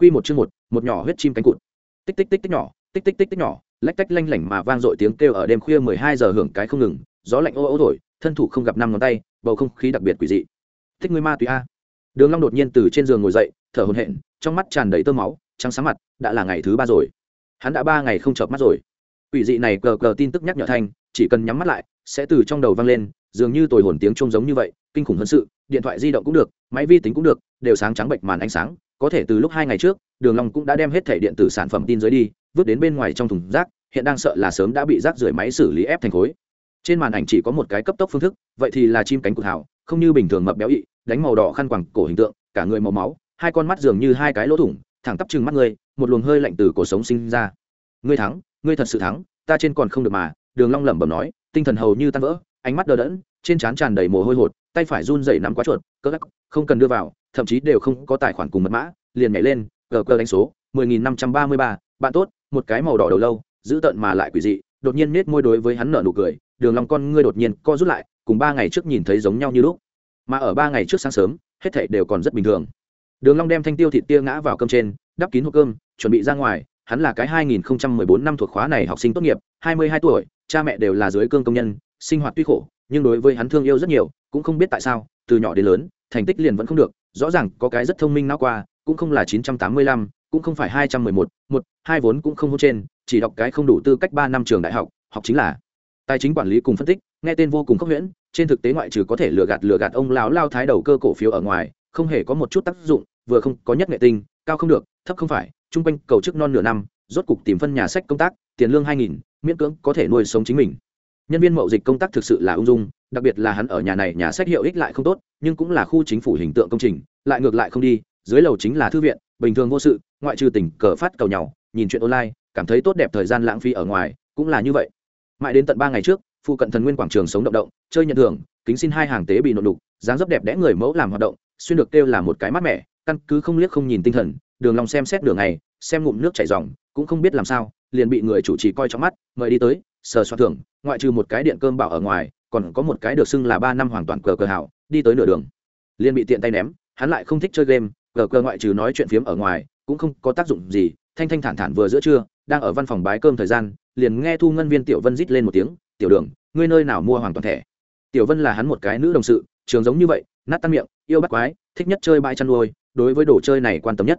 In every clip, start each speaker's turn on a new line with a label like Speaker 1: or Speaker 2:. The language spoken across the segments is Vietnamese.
Speaker 1: Quy một chương một, một nhỏ huyết chim cánh cụt. Tích tích tích tích nhỏ, tích tích tích tích nhỏ, lách tách lanh lảnh mà vang dội tiếng kêu ở đêm khuya mười hai giờ hưởng cái không ngừng, gió lạnh ô ô thổi, thân thủ không gặp năm ngón tay, bầu không khí đặc biệt quỷ dị. Thích ngươi ma túy a. Đường Long đột nhiên từ trên giường ngồi dậy, thở hổn hển, trong mắt tràn đầy tơ máu, trắng sáng mặt, đã là ngày thứ ba rồi. Hắn đã ba ngày không chợp mắt rồi. Quỷ dị này cờ cờ tin tức nhắc nhở thành, chỉ cần nhắm mắt lại, sẽ từ trong đầu vang lên, dường như tồi hồn tiếng chuông giống như vậy, kinh khủng hơn sự, điện thoại di động cũng được, máy vi tính cũng được, đều sáng trắng bệnh màn ánh sáng, có thể từ lúc hai ngày trước đường long cũng đã đem hết thẻ điện tử sản phẩm tin dưới đi vứt đến bên ngoài trong thùng rác hiện đang sợ là sớm đã bị rác rưởi máy xử lý ép thành khối. Trên màn ảnh chỉ có một cái cấp tốc phương thức vậy thì là chim cánh cụt hảo không như bình thường mập béo ị đánh màu đỏ khăn quàng cổ hình tượng cả người màu máu hai con mắt dường như hai cái lỗ thủng thẳng tắp trừng mắt người một luồng hơi lạnh từ cổ sống sinh ra. Ngươi thắng ngươi thật sự thắng ta trên còn không được mà đường long lẩm bẩm nói tinh thần hầu như tan vỡ ánh mắt đờ đẫn trên trán tràn đầy mồ hôi hột tay phải run rẩy nắm quá chuột cỡ không cần đưa vào thậm chí đều không có tài khoản cùng mật mã liền nhảy lên gờ cơ đánh số 10.533, bạn tốt một cái màu đỏ đầu lâu giữ tận mà lại quỷ dị đột nhiên nết môi đối với hắn nở nụ cười đường lòng con ngươi đột nhiên co rút lại cùng ba ngày trước nhìn thấy giống nhau như lúc. Mà ở ba ngày trước sáng sớm hết thảy đều còn rất bình thường. Đường long đem thanh tiêu thịt tia ngã vào cơm trên đắp kín hộp cơm chuẩn bị ra ngoài hắn là cái 2014 năm thuộc khóa này học sinh tốt nghiệp 22 tuổi cha mẹ đều là dưới cương công nhân sinh hoạt tuy khổ nhưng đối với hắn thương yêu rất nhiều cũng không biết tại sao từ nhỏ đến lớn thành tích liền vẫn không được rõ ràng có cái rất thông minh não qua cũng không là 985, cũng không phải 211, một, hai vốn cũng không hôn trên, chỉ đọc cái không đủ tư cách 3 năm trường đại học, học chính là tài chính quản lý cùng phân tích, nghe tên vô cùng khốc huyễn, trên thực tế ngoại trừ có thể lừa gạt lừa gạt ông lão lao thái đầu cơ cổ phiếu ở ngoài, không hề có một chút tác dụng, vừa không có nhất nghệ tinh, cao không được, thấp không phải, trung quanh cầu chức non nửa năm, rốt cục tìm phân nhà sách công tác, tiền lương 2000, miễn cưỡng có thể nuôi sống chính mình. Nhân viên mậu dịch công tác thực sự là ung dung, đặc biệt là hắn ở nhà này nhà sách hiệu ích lại không tốt, nhưng cũng là khu chính phủ hình tượng công trình, lại ngược lại không đi, dưới lầu chính là thư viện bình thường vô sự ngoại trừ tình cờ phát cầu nhau nhìn chuyện online cảm thấy tốt đẹp thời gian lãng phí ở ngoài cũng là như vậy. Mãi đến tận ba ngày trước phụ cận thần nguyên quảng trường sống động động chơi nhận thưởng kính xin hai hàng tế bị nộn đục dáng dấp đẹp đẽ người mẫu làm hoạt động xuyên được kêu là một cái mát mẻ căn cứ không liếc không nhìn tinh thần đường lòng xem xét đường này xem ngụm nước chảy dòng cũng không biết làm sao liền bị người chủ trì coi trong mắt mời đi tới sờ soạn thưởng ngoại trừ một cái điện cơm bảo ở ngoài còn có một cái được xưng là ba năm hoàn toàn cờ cờ hảo, đi tới nửa đường. Liền bị tiện tay ném, hắn lại không thích chơi game, cờ cờ ngoại trừ nói chuyện phiếm ở ngoài, cũng không có tác dụng gì, thanh thanh thản thản vừa giữa trưa, đang ở văn phòng bái cơm thời gian, liền nghe thu ngân viên tiểu vân rít lên một tiếng, tiểu đường, ngươi nơi nào mua hoàn toàn thẻ? Tiểu vân là hắn một cái nữ đồng sự, trường giống như vậy, nát tan miệng, yêu bắt quái, thích nhất chơi bãi chăn nuôi, đối với đồ chơi này quan tâm nhất.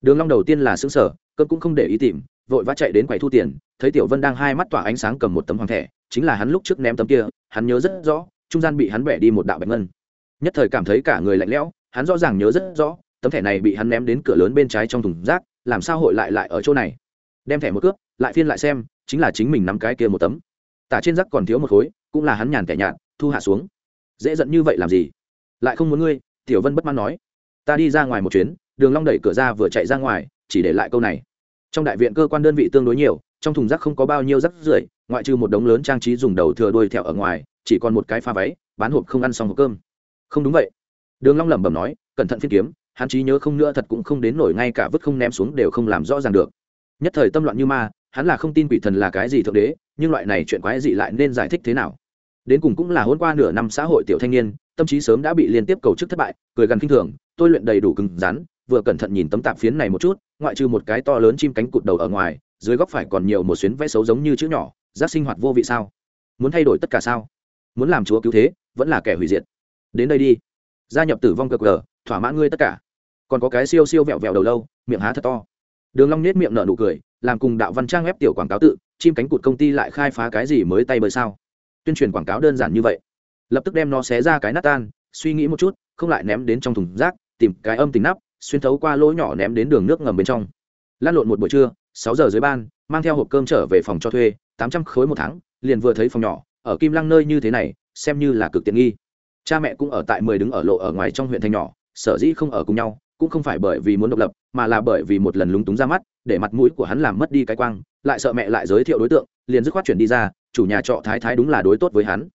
Speaker 1: Đường long đầu tiên là xứng sở cơm cũng không để ý tìm, vội vã chạy đến quầy thu tiền, thấy tiểu vân đang hai mắt tỏa ánh sáng cầm một tấm hoàng thẻ chính là hắn lúc trước ném tấm kia, hắn nhớ rất rõ, trung gian bị hắn bẻ đi một đạo bạch ngân. Nhất thời cảm thấy cả người lạnh lẽo, hắn rõ ràng nhớ rất rõ, tấm thẻ này bị hắn ném đến cửa lớn bên trái trong thùng rác, làm sao hội lại lại ở chỗ này? Đem thẻ một cướp, lại phiên lại xem, chính là chính mình nắm cái kia một tấm. Tả trên rác còn thiếu một khối, cũng là hắn nhàn kẻ nhạt, thu hạ xuống. Dễ giận như vậy làm gì? Lại không muốn ngươi, tiểu vân bất mãn nói. Ta đi ra ngoài một chuyến, đường long đẩy cửa ra vừa chạy ra ngoài, chỉ để lại câu này. Trong đại viện cơ quan đơn vị tương đối nhiều, trong thùng rác không có bao nhiêu rác rưởi ngoại trừ một đống lớn trang trí dùng đầu thừa đuôi theo ở ngoài, chỉ còn một cái pha váy, bán hộp không ăn xong hộp cơm. Không đúng vậy. Đường long lẩm bẩm nói, cẩn thận phiên kiếm, hắn trí nhớ không nữa thật cũng không đến nổi ngay cả vứt không ném xuống đều không làm rõ ràng được. Nhất thời tâm loạn như ma, hắn là không tin quỷ thần là cái gì thượng đế, nhưng loại này chuyện quái dị lại nên giải thích thế nào? Đến cùng cũng là hôn qua nửa năm xã hội tiểu thanh niên, tâm trí sớm đã bị liên tiếp cầu chức thất bại, cười gần kinh thường, tôi luyện đầy đủ cứng rắn, vừa cẩn thận nhìn tấm tạp phiến này một chút, ngoại trừ một cái to lớn chim cánh cụt đầu ở ngoài, dưới góc phải còn nhiều một xuyến vẽ xấu giống như chữ nhỏ giác sinh hoạt vô vị sao? Muốn thay đổi tất cả sao? Muốn làm chúa cứu thế, vẫn là kẻ hủy diệt. Đến đây đi. Gia nhập tử vong cực gờ thỏa mãn ngươi tất cả. Còn có cái siêu siêu vẹo vẹo đầu lâu, miệng há thật to. Đường long nết miệng nở nụ cười, làm cùng đạo văn trang web tiểu quảng cáo tự, chim cánh cụt công ty lại khai phá cái gì mới tay bơi sao? Tuyên truyền quảng cáo đơn giản như vậy. Lập tức đem nó xé ra cái nát tan, suy nghĩ một chút, không lại ném đến trong thùng rác, tìm cái âm tính nắp, xuyên thấu qua lỗ nhỏ ném đến đường nước ngầm bên trong. Lan lộn một buổi trưa, sáu giờ dưới ban, mang theo hộp cơm trở về phòng cho thuê tám trăm khối một tháng, liền vừa thấy phòng nhỏ, ở kim lăng nơi như thế này, xem như là cực tiện nghi. Cha mẹ cũng ở tại mười đứng ở lộ ở ngoài trong huyện thành nhỏ, sở dĩ không ở cùng nhau, cũng không phải bởi vì muốn độc lập, mà là bởi vì một lần lúng túng ra mắt, để mặt mũi của hắn làm mất đi cái quang, lại sợ mẹ lại giới thiệu đối tượng, liền dứt khoát chuyển đi ra, chủ nhà trọ thái thái đúng là đối tốt với hắn.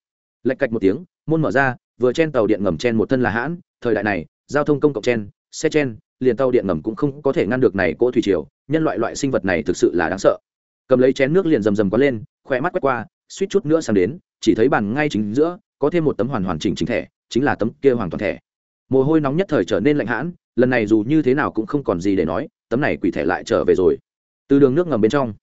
Speaker 1: Lạch cạch một tiếng, môn mở ra, vừa chen tàu điện ngầm chen một thân là hãn, thời đại này, giao thông công cộng chen, xe chen, liền tàu điện ngầm cũng không có thể ngăn được này cỗ thủy triều, nhân loại loại sinh vật này thực sự là đáng sợ cầm lấy chén nước liền rầm rầm quá lên khỏe mắt quét qua, suýt chút nữa sang đến, chỉ thấy bàn ngay chính giữa, có thêm một tấm hoàn hoàn chỉnh chính thẻ, chính là tấm kia hoàn toàn thẻ. Mồ hôi nóng nhất thời trở nên lạnh hãn, lần này dù như thế nào cũng không còn gì để nói, tấm này quỷ thẻ lại trở về rồi. Từ đường nước ngầm bên trong,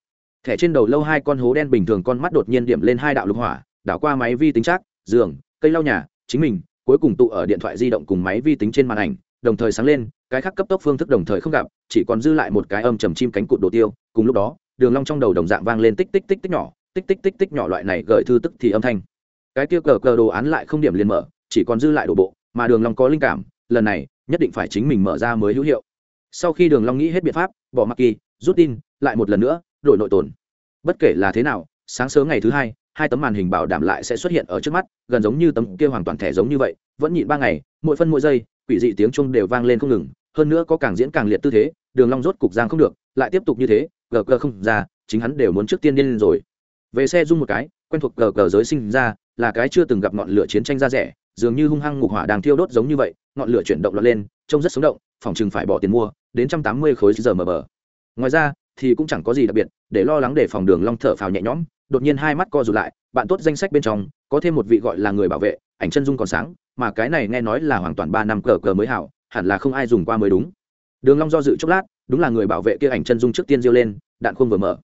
Speaker 1: thẻ trên đầu lâu hai con hố đen bình thường con mắt đột nhiên điểm lên hai đạo lục hỏa, đảo qua máy vi tính trác giường, cây lau nhà, chính mình, cuối cùng tụ ở điện thoại di động cùng máy vi tính trên màn ảnh, đồng thời sáng lên, cái khác cấp tốc phương thức đồng thời không gặp, chỉ còn dư lại một cái âm trầm chim cánh cụt đồ tiêu, cùng lúc đó đường long trong đầu đồng dạng vang lên tích tích tích tích nhỏ, tích tích tích tích nhỏ loại này gợi thư tức thì âm thanh. Cái kia cờ cờ đồ án lại không điểm liền mở, chỉ còn dư lại đồ bộ, mà đường long có linh cảm, lần này, nhất định phải chính mình mở ra mới hữu hiệu. Sau khi đường long nghĩ hết biện pháp, bỏ mặc kỳ, rút tin, lại một lần nữa, đổi nội tồn. Bất kể là thế nào, sáng sớm ngày thứ hai hai tấm màn hình bảo đảm lại sẽ xuất hiện ở trước mắt, gần giống như tấm kia hoàn toàn thẻ giống như vậy, vẫn nhịn ba ngày, mỗi phân mỗi giây, quỷ dị tiếng chuông đều vang lên không ngừng, hơn nữa có càng diễn càng liệt tư thế, đường long rốt cục giang không được, lại tiếp tục như thế gờ gờ không ra, chính hắn đều muốn trước tiên điên lên rồi. Về xe rung một cái, quen thuộc gờ gờ giới sinh ra, là cái chưa từng gặp ngọn lửa chiến tranh ra rẻ, dường như hung hăng ngục hỏa đang thiêu đốt giống như vậy, ngọn lửa chuyển động lọt lên, trông rất sống động, phòng chừng phải bỏ tiền mua, đến trăm tám mươi khối giờ mờ bờ. Ngoài ra, thì cũng chẳng có gì đặc biệt, để lo lắng để phòng đường long thở phào nhẹ nhõm, đột nhiên hai mắt co rụt lại, bạn tốt danh sách bên trong, có thêm một vị gọi là người bảo vệ, ảnh chân dung còn sáng, mà cái này nghe nói là hoàn toàn ba năm cờ cờ mới hảo, hẳn là không ai dùng qua mới đúng. Đường long do dự chốc lát đúng là người bảo vệ kia ảnh chân dung trước tiên diêu lên, đạn khung vừa mở.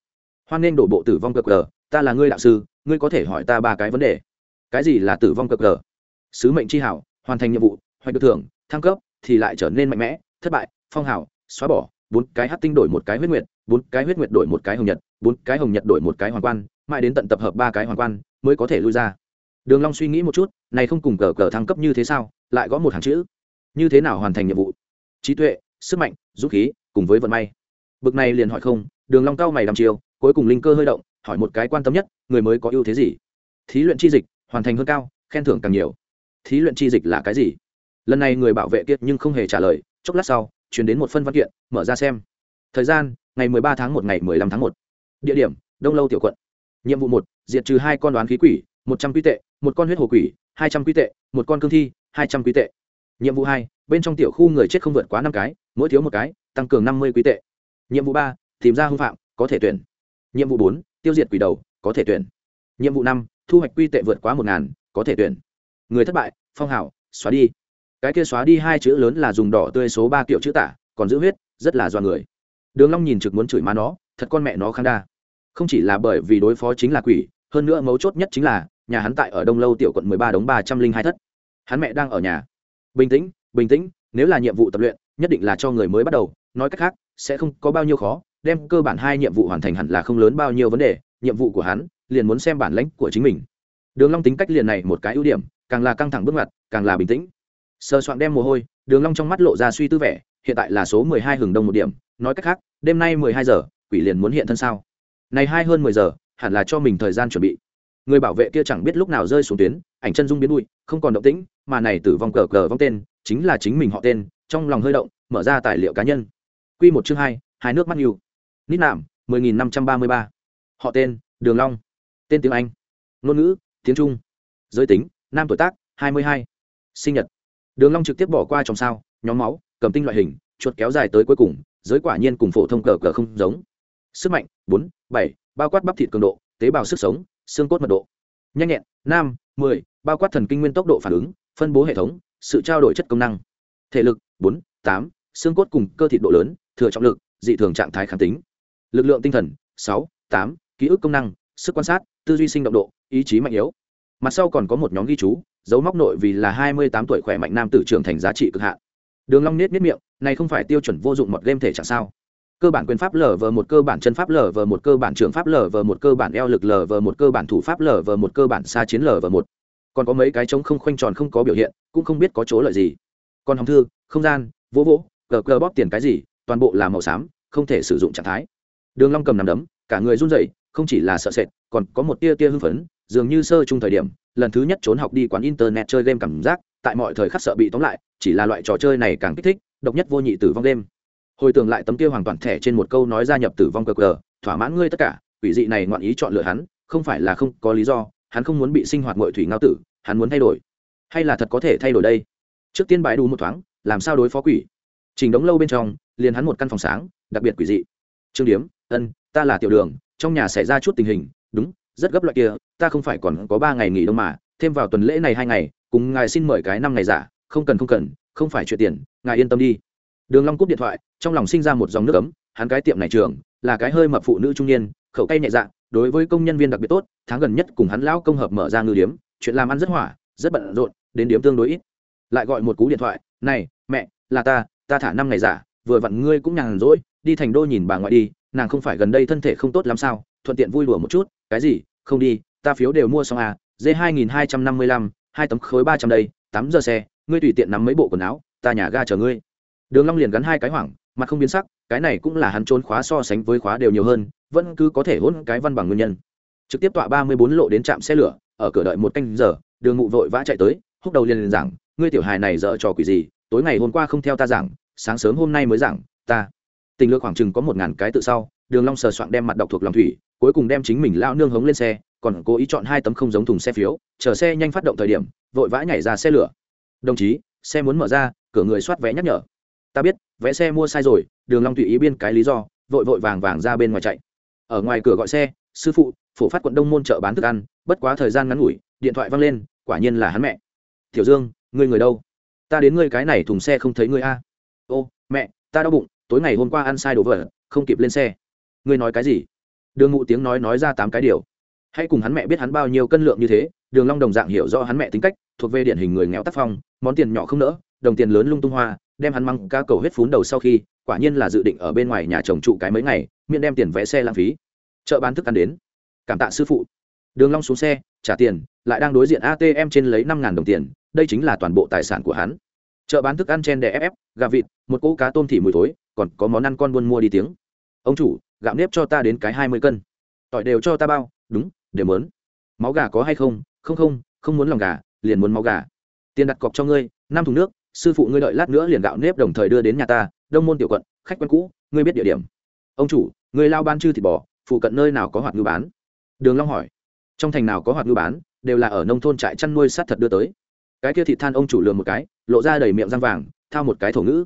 Speaker 1: Hoan nên đổ bộ tử vong cờ cờ, ta là ngươi đạo sư, ngươi có thể hỏi ta ba cái vấn đề. Cái gì là tử vong cờ cờ? Sứ mệnh chi hảo, hoàn thành nhiệm vụ, hoạch được thưởng, thăng cấp, thì lại trở nên mạnh mẽ, thất bại, phong hảo, xóa bỏ, bốn cái hát tinh đổi một cái huyết nguyệt, bốn cái huyết nguyệt đổi một cái hồng nhật, bốn cái hồng nhật đổi một cái hoàng quan, mãi đến tận tập hợp ba cái hoàng quan, mới có thể lui ra. Đường long suy nghĩ một chút, này không cùng cờ cờ thăng cấp như thế sao, lại có một hàng chữ. Như thế nào hoàn thành nhiệm vụ? Trí tuệ, sức mạnh, dũng khí cùng với vận may. Bực này liền hỏi không, đường long cao mày đăm chiều cuối cùng linh cơ hơi động, hỏi một cái quan tâm nhất, người mới có ưu thế gì? Thí luyện chi dịch, hoàn thành hơn cao, khen thưởng càng nhiều. Thí luyện chi dịch là cái gì? Lần này người bảo vệ kiệt nhưng không hề trả lời, chốc lát sau chuyển đến một phân văn kiện, mở ra xem. Thời gian, ngày 13 tháng 1 ngày 15 tháng 1. địa điểm, đông lâu tiểu quận. Nhiệm vụ một, diệt trừ hai con đoán khí quỷ, một trăm quy tệ, một con huyết hồ quỷ, hai trăm quy tệ, một con cương thi, hai trăm quy tệ. Nhiệm vụ hai, bên trong tiểu khu người chết không vượt quá năm cái, mỗi thiếu một cái tăng cường năm mươi quý tệ. Nhiệm vụ ba, tìm ra hung phạm, có thể tuyển. Nhiệm vụ bốn, tiêu diệt quỷ đầu, có thể tuyển. Nhiệm vụ năm, thu hoạch quy tệ vượt quá một ngàn, có thể tuyển. Người thất bại, phong hảo xóa đi. Cái kia xóa đi hai chữ lớn là dùng đỏ tươi số ba kiểu chữ tả, còn giữ huyết, rất là do người. Đường long nhìn trực muốn chửi má nó, thật con mẹ nó khang đa. Không chỉ là bởi vì đối phó chính là quỷ, hơn nữa mấu chốt nhất chính là, nhà hắn tại ở đông lâu tiểu quận mười ba đống ba trăm linh hai thất. Hắn mẹ đang ở nhà. Bình tĩnh bình tĩnh, nếu là nhiệm vụ tập luyện, nhất định là cho người mới bắt đầu nói cách khác, sẽ không có bao nhiêu khó, đem cơ bản hai nhiệm vụ hoàn thành hẳn là không lớn bao nhiêu vấn đề, nhiệm vụ của hắn liền muốn xem bản lãnh của chính mình. Đường long tính cách liền này một cái ưu điểm, càng là căng thẳng bước ngoặt, càng là bình tĩnh. Sơ soạn đem mồ hôi, đường long trong mắt lộ ra suy tư vẻ, hiện tại là số mười hai hừng đông một điểm, nói cách khác, đêm nay mười hai giờ, quỷ liền muốn hiện thân sao? Này hai hơn mười giờ, hẳn là cho mình thời gian chuẩn bị. Người bảo vệ kia chẳng biết lúc nào rơi xuống tuyến, ảnh chân dung biến bụi, không còn động tĩnh, mà này tử vong cờ cờ vong tên, chính là chính mình họ tên, trong lòng hơi động, mở ra tài liệu cá nhân. Quy một chương hai hai nước mắt nhiều nít nạm, mười nghìn năm trăm ba mươi ba. Họ tên, đường long. Tên tiếng anh. Ngôn ngữ, tiếng trung. Giới tính, nam tuổi tác, hai mươi hai. Sinh nhật. Đường long trực tiếp bỏ qua trong sao, nhóm máu, cầm tinh loại hình, chuột kéo dài tới cuối cùng, giới quả nhiên cùng phổ thông cờ cờ không giống. Sức mạnh, bốn, bảy, bao quát bắp thịt cường độ, tế bào sức sống, xương cốt mật độ. Nhanh nhẹn, nam, mười, bao quát thần kinh nguyên tốc độ phản ứng, phân bố hệ thống, sự trao đổi chất công năng. Thể lực, bốn, tám xương cốt cùng cơ thịt độ lớn, thừa trọng lực, dị thường trạng thái kháng tính. Lực lượng tinh thần, sáu, tám, ký ức công năng, sức quan sát, tư duy sinh động độ, ý chí mạnh yếu. Mặt sau còn có một nhóm ghi chú, dấu móc nội vì là hai mươi tám tuổi khỏe mạnh nam tử trưởng thành giá trị cực hạn. Đường long nết nết miệng, này không phải tiêu chuẩn vô dụng một game thể chẳng sao? Cơ bản quyền pháp lở vờ một, cơ bản chân pháp lở vờ một, cơ bản trường pháp lở vờ một, cơ bản eo lực lở vờ một, cơ bản thủ pháp lở vờ một, cơ bản xa chiến lở vờ một. Còn có mấy cái trống không khoanh tròn không có biểu hiện, cũng không biết có chỗ lợi gì. Còn hồng thư, không gian, vỗ vỗ gờ gờ bóp tiền cái gì, toàn bộ là màu xám, không thể sử dụng trạng thái. Đường long cầm nằm đấm, cả người run rẩy, không chỉ là sợ sệt, còn có một tia tia hưng phấn, dường như sơ trung thời điểm, lần thứ nhất trốn học đi quán internet chơi game cảm giác, tại mọi thời khắc sợ bị tóm lại, chỉ là loại trò chơi này càng kích thích, độc nhất vô nhị tử vong game hồi tưởng lại tấm kia hoàn toàn thẻ trên một câu nói gia nhập tử vong cờ cờ, thỏa mãn ngươi tất cả, quỷ dị này ngoạn ý chọn lựa hắn, không phải là không có lý do, hắn không muốn bị sinh hoạt ngội thủy ngao tử, hắn muốn thay đổi. Hay là thật có thể thay đổi đây? Trước tiên bãi đủ một thoáng, làm sao đối phó quỷ? Trình đống lâu bên trong, liền hắn một căn phòng sáng, đặc biệt quỷ dị. Trương điếm, ân, ta là tiểu đường, trong nhà xảy ra chút tình hình, đúng, rất gấp loại kia, ta không phải còn có ba ngày nghỉ đâu mà, thêm vào tuần lễ này hai ngày, cùng ngài xin mời cái năm ngày giả, không cần không cần, không phải chuyện tiền, ngài yên tâm đi. Đường long cúp điện thoại, trong lòng sinh ra một dòng nước ấm, hắn cái tiệm này trường, là cái hơi mập phụ nữ trung niên, khẩu cay nhẹ dạ đối với công nhân viên đặc biệt tốt, tháng gần nhất cùng hắn lão công hợp mở ra ngư điếm, chuyện làm ăn rất hỏa rất bận rộn, đến điếm tương đối ít. Lại gọi một cú điện thoại, này, mẹ, là ta ta thả năm ngày giả, vừa vặn ngươi cũng nhàn rỗi, đi thành đô nhìn bà ngoại đi, nàng không phải gần đây thân thể không tốt lắm sao, thuận tiện vui đùa một chút, cái gì, không đi, ta phiếu đều mua xong à d hai nghìn hai trăm năm mươi lăm, hai tấm khối ba trăm đây, tám giờ xe, ngươi tùy tiện nắm mấy bộ quần áo, ta nhà ga chờ ngươi. Đường long liền gắn hai cái hoảng, mặt không biến sắc, cái này cũng là hắn trốn khóa so sánh với khóa đều nhiều hơn, vẫn cứ có thể hôn cái văn bằng nguyên nhân. Trực tiếp tọa ba mươi bốn lộ đến trạm xe lửa, ở cửa đợi một canh giờ, đường ngụ vội vã chạy tới, húc đầu liền liền giảng, ngươi tiểu hài này dở trò quỷ gì tối ngày hôm qua không theo ta giảng, sáng sớm hôm nay mới giảng, ta. Tình lược khoảng chừng có một ngàn cái tự sau, đường long sờ soạn đem mặt đọc thuộc lòng thủy, cuối cùng đem chính mình lao nương hống lên xe, còn cố ý chọn hai tấm không giống thùng xe phiếu, chờ xe nhanh phát động thời điểm, vội vã nhảy ra xe lửa. Đồng chí, xe muốn mở ra, cửa người soát vé nhắc nhở. Ta biết, vé xe mua sai rồi, đường long tùy ý biên cái lý do, vội vội vàng vàng ra bên ngoài chạy. Ở ngoài cửa gọi xe, sư phụ, phổ phát quận đông môn chợ bán thức ăn, bất quá thời gian ngắn ngủi, điện thoại văng lên, quả nhiên là hắn mẹ. Tiểu dương, ngươi người đâu? Ta đến ngươi cái này thùng xe không thấy ngươi a. Ô, mẹ, ta đau bụng, tối ngày hôm qua ăn sai đồ vật, không kịp lên xe. Ngươi nói cái gì? Đường ngụ tiếng nói nói ra tám cái điều. Hãy cùng hắn mẹ biết hắn bao nhiêu cân lượng như thế, đường long đồng dạng hiểu rõ hắn mẹ tính cách, thuộc về điển hình người nghèo tác phong, món tiền nhỏ không nỡ, đồng tiền lớn lung tung hoa, đem hắn măng ca cầu hết phún đầu sau khi, quả nhiên là dự định ở bên ngoài nhà chồng trụ cái mấy ngày, miễn đem tiền vé xe lãng phí. Chợ bán thức ăn đến. Cảm tạ sư phụ. Đường long xuống xe, trả tiền, lại đang đối diện atm trên lấy năm đồng tiền đây chính là toàn bộ tài sản của hắn. Chợ bán thức ăn chen đè ép gà vịt, một cỗ cá tôm thị mùi thối, còn có món ăn con buôn mua đi tiếng. Ông chủ, gạo nếp cho ta đến cái hai mươi cân. Tỏi đều cho ta bao, đúng để muốn. Máu gà có hay không? Không không không muốn lòng gà, liền muốn máu gà. Tiền đặt cọc cho ngươi, năm thùng nước, sư phụ ngươi đợi lát nữa liền gạo nếp đồng thời đưa đến nhà ta, đông môn tiểu quận, khách quen cũ, ngươi biết địa điểm. Ông chủ người lao ban chư thịt bò, phụ cận nơi nào có hoạt ngư bán? Đường long hỏi. Trong thành nào có hoạt ngư bán, đều là ở nông thôn trại chăn nuôi sát thật đưa tới cái kia thịt than ông chủ lừa một cái, lộ ra đầy miệng răng vàng, thao một cái thổ ngữ.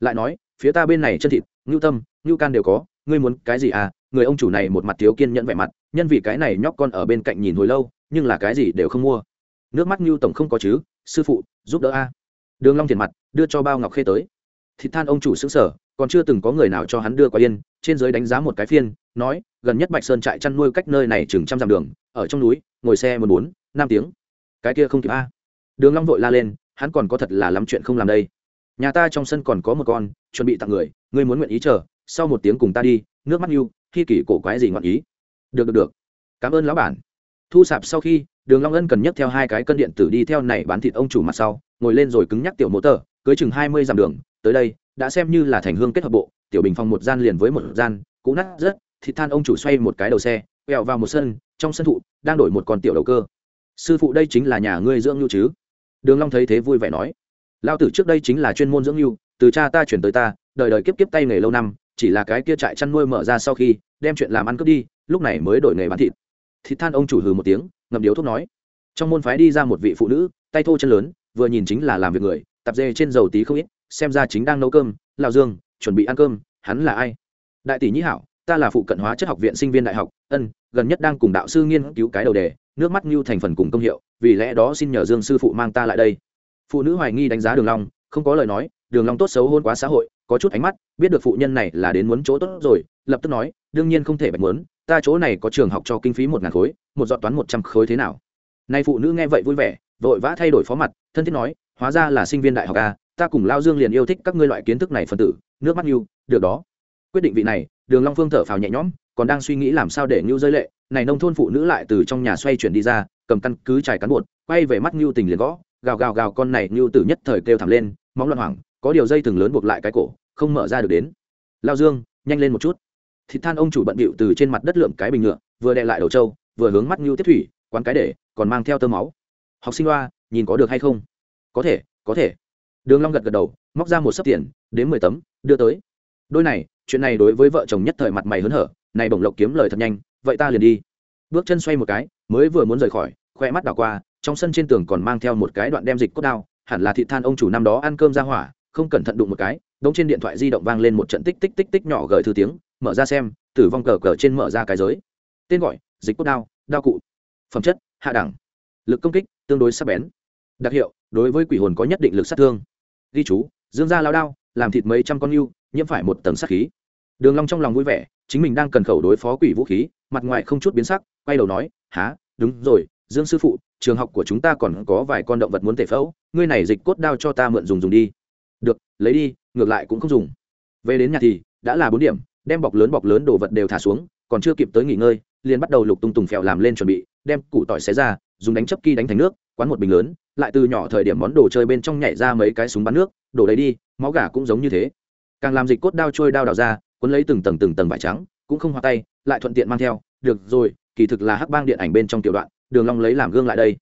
Speaker 1: Lại nói, phía ta bên này chân thịt, ngưu tâm, ngưu can đều có, ngươi muốn cái gì à? Người ông chủ này một mặt thiếu kiên nhẫn vẻ mặt, nhân vì cái này nhóc con ở bên cạnh nhìn hồi lâu, nhưng là cái gì đều không mua. Nước mắt ngưu tổng không có chứ, sư phụ, giúp đỡ a. Đường long thiền mặt, đưa cho bao ngọc khê tới. Thịt than ông chủ xứng sở còn chưa từng có người nào cho hắn đưa qua yên, trên dưới đánh giá một cái phiên, nói, gần nhất bạch sơn trại chăn nuôi cách nơi này chừng trăm dặm đường, ở trong núi, ngồi xe một bốn, năm tiếng. Cái kia không kịp a đường long vội la lên, hắn còn có thật là lắm chuyện không làm đây. Nhà ta trong sân còn có một con, chuẩn bị tặng người, ngươi muốn nguyện ý chờ, sau một tiếng cùng ta đi, nước mắt yêu, khi kỷ cổ quái gì ngọn ý. Được được được. Cảm ơn lão bản. Thu sạp sau khi, đường long ân cần nhất theo hai cái cân điện tử đi theo này bán thịt ông chủ mặt sau, ngồi lên rồi cứng nhắc tiểu mô tờ, cưới chừng hai mươi dặm đường, tới đây, đã xem như là thành hương kết hợp bộ, tiểu bình phòng một gian liền với một gian, cũ nát rất, thịt than ông chủ xoay một cái đầu xe, quẹo vào một sân, trong sân thụ, đang đổi một con tiểu đầu cơ. Sư phụ đây chính là nhà ngươi dưỡng nhu chứ? Đường long thấy thế vui vẻ nói lao tử trước đây chính là chuyên môn dưỡng lưu, từ cha ta chuyển tới ta đời đời kiếp kiếp tay nghề lâu năm chỉ là cái kia trại chăn nuôi mở ra sau khi đem chuyện làm ăn cướp đi lúc này mới đổi nghề bán thịt. Thịt than ông chủ hừ một tiếng ngậm điếu thuốc nói trong môn phái đi ra một vị phụ nữ tay thô chân lớn vừa nhìn chính là làm việc người tạp dê trên dầu tí không ít xem ra chính đang nấu cơm lao dương chuẩn bị ăn cơm hắn là ai? Đại tỷ nhĩ hảo ta là phụ cận hóa chất học viện sinh viên đại học ân gần nhất đang cùng đạo sư nghiên cứu cái đầu đề nước mắt như thành phần cùng công hiệu, vì lẽ đó xin nhờ dương sư phụ mang ta lại đây. Phụ nữ hoài nghi đánh giá đường long, không có lời nói, đường long tốt xấu hôn quá xã hội, có chút ánh mắt, biết được phụ nhân này là đến muốn chỗ tốt rồi, lập tức nói, đương nhiên không thể bạch muốn, ta chỗ này có trường học cho kinh phí một ngàn khối, một dọn toán một trăm khối thế nào? Nay phụ nữ nghe vậy vui vẻ, vội vã thay đổi phó mặt, thân thiết nói, hóa ra là sinh viên đại học a ta cùng lao dương liền yêu thích các ngươi loại kiến thức này phân tử, nước mắt nhu được đó. Quyết định vị này, đường long phương thở phào nhẹ nhõm, còn đang suy nghĩ làm sao để nhu rơi lệ này nông thôn phụ nữ lại từ trong nhà xoay chuyển đi ra, cầm căn cứ trải cán bột, quay về mắt ngưu tình liền gõ, gào gào gào con này ngưu tử nhất thời kêu thẳng lên, móng loạn hoảng, có điều dây thừng lớn buộc lại cái cổ, không mở ra được đến. Lao dương, nhanh lên một chút. Thịt than ông chủ bận bịu từ trên mặt đất lượm cái bình nhựa, vừa đè lại đầu trâu, vừa hướng mắt ngưu tiếp thủy, quán cái để, còn mang theo tơ máu. Học sinh loa nhìn có được hay không? Có thể có thể. Đường long gật gật đầu, móc ra một sấp tiền, đến mười tấm, đưa tới. Đôi này, chuyện này đối với vợ chồng nhất thời mặt mày hớn hở, này bổng lộc kiếm lời thật nhanh vậy ta liền đi. Bước chân xoay một cái, mới vừa muốn rời khỏi, khoe mắt đảo qua, trong sân trên tường còn mang theo một cái đoạn đem dịch cốt đao, hẳn là thị than ông chủ năm đó ăn cơm ra hỏa, không cẩn thận đụng một cái, đống trên điện thoại di động vang lên một trận tích tích tích tích nhỏ gợi thư tiếng, mở ra xem, tử vong cờ cờ trên mở ra cái giới. Tên gọi, dịch cốt đao đao cụ. Phẩm chất, hạ đẳng. Lực công kích, tương đối sắc bén. Đặc hiệu, đối với quỷ hồn có nhất định lực sát thương. Ghi chú, dương gia lao đao, làm thịt mấy trăm con yêu, nhiễm phải một tầng sát khí đường long trong lòng vui vẻ, chính mình đang cần khẩu đối phó quỷ vũ khí, mặt ngoài không chút biến sắc, quay đầu nói há đúng rồi, dương sư phụ, trường học của chúng ta còn có vài con động vật muốn tể phẫu, ngươi này dịch cốt đao cho ta mượn dùng dùng đi. Được, lấy đi, ngược lại cũng không dùng. Về đến nhà thì, đã là bốn điểm, đem bọc lớn bọc lớn đồ vật đều thả xuống, còn chưa kịp tới nghỉ ngơi, liền bắt đầu lục tung tùng phèo làm lên chuẩn bị, đem củ tỏi xé ra, dùng đánh chấp kỳ đánh thành nước, quán một bình lớn, lại từ nhỏ thời điểm món đồ chơi bên trong nhảy ra mấy cái súng bắn nước, đổ đầy đi, máu gà cũng giống như thế. Càng làm dịch cốt đao trôi đao đào ra cuốn lấy từng tầng từng tầng vải trắng, cũng không hoa tay, lại thuận tiện mang theo. Được rồi, kỳ thực là hắc bang điện ảnh bên trong tiểu đoạn, đường long lấy làm gương lại đây.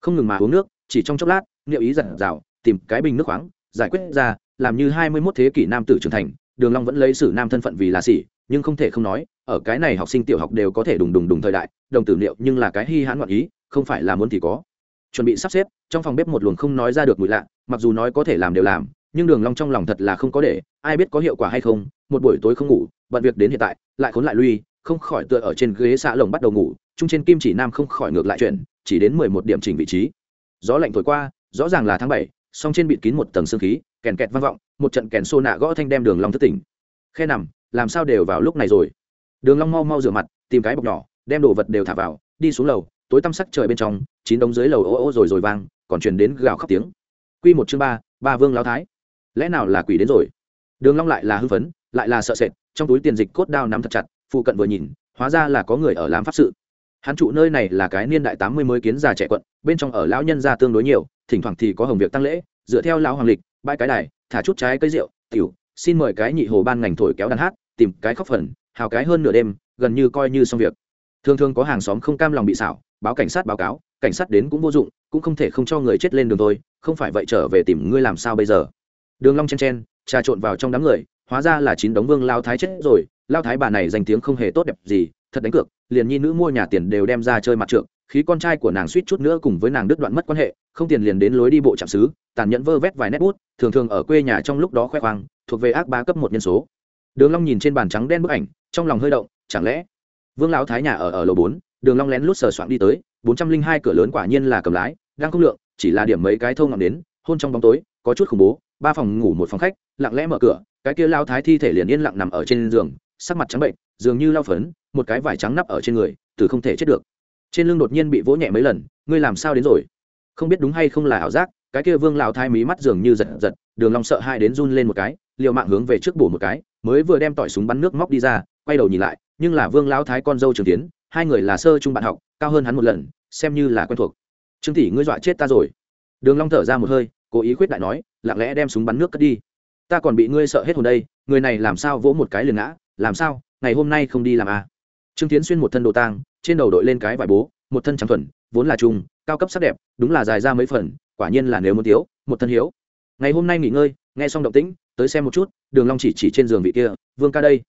Speaker 1: Không ngừng mà uống nước, chỉ trong chốc lát liệu ý giật rào tìm cái bình nước khoáng, giải quyết ra, làm như hai mươi 21 thế kỷ nam tử trưởng thành. Đường long vẫn lấy sử nam thân phận vì là sĩ nhưng không thể không nói, ở cái này học sinh tiểu học đều có thể đùng đùng đùng thời đại, đồng tử liệu nhưng là cái hi hãn ngoạn ý, không phải là muốn thì có. Chuẩn bị sắp xếp, trong phòng bếp một luồng không nói ra được mùi lạ, mặc dù nói có thể làm đều làm, nhưng đường long trong lòng thật là không có để, ai biết có hiệu quả hay không một buổi tối không ngủ, bận việc đến hiện tại, lại khốn lại lui, không khỏi tựa ở trên ghế xạ lồng bắt đầu ngủ, chung trên kim chỉ nam không khỏi ngược lại chuyện chỉ đến mười một điểm chỉnh vị trí. Gió lạnh thổi qua, rõ ràng là tháng bảy, song trên bịt kín một tầng sương khí, kèn kẹt vang vọng, một trận kèn xô nạ gõ thanh đem đường long thất tỉnh. Khe nằm, làm sao đều vào lúc này rồi? Đường long mau mau rửa mặt, tìm cái bọc nhỏ, đem đồ vật đều thả vào, đi xuống lầu, tối tăm sắc trời bên trong, chín đống dưới lầu ô ô rồi rồi vang, còn truyền đến gào khóc tiếng. Quy một chương ba ba vương lão thái. Lẽ nào là quỷ đến rồi? Đường long lại là hư phấn lại là sợ sệt, trong túi tiền dịch cốt đao nắm thật chặt, phụ cận vừa nhìn, hóa ra là có người ở làm pháp sự. Hắn trụ nơi này là cái niên đại tám mươi mới kiến già trẻ quận, bên trong ở lão nhân gia tương đối nhiều, thỉnh thoảng thì có hồng việc tăng lễ, dựa theo lão hoàng lịch, bãi cái đài, thả chút trái cây rượu, tiểu, xin mời cái nhị hồ ban ngành thổi kéo đàn hát, tìm cái khóc phần, hào cái hơn nửa đêm, gần như coi như xong việc. Thường thường có hàng xóm không cam lòng bị xảo, báo cảnh sát báo cáo, cảnh sát đến cũng vô dụng, cũng không thể không cho người chết lên đường thôi, không phải vậy trở về tìm ngươi làm sao bây giờ? Đường long chen chen, trà trộn vào trong đám người hóa ra là chín đống vương lao thái chết rồi, lao thái bà này danh tiếng không hề tốt đẹp gì, thật đánh cược, liền nhi nữ mua nhà tiền đều đem ra chơi mặt trượng, khí con trai của nàng suýt chút nữa cùng với nàng đứt đoạn mất quan hệ, không tiền liền đến lối đi bộ trạm xứ, tàn nhẫn vơ vét vài nét bút, thường thường ở quê nhà trong lúc đó khoe khoang, thuộc về ác bá cấp một nhân số. Đường long nhìn trên bàn trắng đen bức ảnh, trong lòng hơi động, chẳng lẽ vương lão thái nhà ở ở lầu bốn, đường long lén lút sờ soạn đi tới, bốn trăm linh hai cửa lớn quả nhiên là cầm lái, đang không lượng, chỉ là điểm mấy cái thâu ngọn đến, hôn trong bóng tối, có chút khủng bố ba phòng ngủ một phòng khách, lặng lẽ mở cửa, cái kia lao thái thi thể liền yên lặng nằm ở trên giường, sắc mặt trắng bệnh, dường như lao phấn, một cái vải trắng nắp ở trên người, từ không thể chết được. Trên lưng đột nhiên bị vỗ nhẹ mấy lần, ngươi làm sao đến rồi? Không biết đúng hay không là ảo giác, cái kia vương lao thái mí mắt dường như giật giật, đường long sợ hai đến run lên một cái, liều mạng hướng về trước bổ một cái, mới vừa đem tỏi súng bắn nước móc đi ra, quay đầu nhìn lại, nhưng là vương lao thái con dâu trường tiến, hai người là sơ trung bạn học, cao hơn hắn một lần, xem như là quen thuộc. Trương tỷ, ngươi dọa chết ta rồi. Đường long thở ra một hơi cố ý khuyết đại nói, lặng lẽ đem súng bắn nước cất đi. Ta còn bị ngươi sợ hết hồn đây, người này làm sao vỗ một cái liền ngã, làm sao, ngày hôm nay không đi làm à? Trương tiến xuyên một thân đồ tang, trên đầu đội lên cái vải bố, một thân trắng thuần, vốn là trung, cao cấp sắc đẹp, đúng là dài ra mấy phần, quả nhiên là nếu muốn thiếu, một thân hiếu. Ngày hôm nay nghỉ ngơi, nghe xong động tĩnh, tới xem một chút, đường long chỉ chỉ trên giường vị kia, vương ca đây.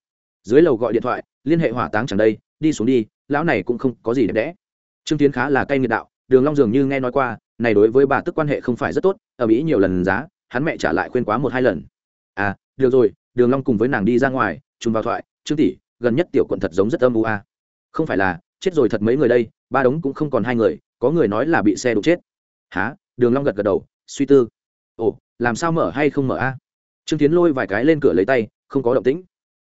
Speaker 1: Dưới lầu gọi điện thoại, liên hệ hỏa táng chẳng đây, đi xuống đi, lão này cũng không có gì đẹp đẽ. Trương tiến khá là cay nghiệt đạo, đường long dường như nghe nói qua này đối với bà tức quan hệ không phải rất tốt, ở mỹ nhiều lần giá, hắn mẹ trả lại khuyên quá một hai lần. À được rồi, đường long cùng với nàng đi ra ngoài chung vào thoại, trương tỷ, gần nhất tiểu quận thật giống rất âm u a. Không phải là, chết rồi thật mấy người đây, ba đống cũng không còn hai người, có người nói là bị xe đụng chết. Há đường long gật gật đầu, suy tư. Ồ, làm sao mở hay không mở a? Trương tiến lôi vài cái lên cửa lấy tay, không có động tĩnh.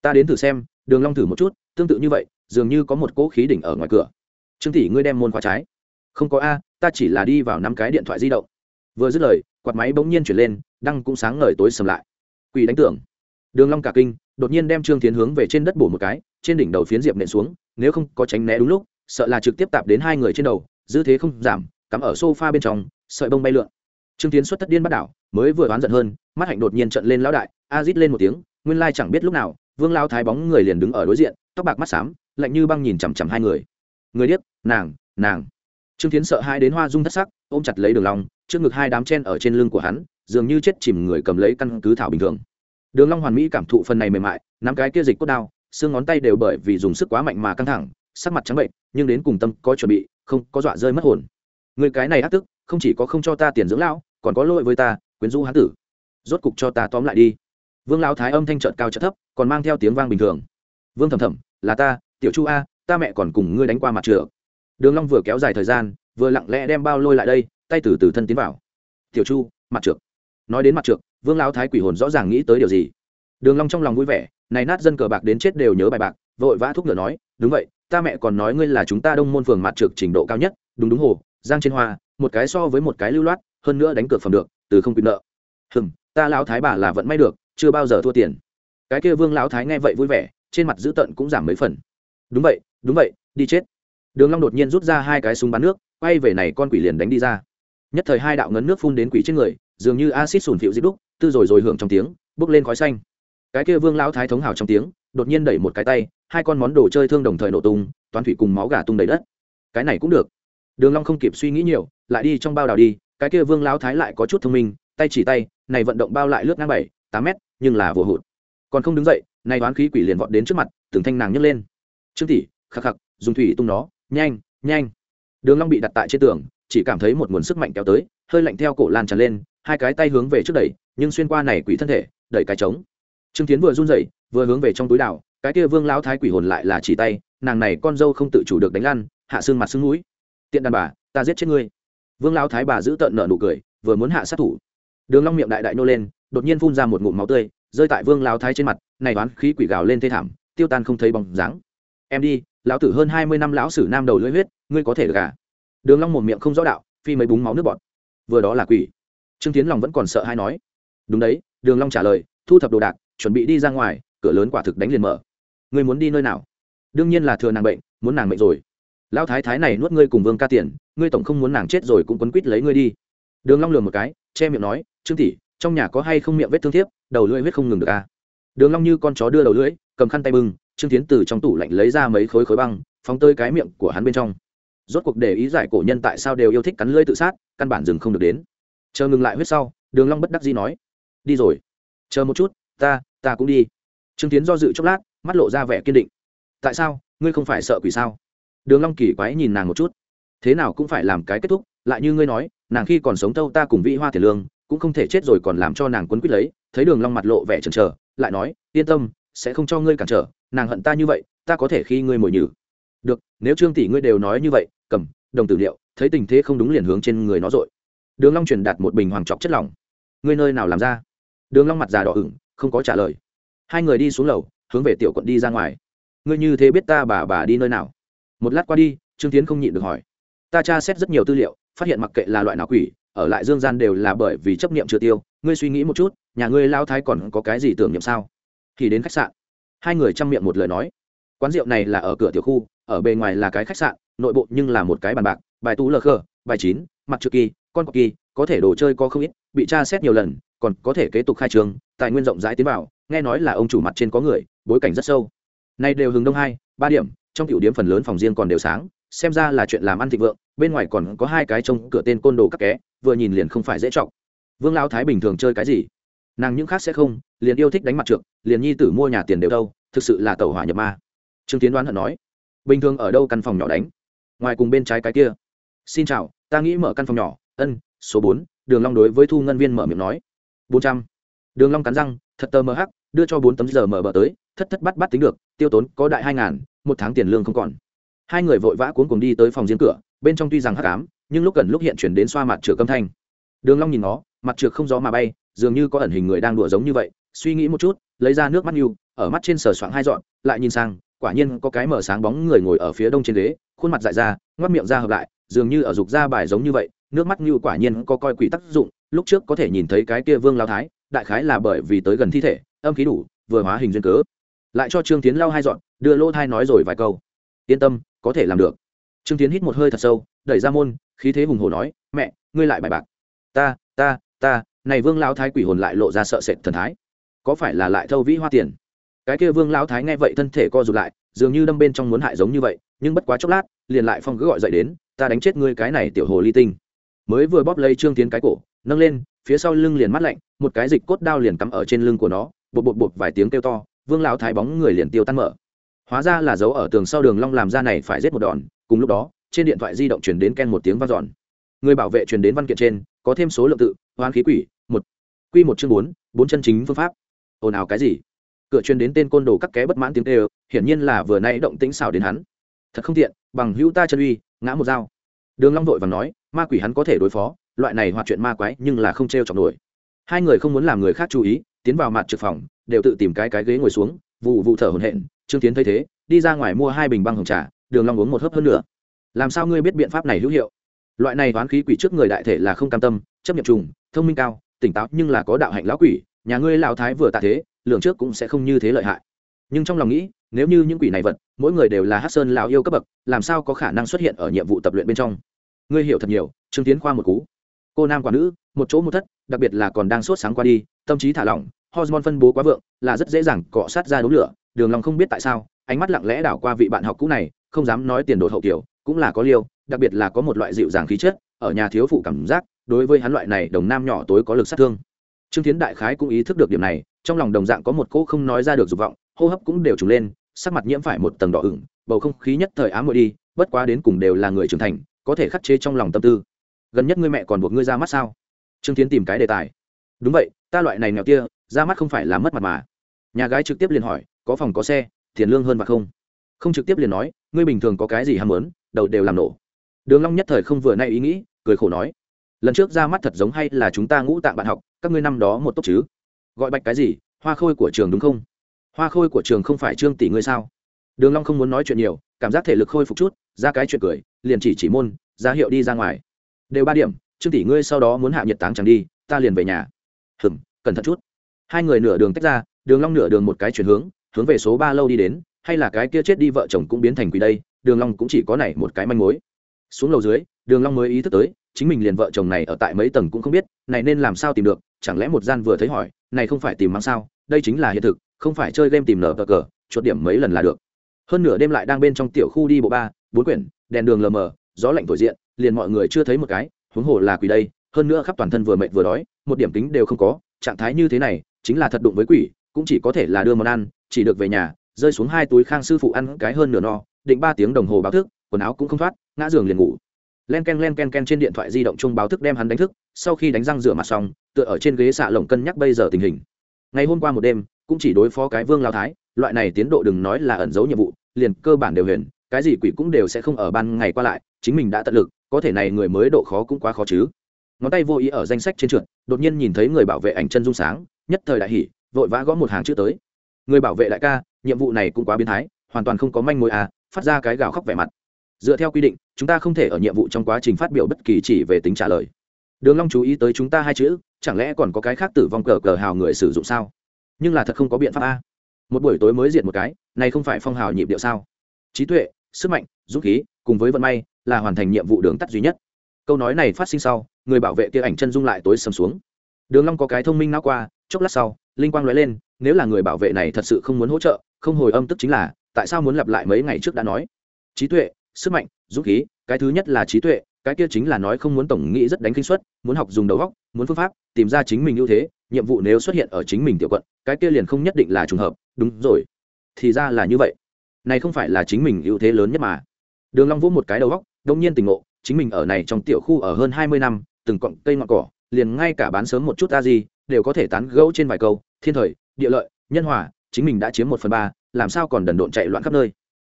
Speaker 1: Ta đến thử xem, đường long thử một chút, tương tự như vậy, dường như có một cỗ khí đỉnh ở ngoài cửa. Trương tỷ, ngươi đem môn khóa trái. Không có a ta chỉ là đi vào năm cái điện thoại di động. Vừa dứt lời, quạt máy bỗng nhiên chuyển lên, đăng cũng sáng ngời tối sầm lại. Quỷ đánh tưởng đường long cả kinh, đột nhiên đem trương tiến hướng về trên đất bổ một cái, trên đỉnh đầu phiến diệp nện xuống, nếu không có tránh né đúng lúc, sợ là trực tiếp tạp đến hai người trên đầu, dư thế không giảm, cắm ở sofa bên trong, sợi bông bay lượn. Trương tiến xuất thất điên bắt đảo, mới vừa oán giận hơn, mắt hạnh đột nhiên trận lên lão đại, a rít lên một tiếng, nguyên lai chẳng biết lúc nào, vương lao thái bóng người liền đứng ở đối diện, tóc bạc mắt xám, lạnh như băng nhìn chằm chằm hai người. Người điếc, nàng nàng trương tiến sợ hai đến hoa dung thất sắc, ôm chặt lấy đường long, trước ngực hai đám chen ở trên lưng của hắn, dường như chết chìm người cầm lấy căn cứ thảo bình thường. Đường long hoàn mỹ cảm thụ phần này mềm mại, nắm cái kia dịch cốt đao, xương ngón tay đều bởi vì dùng sức quá mạnh mà căng thẳng, sắc mặt trắng bệnh, nhưng đến cùng tâm có chuẩn bị, không có dọa rơi mất hồn. Người cái này ác tức, không chỉ có không cho ta tiền dưỡng lão, còn có lỗi với ta, quyến rũ hán tử. Rốt cục cho ta tóm lại đi. Vương lão thái âm thanh trợn cao trợn thấp, còn mang theo tiếng vang bình thường. Vương thầm thầm, là ta, tiểu chu a, ta mẹ còn cùng ngươi đánh qua mặt trượt đường long vừa kéo dài thời gian vừa lặng lẽ đem bao lôi lại đây tay từ từ thân tiến vào. Tiểu chu mặt trượng. nói đến mặt trượng, vương lão thái quỷ hồn rõ ràng nghĩ tới điều gì. Đường long trong lòng vui vẻ này nát dân cờ bạc đến chết đều nhớ bài bạc vội vã thúc ngựa nói đúng vậy ta mẹ còn nói ngươi là chúng ta đông môn phường mặt trượng trình độ cao nhất đúng đúng hồ giang trên hoa một cái so với một cái lưu loát hơn nữa đánh cược phẩm được từ không quyền nợ. Hừm ta lão thái bà là vẫn may được chưa bao giờ thua tiền. Cái kia vương lão thái nghe vậy vui vẻ trên mặt dữ tợn cũng giảm mấy phần. Đúng vậy đúng vậy đi chết đường long đột nhiên rút ra hai cái súng bắn nước, quay về này con quỷ liền đánh đi ra. Nhất thời hai đạo ngấn nước phun đến quỷ trên người, dường như axit sùn phịu dịp đúc, tư rồi rồi hưởng trong tiếng bước lên khói xanh. Cái kia vương lão thái thống hào trong tiếng, đột nhiên đẩy một cái tay, hai con món đồ chơi thương đồng thời nổ tung, toán thủy cùng máu gà tung đầy đất. Cái này cũng được. Đường long không kịp suy nghĩ nhiều, lại đi trong bao đào đi, cái kia vương lão thái lại có chút thông minh, tay chỉ tay, này vận động bao lại lướt ngang bảy, tám mét, nhưng là vừa hụt. Còn không đứng dậy, này đoán khí quỷ liền vọt đến trước mặt, từng thanh nàng nhấc lên. Trương tỷ, khắc khắc, dùng thủy tung nó nhanh nhanh. Đường long bị đặt tại trên tường, chỉ cảm thấy một nguồn sức mạnh kéo tới, hơi lạnh theo cổ lan tràn lên, hai cái tay hướng về trước đẩy, nhưng xuyên qua này quỷ thân thể, đẩy cái trống. Trương tiến vừa run rẩy, vừa hướng về trong túi đảo cái kia vương lão thái quỷ hồn lại là chỉ tay, nàng này con dâu không tự chủ được đánh lăn, hạ xương mặt xương mũi. Tiện đàn bà, ta giết chết ngươi. Vương lão thái bà giữ tợn nợ nụ cười, vừa muốn hạ sát thủ. Đường long miệng đại đại nô lên, đột nhiên phun ra một ngụm máu tươi, rơi tại vương lão thái trên mặt, này đoán khí quỷ gào lên thê thảm, tiêu tan không thấy bóng dáng. Em đi lão tử hơn hai mươi năm lão sử nam đầu lưỡi huyết, ngươi có thể được à đường long một miệng không rõ đạo, phi mấy búng máu nước bọt. Vừa đó là quỷ. Trương tiến lòng vẫn còn sợ hay nói. Đúng đấy, đường long trả lời, thu thập đồ đạc, chuẩn bị đi ra ngoài, cửa lớn quả thực đánh liền mở. Ngươi muốn đi nơi nào? Đương nhiên là thừa nàng bệnh, muốn nàng bệnh rồi. Lão thái thái này nuốt ngươi cùng vương ca tiền, ngươi tổng không muốn nàng chết rồi cũng quấn quýt lấy ngươi đi. Đường long lườm một cái, che miệng nói, trương tỷ, trong nhà có hay không miệng vết thương thiếp, đầu lưỡi huyết không ngừng được à? Đường long như con chó đưa đầu lưỡi, cầm khăn tay bưng trương tiến từ trong tủ lạnh lấy ra mấy khối khối băng, phóng tơi cái miệng của hắn bên trong. Rốt cuộc để ý giải cổ nhân tại sao đều yêu thích cắn lưỡi tự sát, căn bản dừng không được đến. Chờ ngừng lại huyết sau, đường long bất đắc dĩ nói, đi rồi, chờ một chút, ta ta cũng đi. Trương tiến do dự chốc lát, mắt lộ ra vẻ kiên định. Tại sao, ngươi không phải sợ quỷ sao? Đường long kỳ quái nhìn nàng một chút. Thế nào cũng phải làm cái kết thúc, lại như ngươi nói, nàng khi còn sống thâu ta cùng vị hoa thiền lương, cũng không thể chết rồi còn làm cho nàng quấn quýt lấy. Thấy đường long mặt lộ vẻ chần chờ, lại nói, yên tâm sẽ không cho ngươi cản trở, nàng hận ta như vậy, ta có thể khi ngươi mồi nhử. Được, nếu trương tỷ ngươi đều nói như vậy, cầm, đồng tử liệu, thấy tình thế không đúng liền hướng trên người nó dội. đường long truyền đạt một bình hoàng trọc chất lỏng. Ngươi nơi nào làm ra? Đường long mặt già đỏ ửng, không có trả lời. Hai người đi xuống lầu, hướng về tiểu quận đi ra ngoài. Ngươi như thế biết ta bà bà đi nơi nào? Một lát qua đi, trương tiến không nhịn được hỏi. Ta tra xét rất nhiều tư liệu, phát hiện mặc kệ là loại nào quỷ, ở lại dương gian đều là bởi vì chấp niệm chưa tiêu. Ngươi suy nghĩ một chút, nhà ngươi lao thái còn có cái gì tưởng niệm sao? Thì đến khách sạn. Hai người chăm miệng một lời nói. Quán rượu này là ở cửa tiểu khu, ở bề ngoài là cái khách sạn, nội bộ nhưng là một cái bàn bạc, bài tú lờ khơ bài chín, mặt trực kỳ, con kỳ, có thể đồ chơi có không ít, bị tra xét nhiều lần, còn có thể kế tục khai trường, tài nguyên rộng rãi tiến vào, nghe nói là ông chủ mặt trên có người, bối cảnh rất sâu. Nay đều hướng đông hai, ba điểm, trong tiểu điểm phần lớn phòng riêng còn đều sáng, xem ra là chuyện làm ăn thịnh vượng, bên ngoài còn có hai cái trông cửa tên côn đồ các ké vừa nhìn liền không phải dễ trọng vương Lão thái bình thường chơi cái gì? Nàng những khác sẽ không liền yêu thích đánh mặt trượt liền nhi tử mua nhà tiền đều đâu thực sự là tàu hỏa nhập ma. Trương tiến đoán hận nói bình thường ở đâu căn phòng nhỏ đánh? Ngoài cùng bên trái cái kia. Xin chào ta nghĩ mở căn phòng nhỏ. Ân số bốn đường long đối với thu ngân viên mở miệng nói. Bốn trăm. Đường long cắn răng thật tờ hắc, đưa cho bốn tấm giờ mở bờ tới thất thất bắt bắt tính được tiêu tốn có đại hai ngàn một tháng tiền lương không còn. Hai người vội vã cuốn cùng đi tới phòng riêng cửa bên trong tuy rằng hắc ám nhưng lúc gần lúc hiện chuyển đến xoa mặt trượt âm thanh. Đường long nhìn nó mặt trượt không gió mà bay dường như có ẩn hình người đang đùa giống như vậy, suy nghĩ một chút, lấy ra nước mắt nhu ở mắt trên sờ soạng hai dọn, lại nhìn sang, quả nhiên có cái mở sáng bóng người ngồi ở phía đông trên ghế, khuôn mặt dại ra ngoắt miệng ra hợp lại, dường như ở dục ra bài giống như vậy, nước mắt nhu quả nhiên có coi quỷ tác dụng, lúc trước có thể nhìn thấy cái kia vương lao thái, đại khái là bởi vì tới gần thi thể, âm khí đủ, vừa hóa hình duyên cớ. Lại cho trương tiến lao hai dọn, đưa lỗ thai nói rồi vài câu. Yên tâm, có thể làm được. Trương tiến hít một hơi thật sâu, đẩy ra môn, khí thế hùng hồ nói, mẹ, ngươi lại bài bạc. Ta ta ta này vương lão thái quỷ hồn lại lộ ra sợ sệt thần thái. Có phải là lại thâu vĩ hoa tiền? Cái kia vương lão thái nghe vậy thân thể co rụt lại, dường như đâm bên trong muốn hại giống như vậy, nhưng bất quá chốc lát, liền lại phong cứ gọi dậy đến, ta đánh chết ngươi cái này tiểu hồ ly tinh. Mới vừa bóp lấy trương tiến cái cổ, nâng lên, phía sau lưng liền mắt lạnh, một cái dịch cốt đao liền cắm ở trên lưng của nó bột bột bột vài tiếng kêu to, vương lão thái bóng người liền tiêu tan mở. Hóa ra là dấu ở tường sau đường long làm ra này phải giết một đòn, cùng lúc đó, trên điện thoại di động truyền đến ken một tiếng vang dọn. Người bảo vệ truyền đến văn kiện trên, có thêm số lượng tự hoán khí quỷ một. Quy một chương bốn bốn chân chính phương pháp. Ồn ào cái gì? Cửa truyền đến tên côn đồ các ké bất mãn tiếng kêu, hiển nhiên là vừa nay động tĩnh xào đến hắn. Thật không tiện, bằng hữu ta chân uy, ngã một dao. Đường long vội vàng nói, ma quỷ hắn có thể đối phó, loại này hoạt chuyện ma quái nhưng là không treo chọc nổi. Hai người không muốn làm người khác chú ý, tiến vào mặt trực phòng, đều tự tìm cái cái ghế ngồi xuống, vụ vụ thở hổn hển, trương tiến thấy thế, đi ra ngoài mua hai bình băng hồng trà, đường long uống một hớp hơn nữa làm sao ngươi biết biện pháp này hữu hiệu? Loại này toán khí quỷ trước người đại thể là không cam tâm, chấp nhận trùng, thông minh cao tỉnh táo nhưng là có đạo hạnh lão quỷ, nhà ngươi lão thái vừa tạ thế lượng trước cũng sẽ không như thế lợi hại. Nhưng trong lòng nghĩ, nếu như những quỷ này vật, mỗi người đều là hát sơn lão yêu cấp bậc, làm sao có khả năng xuất hiện ở nhiệm vụ tập luyện bên trong? Ngươi hiểu thật nhiều, trương tiến khoa một cú. Cô nam quả nữ, một chỗ một thất, đặc biệt là còn đang sốt sáng qua đi, tâm trí thả lỏng, hormone phân bố quá vượng, là rất dễ dàng cọ sát ra đống lửa, đường lòng không biết tại sao, ánh mắt lặng lẽ đảo qua vị bạn học cũ này, không dám nói tiền đột hậu kiểu, cũng là có liêu, đặc biệt là có một loại dịu dàng khí chất, ở nhà thiếu phụ cảm giác đối với hắn loại này đồng nam nhỏ tối có lực sát thương. Trương tiến đại khái cũng ý thức được điểm này, trong lòng đồng dạng có một cỗ không nói ra được dục vọng, hô hấp cũng đều trùng lên, sắc mặt nhiễm phải một tầng đỏ ửng, bầu không khí nhất thời ám muội đi, bất quá đến cùng đều là người trưởng thành, có thể khắc chế trong lòng tâm tư. Gần nhất ngươi mẹ còn buộc ngươi ra mắt sao? Trương tiến tìm cái đề tài. Đúng vậy, ta loại này nghèo kia, ra mắt không phải là mất mặt mà. Nhà gái trực tiếp liền hỏi, có phòng có xe, tiền lương hơn và không? Không trực tiếp liền nói, ngươi bình thường có cái gì ham muốn, đầu đều làm nổ. Đường long nhất thời không vừa nay ý nghĩ, cười khổ nói lần trước ra mắt thật giống hay là chúng ta ngũ tạng bạn học, các ngươi năm đó một tốt chứ? Gọi bạch cái gì? Hoa khôi của trường đúng không? Hoa khôi của trường không phải trương tỷ ngươi sao? Đường long không muốn nói chuyện nhiều, cảm giác thể lực khôi phục chút, ra cái chuyện cười, liền chỉ chỉ môn, ra hiệu đi ra ngoài. Đều ba điểm, trương tỷ ngươi sau đó muốn hạ nhiệt táng chẳng đi, ta liền về nhà. Hừm, cẩn thận chút. Hai người nửa đường tách ra, đường long nửa đường một cái chuyển hướng hướng về số ba lâu đi đến, hay là cái kia chết đi vợ chồng cũng biến thành quỷ đây, đường long cũng chỉ có này một cái manh mối. Xuống lầu dưới, đường long mới ý thức tới chính mình liền vợ chồng này ở tại mấy tầng cũng không biết, này nên làm sao tìm được, chẳng lẽ một gian vừa thấy hỏi, này không phải tìm mang sao, đây chính là hiện thực, không phải chơi game tìm nở cờ cờ, chuột điểm mấy lần là được. Hơn nửa đêm lại đang bên trong tiểu khu đi bộ ba, bốn quyển, đèn đường lờ mờ, gió lạnh thổi diện, liền mọi người chưa thấy một cái, huống hồ là quỷ đây, hơn nữa khắp toàn thân vừa mệt vừa đói, một điểm tính đều không có, trạng thái như thế này, chính là thật đụng với quỷ, cũng chỉ có thể là đưa món ăn, chỉ được về nhà, rơi xuống hai túi khang sư phụ ăn cái hơn nửa no, định ba tiếng đồng hồ báo thức, quần áo cũng không thoát, ngã giường liền ngủ len ken len ken ken trên điện thoại di động chung báo thức đem hắn đánh thức, sau khi đánh răng rửa mặt xong, tựa ở trên ghế xạ lồng cân nhắc bây giờ tình hình. Ngày hôm qua một đêm, cũng chỉ đối phó cái vương lao thái, loại này tiến độ đừng nói là ẩn giấu nhiệm vụ, liền cơ bản đều huyền, cái gì quỷ cũng đều sẽ không ở ban ngày qua lại, chính mình đã tận lực, có thể này người mới độ khó cũng quá khó chứ. Ngón tay vô ý ở danh sách trên trượt, đột nhiên nhìn thấy người bảo vệ ảnh chân dung sáng, nhất thời đại hỉ, vội vã gõ một hàng chữ tới. Người bảo vệ đại ca, nhiệm vụ này cũng quá biến thái, hoàn toàn không có manh mối à phát ra cái gào khóc vẻ mặt dựa theo quy định, chúng ta không thể ở nhiệm vụ trong quá trình phát biểu bất kỳ chỉ về tính trả lời. Đường long chú ý tới chúng ta hai chữ, chẳng lẽ còn có cái khác tử vong cờ cờ hào người sử dụng sao? Nhưng là thật không có biện pháp a. Một buổi tối mới diệt một cái, này không phải phong hào nhịp điệu sao? Trí tuệ, sức mạnh, dũng khí, cùng với vận may, là hoàn thành nhiệm vụ đường tắt duy nhất. Câu nói này phát sinh sau, người bảo vệ kia ảnh chân dung lại tối sầm xuống. Đường long có cái thông minh não qua, chốc lát sau, linh quang lóe lên, nếu là người bảo vệ này thật sự không muốn hỗ trợ, không hồi âm tức chính là, tại sao muốn lặp lại mấy ngày trước đã nói? Trí tuệ sức mạnh, dũng khí, cái thứ nhất là trí tuệ, cái kia chính là nói không muốn tổng nghĩ rất đánh kinh suất, muốn học dùng đầu óc, muốn phương pháp, tìm ra chính mình ưu thế, nhiệm vụ nếu xuất hiện ở chính mình tiểu quận, cái kia liền không nhất định là trùng hợp, đúng rồi. Thì ra là như vậy. Này không phải là chính mình ưu thế lớn nhất mà. Đường long vỗ một cái đầu óc, đông nhiên tỉnh ngộ, chính mình ở này trong tiểu khu ở hơn hai mươi năm, từng cọng cây ngọn cỏ, liền ngay cả bán sớm một chút ta gì đều có thể tán gẫu trên vài câu, thiên thời, địa lợi, nhân hòa, chính mình đã chiếm một phần ba, làm sao còn đần độn chạy loạn khắp nơi.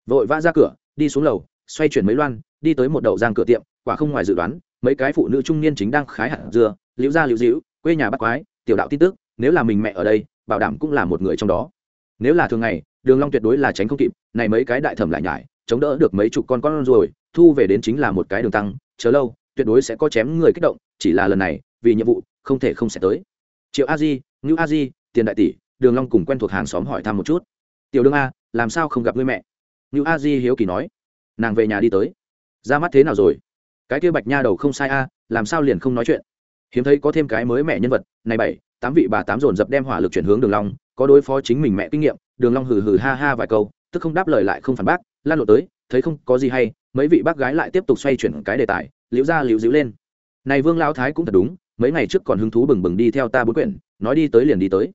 Speaker 1: Vội vã ra cửa, đi xuống lầu xoay chuyển mấy loan, đi tới một đầu giang cửa tiệm, quả không ngoài dự đoán, mấy cái phụ nữ trung niên chính đang khái hạt dưa liễu ra liễu dĩu, quê nhà bắt quái, tiểu đạo tin tức, nếu là mình mẹ ở đây, bảo đảm cũng là một người trong đó. Nếu là thường ngày, đường long tuyệt đối là tránh không kịp, này mấy cái đại thẩm lại nhải, chống đỡ được mấy chục con con rồi, thu về đến chính là một cái đường tăng, chờ lâu, tuyệt đối sẽ có chém người kích động, chỉ là lần này, vì nhiệm vụ, không thể không sẽ tới. Triệu a di, ngưu a di, tiền đại tỷ, đường long cùng quen thuộc hàng xóm hỏi thăm một chút. Tiểu đương a, làm sao không gặp ngươi mẹ? Ngưu a di hiếu kỳ nói nàng về nhà đi tới. Ra mắt thế nào rồi? Cái kia bạch nha đầu không sai a, làm sao liền không nói chuyện? Hiếm thấy có thêm cái mới mẹ nhân vật. Này bảy, tám vị bà tám dồn dập đem hỏa lực chuyển hướng đường long, có đối phó chính mình mẹ kinh nghiệm. Đường long hừ hừ ha ha vài câu, tức không đáp lời lại không phản bác, lan lộ tới, thấy không có gì hay, mấy vị bác gái lại tiếp tục xoay chuyển cái đề tài, liễu ra liễu dĩu lên. Này vương lão thái cũng thật đúng, mấy ngày trước còn hứng thú bừng bừng đi theo ta bốn quyển, nói đi tới liền đi tới.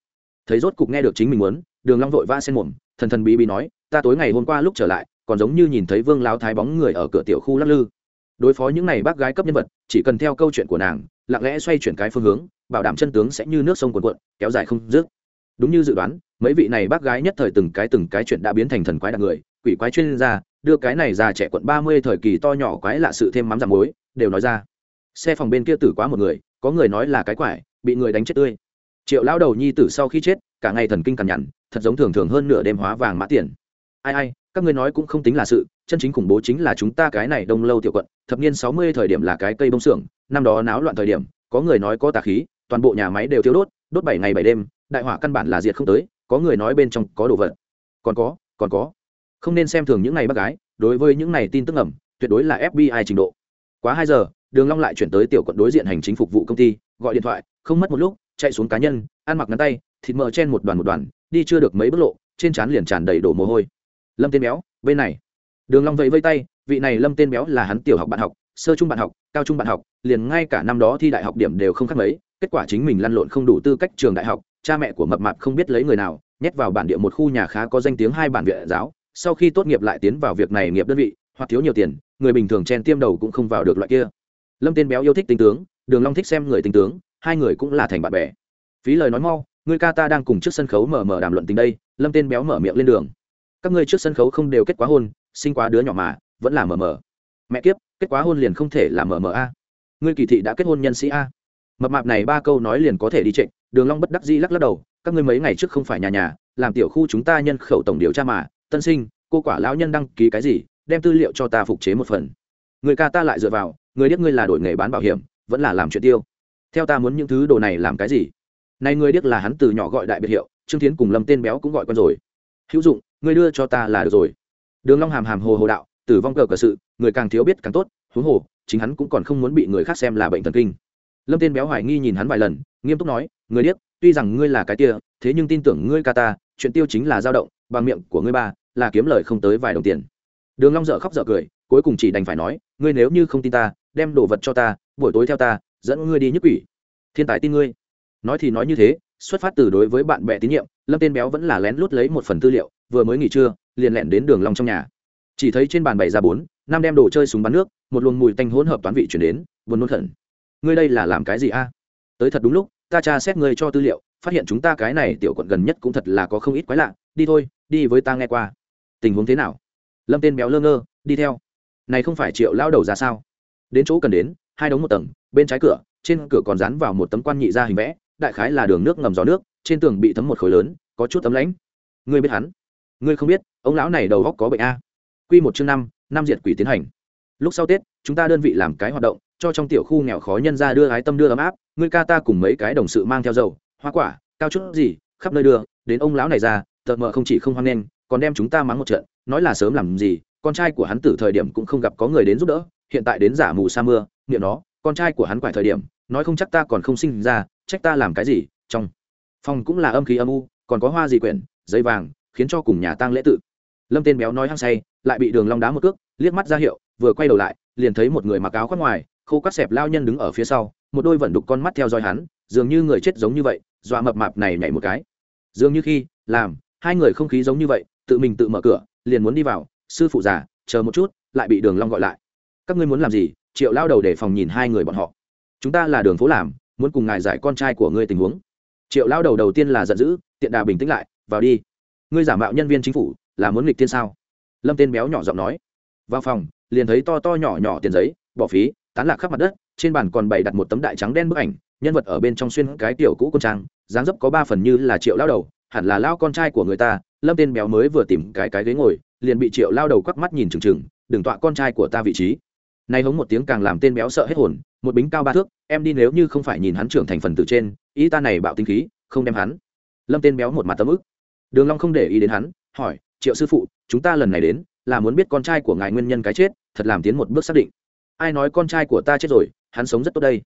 Speaker 1: Thấy rốt cục nghe được chính mình muốn, đường long vội va xen mồm, thần thần bí bí nói, ta tối ngày hôm qua lúc trở lại còn giống như nhìn thấy vương lao thái bóng người ở cửa tiểu khu lắc lư. Đối phó những này bác gái cấp nhân vật, chỉ cần theo câu chuyện của nàng, lặng lẽ xoay chuyển cái phương hướng, bảo đảm chân tướng sẽ như nước sông cuồn cuộn, kéo dài không dứt. Đúng như dự đoán, mấy vị này bác gái nhất thời từng cái từng cái chuyện đã biến thành thần quái đặc người, quỷ quái chuyên gia, đưa cái này ra trẻ quận ba mươi thời kỳ to nhỏ quái lạ sự thêm mắm giảm muối, đều nói ra. Xe phòng bên kia tử quá một người, có người nói là cái quải, bị người đánh chết tươi. Triệu lão đầu nhi tử sau khi chết, cả ngày thần kinh cằn nhằn, thật giống thường thường hơn nửa đêm hóa vàng mã tiền. Ai ai các ngươi nói cũng không tính là sự, chân chính khủng bố chính là chúng ta cái này đông lâu tiểu quận, thập niên sáu mươi thời điểm là cái cây bông xưởng, năm đó náo loạn thời điểm, có người nói có tà khí, toàn bộ nhà máy đều thiếu đốt đốt bảy ngày bảy đêm, đại hỏa căn bản là diệt không tới, có người nói bên trong có đồ vật. Còn có còn có. Không nên xem thường những ngày bác gái, đối với những này tin tức ẩm tuyệt đối là fbi trình độ. Quá hai giờ, đường long lại chuyển tới tiểu quận đối diện hành chính phục vụ công ty, gọi điện thoại, không mất một lúc, chạy xuống cá nhân, ăn mặc ngắn tay, thịt mỡ chen một đoàn một đoàn, đi chưa được mấy bước lộ, trên trán liền tràn đầy đổ mồ hôi lâm tên béo, bên này. Đường long vẫy vây tay, vị này lâm tên béo là hắn tiểu học bạn học, sơ trung bạn học, cao trung bạn học, liền ngay cả năm đó thi đại học điểm đều không khác mấy, kết quả chính mình lăn lộn không đủ tư cách trường đại học, cha mẹ của mập mạp không biết lấy người nào, nhét vào bản địa một khu nhà khá có danh tiếng hai bản viện giáo, sau khi tốt nghiệp lại tiến vào việc này nghiệp đơn vị, hoặc thiếu nhiều tiền, người bình thường chen tiêm đầu cũng không vào được loại kia. Lâm tên béo yêu thích tinh tướng, đường long thích xem người tinh tướng, hai người cũng là thành bạn bè. Phí lời nói mau, người ca ta đang cùng trước sân khấu mở mở đàm luận tình đây, lâm tên béo mở miệng lên đường các ngươi trước sân khấu không đều kết quá hôn, sinh quá đứa nhỏ mà, vẫn là mờ mờ. mẹ kiếp, kết quá hôn liền không thể là mờ mờ a. Ngươi kỳ thị đã kết hôn nhân sĩ a. Mập mạp này ba câu nói liền có thể đi trịnh, đường long bất đắc dĩ lắc lắc đầu, các ngươi mấy ngày trước không phải nhà nhà, làm tiểu khu chúng ta nhân khẩu tổng điều tra mà, tân sinh, cô quả lão nhân đăng ký cái gì, đem tư liệu cho ta phục chế một phần. Người ca ta lại dựa vào, người điếc ngươi là đổi nghề bán bảo hiểm, vẫn là làm chuyện tiêu. Theo ta muốn những thứ đồ này làm cái gì? Này người điếc là hắn từ nhỏ gọi đại biệt hiệu, trương tiến cùng lâm tên béo cũng gọi con rồi. Hữu dụng ngươi đưa cho ta là được rồi. Đường long hàm hàm hồ hồ đạo, tử vong cờ cờ sự, người càng thiếu biết càng tốt, huống hồ, chính hắn cũng còn không muốn bị người khác xem là bệnh thần kinh. Lâm tên béo hoài nghi nhìn hắn vài lần, nghiêm túc nói, người điếc, tuy rằng ngươi là cái tia thế nhưng tin tưởng ngươi ca ta, chuyện tiêu chính là dao động, bằng miệng của ngươi ba, là kiếm lời không tới vài đồng tiền. Đường long dở khóc dở cười, cuối cùng chỉ đành phải nói, ngươi nếu như không tin ta, đem đồ vật cho ta, buổi tối theo ta, dẫn ngươi đi nhức quỷ. Thiên tài tin ngươi. Nói thì nói như thế, xuất phát từ đối với bạn bè tín nhiệm, lâm tên béo vẫn là lén lút lấy một phần tư liệu vừa mới nghỉ trưa, liền lẹn đến đường long trong nhà. Chỉ thấy trên bàn bày ra bốn, năm đem đồ chơi súng bắn nước, một luồng mùi tanh hỗn hợp toán vị chuyển đến, buồn nôn khẩn. Ngươi đây là làm cái gì a? Tới thật đúng lúc, ta tra xét ngươi cho tư liệu, phát hiện chúng ta cái này tiểu quận gần nhất cũng thật là có không ít quái lạ, đi thôi, đi với ta nghe qua. Tình huống thế nào? Lâm tên béo lơ ngơ, đi theo. Này không phải triệu lao đầu ra sao? Đến chỗ cần đến, hai đống một tầng, bên trái cửa, trên cửa còn dán vào một tấm quan nhị ra hình vẽ, đại khái là đường nước ngầm gió nước, trên tường bị thấm một khối lớn, có chút tấm lãnh ngươi biết hắn? Ngươi không biết, ông lão này đầu góc có bệnh a. Q một chương năm năm diệt quỷ tiến hành. Lúc sau tết, chúng ta đơn vị làm cái hoạt động, cho trong tiểu khu nghèo khó nhân ra đưa ái tâm đưa ấm áp, ngươi ca ta cùng mấy cái đồng sự mang theo dầu, hoa quả, cao chút gì, khắp nơi đưa, đến ông lão này ra tợt mờ không chỉ không hoan nghênh, còn đem chúng ta mắng một trận, nói là sớm làm gì, con trai của hắn từ thời điểm cũng không gặp có người đến giúp đỡ, hiện tại đến giả mù sa mưa nghiệm nó, con trai của hắn quải thời điểm, nói không chắc ta còn không sinh ra, trách ta làm cái gì, trong phòng cũng là âm khí âm u, còn có hoa gì quyển, giấy vàng khiến cho cùng nhà tang lễ tự. Lâm tên béo nói hăng say, lại bị đường long đá một cước, liếc mắt ra hiệu, vừa quay đầu lại, liền thấy một người mặc áo khoác ngoài, khô quắt xẹp lao nhân đứng ở phía sau, một đôi vẫn đục con mắt theo dõi hắn, dường như người chết giống như vậy, dọa mập mạp này nhảy một cái. Dường như khi, làm, hai người không khí giống như vậy, tự mình tự mở cửa, liền muốn đi vào, sư phụ già, chờ một chút, lại bị đường long gọi lại. Các ngươi muốn làm gì? Triệu lao đầu để phòng nhìn hai người bọn họ. Chúng ta là đường phố làm, muốn cùng ngài giải con trai của ngươi tình huống. Triệu lao đầu đầu tiên là giận dữ, tiện đà bình tĩnh lại, vào đi ngươi giả mạo nhân viên chính phủ, là muốn nghịch tiên sao? Lâm tên béo nhỏ giọng nói. Vào phòng, liền thấy to to nhỏ nhỏ tiền giấy, bỏ phí, tán lạc khắp mặt đất, trên bàn còn bày đặt một tấm đại trắng đen bức ảnh, nhân vật ở bên trong xuyên cái tiểu cũ con trang, dáng dấp có ba phần như là triệu lao đầu, hẳn là lao con trai của người ta. Lâm tên béo mới vừa tìm cái cái ghế ngồi, liền bị triệu lao đầu quắc mắt nhìn trừng trừng đừng tọa con trai của ta vị trí. Nay hống một tiếng càng làm tên béo sợ hết hồn, một bính cao ba thước, em đi nếu như không phải nhìn hắn trưởng thành phần từ trên, ý ta này bạo tinh khí, không đem hắn. Lâm tên béo một mặt tấm ức đường long không để ý đến hắn, hỏi, triệu sư phụ, chúng ta lần này đến là muốn biết con trai của ngài nguyên nhân cái chết, thật làm tiến một bước xác định. Ai nói con trai của ta chết rồi, hắn sống rất tốt đây.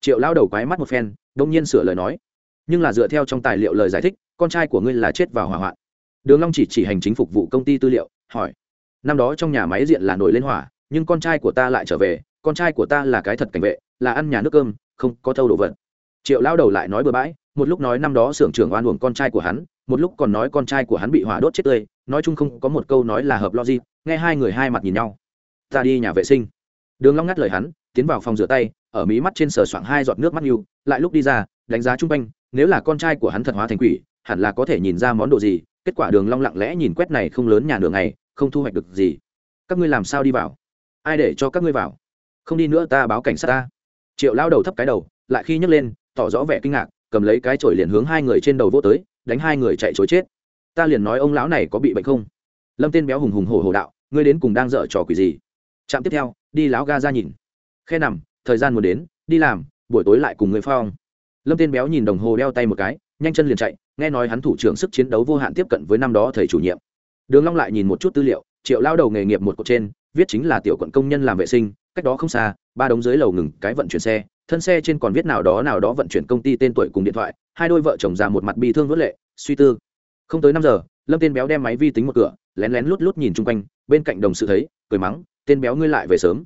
Speaker 1: Triệu lao đầu quái mắt một phen, đông nhiên sửa lời nói, nhưng là dựa theo trong tài liệu lời giải thích, con trai của ngươi là chết vào hỏa hoạn. Đường long chỉ chỉ hành chính phục vụ công ty tư liệu, hỏi, năm đó trong nhà máy diện là nổi lên hỏa, nhưng con trai của ta lại trở về, con trai của ta là cái thật cảnh vệ, là ăn nhà nước cơm, không có thâu đồ vật. Triệu lao đầu lại nói bừa bãi, một lúc nói năm đó xưởng trưởng oan uổng con trai của hắn một lúc còn nói con trai của hắn bị hỏa đốt chết tươi, nói chung không có một câu nói là hợp logic, nghe hai người hai mặt nhìn nhau. Ta đi nhà vệ sinh. Đường long ngắt lời hắn, tiến vào phòng rửa tay, ở mí mắt trên sờ soạng hai giọt nước mắt yêu lại lúc đi ra, đánh giá trung quanh, nếu là con trai của hắn thật hóa thành quỷ, hẳn là có thể nhìn ra món đồ gì, kết quả đường long lặng lẽ nhìn quét này không lớn nhà nửa ngày, không thu hoạch được gì. Các ngươi làm sao đi vào? Ai để cho các ngươi vào? Không đi nữa ta báo cảnh sát ta. Triệu lao đầu thấp cái đầu, lại khi nhấc lên, tỏ rõ vẻ kinh ngạc, cầm lấy cái chổi liền hướng hai người trên đầu vô tới đánh hai người chạy chối chết. Ta liền nói ông lão này có bị bệnh không? Lâm tên béo hùng hùng hổ hổ đạo, ngươi đến cùng đang dở trò quỷ gì? Trạm tiếp theo, đi láo ga ra nhìn. Khe nằm, thời gian muốn đến, đi làm, buổi tối lại cùng người phong. Lâm tên béo nhìn đồng hồ đeo tay một cái, nhanh chân liền chạy, nghe nói hắn thủ trưởng sức chiến đấu vô hạn tiếp cận với năm đó thầy chủ nhiệm. Đường long lại nhìn một chút tư liệu, triệu lao đầu nghề nghiệp một cột trên, viết chính là tiểu quận công nhân làm vệ sinh, cách đó không xa, ba đống dưới lầu ngừng, cái vận chuyển xe, thân xe trên còn viết nào đó nào đó vận chuyển công ty tên tuổi cùng điện thoại hai đôi vợ chồng già một mặt bi thương vất lệ, suy tư. Không tới năm giờ, lâm tên béo đem máy vi tính một cửa, lén lén lút lút nhìn chung quanh, bên cạnh đồng sự thấy, cười mắng, tên béo ngươi lại về sớm.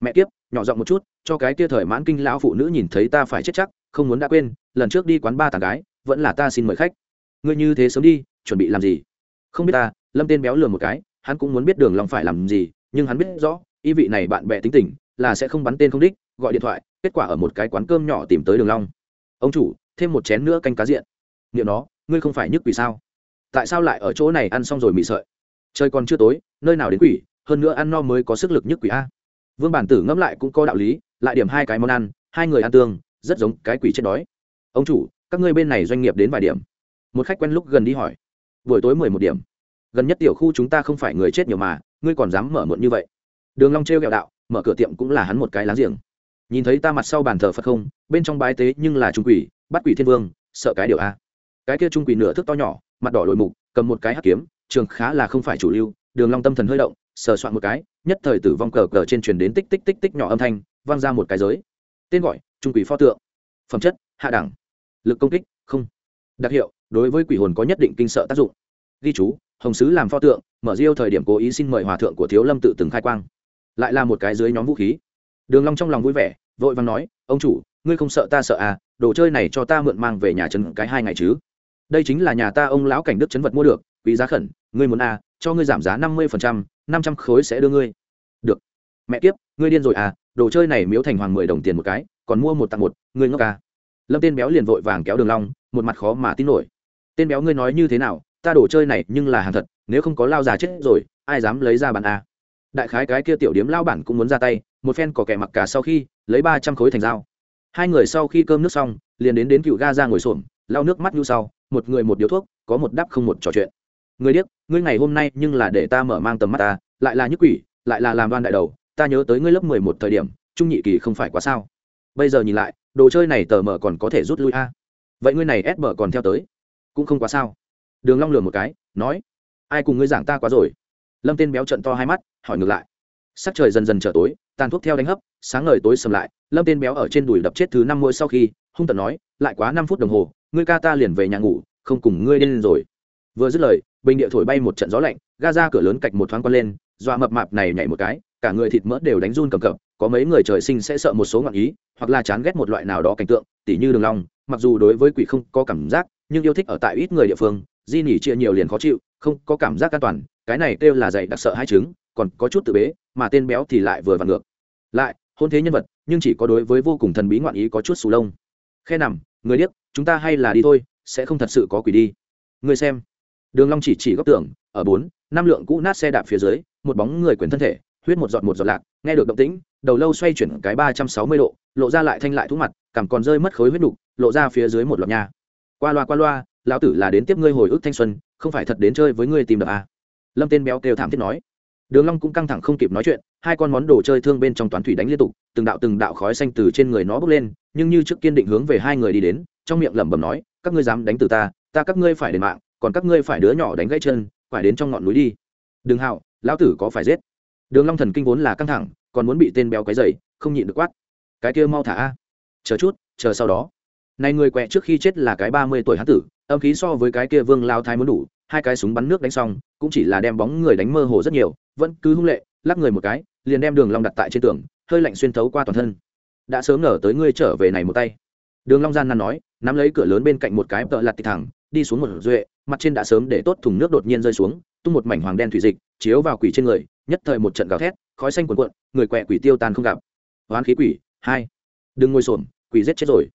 Speaker 1: Mẹ kiếp, nhỏ giọng một chút, cho cái kia thời mãn kinh lão phụ nữ nhìn thấy ta phải chết chắc, không muốn đã quên, lần trước đi quán ba tàng gái, vẫn là ta xin mời khách. Ngươi như thế sớm đi, chuẩn bị làm gì? Không biết ta. Lâm tên béo lừa một cái, hắn cũng muốn biết đường long phải làm gì, nhưng hắn biết rõ y vị này bạn bè tính tình, là sẽ không bắn tên không đích, gọi điện thoại, kết quả ở một cái quán cơm nhỏ tìm tới đường long. Ông chủ thêm một chén nữa canh cá diện. Niệm nó, ngươi không phải nhức quỷ sao? Tại sao lại ở chỗ này ăn xong rồi mị sợi? Trời còn chưa tối, nơi nào đến quỷ, hơn nữa ăn no mới có sức lực nhức quỷ a. Vương bản tử ngẫm lại cũng có đạo lý, lại điểm hai cái món ăn, hai người ăn tương, rất giống cái quỷ chết đói. Ông chủ, các ngươi bên này doanh nghiệp đến vài điểm? Một khách quen lúc gần đi hỏi. Buổi tối mười một điểm. Gần nhất tiểu khu chúng ta không phải người chết nhiều mà, ngươi còn dám mở muộn như vậy? Đường long treo gẹo đạo, mở cửa tiệm cũng là hắn một cái láng giềng. Nhìn thấy ta mặt sau bàn thờ phật không, bên trong bái tế nhưng là trung quỷ bắt quỷ thiên vương, sợ cái điều a. Cái kia trung quỷ nửa thước to nhỏ, mặt đỏ lội mục, cầm một cái hắc kiếm, trường khá là không phải chủ lưu, đường long tâm thần hơi động, sờ soạn một cái, nhất thời tử vong cờ cờ trên truyền đến tích tích tích tích nhỏ âm thanh, vang ra một cái giới. Tên gọi, trung quỷ pho tượng. Phẩm chất, hạ đẳng. Lực công kích, không. Đặc hiệu, đối với quỷ hồn có nhất định kinh sợ tác dụng. Ghi chú, hồng sứ làm pho tượng, mở riêu thời điểm cố ý xin mời hòa thượng của thiếu lâm tự từng khai quang. Lại là một cái dưới nhóm vũ khí. Đường long trong lòng vui vẻ vội vàng nói, ông chủ, ngươi không sợ ta sợ à? Đồ chơi này cho ta mượn mang về nhà trấn cái hai ngày chứ? Đây chính là nhà ta ông lão cảnh đức chấn vật mua được, quý giá khẩn, ngươi muốn à cho ngươi giảm giá năm mươi phần trăm, năm trăm khối sẽ đưa ngươi. Được. Mẹ kiếp, ngươi điên rồi à? Đồ chơi này miếu thành hoàng mười đồng tiền một cái, còn mua một tặng một, ngươi ngốc à? Lâm tên béo liền vội vàng kéo đường long, một mặt khó mà tin nổi. Tên béo ngươi nói như thế nào? Ta đồ chơi này nhưng là hàng thật, nếu không có lao già chết rồi, ai dám lấy ra bàn à? Đại khái cái kia tiểu điếm lao bản cũng muốn ra tay, một phen có kẻ mặc cả sau khi lấy ba trăm khối thành dao. Hai người sau khi cơm nước xong, liền đến đến cựu ga ra ngồi xổm, lau nước mắt như sau, một người một điếu thuốc, có một đắp không một trò chuyện. Người điếc, ngươi ngày hôm nay nhưng là để ta mở mang tầm mắt ta, lại là nhức quỷ, lại là làm đoan đại đầu, ta nhớ tới ngươi lớp mười một thời điểm, trung nhị kỳ không phải quá sao. Bây giờ nhìn lại, đồ chơi này tờ mở còn có thể rút lui a. Vậy ngươi này ép mở còn theo tới, cũng không quá sao. Đường long lừa một cái, nói, ai cùng ngươi giảng ta quá rồi? Lâm tên béo trận to hai mắt, hỏi ngược lại, sắc trời dần dần trở tối, tàn thuốc theo đánh hấp sáng ngời tối sầm lại, lâm tên béo ở trên đùi đập chết thứ năm mươi sau khi, hung tận nói, lại quá năm phút đồng hồ, ngươi ca ta liền về nhà ngủ, không cùng ngươi lên rồi. Vừa dứt lời, bình địa thổi bay một trận gió lạnh, ga ra cửa lớn cạch một thoáng con lên, dọa mập mạp này nhảy một cái, cả người thịt mỡ đều đánh run cầm cập, có mấy người trời sinh sẽ sợ một số ngọn ý, hoặc là chán ghét một loại nào đó cảnh tượng, tỉ như đường long, mặc dù đối với quỷ không có cảm giác, nhưng yêu thích ở tại ít người địa phương, di nỉ chia nhiều liền khó chịu, không có cảm giác an toàn, cái này kêu là dạy đặc sợ hai chứng, còn có chút tự bế, mà tên béo thì lại vừa vặn ngược. Lại hôn thế nhân vật, nhưng chỉ có đối với vô cùng thần bí ngoạn ý có chút sù lông. Khe nằm, người điếc, chúng ta hay là đi thôi, sẽ không thật sự có quỷ đi. Người xem. Đường long chỉ chỉ góc tường, ở bốn, năm lượng cũ nát xe đạp phía dưới, một bóng người quyền thân thể, huyết một giọt một giọt lạc, nghe được động tĩnh, đầu lâu xoay chuyển cái ba trăm sáu mươi độ, lộ ra lại thanh lại thú mặt cằm còn rơi mất khối huyết đục, lộ ra phía dưới một loạt nhà qua loa qua loa, lão tử là đến tiếp ngươi hồi ức thanh xuân, không phải thật đến chơi với ngươi tìm được à. lâm tên béo kêu thảm thiết nói đường long cũng căng thẳng không kịp nói chuyện, hai con món đồ chơi thương bên trong toán thủy đánh liên tục, từng đạo từng đạo khói xanh từ trên người nó bốc lên, nhưng như trước kiên định hướng về hai người đi đến, trong miệng lẩm bẩm nói, các ngươi dám đánh từ ta ta các ngươi phải đền mạng, còn các ngươi phải đứa nhỏ đánh gãy chân, phải đến trong ngọn núi đi. Đường hạo, lão tử có phải giết? Đường long thần kinh vốn là căng thẳng, còn muốn bị tên béo quấy rầy, không nhịn được quát. Cái kia mau thả a, chờ chút, chờ sau đó. Này người quẹ trước khi chết là cái ba mươi tuổi hán tử, âm khí so với cái kia vương lao thái muốn đủ, hai cái súng bắn nước đánh xong, cũng chỉ là đem bóng người đánh mơ hồ rất nhiều vẫn cứ hung lệ, lắc người một cái, liền đem đường long đặt tại trên tường, hơi lạnh xuyên thấu qua toàn thân. Đã sớm ngờ tới ngươi trở về này một tay. Đường long gian nan nói, nắm lấy cửa lớn bên cạnh một cái tợ lặt tịch thẳng, đi xuống một duệ, mặt trên đã sớm để tốt thùng nước đột nhiên rơi xuống, tung một mảnh hoàng đen thủy dịch, chiếu vào quỷ trên người, nhất thời một trận gào thét, khói xanh cuồn cuộn, người quẹ quỷ tiêu tan không gặp. Hoán khí quỷ, hai. Đừng ngồi xổm, quỷ giết chết rồi.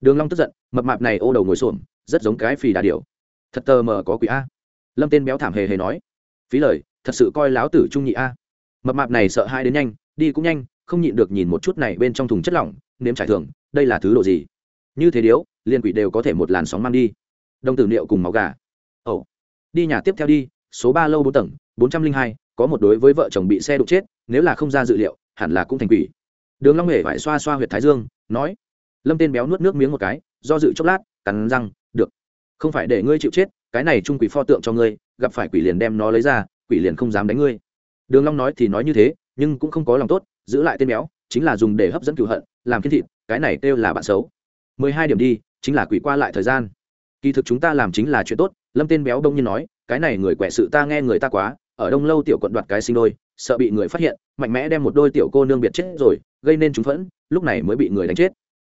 Speaker 1: Đường long tức giận, mập mạp này ô đầu ngồi xổm, rất giống cái phì đà điểu. Thật tờ mờ có quỷ a. Lâm tên béo thảm hề hề nói. Phí lời thật sự coi láo tử trung nhị a. Mập mạp này sợ hai đến nhanh, đi cũng nhanh, không nhịn được nhìn một chút này bên trong thùng chất lỏng, nếm trải thường đây là thứ đồ gì? Như thế điếu, liên quỷ đều có thể một làn sóng mang đi. Đồng tử liệu cùng máu gà. Ồ. Đi nhà tiếp theo đi, số ba lâu bốn tầng, bốn trăm linh hai, có một đối với vợ chồng bị xe đụng chết, nếu là không ra dự liệu, hẳn là cũng thành quỷ. Đường long hề phải xoa xoa huyệt thái dương, nói. Lâm tên béo nuốt nước miếng một cái, do dự chốc lát, cắn răng, được. Không phải để ngươi chịu chết, cái này trung quỷ pho tượng cho ngươi, gặp phải quỷ liền đem nó lấy ra quỷ liền không dám đánh ngươi. Đường long nói thì nói như thế, nhưng cũng không có lòng tốt, giữ lại tên béo, chính là dùng để hấp dẫn cửu hận, làm kiên thịt, cái này kêu là bạn xấu. Mười hai điểm đi, chính là quỷ qua lại thời gian. Kỳ thực chúng ta làm chính là chuyện tốt, lâm tên béo đông nhiên nói, cái này người quẻ sự ta nghe người ta quá, ở đông lâu tiểu quận đoạt cái sinh đôi, sợ bị người phát hiện, mạnh mẽ đem một đôi tiểu cô nương biệt chết rồi, gây nên chúng phẫn, lúc này mới bị người đánh chết.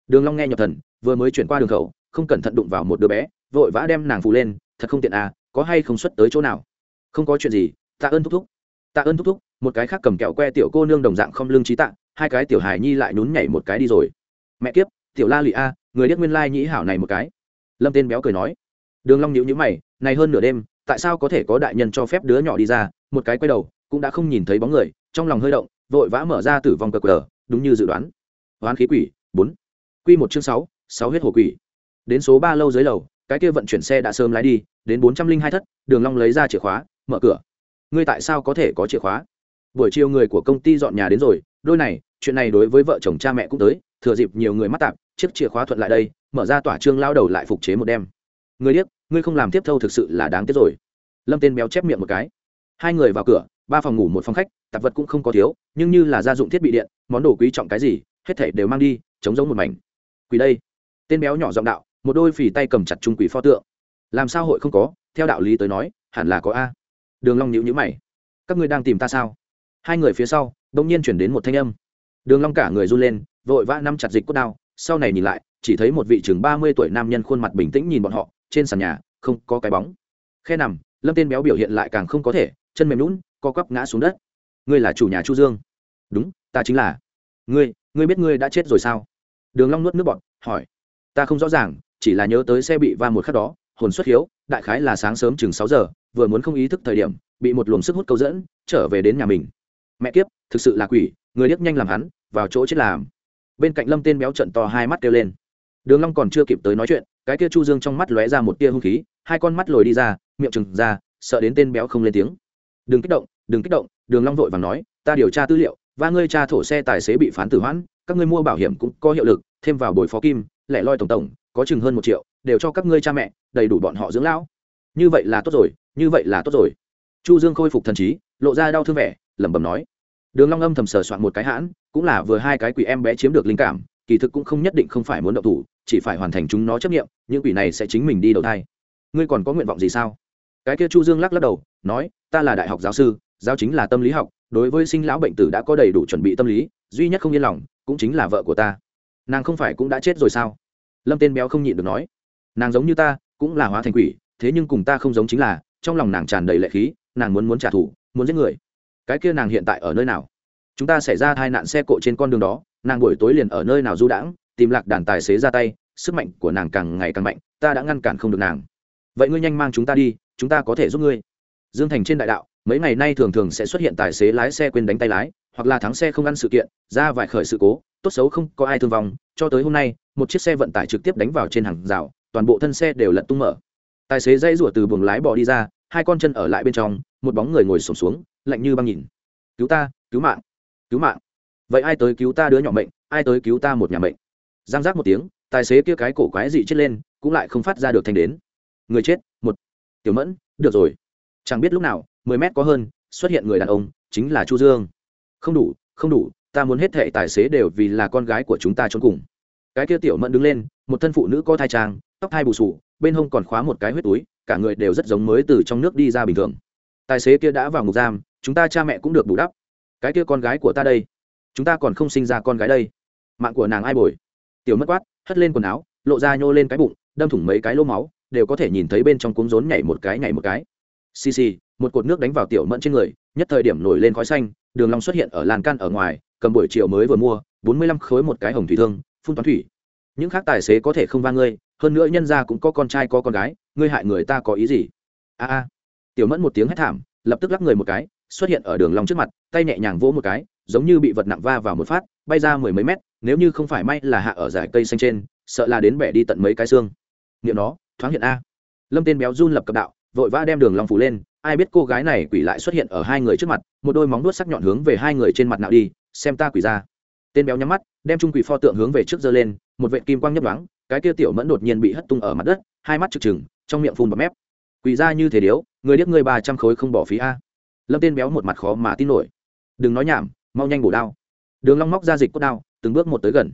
Speaker 1: Đường long nghe nhập thần, vừa mới chuyển qua đường khẩu, không cẩn thận đụng vào một đứa bé, vội vã đem nàng phụ lên, thật không tiện à có hay không xuất tới chỗ nào? Không có chuyện gì tạ ơn thúc thúc. Tạ ơn thúc thúc, một cái khác cầm kẹo que tiểu cô nương đồng dạng không lương trí tạ, hai cái tiểu hài nhi lại nhún nhảy một cái đi rồi. Mẹ kiếp, tiểu la lụy a, người điếc nguyên lai nhĩ hảo này một cái. Lâm tên béo cười nói. Đường long nhíu nhíu mày, này hơn nửa đêm, tại sao có thể có đại nhân cho phép đứa nhỏ đi ra, một cái quay đầu, cũng đã không nhìn thấy bóng người, trong lòng hơi động, vội vã mở ra tử vong cờ cờ, đúng như dự đoán. Hoán khí quỷ, bốn. Quy một chương sáu sáu huyết hồ quỷ. Đến số ba lâu dưới lầu, cái kia vận chuyển xe đã sớm lái đi, đến bốn trăm linh hai thất, đường long lấy ra chìa khóa, mở cửa ngươi tại sao có thể có chìa khóa? Buổi chiều người của công ty dọn nhà đến rồi, đôi này, chuyện này đối với vợ chồng cha mẹ cũng tới, thừa dịp nhiều người mắc tạp, chiếc chìa khóa thuận lại đây, mở ra tỏa trương lao đầu lại phục chế một đêm. Người điếc, ngươi không làm tiếp thâu thực sự là đáng tiếc rồi. Lâm tên béo chép miệng một cái. Hai người vào cửa, ba phòng ngủ một phòng khách, tạp vật cũng không có thiếu, nhưng như là gia dụng thiết bị điện, món đồ quý trọng cái gì, hết thảy đều mang đi chống giống một mảnh. Quỳ đây. Tên béo nhỏ giọng đạo, một đôi phì tay cầm chặt trung quỷ pho tượng. Làm sao hội không có, theo đạo lý tới nói, hẳn là có a đường long nhíu nhíu mày. Các ngươi đang tìm ta sao? Hai người phía sau đông nhiên chuyển đến một thanh âm. Đường long cả người run lên, vội vã nắm chặt dịch cốt đao, sau này nhìn lại, chỉ thấy một vị trưởng ba mươi tuổi nam nhân khuôn mặt bình tĩnh nhìn bọn họ, trên sàn nhà, không có cái bóng. Khe nằm, lâm tên béo biểu hiện lại càng không có thể, chân mềm lún co quắp ngã xuống đất. Ngươi là chủ nhà chu dương. Đúng, ta chính là. Ngươi ngươi biết ngươi đã chết rồi sao? Đường long nuốt nước bọt, hỏi. Ta không rõ ràng, chỉ là nhớ tới xe bị va một khắc đó, hồn xuất hiếu, đại khái là sáng sớm chừng sáu giờ vừa muốn không ý thức thời điểm, bị một luồng sức hút câu dẫn, trở về đến nhà mình. Mẹ kiếp, thực sự là quỷ, người điếc nhanh làm hắn, vào chỗ chết làm. Bên cạnh lâm tên béo trận to hai mắt kêu lên. Đường long còn chưa kịp tới nói chuyện, cái kia chu dương trong mắt lóe ra một tia hung khí, hai con mắt lồi đi ra, miệng trừng ra, sợ đến tên béo không lên tiếng. Đừng kích động, đừng kích động, đường long vội vàng nói, ta điều tra tư liệu, và ngươi tra thổ xe tài xế bị phán tử hoãn, các ngươi mua bảo hiểm cũng có hiệu lực, thêm vào bồi phó kim, lẻ loi tổng tổng, có chừng hơn một triệu, đều cho các ngươi cha mẹ, đầy đủ bọn họ dưỡng lão. Như vậy là tốt rồi như vậy là tốt rồi. Chu dương khôi phục thần trí, lộ ra đau thương vẻ, lẩm bẩm nói. Đường long âm thầm sờ soạn một cái hãn, cũng là vừa hai cái quỷ em bé chiếm được linh cảm, kỳ thực cũng không nhất định không phải muốn động thủ, chỉ phải hoàn thành chúng nó chấp nghiệm, những quỷ này sẽ chính mình đi đầu thai. Ngươi còn có nguyện vọng gì sao? Cái kia chu dương lắc lắc đầu, nói, ta là đại học giáo sư, giáo chính là tâm lý học, đối với sinh lão bệnh tử đã có đầy đủ chuẩn bị tâm lý, duy nhất không yên lòng, cũng chính là vợ của ta. Nàng không phải cũng đã chết rồi sao? Lâm tên béo không nhịn được nói. Nàng giống như ta, cũng là hóa thành quỷ, thế nhưng cùng ta không giống chính là trong lòng nàng tràn đầy lệ khí, nàng muốn muốn trả thù, muốn giết người. Cái kia nàng hiện tại ở nơi nào? Chúng ta xảy ra hai nạn xe cộ trên con đường đó, nàng buổi tối liền ở nơi nào du đãng, tìm lạc đàn tài xế ra tay, sức mạnh của nàng càng ngày càng mạnh, ta đã ngăn cản không được nàng. Vậy ngươi nhanh mang chúng ta đi, chúng ta có thể giúp ngươi. Dương thành trên đại đạo, mấy ngày nay thường thường sẽ xuất hiện tài xế lái xe quên đánh tay lái, hoặc là thắng xe không ăn sự kiện, ra vài khởi sự cố, tốt xấu không có ai thương vong. Cho tới hôm nay, một chiếc xe vận tải trực tiếp đánh vào trên hàng rào, toàn bộ thân xe đều lật tung mở tài xế dây rủa từ buồng lái bỏ đi ra hai con chân ở lại bên trong một bóng người ngồi sổm xuống, xuống lạnh như băng nhìn. Cứu ta cứu mạng cứu mạng. Vậy ai tới cứu ta đứa nhỏ mệnh ai tới cứu ta một nhà mệnh? Giang giác một tiếng tài xế kia cái cổ quái dị chết lên cũng lại không phát ra được thanh đến. Người chết một tiểu mẫn được rồi. Chẳng biết lúc nào mười mét có hơn xuất hiện người đàn ông chính là chu dương. Không đủ không đủ ta muốn hết thệ tài xế đều vì là con gái của chúng ta trốn cùng. Cái kia tiểu mẫn đứng lên một thân phụ nữ có thai trang tóc thai bù sù bên hông còn khóa một cái huyết túi, cả người đều rất giống mới từ trong nước đi ra bình thường. Tài xế kia đã vào ngục giam, chúng ta cha mẹ cũng được bù đắp. Cái kia con gái của ta đây, chúng ta còn không sinh ra con gái đây. Mạng của nàng ai bồi? Tiểu mất quát, hất lên quần áo, lộ ra nhô lên cái bụng, đâm thủng mấy cái lô máu, đều có thể nhìn thấy bên trong cuống rốn nhảy một cái nhảy một cái. Xì xì, một cột nước đánh vào tiểu mẫn trên người, nhất thời điểm nổi lên khói xanh, đường long xuất hiện ở làn can ở ngoài, cầm buổi chiều mới vừa mua, bốn mươi lăm khối một cái hồng thủy thương, phun toán thủy. Những khác tài xế có thể không va ngươi hơn nữa nhân gia cũng có con trai có con gái, ngươi hại người ta có ý gì? A a. Tiểu mẫn một tiếng hét thảm, lập tức lắc người một cái, xuất hiện ở đường long trước mặt, tay nhẹ nhàng vỗ một cái, giống như bị vật nặng va vào một phát, bay ra mười mấy mét, nếu như không phải may là hạ ở dải cây xanh trên, sợ là đến bẻ đi tận mấy cái xương. Niệm nó, thoáng hiện a. Lâm tên béo run lập cập đạo, vội vã đem đường long phủ lên, ai biết cô gái này quỷ lại xuất hiện ở hai người trước mặt, một đôi móng vuốt sắc nhọn hướng về hai người trên mặt nào đi, xem ta quỷ ra. Tên béo nhắm mắt, đem trung quỷ pho tượng hướng về trước giơ lên, một vệt kim quang nhấp nhoáng cái kia tiểu mẫn đột nhiên bị hất tung ở mặt đất, hai mắt trực trừng, trong miệng phun bọt mép. Quỳ ra như thế điếu, người điếc người ba trăm khối không bỏ phí a. Lâm tên béo một mặt khó mà tin nổi. Đừng nói nhảm, mau nhanh bổ đao. Đường long móc ra dịch cốt đao, từng bước một tới gần.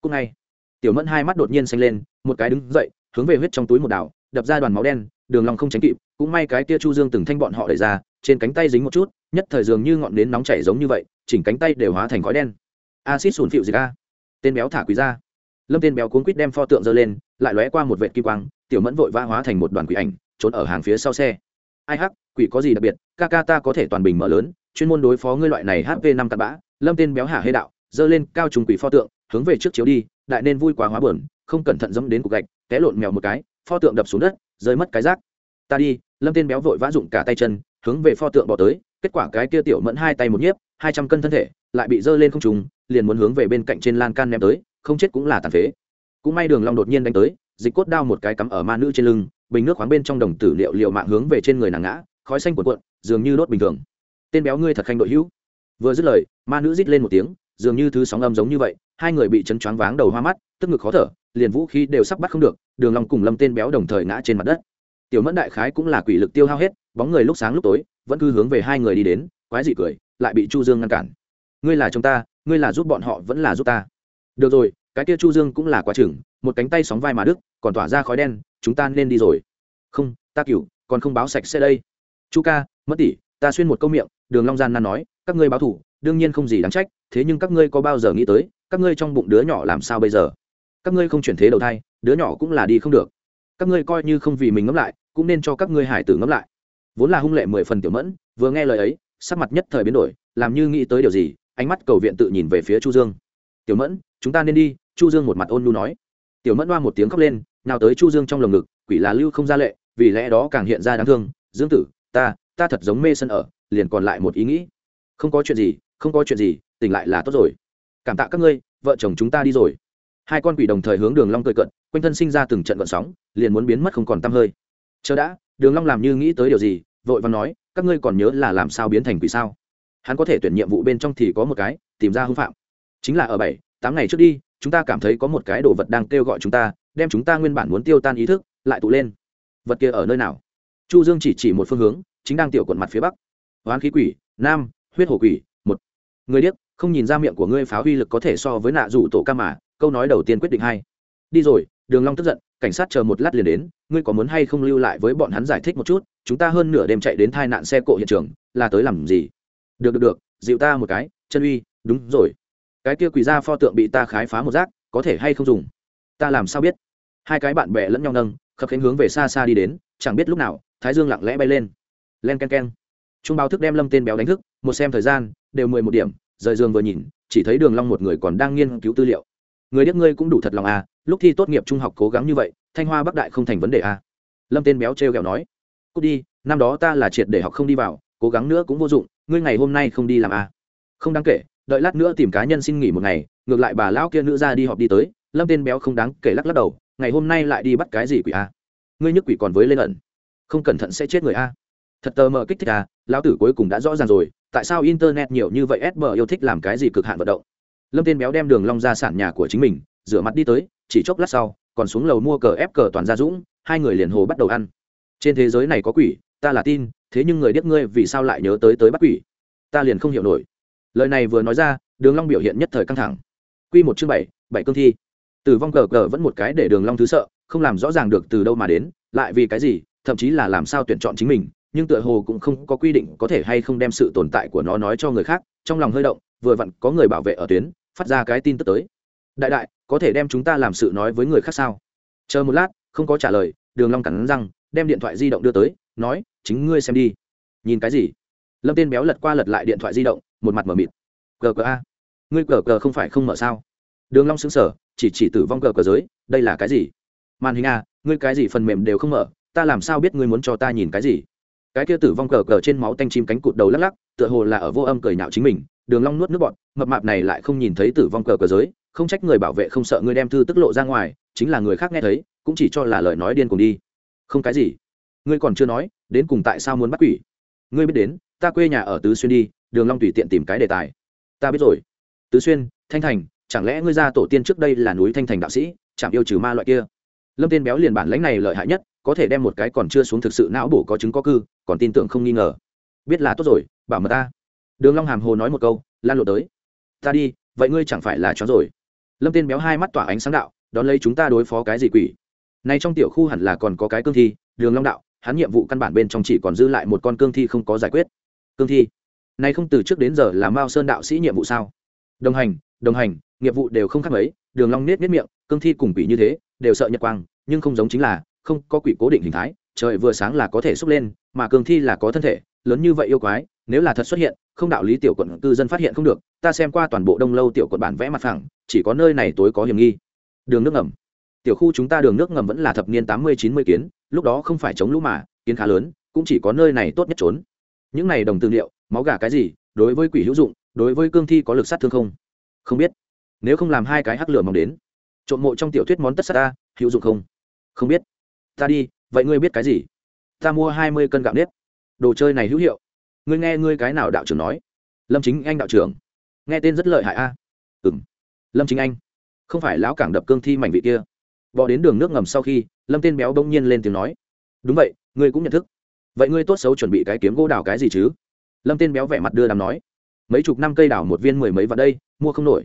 Speaker 1: Cúc ngay. Tiểu mẫn hai mắt đột nhiên xanh lên, một cái đứng dậy, hướng về huyết trong túi một đảo, đập ra đoàn máu đen, đường long không tránh kịp, cũng may cái kia chu dương từng thanh bọn họ đẩy ra, trên cánh tay dính một chút, nhất thời dường như ngọn nến nóng chảy giống như vậy, chỉnh cánh tay đều hóa thành khói đen. Acid sùn phịu gì ca tên béo thả quý ra lâm tên béo cuốn quýt đem pho tượng giơ lên, lại lóe qua một vệt kim quang, tiểu mẫn vội vã hóa thành một đoàn quỷ ảnh, trốn ở hàng phía sau xe. Ai hắc, quỷ có gì đặc biệt, ca ca ta có thể toàn bình mở lớn, chuyên môn đối phó ngươi loại này hp năm cặn bã. Lâm tên béo hạ hê đạo, giơ lên cao trùng quỷ pho tượng, hướng về trước chiếu đi, đại nên vui quá hóa buồn, không cẩn thận dẫm đến cục gạch, té lộn mèo một cái, pho tượng đập xuống đất, rơi mất cái rác ta đi, lâm tên béo vội vã dụng cả tay chân, hướng về pho tượng bỏ tới, kết quả cái kia tiểu mẫn hai tay một nhiếp, hai trăm cân thân thể, lại bị dơ lên không trùng liền muốn hướng về bên cạnh trên lan can ném tới không chết cũng là tàn phế. Cũng may đường long đột nhiên đánh tới, dịch cốt đao một cái cắm ở ma nữ trên lưng, bình nước khoáng bên trong đồng tử liệu liệu mạng hướng về trên người nàng ngã, khói xanh cuộn cuộn, dường như đốt bình thường. Tên béo ngươi thật khanh đội hữu. Vừa dứt lời, ma nữ rít lên một tiếng, dường như thứ sóng âm giống như vậy, hai người bị chấn choáng váng đầu hoa mắt, tức ngực khó thở, liền vũ khí đều sắp bắt không được, đường long cùng lâm tên béo đồng thời ngã trên mặt đất. Tiểu mẫn đại khái cũng là quỷ lực tiêu hao hết, bóng người lúc sáng lúc tối, vẫn cứ hướng về hai người đi đến, quái dị cười, lại bị chu dương ngăn cản. Ngươi là chúng ta, ngươi là giúp bọn họ vẫn là giúp ta được rồi, cái kia chu dương cũng là quá chừng một cánh tay sóng vai mà đức, còn tỏa ra khói đen, chúng ta nên đi rồi. Không, ta cửu, còn không báo sạch sẽ đây. Chu ca, mất tỷ, ta xuyên một câu miệng, đường long gian nan nói, các ngươi báo thủ, đương nhiên không gì đáng trách, thế nhưng các ngươi có bao giờ nghĩ tới, các ngươi trong bụng đứa nhỏ làm sao bây giờ? Các ngươi không chuyển thế đầu thai, đứa nhỏ cũng là đi không được. Các ngươi coi như không vì mình ngẫm lại, cũng nên cho các ngươi hải tử ngẫm lại. Vốn là hung lệ mười phần tiểu mẫn, vừa nghe lời ấy, sắc mặt nhất thời biến đổi, làm như nghĩ tới điều gì, ánh mắt cầu viện tự nhìn về phía chu dương. Tiểu mẫn chúng ta nên đi, chu dương một mặt ôn nhu nói. Tiểu mẫn hoa một tiếng khóc lên, nào tới chu dương trong lồng ngực, quỷ là lưu không ra lệ, vì lẽ đó càng hiện ra đáng thương. Dương tử, ta ta thật giống mê sân ở, liền còn lại một ý nghĩ. Không có chuyện gì, không có chuyện gì, tỉnh lại là tốt rồi. Cảm tạ các ngươi, vợ chồng chúng ta đi rồi. Hai con quỷ đồng thời hướng đường long cười cận quanh thân sinh ra từng trận gợn sóng, liền muốn biến mất không còn tăm hơi. Chờ đã, đường long làm như nghĩ tới điều gì, vội vàng nói, các ngươi còn nhớ là làm sao biến thành quỷ sao? Hắn có thể tuyển nhiệm vụ bên trong thì có một cái, tìm ra hung phạm. Chính là ở bảy tám ngày trước đi, chúng ta cảm thấy có một cái đồ vật đang kêu gọi chúng ta, đem chúng ta nguyên bản muốn tiêu tan ý thức lại tụ lên. Vật kia ở nơi nào? Chu dương chỉ chỉ một phương hướng, chính đang tiểu quận mặt phía bắc. Hoán khí quỷ, nam, huyết hổ quỷ, một. Người điếc, không nhìn ra miệng của ngươi phá huy lực có thể so với nạ rủ tổ ca mà, câu nói đầu tiên quyết định hai. Đi rồi, đường long tức giận, cảnh sát chờ một lát liền đến, ngươi có muốn hay không lưu lại với bọn hắn giải thích một chút, chúng ta hơn nửa đêm chạy đến tai nạn xe cộ hiện trường, là tới làm gì? Được được được, dịu ta một cái, chân uy, đúng rồi cái kia quỷ ra pho tượng bị ta khái phá một rác có thể hay không dùng? Ta làm sao biết? Hai cái bạn bè lẫn nhau nâng, khập khánh hướng về xa xa đi đến, chẳng biết lúc nào, thái dương lặng lẽ bay lên. Len k e n k e n trung báo thức đem lâm tên béo đánh thức, một xem thời gian, đều mười một điểm, rời giường vừa nhìn, chỉ thấy đường long một người còn đang nghiên cứu tư liệu. Người điếc ngươi cũng đủ thật lòng à lúc thi tốt nghiệp trung học cố gắng như vậy, thanh hoa bắc đại không thành vấn đề à. Lâm tên béo trêu ghẹo nói. Cút đi, năm đó ta là triệt để học không đi vào, cố gắng nữa cũng vô dụng, ngươi ngày hôm nay không đi làm à. Không đáng kể đợi lát nữa tìm cá nhân xin nghỉ một ngày, ngược lại bà lão kia nữ ra đi họp đi tới, lâm tên béo không đáng kể lắc lắc đầu, ngày hôm nay lại đi bắt cái gì quỷ à ngươi nhức quỷ còn với lên ẩn. Không cẩn thận sẽ chết người a. Thật tờ mờ kích thích à lão tử cuối cùng đã rõ ràng rồi, tại sao internet nhiều như vậy sb yêu thích làm cái gì cực hạn vận động? Lâm tên béo đem đường long ra sản nhà của chính mình, rửa mặt đi tới, chỉ chốc lát sau, còn xuống lầu mua cờ ép cờ toàn gia dũng, hai người liền hồ bắt đầu ăn. Trên thế giới này có quỷ, ta là tin, thế nhưng người điếc ngươi vì sao lại nhớ tới tới bắt quỷ? Ta liền không hiểu nổi lời này vừa nói ra, đường long biểu hiện nhất thời căng thẳng. Quy một chương bảy bảy cương thi. Tử vong cờ cờ vẫn một cái để đường long thứ sợ, không làm rõ ràng được từ đâu mà đến, lại vì cái gì, thậm chí là làm sao tuyển chọn chính mình, nhưng tựa hồ cũng không có quy định có thể hay không đem sự tồn tại của nó nói cho người khác, trong lòng hơi động, vừa vặn có người bảo vệ ở tuyến, phát ra cái tin tức tới. Đại đại, có thể đem chúng ta làm sự nói với người khác sao? Chờ một lát, không có trả lời, đường long cắn răng, đem điện thoại di động đưa tới, nói, chính ngươi xem đi. Nhìn cái gì? Lâm tên béo lật qua lật lại điện thoại di động, một mặt mở mịt. Gờ gờ a. Ngươi gờ gờ không phải không mở sao? Đường long sững sờ, chỉ chỉ tử vong gờ gờ giới, đây là cái gì? Màn hình a, ngươi cái gì phần mềm đều không mở, ta làm sao biết ngươi muốn cho ta nhìn cái gì? Cái kia tử vong gờ cờ trên máu tanh chim cánh cụt đầu lắc lắc, tựa hồ là ở vô âm cười nhạo chính mình. Đường long nuốt nước bọt, mập mạp này lại không nhìn thấy tử vong cờ cờ giới, không trách người bảo vệ không sợ ngươi đem thư tức lộ ra ngoài, chính là người khác nghe thấy, cũng chỉ cho là lời nói điên cùng đi. Không cái gì. Ngươi còn chưa nói, đến cùng tại sao muốn bắt quỷ? Ngươi biết đến ta quê nhà ở tứ xuyên đi, đường long tùy tiện tìm cái đề tài. Ta biết rồi. Tứ xuyên, thanh thành, chẳng lẽ ngươi ra tổ tiên trước đây là núi thanh thành đạo sĩ chạm yêu trừ ma loại kia? Lâm tên béo liền bản lãnh này lợi hại nhất, có thể đem một cái còn chưa xuống thực sự não bổ có chứng có cư, còn tin tưởng không nghi ngờ. Biết là tốt rồi, bảo mật ta. Đường long hàm hồ nói một câu, lan lộ tới. Ta đi, vậy ngươi chẳng phải là chó rồi. Lâm tên béo hai mắt tỏa ánh sáng đạo, đón lấy chúng ta đối phó cái gì quỷ? Này trong tiểu khu hẳn là còn có cái cương thi, đường long đạo, hắn nhiệm vụ căn bản bên trong chỉ còn dư lại một con cương thi không có giải quyết cương thi. Nay không từ trước đến giờ là mao sơn đạo sĩ nhiệm vụ sao? Đồng hành đồng hành, nghiệp vụ đều không khác mấy, đường long nết nết miệng, cương thi cùng quỷ như thế, đều sợ nhật quang, nhưng không giống chính là, không có quỷ cố định hình thái, trời vừa sáng là có thể xúc lên, mà cương thi là có thân thể, lớn như vậy yêu quái, nếu là thật xuất hiện, không đạo lý tiểu quận cư dân phát hiện không được, ta xem qua toàn bộ đông lâu tiểu quận bản vẽ mặt phẳng, chỉ có nơi này tối có hiểm nghi. Đường nước ngầm. Tiểu khu chúng ta đường nước ngầm vẫn là thập niên tám mươi, chín mươi kiến, lúc đó không phải chống lũ mà, kiến khá lớn, cũng chỉ có nơi này tốt nhất trốn những này đồng tư liệu, máu gà cái gì, đối với quỷ hữu dụng, đối với cương thi có lực sát thương không? Không biết. Nếu không làm hai cái hắc lửa mong đến, trộm mộ trong tiểu thuyết món tất sát ta, hữu dụng không? Không biết. Ta đi, vậy ngươi biết cái gì? Ta mua hai mươi cân gạo nếp. Đồ chơi này hữu hiệu. Ngươi nghe ngươi cái nào đạo trưởng nói? Lâm chính anh đạo trưởng. Nghe tên rất lợi hại a. À? ừ m lâm chính anh. Không phải lão cảng đập cương thi mảnh vị kia. Bỏ đến đường nước ngầm sau khi, lâm tên béo bỗng nhiên lên tiếng nói. Đúng vậy, ngươi cũng nhận thức vậy ngươi tốt xấu chuẩn bị cái kiếm gỗ đào cái gì chứ? Lâm tên béo vẻ mặt đưa đàm nói. Mấy chục năm cây đào một viên mười mấy vào đây, mua không nổi.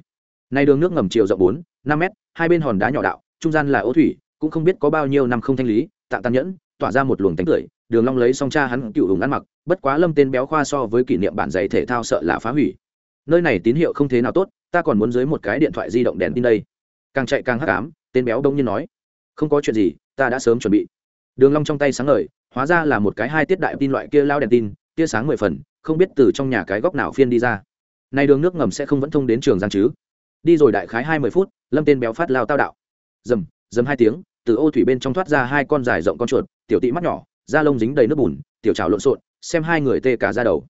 Speaker 1: Nay đường nước ngầm chiều rộng bốn, năm mét, hai bên hòn đá nhỏ đạo, trung gian là ô thủy, cũng không biết có bao nhiêu năm không thanh lý, tạ tàn nhẫn, tỏa ra một luồng tánh tưởi đường long lấy song cha hắn cựu hùng ăn mặc, bất quá lâm tên béo khoa so với kỷ niệm bản giày thể thao sợ là phá hủy. Nơi này tín hiệu không thế nào tốt, ta còn muốn dưới một cái điện thoại di động đèn tin đây. Càng chạy càng hắc ám, tên béo đông nhiên nói. Không có chuyện gì, ta đã sớm chuẩn bị. Đường long trong tay sáng ngời hóa ra là một cái hai tiết đại tin loại kia lao đèn tin, tia sáng mười phần, không biết từ trong nhà cái góc nào phiên đi ra. Này đường nước ngầm sẽ không vẫn thông đến trường giang chứ? Đi rồi đại khái hai mươi phút, lâm tên béo phát lao tao đạo. Dầm dầm hai tiếng, từ ô thủy bên trong thoát ra hai con dài rộng con chuột, tiểu tị mắt nhỏ, da lông dính đầy nước bùn, tiểu trào lộn xộn, xem hai người tê cả ra đầu.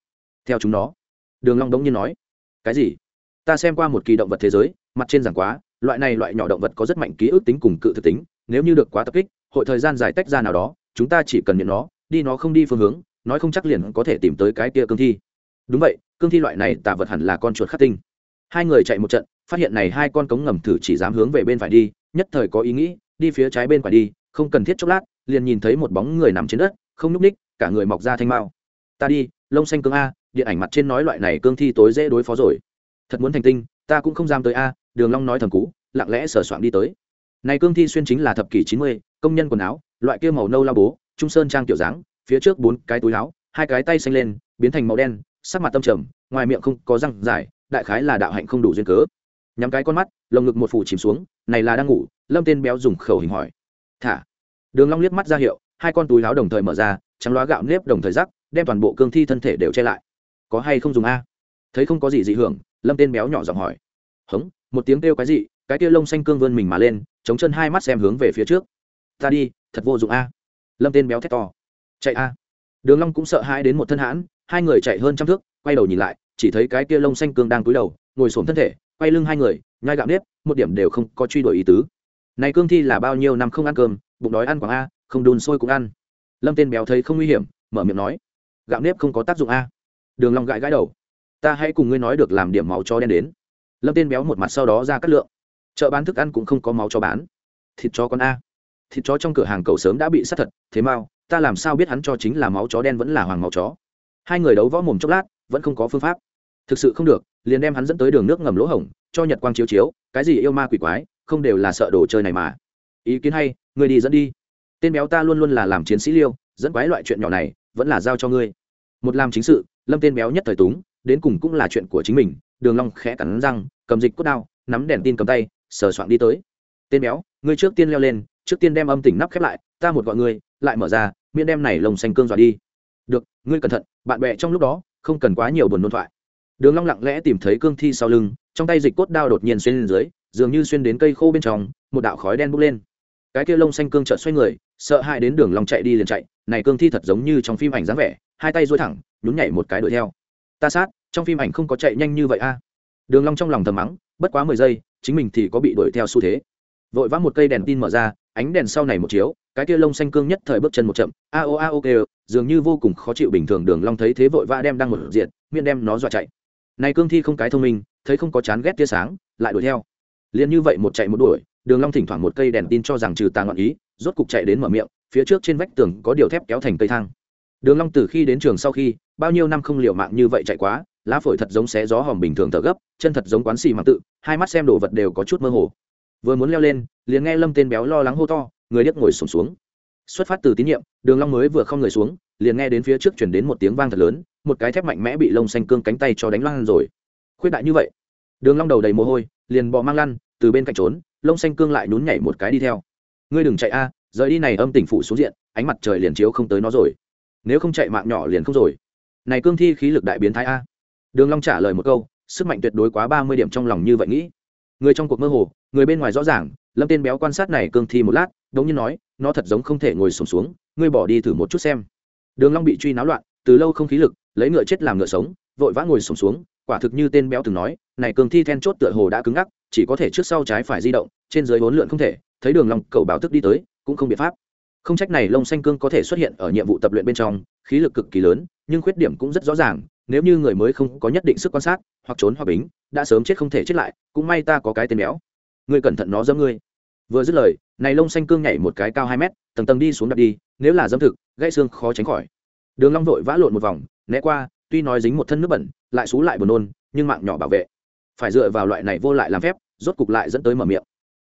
Speaker 1: Theo chúng nó, đường long đống nhiên nói, cái gì? Ta xem qua một kỳ động vật thế giới, mặt trên giảng quá, loại này loại nhỏ động vật có rất mạnh ký ức tính cùng cự thực tính, nếu như được quá tập kích, hội thời gian dài tách ra nào đó chúng ta chỉ cần nhận nó, đi nó không đi phương hướng, nói không chắc liền có thể tìm tới cái kia cương thi. Đúng vậy, cương thi loại này tả vật hẳn là con chuột khắc tinh. Hai người chạy một trận, phát hiện này hai con cống ngầm thử chỉ dám hướng về bên phải đi, nhất thời có ý nghĩ, đi phía trái bên phải đi, không cần thiết chốc lát, liền nhìn thấy một bóng người nằm trên đất, không nhúc ních cả người mọc ra thanh mao. Ta đi, lông xanh cương a, điện ảnh mặt trên nói loại này cương thi tối dễ đối phó rồi. Thật muốn thành tinh, ta cũng không dám tới a, đường long nói thầm cú lặng lẽ sờ soạn đi tới này cương thi xuyên chính là thập kỷ chín mươi, công nhân quần áo, loại kia màu nâu lao bố, trung sơn trang tiểu dáng, phía trước bốn cái túi áo, hai cái tay xanh lên, biến thành màu đen, sắc mặt tâm trầm, ngoài miệng không có răng dài, đại khái là đạo hạnh không đủ duyên cớ. Nhắm cái con mắt, lồng ngực một phủ chìm xuống, này là đang ngủ, lâm tên béo dùng khẩu hình hỏi. Thả. Đường long liếc mắt ra hiệu, hai con túi áo đồng thời mở ra, trắng loá gạo nếp đồng thời rắc, đem toàn bộ cương thi thân thể đều che lại. Có hay không dùng a? Thấy không có gì dị hưởng, lâm tên béo nhỏ giọng hỏi. Hống, một tiếng kêu cái gì cái kia lông xanh cương vươn mình mà lên, chống chân hai mắt xem hướng về phía trước. Ta đi, thật vô dụng a. Lâm tên béo thét to. Chạy a. Đường long cũng sợ hãi đến một thân hãn, hai người chạy hơn trăm thước, quay đầu nhìn lại, chỉ thấy cái kia lông xanh cương đang cúi đầu, ngồi xổm thân thể, quay lưng hai người, nhai gạo nếp, một điểm đều không có truy đuổi ý tứ. Này cương thi là bao nhiêu năm không ăn cơm, bụng đói ăn quảng a, không đun sôi cũng ăn. Lâm tên béo thấy không nguy hiểm, mở miệng nói. Gạo nếp không có tác dụng a. Đường long gãi gãi đầu. Ta hãy cùng ngươi nói được làm điểm máu cho đen đến. Lâm tên béo một mặt sau đó ra cắt lượng chợ bán thức ăn cũng không có máu cho bán. Thịt chó con a. Thịt chó trong cửa hàng cầu sớm đã bị sát thật, thế mau, ta làm sao biết hắn cho chính là máu chó đen vẫn là hoàng máu chó? Hai người đấu võ mồm chốc lát, vẫn không có phương pháp. Thực sự không được, liền đem hắn dẫn tới đường nước ngầm lỗ hổng, cho nhật quang chiếu chiếu, cái gì yêu ma quỷ quái, không đều là sợ đồ chơi này mà. Ý kiến hay, người đi dẫn đi. Tên béo ta luôn luôn là làm chiến sĩ liêu, dẫn quái loại chuyện nhỏ này, vẫn là giao cho ngươi. Một làm chính sự, lâm tên béo nhất thời túng, đến cùng cũng là chuyện của chính mình, đường long khẽ cắn răng, cầm dịch cốt đao, nắm đèn tin cầm tay sờ soạn đi tới. Tên béo, ngươi trước tiên leo lên, trước tiên đem âm tỉnh nắp khép lại, ta một gọi ngươi, lại mở ra, miễn đem này lồng xanh cương dọa đi. Được, ngươi cẩn thận, bạn bè trong lúc đó, không cần quá nhiều buồn nôn thoại. Đường long lặng lẽ tìm thấy cương thi sau lưng, trong tay dịch cốt đao đột nhiên xuyên lên dưới, dường như xuyên đến cây khô bên trong, một đạo khói đen bốc lên. Cái kia lông xanh cương chợt xoay người, sợ hãi đến đường long chạy đi liền chạy, này cương thi thật giống như trong phim ảnh dáng vẻ, hai tay duỗi thẳng, nhún nhảy một cái đuổi theo. Ta sát, trong phim ảnh không có chạy nhanh như vậy a đường long trong lòng thầm mắng, bất quá mười giây, chính mình thì có bị đuổi theo xu thế. Vội vã một cây đèn tin mở ra, ánh đèn sau này một chiếu, cái kia lông xanh cương nhất thời bước chân một chậm. A o a o k dường như vô cùng khó chịu bình thường đường long thấy thế vội vã đem đang một diện, miệng đem nó dọa chạy. Này cương thi không cái thông minh, thấy không có chán ghét tia sáng, lại đuổi theo. Liền như vậy một chạy một đuổi, đường long thỉnh thoảng một cây đèn tin cho rằng trừ tà ngọn ý, rốt cục chạy đến mở miệng, phía trước trên vách tường có điều thép kéo thành cây thang. Đường long từ khi đến trường sau khi, bao nhiêu năm không liều mạng như vậy chạy quá lá phổi thật giống xé gió hòm bình thường thở gấp chân thật giống quán xì mạng tự hai mắt xem đồ vật đều có chút mơ hồ. Vừa muốn leo lên liền nghe lâm tên béo lo lắng hô to người điếc ngồi sùng xuống, xuống xuất phát từ tín nhiệm đường long mới vừa không người xuống liền nghe đến phía trước chuyển đến một tiếng vang thật lớn một cái thép mạnh mẽ bị lông xanh cương cánh tay cho đánh loang rồi. Khuyết đại như vậy. Đường long đầu đầy mồ hôi liền bò mang lăn từ bên cạnh trốn lông xanh cương lại nhún nhảy một cái đi theo. Ngươi đừng chạy a rời đi này âm tỉnh phủ xuống diện ánh mặt trời liền chiếu không tới nó rồi. Nếu không chạy mạng nhỏ liền không rồi. Này cương thi khí lực đại biến thái a đường long trả lời một câu sức mạnh tuyệt đối quá ba mươi điểm trong lòng như vậy nghĩ. Người trong cuộc mơ hồ người bên ngoài rõ ràng lâm tên béo quan sát này cương thi một lát đống nhiên nói nó thật giống không thể ngồi sồn xuống, xuống ngươi bỏ đi thử một chút xem. Đường long bị truy náo loạn từ lâu không khí lực lấy ngựa chết làm ngựa sống vội vã ngồi sồn xuống, xuống quả thực như tên béo từng nói này cương thi then chốt tựa hồ đã cứng ngắc chỉ có thể trước sau trái phải di động trên dưới bốn lượn không thể. Thấy đường long cầu bảo tức đi tới cũng không biện pháp. Không trách này lông xanh cương có thể xuất hiện ở nhiệm vụ tập luyện bên trong khí lực cực kỳ lớn nhưng khuyết điểm cũng rất rõ ràng nếu như người mới không có nhất định sức quan sát, hoặc trốn hoặc bính, đã sớm chết không thể chết lại, cũng may ta có cái tên béo. Ngươi cẩn thận nó dẫm ngươi. Vừa dứt lời, này lông xanh cương nhảy một cái cao hai mét, tầng tầng đi xuống đặt đi, nếu là dâm thực, gãy xương khó tránh khỏi. Đường long vội vã lộn một vòng, né qua, tuy nói dính một thân nước bẩn, lại xú lại buồn nôn, nhưng mạng nhỏ bảo vệ. Phải dựa vào loại này vô lại làm phép, rốt cục lại dẫn tới mở miệng.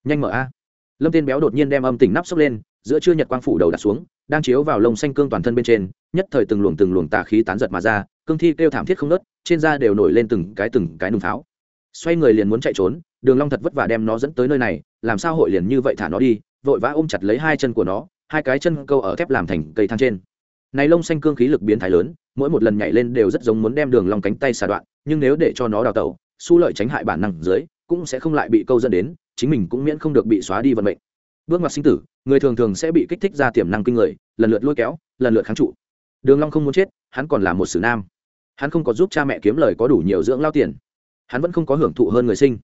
Speaker 1: Nhanh mở a. Lâm tên béo đột nhiên đem âm tỉnh nắp sốc lên, giữa trưa nhật quang phủ đầu đặt xuống, đang chiếu vào lông xanh cương toàn thân bên trên, nhất thời từng luồng từng luồng tà khí tán giật mà ra cương thi kêu thảm thiết không nớt, trên da đều nổi lên từng cái từng cái nùng pháo. Xoay người liền muốn chạy trốn, đường long thật vất vả đem nó dẫn tới nơi này, làm sao hội liền như vậy thả nó đi, vội vã ôm chặt lấy hai chân của nó, hai cái chân câu ở thép làm thành cây thang trên. Này lông xanh cương khí lực biến thái lớn, mỗi một lần nhảy lên đều rất giống muốn đem đường long cánh tay xả đoạn, nhưng nếu để cho nó đào tẩu su lợi tránh hại bản năng dưới, cũng sẽ không lại bị câu dẫn đến, chính mình cũng miễn không được bị xóa đi vận mệnh. Bước ngoặt sinh tử, người thường thường sẽ bị kích thích ra tiềm năng kinh người, lần lượt lôi kéo, lần lượt kháng trụ. Đường long không muốn chết, hắn còn là một sử nam hắn không có giúp cha mẹ kiếm lời có đủ nhiều dưỡng lao tiền. Hắn vẫn không có hưởng thụ hơn người sinh.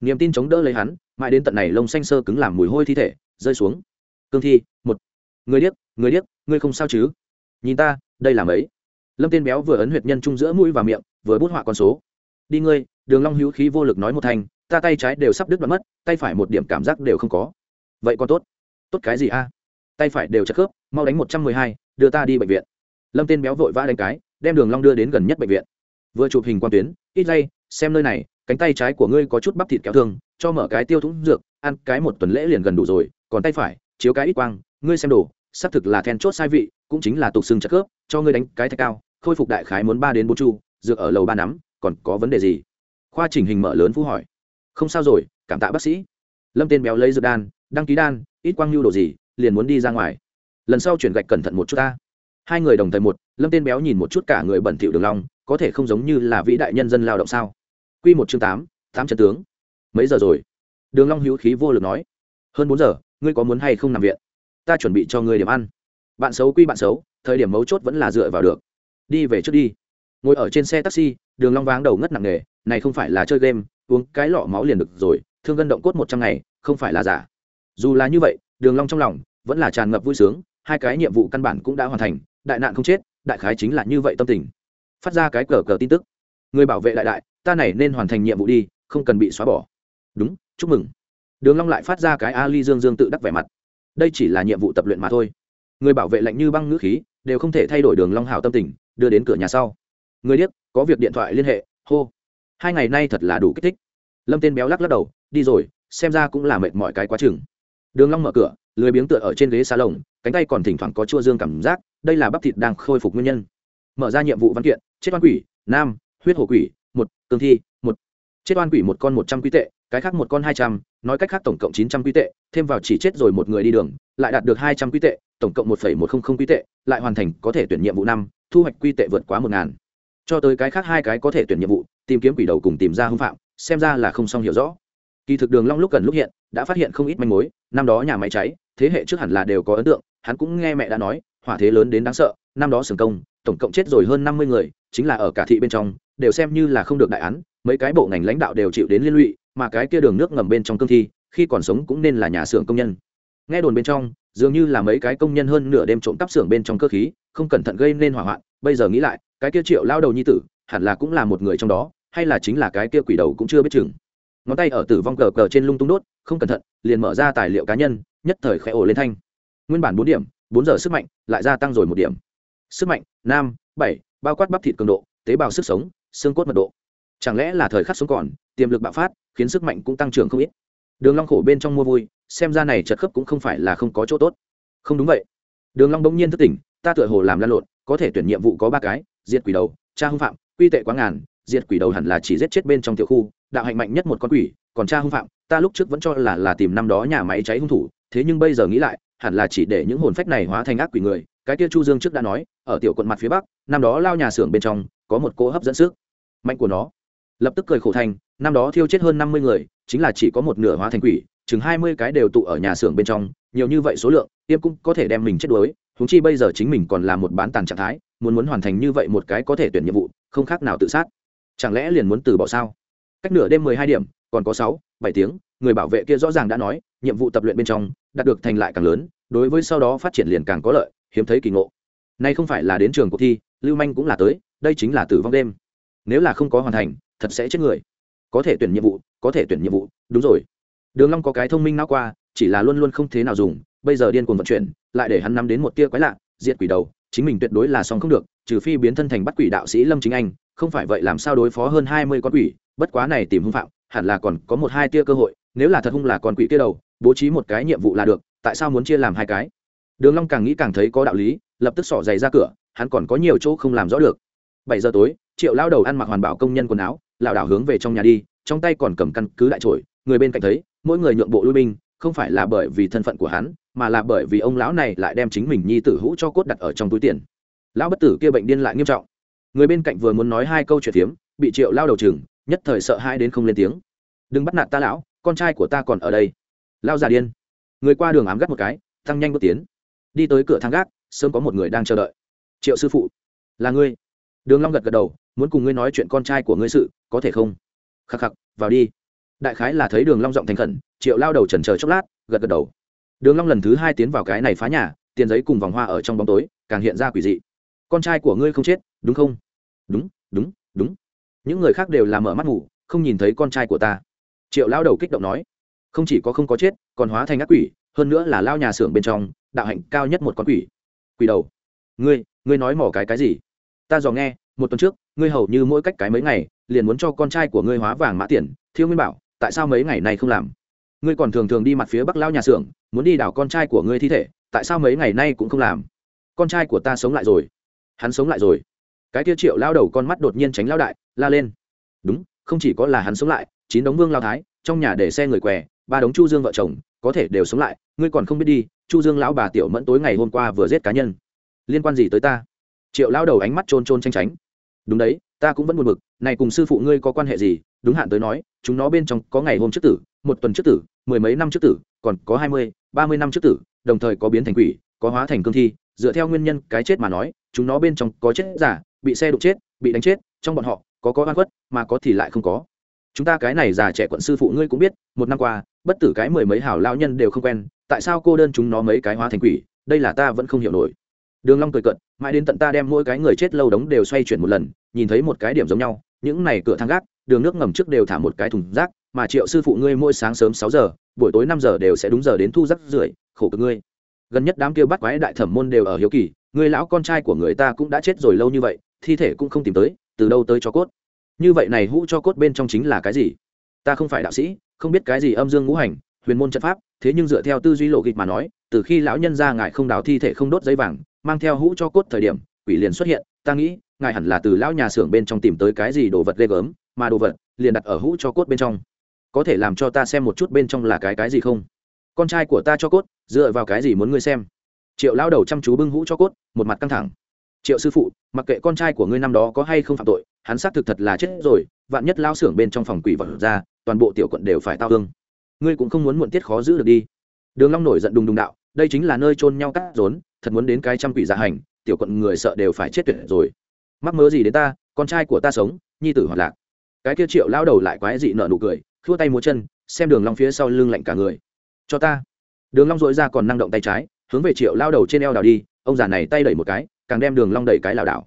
Speaker 1: Niềm tin chống đỡ lấy hắn mãi đến tận này lông xanh sơ cứng làm mùi hôi thi thể rơi xuống. Cương thi một. Người điếc người điếc ngươi không sao chứ? Nhìn ta đây là mấy? Lâm tên béo vừa ấn huyệt nhân trung giữa mũi và miệng vừa bút họa con số. Đi ngươi đường long hữu khí vô lực nói một thành, ta tay trái đều sắp đứt đoạn mất tay phải một điểm cảm giác đều không có. Vậy còn tốt. Tốt cái gì a? Tay phải đều chặt khớp mau đánh một trăm mười hai đưa ta đi bệnh viện. Lâm tên béo vội vã đánh cái đem đường long đưa đến gần nhất bệnh viện. Vừa chụp hình quan tuyến ít giây xem nơi này cánh tay trái của ngươi có chút bắp thịt kéo thương cho mở cái tiêu thủng dược ăn cái một tuần lễ liền gần đủ rồi còn tay phải chiếu cái ít quang ngươi xem đủ, xác thực là then chốt sai vị cũng chính là tục xương chất khớp cho ngươi đánh cái thạch cao khôi phục đại khái muốn ba đến bốn chu dược ở lầu ba nắm còn có vấn đề gì? Khoa chỉnh hình mở lớn phú hỏi. Không sao rồi cảm tạ bác sĩ. Lâm tên béo lấy dược đan đăng ký đan ít quang lưu đồ gì liền muốn đi ra ngoài. Lần sau chuyển gạch cẩn thận một chút ta hai người đồng thời một, lâm tên béo nhìn một chút cả người bẩn thỉu đường long, có thể không giống như là vĩ đại nhân dân lao động sao? Quy một chương tám tám trận tướng. Mấy giờ rồi? Đường long hữu khí vô lực nói. Hơn bốn giờ, ngươi có muốn hay không nằm viện? Ta chuẩn bị cho ngươi điểm ăn. Bạn xấu quy bạn xấu, thời điểm mấu chốt vẫn là dựa vào được. Đi về trước đi. Ngồi ở trên xe taxi, đường long váng đầu ngất nặng nề, này không phải là chơi game, uống cái lọ máu liền được rồi, thương gân động cốt một trăm ngày, không phải là giả. Dù là như vậy, đường long trong lòng vẫn là tràn ngập vui sướng, hai cái nhiệm vụ căn bản cũng đã hoàn thành đại nạn không chết, đại khái chính là như vậy tâm tình. Phát ra cái cờ cờ tin tức. Người bảo vệ đại đại, ta này nên hoàn thành nhiệm vụ đi, không cần bị xóa bỏ. Đúng, chúc mừng. Đường long lại phát ra cái ali dương dương tự đắc vẻ mặt. Đây chỉ là nhiệm vụ tập luyện mà thôi. Người bảo vệ lạnh như băng ngữ khí, đều không thể thay đổi đường long hảo tâm tình, đưa đến cửa nhà sau. Người điếc, có việc điện thoại liên hệ, hô. Hai ngày nay thật là đủ kích thích. Lâm tên béo lắc lắc đầu, đi rồi, xem ra cũng là mệt mỏi cái quá chừng. Đường long mở cửa lười biếng tựa ở trên ghế salon, cánh tay còn thỉnh thoảng có chua dương cảm giác, đây là bắp thịt đang khôi phục nguyên nhân. Mở ra nhiệm vụ văn kiện, chết oan quỷ, nam, huyết hồ quỷ, một cương thi, một. Chết oan quỷ một con một trăm quy tệ, cái khác một con hai trăm, nói cách khác tổng cộng chín trăm quy tệ, thêm vào chỉ chết rồi một người đi đường, lại đạt được hai trăm quy tệ, tổng cộng một phẩy một không không quy tệ, lại hoàn thành có thể tuyển nhiệm vụ năm, thu hoạch quy tệ vượt quá một ngàn. Cho tới cái khác hai cái có thể tuyển nhiệm vụ, tìm kiếm quỷ đầu cùng tìm ra hưng phạm, xem ra là không xong hiểu rõ. Kỳ thực đường long lúc gần lúc hiện, đã phát hiện không ít manh mối, năm đó nhà máy cháy thế hệ trước hẳn là đều có ấn tượng, hắn cũng nghe mẹ đã nói, hỏa thế lớn đến đáng sợ, năm đó sừng công, tổng cộng chết rồi hơn năm mươi người, chính là ở cả thị bên trong, đều xem như là không được đại án, mấy cái bộ ngành lãnh đạo đều chịu đến liên lụy, mà cái kia đường nước ngầm bên trong cương thi, khi còn sống cũng nên là nhà xưởng công nhân. Nghe đồn bên trong, dường như là mấy cái công nhân hơn nửa đêm trộm cắp xưởng bên trong cơ khí, không cẩn thận gây nên hỏa hoạn, bây giờ nghĩ lại, cái kia triệu lao đầu nhi tử, hẳn là cũng là một người trong đó, hay là chính là cái kia quỷ đầu cũng chưa biết chừng. Ngón tay ở tử vong cờ cờ trên lung tung đốt, không cẩn thận, liền mở ra tài liệu cá nhân nhất thời khẽ ổ lên thanh. Nguyên bản bốn điểm, bốn giờ sức mạnh, lại gia tăng rồi một điểm. Sức mạnh, nam, bảy, bao quát bắp thịt cường độ, tế bào sức sống, xương cốt mật độ. Chẳng lẽ là thời khắc sống còn, tiềm lực bạo phát, khiến sức mạnh cũng tăng trưởng không ít? Đường long khổ bên trong mua vui, xem ra này chật khớp cũng không phải là không có chỗ tốt. Không đúng vậy. Đường long bỗng nhiên thức tỉnh, ta tựa hồ làm lan lộn, có thể tuyển nhiệm vụ có ba cái, diệt quỷ đầu, cha hung phạm, quy tệ quá ngàn, diệt quỷ đầu hẳn là chỉ giết chết bên trong tiểu khu, đạo hạnh mạnh nhất một con quỷ, còn cha hung phạm, ta lúc trước vẫn cho là là tìm năm đó nhà máy cháy hung thủ thế nhưng bây giờ nghĩ lại, hẳn là chỉ để những hồn phách này hóa thành ác quỷ người, cái kia chu dương trước đã nói, ở tiểu quận mặt phía bắc, năm đó lao nhà xưởng bên trong, có một cỗ hấp dẫn sức. Mạnh của nó. Lập tức cười khổ thành, năm đó thiêu chết hơn năm mươi người, chính là chỉ có một nửa hóa thành quỷ, chừng hai mươi cái đều tụ ở nhà xưởng bên trong, nhiều như vậy số lượng, tiêm cũng có thể đem mình chết đuối húng chi bây giờ chính mình còn là một bán tàn trạng thái, muốn muốn hoàn thành như vậy một cái có thể tuyển nhiệm vụ, không khác nào tự sát. Chẳng lẽ liền muốn từ bỏ sao? Cách nửa đêm mười hai điểm còn có sáu, bảy tiếng, người bảo vệ kia rõ ràng đã nói, nhiệm vụ tập luyện bên trong, đạt được thành lại càng lớn, đối với sau đó phát triển liền càng có lợi, hiếm thấy kỳ ngộ. Nay không phải là đến trường cuộc thi, lưu manh cũng là tới, đây chính là tử vong đêm. Nếu là không có hoàn thành, thật sẽ chết người. Có thể tuyển nhiệm vụ, có thể tuyển nhiệm vụ, đúng rồi. Đường long có cái thông minh não qua, chỉ là luôn luôn không thế nào dùng, bây giờ điên cuồng vận chuyển, lại để hắn nắm đến một tia quái lạ, diệt quỷ đầu, chính mình tuyệt đối là xong không được, trừ phi biến thân thành bắt quỷ đạo sĩ lâm chính anh, không phải vậy làm sao đối phó hơn hai mươi con quỷ, bất quá này tìm hung phạm hẳn là còn có một hai tia cơ hội, nếu là thật hung là con quỷ kia đầu, bố trí một cái nhiệm vụ là được, tại sao muốn chia làm hai cái? Đường long càng nghĩ càng thấy có đạo lý, lập tức xỏ giày ra cửa, hắn còn có nhiều chỗ không làm rõ được. Bảy giờ tối, triệu lao đầu ăn mặc hoàn bảo công nhân quần áo, lảo đảo hướng về trong nhà đi, trong tay còn cầm căn cứ đại trội, người bên cạnh thấy, mỗi người nhượng bộ lui binh, không phải là bởi vì thân phận của hắn, mà là bởi vì ông lão này lại đem chính mình nhi tử hũ cho cốt đặt ở trong túi tiền. Lão bất tử kia bệnh điên lại nghiêm trọng. Người bên cạnh vừa muốn nói hai câu chuyện tiếm bị triệu lao đầu chừng nhất thời sợ hãi đến không lên tiếng. Đừng bắt nạt ta lão, con trai của ta còn ở đây. Lao già điên. Người qua đường ám gắt một cái tăng nhanh bước tiến. Đi tới cửa thang gác, sớm có một người đang chờ đợi. Triệu sư phụ. Là ngươi. Đường long gật gật đầu, muốn cùng ngươi nói chuyện con trai của ngươi sự, có thể không? Khắc khắc, vào đi. Đại khái là thấy đường long giọng thành khẩn, triệu lao đầu chần chờ chốc lát, gật gật đầu. Đường long lần thứ hai tiến vào cái này phá nhà, tiền giấy cùng vòng hoa ở trong bóng tối, càng hiện ra quỷ dị. Con trai của ngươi không chết, đúng không? Đúng đúng đúng những người khác đều là mở mắt ngủ, không nhìn thấy con trai của ta. Triệu lao đầu kích động nói, không chỉ có không có chết, còn hóa thành ác quỷ, hơn nữa là lao nhà xưởng bên trong, đạo hạnh cao nhất một con quỷ. Quỷ đầu. Ngươi ngươi nói mỏ cái cái gì? Ta dò nghe, một tuần trước, ngươi hầu như mỗi cách cái mấy ngày, liền muốn cho con trai của ngươi hóa vàng mã tiền. Thiếu nguyên bảo, tại sao mấy ngày này không làm? Ngươi còn thường thường đi mặt phía bắc lao nhà xưởng, muốn đi đảo con trai của ngươi thi thể, tại sao mấy ngày nay cũng không làm? Con trai của ta sống lại rồi. Hắn sống lại rồi cái kia triệu lao đầu con mắt đột nhiên tránh lao đại, la lên. Đúng, không chỉ có là hắn sống lại, chín đống vương lao thái, trong nhà để xe người què, ba đống chu dương vợ chồng, có thể đều sống lại, ngươi còn không biết đi, chu dương lão bà tiểu mẫn tối ngày hôm qua vừa giết cá nhân. Liên quan gì tới ta? Triệu lao đầu ánh mắt trôn trôn tranh tránh. Đúng đấy, ta cũng vẫn buồn bực, này cùng sư phụ ngươi có quan hệ gì? Đúng hạn tới nói, chúng nó bên trong có ngày hôm trước tử, một tuần trước tử, mười mấy năm trước tử, còn có hai mươi, ba mươi năm trước tử, đồng thời có biến thành quỷ, có hóa thành cương thi. Dựa theo nguyên nhân cái chết mà nói, chúng nó bên trong có chết giả bị xe đụng chết, bị đánh chết, trong bọn họ, có có oan khuất, mà có thì lại không có. Chúng ta cái này già trẻ quận sư phụ ngươi cũng biết, một năm qua, bất tử cái mười mấy hảo lao nhân đều không quen, tại sao cô đơn chúng nó mấy cái hóa thành quỷ, đây là ta vẫn không hiểu nổi. Đường long cười cận mãi đến tận ta đem mỗi cái người chết lâu đống đều xoay chuyển một lần, nhìn thấy một cái điểm giống nhau, những này cửa thang gác, đường nước ngầm trước đều thả một cái thùng rác, mà triệu sư phụ ngươi mỗi sáng sớm sáu giờ, buổi tối năm giờ đều sẽ đúng giờ đến thu rác rưởi, khổ cực ngươi. Gần nhất đám kia bắt quái đại thẩm môn đều ở hiếu kỳ người lão con trai của người ta cũng đã chết rồi lâu như vậy thi thể cũng không tìm tới, từ đâu tới cho cốt? Như vậy này hũ cho cốt bên trong chính là cái gì? Ta không phải đạo sĩ, không biết cái gì âm dương ngũ hành, huyền môn trận pháp, thế nhưng dựa theo tư duy lộ kịch mà nói, từ khi lão nhân ra ngài không đào thi thể không đốt giấy vàng, mang theo hũ cho cốt thời điểm, quỷ liền xuất hiện, ta nghĩ, ngài hẳn là từ lão nhà xưởng bên trong tìm tới cái gì đồ vật ghê gớm, mà đồ vật liền đặt ở hũ cho cốt bên trong. Có thể làm cho ta xem một chút bên trong là cái cái gì không? Con trai của ta cho cốt, dựa vào cái gì muốn ngươi xem? Triệu lao đầu chăm chú bưng hũ cho cốt, một mặt căng thẳng triệu sư phụ, mặc kệ con trai của ngươi năm đó có hay không phạm tội, hắn xác thực thật là chết rồi, vạn nhất lao xưởng bên trong phòng quỷ vật ra, toàn bộ tiểu quận đều phải tao hương ngươi cũng không muốn muộn tiết khó giữ được đi. Đường long nổi giận đùng đùng đạo, đây chính là nơi trôn nhau cắt rốn, thật muốn đến cái trăm quỷ giả hành, tiểu quận người sợ đều phải chết tuyệt rồi. Mắc mớ gì đến ta, con trai của ta sống, nhi tử hoạt lạc. Cái kia triệu lao đầu lại quái dị nợ nụ cười thua tay múa chân, xem đường long phía sau lưng lạnh cả người. Cho ta. Đường long dội ra còn năng động tay trái, hướng về triệu lao đầu trên eo đào đi, ông già này tay đẩy một cái càng đem đường long đẩy cái lảo đảo.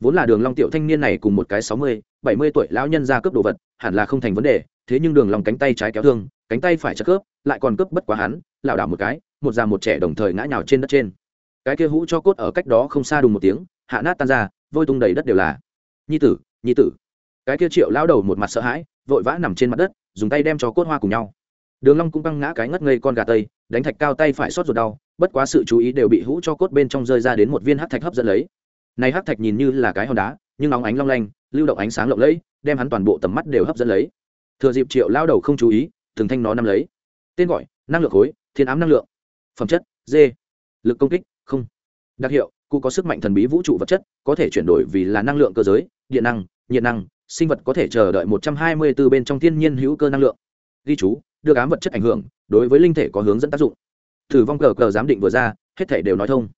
Speaker 1: Vốn là đường long tiểu thanh niên này cùng một cái sáu mươi, bảy mươi tuổi lão nhân ra cướp đồ vật, hẳn là không thành vấn đề, thế nhưng đường long cánh tay trái kéo thương, cánh tay phải chặt cướp, lại còn cướp bất quá hắn, lảo đảo một cái, một già một trẻ đồng thời ngã nhào trên đất trên. Cái kia hũ cho cốt ở cách đó không xa đùng một tiếng, hạ nát tan ra, vôi tung đầy đất đều là. Nhi tử nhi tử. Cái kia triệu lão đầu một mặt sợ hãi, vội vã nằm trên mặt đất, dùng tay đem cho cốt hoa cùng nhau. Đường long cũng băng ngã cái ngất ngây con gà tây đánh thạch cao tay phải sót ruột đau, bất quá sự chú ý đều bị hũ cho cốt bên trong rơi ra đến một viên hắc thạch hấp dẫn lấy. Này hắc thạch nhìn như là cái hòn đá, nhưng óng ánh long lanh, lưu động ánh sáng lộng lẫy, đem hắn toàn bộ tầm mắt đều hấp dẫn lấy. Thừa dịp triệu lao đầu không chú ý, từng thanh nó nắm lấy. Tên gọi, năng lượng khối, thiên ám năng lượng. Phẩm chất d lực công kích, không. Đặc hiệu, cụ có sức mạnh thần bí vũ trụ vật chất, có thể chuyển đổi vì là năng lượng cơ giới, điện năng, nhiệt năng, sinh vật có thể chờ đợi một trăm hai mươi 124 bên trong thiên nhiên hữu cơ năng lượng. Ghi chú đưa ám vật chất ảnh hưởng, đối với linh thể có hướng dẫn tác dụng. Thử vong cờ cờ giám định vừa ra, hết thể đều nói thông.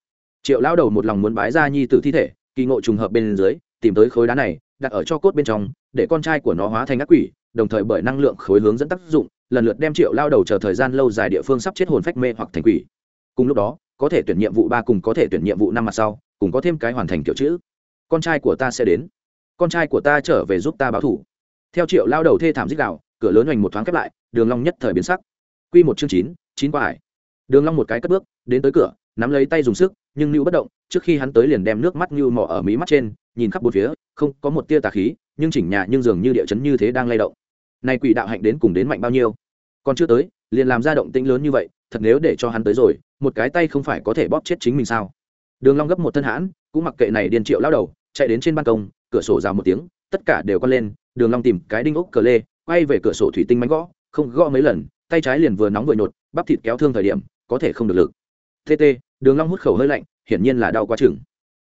Speaker 1: Triệu lão đầu một lòng muốn bái ra nhi tử thi thể, kỳ ngộ trùng hợp bên dưới, tìm tới khối đá này, đặt ở cho cốt bên trong, để con trai của nó hóa thành ác quỷ, đồng thời bởi năng lượng khối hướng dẫn tác dụng, lần lượt đem triệu lao đầu chờ thời gian lâu dài địa phương sắp chết hồn phách mê hoặc thành quỷ. Cùng lúc đó, có thể tuyển nhiệm vụ ba cùng có thể tuyển nhiệm vụ năm mặt sau, cùng có thêm cái hoàn thành kiểu chữ. Con trai của ta sẽ đến. Con trai của ta trở về giúp ta báo thủ. Theo triệu lao đầu thê thảm dích đạo, cửa lớn hoành một thoáng khép lại đường long nhất thời biến sắc. Quy một chương chín chín qua hải đường long một cái cất bước, đến tới cửa, nắm lấy tay dùng sức, nhưng lưu bất động, trước khi hắn tới liền đem nước mắt như mò ở mí mắt trên, nhìn khắp bốn phía, không có một tia tà khí, nhưng chỉnh nhà nhưng dường như địa chấn như thế đang lay động. Nay quỷ đạo hạnh đến cùng đến mạnh bao nhiêu? Còn chưa tới, liền làm ra động tĩnh lớn như vậy, thật nếu để cho hắn tới rồi, một cái tay không phải có thể bóp chết chính mình sao? Đường long gấp một thân hãn, cũng mặc kệ này điên triệu lao đầu, chạy đến trên ban công, cửa sổ rào một tiếng, tất cả đều con lên, đường long tìm cái đinh ốc cờ lê, quay về cửa sổ thủy tinh mánh gõ không gõ mấy lần, tay trái liền vừa nóng vừa nhột, bắp thịt kéo thương thời điểm, có thể không được lực. Tt đường long hút khẩu hơi lạnh, hiển nhiên là đau quá chừng.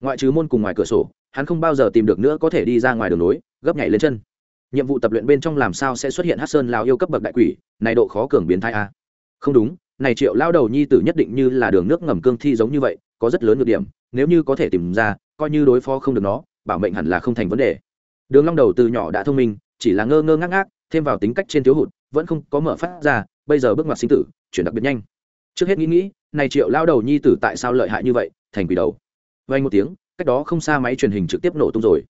Speaker 1: Ngoại trừ môn cùng ngoài cửa sổ, hắn không bao giờ tìm được nữa có thể đi ra ngoài đường núi. gấp nhảy lên chân. Nhiệm vụ tập luyện bên trong làm sao sẽ xuất hiện hát sơn lao yêu cấp bậc đại quỷ, này độ khó cường biến thai a. Không đúng, này triệu lao đầu nhi tử nhất định như là đường nước ngầm cương thi giống như vậy, có rất lớn nhược điểm, nếu như có thể tìm ra, coi như đối phó không được nó, bảo mệnh hẳn là không thành vấn đề. Đường long đầu từ nhỏ đã thông minh, chỉ là ngơ ngơ ngác ngác, thêm vào tính cách trên thiếu hụt vẫn không có mở phát ra, bây giờ bước ngoặt sinh tử, chuyển đặc biệt nhanh. Trước hết nghĩ nghĩ, này triệu lao đầu nhi tử tại sao lợi hại như vậy, thành quỷ đầu. Vay một tiếng, cách đó không xa máy truyền hình trực tiếp nổ tung rồi.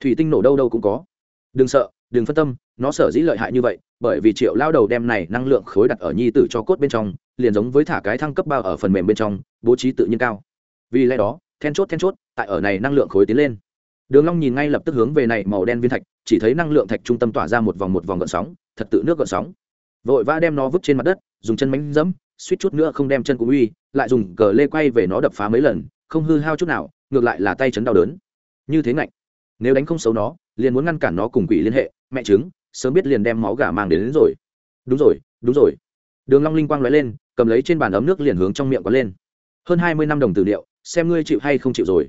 Speaker 1: Thủy tinh nổ đâu đâu cũng có. Đừng sợ, đừng phân tâm, nó sở dĩ lợi hại như vậy, bởi vì triệu lao đầu đem này năng lượng khối đặt ở nhi tử cho cốt bên trong, liền giống với thả cái thăng cấp bao ở phần mềm bên trong, bố trí tự nhiên cao. Vì lẽ đó, then chốt then chốt, tại ở này năng lượng khối tiến lên. Đường long nhìn ngay lập tức hướng về này màu đen viên thạch, chỉ thấy năng lượng thạch trung tâm tỏa ra một vòng một vòng gợn sóng thật tự nước gợn sóng. Vội vã đem nó vứt trên mặt đất dùng chân mánh dẫm suýt chút nữa không đem chân cũng uy lại dùng cờ lê quay về nó đập phá mấy lần không hư hao chút nào ngược lại là tay chấn đau đớn. Như thế ngạnh. Nếu đánh không xấu nó liền muốn ngăn cản nó cùng quỷ liên hệ mẹ chứng sớm biết liền đem máu gà mang đến, đến rồi. Đúng rồi đúng rồi. Đường long linh quang lóe lên cầm lấy trên bàn ấm nước liền hướng trong miệng có lên. Hơn hai mươi năm đồng tử liệu xem ngươi chịu hay không chịu rồi.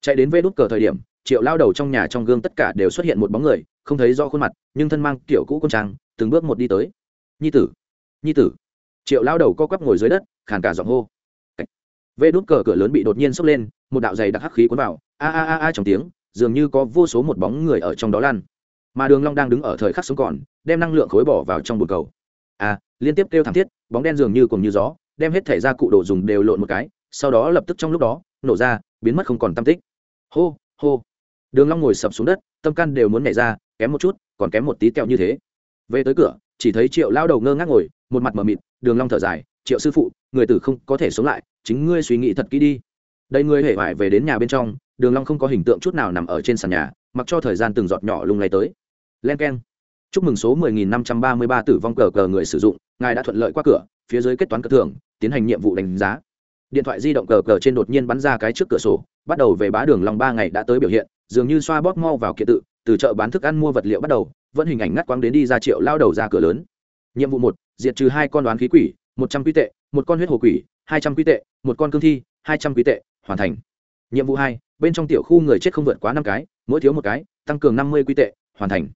Speaker 1: Chạy đến vê đút cờ thời điểm triệu lao đầu trong nhà trong gương tất cả đều xuất hiện một bóng người không thấy rõ khuôn mặt nhưng thân mang kiểu cũ quân trang từng bước một đi tới. Nhi tử nhi tử. Triệu lao đầu co quắp ngồi dưới đất, khàn cả giọng hô. Vê đút cờ cửa lớn bị đột nhiên sốc lên, một đạo dày đặc hắc khí cuốn vào. A a a a trong tiếng, dường như có vô số một bóng người ở trong đó lan. Mà đường long đang đứng ở thời khắc sống còn, đem năng lượng khối bỏ vào trong bồn cầu. A liên tiếp kêu thảm thiết, bóng đen dường như cùng như gió, đem hết thể ra cụ đồ dùng đều lộn một cái, sau đó lập tức trong lúc đó, nổ ra, biến mất không còn tâm tích. Hô hô. Đường long ngồi sập xuống đất, tâm can đều muốn nhảy ra, kém một chút, còn kém một tí tẹo như thế về tới cửa, chỉ thấy triệu lao đầu ngơ ngác ngồi, một mặt mờ mịt, đường long thở dài, triệu sư phụ, người tử không có thể sống lại, chính ngươi suy nghĩ thật kỹ đi. Đây ngươi hề vải về đến nhà bên trong, đường long không có hình tượng chút nào nằm ở trên sàn nhà, mặc cho thời gian từng giọt nhỏ lung lay tới. Len keng. Chúc mừng số 10.533 tử vong cờ cờ người sử dụng, ngài đã thuận lợi qua cửa, phía dưới kết toán cờ thưởng, tiến hành nhiệm vụ đánh giá. Điện thoại di động cờ cờ trên đột nhiên bắn ra cái trước cửa sổ, bắt đầu về bá đường long ba ngày đã tới biểu hiện, dường như xoa bóp mau vào kiện tự từ chợ bán thức ăn mua vật liệu bắt đầu, vẫn hình ảnh ngắt quang đến đi ra triệu lao đầu ra cửa lớn. Nhiệm vụ một, diệt trừ hai con đoán khí quỷ, một trăm quy tệ, một con huyết hồ quỷ, hai trăm quy tệ, một con cương thi, hai trăm quy tệ, hoàn thành. Nhiệm vụ hai, bên trong tiểu khu người chết không vượt quá năm cái, mỗi thiếu một cái, tăng cường năm mươi quy tệ, hoàn thành.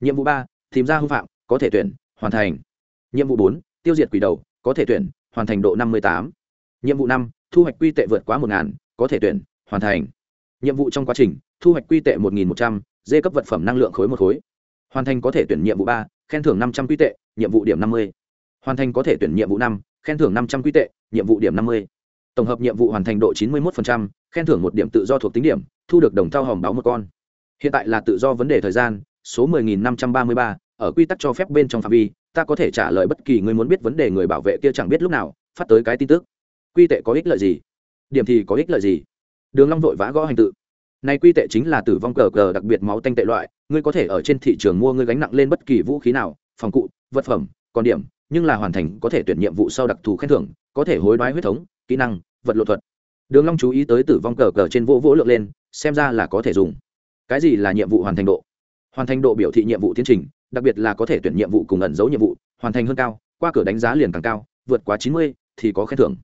Speaker 1: Nhiệm vụ ba, tìm ra hư phạm, có thể tuyển, hoàn thành. Nhiệm vụ bốn, tiêu diệt quỷ đầu, có thể tuyển, hoàn thành độ năm mươi tám. Nhiệm vụ năm, thu hoạch quy tệ vượt quá một ngàn, có thể tuyển, hoàn thành. Nhiệm vụ trong quá trình, thu hoạch quy tệ một nghìn một trăm dê cấp vật phẩm năng lượng khối một khối. Hoàn thành có thể tuyển nhiệm vụ ba khen thưởng năm trăm quy tệ nhiệm vụ điểm năm mươi. Hoàn thành có thể tuyển nhiệm vụ năm khen thưởng năm trăm quy tệ nhiệm vụ điểm năm mươi. Tổng hợp nhiệm vụ hoàn thành độ chín mươi một khen thưởng một điểm tự do thuộc tính điểm thu được đồng thau hòm báo một con. Hiện tại là tự do vấn đề thời gian số 10.533, ở quy tắc cho phép bên trong phạm vi ta có thể trả lời bất kỳ người muốn biết vấn đề người bảo vệ kia chẳng biết lúc nào phát tới cái tin tức. Quy tệ có ích lợi gì? Điểm thì có ích lợi gì? Đường long vội vã gõ hành tự này quy tệ chính là tử vong cờ cờ đặc biệt máu tanh tệ loại, ngươi có thể ở trên thị trường mua ngươi gánh nặng lên bất kỳ vũ khí nào, phòng cụ, vật phẩm, còn điểm, nhưng là hoàn thành có thể tuyển nhiệm vụ sau đặc thù khen thưởng, có thể hối đoái huyết thống, kỹ năng, vật lộ thuật. Đường long chú ý tới tử vong cờ cờ trên vỗ vỗ lượng lên, xem ra là có thể dùng. Cái gì là nhiệm vụ hoàn thành độ? Hoàn thành độ biểu thị nhiệm vụ tiến trình, đặc biệt là có thể tuyển nhiệm vụ cùng ẩn dấu nhiệm vụ, hoàn thành hơn cao, qua cửa đánh giá liền càng cao, vượt quá chín mươi thì có khen thưởng.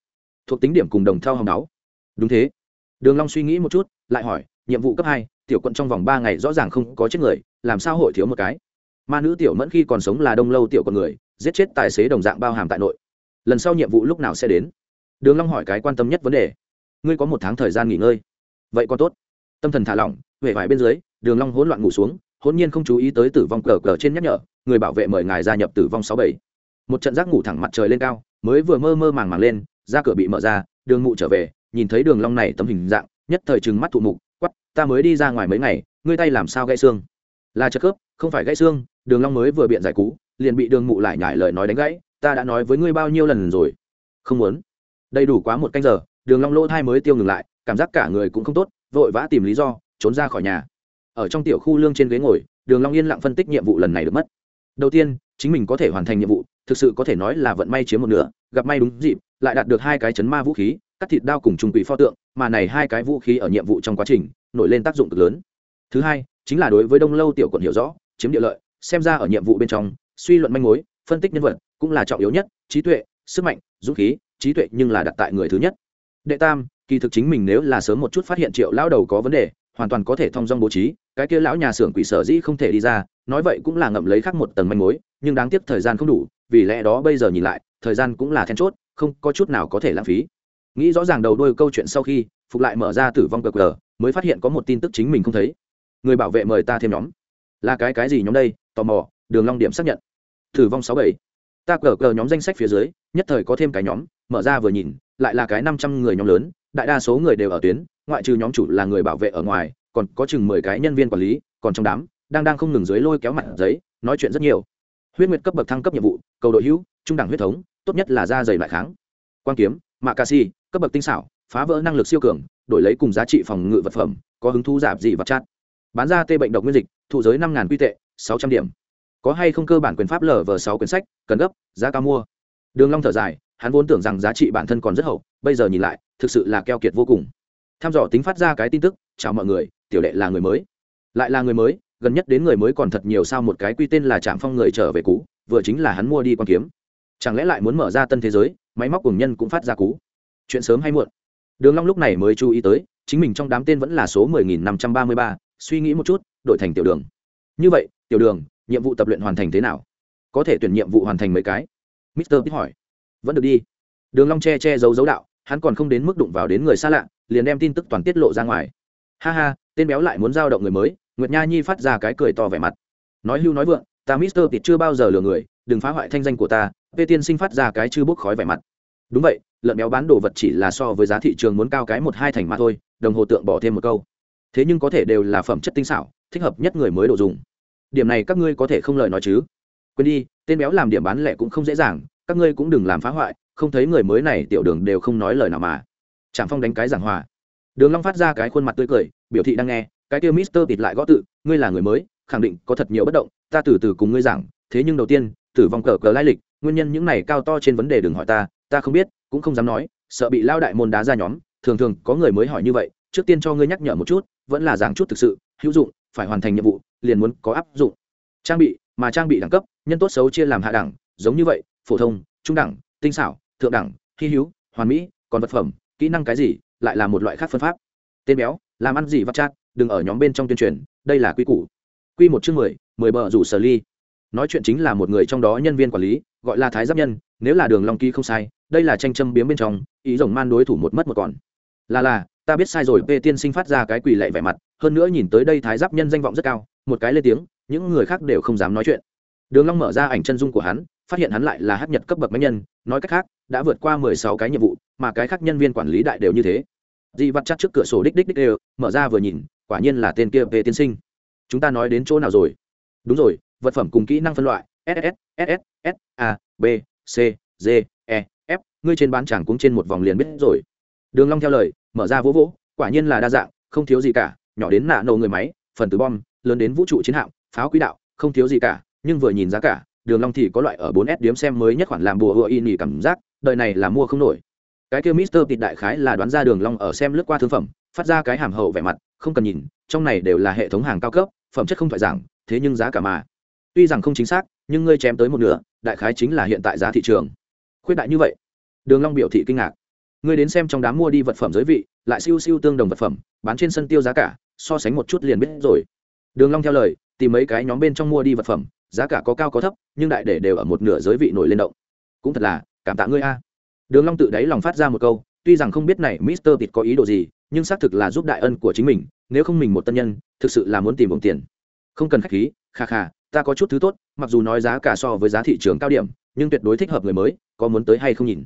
Speaker 1: Thuộc tính điểm cùng đồng theo hồng đáo. Đúng thế. Đường long suy nghĩ một chút, lại hỏi nhiệm vụ cấp hai, tiểu quận trong vòng ba ngày rõ ràng không có chết người, làm sao hội thiếu một cái? Ma nữ tiểu mẫn khi còn sống là đông lâu tiểu con người, giết chết tài xế đồng dạng bao hàm tại nội. Lần sau nhiệm vụ lúc nào sẽ đến? Đường long hỏi cái quan tâm nhất vấn đề. Ngươi có một tháng thời gian nghỉ ngơi. Vậy có tốt. Tâm thần thả lỏng huệ vải bên dưới, đường long hỗn loạn ngủ xuống, hỗn nhiên không chú ý tới tử vong cờ cờ trên nhắc nhở, người bảo vệ mời ngài gia nhập tử vong sáu bảy. Một trận giác ngủ thẳng mặt trời lên cao, mới vừa mơ mơ màng màng lên, ra cửa bị mở ra, đường Ngụ trở về, nhìn thấy đường long này tấm hình dạng, nhất thời trừng mắt thụ mục ta mới đi ra ngoài mấy ngày, ngươi tay làm sao gãy xương? Là chất khớp, không phải gãy xương, đường long mới vừa biện giải cú, liền bị đường mụ lại nhải lời nói đánh gãy, ta đã nói với ngươi bao nhiêu lần rồi? Không muốn. Đầy đủ quá một canh giờ, đường long lỗ thai mới tiêu ngừng lại, cảm giác cả người cũng không tốt, vội vã tìm lý do, trốn ra khỏi nhà. Ở trong tiểu khu lương trên ghế ngồi, đường long yên lặng phân tích nhiệm vụ lần này được mất. Đầu tiên, chính mình có thể hoàn thành nhiệm vụ, thực sự có thể nói là vận may chiếm một nửa, gặp may đúng dịp, lại đạt được hai cái chấn ma vũ khí, cắt thịt đao cùng trùng quỷ pho tượng, mà này hai cái vũ khí ở nhiệm vụ trong quá trình nổi lên tác dụng cực lớn. Thứ hai, chính là đối với đông lâu tiểu quận hiểu rõ, chiếm địa lợi, xem ra ở nhiệm vụ bên trong, suy luận manh mối, phân tích nhân vật cũng là trọng yếu nhất, trí tuệ, sức mạnh, dũng khí, trí tuệ nhưng là đặt tại người thứ nhất. Đệ tam, kỳ thực chính mình nếu là sớm một chút phát hiện triệu lão đầu có vấn đề, hoàn toàn có thể thông dong bố trí, cái kia lão nhà xưởng quỷ sở dĩ không thể đi ra, nói vậy cũng là ngậm lấy khác một tầng manh mối, nhưng đáng tiếc thời gian không đủ, vì lẽ đó bây giờ nhìn lại, thời gian cũng là then chốt, không có chút nào có thể lãng phí. Nghĩ rõ ràng đầu đôi câu chuyện sau khi, phục lại mở ra tử vong cờ cờ mới phát hiện có một tin tức chính mình không thấy. Người bảo vệ mời ta thêm nhóm. Là cái cái gì nhóm đây? Tò mò, đường long điểm xác nhận. Thử vong sáu bảy. Ta cờ cờ nhóm danh sách phía dưới, nhất thời có thêm cái nhóm, mở ra vừa nhìn, lại là cái năm trăm người nhóm lớn, đại đa số người đều ở tuyến, ngoại trừ nhóm chủ là người bảo vệ ở ngoài, còn có chừng mười cái nhân viên quản lý, còn trong đám, đang đang không ngừng dưới lôi kéo mặt giấy, nói chuyện rất nhiều. Huyết nguyệt cấp bậc thăng cấp nhiệm vụ, cầu đội hữu, trung đẳng huyết thống, tốt nhất là da dày lại kháng. Quan kiếm, mạ ca si, cấp bậc tinh xảo phá vỡ năng lực siêu cường, đổi lấy cùng giá trị phòng ngự vật phẩm, có hứng thú giảm dị vật chát bán ra tê bệnh độc nguyên dịch, thụ giới năm quy tệ, sáu trăm điểm. Có hay không cơ bản quyền pháp lở vờ sáu quyển sách, cần gấp, giá cao mua. Đường long thở dài, hắn vốn tưởng rằng giá trị bản thân còn rất hậu, bây giờ nhìn lại, thực sự là keo kiệt vô cùng. Tham dò tính phát ra cái tin tức, chào mọi người, tiểu đệ là người mới. Lại là người mới, gần nhất đến người mới còn thật nhiều sao một cái quy tên là trạm phong người trở về cũ, vừa chính là hắn mua đi quan kiếm. Chẳng lẽ lại muốn mở ra tân thế giới, máy móc cùng nhân cũng phát ra cú chuyện sớm hay muộn đường long lúc này mới chú ý tới chính mình trong đám tên vẫn là số 10.533, suy nghĩ một chút đổi thành tiểu đường. Như vậy tiểu đường nhiệm vụ tập luyện hoàn thành thế nào? Có thể tuyển nhiệm vụ hoàn thành mấy cái? Mister biết hỏi. Vẫn được đi. Đường long che che giấu giấu đạo hắn còn không đến mức đụng vào đến người xa lạ liền đem tin tức toàn tiết lộ ra ngoài. Ha ha tên béo lại muốn giao động người mới nguyệt nha nhi phát ra cái cười to vẻ mặt. Nói hưu nói vượng ta mister tịt chưa bao giờ lừa người đừng phá hoại thanh danh của ta Vệ tiên sinh phát ra cái chư bốc khói vẻ mặt đúng vậy, lợn béo bán đồ vật chỉ là so với giá thị trường muốn cao cái một hai thành mà thôi, đồng hồ tượng bỏ thêm một câu. Thế nhưng có thể đều là phẩm chất tinh xảo, thích hợp nhất người mới đồ dùng. Điểm này các ngươi có thể không lời nói chứ? Quên đi, tên béo làm điểm bán lẻ cũng không dễ dàng, các ngươi cũng đừng làm phá hoại, không thấy người mới này tiểu đường đều không nói lời nào mà. Trạm phong đánh cái giảng hòa. Đường long phát ra cái khuôn mặt tươi cười, biểu thị đang nghe, cái kia mister tịt lại gõ tự, ngươi là người mới, khẳng định có thật nhiều bất động, ta từ từ cùng ngươi giảng, thế nhưng đầu tiên, tử vong cờ cờ lai lịch, nguyên nhân những này cao to trên vấn đề đừng hỏi ta ta không biết, cũng không dám nói, sợ bị lao đại môn đá ra nhóm, thường thường có người mới hỏi như vậy, trước tiên cho ngươi nhắc nhở một chút, vẫn là giảng chút thực sự, hữu dụng, phải hoàn thành nhiệm vụ, liền muốn có áp dụng. Trang bị, mà trang bị đẳng cấp, nhân tốt xấu chia làm hạ đẳng, giống như vậy, phổ thông, trung đẳng, tinh xảo, thượng đẳng, hy hữu, hoàn mỹ, còn vật phẩm, kỹ năng cái gì, lại là một loại khác phân pháp. Tên béo, làm ăn gì vắt chát, đừng ở nhóm bên trong tuyên truyền, đây là quy củ. Quy một chương mười mười bờ rủ sở ly nói chuyện chính là một người trong đó nhân viên quản lý, gọi là thái giáp nhân, nếu là đường long ký không sai, đây là tranh châm biếm bên trong, ý rồng man đối thủ một mất một còn. Là là, ta biết sai rồi p tiên sinh phát ra cái quỳ lệ vẻ mặt, hơn nữa nhìn tới đây thái giáp nhân danh vọng rất cao, một cái lên tiếng, những người khác đều không dám nói chuyện. Đường long mở ra ảnh chân dung của hắn, phát hiện hắn lại là hắc nhật cấp bậc máy nhân, nói cách khác, đã vượt qua mười sáu cái nhiệm vụ, mà cái khác nhân viên quản lý đại đều như thế. Di vắt chắc trước cửa sổ đích đích đích đều, mở ra vừa nhìn, quả nhiên là tên kia về tiên sinh. Chúng ta nói đến chỗ nào rồi? Đúng rồi vật phẩm cùng kỹ năng phân loại ss ss s a, b, c, d e f, ngươi trên bán chẳng cũng trên một vòng liền biết rồi. Đường long theo lời, mở ra vỗ vỗ, quả nhiên là đa dạng, không thiếu gì cả, nhỏ đến nạ nổ người máy, phần tử bom, lớn đến vũ trụ chiến hạm, pháo quỹ đạo, không thiếu gì cả, nhưng vừa nhìn giá cả, đường long thì có loại ở 4S điếm xem mới nhất khoản làm bùa hựa y nhỉ cảm giác, đời này là mua không nổi. Cái kia Mister Tịt đại khái là đoán ra đường long ở xem lướt qua thương phẩm, phát ra cái hàm hậu vẻ mặt, không cần nhìn, trong này đều là hệ thống hàng cao cấp, phẩm chất không phải giảng thế nhưng giá cả mà tuy rằng không chính xác, nhưng ngươi chém tới một nửa, đại khái chính là hiện tại giá thị trường. Khuyết đại như vậy. Đường long biểu thị kinh ngạc. Ngươi đến xem trong đám mua đi vật phẩm giới vị, lại siêu siêu tương đồng vật phẩm, bán trên sân tiêu giá cả, so sánh một chút liền biết rồi. Đường long theo lời, tìm mấy cái nhóm bên trong mua đi vật phẩm, giá cả có cao có thấp, nhưng đại để đều ở một nửa giới vị nổi lên động. Cũng thật là, cảm tạ ngươi a. Đường long tự đáy lòng phát ra một câu, tuy rằng không biết này mister tịt có ý đồ gì, nhưng xác thực là giúp đại ân của chính mình, nếu không mình một tân nhân, thực sự là muốn tìm bổng tiền không cần khách khí, kha kha, ta có chút thứ tốt, mặc dù nói giá cả so với giá thị trường cao điểm, nhưng tuyệt đối thích hợp người mới, có muốn tới hay không nhìn.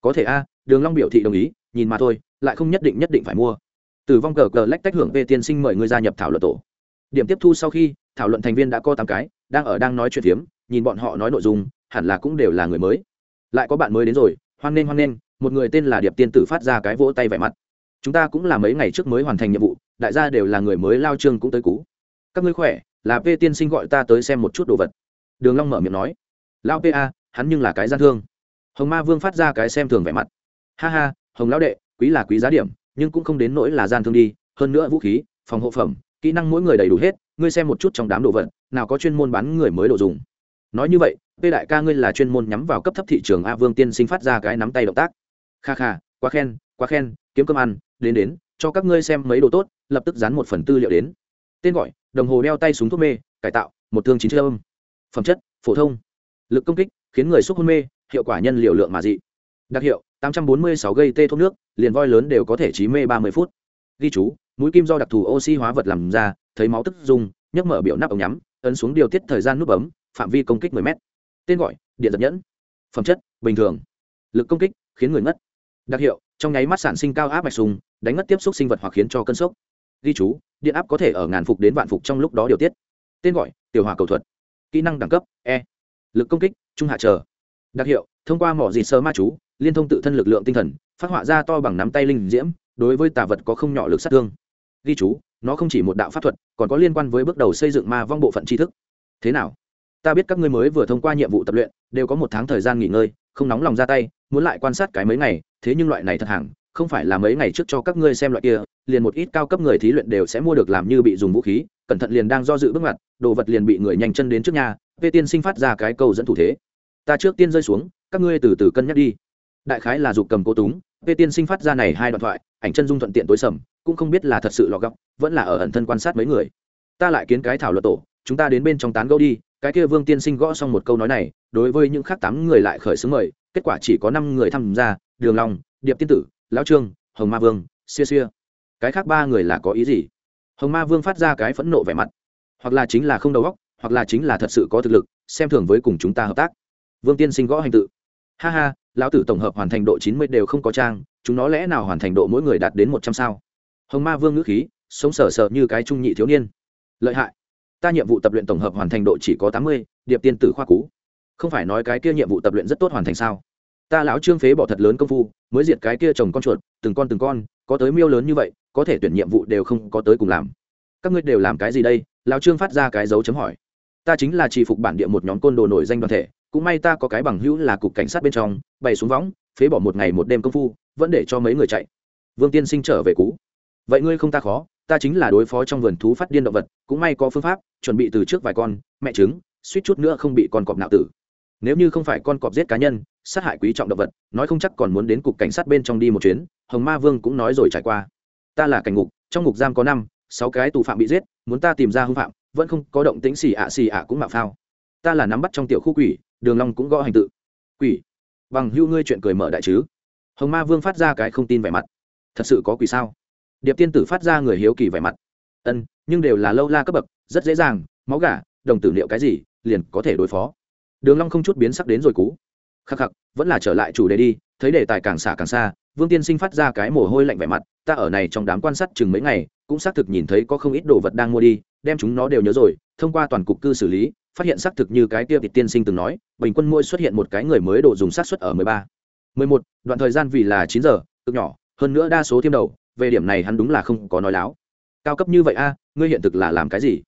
Speaker 1: Có thể a, đường long biểu thị đồng ý, nhìn mà thôi, lại không nhất định nhất định phải mua. Tử vong cờ cờ lách tách hưởng về tiên sinh mời ngươi gia nhập thảo luận tổ. Điểm tiếp thu sau khi, thảo luận thành viên đã có tám cái, đang ở đang nói chuyện phiếm, nhìn bọn họ nói nội dung, hẳn là cũng đều là người mới. Lại có bạn mới đến rồi, hoan nghênh hoan nghênh, một người tên là điệp tiên tử phát ra cái vỗ tay vẻ mặt. Chúng ta cũng là mấy ngày trước mới hoàn thành nhiệm vụ, đại gia đều là người mới, lao trương cũng tới cú các ngươi khỏe, là p tiên sinh gọi ta tới xem một chút đồ vật. Đường long mở miệng nói. Lao pa hắn nhưng là cái gian thương. Hồng ma vương phát ra cái xem thường vẻ mặt. Ha ha, hồng lão đệ, quý là quý giá điểm, nhưng cũng không đến nỗi là gian thương đi, hơn nữa vũ khí, phòng hộ phẩm, kỹ năng mỗi người đầy đủ hết, ngươi xem một chút trong đám đồ vật, nào có chuyên môn bán người mới đồ dùng. Nói như vậy, p đại ca ngươi là chuyên môn nhắm vào cấp thấp thị trường a vương tiên sinh phát ra cái nắm tay động tác. Kha kha, quá khen quá khen, kiếm cơm ăn, đến đến, cho các ngươi xem mấy đồ tốt, lập tức dán một phần tư liệu đến. Tên gọi đồng hồ đeo tay súng thuốc mê, cải tạo, một thương chín âm. Phẩm chất, phổ thông. Lực công kích, khiến người xúc hôn mê, hiệu quả nhân liệu lượng mà dị. Đặc hiệu 846 gây tê thuốc nước, liền voi lớn đều có thể trí mê 30 phút. Ghi chú, mũi kim do đặc thù oxy hóa vật làm ra, thấy máu tức dùng, nhấc mở biểu nắp ống nhắm, ấn xuống điều tiết thời gian nút bấm, phạm vi công kích 10 m tên gọi, điện giật nhẫn. Phẩm chất, bình thường. Lực công kích, khiến người ngất. Đặc hiệu, trong nháy mắt sản sinh cao áp mạch sùng, đánh ngất tiếp xúc sinh vật hoặc khiến cho cơn sốc. Ghi chú điện áp có thể ở ngàn phục đến vạn phục trong lúc đó điều tiết. Tên gọi, tiểu hòa cầu thuật. Kỹ năng đẳng cấp e. Lực công kích, trung hạ trở. đặc hiệu, thông qua mỏ dịt sơ ma chú, liên thông tự thân lực lượng tinh thần, phát họa ra to bằng nắm tay linh diễm, đối với tà vật có không nhỏ lực sát thương. Ghi chú, nó không chỉ một đạo pháp thuật, còn có liên quan với bước đầu xây dựng ma vong bộ phận tri thức. Thế nào? Ta biết các ngươi mới vừa thông qua nhiệm vụ tập luyện, đều có một tháng thời gian nghỉ ngơi, không nóng lòng ra tay, muốn lại quan sát cái mấy ngày, thế nhưng loại này thật hàng, không phải là mấy ngày trước cho các ngươi xem loại kia liền một ít cao cấp người thí luyện đều sẽ mua được làm như bị dùng vũ khí, cẩn thận liền đang do dự bước mặt đồ vật liền bị người nhanh chân đến trước nhà vê tiên sinh phát ra cái câu dẫn thủ thế. Ta trước tiên rơi xuống, các ngươi từ từ cân nhắc đi. Đại khái là dục cầm cố túng vê tiên sinh phát ra này hai đoạn thoại, ảnh chân dung thuận tiện tối sầm, cũng không biết là thật sự lọ gọc vẫn là ở ẩn thân quan sát mấy người. Ta lại kiến cái thảo luận tổ, chúng ta đến bên trong tán gẫu đi, cái kia vương tiên sinh gõ xong một câu nói này, đối với những khác tám người lại khởi xướng mời, kết quả chỉ có năm người tham gia, đường long, điệp tiên tử, lão trương, hồng ma vương, xia xia cái khác ba người là có ý gì? Hồng ma vương phát ra cái phẫn nộ vẻ mặt. Hoặc là chính là không đầu óc, hoặc là chính là thật sự có thực lực, xem thường với cùng chúng ta hợp tác. Vương tiên sinh gõ hành tự. Ha ha, lão tử tổng hợp hoàn thành độ chín mươi đều không có trang, chúng nó lẽ nào hoàn thành độ mỗi người đạt đến một trăm sao? Hồng ma vương ngữ khí, sống sờ sờ như cái trung nhị thiếu niên. Lợi hại. Ta nhiệm vụ tập luyện tổng hợp hoàn thành độ chỉ có tám mươi, điệp tiên tử khoa cú không phải nói cái kia nhiệm vụ tập luyện rất tốt hoàn thành sao? Ta lão trương phế bỏ thật lớn công phu, mới diệt cái kia trồng con chuột, từng con từng con, có tới miêu lớn như vậy có thể tuyển nhiệm vụ đều không có tới cùng làm. Các ngươi đều làm cái gì đây? Lão trương phát ra cái dấu chấm hỏi. Ta chính là chỉ phục bản địa một nhóm côn đồ nổi danh đoàn thể, cũng may ta có cái bằng hữu là cục cảnh sát bên trong, bày xuống võng, phế bỏ một ngày một đêm công phu, vẫn để cho mấy người chạy. Vương tiên sinh trở về cú vậy ngươi không ta khó, ta chính là đối phó trong vườn thú phát điên động vật, cũng may có phương pháp, chuẩn bị từ trước vài con, mẹ trứng, suýt chút nữa không bị con cọp nạo tử. Nếu như không phải con cọp giết cá nhân, sát hại quý trọng động vật, nói không chắc còn muốn đến cục cảnh sát bên trong đi một chuyến, hồng ma vương cũng nói rồi trải qua ta là cảnh ngục, trong ngục giam có năm, sáu cái tù phạm bị giết, muốn ta tìm ra hung phạm, vẫn không có động tính xì ạ xì ạ cũng mạo phao. Ta là nắm bắt trong tiểu khu quỷ, đường long cũng gõ hành tự. Quỷ? Bằng hưu ngươi chuyện cười mở đại chứ? Hồng ma vương phát ra cái không tin vẻ mặt. Thật sự có quỷ sao? Điệp tiên tử phát ra người hiếu kỳ vẻ mặt. Ân, nhưng đều là lâu la cấp bậc, rất dễ dàng, máu gà, đồng tử liệu cái gì, liền có thể đối phó. Đường long không chút biến sắc đến rồi cú. Khắc khắc, vẫn là trở lại chủ đề đi, thấy đề tài càng xả càng xa vương tiên sinh phát ra cái mồ hôi lạnh vẻ mặt, ta ở này trong đám quan sát chừng mấy ngày, cũng xác thực nhìn thấy có không ít đồ vật đang mua đi, đem chúng nó đều nhớ rồi, thông qua toàn cục cư xử lý, phát hiện xác thực như cái kia vị tiên sinh từng nói, bình quân mỗi xuất hiện một cái người mới đồ dùng sát xuất ở mười ba, mười một, đoạn thời gian vì là chín giờ, cực nhỏ, hơn nữa đa số thiêm đầu, về điểm này hắn đúng là không có nói láo. Cao cấp như vậy a, ngươi hiện thực là làm cái gì?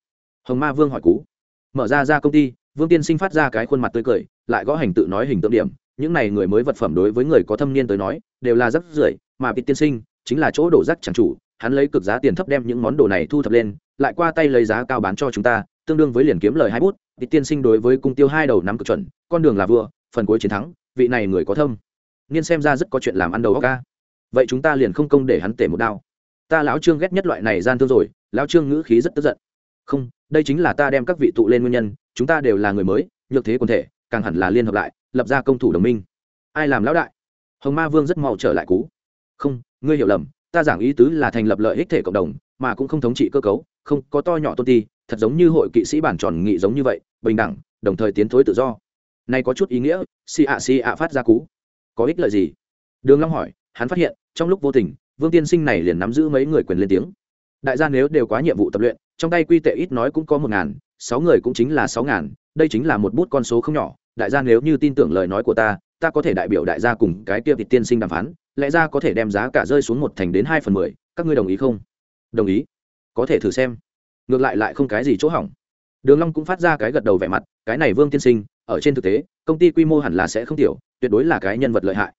Speaker 1: Hồng ma vương hỏi cú. Mở ra ra công ty. Vương tiên sinh phát ra cái khuôn mặt tươi cười, lại gõ hành tự nói hình tượng điểm những này người mới vật phẩm đối với người có thâm niên tới nói đều là rất rưởi mà vị tiên sinh chính là chỗ đổ rác chẳng chủ hắn lấy cực giá tiền thấp đem những món đồ này thu thập lên lại qua tay lấy giá cao bán cho chúng ta tương đương với liền kiếm lời hai bút vị tiên sinh đối với cung tiêu hai đầu năm cực chuẩn con đường là vừa, phần cuối chiến thắng vị này người có thâm. Niên xem ra rất có chuyện làm ăn đầu óc ca vậy chúng ta liền không công để hắn tể một đao. Ta lão trương ghét nhất loại này gian thương rồi lão trương ngữ khí rất tức giận. Không đây chính là ta đem các vị tụ lên nguyên nhân chúng ta đều là người mới nhược thế quần thể càng hẳn là liên hợp lại lập ra công thủ đồng minh. Ai làm lão đại? Hồng ma vương rất mau trở lại cú. Không, ngươi hiểu lầm, ta giảng ý tứ là thành lập lợi ích thể cộng đồng, mà cũng không thống trị cơ cấu, không, có to nhỏ tôn ti, thật giống như hội kỵ sĩ bản tròn nghị giống như vậy, bình đẳng, đồng thời tiến thối tự do. Nay có chút ý nghĩa si ạ si ạ phát ra cú. Có ích lợi gì? Đường long hỏi, hắn phát hiện, trong lúc vô tình, vương tiên sinh này liền nắm giữ mấy người quyền lên tiếng. Đại gia nếu đều quá nhiệm vụ tập luyện, trong tay quy tệ ít nói cũng có một ngàn, sáu người cũng chính là sáu ngàn, đây chính là một bút con số không nhỏ đại gia nếu như tin tưởng lời nói của ta ta có thể đại biểu đại gia cùng cái kia vịt tiên sinh đàm phán, lẽ ra có thể đem giá cả rơi xuống một thành đến hai phần mười, các ngươi đồng ý không? Đồng ý. Có thể thử xem. Ngược lại lại không cái gì chỗ hỏng. Đường long cũng phát ra cái gật đầu vẻ mặt, cái này vương tiên sinh, ở trên thực tế, công ty quy mô hẳn là sẽ không tiểu, tuyệt đối là cái nhân vật lợi hại.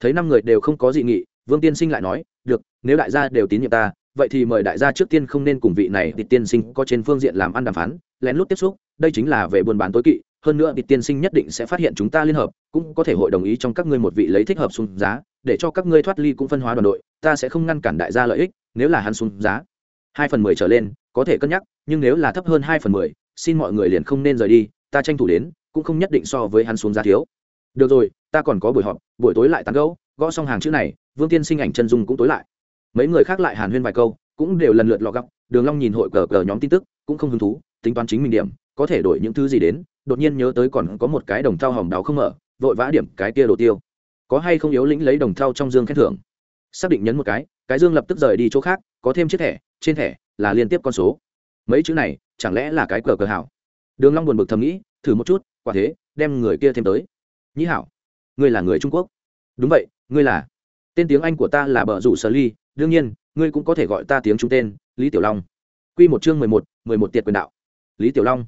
Speaker 1: Thấy năm người đều không có dị nghị, vương tiên sinh lại nói, được, nếu đại gia đều tín nhiệm ta, vậy thì mời đại gia trước tiên không nên cùng vị này thì tiên sinh có trên phương diện làm ăn đàm phán, lén lút tiếp xúc, đây chính là về buôn bán tối kỵ hơn nữa vị tiên sinh nhất định sẽ phát hiện chúng ta liên hợp, cũng có thể hội đồng ý trong các ngươi một vị lấy thích hợp xuống giá, để cho các ngươi thoát ly cũng phân hóa đoàn đội, ta sẽ không ngăn cản đại gia lợi ích, nếu là hắn xuống giá. Hai phần mười trở lên, có thể cân nhắc, nhưng nếu là thấp hơn hai phần mười, xin mọi người liền không nên rời đi, ta tranh thủ đến, cũng không nhất định so với hắn xuống giá thiếu. Được rồi, ta còn có buổi họp, buổi tối lại tán gẫu, gõ xong hàng chữ này, vương tiên sinh ảnh chân dung cũng tối lại. Mấy người khác lại hàn huyên vài câu, cũng đều lần lượt lọ gọc đường long nhìn hội cờ cờ nhóm tin tức, cũng không hứng thú, tính toán chính mình điểm, có thể đổi những thứ gì đến đột nhiên nhớ tới còn có một cái đồng thau hồng đào không mở, vội vã điểm cái kia đồ tiêu. Có hay không yếu lĩnh lấy đồng thau trong dương khen thưởng? Xác định nhấn một cái cái dương lập tức rời đi chỗ khác, có thêm chiếc thẻ, trên thẻ là liên tiếp con số. Mấy chữ này, chẳng lẽ là cái cờ cờ hảo? Đường long buồn bực thầm nghĩ, thử một chút, quả thế, đem người kia thêm tới. Nhĩ hảo, ngươi là người trung quốc. Đúng vậy, ngươi là. Tên tiếng anh của ta là bờ rủ sở ly, đương nhiên, ngươi cũng có thể gọi ta tiếng trung tên, lý tiểu long. Quy một chương mười một mười một tiệt quyền đạo. Lý tiểu long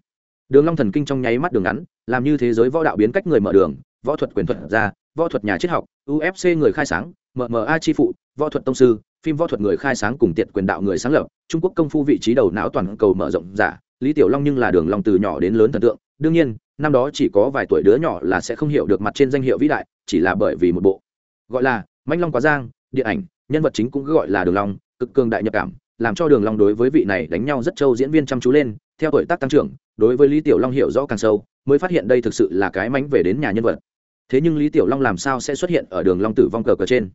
Speaker 1: đường long thần kinh trong nháy mắt đường ngắn, làm như thế giới võ đạo biến cách người mở đường, võ thuật quyền thuật ra, võ thuật nhà triết học ufc người khai sáng mma chi phụ, võ thuật tông sư, phim võ thuật người khai sáng cùng tiện quyền đạo người sáng lập, trung quốc công phu vị trí đầu não toàn cầu mở rộng giả, lý tiểu long nhưng là đường long từ nhỏ đến lớn thần tượng, đương nhiên, năm đó chỉ có vài tuổi đứa nhỏ là sẽ không hiểu được mặt trên danh hiệu vĩ đại, chỉ là bởi vì một bộ, gọi là mãnh long quá giang, điện ảnh, nhân vật chính cũng gọi là đường long, cực cường đại nhập cảm, làm cho đường long đối với vị này đánh nhau rất trâu diễn viên chăm chú lên theo tuổi tác tăng trưởng, đối với lý tiểu long hiểu rõ càng sâu, mới phát hiện đây thực sự là cái mánh về đến nhà nhân vật. Thế nhưng lý tiểu long làm sao sẽ xuất hiện ở đường long tử vong cờ cờ trên?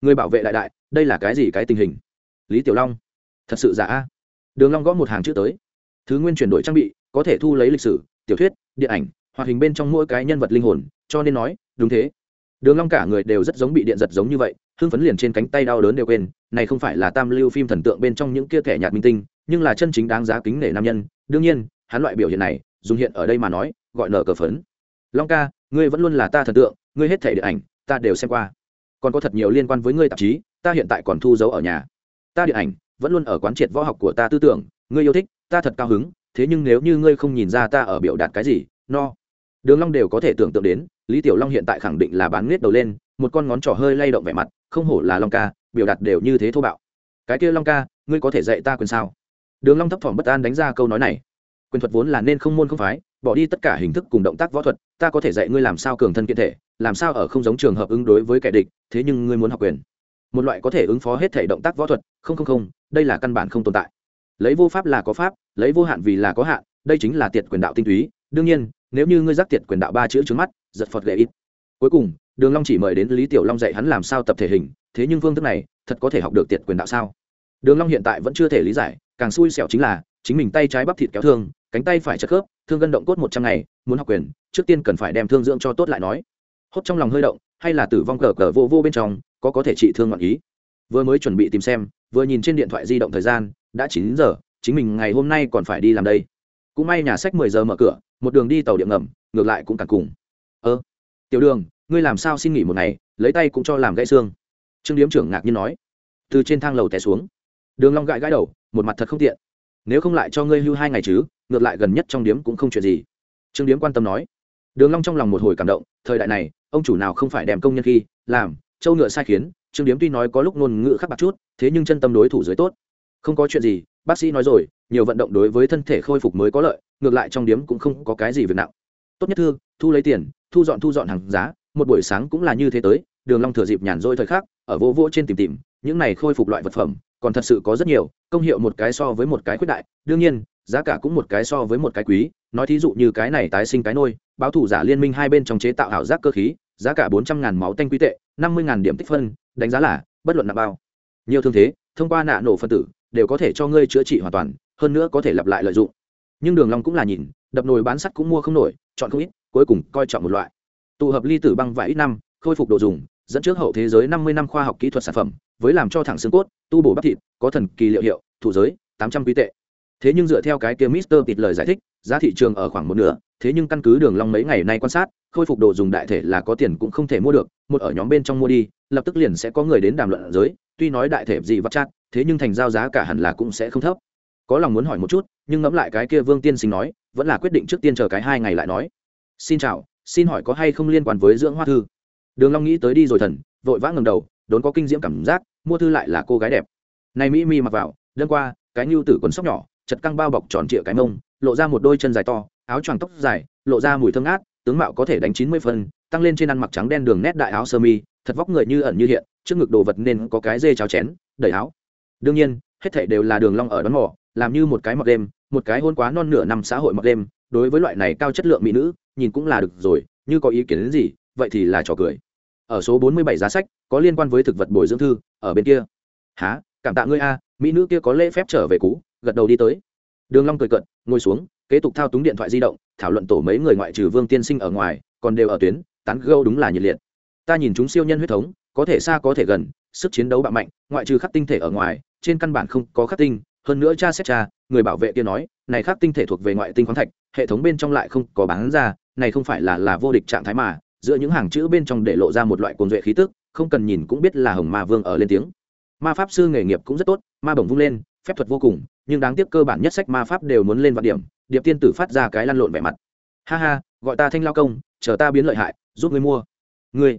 Speaker 1: Người bảo vệ đại đại, đây là cái gì cái tình hình? Lý tiểu long, thật sự giả? Đường long gõ một hàng chữ tới. Thứ nguyên chuyển đổi trang bị, có thể thu lấy lịch sử, tiểu thuyết, điện ảnh, hoạt hình bên trong mỗi cái nhân vật linh hồn, cho nên nói, đúng thế. Đường long cả người đều rất giống bị điện giật giống như vậy, hưng phấn liền trên cánh tay đau đớn đều quên, này không phải là tam lưu phim thần tượng bên trong những kia kẻ nhạt minh tinh, nhưng là chân chính đáng giá kính nể nam nhân đương nhiên, hắn loại biểu hiện này, dùng hiện ở đây mà nói, gọi nở cờ phấn. Long ca, ngươi vẫn luôn là ta thần tượng, ngươi hết thể điện ảnh, ta đều xem qua. Còn có thật nhiều liên quan với ngươi tạp chí, ta hiện tại còn thu dấu ở nhà. Ta điện ảnh, vẫn luôn ở quán triệt võ học của ta tư tưởng, ngươi yêu thích, ta thật cao hứng, thế nhưng nếu như ngươi không nhìn ra ta ở biểu đạt cái gì, no. Đường long đều có thể tưởng tượng đến, lý tiểu long hiện tại khẳng định là bán nết đầu lên, một con ngón trỏ hơi lay động vẻ mặt, không hổ là long ca, biểu đạt đều như thế thô bạo. Cái kia long ca, ngươi có thể dạy ta quyền sao? Đường long thấp thỏm bất an đánh ra câu nói này. Quyền thuật vốn là nên không môn không phái, bỏ đi tất cả hình thức cùng động tác võ thuật, ta có thể dạy ngươi làm sao cường thân kiện thể, làm sao ở không giống trường hợp ứng đối với kẻ địch, thế nhưng ngươi muốn học quyền. Một loại có thể ứng phó hết thể động tác võ thuật, không không không, đây là căn bản không tồn tại. Lấy vô pháp là có pháp, lấy vô hạn vì là có hạn, đây chính là tiệt quyền đạo tinh túy. Đương nhiên, nếu như ngươi giác tiệt quyền đạo ba chữ trước mắt, giật phật gậy ít. Cuối cùng, đường long chỉ mời đến lý tiểu long dạy hắn làm sao tập thể hình, thế nhưng phương thức này, thật có thể học được tiệt quyền đạo sao? Đường long hiện tại vẫn chưa thể lý giải càng xui xẻo chính là, chính mình tay trái bắp thịt kéo thương, cánh tay phải chất khớp, thương gân động cốt một trăm ngày, muốn học quyền, trước tiên cần phải đem thương dưỡng cho tốt lại nói. Hốt trong lòng hơi động, hay là tử vong cờ cờ vô vô bên trong, có có thể trị thương ngọn ý. Vừa mới chuẩn bị tìm xem, vừa nhìn trên điện thoại di động thời gian, đã chín giờ, chính mình ngày hôm nay còn phải đi làm đây. Cũng may nhà sách mười giờ mở cửa, một đường đi tàu điện ngầm, ngược lại cũng càng cùng. Ơ, tiểu đường, ngươi làm sao xin nghỉ một ngày, lấy tay cũng cho làm gãy xương. Trương điếm trưởng ngạc nhiên nói. Từ trên thang lầu té xuống đường long gãi gãi đầu, một mặt thật không tiện. Nếu không lại cho ngươi hưu hai ngày chứ, ngược lại gần nhất trong điếm cũng không chuyện gì. Trương điếm quan tâm nói. Đường long trong lòng một hồi cảm động, thời đại này, ông chủ nào không phải đem công nhân khi, làm châu ngựa sai khiến, trương điếm tuy nói có lúc ngôn ngữ khác bạc chút, thế nhưng chân tâm đối thủ dưới tốt. Không có chuyện gì, bác sĩ nói rồi, nhiều vận động đối với thân thể khôi phục mới có lợi, ngược lại trong điếm cũng không có cái gì việc nặng. Tốt nhất thương thu lấy tiền, thu dọn thu dọn hàng giá, một buổi sáng cũng là như thế tới, đường long thừa dịp nhàn rỗi thời khắc, ở vô vô trên tìm tìm, những này khôi phục loại vật phẩm còn thật sự có rất nhiều, công hiệu một cái so với một cái khuyết đại, đương nhiên, giá cả cũng một cái so với một cái quý. Nói thí dụ như cái này tái sinh cái nôi, báo thủ giả liên minh hai bên trong chế tạo ảo giác cơ khí, giá cả bốn trăm ngàn máu tanh quý tệ, năm mươi ngàn điểm tích phân, đánh giá là, bất luận là bao. Nhiều thương thế, thông qua nạ nổ phân tử, đều có thể cho ngươi chữa trị hoàn toàn, hơn nữa có thể lặp lại lợi dụng. Nhưng đường long cũng là nhìn, đập nồi bán sắt cũng mua không nổi, chọn không ít, cuối cùng coi trọng một loại. Tụ hợp ly tử băng vài ít năm, khôi phục độ dùng dẫn trước hậu thế giới năm mươi năm khoa học kỹ thuật sản phẩm, với làm cho thẳng xương cốt, tu bổ bắp thịt, có thần kỳ liệu hiệu, thủ giới, tám trăm quý tệ. Thế nhưng dựa theo cái kia mister tịt lời giải thích, giá thị trường ở khoảng một nửa, thế nhưng căn cứ đường long mấy ngày nay quan sát, khôi phục đồ dùng đại thể là có tiền cũng không thể mua được, một ở nhóm bên trong mua đi, lập tức liền sẽ có người đến đàm luận ở giới, tuy nói đại thể gì vắt chát, thế nhưng thành giao giá cả hẳn là cũng sẽ không thấp. Có lòng muốn hỏi một chút, nhưng ngẫm lại cái kia vương tiên sinh nói, vẫn là quyết định trước tiên chờ cái hai ngày lại nói. Xin chào, xin hỏi có hay không liên quan với dưỡng hoa thư? Đường long nghĩ tới đi rồi thần, vội vã ngẩng đầu, đốn có kinh diễm cảm giác, mua thư lại là cô gái đẹp. Này mỹ mi mặc vào, đơn qua, cái nhu tử quần sóc nhỏ, chật căng bao bọc tròn trịa cái mông, lộ ra một đôi chân dài to, áo choàng tóc dài, lộ ra mùi thơm ngát, tướng mạo có thể đánh chín mươi phân, tăng lên trên ăn mặc trắng đen đường nét đại áo sơ mi, thật vóc người như ẩn như hiện, trước ngực đồ vật nên có cái dê cháo chén, đẩy áo. Đương nhiên, hết thảy đều là đường long ở đón mỏ làm như một cái mặc đêm, một cái hôn quá non nửa năm xã hội mặc đêm, đối với loại này cao chất lượng mỹ nữ, nhìn cũng là được rồi, như có ý kiến đến gì vậy thì là trò cười. Ở số bốn mươi bảy giá sách, có liên quan với thực vật bồi dưỡng thư, ở bên kia. Há cảm tạ ngươi a, mỹ nữ kia có lễ phép trở về cũ, gật đầu đi tới. Đường long cười cận, ngồi xuống, kế tục thao túng điện thoại di động, thảo luận tổ mấy người ngoại trừ vương tiên sinh ở ngoài, còn đều ở tuyến, tán gẫu đúng là nhiệt liệt. Ta nhìn chúng siêu nhân huyết thống, có thể xa có thể gần, sức chiến đấu bạo mạnh, ngoại trừ khắc tinh thể ở ngoài, trên căn bản không có khắc tinh, hơn nữa cha xét cha, người bảo vệ kia nói, này khắc tinh thể thuộc về ngoại tinh khoáng thạch, hệ thống bên trong lại không có bán ra, này không phải là là vô địch trạng thái mà giữa những hàng chữ bên trong để lộ ra một loại cồn duệ khí tức, không cần nhìn cũng biết là hồng ma vương ở lên tiếng. Ma pháp sư nghề nghiệp cũng rất tốt, ma bổng vung lên, phép thuật vô cùng, nhưng đáng tiếc cơ bản nhất sách ma pháp đều muốn lên vạn điểm, điệp tiên tử phát ra cái lăn lộn vẻ mặt. Ha ha, gọi ta thanh lao công, chờ ta biến lợi hại, giúp ngươi mua. Ngươi,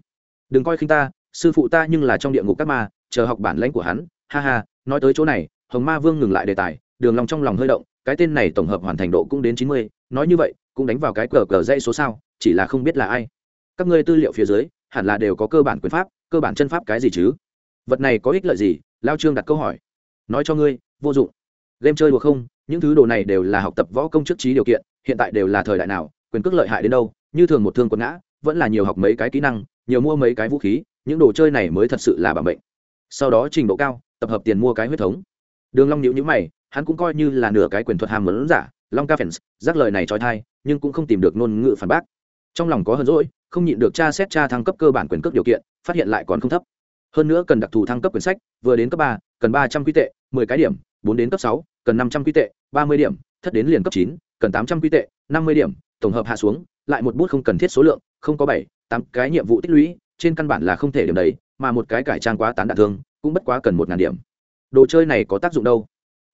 Speaker 1: đừng coi khinh ta, sư phụ ta nhưng là trong địa ngục các ma, chờ học bản lãnh của hắn. Ha ha, nói tới chỗ này, hồng ma vương ngừng lại đề tài, đường lòng trong lòng hơi động, cái tên này tổng hợp hoàn thành độ cũng đến chín mươi, nói như vậy, cũng đánh vào cái cờ cờ dây số sao, chỉ là không biết là ai các ngươi tư liệu phía dưới, hẳn là đều có cơ bản quyền pháp, cơ bản chân pháp cái gì chứ? Vật này có ích lợi gì? Lao trương đặt câu hỏi. Nói cho ngươi, vô dụng. Game chơi đùa không, những thứ đồ này đều là học tập võ công trước trí điều kiện, hiện tại đều là thời đại nào, quyền cước lợi hại đến đâu, như thường một thương quần ngã, vẫn là nhiều học mấy cái kỹ năng, nhiều mua mấy cái vũ khí, những đồ chơi này mới thật sự là bằng mệnh. Sau đó trình độ cao, tập hợp tiền mua cái huyết thống. Đường long nhíu nhíu mày, hắn cũng coi như là nửa cái quyền thuật hàm muốn giả, long ca phèn giác lời này trói thai, nhưng cũng không tìm được ngôn ngữ phản bác trong lòng có hờn rỗi không nhịn được tra xét tra thăng cấp cơ bản quyền cước điều kiện, phát hiện lại còn không thấp. Hơn nữa cần đặc thù thăng cấp quyển sách, vừa đến cấp ba, cần ba trăm quy tệ, mười cái điểm, bốn đến cấp sáu, cần năm trăm quy tệ, ba mươi điểm, thất đến liền cấp chín, cần tám trăm quy tệ, năm mươi điểm, tổng hợp hạ xuống, lại một bút không cần thiết số lượng, không có bảy, tám cái nhiệm vụ tích lũy, trên căn bản là không thể điểm đấy mà một cái cải trang quá tán đạn thương, cũng bất quá cần một ngàn điểm. Đồ chơi này có tác dụng đâu?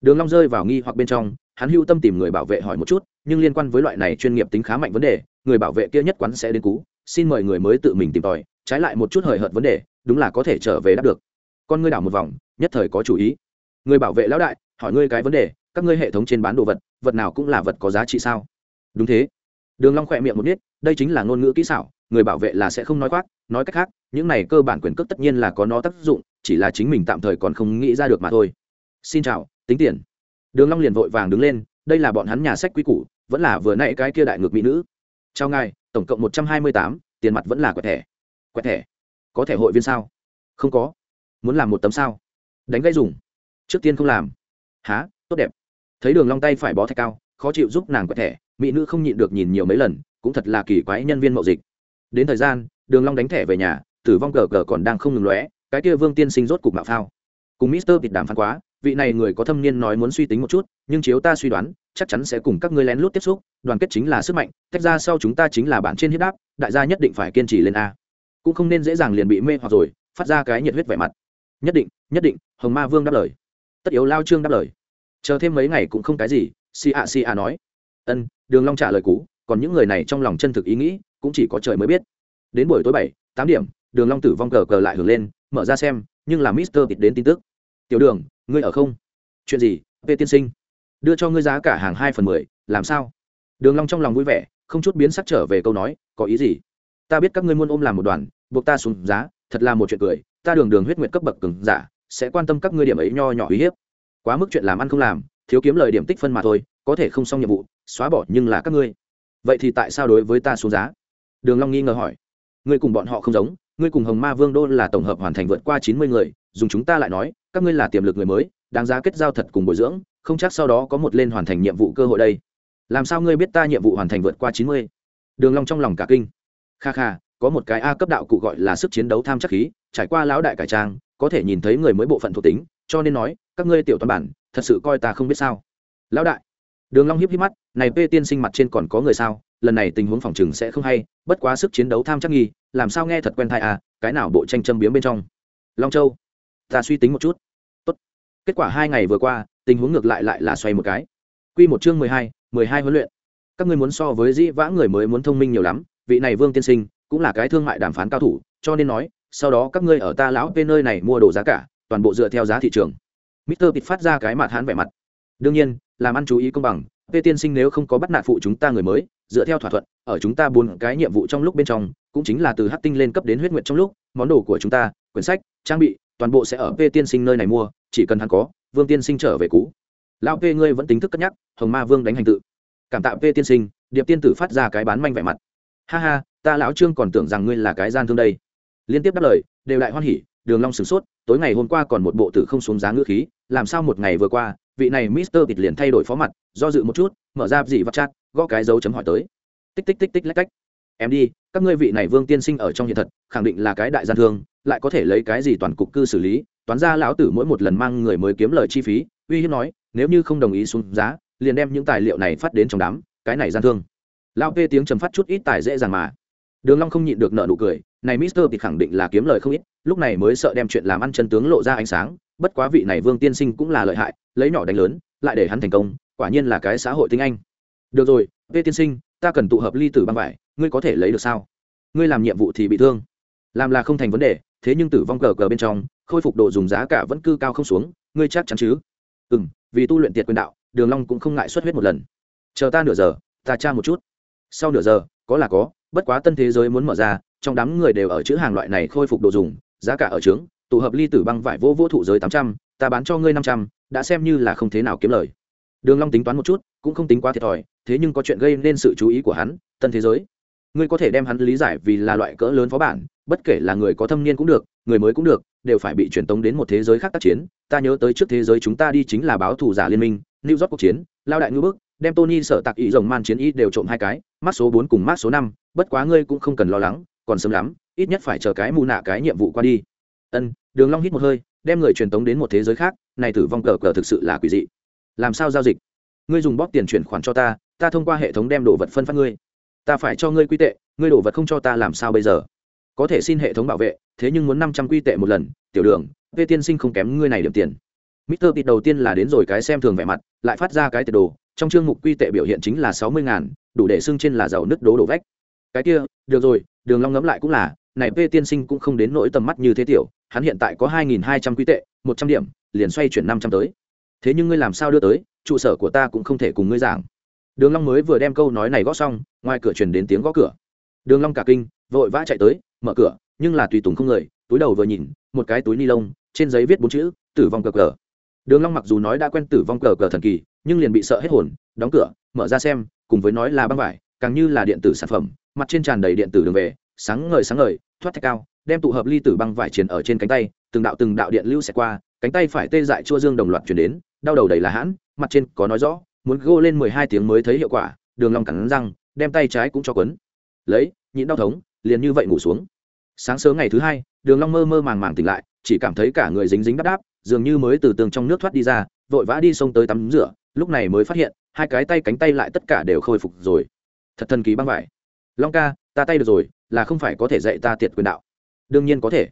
Speaker 1: Đường long rơi vào nghi hoặc bên trong, hắn hưu tâm tìm người bảo vệ hỏi một chút, nhưng liên quan với loại này chuyên nghiệp tính khá mạnh vấn đề người bảo vệ kia nhất quán sẽ đến cú, xin mời người mới tự mình tìm tòi, trái lại một chút hời hợt vấn đề, đúng là có thể trở về đáp được. Con ngươi đảo một vòng, nhất thời có chủ ý. Người bảo vệ lão đại, hỏi ngươi cái vấn đề, các ngươi hệ thống trên bán đồ vật vật nào cũng là vật có giá trị sao? Đúng thế. Đường long khỏe miệng một nít đây chính là ngôn ngữ kỹ xảo, người bảo vệ là sẽ không nói khoác, nói cách khác, những này cơ bản quyền cước tất nhiên là có nó tác dụng, chỉ là chính mình tạm thời còn không nghĩ ra được mà thôi. Xin chào, tính tiền. Đường long liền vội vàng đứng lên, đây là bọn hắn nhà sách quý củ, vẫn là vừa nãy cái kia đại ngược mỹ nữ chào ngài, tổng cộng một trăm hai mươi tám, tiền mặt vẫn là quẹt thẻ. Quẹt thẻ? Có thẻ hội viên sao? Không có. Muốn làm một tấm sao? Đánh gây dùng. Trước tiên không làm. Há, tốt đẹp. Thấy đường long tay phải bó thạch cao, khó chịu giúp nàng quẹt thẻ, mỹ nữ không nhịn được nhìn nhiều mấy lần, cũng thật là kỳ quái nhân viên mậu dịch. Đến thời gian, đường long đánh thẻ về nhà, tử vong cờ cờ còn đang không ngừng lóe, cái kia vương tiên sinh rốt cục mạo phao. Cùng mister thịt đàm phán quá vị này người có thâm niên nói muốn suy tính một chút, nhưng chiếu ta suy đoán, chắc chắn sẽ cùng các ngươi lén lút tiếp xúc, đoàn kết chính là sức mạnh, tách ra sau chúng ta chính là bản trên hiếp đáp, đại gia nhất định phải kiên trì lên a. Cũng không nên dễ dàng liền bị mê hoặc rồi, phát ra cái nhiệt huyết vẻ mặt. Nhất định nhất định, hồng ma vương đáp lời. Tất yếu lao trương đáp lời. Chờ thêm mấy ngày cũng không cái gì si a si a nói. Ân, đường long trả lời cú còn những người này trong lòng chân thực ý nghĩ, cũng chỉ có trời mới biết. Đến buổi tối bảy, tám điểm, đường long tử vong cờ cờ lại hưởng lên, mở ra xem, nhưng là mister tịt đến tin tức. Tiểu đường ngươi ở không? Chuyện gì? P tiên sinh, đưa cho ngươi giá cả hàng hai phần mười, làm sao? Đường long trong lòng vui vẻ, không chút biến sắc trở về câu nói, có ý gì? Ta biết các ngươi muốn ôm làm một đoàn, buộc ta xuống giá, thật là một chuyện cười, ta đường đường huyết nguyện cấp bậc cường giả, sẽ quan tâm các ngươi điểm ấy nho nhỏ uy hiếp. Quá mức chuyện làm ăn không làm, thiếu kiếm lời điểm tích phân mà thôi, có thể không xong nhiệm vụ, xóa bỏ nhưng là các ngươi. Vậy thì tại sao đối với ta xuống giá? Đường long nghi ngờ hỏi. Ngươi cùng bọn họ không giống, ngươi cùng hồng ma vương đô là tổng hợp hoàn thành vượt qua chín mươi người, dùng chúng ta lại nói các ngươi là tiềm lực người mới, đáng giá kết giao thật cùng bồi dưỡng, không chắc sau đó có một lên hoàn thành nhiệm vụ cơ hội đây. Làm sao ngươi biết ta nhiệm vụ hoàn thành vượt qua chín mươi? Đường long trong lòng cả kinh. Kha kha, có một cái a cấp đạo cụ gọi là sức chiến đấu tham chắc khí, trải qua lão đại cải trang, có thể nhìn thấy người mới bộ phận thuộc tính, cho nên nói, các ngươi tiểu toàn bản, thật sự coi ta không biết sao. Lão đại. Đường long hiếp hiếp mắt, này p tiên sinh mặt trên còn có người sao? Lần này tình huống phòng trường sẽ không hay, bất quá sức chiến đấu tham chắc nghi, làm sao nghe thật quen thai à? Cái nào bộ tranh châm biếm bên trong? Long châu. Ta suy tính một chút kết quả hai ngày vừa qua tình huống ngược lại lại là xoay một cái. Quy một chương mười hai mười hai huấn luyện. Các ngươi muốn so với dĩ vã người mới muốn thông minh nhiều lắm vị này vương tiên sinh cũng là cái thương mại đàm phán cao thủ cho nên nói sau đó các ngươi ở ta lão bên nơi này mua đồ giá cả toàn bộ dựa theo giá thị trường. Mister Pit phát ra cái mặt hãn vẻ mặt. Đương nhiên, làm ăn chú ý công bằng, Tê tiên sinh nếu không có bắt nạt phụ chúng ta người mới, dựa theo thỏa thuận, ở chúng ta bốn cái nhiệm vụ trong lúc bên trong, cũng chính là từ hắc tinh lên cấp đến huyết nguyệt trong lúc, món đồ của chúng ta, quyển sách, trang bị, toàn bộ sẽ ở Tê tiên sinh nơi này mua, chỉ cần hắn có, Vương tiên sinh trở về cũ. Lão vê ngươi vẫn tính thức cất nhắc, Hồng Ma Vương đánh hành tự. Cảm tạ vê tiên sinh, Điệp tiên tử phát ra cái bán manh vẻ mặt. Ha ha, ta lão Trương còn tưởng rằng ngươi là cái gian thương đây. Liên tiếp đáp lời, đều lại hoan hỉ, Đường Long sửng sốt, tối ngày hôm qua còn một bộ tử không xuống giá ngữ khí, làm sao một ngày vừa qua vị này mister tịt liền thay đổi phó mặt do dự một chút mở ra gì vắt chát gõ cái dấu chấm hỏi tới tích tích tích tích lách cách em đi các ngươi vị này vương tiên sinh ở trong hiện thật khẳng định là cái đại gian thương lại có thể lấy cái gì toàn cục cư xử lý toán ra lão tử mỗi một lần mang người mới kiếm lời chi phí, uy hiếp nói, nếu như không đồng ý xuống giá, liền đem những tài liệu này phát đến trong đám, cái này gian thương. Lão p tiếng trầm phát chút ít tài dễ dàng mà. Đường long không nhịn được nợ nụ cười, này mister thì khẳng định là kiếm lời không ít, lúc này mới sợ đem chuyện làm ăn chân tướng lộ ra ánh sáng, bất quá vị này vương tiên sinh cũng là lợi hại, lấy nhỏ đánh lớn, lại để hắn thành công, quả nhiên là cái xã hội tinh anh. Được rồi, p tiên sinh, ta cần tụ hợp ly tử băng vải, ngươi có thể lấy được sao? Ngươi làm nhiệm vụ thì bị thương làm là không thành vấn đề, thế nhưng tử vong cờ cờ bên trong, khôi phục độ dùng giá cả vẫn cư cao không xuống, ngươi chắc chắn chứ? Ừ m vì tu luyện tiệt quyền đạo, đường long cũng không ngại xuất huyết một lần. Chờ ta nửa giờ, ta tra một chút. Sau nửa giờ, có là có, bất quá tân thế giới muốn mở ra, trong đám người đều ở chữ hàng loại này khôi phục đồ dùng, giá cả ở trướng, tụ hợp ly tử băng vải vô vô thụ giới tám trăm, ta bán cho ngươi năm trăm, đã xem như là không thế nào kiếm lời. Đường long tính toán một chút, cũng không tính quá thiệt thòi, thế nhưng có chuyện gây nên sự chú ý của hắn, tân thế giới. Ngươi có thể đem hắn lý giải vì là loại cỡ lớn phó bản bất kể là người có thâm niên cũng được, người mới cũng được, đều phải bị truyền tống đến một thế giới khác tác chiến. Ta nhớ tới trước thế giới chúng ta đi chính là báo thủ giả liên minh, new york cuộc chiến, lao đại ngữ bức, đem tony sở tạc ý rồng man chiến ý đều trộm hai cái mát số bốn cùng mát số năm, bất quá ngươi cũng không cần lo lắng, còn sớm lắm, ít nhất phải chờ cái mù nạ cái nhiệm vụ qua đi. Ân, đường long hít một hơi, đem người truyền tống đến một thế giới khác, này tử vong cờ cờ thực sự là quỷ dị. Làm sao giao dịch? Ngươi dùng bóp tiền chuyển khoản cho ta ta thông qua hệ thống đem đồ vật phân phát ngươi. Ta phải cho ngươi quy tệ, ngươi đồ vật không cho ta làm sao bây giờ? Có thể xin hệ thống bảo vệ thế nhưng muốn năm trăm quy tệ một lần tiểu đường vê tiên sinh không kém ngươi này điểm tiền Mr. Tịt đầu tiên là đến rồi cái xem thường vẻ mặt, lại phát ra cái tệ đồ, trong chương mục quy tệ biểu hiện chính là sáu mươi ngàn, đủ để xưng trên là giàu nứt đố đổ vách. Cái kia, được rồi, Đường Long ngẫm lại cũng là, này vê tiên sinh cũng không đến nỗi tầm mắt như thế tiểu, hắn hiện tại có 2200 quy tệ, 100 điểm, liền xoay chuyển 500 tới. Thế nhưng ngươi làm sao đưa tới, trụ sở của ta cũng không thể cùng ngươi giảng. Đường Long mới vừa đem câu nói này gõ xong, ngoài cửa truyền đến tiếng gõ cửa. Đường Long cả kinh, vội vã chạy tới, mở cửa, nhưng là tùy tùng không người, túi đầu vừa nhìn, một cái túi ni lông, trên giấy viết bốn chữ, tử vong cờ cờ. Đường Long mặc dù nói đã quen tử vong cờ cờ thần kỳ, nhưng liền bị sợ hết hồn, đóng cửa, mở ra xem, cùng với nói là băng vải, càng như là điện tử sản phẩm, mặt trên tràn đầy điện tử đường về, sáng ngời sáng ngời, thoát thạch cao đem tụ hợp ly tử băng vải truyền ở trên cánh tay từng đạo từng đạo điện lưu sẽ qua cánh tay phải tê dại chua dương đồng loạt chuyển đến đau đầu đầy là hãn mặt trên có nói rõ muốn gô lên mười hai tiếng mới thấy hiệu quả đường long cắn răng đem tay trái cũng cho quấn lấy nhịn đau thống liền như vậy ngủ xuống. Sáng sớm ngày thứ hai đường long mơ mơ màng màng tỉnh lại chỉ cảm thấy cả người dính dính đắp đáp dường như mới từ tường trong nước thoát đi ra vội vã đi sông tới tắm rửa lúc này mới phát hiện hai cái tay cánh tay lại tất cả đều khôi phục rồi. Thật thần kỳ băng vải. Long ca ta tay được rồi là không phải có thể dạy ta tiệt quyền đạo. Đương nhiên có thể.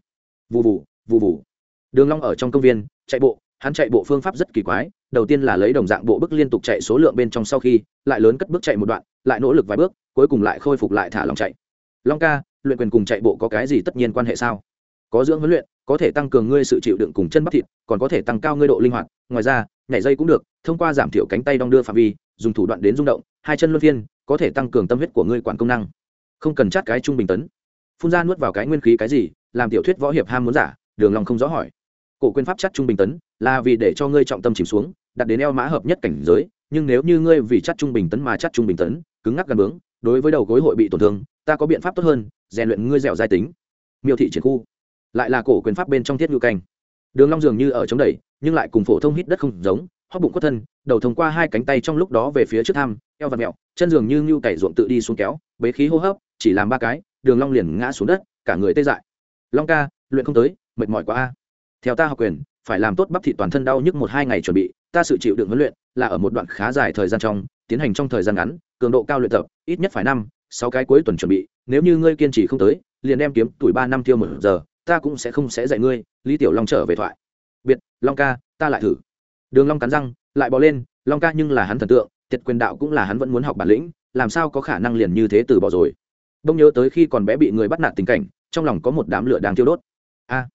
Speaker 1: Vù vù, vù vù. đường long ở trong công viên chạy bộ hắn chạy bộ phương pháp rất kỳ quái đầu tiên là lấy đồng dạng bộ bước liên tục chạy số lượng bên trong sau khi lại lớn cất bước chạy một đoạn lại nỗ lực vài bước cuối cùng lại khôi phục lại thả lòng chạy long ca, luyện quyền cùng chạy bộ có cái gì tất nhiên quan hệ sao? Có dưỡng huấn luyện, có thể tăng cường ngươi sự chịu đựng cùng chân bắp thịt, còn có thể tăng cao ngươi độ linh hoạt. Ngoài ra, nhảy dây cũng được, thông qua giảm thiểu cánh tay đong đưa phạm vi, dùng thủ đoạn đến rung động, hai chân luân phiên, có thể tăng cường tâm huyết của ngươi quản công năng. Không cần chát cái trung bình tấn. Phun ra nuốt vào cái nguyên khí cái gì, làm tiểu thuyết võ hiệp ham muốn giả, đường lòng không rõ hỏi. Cổ quyền pháp chắc trung bình tấn, là vì để cho ngươi trọng tâm chìm xuống, đặt đến eo mã hợp nhất cảnh giới, nhưng nếu như ngươi vì chắc trung bình tấn mà chắc trung bình tấn cứng ngắc gần bướng, đối với đầu gối hội bị tổn thương, ta có biện pháp tốt hơn, rèn luyện ngươi dẻo giai tính. Miêu thị triển khu. Lại là cổ quyền pháp bên trong thiết ngữ canh. Đường long dường như ở chống đẩy, nhưng lại cùng phổ thông hít đất không giống, hóp bụng quất thân, đầu thông qua hai cánh tay trong lúc đó về phía trước tham, eo và mẹo, chân dường như ngưu cày ruộng tự đi xuống kéo, bế khí hô hấp, chỉ làm ba cái, đường long liền ngã xuống đất, cả người tê dại. Long ca, luyện không tới, mệt mỏi quá a. Theo ta học quyền, phải làm tốt bắp thịt toàn thân đau nhức một hai ngày chuẩn bị, ta sự chịu đựng huấn luyện là ở một đoạn khá dài thời gian trong, tiến hành trong thời gian ngắn cường độ cao luyện tập, ít nhất phải năm, sáu cái cuối tuần chuẩn bị, nếu như ngươi kiên trì không tới, liền đem kiếm tuổi ba năm tiêu một giờ, ta cũng sẽ không sẽ dạy ngươi, lý tiểu long trở về thoại. Biệt, long ca, ta lại thử. Đường long cắn răng, lại bò lên, long ca nhưng là hắn thần tượng, tiệt quyền đạo cũng là hắn vẫn muốn học bản lĩnh, làm sao có khả năng liền như thế từ bỏ rồi. Đông nhớ tới khi còn bé bị người bắt nạt tình cảnh, trong lòng có một đám lửa đang thiêu đốt. A!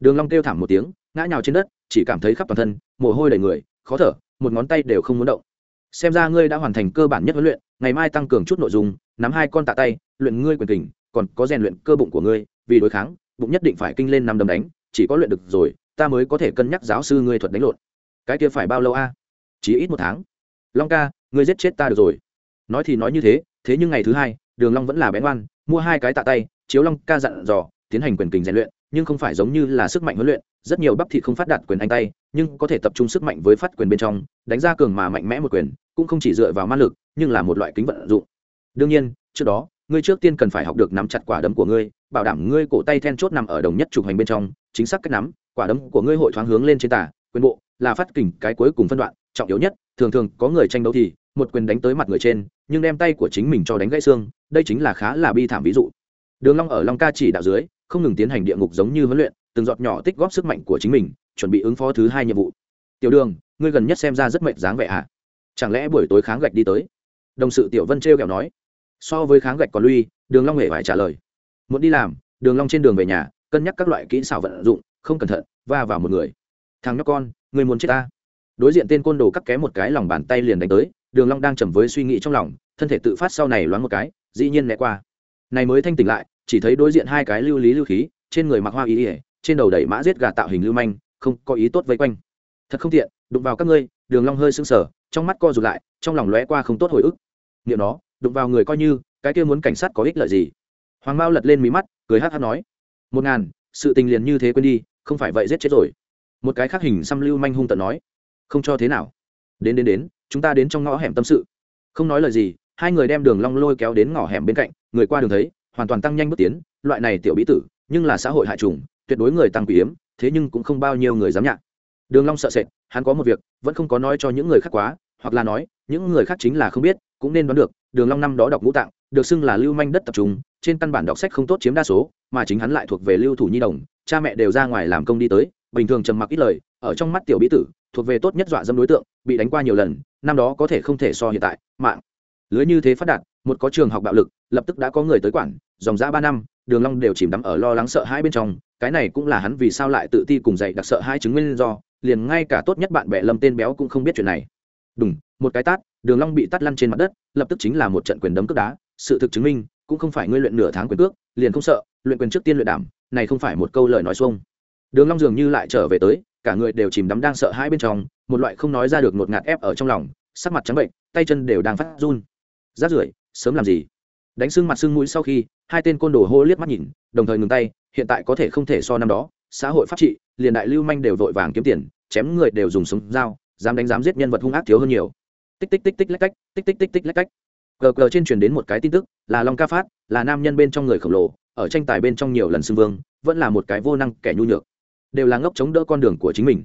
Speaker 1: Đường long kêu thảm một tiếng, ngã nhào trên đất, chỉ cảm thấy khắp toàn thân, mồ hôi đầy người, khó thở, một ngón tay đều không muốn động xem ra ngươi đã hoàn thành cơ bản nhất huấn luyện, ngày mai tăng cường chút nội dung, nắm hai con tạ tay, luyện ngươi quyền kình, còn có rèn luyện cơ bụng của ngươi, vì đối kháng, bụng nhất định phải kinh lên năm đấm đánh, chỉ có luyện được rồi, ta mới có thể cân nhắc giáo sư ngươi thuật đánh lộn. Cái kia phải bao lâu a? Chỉ ít một tháng. Long ca, ngươi giết chết ta được rồi. Nói thì nói như thế thế nhưng ngày thứ hai, đường long vẫn là bén oan mua hai cái tạ tay, chiếu long ca dặn dò, tiến hành quyền kình rèn luyện nhưng không phải giống như là sức mạnh huấn luyện, rất nhiều bắp thịt không phát đạt quyền anh tay, nhưng có thể tập trung sức mạnh với phát quyền bên trong, đánh ra cường mà mạnh mẽ một quyền, cũng không chỉ dựa vào ma lực, nhưng là một loại kính vận dụng. Đương nhiên, trước đó, ngươi trước tiên cần phải học được nắm chặt quả đấm của ngươi, bảo đảm ngươi cổ tay then chốt nằm ở đồng nhất trục hành bên trong, chính xác cách nắm, quả đấm của ngươi hội thoáng hướng lên trên tả quyền bộ, là phát kình cái cuối cùng phân đoạn, trọng yếu nhất, thường thường có người tranh đấu thì, một quyền đánh tới mặt người trên, nhưng đem tay của chính mình cho đánh gãy xương, đây chính là khá là bi thảm ví dụ. Đường long ở long ca chỉ đạo dưới không ngừng tiến hành địa ngục giống như huấn luyện, từng giọt nhỏ tích góp sức mạnh của chính mình, chuẩn bị ứng phó thứ hai nhiệm vụ. Tiểu đường, ngươi gần nhất xem ra rất mệnh dáng vẻ à? Chẳng lẽ buổi tối kháng gạch đi tới? Đồng sự tiểu vân trêu kẹo nói. So với kháng gạch còn lui, đường long hề phải trả lời. Muốn đi làm, đường long trên đường về nhà, cân nhắc các loại kỹ xảo vận dụng, không cẩn thận, va vào một người. Thằng nhóc con người muốn chết ta? Đối diện tên côn đồ cắt ké một cái lòng bàn tay liền đánh tới, đường long đang trầm với suy nghĩ trong lòng, thân thể tự phát sau này loáng một cái, dĩ nhiên né qua. Này mới thanh tỉnh lại chỉ thấy đối diện hai cái lưu lý lưu khí, trên người mặc hoa ý ỉa trên đầu đẩy mã giết gà tạo hình lưu manh, không có ý tốt vây quanh. Thật không tiện, đụng vào các ngươi, đường long hơi sưng sờ, trong mắt co rụt lại, trong lòng lóe qua không tốt hồi ức. Niệm nó, đụng vào người coi như, cái kia muốn cảnh sát có ích lợi gì? Hoàng mao lật lên mí mắt, cười hát hát nói, một ngàn, sự tình liền như thế quên đi, không phải vậy giết chết rồi. Một cái khác hình xăm lưu manh hung tận nói, không cho thế nào. Đến đến đến, chúng ta đến trong ngõ hẻm tâm sự. Không nói lời gì, hai người đem đường long lôi kéo đến ngõ hẻm bên cạnh, người qua đường thấy hoàn toàn tăng nhanh bước tiến, loại này tiểu bí tử, nhưng là xã hội hại trùng, tuyệt đối người tăng quý hiếm, thế nhưng cũng không bao nhiêu người dám nhạc đường long sợ sệt, hắn có một việc, vẫn không có nói cho những người khác quá, hoặc là nói, những người khác chính là không biết, cũng nên đoán được, đường long năm đó đọc ngũ tạng, được xưng là lưu manh đất tập trung, trên căn bản đọc sách không tốt chiếm đa số, mà chính hắn lại thuộc về lưu thủ nhi đồng, cha mẹ đều ra ngoài làm công đi tới, bình thường trầm mặc ít lời, ở trong mắt tiểu bí tử, thuộc về tốt nhất dọa dâm đối tượng, bị đánh qua nhiều lần, năm đó có thể không thể so hiện tại, mạng. Lưới như thế phát đạt, một có trường học bạo lực, lập tức đã có người tới quản dòng dã ba năm, đường long đều chìm đắm ở lo lắng sợ hãi bên trong, cái này cũng là hắn vì sao lại tự ti cùng dạy đặc sợ hai chứng minh do, liền ngay cả tốt nhất bạn bè lâm tên béo cũng không biết chuyện này. Đúng một cái tát, đường long bị tát lăn trên mặt đất, lập tức chính là một trận quyền đấm cước đá, sự thực chứng minh, cũng không phải ngươi luyện nửa tháng quyền cước, liền không sợ, luyện quyền trước tiên luyện đảm, này không phải một câu lời nói xuông. Đường long dường như lại trở về tới, cả người đều chìm đắm đang sợ hãi bên trong, một loại không nói ra được ngột ngạt ép ở trong lòng, sắc mặt trắng bệnh, tay chân đều đang phát run. Rát rưởi, sớm làm gì? Đánh sưng mặt sưng mũi sau khi, hai tên côn đồ hô liếc mắt nhìn, đồng thời ngừng tay, hiện tại có thể không thể so năm đó, xã hội pháp trị, liền đại lưu manh đều vội vàng kiếm tiền, chém người đều dùng súng dao, dám đánh dám giết nhân vật hung ác thiếu hơn nhiều. Tích tích tích tích lách cách, tích tích tích tích lách cách. Gờ gờ trên truyền đến một cái tin tức, là long ca phát, là nam nhân bên trong người khổng lồ, ở tranh tài bên trong nhiều lần xưng vương, vẫn là một cái vô năng kẻ nhu nhược. Đều là ngốc chống đỡ con đường của chính mình.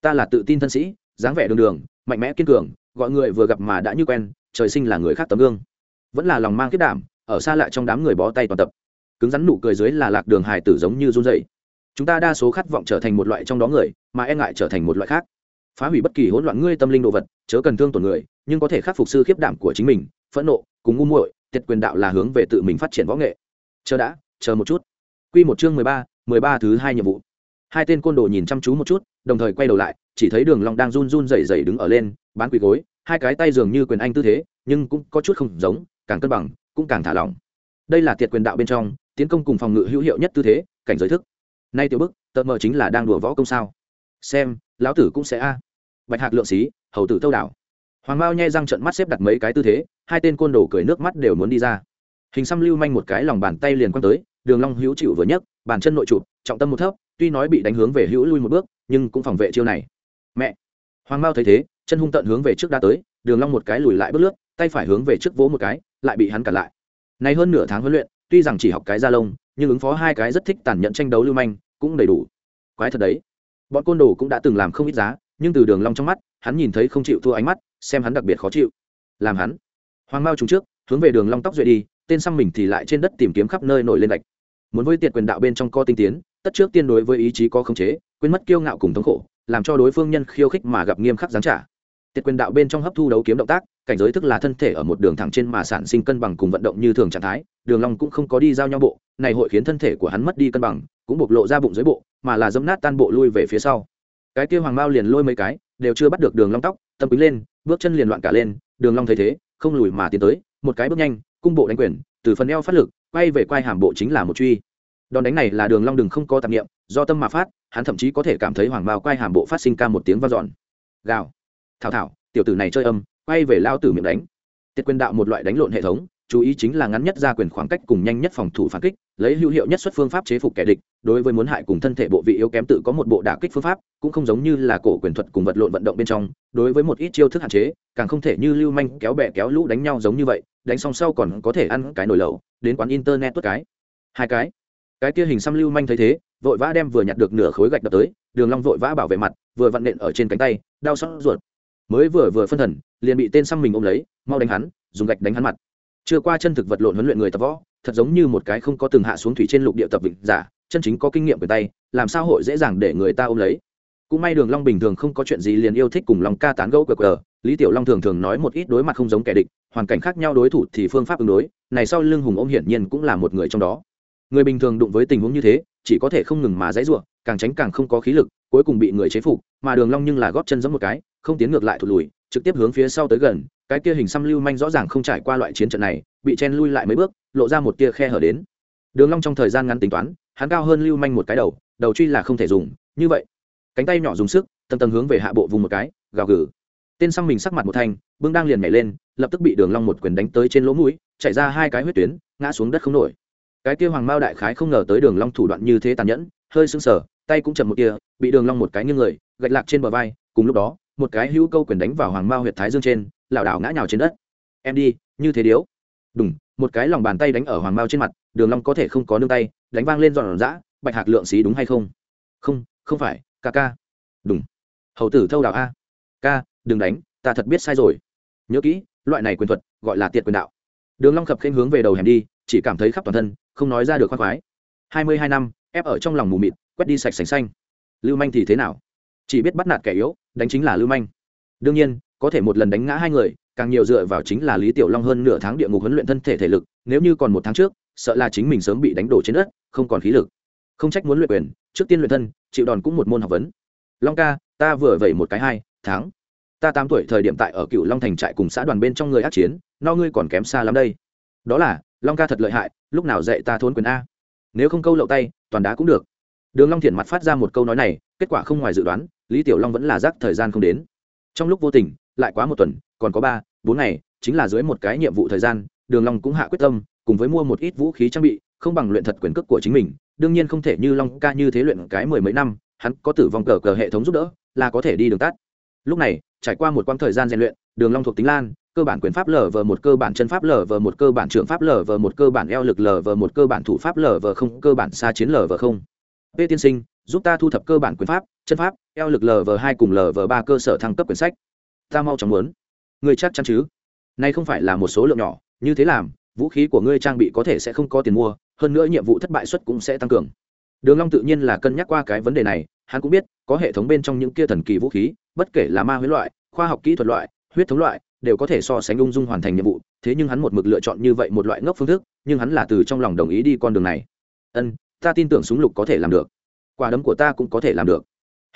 Speaker 1: Ta là tự tin thân sĩ, dáng vẻ đường đường, mạnh mẽ kiên cường, gọi người vừa gặp mà đã như quen, trời sinh là người khác tấm gương. Vẫn là lòng mang kết đảm ở xa lại trong đám người bó tay toàn tập. Cứng rắn nụ cười dưới là lạc đường hài tử giống như run dậy chúng ta đa số khát vọng trở thành một loại trong đó người, mà e ngại trở thành một loại khác. Phá hủy bất kỳ hỗn loạn ngươi tâm linh đồ vật, chớ cần thương tổn người, nhưng có thể khắc phục sư khiếp đảm của chính mình, phẫn nộ, cùng ngu muội, tiệt quyền đạo là hướng về tự mình phát triển võ nghệ. Chờ đã, chờ một chút. Quy một chương mười ba mười ba thứ hai nhiệm vụ. Hai tên côn đồ nhìn chăm chú một chút, đồng thời quay đầu lại, chỉ thấy đường long đang run run rẩy rẩy đứng ở lên, bán quỳ gối, hai cái tay dường như quyền anh tư thế, nhưng cũng có chút không giống, càng cân bằng cũng càng thả lỏng. Đây là tiệt quyền đạo bên trong, tiến công cùng phòng ngự hữu hiệu nhất tư thế, cảnh giới thức. Nay tiểu bức, tờ mờ chính là đang đùa võ công sao? Xem, lão tử cũng sẽ a. Bạch hạc lượng xí, hầu tử tâu đảo. Hoàng mao nhai răng trận mắt xếp đặt mấy cái tư thế, hai tên côn đồ cười nước mắt đều muốn đi ra. Hình xăm lưu manh một cái lòng bàn tay liền quăng tới, đường long hữu chịu vừa nhấc, bàn chân nội trụ trọng tâm một thấp, tuy nói bị đánh hướng về hữu lui một bước, nhưng cũng phòng vệ chiêu này. Mẹ! Hoàng mao thấy thế, chân hung tận hướng về trước đã tới, đường long một cái lùi lại bước lướt, tay phải hướng về trước vỗ một cái lại bị hắn cản lại. Nay hơn nửa tháng huấn luyện, tuy rằng chỉ học cái da lông, nhưng ứng phó hai cái rất thích tàn nhẫn tranh đấu lưu manh, cũng đầy đủ. Quái thật đấy. Bọn côn đồ cũng đã từng làm không ít giá, nhưng từ đường long trong mắt, hắn nhìn thấy không chịu thua ánh mắt, xem hắn đặc biệt khó chịu. Làm hắn. Hoàng mao trùng trước, hướng về đường long tóc duệ đi, tên xăm mình thì lại trên đất tìm kiếm khắp nơi nổi lên gạch. Muốn với tiệt quyền đạo bên trong co tinh tiến, tất trước tiên đối với ý chí có khống chế, quên mất kiêu ngạo cùng thống khổ, làm cho đối phương nhân khiêu khích mà gặp nghiêm khắc giáng trả tiệt quyền đạo bên trong hấp thu đấu kiếm động tác, cảnh giới thức là thân thể ở một đường thẳng trên mà sản sinh cân bằng cùng vận động như thường trạng thái, đường long cũng không có đi giao nhau bộ, này hội khiến thân thể của hắn mất đi cân bằng, cũng bộc lộ ra bụng dưới bộ, mà là dẫm nát tan bộ lui về phía sau. Cái kia hoàng mao liền lôi mấy cái, đều chưa bắt được đường long tóc, tâm quý lên, bước chân liền loạn cả lên, đường long thấy thế, không lùi mà tiến tới, một cái bước nhanh, cung bộ đánh quyền, từ phần eo phát lực, quay về quay hàm bộ chính là một truy. Đòn đánh này là đường long đừng không có tạp niệm, do tâm mà phát, hắn thậm chí có thể cảm thấy hoàng mao quay hàm bộ phát sinh ca một tiếng vang dọn. Gào thảo thảo, tiểu tử này chơi âm, quay về lao tử miệng đánh. Tiết quyền đạo một loại đánh lộn hệ thống, chú ý chính là ngắn nhất ra quyền khoảng cách cùng nhanh nhất phòng thủ phản kích, lấy hữu hiệu nhất xuất phương pháp chế phục kẻ địch, đối với muốn hại cùng thân thể bộ vị yếu kém tự có một bộ đả kích phương pháp, cũng không giống như là cổ quyền thuật cùng vật lộn vận động bên trong, đối với một ít chiêu thức hạn chế, càng không thể như lưu manh, kéo bè, kéo lũ đánh nhau giống như vậy, đánh xong sau còn có thể ăn cái nồi lẩu, đến quán internet tuốt cái. Hai cái. Cái kia hình xăm lưu manh thấy thế, vội vã đem vừa nhặt được nửa khối gạch đập tới, đường long vội vã bảo vệ mặt, vừa vặn nện ở trên cánh tay, đau xót ruột mới vừa vừa phân thần, liền bị tên xăm mình ôm lấy, mau đánh hắn, dùng gạch đánh hắn mặt. Chưa qua chân thực vật lộn huấn luyện người tập võ, thật giống như một cái không có từng hạ xuống thủy trên lục địa tập vịnh giả, chân chính có kinh nghiệm về tay, làm sao hội dễ dàng để người ta ôm lấy. Cũng may đường long bình thường không có chuyện gì liền yêu thích cùng long ca tán gẫu cờ cờ lý tiểu long thường thường nói một ít đối mặt không giống kẻ địch, hoàn cảnh khác nhau đối thủ thì phương pháp ứng đối, này sau lưng hùng ôm hiển nhiên cũng là một người trong đó. Người bình thường đụng với tình huống như thế, chỉ có thể không ngừng mà dãy rủa, càng tránh càng không có khí lực, cuối cùng bị người chế phục, mà đường long nhưng là góp chân giẫm một cái không tiến ngược lại thụt lùi, trực tiếp hướng phía sau tới gần, cái kia hình xăm lưu manh rõ ràng không trải qua loại chiến trận này, bị chen lui lại mấy bước, lộ ra một tia khe hở đến. Đường long trong thời gian ngắn tính toán, hắn cao hơn lưu manh một cái đầu đầu truy là không thể dùng, như vậy. Cánh tay nhỏ dùng sức, tầng tầng hướng về hạ bộ vùng một cái, gào gừ. Tên xăm mình sắc mặt một thanh, bưng đang liền nhảy lên, lập tức bị đường long một quyền đánh tới trên lỗ mũi, chảy ra hai cái huyết tuyến, ngã xuống đất không nổi. Cái kia hoàng mao đại khái không ngờ tới đường long thủ đoạn như thế tàn nhẫn, hơi sưng sờ, tay cũng chậm một kia bị đường long một cái nghiêng người, gạch lạc trên bờ vai, cùng lúc đó một cái hữu câu quyền đánh vào hoàng mao huyệt thái dương trên, lảo đảo ngã nhào trên đất. Em đi, như thế điếu. Đúng một cái lòng bàn tay đánh ở hoàng mao trên mặt, đường long có thể không có nương tay, đánh vang lên giòn giã, bạch hạc lượng xí đúng hay không? Không không phải, ca ca. Đúng hầu tử thâu đạo a. Ca, đừng đánh, ta thật biết sai rồi. Nhớ kỹ, loại này quyền thuật, gọi là tiệt quyền đạo. Đường long khập khênh hướng về đầu hẻm đi, chỉ cảm thấy khắp toàn thân, không nói ra được khoan khoái. Hai mươi hai năm, ép ở trong lòng mù mịt, quét đi sạch sành xanh. Lưu manh thì thế nào? Chỉ biết bắt nạt kẻ yếu, đánh chính là lưu manh. Đương nhiên, có thể một lần đánh ngã hai người, càng nhiều dựa vào chính là lý tiểu long hơn nửa tháng địa ngục huấn luyện thân thể thể lực, nếu như còn một tháng trước, sợ là chính mình sớm bị đánh đổ trên đất, không còn khí lực. Không trách muốn luyện quyền, trước tiên luyện thân, chịu đòn cũng một môn học vấn. Long ca, ta vừa vẩy một cái hai, tháng. Ta tám tuổi thời điểm tại ở cựu long thành trại cùng xã đoàn bên trong người ác chiến, no ngươi còn kém xa lắm đây. Đó là, long ca thật lợi hại, lúc nào dạy ta thốn quyền a. Nếu không câu lậu tay, toàn đá cũng được. Đường long thiện mặt phát ra một câu nói này, kết quả không ngoài dự đoán lý tiểu long vẫn là rác thời gian không đến. Trong lúc vô tình, lại quá một tuần, còn có ba, bốn ngày, chính là dưới một cái nhiệm vụ thời gian, đường long cũng hạ quyết tâm, cùng với mua một ít vũ khí trang bị, không bằng luyện thật quyền cước của chính mình. Đương nhiên không thể như long ca như thế luyện cái mười mấy năm, hắn có tử vong cờ cờ hệ thống giúp đỡ, là có thể đi đường tắt. Lúc này, trải qua một quãng thời gian rèn luyện, đường long thuộc tính lan, cơ bản quyền pháp lở vờ một, cơ bản chân pháp lở vờ một, cơ bản trưởng pháp lở vờ một, cơ bản eo lực lở vờ một, cơ bản thủ pháp lở vờ không, cơ bản xa chiến lở vờ không v tiên sinh, giúp ta thu thập cơ bản quyền pháp, chân pháp, eo lực lở hai cùng lở ba cơ sở thăng cấp quyển sách. Ta mau chóng muốn. Ngươi chắc chắn chứ? Nay không phải là một số lượng nhỏ, như thế làm, vũ khí của ngươi trang bị có thể sẽ không có tiền mua, hơn nữa nhiệm vụ thất bại suất cũng sẽ tăng cường. Đường long tự nhiên là cân nhắc qua cái vấn đề này, hắn cũng biết, có hệ thống bên trong những kia thần kỳ vũ khí, bất kể là ma huyết loại, khoa học kỹ thuật loại, huyết thống loại, đều có thể so sánh ung dung hoàn thành nhiệm vụ, thế nhưng hắn một mực lựa chọn như vậy một loại ngốc phương thức, nhưng hắn là từ trong lòng đồng ý đi con đường này. Ân ta tin tưởng súng lục có thể làm được. Quả đấm của ta cũng có thể làm được.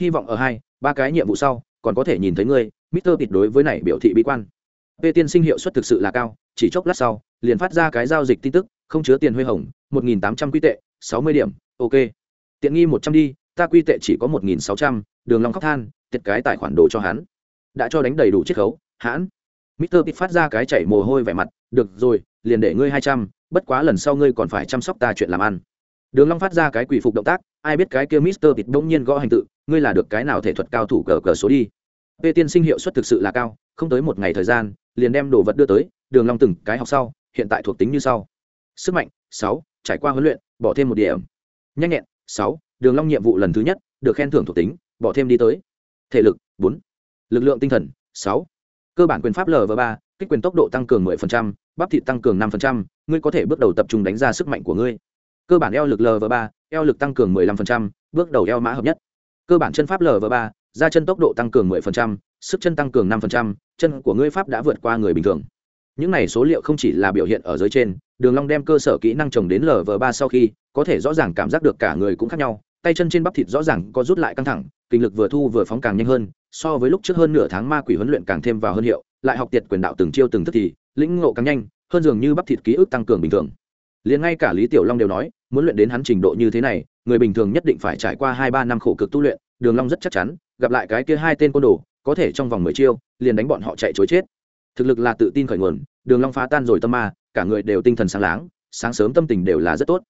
Speaker 1: Hy vọng ở hai ba cái nhiệm vụ sau còn có thể nhìn thấy ngươi mister tịt đối với này biểu thị bi quan. P tiên sinh hiệu suất thực sự là cao chỉ chốc lát sau liền phát ra cái giao dịch tin tức không chứa tiền huy hồng một nghìn tám trăm quy tệ sáu mươi điểm ok. Tiện nghi một trăm đi ta quy tệ chỉ có một nghìn sáu trăm đường long khóc than tiệt cái tài khoản đồ cho hắn. Đã cho đánh đầy đủ chiết khấu hãn. Mister Pit phát ra cái chảy mồ hôi vẻ mặt, "Được rồi, liền để ngươi hai trăm, bất quá lần sau ngươi còn phải chăm sóc ta chuyện làm ăn." Đường Long phát ra cái quỷ phục động tác, ai biết cái kia Mr. Pit bỗng nhiên gõ hành tự, "Ngươi là được cái nào thể thuật cao thủ cờ cờ số đi." P tiên sinh hiệu suất thực sự là cao, không tới một ngày thời gian, liền đem đồ vật đưa tới, Đường Long từng cái học sau, hiện tại thuộc tính như sau. Sức mạnh, sáu, trải qua huấn luyện, bỏ thêm một điểm. Nhanh nhẹn, sáu, Đường Long nhiệm vụ lần thứ nhất, được khen thưởng thuộc tính, bỏ thêm đi tới. Thể lực, bốn, Lực lượng tinh thần, sáu cơ bản quyền pháp lv ba kích quyền tốc độ tăng cường 10%, bắp thịt tăng cường 5%, ngươi có thể bước đầu tập trung đánh ra sức mạnh của ngươi cơ bản eo lực lv ba eo lực tăng cường 15%, bước đầu eo mã hợp nhất. Cơ bản chân pháp lv ba ra chân tốc độ tăng cường 10%, sức chân tăng cường 5%, chân của ngươi pháp đã vượt qua người bình thường. Những này số liệu không chỉ là biểu hiện ở dưới trên đường long đem cơ sở kỹ năng trồng đến lv ba sau khi có thể rõ ràng cảm giác được cả người cũng khác nhau tay chân trên bắp thịt rõ ràng có rút lại căng thẳng kinh lực vừa thu vừa phóng càng nhanh hơn so với lúc trước hơn nửa tháng ma quỷ huấn luyện càng thêm vào hơn hiệu lại học tiệt quyền đạo từng chiêu từng thức thì lĩnh ngộ càng nhanh hơn dường như bắp thịt ký ức tăng cường bình thường. Liền ngay cả lý tiểu long đều nói muốn luyện đến hắn trình độ như thế này, người bình thường nhất định phải trải qua hai ba năm khổ cực tu luyện, đường long rất chắc chắn, gặp lại cái kia hai tên côn đồ, có thể trong vòng mười chiêu, liền đánh bọn họ chạy chối chết. Thực lực là tự tin khởi nguồn, đường long phá tan rồi tâm ma, cả người đều tinh thần sáng láng, sáng sớm tâm tình đều là rất tốt.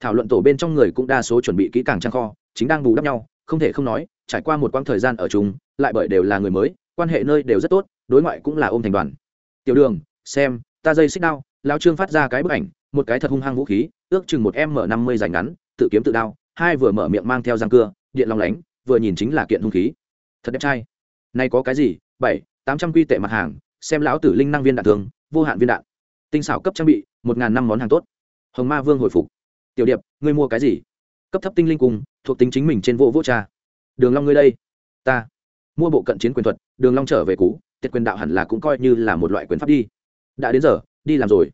Speaker 1: Thảo luận tổ bên trong người cũng đa số chuẩn bị kỹ càng trang kho, chính đang bù đắp nhau, không thể không nói, trải qua một quãng thời gian ở chung, lại bởi đều là người mới, quan hệ nơi đều rất tốt, đối ngoại cũng là ôm thành đoàn. Tiểu đường, xem, ta dây xích đao. Lão trương phát ra cái bức ảnh, một cái thật hung hăng vũ khí ước chừng một m năm mươi dành ngắn, tự kiếm tự đao, hai vừa mở miệng mang theo răng cưa, điện long lánh, vừa nhìn chính là kiện hung khí. Thật đẹp trai. Nay có cái gì? Bảy, tám trăm quy tệ mặt hàng, xem lão tử linh năng viên đạn thường, vô hạn viên đạn. Tinh xảo cấp trang bị, một ngàn năm món hàng tốt. Hồng ma vương hồi phục. Tiểu điệp, ngươi mua cái gì? Cấp thấp tinh linh cùng, thuộc tính chính mình trên vô vô cha. Đường long ngươi đây. Ta. Mua bộ cận chiến quyền thuật, đường long trở về cũ, tiệt quyền đạo hẳn là cũng coi như là một loại quyền pháp đi. Đã đến giờ, đi làm rồi.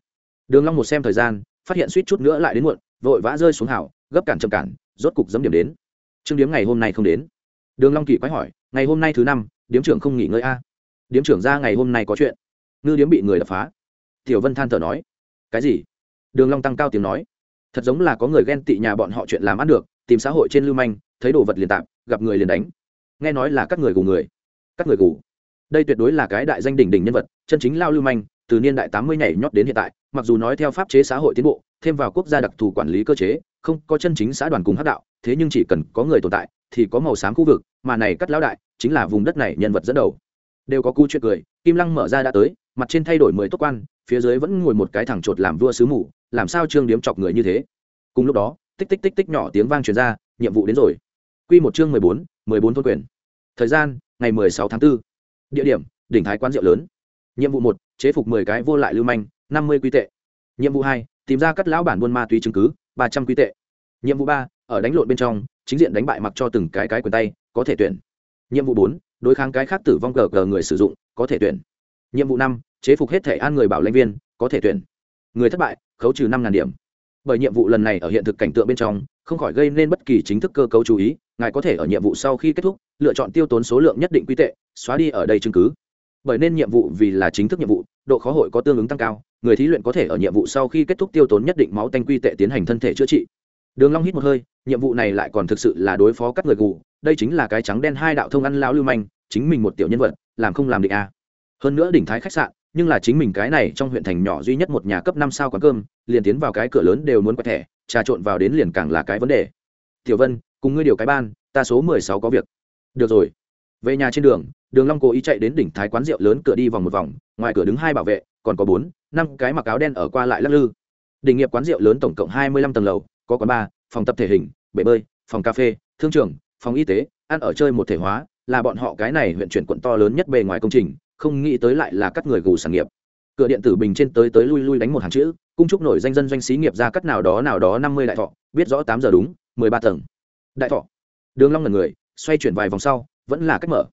Speaker 1: Đường long một xem thời gian phát hiện suýt chút nữa lại đến muộn, vội vã rơi xuống hảo gấp cản chậm cản, rốt cục dấm điểm đến. Trương điếm ngày hôm nay không đến. Đường long kỳ quái hỏi, ngày hôm nay thứ năm, điếm trưởng không nghỉ ngơi a? À? điếm trưởng ra ngày hôm nay có chuyện. Ngư điếm bị người đập phá. Tiểu vân than thở nói, cái gì? Đường long tăng cao tiếng nói, thật giống là có người ghen tị nhà bọn họ chuyện làm ăn được, tìm xã hội trên lưu manh, thấy đồ vật liền tạm, gặp người liền đánh. Nghe nói là các người gù người. Các người gù. Đây tuyệt đối là cái đại danh đỉnh đỉnh nhân vật, chân chính lao lưu manh từ niên đại tám mươi nhảy nhót đến hiện tại mặc dù nói theo pháp chế xã hội tiến bộ thêm vào quốc gia đặc thù quản lý cơ chế không có chân chính xã đoàn cùng hát đạo thế nhưng chỉ cần có người tồn tại thì có màu xám khu vực mà này cắt lão đại chính là vùng đất này nhân vật dẫn đầu đều có cu chuyện cười kim lăng mở ra đã tới mặt trên thay đổi mười tốt quan phía dưới vẫn ngồi một cái thẳng chột làm vua sứ mù làm sao trương điếm chọc người như thế cùng lúc đó tích tích tích tích nhỏ tiếng vang truyền ra nhiệm vụ đến rồi Quy một chương 14, 14 thôn quyền. Thời gian, ngày 16 tháng 4. Địa điểm, đỉnh thái quán rượu lớn. Nhiệm vụ một chế phục 10 cái vô lại lưu manh, 50 quy tệ. Nhiệm vụ 2, tìm ra cắt lão bản buôn ma túy chứng cứ, 300 quy tệ. Nhiệm vụ 3, ở đánh lộn bên trong, chính diện đánh bại mặc cho từng cái cái quyền tay, có thể tuyển. Nhiệm vụ 4, đối kháng cái khác tử vong gờ gờ người sử dụng, có thể tuyển. Nhiệm vụ 5, chế phục hết thể an người bảo lãnh viên, có thể tuyển. Người thất bại, khấu trừ 5000 điểm. Bởi nhiệm vụ lần này ở hiện thực cảnh tượng bên trong, không khỏi gây nên bất kỳ chính thức cơ cấu chú ý, ngài có thể ở nhiệm vụ sau khi kết thúc lựa chọn tiêu tốn số lượng nhất định quy tệ xóa đi ở đây chứng cứ bởi nên nhiệm vụ vì là chính thức nhiệm vụ, độ khó hội có tương ứng tăng cao, người thí luyện có thể ở nhiệm vụ sau khi kết thúc tiêu tốn nhất định máu tanh quy tệ tiến hành thân thể chữa trị. Đường long hít một hơi, nhiệm vụ này lại còn thực sự là đối phó các người gù, đây chính là cái trắng đen hai đạo thông ăn lão lưu manh, chính mình một tiểu nhân vật, làm không làm định a à. hơn nữa đỉnh thái khách sạn, nhưng là chính mình cái này trong huyện thành nhỏ duy nhất một nhà cấp năm sao quán cơm, liền tiến vào cái cửa lớn đều muốn quẹt thẻ, trà trộn vào đến liền càng là cái vấn đề. Tiểu vân, cùng ngươi điều cái ban, ta số mười sáu có việc. Được rồi. Về nhà trên đường đường long cố ý chạy đến đỉnh thái quán rượu lớn cửa đi vòng một vòng, ngoài cửa đứng hai bảo vệ, còn có bốn, năm cái mặc áo đen ở qua lại lắc lư. Đỉnh nghiệp quán rượu lớn tổng cộng hai mươi lăm tầng lầu, có quán bar phòng tập thể hình, bể bơi, phòng cà phê, thương trường, phòng y tế, ăn ở chơi một thể hóa, là bọn họ cái này huyện chuyển quận to lớn nhất bề ngoài công trình, không nghĩ tới lại là các người gù sản nghiệp. Cửa điện tử bình trên tới tới lui lui đánh một hàng chữ, cung trúc nổi danh dân doanh xí nghiệp ra cắt nào đó nào đó năm mươi đại thọ, biết rõ tám giờ đúng, mười ba tầng. Đại thọ. Đường long là người, xoay chuyển vài vòng sau, vẫn là cách mở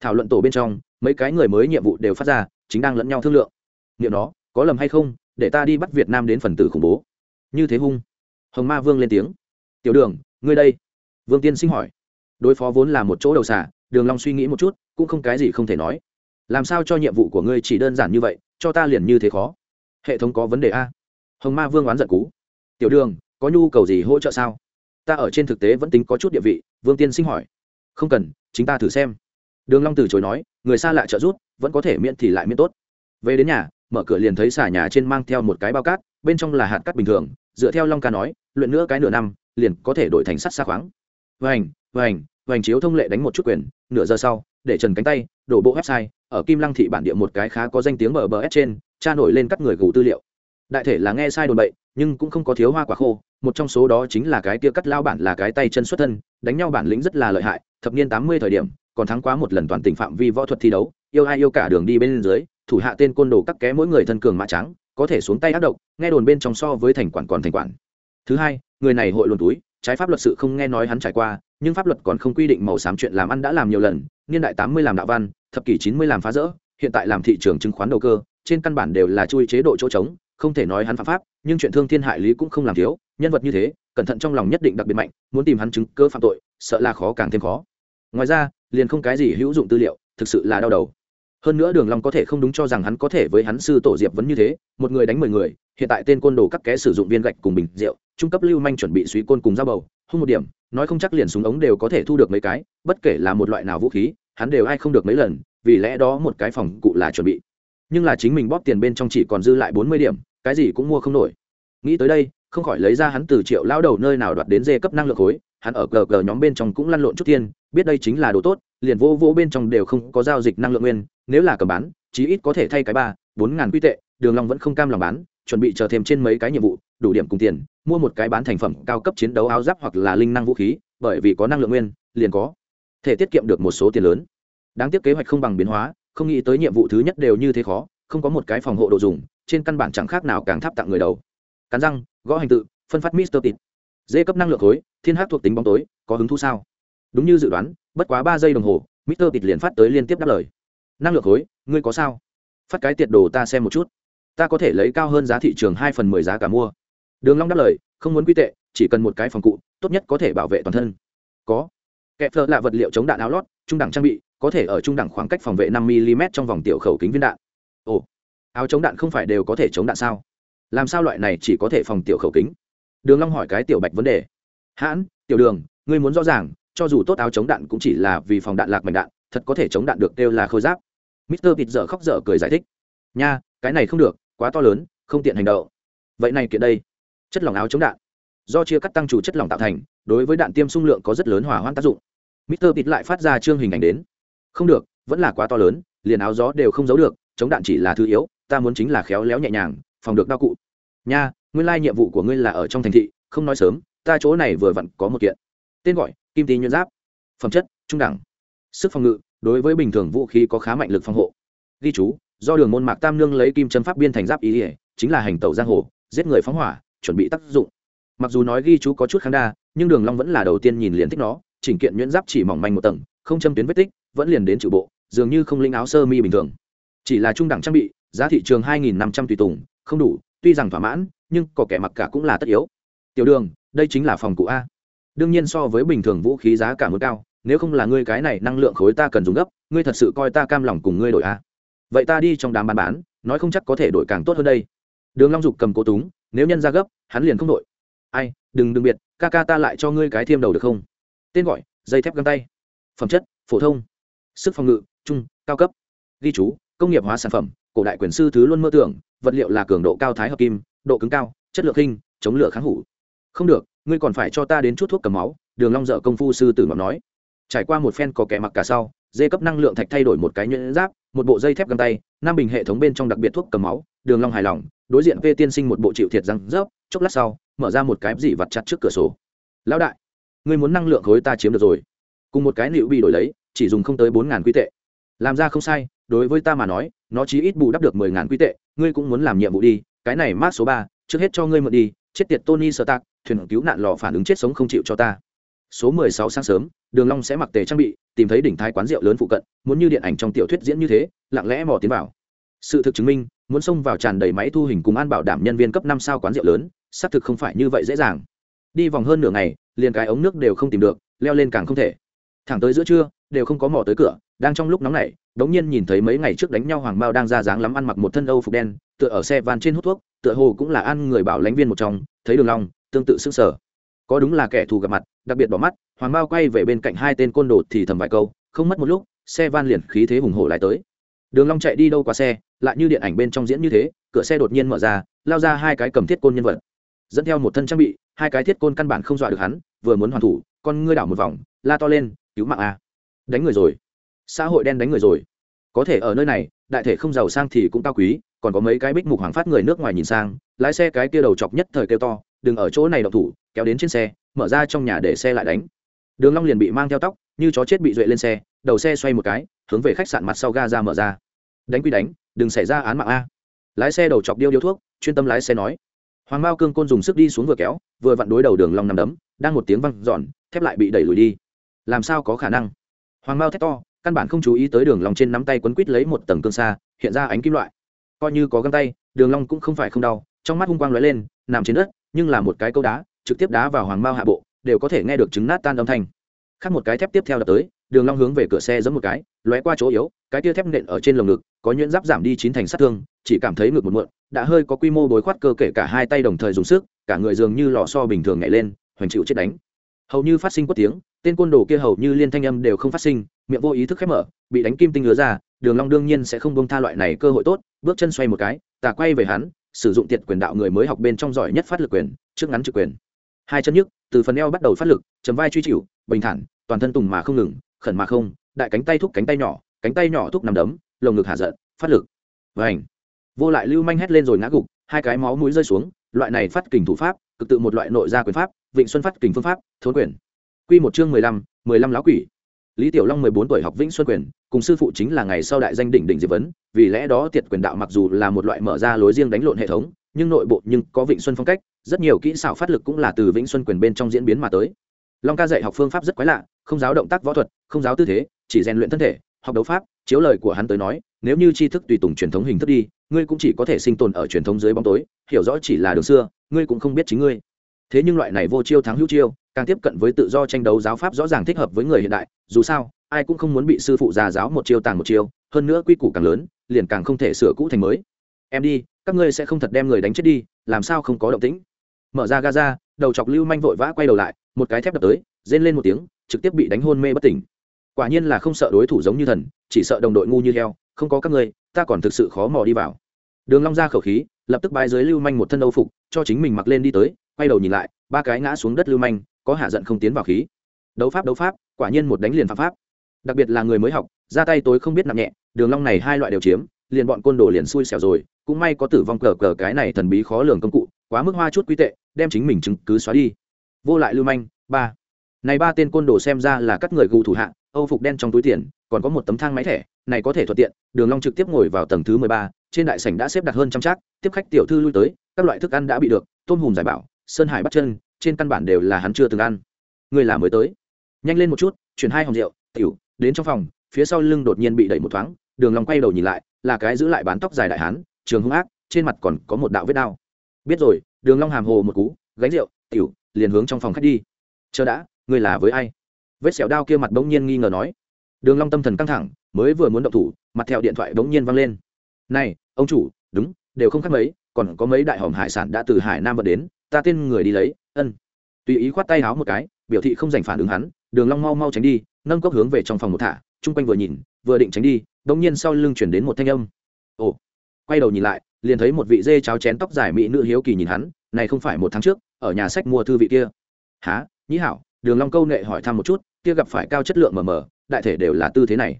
Speaker 1: thảo luận tổ bên trong, mấy cái người mới nhiệm vụ đều phát ra, chính đang lẫn nhau thương lượng. Nghiệm đó, có lầm hay không, để ta đi bắt việt nam đến phần tử khủng bố. Như thế hung. Hồng ma vương lên tiếng. Tiểu đường, ngươi đây. Vương tiên sinh hỏi. Đối phó vốn là một chỗ đầu xả đường long suy nghĩ một chút, cũng không cái gì không thể nói. Làm sao cho nhiệm vụ của ngươi chỉ đơn giản như vậy, cho ta liền như thế khó? Hệ thống có vấn đề a. Hồng ma vương oán giận cú. Tiểu đường, có nhu cầu gì hỗ trợ sao? Ta ở trên thực tế vẫn tính có chút địa vị, vương tiên sinh hỏi. Không cần, chính ta thử xem đường long từ chối nói, người xa lạ trợ giúp, vẫn có thể miễn thì lại miễn tốt. Về đến nhà, mở cửa liền thấy xà nhà trên mang theo một cái bao cát, bên trong là hạt cát bình thường, dựa theo long ca nói, luyện nữa cái nửa năm, liền có thể đổi thành sắt xa khoáng. Vành vành vành chiếu thông lệ đánh một chút quyền, nửa giờ sau, để trần cánh tay, đổ bộ website, ở kim lăng thị bản địa một cái khá có danh tiếng mở bờ s trên, tra nổi lên các người gù tư liệu. Đại thể là nghe sai đồn bậy, nhưng cũng không có thiếu hoa quả khô, một trong số đó chính là cái kia cắt lao bản là cái tay chân xuất thân, đánh nhau bản lĩnh rất là lợi hại, thập niên tám mươi thời điểm còn thắng quá một lần toàn tỉnh phạm vi võ thuật thi đấu, yêu ai yêu cả đường đi bên dưới, thủ hạ tên côn đồ cắt ké mỗi người thân cường mã trắng, có thể xuống tay ác độc, nghe đồn bên trong so với thành quản còn thành quản. Thứ hai, người này hội luồn túi, trái pháp luật sự không nghe nói hắn trải qua, nhưng pháp luật còn không quy định màu xám chuyện làm ăn đã làm nhiều lần, niên đại tám mươi làm đạo văn, thập kỷ chín mươi làm phá rỡ, hiện tại làm thị trường chứng khoán đầu cơ, trên căn bản đều là chui chế độ chỗ trống, không thể nói hắn phạm pháp, nhưng chuyện thương thiên hại lý cũng không làm thiếu, nhân vật như thế, cẩn thận trong lòng nhất định đặc biệt mạnh, muốn tìm hắn chứng cơ phạm tội, sợ là khó càng thêm khó ngoài ra, liền không cái gì hữu dụng tư liệu, thực sự là đau đầu. Hơn nữa đường long có thể không đúng cho rằng hắn có thể với hắn sư tổ diệp vẫn như thế, một người đánh mười người, hiện tại tên côn đồ các kẽ sử dụng viên gạch cùng bình rượu, trung cấp lưu manh chuẩn bị suy côn cùng dao bầu, hung một điểm, nói không chắc liền súng ống đều có thể thu được mấy cái, bất kể là một loại nào vũ khí, hắn đều ai không được mấy lần, vì lẽ đó một cái phòng cụ là chuẩn bị. Nhưng là chính mình bóp tiền bên trong chỉ còn dư lại bốn mươi điểm, cái gì cũng mua không nổi. Nghĩ tới đây không khỏi lấy ra hắn từ triệu lao đầu nơi nào đoạt đến dê cấp năng lượng khối, hắn ở gờ gờ nhóm bên trong cũng lăn lộn chút tiền, biết đây chính là đồ tốt, liền vô vô bên trong đều không có giao dịch năng lượng nguyên, nếu là cầm bán, chí ít có thể thay cái ba, bốn ngàn quy tệ, đường long vẫn không cam lòng bán, chuẩn bị chờ thêm trên mấy cái nhiệm vụ, đủ điểm cùng tiền, mua một cái bán thành phẩm cao cấp chiến đấu áo giáp hoặc là linh năng vũ khí, bởi vì có năng lượng nguyên, liền có thể tiết kiệm được một số tiền lớn. Đáng tiếc kế hoạch không bằng biến hóa, không nghĩ tới nhiệm vụ thứ nhất đều như thế khó, không có một cái phòng hộ đồ dùng, trên căn bản chẳng khác nào càng tháp tặng người đầu cắn răng, gõ hành tự, phân phát mister tịt. Dê cấp năng lượng khối thiên hát thuộc tính bóng tối, có hứng thú sao? Đúng như dự đoán, bất quá ba giây đồng hồ, mister tịt liền phát tới liên tiếp đáp lời. Năng lượng khối ngươi có sao? Phát cái tiệt đồ ta xem một chút. Ta có thể lấy cao hơn giá thị trường hai phần mười giá cả mua. Đường long đáp lời, không muốn quy tệ, chỉ cần một cái phòng cụ, tốt nhất có thể bảo vệ toàn thân. Có. Kẹp thợ là vật liệu chống đạn áo lót, trung đẳng trang bị, có thể ở trung đẳng khoảng cách phòng vệ năm mm trong vòng tiểu khẩu kính viên đạn. Ồ. Áo chống đạn không phải đều có thể chống đạn sao? Làm sao loại này chỉ có thể phòng tiểu khẩu kính? Đường long hỏi cái tiểu bạch vấn đề. Hãn, tiểu đường, ngươi muốn rõ ràng, cho dù tốt áo chống đạn cũng chỉ là vì phòng đạn lạc mảnh đạn, thật có thể chống đạn được đều là khôi giáp. Mister vịt dở khóc dở cười giải thích. Nha, cái này không được, quá to lớn, không tiện hành động. Vậy này kiện đây. Chất lỏng áo chống đạn. Do chia cắt tăng chủ chất lỏng tạo thành, đối với đạn tiêm xung lượng có rất lớn hỏa hoãn tác dụng. Mister vịt lại phát ra chương hình ảnh đến. Không được, vẫn là quá to lớn, liền áo gió đều không giấu được, chống đạn chỉ là thứ yếu, ta muốn chính là khéo léo nhẹ nhàng, phòng được đau cụ nha, nguyên lai nhiệm vụ của ngươi là ở trong thành thị, không nói sớm, ta chỗ này vừa vặn có một kiện. Tên gọi, kim tý nhuyễn giáp. Phẩm chất, trung đẳng. Sức phòng ngự, đối với bình thường vũ khí có khá mạnh lực phòng hộ. Ghi chú, do đường môn mạc tam nương lấy kim châm pháp biên thành giáp ý ỉa chính là hành tẩu giang hồ, giết người phóng hỏa, chuẩn bị tác dụng. Mặc dù nói ghi chú có chút kháng đa, nhưng đường long vẫn là đầu tiên nhìn liền thích nó, chỉnh kiện nhuyễn giáp chỉ mỏng manh một tầng, không châm tuyến vết tích, vẫn liền đến trừ bộ, dường như không linh áo sơ mi bình thường. Chỉ là trung đẳng trang bị, giá thị trường hai nghìn năm trăm tùy tùng, không đủ tuy rằng thỏa mãn, nhưng có kẻ mặc cả cũng là tất yếu. Tiểu đường, đây chính là phòng cụ a. Đương nhiên so với bình thường vũ khí giá cả mức cao, nếu không là ngươi cái này năng lượng khối ta cần dùng gấp, ngươi thật sự coi ta cam lòng cùng ngươi đổi a. Vậy ta đi trong đám bán bán, nói không chắc có thể đổi càng tốt hơn đây. Đường long dục cầm cố túng, nếu nhân ra gấp, hắn liền không đổi. Ai, đừng đừng biệt, ca ca ta lại cho ngươi cái thiêm đầu được không? Tên gọi, dây thép găng tay. Phẩm chất, phổ thông. Sức phòng ngự, trung, cao cấp. Ghi chú, công nghiệp hóa sản phẩm cổ đại quyền sư thứ luôn mơ tưởng, vật liệu là cường độ cao thái hợp kim, độ cứng cao, chất lượng khinh, chống lửa kháng hủ. Không được, ngươi còn phải cho ta đến chút thuốc cầm máu, đường long dợ công phu sư tử ngọc nói. Trải qua một phen có kẻ mặc cả sau dây cấp năng lượng thạch thay đổi một cái nhuyễn giáp, một bộ dây thép găng tay, năm bình hệ thống bên trong đặc biệt thuốc cầm máu, đường long hài lòng, đối diện vê tiên sinh một bộ chịu thiệt răng rớp, chốc lát sau, mở ra một cái gì vặt chặt trước cửa sổ. Lão đại, ngươi muốn năng lượng khối ta chiếm được rồi. Cùng một cái liệu bị đổi lấy, chỉ dùng không tới bốn ngàn quy tệ làm ra không sai, đối với ta mà nói, nó chí ít bù đắp được mười ngàn quy tệ, ngươi cũng muốn làm nhiệm vụ đi, cái này mát số ba, trước hết cho ngươi mượn đi, chết tiệt tony sơ tạc thuyền cứu nạn lò phản ứng chết sống không chịu cho ta. Số mười sáu sáng sớm, đường long sẽ mặc tề trang bị, tìm thấy đỉnh thái quán rượu lớn phụ cận, muốn như điện ảnh trong tiểu thuyết diễn như thế, lặng lẽ mò tiến vào. Sự thực chứng minh, muốn xông vào tràn đầy máy thu hình cùng an bảo đảm nhân viên cấp năm sao quán rượu lớn, xác thực không phải như vậy dễ dàng. Đi vòng hơn nửa ngày, liền cái ống nước đều không tìm được, leo lên càng không thể. Thẳng tới giữa trưa, đều không có mò tới cửa đang trong lúc nóng nảy đống nhiên nhìn thấy mấy ngày trước đánh nhau hoàng mao đang ra dáng lắm ăn mặc một thân âu phục đen, tựa ở xe van trên hút thuốc, tựa hồ cũng là ăn người bảo lãnh viên một trong, thấy đường long, tương tự sững sờ. Có đúng là kẻ thù gặp mặt, đặc biệt bỏ mắt, hoàng mao quay về bên cạnh hai tên côn đồ thì thầm vài câu, không mất một lúc, xe van liền khí thế hùng hổ lại tới. Đường long chạy đi đâu qua xe, lại như điện ảnh bên trong diễn như thế, cửa xe đột nhiên mở ra, lao ra hai cái cầm thiết côn nhân vật. Dẫn theo một thân trang bị, hai cái thiết côn căn bản không dọa được hắn, vừa muốn hoàn thủ, con ngươi đảo một vòng, la to lên, cứu mạng a, đánh người rồi xã hội đen đánh người rồi. Có thể ở nơi này, đại thể không giàu sang thì cũng cao quý, còn có mấy cái bích mục hoàng phát người nước ngoài nhìn sang, lái xe cái kia đầu chọc nhất thời kêu to, đừng ở chỗ này đậu thủ, kéo đến trên xe, mở ra trong nhà để xe lại đánh. Đường long liền bị mang theo tóc, như chó chết bị duệ lên xe, đầu xe xoay một cái, hướng về khách sạn mặt sau ga ra mở ra. Đánh quy đánh, đừng xảy ra án mạng a. Lái xe đầu chọc điêu điếu thuốc, chuyên tâm lái xe nói. Hoàng mao cương côn dùng sức đi xuống vừa kéo, vừa vặn đối đầu đường long nằm đấm, đang một tiếng văng giòn thép lại bị đẩy lùi đi. Làm sao có khả năng? Hoàng mao thét to căn bản không chú ý tới đường long trên nắm tay quấn quít lấy một tầng cương xa hiện ra ánh kim loại. Coi như có găng tay, đường long cũng không phải không đau, trong mắt hung quang lóe lên, nằm trên đất, nhưng là một cái câu đá, trực tiếp đá vào hoàng mao hạ bộ, đều có thể nghe được trứng nát tan âm thanh. Khác một cái thép tiếp theo đập tới, đường long hướng về cửa xe giẫm một cái, lóe qua chỗ yếu, cái tia thép nện ở trên lồng ngực, có nhuyễn giáp giảm đi chín thành sát thương, chỉ cảm thấy ngực một muộn, đã hơi có quy mô bối khoát cơ kể cả hai tay đồng thời dùng sức, cả người dường như lò xo bình thường nhảy lên, hoành chịu chết đánh. Hầu như phát sinh quất tiếng, tên côn đồ kia hầu như liên thanh âm đều không phát sinh miệng vô ý thức khép mở, bị đánh kim tinh ngứa ra, đường long đương nhiên sẽ không buông tha loại này cơ hội tốt, bước chân xoay một cái, tà quay về hắn, sử dụng tiệt quyền đạo người mới học bên trong giỏi nhất phát lực quyền, trước ngắn trực quyền. Hai chân nhức, từ phần eo bắt đầu phát lực, chấm vai truy chịu, bình thản, toàn thân tùng mà không ngừng, khẩn mà không, đại cánh tay thúc cánh tay nhỏ, cánh tay nhỏ thúc nằm đấm, lồng ngực hạ giận, phát lực. Vành. Vô lại lưu manh hét lên rồi ngã gục, hai cái máu mũi rơi xuống, loại này phát kình thủ pháp, cực tự một loại nội gia quyền pháp, vịnh xuân phát kình phương pháp thốn quyền. Quy một chương mười lăm mười lăm lão quỷ lý tiểu long mười bốn tuổi học vĩnh xuân quyền, cùng sư phụ chính là ngày sau đại danh đỉnh đỉnh diệp vấn, vì lẽ đó tiệt quyền đạo mặc dù là một loại mở ra lối riêng đánh lộn hệ thống, nhưng nội bộ nhưng có vịnh xuân phong cách, rất nhiều kỹ xảo phát lực cũng là từ vĩnh xuân quyền bên trong diễn biến mà tới. Long ca dạy học phương pháp rất quái lạ, không giáo động tác võ thuật, không giáo tư thế, chỉ rèn luyện thân thể, học đấu pháp, chiếu lời của hắn tới nói, nếu như tri thức tùy tùng truyền thống hình thức đi, ngươi cũng chỉ có thể sinh tồn ở truyền thống dưới bóng tối, hiểu rõ chỉ là đường xưa, ngươi cũng không biết chính ngươi thế nhưng loại này vô chiêu thắng hữu chiêu, càng tiếp cận với tự do tranh đấu giáo pháp rõ ràng thích hợp với người hiện đại, dù sao, ai cũng không muốn bị sư phụ già giáo một chiêu tàng một chiêu, hơn nữa quy củ càng lớn, liền càng không thể sửa cũ thành mới. Em đi, các ngươi sẽ không thật đem người đánh chết đi, làm sao không có động tĩnh? Mở ra gaza, đầu chọc lưu manh vội vã quay đầu lại, một cái thép đập tới, rên lên một tiếng, trực tiếp bị đánh hôn mê bất tỉnh. Quả nhiên là không sợ đối thủ giống như thần, chỉ sợ đồng đội ngu như heo, không có các ngươi, ta còn thực sự khó mò đi vào. Đường long ra khẩu khí, lập tức bái dưới lưu manh một thân âu phục, cho chính mình mặc lên đi tới quay đầu nhìn lại, ba cái ngã xuống đất lưu manh, có hạ giận không tiến vào khí. Đấu pháp đấu pháp, quả nhiên một đánh liền phạm pháp. Đặc biệt là người mới học, ra tay tối không biết nặng nhẹ, đường long này hai loại đều chiếm, liền bọn côn đồ liền xui xẻo rồi, cũng may có tử vong cờ cờ cái này thần bí khó lường công cụ, quá mức hoa chút quý tệ, đem chính mình chứng cứ xóa đi. Vô lại lưu manh, ba. Này ba tên côn đồ xem ra là các người gù thủ hạ, âu phục đen trong túi tiền, còn có một tấm thang máy thẻ, này có thể thuận tiện, đường long trực tiếp ngồi vào tầng thứ mười ba, trên đại sảnh đã xếp đặt hơn trăm trác, tiếp khách tiểu thư lui tới, các loại thức ăn đã bị được, tôm hùm giải bảo sơn hải bắt chân, trên căn bản đều là hắn chưa từng ăn. Người là mới tới. Nhanh lên một chút, chuyển hai hòm rượu, tiểu, đến trong phòng, phía sau lưng đột nhiên bị đẩy một thoáng, đường long quay đầu nhìn lại, là cái giữ lại bán tóc dài đại hán, trường hung ác, trên mặt còn có một đạo vết đao. Biết rồi, đường long hàm hồ một cú, gánh rượu, tiểu, liền hướng trong phòng khách đi. Chờ đã ngươi là với ai? Vết sẹo đao kia mặt bỗng nhiên nghi ngờ nói. Đường long tâm thần căng thẳng, mới vừa muốn động thủ, mặt theo điện thoại bỗng nhiên vang lên. Này, ông chủ, đúng, đều không khác mấy, còn có mấy đại hòm hải sản đã từ hải nam vận đến ta tên người đi lấy, ân. Tùy ý khoát tay háo một cái, biểu thị không dành phản ứng hắn, đường long mau mau tránh đi, nâng cốc hướng về trong phòng một thả trung quanh vừa nhìn, vừa định tránh đi bỗng nhiên sau lưng chuyển đến một thanh âm. Ồ. Quay đầu nhìn lại, liền thấy một vị dê cháo chén tóc dài mỹ nữ hiếu kỳ nhìn hắn, này không phải một tháng trước, ở nhà sách mua thư vị kia. Há nhĩ hảo, đường long câu nệ hỏi thăm một chút, kia gặp phải cao chất lượng mờ mờ, đại thể đều là tư thế này.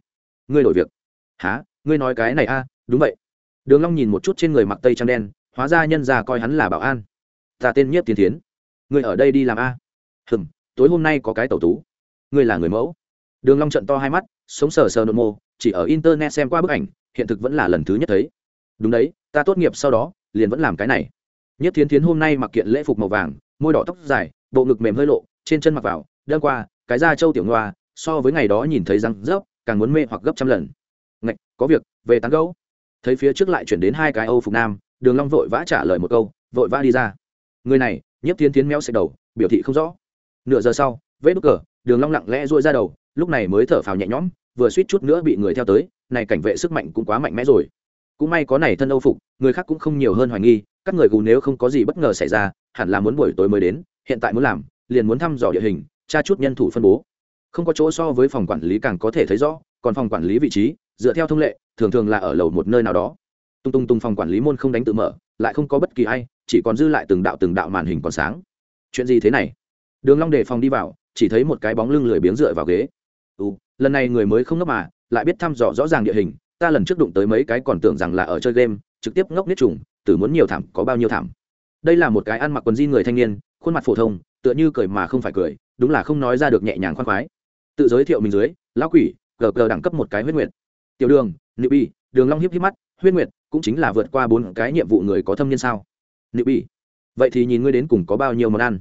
Speaker 1: Ngươi đổi việc. Há ngươi nói cái này a, đúng vậy. Đường long nhìn một chút trên người mặc tây trang đen, hóa ra nhân già coi hắn là bảo an ta tên nhiếp tiến tiến ngươi ở đây đi làm a. Hừm, tối hôm nay có cái tẩu tú. Ngươi là người mẫu. Đường long trận to hai mắt, sống sờ sờ nội mô chỉ ở internet xem qua bức ảnh, hiện thực vẫn là lần thứ nhất thấy. Đúng đấy, ta tốt nghiệp sau đó, liền vẫn làm cái này. Nhất thiến thiến hôm nay mặc kiện lễ phục màu vàng, môi đỏ tóc dài, bộ ngực mềm hơi lộ, trên chân mặc vào đơn qua, cái da trâu tiểu ngoa, so với ngày đó nhìn thấy răng rớp, càng muốn mê hoặc gấp trăm lần. Ngạch, có việc, về tán gấu thấy phía trước lại chuyển đến hai cái âu phục nam, đường long vội vã trả lời một câu, vội vã đi ra người này nhất tiến tiến méo xẹt đầu, biểu thị không rõ. Nửa giờ sau, vết đúc cờ, đường long lặng lẽ duỗi ra đầu, lúc này mới thở phào nhẹ nhõm, vừa suýt chút nữa bị người theo tới, này cảnh vệ sức mạnh cũng quá mạnh mẽ rồi. Cũng may có này thân âu phục, người khác cũng không nhiều hơn hoài nghi, các người gù nếu không có gì bất ngờ xảy ra, hẳn là muốn buổi tối mới đến, hiện tại muốn làm, liền muốn thăm dò địa hình, tra chút nhân thủ phân bố. Không có chỗ so với phòng quản lý càng có thể thấy rõ, còn phòng quản lý vị trí, dựa theo thông lệ, thường thường là ở lầu một nơi nào đó. Tung tung tung phòng quản lý môn không đánh tự mở, lại không có bất kỳ ai chỉ còn dư lại từng đạo từng đạo màn hình còn sáng. Chuyện gì thế này? Đường long đề phòng đi vào, chỉ thấy một cái bóng lưng lười biếng dựa vào ghế. Ừ lần này người mới không ngốc mà, lại biết thăm dò rõ ràng địa hình, ta lần trước đụng tới mấy cái còn tưởng rằng là ở chơi game, trực tiếp ngốc nít trùng, tử muốn nhiều thảm, có bao nhiêu thảm. Đây là một cái ăn mặc quần jean người thanh niên, khuôn mặt phổ thông, tựa như cười mà không phải cười, đúng là không nói ra được nhẹ nhàng khoan khoái. Tự giới thiệu mình dưới, lão quỷ, gờ gờ đẳng cấp một cái huyết nguyệt. Tiểu đường nữ bi đường long hiếp hiếp mắt, huyết nguyệt cũng chính là vượt qua bốn cái nhiệm vụ người có thâm niên sao? Nữ bi vậy thì nhìn ngươi đến cùng có bao nhiêu món ăn?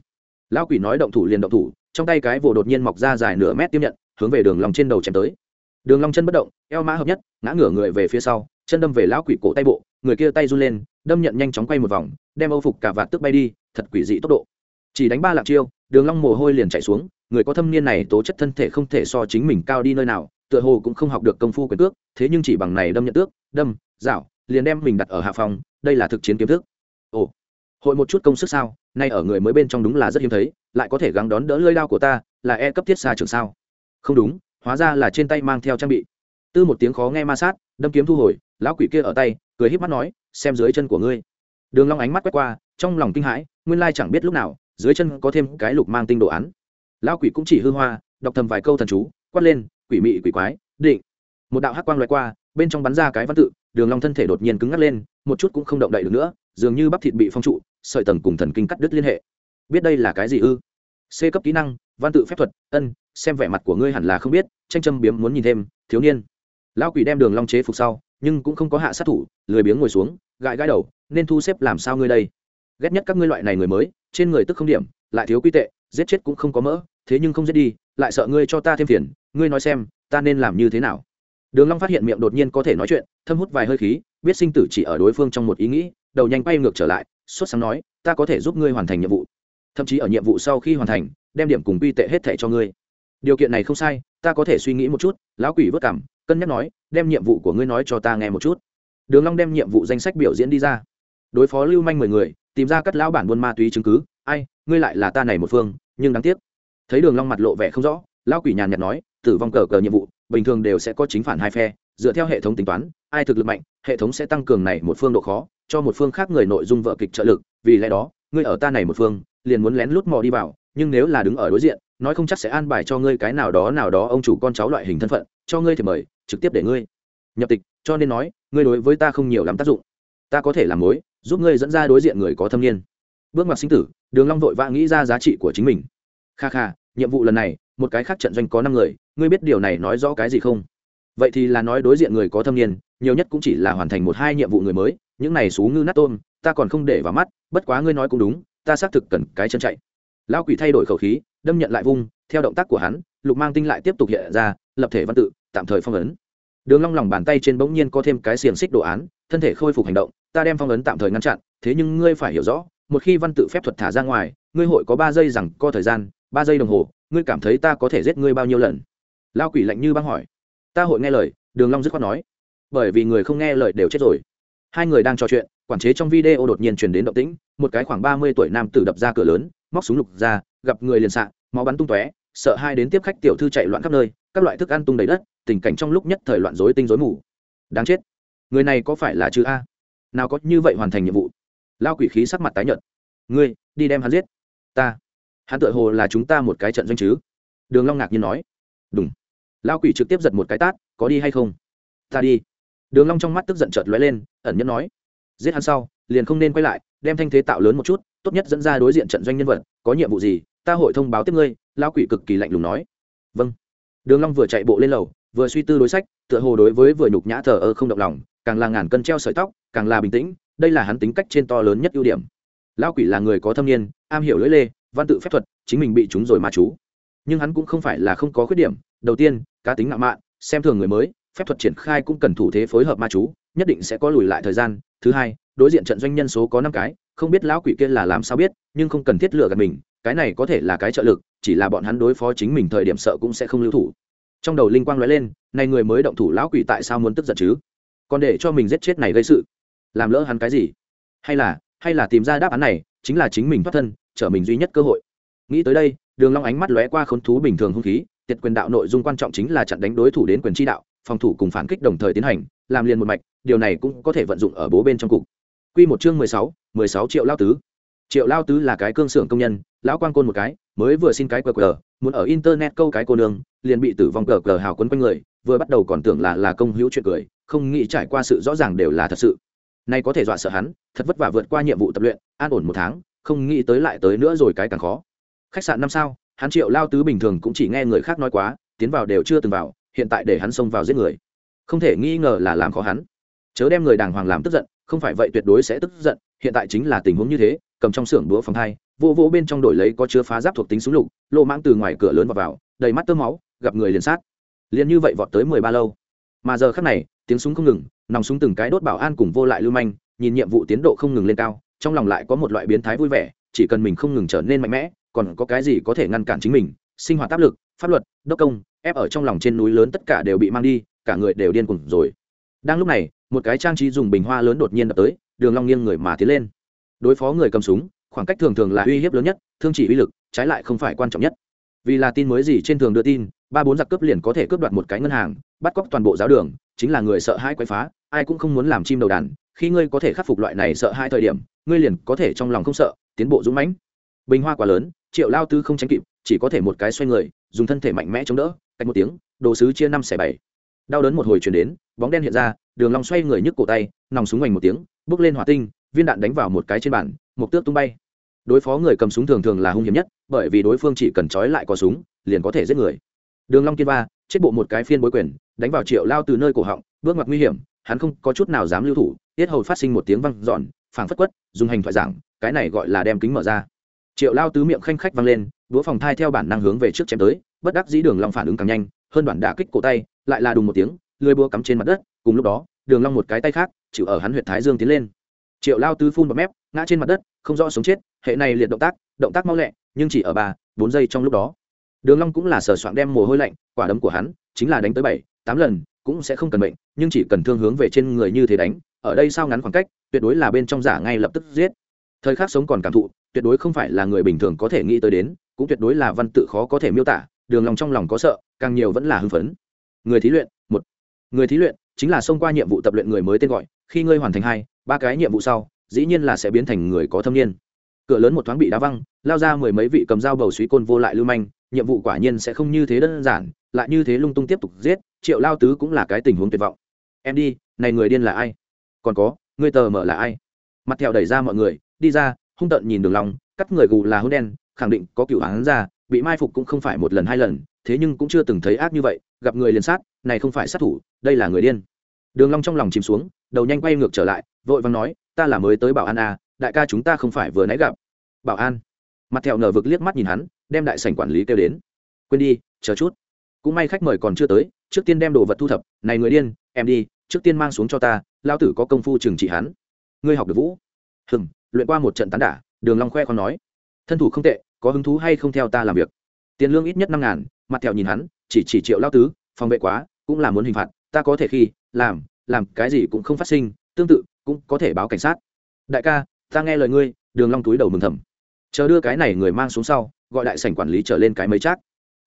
Speaker 1: Lão quỷ nói động thủ liền động thủ, trong tay cái vồ đột nhiên mọc ra dài nửa mét tiếp nhận, hướng về đường long trên đầu chém tới. Đường long chân bất động, eo mã hợp nhất, ngã ngửa người về phía sau, chân đâm về lão quỷ cổ tay bộ, người kia tay run lên, đâm nhận nhanh chóng quay một vòng, đem âu phục cả vạt tức bay đi, thật quỷ dị tốc độ. Chỉ đánh ba lạc chiêu, đường long mồ hôi liền chạy xuống, người có thâm niên này tố chất thân thể không thể so chính mình cao đi nơi nào, tựa hồ cũng không học được công phu quyền tước, thế nhưng chỉ bằng này đâm nhận tước, đâm dạo liền đem mình đặt ở hạ phòng, đây là thực chiến kiếm thức. Ồ hội một chút công sức sao? Nay ở người mới bên trong đúng là rất hiếm thấy, lại có thể gắng đón đỡ lơi lao của ta, là e cấp thiết xa trường sao? Không đúng, hóa ra là trên tay mang theo trang bị. Tư một tiếng khó nghe ma sát, đâm kiếm thu hồi, lão quỷ kia ở tay, cười híp mắt nói, xem dưới chân của ngươi. Đường long ánh mắt quét qua, trong lòng kinh hãi, nguyên lai chẳng biết lúc nào, dưới chân có thêm cái lục mang tinh đồ án. Lão quỷ cũng chỉ hư hoa, đọc thầm vài câu thần chú, quát lên, quỷ mị, quỷ quái, định. Một đạo hắc quang loại qua, bên trong bắn ra cái văn tự, đường long thân thể đột nhiên cứng ngắc lên, một chút cũng không động đậy được nữa dường như bắp thịt bị phong trụ, sợi tầng cùng thần kinh cắt đứt liên hệ. Biết đây là cái gì ư? C cấp kỹ năng, văn tự phép thuật, ân, xem vẻ mặt của ngươi hẳn là không biết, tranh châm biếm muốn nhìn thêm, thiếu niên. Lão quỷ đem đường long chế phục sau, nhưng cũng không có hạ sát thủ, lười biếng ngồi xuống, gãi gãi đầu, nên thu xếp làm sao ngươi đây? Ghét nhất các ngươi loại này người mới, trên người tức không điểm, lại thiếu quy tệ, giết chết cũng không có mỡ, thế nhưng không giết đi, lại sợ ngươi cho ta thêm phiền, ngươi nói xem, ta nên làm như thế nào? Đường long phát hiện miệng đột nhiên có thể nói chuyện, thâm hút vài hơi khí, biết sinh tử chỉ ở đối phương trong một ý nghĩ đầu nhanh quay ngược trở lại suốt sáng nói, ta có thể giúp ngươi hoàn thành nhiệm vụ. Thậm chí ở nhiệm vụ sau khi hoàn thành, đem điểm cùng quy tệ hết thẻ cho ngươi. Điều kiện này không sai, ta có thể suy nghĩ một chút. Lão quỷ vất cảm, cân nhắc nói, đem nhiệm vụ của ngươi nói cho ta nghe một chút. Đường long đem nhiệm vụ danh sách biểu diễn đi ra. Đối phó lưu manh mười người, tìm ra cắt lão bản buôn ma túy chứng cứ, ai, ngươi lại là ta này một phương, nhưng đáng tiếc. Thấy đường long mặt lộ vẻ không rõ, lão quỷ nhàn nhạt nói, tử vong cờ cờ nhiệm vụ, bình thường đều sẽ có chính phản hai phe dựa theo hệ thống tính toán, ai thực lực mạnh, hệ thống sẽ tăng cường này một phương độ khó, cho một phương khác người nội dung vợ kịch trợ lực, vì lẽ đó, ngươi ở ta này một phương, liền muốn lén lút mò đi vào, nhưng nếu là đứng ở đối diện, nói không chắc sẽ an bài cho ngươi cái nào đó nào đó ông chủ con cháu loại hình thân phận, cho ngươi thì mời, trực tiếp để ngươi. Nhập tịch, cho nên nói, ngươi đối với ta không nhiều lắm tác dụng. Ta có thể làm mối, giúp ngươi dẫn ra đối diện người có thâm niên. Bước ngoặt sinh tử, đường long vội vã nghĩ ra giá trị của chính mình. Kha kha, nhiệm vụ lần này, một cái khác trận doanh có năm người, ngươi biết điều này nói rõ cái gì không? Vậy thì là nói đối diện người có thâm niên, nhiều nhất cũng chỉ là hoàn thành một hai nhiệm vụ người mới, những này xú ngư nát tôm, ta còn không để vào mắt, bất quá ngươi nói cũng đúng, ta xác thực cần cái chân chạy. Lão quỷ thay đổi khẩu khí, đâm nhận lại vung, theo động tác của hắn, lục mang tinh lại tiếp tục hiện ra, lập thể văn tự, tạm thời phong ấn. Đường long lòng bàn tay trên bỗng nhiên có thêm cái xiềng xích đồ án, thân thể khôi phục hành động, ta đem phong ấn tạm thời ngăn chặn, thế nhưng ngươi phải hiểu rõ, một khi văn tự phép thuật thả ra ngoài, ngươi hội có ba giây rằng co thời gian, ba giây đồng hồ, ngươi cảm thấy ta có thể giết ngươi bao nhiêu lần? Lao quỷ lạnh như băng hỏi ta hội nghe lời đường long dứt khoát nói. Bởi vì người không nghe lời đều chết rồi. Hai người đang trò chuyện quản chế trong video đột nhiên truyền đến động tĩnh một cái khoảng ba mươi tuổi nam tử đập ra cửa lớn móc súng lục ra gặp người liền sạc, máu bắn tung tóe sợ hai đến tiếp khách tiểu thư chạy loạn khắp nơi các loại thức ăn tung đầy đất tình cảnh trong lúc nhất thời loạn rối tinh rối mù. Đáng chết. Người này có phải là chữ a? Nào có như vậy hoàn thành nhiệm vụ? Lao quỷ khí sắc mặt tái nhợt. Ngươi đi đem hắn giết. Ta. Hắn tựa hồ là chúng ta một cái trận doanh chứ? Đường long ngạc nhiên nói. Đúng lao quỷ trực tiếp giật một cái tát, có đi hay không? Ta đi. Đường long trong mắt tức giận chợt lóe lên, ẩn nhẫn nói, giết hắn sau, liền không nên quay lại, đem thanh thế tạo lớn một chút, tốt nhất dẫn ra đối diện trận doanh nhân vật, có nhiệm vụ gì, ta hội thông báo tiếp ngươi. Lao quỷ cực kỳ lạnh lùng nói. Vâng. Đường long vừa chạy bộ lên lầu, vừa suy tư đối sách, tựa hồ đối với vừa nhục nhã thờ ơ không động lòng, càng là ngàn cân treo sợi tóc, càng là bình tĩnh, đây là hắn tính cách trên to lớn nhất ưu điểm. Lao quỷ là người có thâm niên, am hiểu lưỡi lê, văn tự phép thuật, chính mình bị chúng rồi mà chú. Nhưng hắn cũng không phải là không có khuyết điểm đầu tiên, cá tính ngạo mạn, xem thường người mới, phép thuật triển khai cũng cần thủ thế phối hợp ma chú, nhất định sẽ có lùi lại thời gian. Thứ hai, đối diện trận doanh nhân số có năm cái, không biết lão quỷ kia là làm sao biết, nhưng không cần thiết lựa gần mình, cái này có thể là cái trợ lực, chỉ là bọn hắn đối phó chính mình thời điểm sợ cũng sẽ không lưu thủ. Trong đầu linh quang nói lên, này người mới động thủ lão quỷ tại sao muốn tức giận chứ? Còn để cho mình giết chết này gây sự, làm lỡ hắn cái gì? Hay là hay là tìm ra đáp án này, chính là chính mình thoát thân, trở mình duy nhất cơ hội. Nghĩ tới đây, đường long ánh mắt lóe qua khốn thú bình thường hung khí tiệt quyền đạo nội dung quan trọng chính là chặn đánh đối thủ đến quyền chi đạo phòng thủ cùng phản kích đồng thời tiến hành làm liền một mạch điều này cũng có thể vận dụng ở bố bên trong cục. Quy một chương mười sáu, mười sáu triệu lao tứ. Triệu lao tứ là cái cương xưởng công nhân lão quan côn một cái mới vừa xin cái cờ cờ muốn ở internet câu cái cô nương liền bị tử vong cờ cờ hào quấn quanh người vừa bắt đầu còn tưởng là là công hữu chuyện cười không nghĩ trải qua sự rõ ràng đều là thật sự. Nay có thể dọa sợ hắn thật vất vả vượt qua nhiệm vụ tập luyện an ổn một tháng không nghĩ tới lại tới nữa rồi cái càng khó. Khách sạn năm sao? Hắn triệu lao tứ bình thường cũng chỉ nghe người khác nói quá, tiến vào đều chưa từng vào, hiện tại để hắn xông vào giết người. Không thể nghi ngờ là làm khó hắn. Chớ đem người đàng hoàng làm tức giận, không phải vậy tuyệt đối sẽ tức giận, hiện tại chính là tình huống như thế, cầm trong xưởng đũa phòng hai, vô vô bên trong đổi lấy có chứa phá giáp thuộc tính súng lục, lô mãng từ ngoài cửa lớn vào vào, đầy mắt tơ máu, gặp người liền sát. Liền như vậy vọt tới mười ba lâu. Mà giờ khắc này, tiếng súng không ngừng, nòng súng từng cái đốt bảo an cùng vô lại lưu manh, nhìn nhiệm vụ tiến độ không ngừng lên cao, trong lòng lại có một loại biến thái vui vẻ, chỉ cần mình không ngừng trở nên mạnh mẽ còn có cái gì có thể ngăn cản chính mình? Sinh hoạt áp lực, pháp luật, đốc công, ép ở trong lòng trên núi lớn tất cả đều bị mang đi, cả người đều điên cuồng rồi. Đang lúc này, một cái trang trí dùng bình hoa lớn đột nhiên đập tới, đường long nghiêng người mà tiến lên. Đối phó người cầm súng, khoảng cách thường thường là uy hiếp lớn nhất, thương chỉ uy lực, trái lại không phải quan trọng nhất. Vì là tin mới gì trên thường đưa tin, ba bốn giặc cướp liền có thể cướp đoạt một cái ngân hàng, bắt cóc toàn bộ giáo đường, chính là người sợ hãi quấy phá, ai cũng không muốn làm chim đầu đàn, khi ngươi có thể khắc phục loại này sợ hai thời điểm, ngươi liền có thể trong lòng không sợ, tiến bộ dũng mãnh bình hoa quá lớn, triệu lao tư không tránh kịp, chỉ có thể một cái xoay người, dùng thân thể mạnh mẽ chống đỡ cách một tiếng, đồ sứ chia năm xẻ bảy. Đau đớn một hồi chuyển đến, bóng đen hiện ra, đường long xoay người nhức cổ tay, nòng súng hoành một tiếng, bước lên hỏa tinh, viên đạn đánh vào một cái trên bàn, một tước tung bay. Đối phó người cầm súng thường thường là hung hiểm nhất, bởi vì đối phương chỉ cần trói lại có súng, liền có thể giết người. Đường long kiên ba, chết bộ một cái phiên bối quyền, đánh vào triệu lao từ nơi cổ họng, bước ngoặt nguy hiểm, hắn không có chút nào dám lưu thủ, tiết hầu phát sinh một tiếng vang dọn, phảng phất quất, dùng hành thoại giảng, cái này gọi là đem kính mở ra triệu lao tứ miệng khanh khách vang lên đũa phòng thai theo bản năng hướng về trước chém tới, bất đắc dĩ đường long phản ứng càng nhanh, hơn bản đả kích cổ tay, lại là đùng một tiếng lưỡi búa cắm trên mặt đất, cùng lúc đó, đường long một cái tay khác, chịu ở hắn huyệt thái dương tiến lên. Triệu lao tứ phun bọt mép, ngã trên mặt đất, không rõ sống chết, hệ này liệt động tác động tác mau lẹ, nhưng chỉ ở ba, bốn giây trong lúc đó. Đường long cũng là sờ soạng đem mồ hôi lạnh, quả đấm của hắn chính là đánh tới bảy, tám lần, cũng sẽ không cần bệnh, nhưng chỉ cần thương hướng về trên người như thế đánh, ở đây sao ngắn khoảng cách, tuyệt đối là bên trong giả ngay lập tức giết thời khắc sống còn cảm thụ, tuyệt đối không phải là người bình thường có thể nghĩ tới đến, cũng tuyệt đối là văn tự khó có thể miêu tả, đường lòng trong lòng có sợ, càng nhiều vẫn là hưng phấn. Người thí luyện, một. Người thí luyện chính là xông qua nhiệm vụ tập luyện người mới tên gọi, khi ngươi hoàn thành hai, ba cái nhiệm vụ sau, dĩ nhiên là sẽ biến thành người có thâm niên. Cửa lớn một thoáng bị đá văng, lao ra mười mấy vị cầm dao bầu suý côn vô lại lưu manh, nhiệm vụ quả nhiên sẽ không như thế đơn giản, lại như thế lung tung tiếp tục giết, triệu lao tứ cũng là cái tình huống tuyệt vọng. Em đi, này người điên là ai? Còn có người tờ mở là ai? Mặt thẹo đẩy ra mọi người đi ra, hung tợn nhìn đường lòng cắt người gù là hôn đen, khẳng định có cựu hắn ra, bị mai phục cũng không phải một lần hai lần, thế nhưng cũng chưa từng thấy ác như vậy, gặp người liền sát, này không phải sát thủ, đây là người điên. Đường long trong lòng chìm xuống, đầu nhanh quay ngược trở lại, vội vàng nói, ta là mới tới bảo an à đại ca chúng ta không phải vừa nãy gặp. Bảo an? Mặt thẹo nở vực liếc mắt nhìn hắn, đem đại sảnh quản lý kêu đến. Quên đi, chờ chút. Cũng may khách mời còn chưa tới, trước tiên đem đồ vật thu thập, này người điên, em đi, trước tiên mang xuống cho ta lao tử có công phu trừng trị hắn. Ngươi học được vũ? Hừng luyện qua một trận tán đả, đường long khoe còn nói, thân thủ không tệ, có hứng thú hay không theo ta làm việc? Tiền lương ít nhất năm ngàn, mặt thẹo nhìn hắn, chỉ chỉ triệu lao tứ, phòng vệ quá, cũng là muốn hình phạt, ta có thể khi, làm làm cái gì cũng không phát sinh, tương tự, cũng có thể báo cảnh sát. Đại ca, ta nghe lời ngươi. Đường long túi đầu mừng thầm. Chờ đưa cái này người mang xuống sau, gọi đại sảnh quản lý trở lên cái mấy chắc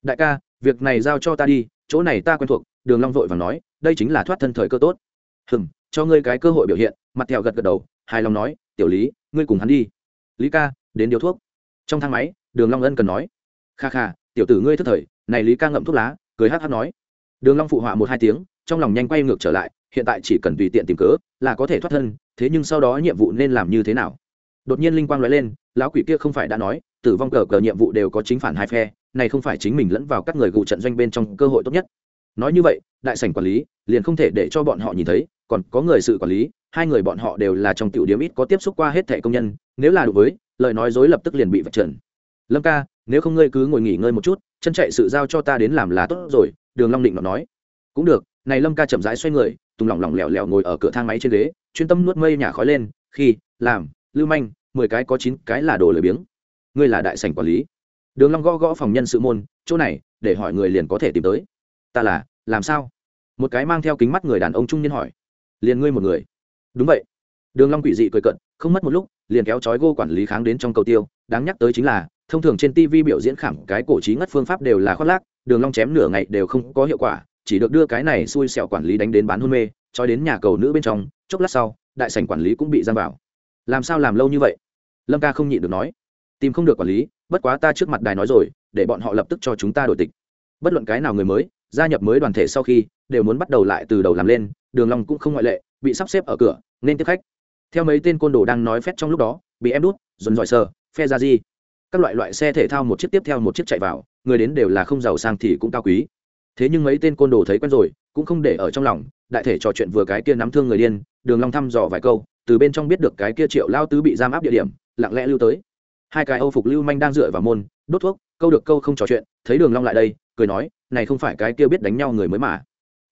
Speaker 1: đại ca, việc này giao cho ta đi, chỗ này ta quen thuộc. Đường long vội vàng nói, đây chính là thoát thân thời cơ tốt. Hừm, cho ngươi cái cơ hội biểu hiện. Mặt thẹo gật gật đầu, hài lòng nói, tiểu lý ngươi cùng hắn đi. Lý ca, đến điếu thuốc. Trong thang máy, đường long ân cần nói. Kha kha, tiểu tử ngươi thức thời, này lý ca ngậm thuốc lá, cười hát hát nói. Đường long phụ họa một hai tiếng, trong lòng nhanh quay ngược trở lại, hiện tại chỉ cần tùy tiện tìm cớ, là có thể thoát thân, thế nhưng sau đó nhiệm vụ nên làm như thế nào? Đột nhiên linh quang nói lên, lão quỷ kia không phải đã nói, tử vong cờ cờ nhiệm vụ đều có chính phản hai phe, này không phải chính mình lẫn vào các người gù trận doanh bên trong cơ hội tốt nhất nói như vậy, đại sảnh quản lý liền không thể để cho bọn họ nhìn thấy, còn có người sự quản lý, hai người bọn họ đều là trong tiểu điểm ít có tiếp xúc qua hết thẻ công nhân, nếu là đối với, lời nói dối lập tức liền bị vạch trần. Lâm ca, nếu không ngươi cứ ngồi nghỉ ngơi một chút, chân chạy sự giao cho ta đến làm là tốt rồi, đường long định nó nói. Cũng được, này lâm ca chậm rãi xoay người, tùng lỏng lỏng lẻo lẻo ngồi ở cửa thang máy trên ghế, chuyên tâm nuốt mây nhả khói lên, khi, làm, lưu manh, mười cái có chín cái là đồ lười biếng. Ngươi là đại sảnh quản lý. Đường long gõ gõ phòng nhân sự môn, chỗ này, để hỏi người liền có thể tìm tới ta là, làm sao? Một cái mang theo kính mắt người đàn ông trung niên hỏi. Liền ngươi một người. Đúng vậy. Đường long quỷ dị cười cận không mất một lúc, liền kéo chói gô quản lý kháng đến trong cầu tiêu. Đáng nhắc tới chính là, thông thường trên tv biểu diễn khẳng cái cổ trí ngất phương pháp đều là khoác lác, đường long chém nửa ngày đều không có hiệu quả, chỉ được đưa cái này xui xẻo quản lý đánh đến bán hôn mê, chói đến nhà cầu nữ bên trong, chốc lát sau, đại sảnh quản lý cũng bị giam vào. Làm sao làm lâu như vậy? Lâm ca không nhịn được nói. Tìm không được quản lý, bất quá ta trước mặt đài nói rồi, để bọn họ lập tức cho chúng ta đổi tịch. Bất luận cái nào người mới gia nhập mới đoàn thể sau khi, đều muốn bắt đầu lại từ đầu làm lên, đường long cũng không ngoại lệ, bị sắp xếp ở cửa, nên tiếp khách. Theo mấy tên côn đồ đang nói phét trong lúc đó, bị em đút, dồn dòi sờ, phe ra gì các loại loại xe thể thao một chiếc tiếp theo một chiếc chạy vào, người đến đều là không giàu sang thì cũng cao quý. Thế nhưng mấy tên côn đồ thấy quen rồi, cũng không để ở trong lòng, đại thể trò chuyện vừa cái kia nắm thương người điên, đường long thăm dò vài câu, từ bên trong biết được cái kia triệu lao tứ bị giam áp địa điểm, lặng lẽ lưu tới. Hai cái âu phục lưu manh đang dựa vào môn, đốt thuốc, câu được câu không trò chuyện, thấy đường long lại đây cười nói, này không phải cái kia biết đánh nhau người mới mà.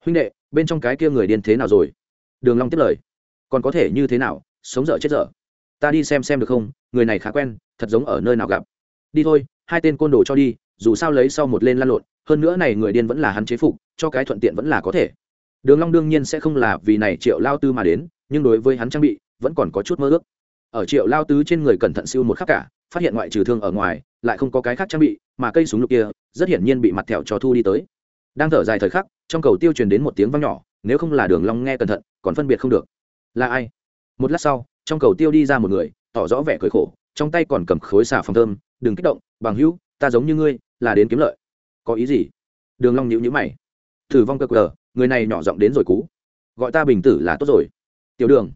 Speaker 1: Huynh đệ, bên trong cái kia người điên thế nào rồi? Đường long tiếp lời. Còn có thể như thế nào, sống dở chết dở. Ta đi xem xem được không, người này khá quen, thật giống ở nơi nào gặp. Đi thôi, hai tên côn đồ cho đi, dù sao lấy sau một lên lăn lộn, hơn nữa này người điên vẫn là hắn chế phục, cho cái thuận tiện vẫn là có thể. Đường long đương nhiên sẽ không là vì này triệu lao tư mà đến, nhưng đối với hắn trang bị, vẫn còn có chút mơ ước. Ở triệu lao tứ trên người cẩn thận siêu một khắc cả, phát hiện ngoại trừ thương ở ngoài lại không có cái khác trang bị, mà cây súng lục kia rất hiển nhiên bị mặt thẹo cho thu đi tới. Đang thở dài thời khắc, trong cầu tiêu truyền đến một tiếng vang nhỏ, nếu không là đường long nghe cẩn thận, còn phân biệt không được. Là ai? Một lát sau, trong cầu tiêu đi ra một người, tỏ rõ vẻ cười khổ, trong tay còn cầm khối xà phòng thơm, đừng kích động, bằng hữu, ta giống như ngươi, là đến kiếm lợi. Có ý gì? Đường long nhíu nhíu mày. Thử vong cơ cờ, người này nhỏ giọng đến rồi cú. Gọi ta bình tử là tốt rồi. Tiểu đường.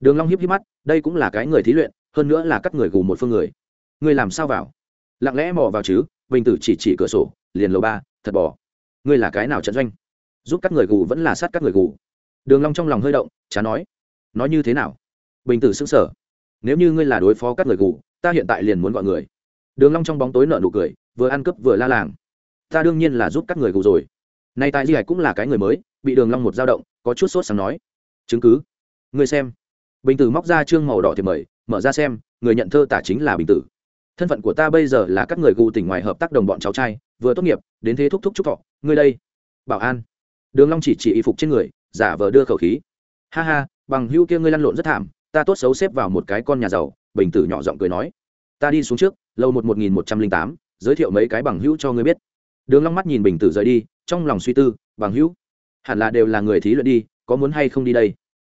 Speaker 1: Đường long hiếp hiếp mắt, đây cũng là cái người thí luyện, hơn nữa là cắt người gù một phương người. Ngươi làm sao vào? Lặng lẽ mò vào chứ, bình tử chỉ chỉ cửa sổ, liền lầu ba, thật bỏ ngươi là cái nào trận doanh? Giúp các người gù vẫn là sát các người gù. Đường long trong lòng hơi động, chả nói. Nói như thế nào? Bình tử sững sờ. Nếu như ngươi là đối phó các người gù, ta hiện tại liền muốn gọi người. Đường long trong bóng tối nở nụ cười, vừa ăn cướp vừa la làng. Ta đương nhiên là giúp các người gù rồi. Nay tại di hải cũng là cái người mới, bị đường long một dao động, có chút sốt sáng nói. Chứng cứ? Ngươi xem. Bình tử móc ra trương màu đỏ thì mời, mở ra xem, người nhận thơ tả chính là bình tử thân phận của ta bây giờ là các người gù tỉnh ngoài hợp tác đồng bọn cháu trai, vừa tốt nghiệp, đến thế thúc thúc chúc thọ, ngươi đây. Bảo an. Đường long chỉ chỉ y phục trên người, giả vờ đưa khẩu khí. Ha ha, bằng hưu kia ngươi lăn lộn rất thảm, ta tốt xấu xếp vào một cái con nhà giàu, bình tử nhỏ giọng cười nói. Ta đi xuống trước, lâu một một nghìn một trăm linh tám, giới thiệu mấy cái bằng hữu cho ngươi biết. Đường long mắt nhìn bình tử rời đi, trong lòng suy tư, bằng hữu, hẳn là đều là người thí luyện đi, có muốn hay không đi đây?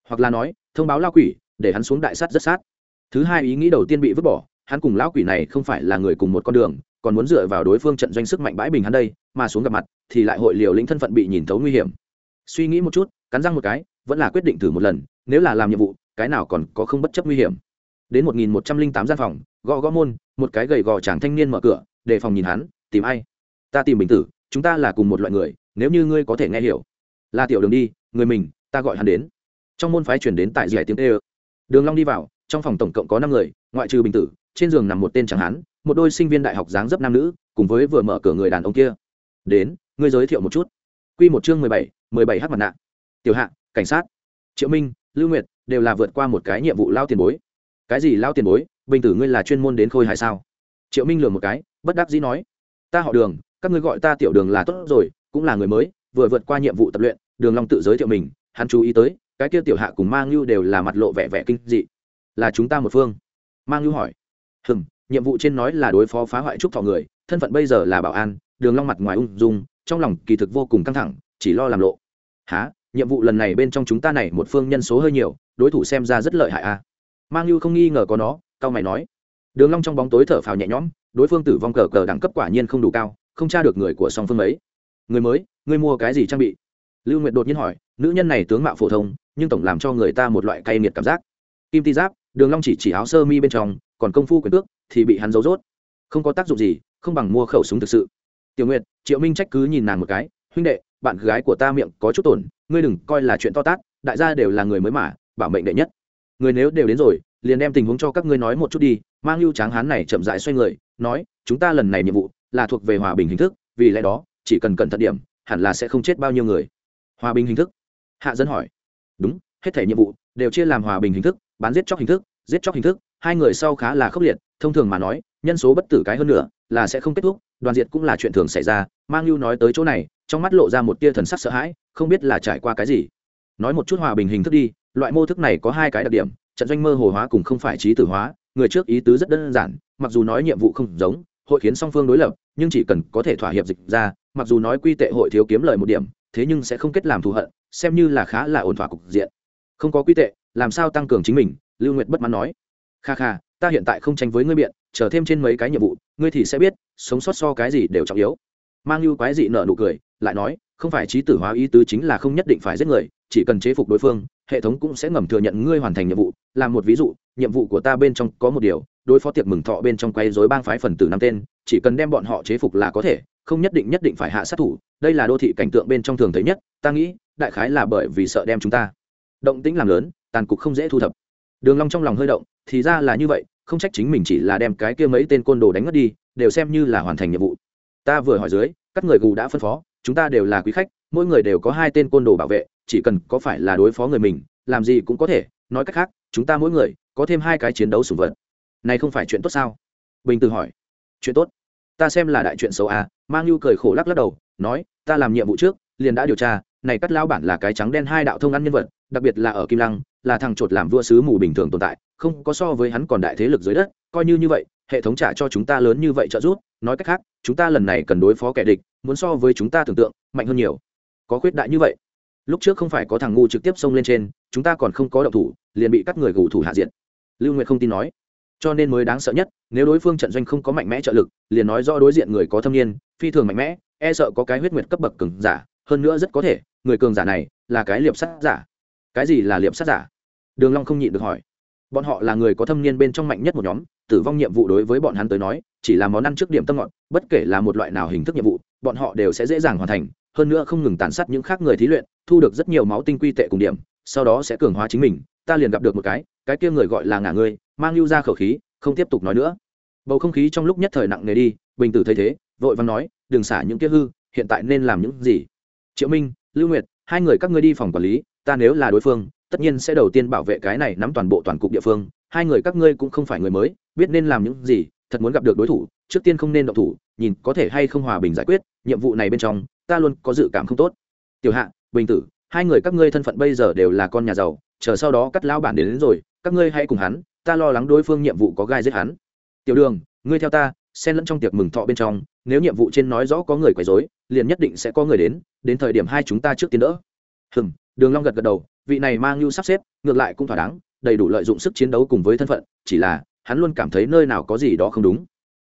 Speaker 1: Hoặc là nói, thông báo lao quỷ, để hắn xuống đại sát rất sát. Thứ hai ý nghĩ đầu tiên bị vứt bỏ hắn cùng lão quỷ này không phải là người cùng một con đường, còn muốn dựa vào đối phương trận doanh sức mạnh bãi bình hắn đây, mà xuống gặp mặt, thì lại hội liều lĩnh thân phận bị nhìn thấu nguy hiểm. Suy nghĩ một chút, cắn răng một cái, vẫn là quyết định thử một lần, nếu là làm nhiệm vụ, cái nào còn có không bất chấp nguy hiểm. Đến một nghìn một trăm linh tám gian phòng, gõ gõ môn, một cái gầy gò chàng thanh niên mở cửa, đề phòng nhìn hắn, tìm ai? Ta tìm bình tử, chúng ta là cùng một loại người, nếu như ngươi có thể nghe hiểu. Là tiểu đường đi, người mình, ta gọi hắn đến. Trong môn phái chuyển đến tại giải tiếng tê ơ. Đường long đi vào, trong phòng tổng cộng có năm người, ngoại trừ bình tử trên giường nằm một tên chẳng hán, một đôi sinh viên đại học dáng dấp nam nữ, cùng với vừa mở cửa người đàn ông kia. Đến, ngươi giới thiệu một chút. Quy một chương mười bảy mười bảy h mặt nạ. Tiểu hạ, cảnh sát. Triệu minh, lưu nguyệt, đều là vượt qua một cái nhiệm vụ lao tiền bối. Cái gì lao tiền bối? Bình tử ngươi là chuyên môn đến khôi hài sao? Triệu minh lừa một cái, bất đắc dĩ nói. Ta họ đường, các ngươi gọi ta tiểu đường là tốt rồi, cũng là người mới, vừa vượt qua nhiệm vụ tập luyện, đường long tự giới thiệu mình, hắn chú ý tới, cái kia tiểu hạ cùng mang lưu đều là mặt lộ vẻ vẻ kinh dị. Là chúng ta một phương. Mang lưu hỏi hừm, nhiệm vụ trên nói là đối phó phá hoại trúc thọ người, thân phận bây giờ là bảo an, đường long mặt ngoài ung dung, trong lòng kỳ thực vô cùng căng thẳng, chỉ lo làm lộ. Há nhiệm vụ lần này bên trong chúng ta này một phương nhân số hơi nhiều, đối thủ xem ra rất lợi hại a. À. mang lưu không nghi ngờ có nó, cao mày nói. Đường long trong bóng tối thở phào nhẹ nhõm, đối phương tử vong cờ cờ đẳng cấp quả nhiên không đủ cao, không tra được người của song phương ấy. Người mới ngươi mua cái gì trang bị? Lưu nguyệt đột nhiên hỏi, nữ nhân này tướng mạo phổ thông, nhưng tổng làm cho người ta một loại cay nghiệt cảm giác. Kim ti giáp, đường long chỉ chỉ áo sơ mi bên trong còn công phu quyền cước thì bị hắn giấu rốt. Không có tác dụng gì, không bằng mua khẩu súng thực sự. Tiểu nguyệt, triệu minh trách cứ nhìn nàng một cái, huynh đệ, bạn gái của ta miệng có chút tổn, ngươi đừng coi là chuyện to tát, đại gia đều là người mới mà, bảo mệnh đệ nhất. Người nếu đều đến rồi, liền đem tình huống cho các ngươi nói một chút đi. Mang lưu tráng hán này chậm rãi xoay người, nói, chúng ta lần này nhiệm vụ là thuộc về hòa bình hình thức, vì lẽ đó, chỉ cần cẩn thận điểm, hẳn là sẽ không chết bao nhiêu người. Hòa bình hình thức? Hạ dân hỏi. Đúng, hết thể nhiệm vụ đều chia làm hòa bình hình thức, bán giết chóc hình thức, giết chóc hình thức hai người sau khá là khốc liệt, thông thường mà nói, nhân số bất tử cái hơn nữa là sẽ không kết thúc, đoàn diệt cũng là chuyện thường xảy ra. Mang lưu nói tới chỗ này, trong mắt lộ ra một tia thần sắc sợ hãi, không biết là trải qua cái gì. Nói một chút hòa bình hình thức đi, loại mô thức này có hai cái đặc điểm, trận doanh mơ hồ hóa cùng không phải trí tử hóa, người trước ý tứ rất đơn giản, mặc dù nói nhiệm vụ không giống, hội khiến song phương đối lập, nhưng chỉ cần có thể thỏa hiệp dịch ra, mặc dù nói quy tệ hội thiếu kiếm lời một điểm, thế nhưng sẽ không kết làm thù hận, xem như là khá là ổn thỏa cục diện. Không có quy tệ, làm sao tăng cường chính mình, lưu nguyệt bất mãn nói kha kha, ta hiện tại không tranh với ngươi biện, chờ thêm trên mấy cái nhiệm vụ, ngươi thì sẽ biết, sống sót so cái gì đều trọng yếu. Mang lưu quái dị nợ nụ cười, lại nói, không phải trí tử hóa ý tứ chính là không nhất định phải giết người, chỉ cần chế phục đối phương, hệ thống cũng sẽ ngầm thừa nhận ngươi hoàn thành nhiệm vụ. Làm một ví dụ, nhiệm vụ của ta bên trong có một điều, đối phó tiệc mừng thọ bên trong quay dối bang phái phần tử năm tên, chỉ cần đem bọn họ chế phục là có thể, không nhất định nhất định phải hạ sát thủ. Đây là đô thị cảnh tượng bên trong thường thấy nhất, ta nghĩ, đại khái là bởi vì sợ đem chúng ta. Động tĩnh làm lớn, tàn cục không dễ thu thập đường long trong lòng hơi động, thì ra là như vậy, không trách chính mình chỉ là đem cái kia mấy tên côn đồ đánh mất đi, đều xem như là hoàn thành nhiệm vụ. Ta vừa hỏi dưới, các người gù đã phân phó, chúng ta đều là quý khách, mỗi người đều có hai tên côn đồ bảo vệ, chỉ cần có phải là đối phó người mình, làm gì cũng có thể, nói cách khác, chúng ta mỗi người, có thêm hai cái chiến đấu sủng vật. Này không phải chuyện tốt sao? Bình từ hỏi. Chuyện tốt. Ta xem là đại chuyện xấu à mang nhu cười khổ lắc lắc đầu, nói, ta làm nhiệm vụ trước, liền đã điều tra này cắt lao bản là cái trắng đen hai đạo thông ăn nhân vật, đặc biệt là ở kim lăng, là thằng chột làm vua sứ mù bình thường tồn tại, không có so với hắn còn đại thế lực dưới đất, coi như như vậy, hệ thống trả cho chúng ta lớn như vậy trợ giúp, nói cách khác, chúng ta lần này cần đối phó kẻ địch, muốn so với chúng ta tưởng tượng, mạnh hơn nhiều. Có khuyết đại như vậy. Lúc trước không phải có thằng ngu trực tiếp xông lên trên, chúng ta còn không có động thủ, liền bị các người gù thủ hạ diện lưu nguyệt không tin nói. Cho nên mới đáng sợ nhất, nếu đối phương trận doanh không có mạnh mẽ trợ lực, liền nói do đối diện người có thâm niên, phi thường mạnh mẽ e sợ có cái huyết nguyệt cấp bậc cứng giả hơn nữa rất có thể, người cường giả này là cái liệp sát giả. Cái gì là liệp sát giả? Đường long không nhịn được hỏi. Bọn họ là người có thâm niên bên trong mạnh nhất một nhóm, tử vong nhiệm vụ đối với bọn hắn tới nói, chỉ là món ăn trước điểm tâm ngọt, bất kể là một loại nào hình thức nhiệm vụ, bọn họ đều sẽ dễ dàng hoàn thành, hơn nữa không ngừng tàn sát những khác người thí luyện, thu được rất nhiều máu tinh quy tệ cùng điểm, sau đó sẽ cường hóa chính mình, ta liền gặp được một cái cái kia người gọi là ngả ngươi, mang lưu ra khẩu khí, không tiếp tục nói nữa. Bầu không khí trong lúc nhất thời nặng nề đi, bình tử thấy thế, vội vàng nói, đừng xả những kia hư, hiện tại nên làm những gì? Triệu minh lưu nguyệt hai người các ngươi đi phòng quản lý ta nếu là đối phương tất nhiên sẽ đầu tiên bảo vệ cái này nắm toàn bộ toàn cục địa phương. Hai người các ngươi cũng không phải người mới biết nên làm những gì thật muốn gặp được đối thủ trước tiên không nên động thủ nhìn có thể hay không hòa bình giải quyết nhiệm vụ này bên trong ta luôn có dự cảm không tốt. Tiểu hạ bình tử hai người các ngươi thân phận bây giờ đều là con nhà giàu chờ sau đó cắt lao bản đến, đến rồi các ngươi hãy cùng hắn ta lo lắng đối phương nhiệm vụ có gai giết hắn. Tiểu đường ngươi theo ta xen lẫn trong tiệc mừng thọ bên trong, nếu nhiệm vụ trên nói rõ có người quấy rối, liền nhất định sẽ có người đến đến thời điểm hai chúng ta trước tiên đỡ. Hừm, đường long gật gật đầu, vị này mang lưu sắp xếp, ngược lại cũng thỏa đáng, đầy đủ lợi dụng sức chiến đấu cùng với thân phận, chỉ là, hắn luôn cảm thấy nơi nào có gì đó không đúng.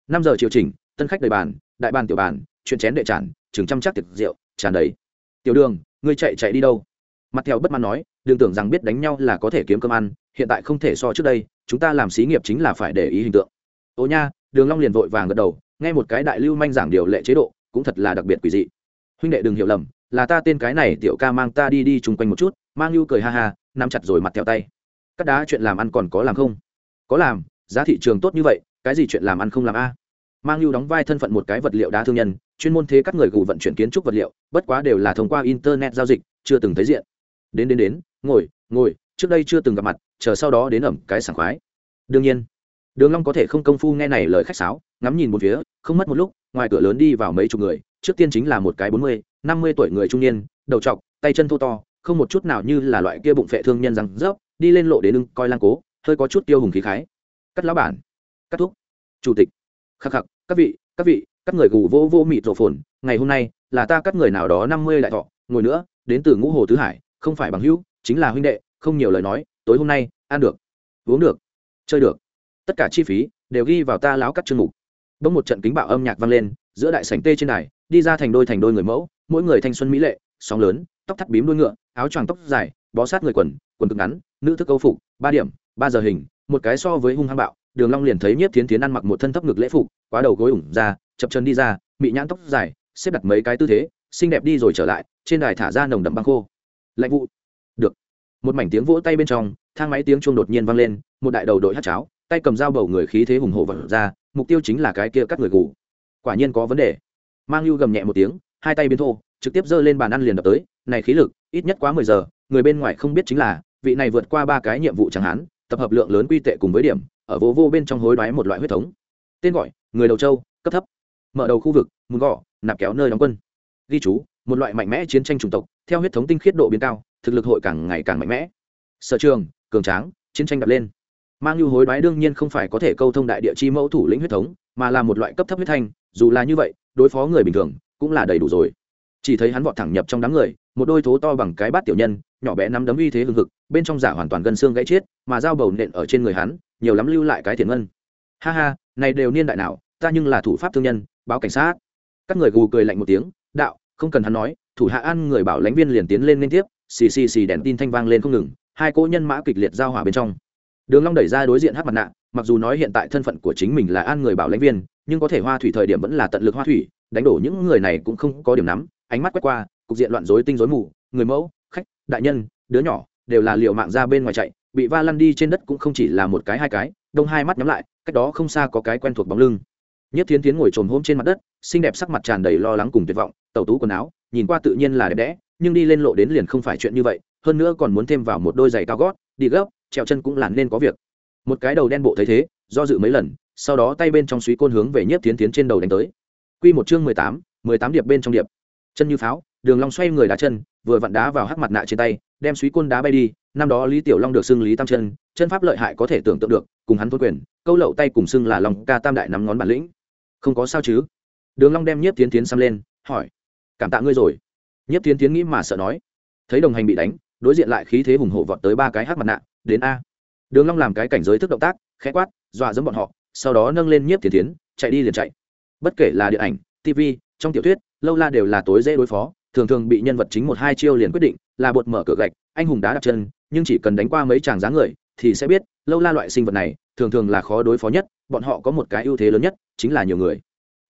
Speaker 1: Năm giờ chiều chỉnh, tân khách đầy bàn, đại bàn tiểu bàn, chuyện chén đệ tràn chừng chăm chắc tiệc rượu, tràn đầy. Tiểu đường, ngươi chạy chạy đi đâu? Mặt theo bất mãn nói, đừng tưởng rằng biết đánh nhau là có thể kiếm cơm ăn, hiện tại không thể so trước đây, chúng ta làm xí nghiệp chính là phải để ý hình tượng. Ô nha đường long liền vội vàng gật đầu, nghe một cái đại lưu manh giảng điều lệ chế độ, cũng thật là đặc biệt quỷ dị. Huynh đệ đừng hiểu lầm, là ta tên cái này tiểu ca mang ta đi đi chung quanh một chút, mang lưu cười ha ha, nắm chặt rồi mặt theo tay. Cắt đá chuyện làm ăn còn có làm không? Có làm, giá thị trường tốt như vậy, cái gì chuyện làm ăn không làm a? Mang lưu đóng vai thân phận một cái vật liệu đá thương nhân, chuyên môn thế các người gù vận chuyển kiến trúc vật liệu, bất quá đều là thông qua internet giao dịch, chưa từng thấy diện. Đến đến đến, ngồi ngồi, trước đây chưa từng gặp mặt, chờ sau đó đến ẩm cái sảng khoái. Đương nhiên đường long có thể không công phu nghe này lời khách sáo ngắm nhìn một phía không mất một lúc ngoài cửa lớn đi vào mấy chục người trước tiên chính là một cái bốn mươi, năm mươi tuổi người trung niên đầu trọc tay chân thô to không một chút nào như là loại kia bụng phệ thương nhân răng rớp đi lên lộ đến lưng coi lang cố hơi có chút tiêu hùng khí khái. Cắt lão bản. Cắt thuốc chủ tịch. Khắc khắc các vị các vị các người gù vô vô mịt rổ phồn ngày hôm nay là ta cắt người nào đó năm mươi đại thọ ngồi nữa đến từ ngũ hồ tứ hải không phải bằng hữu chính là huynh đệ không nhiều lời nói tối hôm nay ăn được uống được chơi được tất cả chi phí đều ghi vào ta láo cắt chương mục. Bỗng một trận kính bạo âm nhạc vang lên, giữa đại sảnh tê trên đài, đi ra thành đôi thành đôi người mẫu, mỗi người thanh xuân mỹ lệ, sóng lớn, tóc thắt bím đuôi ngựa, áo choàng tóc dài, bó sát người quần quần cực ngắn, nữ thức câu phục, ba điểm, ba giờ hình, một cái so với hung hăng bạo, đường long liền thấy nhiếp thiến thiến ăn mặc một thân thấp ngực lễ phục, quá đầu gối ủng ra, chập chân đi ra bị nhãn tóc dài, xếp đặt mấy cái tư thế, xinh đẹp đi rồi trở lại, trên đài thả ra nồng đậm băng khô. Lạnh vụ một mảnh tiếng vỗ tay bên trong, thang máy tiếng chuông đột nhiên vang lên, một đại đầu đội hát cháo, tay cầm dao bầu người khí thế hùng hổ vật ra, mục tiêu chính là cái kia cắt người gù. Quả nhiên có vấn đề. Mang lưu gầm nhẹ một tiếng, hai tay biến thô, trực tiếp giơ lên bàn ăn liền đập tới, này khí lực, ít nhất quá mười giờ, người bên ngoài không biết chính là, vị này vượt qua ba cái nhiệm vụ chẳng hạn, tập hợp lượng lớn quy tệ cùng với điểm, ở vô vô bên trong hối đoái một loại huyết thống. Tên gọi, người đầu châu cấp thấp. Mở đầu khu vực mùn gõ nạp kéo nơi đóng quân. Ghi chú, một loại mạnh mẽ chiến tranh chủng tộc, theo huyết thống tinh khiết độ biến cao thực lực hội càng ngày càng mạnh mẽ. Sở trường, cường tráng, chiến tranh đập lên. Mang lưu hối đoái đương nhiên không phải có thể câu thông đại địa chi mẫu thủ lĩnh huyết thống, mà là một loại cấp thấp huyết thanh, dù là như vậy, đối phó người bình thường cũng là đầy đủ rồi. Chỉ thấy hắn vọt thẳng nhập trong đám người, một đôi thố to bằng cái bát tiểu nhân, nhỏ bé nắm đấm uy thế hừng hực, bên trong giả hoàn toàn gân xương gãy chết, mà dao bầu nện ở trên người hắn, nhiều lắm lưu lại cái thiện ngân. Ha ha, này đều niên đại nào, ta nhưng là thủ pháp thương nhân, báo cảnh sát. Các người gù cười lạnh một tiếng, đạo, không cần hắn nói, thủ hạ ăn người bảo lãnh viên liền tiến lên liên tiếp xì xì xì đèn tin thanh vang lên không ngừng, hai cỗ nhân mã kịch liệt giao hỏa bên trong. Đường long đẩy ra đối diện hắc mặt nạ, mặc dù nói hiện tại thân phận của chính mình là an người bảo lãnh viên, nhưng có thể hoa thủy thời điểm vẫn là tận lực hoa thủy, đánh đổ những người này cũng không có điểm nắm, ánh mắt quét qua, cục diện loạn rối tinh rối mù, người mẫu, khách, đại nhân, đứa nhỏ, đều là liều mạng ra bên ngoài chạy, bị va lăn đi trên đất cũng không chỉ là một cái hai cái, đông hai mắt nhắm lại, cách đó không xa có cái quen thuộc bóng lưng. Nhất thiến tiến ngồi trồm hôm trên mặt đất, xinh đẹp sắc mặt tràn đầy lo lắng cùng tuyệt vọng, tẩu tú quần áo, nhìn qua tự nhiên là đẹp đẽ nhưng đi lên lộ đến liền không phải chuyện như vậy, hơn nữa còn muốn thêm vào một đôi giày cao gót, đi gấp, trèo chân cũng là nên có việc. Một cái đầu đen bộ thấy thế, do dự mấy lần, sau đó tay bên trong suý côn hướng về nhiếp tiến tiến trên đầu đánh tới. Q một chương mười tám mười tám điệp bên trong điệp. Chân như pháo, đường long xoay người đá chân, vừa vặn đá vào hắc mặt nạ trên tay, đem suý côn đá bay đi, năm đó lý tiểu long được xưng lý tam chân chân pháp lợi hại có thể tưởng tượng được, cùng hắn thôn quyền, câu lậu tay cùng xưng là long ca tam đại nắm ngón bản lĩnh. Không có sao chứ? Đường long đem nhiếp tiến tiến xăm lên, hỏi, cảm tạ ngươi rồi nhất tiến tiến nghĩ mà sợ nói. Thấy đồng hành bị đánh, đối diện lại khí thế hùng hổ vọt tới ba cái hắc mặt nạ, đến a. Đường long làm cái cảnh giới thức động tác, khẽ quát, dọa dẫm bọn họ, sau đó nâng lên nhiếp tiến tiến chạy đi liền chạy. Bất kể là điện ảnh tv trong tiểu thuyết, lâu la đều là tối dễ đối phó, thường thường bị nhân vật chính một hai chiêu liền quyết định, là bột mở cửa gạch, anh hùng đá đặt chân, nhưng chỉ cần đánh qua mấy chàng dáng người, thì sẽ biết, lâu la loại sinh vật này, thường thường là khó đối phó nhất, bọn họ có một cái ưu thế lớn nhất, chính là nhiều người.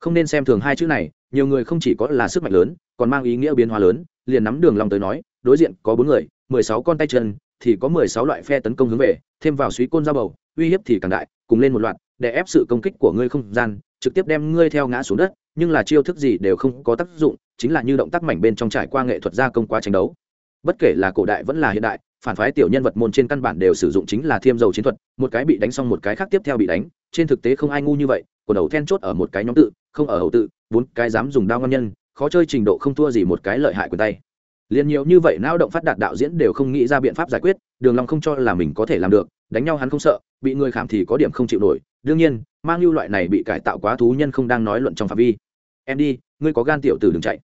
Speaker 1: Không nên xem thường hai chữ này nhiều người không chỉ có là sức mạnh lớn, còn mang ý nghĩa biến hóa lớn, liền nắm đường lòng tới nói, đối diện có bốn người, mười sáu con tay chân, thì có mười sáu loại phe tấn công hướng về, thêm vào suý côn dao bầu, uy hiếp thì càng đại, cùng lên một loạt, để ép sự công kích của ngươi không gian, trực tiếp đem ngươi theo ngã xuống đất, nhưng là chiêu thức gì đều không có tác dụng, chính là như động tác mảnh bên trong trải qua nghệ thuật gia công quá tranh đấu bất kể là cổ đại vẫn là hiện đại, phản phái tiểu nhân vật môn trên căn bản đều sử dụng chính là thiêm dầu chiến thuật, một cái bị đánh xong một cái khác tiếp theo bị đánh, trên thực tế không ai ngu như vậy, quần đầu then chốt ở một cái nhóm tự, không ở hậu tự, bốn cái dám dùng đao ngon nhân, khó chơi trình độ không thua gì một cái lợi hại của tay. Liền nhiều như vậy não động phát đạt đạo diễn đều không nghĩ ra biện pháp giải quyết, đường long không cho là mình có thể làm được, đánh nhau hắn không sợ, bị người khảm thì có điểm không chịu nổi. Đương nhiên, mang lưu loại này bị cải tạo quá thú nhân không đang nói luận trong phạm vi. Em đi ngươi có gan tiểu tử đừng chạy.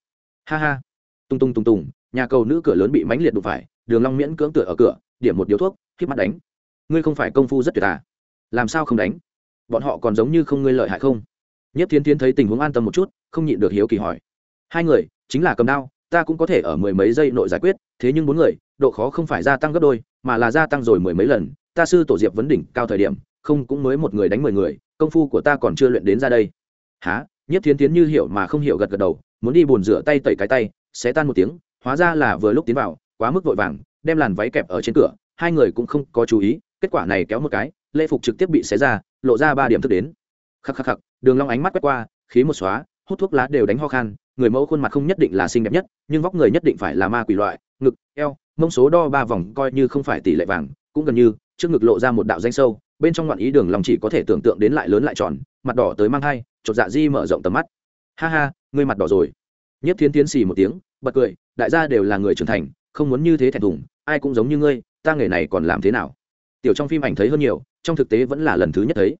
Speaker 1: Ha ha. Tung tung tung tung nhà cầu nữ cửa lớn bị mãnh liệt đụng phải, đường long miễn cưỡng tựa ở cửa, điểm một điếu thuốc, khiếp mắt đánh. Ngươi không phải công phu rất tuyệt à? Làm sao không đánh? Bọn họ còn giống như không ngươi lợi hại không? Nhất thiên tiến thấy tình huống an tâm một chút, không nhịn được hiếu kỳ hỏi. Hai người, chính là cầm đao, ta cũng có thể ở mười mấy giây nội giải quyết, thế nhưng bốn người, độ khó không phải gia tăng gấp đôi, mà là gia tăng rồi mười mấy lần. Ta sư tổ diệp vấn đỉnh cao thời điểm, không cũng mới một người đánh mười người, công phu của ta còn chưa luyện đến ra đây. Há nhất thiến tiến như hiểu mà không hiểu gật gật đầu, muốn đi bồn rửa tay tẩy cái tay sẽ tan một tiếng hóa ra là vừa lúc tiến vào, quá mức vội vàng, đem làn váy kẹp ở trên cửa, hai người cũng không có chú ý, kết quả này kéo một cái, lễ phục trực tiếp bị xé ra, lộ ra ba điểm thức đến. Khắc khắc khắc, đường long ánh mắt quét qua, khí một xóa, hút thuốc lá đều đánh ho khan, người mẫu khuôn mặt không nhất định là xinh đẹp nhất, nhưng vóc người nhất định phải là ma quỷ loại, ngực, eo, mông số đo ba vòng coi như không phải tỷ lệ vàng, cũng gần như, trước ngực lộ ra một đạo danh sâu, bên trong ngoạn ý đường lòng chỉ có thể tưởng tượng đến lại lớn lại tròn, mặt đỏ tới mang hai chột dạ di mở rộng tầm mắt. Ha ha, ngươi mặt đỏ rồi. Nhất thiên tiến xì một tiếng bật cười, đại gia đều là người trưởng thành, không muốn như thế thẹn thùng, ai cũng giống như ngươi, ta nghề này còn làm thế nào? Tiểu trong phim ảnh thấy hơn nhiều, trong thực tế vẫn là lần thứ nhất thấy.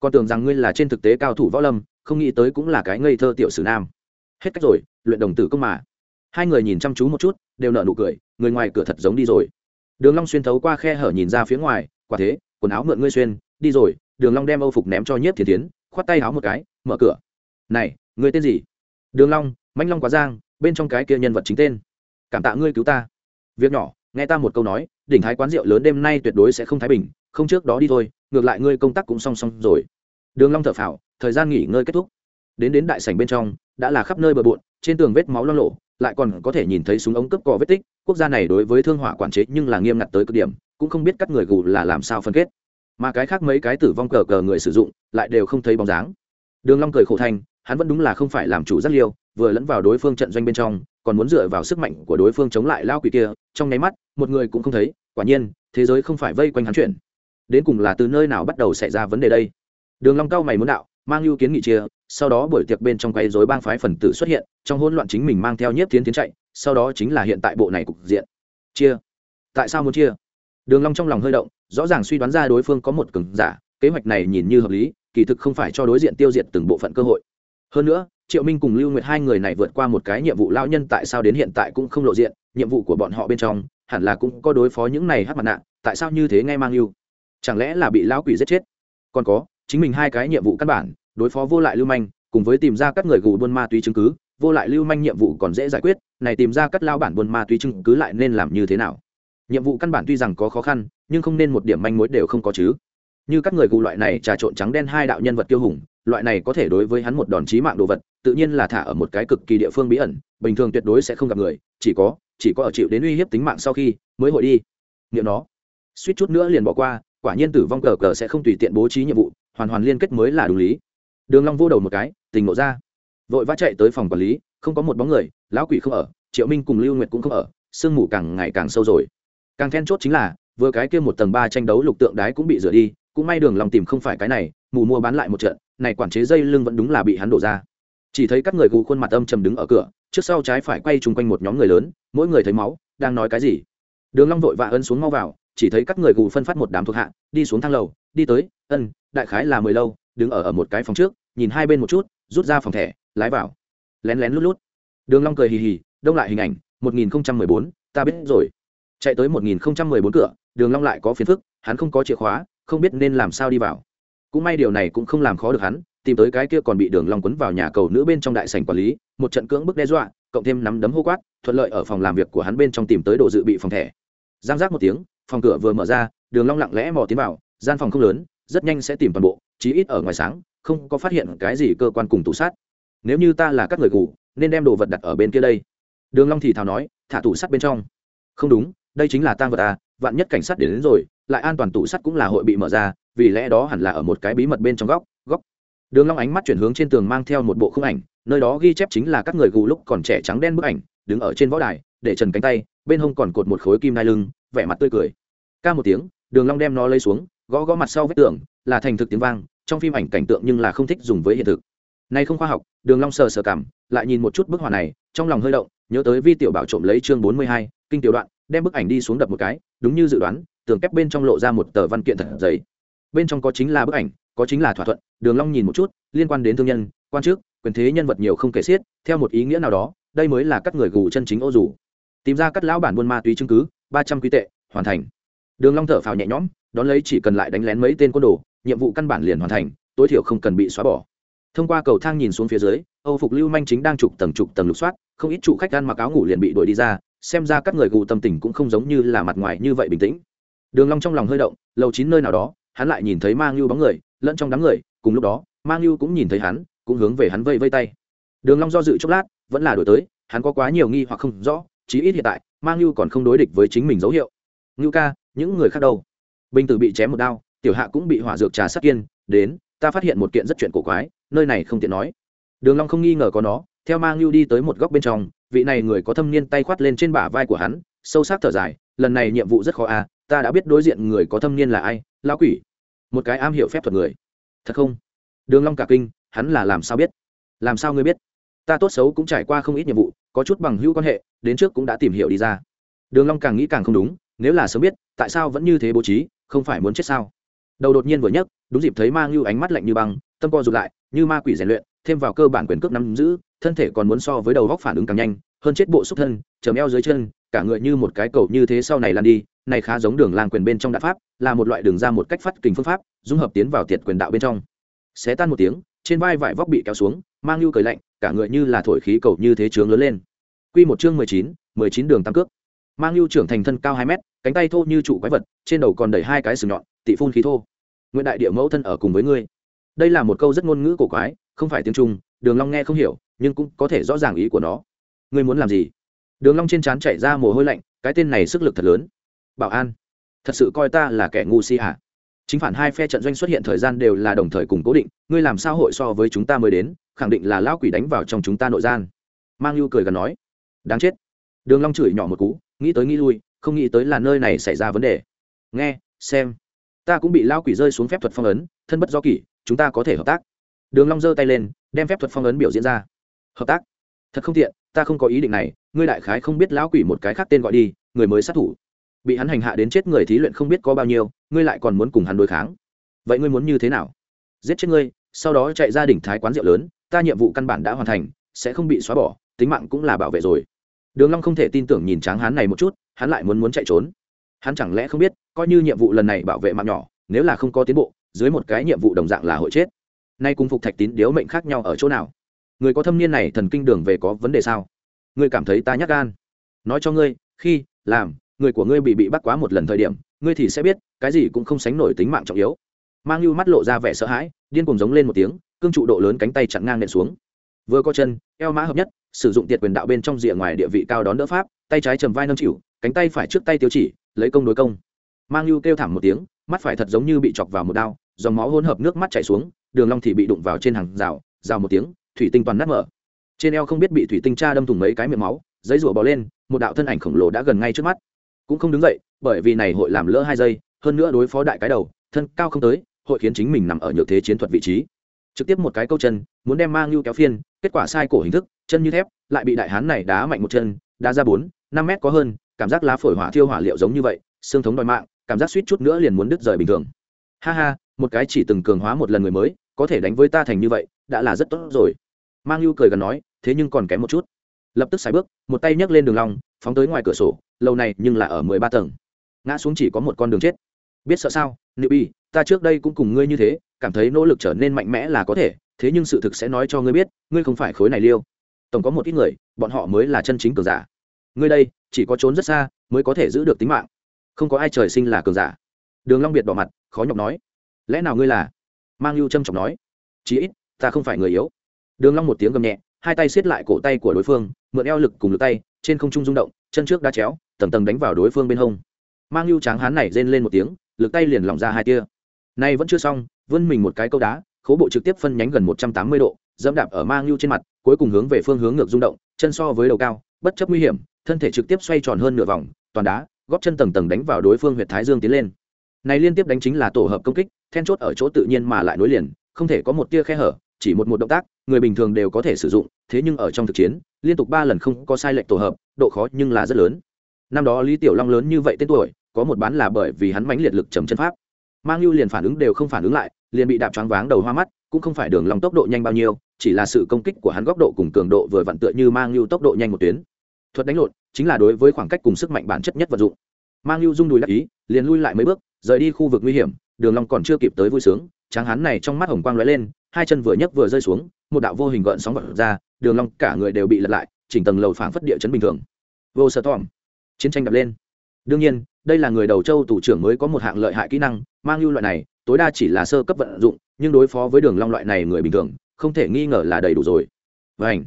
Speaker 1: Còn tưởng rằng ngươi là trên thực tế cao thủ võ lâm, không nghĩ tới cũng là cái ngây thơ tiểu sử nam. Hết cách rồi, luyện đồng tử công mà. Hai người nhìn chăm chú một chút, đều nợ nụ cười, người ngoài cửa thật giống đi rồi. Đường long xuyên thấu qua khe hở nhìn ra phía ngoài, quả thế, quần áo mượn ngươi xuyên, đi rồi, đường long đem âu phục ném cho nhiếp thiên tiến khoát tay áo một cái, mở cửa. Này, ngươi tên gì? Đường long, mãnh long quá giang bên trong cái kia nhân vật chính tên. Cảm tạ ngươi cứu ta. Việc nhỏ, nghe ta một câu nói, đỉnh thái quán rượu lớn đêm nay tuyệt đối sẽ không thái bình, không trước đó đi thôi, ngược lại ngươi công tác cũng song song rồi. Đường long thở phào, thời gian nghỉ ngơi kết thúc. Đến đến đại sảnh bên trong, đã là khắp nơi bừa bộn, trên tường vết máu loang lộ, lại còn có thể nhìn thấy súng ống cướp cò vết tích, quốc gia này đối với thương hỏa quản chế nhưng là nghiêm ngặt tới cực điểm, cũng không biết các người gù là làm sao phân kết. Mà cái khác mấy cái tử vong cờ cờ người sử dụng, lại đều không thấy bóng dáng. Đường long cười khổ thành, hắn vẫn đúng là không phải làm chủ rất liêu vừa lẫn vào đối phương trận doanh bên trong, còn muốn dựa vào sức mạnh của đối phương chống lại lao quỷ kia, trong nháy mắt, một người cũng không thấy, quả nhiên, thế giới không phải vây quanh hắn chuyển đến cùng là từ nơi nào bắt đầu xảy ra vấn đề đây? Đường long cao mày muốn đạo, mang lưu kiến nghị chia, sau đó buổi tiệc bên trong quấy rối bang phái phần tử xuất hiện, trong hỗn loạn chính mình mang theo nhiếp tiến tiến chạy, sau đó chính là hiện tại bộ này cục diện. Chia. Tại sao muốn chia? Đường long trong lòng hơi động, rõ ràng suy đoán ra đối phương có một cường giả, kế hoạch này nhìn như hợp lý, kỳ thực không phải cho đối diện tiêu diệt từng bộ phận cơ hội. Hơn nữa triệu minh cùng lưu nguyệt hai người này vượt qua một cái nhiệm vụ lao nhân tại sao đến hiện tại cũng không lộ diện, nhiệm vụ của bọn họ bên trong, hẳn là cũng có đối phó những này hát mặt nạ, tại sao như thế nghe mang lưu chẳng lẽ là bị lão quỷ giết chết? Còn có, chính mình hai cái nhiệm vụ căn bản, đối phó vô lại lưu manh, cùng với tìm ra các người gù buôn ma túy chứng cứ, vô lại lưu manh nhiệm vụ còn dễ giải quyết, này tìm ra các lao bản buôn ma túy chứng cứ lại nên làm như thế nào? Nhiệm vụ căn bản tuy rằng có khó khăn, nhưng không nên một điểm manh mối đều không có chứ như các người gù loại này trà trộn trắng đen hai đạo nhân vật tiêu hùng, loại này có thể đối với hắn một đòn chí mạng đồ vật, tự nhiên là thả ở một cái cực kỳ địa phương bí ẩn, bình thường tuyệt đối sẽ không gặp người, chỉ có chỉ có ở chịu đến uy hiếp tính mạng sau khi mới hội đi. Nghiệm nó. Suýt chút nữa liền bỏ qua, quả nhiên tử vong cờ cờ sẽ không tùy tiện bố trí nhiệm vụ, hoàn hoàn liên kết mới là đúng lý. Đường long vô đầu một cái, tình ngộ ra. Vội vã chạy tới phòng quản lý, không có một bóng người, lão quỷ không ở, triệu minh cùng lưu nguyệt cũng không ở, sương mù càng ngày càng sâu rồi. Càng then chốt chính là, vừa cái kia một tầng ba tranh đấu lục tượng đái cũng bị rửa đi cũng may đường lòng tìm không phải cái này, mù mua bán lại một trận, này quản chế dây lưng vẫn đúng là bị hắn đổ ra. Chỉ thấy các người gù khuôn mặt âm trầm đứng ở cửa, trước sau trái phải quay chung quanh một nhóm người lớn, mỗi người thấy máu, đang nói cái gì. Đường long vội vã ân xuống mau vào, chỉ thấy các người gù phân phát một đám thuộc hạ, đi xuống thang lầu, đi tới, ân, đại khái là mười lâu, đứng ở ở một cái phòng trước, nhìn hai bên một chút, rút ra phòng thẻ, lái vào. Lén lén lút lút. Đường long cười hì hì, đông lại hình ảnh, một nghìn bốn, ta biết rồi. Chạy tới một nghìn bốn cửa, đường long lại có phiền phức, hắn không có chìa khóa không biết nên làm sao đi vào. Cũng may điều này cũng không làm khó được hắn tìm tới cái kia còn bị đường long quấn vào nhà cầu nữ bên trong đại sảnh quản lý một trận cưỡng bức đe dọa cộng thêm nắm đấm hô quát thuận lợi ở phòng làm việc của hắn bên trong tìm tới đồ dự bị phòng thẻ. Giang giác một tiếng phòng cửa vừa mở ra đường long lặng lẽ mò tiến vào gian phòng không lớn rất nhanh sẽ tìm toàn bộ chí ít ở ngoài sáng không có phát hiện cái gì cơ quan cùng tủ sát. Nếu như ta là các người ngủ nên đem đồ vật đặt ở bên kia đây. Đường long thì thào nói thả tủ sắt bên trong. Không đúng đây chính là tang vật à vạn nhất cảnh sát đến, đến rồi lại an toàn tủ sắt cũng là hội bị mở ra vì lẽ đó hẳn là ở một cái bí mật bên trong góc góc. Đường long ánh mắt chuyển hướng trên tường mang theo một bộ khung ảnh nơi đó ghi chép chính là các người gù lúc còn trẻ trắng đen bức ảnh đứng ở trên võ đài để trần cánh tay bên hông còn cột một khối kim nai lưng vẻ mặt tươi cười. Ca một tiếng đường long đem nó lấy xuống gõ gõ mặt sau vết tường là thành thực tiếng vang trong phim ảnh cảnh tượng nhưng là không thích dùng với hiện thực. Nay không khoa học đường long sờ sờ cảm lại nhìn một chút bức họa này trong lòng hơi động nhớ tới vi tiểu bảo trộm lấy chương bốn mươi hai, kinh tiểu đoạn đem bức ảnh đi xuống đập một cái đúng như dự đoán tường kép bên trong lộ ra một tờ văn kiện thật giấy bên trong có chính là bức ảnh, có chính là thỏa thuận, đường long nhìn một chút, liên quan đến thương nhân, quan chức, quyền thế nhân vật nhiều không kể xiết, theo một ý nghĩa nào đó, đây mới là các người gù chân chính ô dù. Tìm ra các lão bản buôn ma túy chứng cứ, ba trăm quý tệ, hoàn thành. Đường long thở phào nhẹ nhõm, đón lấy chỉ cần lại đánh lén mấy tên côn đồ, nhiệm vụ căn bản liền hoàn thành, tối thiểu không cần bị xóa bỏ. Thông qua cầu thang nhìn xuống phía dưới, âu phục lưu manh chính đang trục tầng trục tầng lục soát, không ít trụ khách ăn mặc áo ngủ liền bị đuổi đi ra, xem ra các người gù tâm tình cũng không giống như là mặt ngoài như vậy bình tĩnh đường long trong lòng hơi động, lầu chín nơi nào đó, hắn lại nhìn thấy mang lưu bóng người, lẫn trong đám người, cùng lúc đó, mang lưu cũng nhìn thấy hắn, cũng hướng về hắn vây vây tay. Đường long do dự chốc lát, vẫn là đổi tới, hắn có quá nhiều nghi hoặc không rõ, chí ít hiện tại, mang lưu còn không đối địch với chính mình dấu hiệu. Ngưu ca, những người khác đâu? Bình tử bị chém một đao, tiểu hạ cũng bị hỏa dược trà sát kiên, đến, ta phát hiện một kiện rất chuyện cổ quái, nơi này không tiện nói. Đường long không nghi ngờ có nó, theo mang lưu đi tới một góc bên trong, vị này người có thâm niên tay khoát lên trên bả vai của hắn, sâu sắc thở dài, lần này nhiệm vụ rất khó à ta đã biết đối diện người có thâm niên là ai, lão quỷ. Một cái am hiểu phép thuật người. Thật không? Đường long cả kinh, hắn là làm sao biết? Làm sao ngươi biết? Ta tốt xấu cũng trải qua không ít nhiệm vụ, có chút bằng hữu quan hệ, đến trước cũng đã tìm hiểu đi ra. Đường long càng nghĩ càng không đúng, nếu là sớm biết, tại sao vẫn như thế bố trí, không phải muốn chết sao? Đầu đột nhiên vừa nhấc, đúng dịp thấy ma ngưu ánh mắt lạnh như băng, tâm co rụt lại, như ma quỷ rèn luyện, thêm vào cơ bản quyền cước nắm giữ, thân thể còn muốn so với đầu góc phản ứng càng nhanh, hơn chết bộ xúc thân chầm eo dưới chân, cả người như một cái cầu như thế sau này lan đi này khá giống đường lang quyền bên trong đạo pháp, là một loại đường ra một cách phát kình phương pháp, dung hợp tiến vào tiệt quyền đạo bên trong. Xé tan một tiếng, trên vai vải vóc bị kéo xuống, mang lưu cười lạnh, cả người như là thổi khí cầu như thế trướng lớn lên. Quy một chương mười chín mười chín đường tam cước. Mang lưu trưởng thành thân cao hai mét, cánh tay thô như trụ quái vật, trên đầu còn đẩy hai cái sừng nhọn, tị phun khí thô. Nguyện đại địa mẫu thân ở cùng với ngươi. Đây là một câu rất ngôn ngữ cổ quái, không phải tiếng trung, đường long nghe không hiểu, nhưng cũng có thể rõ ràng ý của nó. Ngươi muốn làm gì? Đường long trên trán chảy ra mồ hôi lạnh, cái tên này sức lực thật lớn bảo an. Thật sự coi ta là kẻ ngu si hả? Chính phản hai phe trận doanh xuất hiện thời gian đều là đồng thời cùng cố định, ngươi làm sao hội so với chúng ta mới đến, khẳng định là lão quỷ đánh vào trong chúng ta nội gian. Mang lưu cười gần nói. Đáng chết. Đường long chửi nhỏ một cú, nghĩ tới nghĩ lui, không nghĩ tới là nơi này xảy ra vấn đề. Nghe, xem. Ta cũng bị lão quỷ rơi xuống phép thuật phong ấn, thân bất do kỷ, chúng ta có thể hợp tác. Đường long giơ tay lên, đem phép thuật phong ấn biểu diễn ra. Hợp tác? Thật không tiện, ta không có ý định này, ngươi đại khái không biết lão quỷ một cái khác tên gọi đi, người mới sát thủ bị hắn hành hạ đến chết người thí luyện không biết có bao nhiêu, ngươi lại còn muốn cùng hắn đối kháng. Vậy ngươi muốn như thế nào? Giết chết ngươi, sau đó chạy ra đỉnh thái quán rượu lớn, ta nhiệm vụ căn bản đã hoàn thành, sẽ không bị xóa bỏ, tính mạng cũng là bảo vệ rồi. Đường long không thể tin tưởng nhìn tráng hán này một chút, hắn lại muốn muốn chạy trốn. Hắn chẳng lẽ không biết, coi như nhiệm vụ lần này bảo vệ mạng nhỏ, nếu là không có tiến bộ, dưới một cái nhiệm vụ đồng dạng là hội chết. Nay cung phục thạch tín điếu mệnh khác nhau ở chỗ nào? Người có thâm niên này thần kinh đường về có vấn đề sao? Ngươi cảm thấy ta nhát gan. Nói cho ngươi, khi, làm người của ngươi bị bị bắt quá một lần thời điểm, ngươi thì sẽ biết, cái gì cũng không sánh nổi tính mạng trọng yếu. Mang lưu mắt lộ ra vẻ sợ hãi, điên cùng giống lên một tiếng, cương trụ độ lớn cánh tay chặn ngang nện xuống. Vừa có chân, eo mã hợp nhất, sử dụng tiệt quyền đạo bên trong rìa ngoài địa vị cao đón đỡ pháp, tay trái trầm vai nâng chịu, cánh tay phải trước tay tiêu chỉ, lấy công đối công. Mang lưu kêu thảm một tiếng, mắt phải thật giống như bị chọc vào một đao, dòng máu hỗn hợp nước mắt chảy xuống, đường long thì bị đụng vào trên hàng rào rào một tiếng, thủy tinh toàn nát mở. Trên eo không biết bị thủy tinh tra đâm thủng mấy cái miệng máu, giấy rủa bò lên, một đạo thân ảnh khổng lồ đã gần ngay trước mắt cũng không đứng dậy, bởi vì này hội làm lỡ hai giây, hơn nữa đối phó đại cái đầu, thân cao không tới, hội khiến chính mình nằm ở nhược thế chiến thuật vị trí. Trực tiếp một cái câu chân, muốn đem mang lưu kéo phiên, kết quả sai cổ hình thức, chân như thép, lại bị đại hán này đá mạnh một chân, đá ra bốn, năm mét có hơn, cảm giác lá phổi hỏa thiêu hỏa liệu giống như vậy, xương thống đòi mạng, cảm giác suýt chút nữa liền muốn đứt rời bình thường. Ha ha, một cái chỉ từng cường hóa một lần người mới, có thể đánh với ta thành như vậy, đã là rất tốt rồi. Mang lưu cười gần nói, thế nhưng còn kém một chút. Lập tức xài bước, một tay nhấc lên đường lòng phóng tới ngoài cửa sổ, lâu này nhưng là ở mười ba tầng. Ngã xuống chỉ có một con đường chết. Biết sợ sao nữ bi, ta trước đây cũng cùng ngươi như thế, cảm thấy nỗ lực trở nên mạnh mẽ là có thể, thế nhưng sự thực sẽ nói cho ngươi biết, ngươi không phải khối này liêu. Tổng có một ít người, bọn họ mới là chân chính cường giả. Ngươi đây, chỉ có trốn rất xa, mới có thể giữ được tính mạng. Không có ai trời sinh là cường giả. Đường long biệt bỏ mặt, khó nhọc nói. Lẽ nào ngươi là? Mang lưu trâm trọng nói. Chí ít, ta không phải người yếu. Đường long một tiếng gầm nhẹ, hai tay siết lại cổ tay của đối phương, mượn eo lực cùng lực tay trên không trung rung động, chân trước đá chéo, tầng tầng đánh vào đối phương bên hông. Mang lưu tráng hán này rên lên một tiếng, lực tay liền lỏng ra hai tia. Nay vẫn chưa xong, vươn mình một cái câu đá, khố bộ trực tiếp phân nhánh gần một trăm tám mươi độ, dẫm đạp ở mang lưu trên mặt, cuối cùng hướng về phương hướng ngược rung động, chân so với đầu cao, bất chấp nguy hiểm, thân thể trực tiếp xoay tròn hơn nửa vòng, toàn đá, góp chân tầng tầng đánh vào đối phương huyệt thái dương tiến lên. Này liên tiếp đánh chính là tổ hợp công kích, then chốt ở chỗ tự nhiên mà lại nối liền, không thể có một tia khe hở chỉ một một động tác, người bình thường đều có thể sử dụng, thế nhưng ở trong thực chiến, liên tục ba lần không có sai lệch tổ hợp, độ khó nhưng là rất lớn. Năm đó lý tiểu long lớn như vậy tên tuổi, có một bán là bởi vì hắn mãnh liệt lực trầm chân pháp. Mang lưu liền phản ứng đều không phản ứng lại, liền bị đạp choáng váng đầu hoa mắt, cũng không phải đường lòng tốc độ nhanh bao nhiêu, chỉ là sự công kích của hắn góc độ cùng cường độ vừa vặn tựa như mang lưu tốc độ nhanh một tuyến. Thuật đánh lộn, chính là đối với khoảng cách cùng sức mạnh bản chất nhất vật dụng. Mang lưu rung đùi đắc ý, liền lui lại mấy bước, rời đi khu vực nguy hiểm, đường long còn chưa kịp tới vui sướng, tráng hắn này trong mắt hồng quang lóe lên hai chân vừa nhấc vừa rơi xuống, một đạo vô hình gợn sóng vật ra, đường long cả người đều bị lật lại, chỉnh tầng lầu phảng phất địa chấn bình thường. Vô sở tòm, chiến tranh đập lên. Đương nhiên, đây là người đầu châu thủ trưởng mới có một hạng lợi hại kỹ năng, mang lưu loại này, tối đa chỉ là sơ cấp vận dụng, nhưng đối phó với đường long loại này người bình thường, không thể nghi ngờ là đầy đủ rồi. Vảnh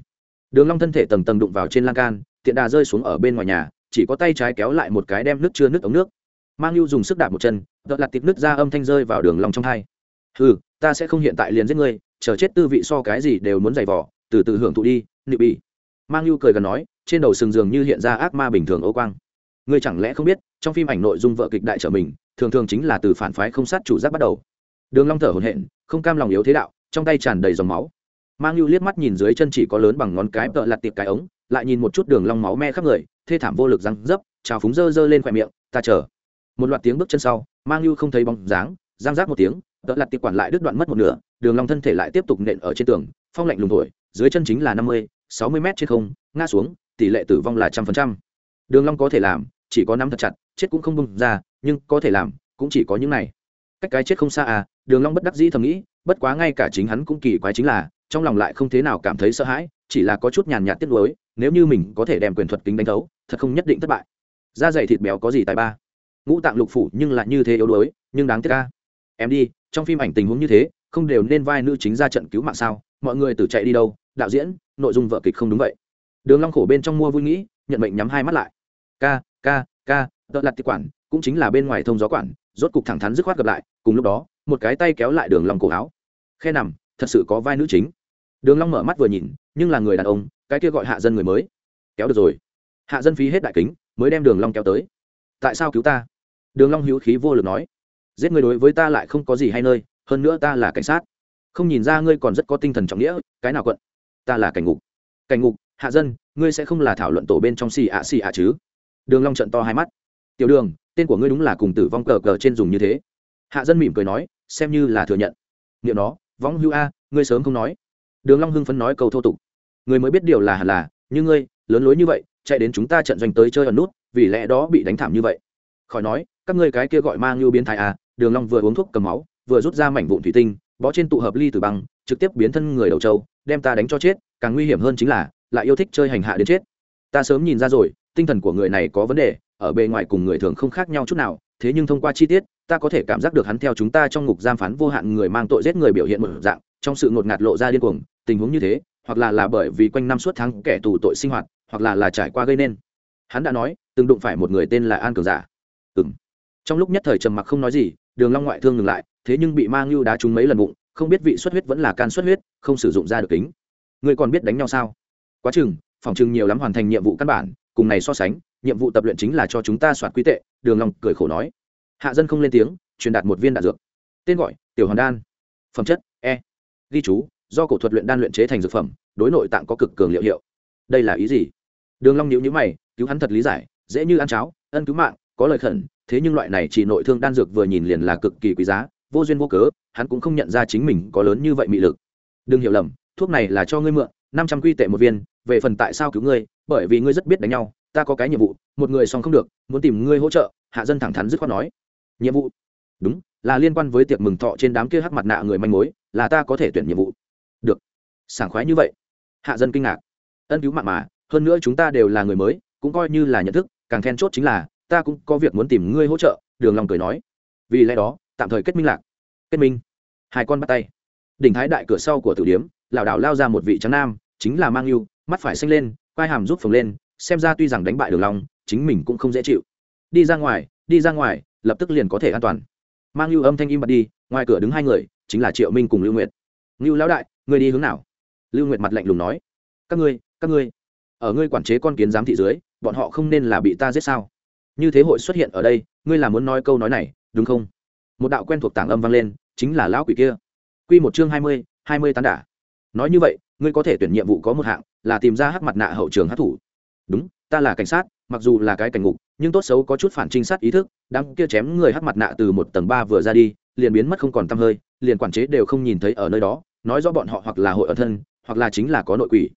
Speaker 1: đường long thân thể tầng tầng đụng vào trên lan can, tiện đà rơi xuống ở bên ngoài nhà, chỉ có tay trái kéo lại một cái đem nước chưa nước ống nước. Mang lưu dùng sức đạp một chân, đợt lạt tịp nước ra âm thanh rơi vào đường long trong hai. Hừ ta sẽ không hiện tại liền giết ngươi, chờ chết tư vị so cái gì đều muốn giày vò, từ từ hưởng thụ đi nịu bị mang lưu cười gần nói, trên đầu sừng dường như hiện ra ác ma bình thường ô quang. Ngươi chẳng lẽ không biết, trong phim ảnh nội dung vợ kịch đại trở mình, thường thường chính là từ phản phái không sát chủ giác bắt đầu. Đường long thở hổn hển, không cam lòng yếu thế đạo, trong tay tràn đầy dòng máu. Mang lưu liếc mắt nhìn dưới chân chỉ có lớn bằng ngón cái tợ lặt tiệp cái ống, lại nhìn một chút đường long máu me khắp người, thê thảm vô lực răng dấp, trào phúng dơ dơ lên khoẹt miệng, ta chờ. Một loạt tiếng bước chân sau, mang lưu không thấy bóng dáng giang giác một tiếng đỡ lặt tiệp quản lại đứt đoạn mất một nửa, đường long thân thể lại tiếp tục nện ở trên tường, phong lạnh lùng thổi, dưới chân chính là năm mươi, sáu mươi mét trên không, ngã xuống, tỷ lệ tử vong là trăm phần trăm. Đường long có thể làm, chỉ có nắm thật chặt, chết cũng không bung ra, nhưng có thể làm, cũng chỉ có những này. Cách cái chết không xa à đường long bất đắc dĩ thầm nghĩ, bất quá ngay cả chính hắn cũng kỳ quái chính là, trong lòng lại không thế nào cảm thấy sợ hãi, chỉ là có chút nhàn nhạt tiếc nuối, nếu như mình có thể đem quyền thuật kính đánh thấu, thật không nhất định thất bại. Da dày thịt béo có gì tài ba? Ngũ tạng lục phủ nhưng lại như thế yếu đuối, nhưng đáng tiếc ca em đi trong phim ảnh tình huống như thế, không đều nên vai nữ chính ra trận cứu mạng sao? Mọi người từ chạy đi đâu? Đạo diễn, nội dung vợ kịch không đúng vậy. Đường long khổ bên trong mua vui nghĩ, nhận mệnh nhắm hai mắt lại. Ca ca ca đợt lặt tiệp quản, cũng chính là bên ngoài thông gió quản, rốt cục thẳng thắn dứt khoát gặp lại, cùng lúc đó, một cái tay kéo lại đường long cổ áo. Khe nằm, thật sự có vai nữ chính. Đường long mở mắt vừa nhìn, nhưng là người đàn ông, cái kia gọi hạ dân người mới. Kéo được rồi. Hạ dân phí hết đại kính, mới đem đường long kéo tới. Tại sao cứu ta? Đường long hữu khí vô lực nói giết người đối với ta lại không có gì hay nơi, hơn nữa ta là cảnh sát. Không nhìn ra ngươi còn rất có tinh thần trọng nghĩa, cái nào quận? Ta là cảnh ngục. Cảnh ngục, hạ dân, ngươi sẽ không là thảo luận tổ bên trong xì ạ xì ạ chứ? Đường long trận to hai mắt. Tiểu đường, tên của ngươi đúng là cùng tử vong cờ cờ trên dùng như thế. Hạ dân mỉm cười nói, xem như là thừa nhận. Niệm nó võng hưu a, ngươi sớm không nói. Đường long hưng phấn nói câu thô tục. Ngươi mới biết điều là hẳn là, như ngươi, lớn lối như vậy, chạy đến chúng ta trận doanh tới chơi ẩn nút, vì lẽ đó bị đánh thảm như vậy. Khỏi nói, các ngươi cái kia gọi mang lưu biến thái à đường long vừa uống thuốc cầm máu, vừa rút ra mảnh vụn thủy tinh, bó trên tụ hợp ly từ băng, trực tiếp biến thân người đầu trâu, đem ta đánh cho chết, càng nguy hiểm hơn chính là, lại yêu thích chơi hành hạ đến chết. Ta sớm nhìn ra rồi, tinh thần của người này có vấn đề, ở bề ngoài cùng người thường không khác nhau chút nào, thế nhưng thông qua chi tiết, ta có thể cảm giác được hắn theo chúng ta trong ngục giam phán vô hạn người mang tội giết người biểu hiện một dạng, trong sự ngột ngạt lộ ra điên cuồng, tình huống như thế, hoặc là là bởi vì quanh năm suốt tháng kẻ tù tội sinh hoạt, hoặc là là trải qua gây nên. Hắn đã nói, từng đụng phải một người tên là an cường giả. Ừng trong lúc nhất thời trầm mặc không nói gì đường long ngoại thương ngừng lại, thế nhưng bị mang lưu đá trúng mấy lần bụng, không biết vị xuất huyết vẫn là can xuất huyết, không sử dụng ra được kính. Ngươi còn biết đánh nhau sao? Quá chừng, phòng chừng nhiều lắm hoàn thành nhiệm vụ căn bản, cùng này so sánh, nhiệm vụ tập luyện chính là cho chúng ta soạt quý tệ, đường long cười khổ nói. Hạ dân không lên tiếng, truyền đạt một viên đạn dược. Tên gọi, tiểu hoàn đan. Phẩm chất e. Ghi chú, do cổ thuật luyện đan luyện chế thành dược phẩm, đối nội tạng có cực cường liệu hiệu. Đây là ý gì? Đường long nhíu nhíu mày, cứu hắn thật lý giải, dễ như ăn cháo, ân cứu mạng có lời khẩn, thế nhưng loại này chỉ nội thương đan dược vừa nhìn liền là cực kỳ quý giá, vô duyên vô cớ, hắn cũng không nhận ra chính mình có lớn như vậy mị lực. Đừng hiểu lầm, thuốc này là cho ngươi mượn, năm trăm quy tệ một viên, về phần tại sao cứu ngươi, bởi vì ngươi rất biết đánh nhau, ta có cái nhiệm vụ, một người xong không được, muốn tìm ngươi hỗ trợ, hạ dân thẳng thắn dứt khoát nói. Nhiệm vụ? Đúng, là liên quan với tiệc mừng thọ trên đám kia hắc mặt nạ người manh mối, là ta có thể tuyển nhiệm vụ. Được. Sảng khoái như vậy. Hạ dân kinh ngạc. Ân cứu mạng mà, hơn nữa chúng ta đều là người mới, cũng coi như là nhận thức, càng then chốt chính là ta cũng có việc muốn tìm ngươi hỗ trợ, đường long cười nói. Vì lẽ đó, tạm thời kết minh lạc. Kết minh. Hai con bắt tay. Đỉnh thái đại cửa sau của tử điếm, lảo đảo lao ra một vị trắng nam, chính là mang yêu mắt phải xanh lên, quai hàm rút phồng lên, xem ra tuy rằng đánh bại đường long, chính mình cũng không dễ chịu. Đi ra ngoài, đi ra ngoài, lập tức liền có thể an toàn. Mang lưu âm thanh im bặt đi, ngoài cửa đứng hai người, chính là triệu minh cùng lưu nguyệt. Lưu lão đại, ngươi đi hướng nào? Lưu nguyệt mặt lạnh lùng nói. Các ngươi các ngươi, ở ngươi quản chế con kiến giám thị dưới, bọn họ không nên là bị ta giết sao? Như thế hội xuất hiện ở đây, ngươi là muốn nói câu nói này, đúng không? Một đạo quen thuộc tảng âm vang lên, chính là lão quỷ kia. Quy một chương hai mươi hai mươi tán đả. Nói như vậy, ngươi có thể tuyển nhiệm vụ có một hạng, là tìm ra hắc mặt nạ hậu trường hát thủ đúng, ta là cảnh sát, mặc dù là cái cảnh ngục, nhưng tốt xấu có chút phản trinh sát ý thức, đám kia chém người hắc mặt nạ từ một tầng ba vừa ra đi, liền biến mất không còn tăm hơi, liền quản chế đều không nhìn thấy ở nơi đó, nói rõ bọn họ hoặc là hội ở thân, hoặc là chính là có nội quỷ.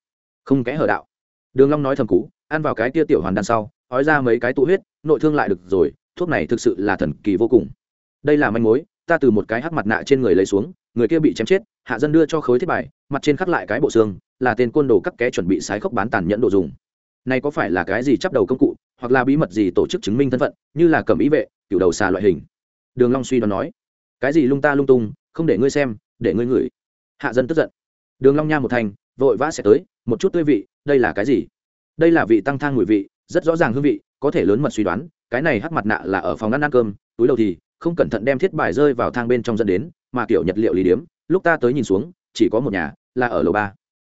Speaker 1: Không kẽ hở đạo. Đường long nói thầm cú ăn vào cái tia tiểu hoàn đan sau ói ra mấy cái tụ huyết, nội thương lại được rồi, thuốc này thực sự là thần kỳ vô cùng. Đây là manh mối, ta từ một cái hắc mặt nạ trên người lấy xuống, người kia bị chém chết, hạ dân đưa cho khối thiết bài, mặt trên khắc lại cái bộ xương, là tên côn đồ cắt ké chuẩn bị sái khốc bán tàn nhẫn đồ dùng. Này có phải là cái gì chắp đầu công cụ, hoặc là bí mật gì tổ chức chứng minh thân phận, như là cầm ý vệ cựu đầu xà loại hình? Đường long suy đoán nói. Cái gì lung ta lung tung, không để ngươi xem, để ngươi ngửi. Hạ dân tức giận. Đường long nha một thành vội vã sẽ tới, một chút tươi vị, đây là cái gì? Đây là vị tăng thang mùi vị rất rõ ràng hương vị, có thể lớn mật suy đoán, cái này hắc mặt nạ là ở phòng ăn ăn cơm, túi đầu thì không cẩn thận đem thiết bài rơi vào thang bên trong dẫn đến, mà kiểu nhật liệu lý điếm, lúc ta tới nhìn xuống, chỉ có một nhà, là ở lầu ba.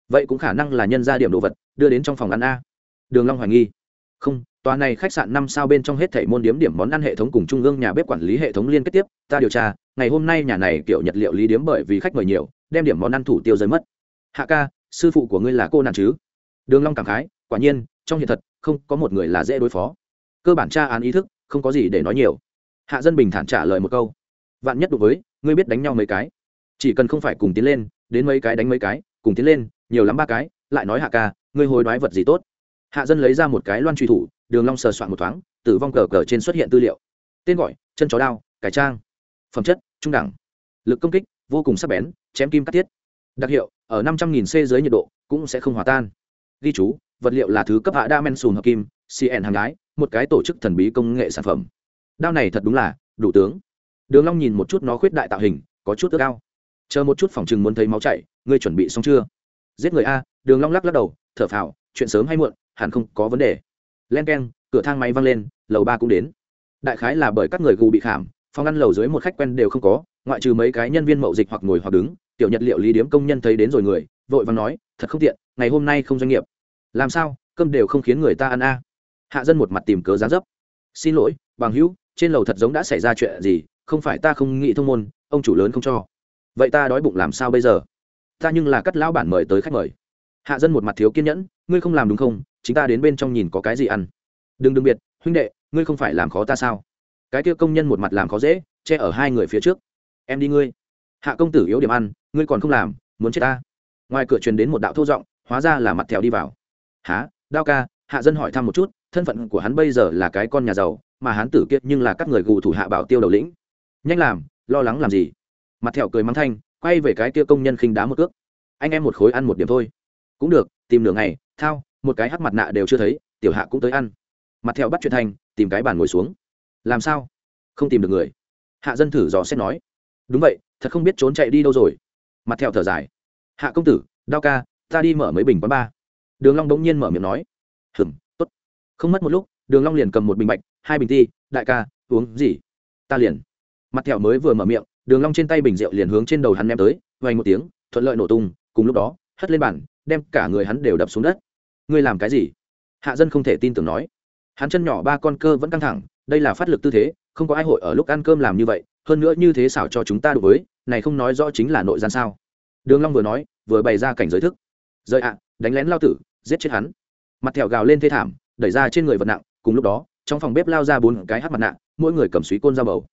Speaker 1: Vậy cũng khả năng là nhân ra điểm đồ vật, đưa đến trong phòng ăn a. Đường long hoài nghi. Không, tòa này khách sạn năm sao bên trong hết thảy môn điếm điểm món ăn hệ thống cùng trung ương nhà bếp quản lý hệ thống liên kết tiếp, ta điều tra, ngày hôm nay nhà này kiểu nhật liệu lý điếm bởi vì khách mời nhiều, đem điểm món ăn thủ tiêu rơi mất. Hạ ca, sư phụ của ngươi là cô nàn chứ? Đường long cảm khái, quả nhiên trong hiện thật, không có một người là dễ đối phó. Cơ bản tra án ý thức, không có gì để nói nhiều. Hạ dân bình thản trả lời một câu. Vạn nhất đối với, ngươi biết đánh nhau mấy cái. Chỉ cần không phải cùng tiến lên, đến mấy cái đánh mấy cái, cùng tiến lên, nhiều lắm ba cái, lại nói hạ ca, ngươi hồi đoái vật gì tốt. Hạ dân lấy ra một cái loan truy thủ, đường long sờ soạn một thoáng, tử vong cờ cờ trên xuất hiện tư liệu. Tên gọi, chân chó đao, cải trang. Phẩm chất, trung đẳng. Lực công kích, vô cùng sắc bén, chém kim cắt tiết đặc hiệu, ở năm trăm nghìn c dưới nhiệt độ, cũng sẽ không hòa tan. Ghi chú vật liệu là thứ cấp hạ đa men sùn hợp kim cn hàng gái, một cái tổ chức thần bí công nghệ sản phẩm. Đao này thật đúng là đủ tướng. Đường long nhìn một chút nó khuyết đại tạo hình, có chút ước cao chờ một chút phòng chừng muốn thấy máu chảy, ngươi chuẩn bị xong chưa? Giết người a, đường long lắc lắc đầu, thở phào, chuyện sớm hay muộn, hẳn không có vấn đề. Len keng, cửa thang máy văng lên, lầu ba cũng đến. Đại khái là bởi các người gù bị khảm, phòng ăn lầu dưới một khách quen đều không có, ngoại trừ mấy cái nhân viên mậu dịch hoặc ngồi hoặc đứng. Tiểu nhật liệu lý điếm công nhân thấy đến rồi người, vội vàng nói, thật không tiện, ngày hôm nay không doanh nghiệp làm sao? Cơm đều không khiến người ta ăn a. Hạ dân một mặt tìm cớ giá dấp. Xin lỗi, bằng hữu, trên lầu thật giống đã xảy ra chuyện gì, không phải ta không nghĩ thông môn, ông chủ lớn không cho. Vậy ta đói bụng làm sao bây giờ? Ta nhưng là cắt lão bản mời tới khách mời. Hạ dân một mặt thiếu kiên nhẫn, ngươi không làm đúng không? Chính ta đến bên trong nhìn có cái gì ăn. Đừng đừng biệt, huynh đệ, ngươi không phải làm khó ta sao? Cái kia công nhân một mặt làm khó dễ, che ở hai người phía trước. Em đi ngươi. Hạ công tử yếu điểm ăn, ngươi còn không làm, muốn chết ta. Ngoài cửa truyền đến một đạo thô giọng, hóa ra là mặt thèo đi vào há đao ca, hạ dân hỏi thăm một chút, thân phận của hắn bây giờ là cái con nhà giàu, mà hắn tử kiệt nhưng là các người gù thủ hạ bảo tiêu đầu lĩnh. Nhanh làm, lo lắng làm gì? Mặt thẹo cười mắng thanh, quay về cái kia công nhân khinh đá một cước. Anh em một khối ăn một điểm thôi. Cũng được, tìm nửa ngày, thao, một cái hắc mặt nạ đều chưa thấy, tiểu hạ cũng tới ăn. Mặt thẹo bắt chuyện thanh, tìm cái bàn ngồi xuống. Làm sao? Không tìm được người? Hạ dân thử dò xét nói. Đúng vậy, thật không biết trốn chạy đi đâu rồi. Mặt thẹo thở dài. Hạ công tử, đao ca, ta đi mở mấy bình quán ba đường long đống nhiên mở miệng nói, hừm, tốt. Không mất một lúc, đường long liền cầm một bình bạch, hai bình ti, đại ca, uống gì? Ta liền. Mặt thẹo mới vừa mở miệng, đường long trên tay bình rượu liền hướng trên đầu hắn ném tới, vang một tiếng, thuận lợi nổ tung, cùng lúc đó, hất lên bàn, đem cả người hắn đều đập xuống đất. Ngươi làm cái gì? Hạ dân không thể tin tưởng nói. Hắn chân nhỏ ba con cơ vẫn căng thẳng, đây là phát lực tư thế, không có ai hội ở lúc ăn cơm làm như vậy, hơn nữa như thế xảo cho chúng ta đối với, này không nói rõ chính là nội gian sao. Đường long vừa nói, vừa bày ra cảnh giới thức. Rời ạ đánh lén lao tử, giết chết hắn. Mặt thẹo gào lên thê thảm, đẩy ra trên người vật nặng, cùng lúc đó, trong phòng bếp lao ra bốn cái hát mặt nạ, mỗi người cầm suý côn dao bầu.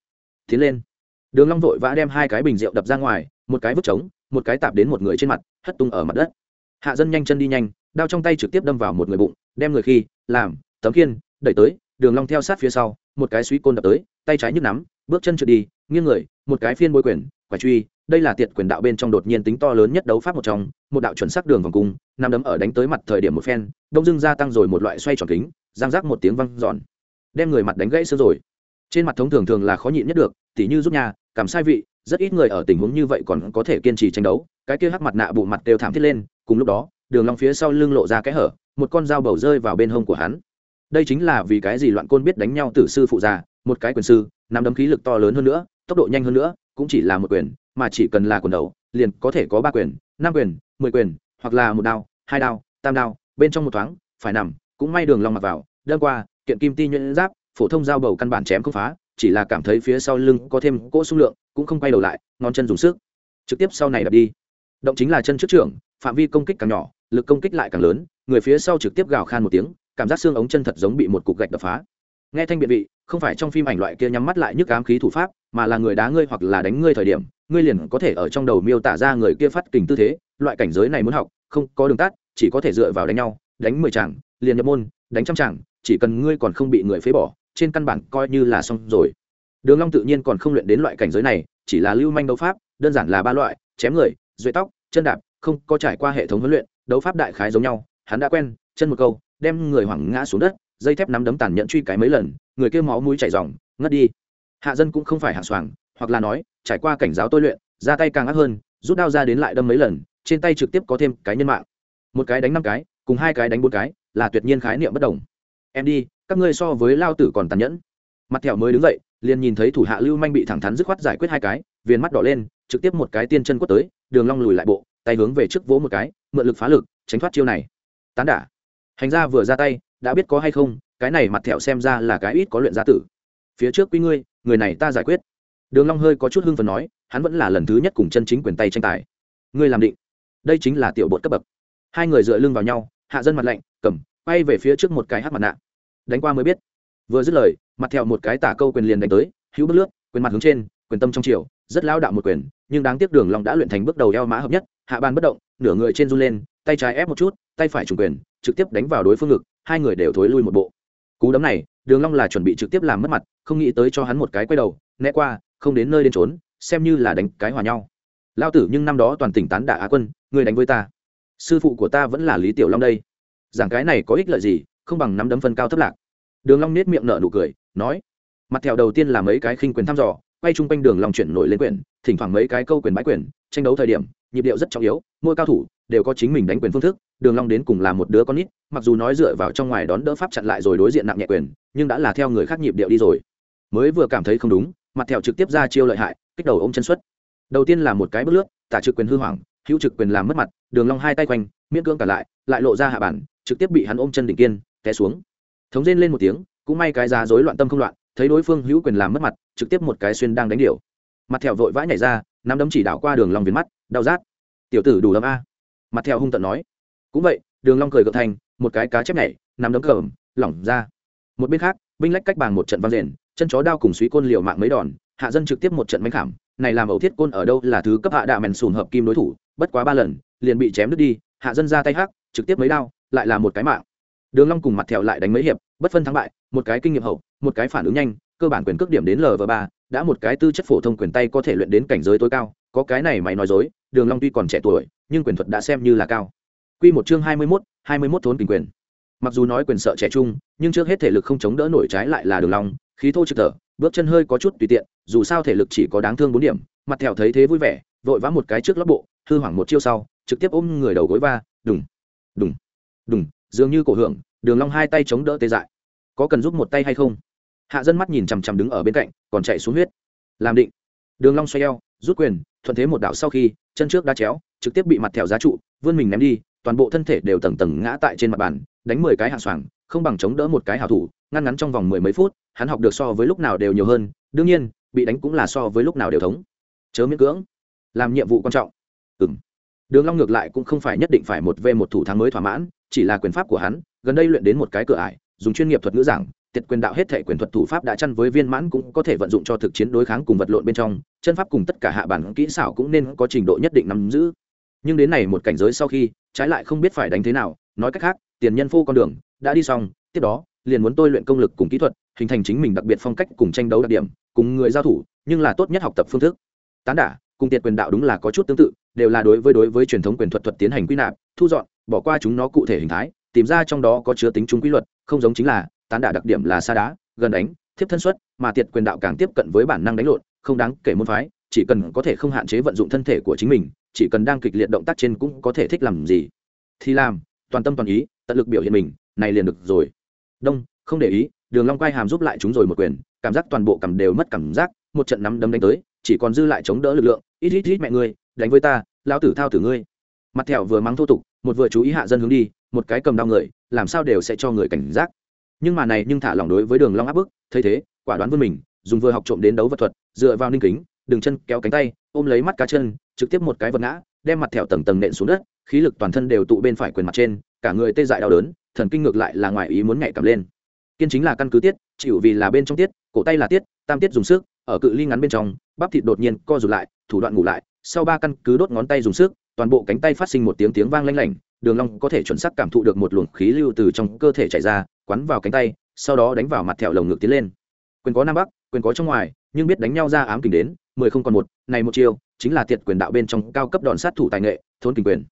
Speaker 1: Tiến lên. Đường long vội vã đem hai cái bình rượu đập ra ngoài, một cái vứt trống, một cái tạp đến một người trên mặt, hất tung ở mặt đất. Hạ dân nhanh chân đi nhanh, đao trong tay trực tiếp đâm vào một người bụng, đem người khi, làm, tấm kiên đẩy tới, đường long theo sát phía sau, một cái suý côn đập tới, tay trái nhức nắm, bước chân trượt đi, nghiêng người, một cái phiên bôi quyền, quả truy, đây là tiệt quyền đạo bên trong đột nhiên tính to lớn nhất đấu pháp một trong một đạo chuẩn sắc đường vòng cung, nằm đấm ở đánh tới mặt thời điểm một phen, đông dưng gia tăng rồi một loại xoay tròn kính, giang rác một tiếng văng giòn đem người mặt đánh gãy sơ rồi. Trên mặt thống thường thường là khó nhịn nhất được, tỉ như giúp nhà, cảm sai vị, rất ít người ở tình huống như vậy còn có thể kiên trì tranh đấu, cái kia hắc mặt nạ bụ mặt đều thảm thiết lên, cùng lúc đó, đường long phía sau lưng lộ ra cái hở, một con dao bầu rơi vào bên hông của hắn. Đây chính là vì cái gì loạn côn biết đánh nhau tử sư phụ già, một cái quyền sư, nắm đấm khí lực to lớn hơn nữa, tốc độ nhanh hơn nữa, cũng chỉ là một quyền, mà chỉ cần là quần đầu, liền có thể có ba quyền, năm quyền mười quyền, hoặc là một đao, hai đao, tam đao, bên trong một thoáng, phải nằm, cũng may đường long mặc vào đơn qua, kiện kim ti nhuyễn giáp, phổ thông dao bầu căn bản chém không phá, chỉ là cảm thấy phía sau lưng có thêm cỗ xung lượng, cũng không quay đầu lại, ngón chân dùng sức, trực tiếp sau này đập đi. Động chính là chân trước trưởng, phạm vi công kích càng nhỏ, lực công kích lại càng lớn, người phía sau trực tiếp gào khan một tiếng, cảm giác xương ống chân thật giống bị một cục gạch đập phá. Nghe thanh biện vị, không phải trong phim ảnh loại kia nhắm mắt lại nhức ám khí thủ pháp, mà là người đá ngươi hoặc là đánh ngươi thời điểm ngươi liền có thể ở trong đầu miêu tả ra người kia phát kình tư thế, loại cảnh giới này muốn học, không có đường tắt, chỉ có thể dựa vào đánh nhau, đánh mười chàng, liền nhập môn, đánh trăm chàng, chỉ cần ngươi còn không bị người phế bỏ, trên căn bản coi như là xong rồi. Đường long tự nhiên còn không luyện đến loại cảnh giới này, chỉ là lưu manh đấu pháp, đơn giản là ba loại, chém người, duệ tóc, chân đạp, không có trải qua hệ thống huấn luyện, đấu pháp đại khái giống nhau, hắn đã quen, chân một câu, đem người hoảng ngã xuống đất, dây thép nắm đấm tàn nhẫn truy cái mấy lần, người kia máu mũi chảy ròng, ngất đi. Hạ dân cũng không phải hạ soàng hoặc là nói, trải qua cảnh giáo tôi luyện ra tay càng ác hơn, rút đao ra đến lại đâm mấy lần, trên tay trực tiếp có thêm cái nhân mạng. Một cái đánh năm cái, cùng hai cái đánh bốn cái, là tuyệt nhiên khái niệm bất đồng. Em đi, các ngươi so với lao tử còn tàn nhẫn. Mặt thẹo mới đứng dậy, liền nhìn thấy thủ hạ lưu manh bị thẳng thắn dứt khoát giải quyết hai cái, viền mắt đỏ lên, trực tiếp một cái tiên chân quất tới, đường long lùi lại bộ, tay hướng về trước vỗ một cái, mượn lực phá lực, tránh thoát chiêu này. Tán đả. Hành gia vừa ra tay, đã biết có hay không, cái này mặt thẹo xem ra là cái ít có luyện gia tử. Phía trước quý ngươi, người này ta giải quyết đường long hơi có chút hưng phấn nói, hắn vẫn là lần thứ nhất cùng chân chính quyền tay tranh tài. Ngươi làm định. Đây chính là tiểu bột cấp bậc. Hai người dựa lưng vào nhau, hạ dân mặt lạnh, cầm, quay về phía trước một cái hắc mặt nạ. Đánh qua mới biết. Vừa dứt lời, mặt theo một cái tả câu quyền liền đánh tới, hữu bất lướt quyền mặt hướng trên, quyền tâm trong chiều rất lao đạo một quyền, nhưng đáng tiếc đường long đã luyện thành bước đầu eo mã hợp nhất, hạ bàn bất động, nửa người trên run lên, tay trái ép một chút, tay phải trùng quyền, trực tiếp đánh vào đối phương ngực, hai người đều thối lui một bộ. Cú đấm này, đường long là chuẩn bị trực tiếp làm mất mặt, không nghĩ tới cho hắn một cái quay đầu, né qua không đến nơi đến trốn, xem như là đánh cái hòa nhau. Lao tử nhưng năm đó toàn tỉnh tán đả á quân người đánh với ta. Sư phụ của ta vẫn là lý tiểu long đây. Giảng cái này có ích lợi gì, không bằng nắm đấm phân cao thấp lạc. Đường long nết miệng nở nụ cười, nói, mặt theo đầu tiên là mấy cái khinh quyền thăm dò, quay chung quanh đường long chuyển nổi lên quyền, thỉnh thoảng mấy cái câu quyền bãi quyền, tranh đấu thời điểm, nhịp điệu rất trọng yếu, mỗi cao thủ đều có chính mình đánh quyền phương thức, đường long đến cùng là một đứa con nít, mặc dù nói dựa vào trong ngoài đón đỡ pháp chặn lại rồi đối diện nặng nhẹ quyền, nhưng đã là theo người khác nhịp điệu đi rồi. Mới vừa cảm thấy không đúng mặt thẹo trực tiếp ra chiêu lợi hại, kích đầu ôm chân xuất. Đầu tiên là một cái bước lướt, tả trực quyền hư hoàng hữu trực quyền làm mất mặt, đường long hai tay quanh, miễn cưỡng cả lại lại lộ ra hạ bản, trực tiếp bị hắn ôm chân đỉnh kiên, té xuống. Thống rên lên một tiếng, cũng may cái giá rối loạn tâm không loạn, thấy đối phương hữu quyền làm mất mặt, trực tiếp một cái xuyên đang đánh điệu mặt thẹo vội vã nhảy ra, nắm đấm chỉ đảo qua đường long viền mắt, đau rát. Tiểu tử đủ lắm a. Mặt thẹo hung tận nói. Cũng vậy, đường long cười gượng thành, một cái cá chép nhảy, nắm đấm cẩm, lỏng ra. Một bên khác binh lách cách bàn một trận vang rền, chân chó đao cùng suý côn liều mạng mấy đòn, hạ dân trực tiếp một trận mánh khảm, này làm ẩu thiết côn ở đâu là thứ cấp hạ đạ mèn sùn hợp kim đối thủ, bất quá ba lần, liền bị chém đứt đi, hạ dân ra tay hắc, trực tiếp mấy đao, lại là một cái mạng. Đường long cùng mặt thẹo lại đánh mấy hiệp, bất phân thắng bại, một cái kinh nghiệm hậu, một cái phản ứng nhanh, cơ bản quyền cước điểm đến lv ba, đã một cái tư chất phổ thông quyền tay có thể luyện đến cảnh giới tối cao, có cái này mày nói dối, đường long tuy còn trẻ tuổi, nhưng quyền thuật đã xem như là cao. Quy một chương hai mươi hai mươi 21 thốn kinh quyền mặc dù nói quyền sợ trẻ trung, nhưng trước hết thể lực không chống đỡ nổi trái lại là đường long, khí thô trực thở, bước chân hơi có chút tùy tiện, dù sao thể lực chỉ có đáng thương bốn điểm, mặt thẹo thấy thế vui vẻ, vội vã một cái trước lót bộ, hư hoảng một chiêu sau, trực tiếp ôm người đầu gối va, đùng đùng đùng, dường như cổ hưởng, đường long hai tay chống đỡ tê dại. Có cần giúp một tay hay không? Hạ dân mắt nhìn chằm chằm đứng ở bên cạnh, còn chạy xuống huyết. Làm định. Đường long xoay eo, rút quyền, thuận thế một đạo sau khi, chân trước đã chéo, trực tiếp bị mặt thẹo giá trụ, vươn mình ném đi toàn bộ thân thể đều tầng tầng ngã tại trên mặt bàn, đánh mười cái hạ xoàng, không bằng chống đỡ một cái hảo thủ, ngăn ngắn trong vòng mười mấy phút, hắn học được so với lúc nào đều nhiều hơn, đương nhiên, bị đánh cũng là so với lúc nào đều thống. Chớ miễn cưỡng. Làm nhiệm vụ quan trọng. Ừng đường long ngược lại cũng không phải nhất định phải một v một thủ thắng mới thỏa mãn, chỉ là quyền pháp của hắn, gần đây luyện đến một cái cửa ải, dùng chuyên nghiệp thuật ngữ giảng, tiệt quyền đạo hết thể quyền thuật thủ pháp đã chăn với viên mãn cũng có thể vận dụng cho thực chiến đối kháng cùng vật lộn bên trong, chân pháp cùng tất cả hạ bản kỹ xảo cũng nên có trình độ nhất định nắm giữ nhưng đến này một cảnh giới sau khi, trái lại không biết phải đánh thế nào, nói cách khác, tiền nhân phô con đường, đã đi xong, tiếp đó, liền muốn tôi luyện công lực cùng kỹ thuật, hình thành chính mình đặc biệt phong cách cùng tranh đấu đặc điểm, cùng người giao thủ, nhưng là tốt nhất học tập phương thức. Tán đả, cùng tiệt quyền đạo đúng là có chút tương tự, đều là đối với đối với truyền thống quyền thuật thuật tiến hành quy nạp, thu dọn, bỏ qua chúng nó cụ thể hình thái, tìm ra trong đó có chứa tính chúng quy luật, không giống chính là, tán đả đặc điểm là xa đá, gần đánh, thiếp thân xuất, mà tiệt quyền đạo càng tiếp cận với bản năng đánh lộn, không đáng kể môn phái, chỉ cần có thể không hạn chế vận dụng thân thể của chính mình chỉ cần đang kịch liệt động tác trên cũng có thể thích làm gì. Thì làm, toàn tâm toàn ý, tận lực biểu hiện mình, này liền được rồi. Đông, không để ý, đường long quay hàm giúp lại chúng rồi một quyền, cảm giác toàn bộ cầm đều mất cảm giác, một trận nắm đấm đánh tới, chỉ còn dư lại chống đỡ lực lượng. Ít ít ít, mẹ ngươi, đánh với ta lao tử thao tử ngươi. Mặt thẹo vừa mắng thô tục, một vừa chú ý hạ dân hướng đi, một cái cầm đau người, làm sao đều sẽ cho người cảnh giác. Nhưng mà này nhưng thả lỏng đối với đường long áp bức, thấy thế, quả đoán vươn mình, dùng vừa học trộm đến đấu vật thuật, dựa vào ninh kính đường chân kéo cánh tay, ôm lấy mắt cá chân, trực tiếp một cái vật ngã, đem mặt thẹo tầng tầng nện xuống đất, khí lực toàn thân đều tụ bên phải quyền mặt trên, cả người tê dại đau đớn, thần kinh ngược lại là ngoài ý muốn nhảy cầm lên. Kiên chính là căn cứ tiết, chịu vì là bên trong tiết, cổ tay là tiết, tam tiết dùng sức, ở cự ly ngắn bên trong, bắp thịt đột nhiên co rụt lại, thủ đoạn ngủ lại, sau ba căn cứ đốt ngón tay dùng sức, toàn bộ cánh tay phát sinh một tiếng tiếng vang lanh lảnh, đường long có thể chuẩn xác cảm thụ được một luồng khí lưu từ trong cơ thể chảy ra quắn vào cánh tay, sau đó đánh vào mặt thẹo lồng ngực tiến lên. Quyền có nam bắc, quyền có trong ngoài, nhưng biết đánh nhau ra ám kình đến mười không còn một, này một chiêu, chính là tiệt quyền đạo bên trong cao cấp đòn sát thủ tài nghệ, thốn kình quyền.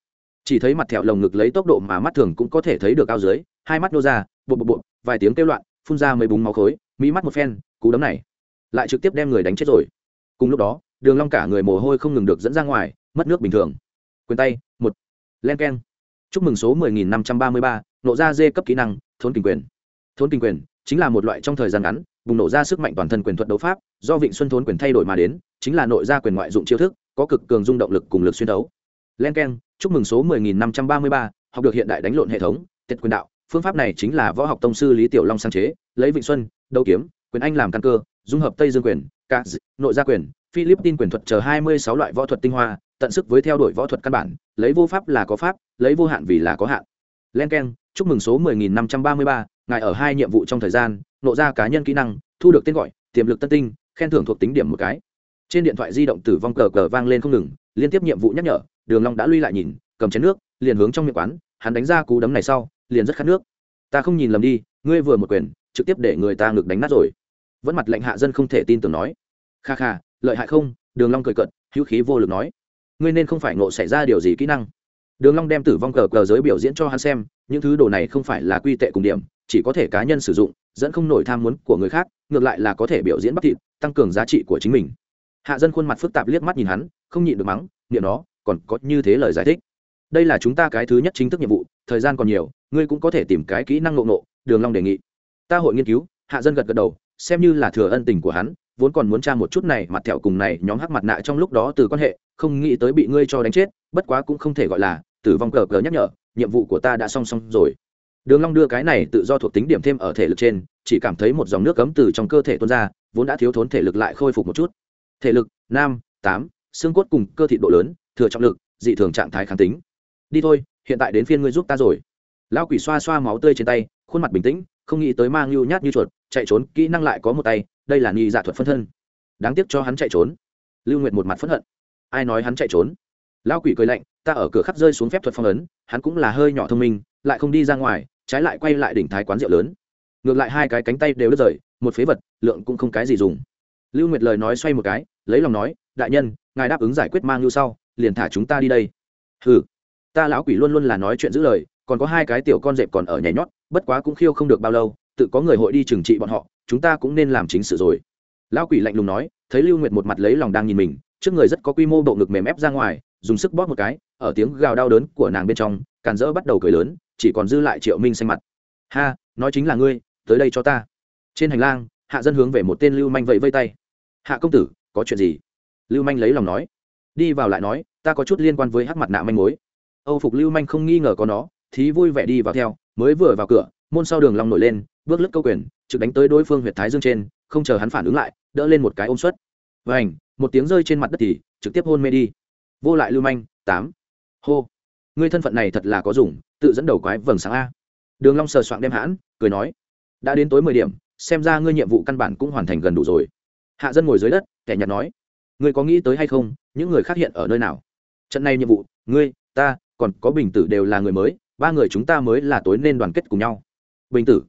Speaker 1: Chỉ thấy mặt thẹo lồng ngực lấy tốc độ mà mắt thường cũng có thể thấy được cao dưới, hai mắt nô ra, bộ bộ bộ, vài tiếng kêu loạn, phun ra mấy búng máu khối mỹ mắt một phen, cú đấm này lại trực tiếp đem người đánh chết rồi. Cùng lúc đó, đường long cả người mồ hôi không ngừng được dẫn ra ngoài, mất nước bình thường. Quyền tay, một, len keng. Chúc mừng số mười nghìn năm trăm ba mươi ba, nộ ra dê cấp kỹ năng, thốn kinh quyền. Thốn kinh quyền chính là một loại trong thời gian ngắn bùng nổ ra sức mạnh toàn thân quyền thuật đấu pháp, do vịnh xuân thốn quyền thay đổi mà đến, chính là nội gia quyền ngoại dụng chiêu thức, có cực cường dung động lực cùng lực xuyên đấu len keng, chúc mừng số mười nghìn năm trăm ba mươi ba, học được hiện đại đánh lộn hệ thống, tiệt quyền đạo. Phương pháp này chính là võ học tông sư lý tiểu long sáng chế, lấy vịnh xuân, đấu kiếm, quyền anh làm căn cơ, dung hợp tây dương quyền cả nội gia quyền, philippines quyền thuật chờ hai mươi sáu loại võ thuật tinh hoa, tận sức với theo đuổi võ thuật căn bản, lấy vô pháp là có pháp, lấy vô hạn vì là có hạn. Len k chúc mừng số mười nghìn năm trăm ba mươi ba, ngài ở hai nhiệm vụ trong thời gian nộ ra cá nhân kỹ năng, thu được tên gọi, tiềm lực tân tinh, khen thưởng thuộc tính điểm một cái. Trên điện thoại di động tử vong cờ cờ vang lên không ngừng, liên tiếp nhiệm vụ nhắc nhở, đường long đã lui lại nhìn, cầm chén nước, liền hướng trong miệng quán, hắn đánh ra cú đấm này sau, liền rất khát nước. Ta không nhìn lầm đi, ngươi vừa một quyền, trực tiếp để người ta ngực đánh nát rồi. Vẫn mặt lệnh hạ dân không thể tin tưởng nói. Kha kha, lợi hại không? Đường long cười cợt, hữu khí vô lực nói. Ngươi nên không phải ngộ xảy ra điều gì kỹ năng. Đường long đem tử vong cờ cờ giới biểu diễn cho hắn xem, những thứ đồ này không phải là quy tệ cùng điểm chỉ có thể cá nhân sử dụng, dẫn không nổi tham muốn của người khác, ngược lại là có thể biểu diễn bắp thịt, tăng cường giá trị của chính mình. Hạ dân khuôn mặt phức tạp liếc mắt nhìn hắn, không nhịn được mắng, niệm nó, còn có như thế lời giải thích. Đây là chúng ta cái thứ nhất chính thức nhiệm vụ, thời gian còn nhiều, ngươi cũng có thể tìm cái kỹ năng nộ nộ đường long đề nghị. Ta hội nghiên cứu, hạ dân gật gật đầu, xem như là thừa ân tình của hắn, vốn còn muốn tra một chút này, mặt thẹo cùng này, nhóm hắc mặt nạ trong lúc đó từ quan hệ, không nghĩ tới bị ngươi cho đánh chết, bất quá cũng không thể gọi là, tử vong cờ cờ nhắc nhở, nhiệm vụ của ta đã song song rồi đường long đưa cái này tự do thuộc tính điểm thêm ở thể lực trên, chỉ cảm thấy một dòng nước cấm từ trong cơ thể tuôn ra, vốn đã thiếu thốn thể lực lại khôi phục một chút. Thể lực, nam, tám, xương cốt cùng cơ thịt độ lớn, thừa trọng lực, dị thường trạng thái kháng tính. Đi thôi, hiện tại đến phiên ngươi giúp ta rồi. Lão quỷ xoa xoa máu tươi trên tay, khuôn mặt bình tĩnh, không nghĩ tới mang lưu nhát như chuột, chạy trốn, kỹ năng lại có một tay, đây là nghi dạ thuật phân thân. Đáng tiếc cho hắn chạy trốn. Lưu nguyệt một mặt phẫn hận. Ai nói hắn chạy trốn? Lão quỷ cười lạnh, ta ở cửa khắp rơi xuống phép thuật phong ấn, hắn cũng là hơi nhỏ thông minh, lại không đi ra ngoài trái lại quay lại đỉnh thái quán rượu lớn. Ngược lại hai cái cánh tay đều đứt rời, một phế vật, lượng cũng không cái gì dùng. Lưu nguyệt lời nói xoay một cái, lấy lòng nói, đại nhân, ngài đáp ứng giải quyết mang lưu sau, liền thả chúng ta đi đây. Hừ, ta lão quỷ luôn luôn là nói chuyện giữ lời, còn có hai cái tiểu con dẹp còn ở nhảy nhót, bất quá cũng khiêu không được bao lâu, tự có người hội đi trừng trị bọn họ, chúng ta cũng nên làm chính sự rồi. Lão quỷ lạnh lùng nói, thấy lưu nguyệt một mặt lấy lòng đang nhìn mình, trước người rất có quy mô bộ ngực mềm ép ra ngoài, dùng sức bóp một cái, ở tiếng gào đau đớn của nàng bên trong, càn rỡ bắt đầu cười lớn chỉ còn dư lại triệu minh xanh mặt. Ha, nói chính là ngươi, tới đây cho ta. Trên hành lang, hạ dân hướng về một tên lưu manh vẫy vây tay. Hạ công tử, có chuyện gì? Lưu manh lấy lòng nói. Đi vào lại nói, ta có chút liên quan với hắc mặt nạ manh mối. Âu phục lưu manh không nghi ngờ có nó thì vui vẻ đi vào theo, mới vừa vào cửa, môn sau đường long nổi lên, bước lướt câu quyền, trực đánh tới đối phương huyệt thái dương trên, không chờ hắn phản ứng lại, đỡ lên một cái ôm suất. Vảnh một tiếng rơi trên mặt đất thì, trực tiếp hôn mê đi. Vô lại lưu manh, tám. Hô. Ngươi thân phận này thật là có dùng tự dẫn đầu quái vầng sáng a. Đường long sờ soạng đem hãn, cười nói, đã đến tối mười điểm, xem ra ngươi nhiệm vụ căn bản cũng hoàn thành gần đủ rồi. Hạ dân ngồi dưới đất, kẻ nhạt nói, ngươi có nghĩ tới hay không, những người khác hiện ở nơi nào? Trận này nhiệm vụ, ngươi, ta, còn có bình tử đều là người mới, ba người chúng ta mới là tối nên đoàn kết cùng nhau. Bình tử,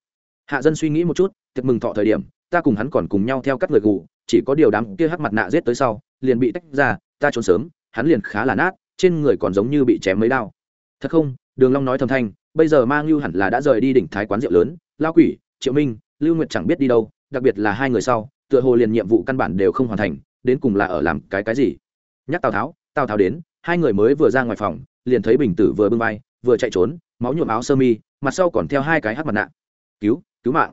Speaker 1: hạ dân suy nghĩ một chút thật mừng thọ thời điểm, ta cùng hắn còn cùng nhau theo các người gù, chỉ có điều đám kia hắc mặt nạ giết tới sau, liền bị tách ra, ta trốn sớm, hắn liền khá là nát, trên người còn giống như bị chém mấy đao. Thật không đường long nói thầm thanh bây giờ mang lưu hẳn là đã rời đi đỉnh thái quán rượu lớn lao quỷ triệu minh lưu nguyệt chẳng biết đi đâu đặc biệt là hai người sau tựa hồ liền nhiệm vụ căn bản đều không hoàn thành đến cùng là ở làm cái cái gì. Nhắc tào tháo tào tháo đến hai người mới vừa ra ngoài phòng liền thấy bình tử vừa bưng vai vừa chạy trốn máu nhuộm áo sơ mi mặt sau còn theo hai cái hắc mặt nạ. Cứu cứu mạng.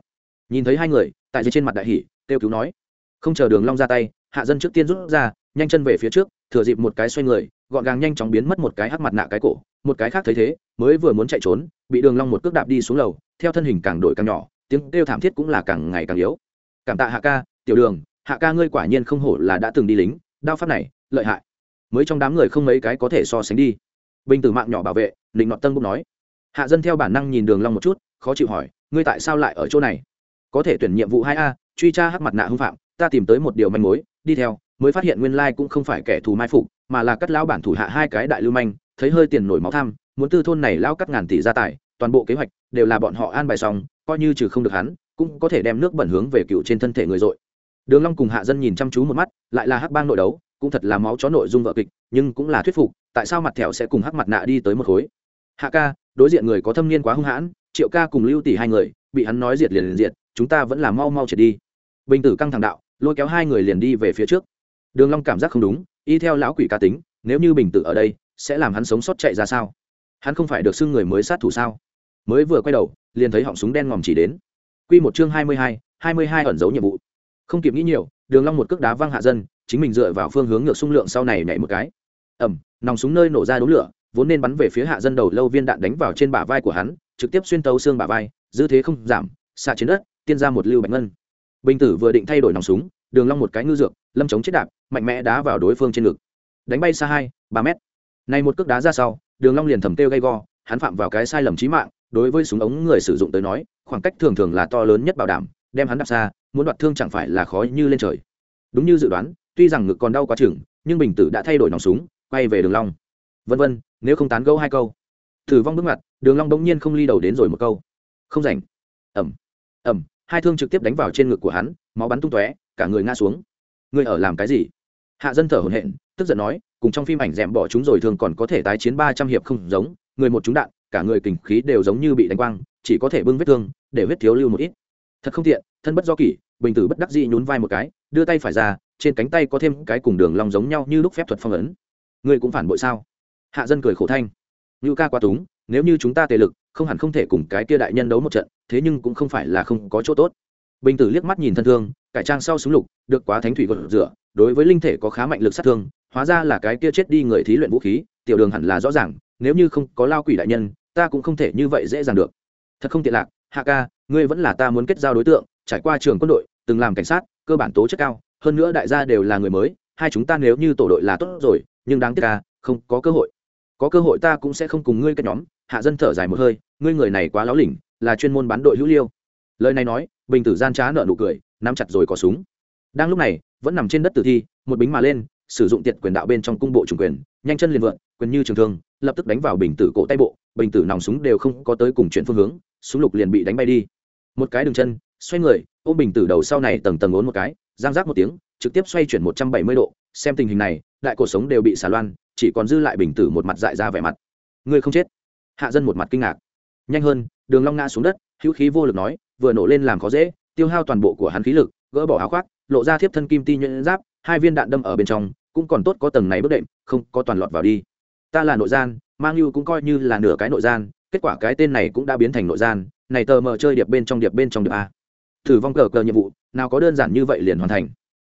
Speaker 1: Nhìn thấy hai người tại dưới trên mặt đại hỉ, kêu cứu nói. Không chờ đường long ra tay hạ dân trước tiên rút ra nhanh chân về phía trước, thừa dịp một cái xoay người, gọn gàng nhanh chóng biến mất một cái hắc mặt nạ cái cổ, một cái khác thấy thế, mới vừa muốn chạy trốn, bị đường long một cước đạp đi xuống lầu, theo thân hình càng đổi càng nhỏ, tiếng kêu thảm thiết cũng là càng ngày càng yếu. Cảm tạ hạ ca, tiểu đường, hạ ca ngươi quả nhiên không hổ là đã từng đi lính, đao pháp này, lợi hại. Mới trong đám người không mấy cái có thể so sánh đi. Bình tử mạng nhỏ bảo vệ định nọt tân bốc nói. Hạ dân theo bản năng nhìn đường long một chút, khó chịu hỏi, ngươi tại sao lại ở chỗ này? Có thể tuyển nhiệm vụ hai a, truy tra hắc mặt nạ hung phạm, ta tìm tới một điều manh mối, đi theo mới phát hiện nguyên lai cũng không phải kẻ thù mai phục, mà là cắt lão bản thủ hạ hai cái đại lưu manh, thấy hơi tiền nổi máu tham, muốn tư thôn này lão cắt ngàn tỷ gia tài, toàn bộ kế hoạch đều là bọn họ an bài xong, coi như trừ không được hắn, cũng có thể đem nước bẩn hướng về cựu trên thân thể người dội. Đường long cùng hạ dân nhìn chăm chú một mắt, lại là hắc bang nội đấu, cũng thật là máu chó nội dung vợ kịch, nhưng cũng là thuyết phục, tại sao mặt thẹo sẽ cùng hắc mặt nạ đi tới một khối? Hạ ca, đối diện người có thâm niên quá hung hãn, triệu ca cùng lưu tỷ hai người, bị hắn nói diệt liền liền diệt, chúng ta vẫn là mau mau triệt đi. Bình tử căng thẳng đạo, lôi kéo hai người liền đi về phía trước đường long cảm giác không đúng y theo lão quỷ ca tính nếu như bình tử ở đây sẽ làm hắn sống sót chạy ra sao? Hắn không phải được xưng người mới sát thủ sao? Mới vừa quay đầu liền thấy họng súng đen ngòm chỉ đến. Quy một chương hai mươi hai, hai mươi hai ẩn giấu nhiệm vụ. Không kịp nghĩ nhiều đường long một cước đá văng hạ dân chính mình dựa vào phương hướng ngược xung lượng sau này nhảy một cái. Ầm nòng súng nơi nổ ra đốm lửa vốn nên bắn về phía hạ dân đầu lâu viên đạn đánh vào trên bả vai của hắn trực tiếp xuyên tấu xương bả vai dư thế không giảm xạ trên đất tiên ra một lưu bạch ngân. Bình tử vừa định thay đổi nòng súng đường long một cái ngư dược lâm chống chết đạp, mạnh mẽ đá vào đối phương trên ngực. Đánh bay xa hai, ba mét. Này một cước đá ra sau, đường long liền thầm tiêu gây go, hắn phạm vào cái sai lầm chí mạng, đối với súng ống người sử dụng tới nói, khoảng cách thường thường là to lớn nhất bảo đảm, đem hắn đạp xa, muốn đoạt thương chẳng phải là khó như lên trời. Đúng như dự đoán, tuy rằng ngực còn đau quá chừng, nhưng bình tử đã thay đổi nòng súng, quay về đường long. Vân vân, nếu không tán gẫu hai câu. Thử vong bước mặt đường long đống nhiên không ly đầu đến rồi một câu. Không rảnh. Ầm. Ầm. Hai thương trực tiếp đánh vào trên ngực của hắn, máu bắn tung tóe, cả người ngã xuống ngươi ở làm cái gì? Hạ dân thở hổn hển, tức giận nói, cùng trong phim ảnh d bỏ chúng rồi thường còn có thể tái chiến ba trăm hiệp không giống, người một chúng đạn, cả người kình khí đều giống như bị đánh quang, chỉ có thể bưng vết thương, để vết thiếu lưu một ít. Thật không tiện, thân bất do kỷ, bình tử bất đắc dĩ nhún vai một cái, đưa tay phải ra, trên cánh tay có thêm cái cùng đường long giống nhau như lúc phép thuật phong ấn. Ngươi cũng phản bội sao? Hạ dân cười khổ thanh. Như ca quá túng, nếu như chúng ta tề lực, không hẳn không thể cùng cái kia đại nhân đấu một trận, thế nhưng cũng không phải là không có chỗ tốt bình tử liếc mắt nhìn thân thương, cải trang sau súng lục, được quá thánh thủy gột rửa, đối với linh thể có khá mạnh lực sát thương, hóa ra là cái kia chết đi người thí luyện vũ khí, tiểu đường hẳn là rõ ràng, nếu như không có lao quỷ đại nhân, ta cũng không thể như vậy dễ dàng được. Thật không tiện lạc, hạ ca, ngươi vẫn là ta muốn kết giao đối tượng, trải qua trường quân đội, từng làm cảnh sát, cơ bản tố chất cao, hơn nữa đại gia đều là người mới, hai chúng ta nếu như tổ đội là tốt rồi, nhưng đáng tiếc ca không có cơ hội. Có cơ hội ta cũng sẽ không cùng ngươi các nhóm, hạ dân thở dài một hơi, ngươi người này quá láo lỉnh, là chuyên môn bán đội hữu liêu. Lời này nói bình tử gian trá nợ nụ cười, nắm chặt rồi có súng. Đang lúc này, vẫn nằm trên đất tử thi, một bính mà lên, sử dụng tiệt quyền đạo bên trong cung bộ trùng quyền, nhanh chân liền vượn, quyền như trường thương, lập tức đánh vào bình tử cổ tay bộ, bình tử nòng súng đều không có tới cùng chuyển phương hướng, súng lục liền bị đánh bay đi. Một cái đường chân, xoay người, ôm bình tử đầu sau này tầng tầng ốn một cái, giang rác một tiếng, trực tiếp xoay chuyển một trăm bảy mươi độ, xem tình hình này, đại cổ sống đều bị xả loan, chỉ còn dư lại bình tử một mặt dại ra vẻ mặt. Ngươi không chết. Hạ dân một mặt kinh ngạc. Nhanh hơn, đường long ngã xuống đất, hữu khí vô lực nói vừa nổ lên làm khó dễ, tiêu hao toàn bộ của hắn khí lực, gỡ bỏ áo khoác, lộ ra thiếp thân kim ti nhuyễn giáp, hai viên đạn đâm ở bên trong, cũng còn tốt có tầng này bất đệm, không có toàn lọt vào đi. Ta là nội gian, mang lưu cũng coi như là nửa cái nội gian, kết quả cái tên này cũng đã biến thành nội gian, này tờ mờ chơi điệp bên trong điệp bên trong điệp a. Thử vong cờ cờ nhiệm vụ, nào có đơn giản như vậy liền hoàn thành.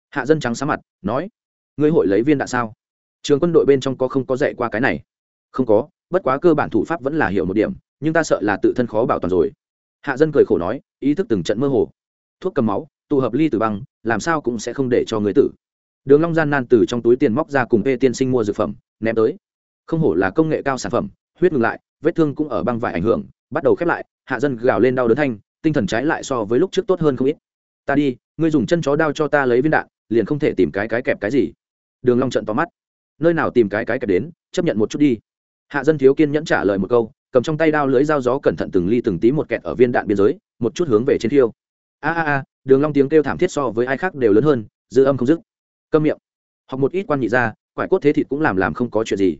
Speaker 1: Hạ dân trắng sáng mặt, nói, ngươi hội lấy viên đạn sao? Trường quân đội bên trong có không có dạy qua cái này? Không có, bất quá cơ bản thủ pháp vẫn là hiểu một điểm, nhưng ta sợ là tự thân khó bảo toàn rồi hạ dân cười khổ nói, ý thức từng trận mơ hồ. Thuốc cầm máu, tụ hợp ly tử băng, làm sao cũng sẽ không để cho người tử. Đường long gian nan từ trong túi tiền móc ra cùng p tiên sinh mua dược phẩm, ném tới. Không hổ là công nghệ cao sản phẩm, huyết ngừng lại, vết thương cũng ở băng vải ảnh hưởng, bắt đầu khép lại, hạ dân gào lên đau đớn thanh, tinh thần trái lại so với lúc trước tốt hơn không ít. Ta đi, ngươi dùng chân chó đao cho ta lấy viên đạn, liền không thể tìm cái cái kẹp cái gì. Đường long trận to mắt. Nơi nào tìm cái cái kẹp đến, chấp nhận một chút đi. Hạ dân thiếu kiên nhẫn trả lời một câu cầm trong tay đao lưới dao gió cẩn thận từng ly từng tí một kẹt ở viên đạn biên giới, một chút hướng về trên thiêu. A a a, đường long tiếng kêu thảm thiết so với ai khác đều lớn hơn, dư âm không dứt. Câm miệng. Học một ít quan nhị gia, quải cốt thế thịt cũng làm làm không có chuyện gì.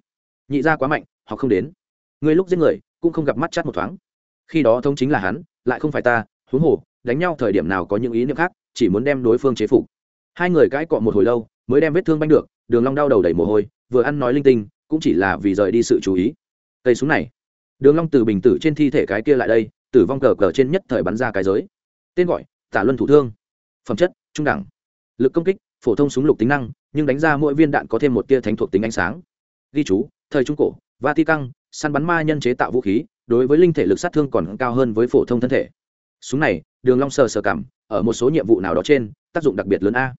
Speaker 1: Nhị gia quá mạnh, học không đến. Ngươi lúc giết người, cũng không gặp mắt chát một thoáng. Khi đó thông chính là hắn, lại không phải ta, huống hồ, đánh nhau thời điểm nào có những ý niệm khác, chỉ muốn đem đối phương chế phục. Hai người cãi cọ một hồi lâu, mới đem vết thương banh được, đường long đau đầu đầy mồ hôi, vừa ăn nói linh tinh, cũng chỉ là vì rời đi sự chú ý. Cây súng này đường long từ bình tử trên thi thể cái kia lại đây, tử vong cờ cờ trên nhất thời bắn ra cái giới. Tên gọi, tả luân thủ thương. Phẩm chất, trung đẳng. Lực công kích, phổ thông súng lục tính năng, nhưng đánh ra mỗi viên đạn có thêm một tia thánh thuộc tính ánh sáng. Ghi chú, thời trung cổ, vatican, săn bắn ma nhân chế tạo vũ khí, đối với linh thể lực sát thương còn cao hơn với phổ thông thân thể. Súng này, đường long sờ sờ cảm, ở một số nhiệm vụ nào đó trên, tác dụng đặc biệt lớn a.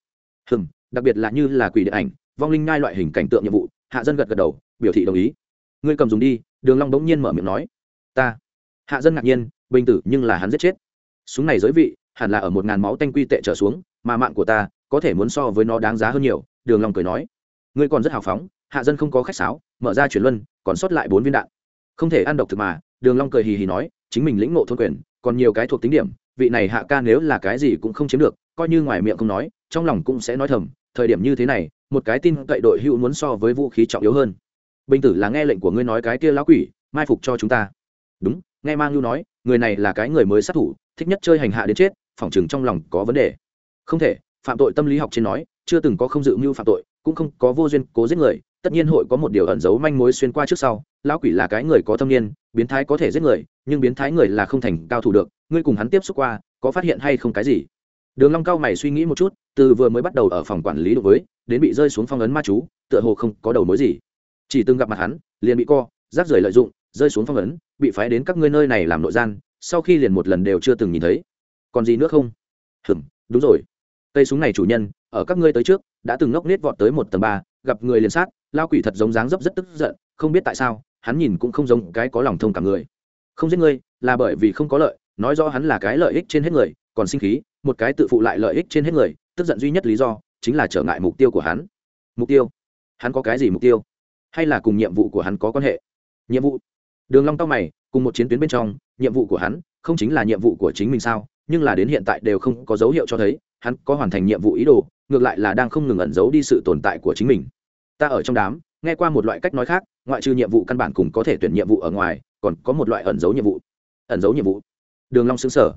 Speaker 1: Hừm, đặc biệt là như là quỷ điện ảnh, vong linh ngai loại hình cảnh tượng nhiệm vụ, hạ dân gật gật đầu, biểu thị đồng ý ngươi cầm dùng đi, đường long bỗng nhiên mở miệng nói. Ta. Hạ dân ngạc nhiên, bình tử, nhưng là hắn giết chết. Súng này giới vị, hẳn là ở một ngàn máu tanh quy tệ trở xuống, mà mạng của ta, có thể muốn so với nó đáng giá hơn nhiều, đường long cười nói. Ngươi còn rất hào phóng, hạ dân không có khách sáo, mở ra chuyển luân, còn sót lại bốn viên đạn. Không thể ăn độc thực mà, đường long cười hì hì nói, chính mình lĩnh ngộ thôn quyền, còn nhiều cái thuộc tính điểm, vị này hạ ca nếu là cái gì cũng không chiếm được, coi như ngoài miệng không nói, trong lòng cũng sẽ nói thầm, thời điểm như thế này, một cái tin cậy đội hữu muốn so với vũ khí trọng yếu hơn bình tử là nghe lệnh của ngươi nói cái kia lão quỷ, mai phục cho chúng ta. Đúng, nghe mang lưu nói, người này là cái người mới sát thủ, thích nhất chơi hành hạ đến chết, phỏng chừng trong lòng có vấn đề. Không thể, phạm tội tâm lý học trên nói, chưa từng có không dự mưu phạm tội, cũng không có vô duyên cố giết người, tất nhiên hội có một điều ẩn giấu manh mối xuyên qua trước sau, lão quỷ là cái người có thâm niên, biến thái có thể giết người, nhưng biến thái người là không thành cao thủ được, ngươi cùng hắn tiếp xúc qua, có phát hiện hay không cái gì? Đường long cao mày suy nghĩ một chút, từ vừa mới bắt đầu ở phòng quản lý đối với, đến bị rơi xuống phong ấn ma chú, tựa hồ không có đầu mối gì chỉ từng gặp mặt hắn, liền bị co, rác rưởi lợi dụng, rơi xuống phong ấn, bị phái đến các ngươi nơi này làm nội gian, sau khi liền một lần đều chưa từng nhìn thấy. Còn gì nữa không? Hừm đúng rồi. Cây súng này chủ nhân, ở các ngươi tới trước, đã từng ngốc nết vọt tới một tầng ba, gặp người liền sát, lao quỷ thật giống dáng dấp rất tức giận, không biết tại sao, hắn nhìn cũng không giống cái có lòng thông cảm người. Không giết ngươi là bởi vì không có lợi, nói rõ hắn là cái lợi ích trên hết người, còn sinh khí, một cái tự phụ lại lợi ích trên hết người, tức giận duy nhất lý do, chính là trở ngại mục tiêu của hắn. Mục tiêu? Hắn có cái gì mục tiêu? Hay là cùng nhiệm vụ của hắn có quan hệ? Nhiệm vụ? Đường long tao mày, cùng một chiến tuyến bên trong, nhiệm vụ của hắn không chính là nhiệm vụ của chính mình sao, nhưng là đến hiện tại đều không có dấu hiệu cho thấy hắn có hoàn thành nhiệm vụ ý đồ, ngược lại là đang không ngừng ẩn giấu đi sự tồn tại của chính mình. Ta ở trong đám, nghe qua một loại cách nói khác, ngoại trừ nhiệm vụ căn bản cùng có thể tuyển nhiệm vụ ở ngoài, còn có một loại ẩn giấu nhiệm vụ. Ẩn giấu nhiệm vụ? Đường long sững sở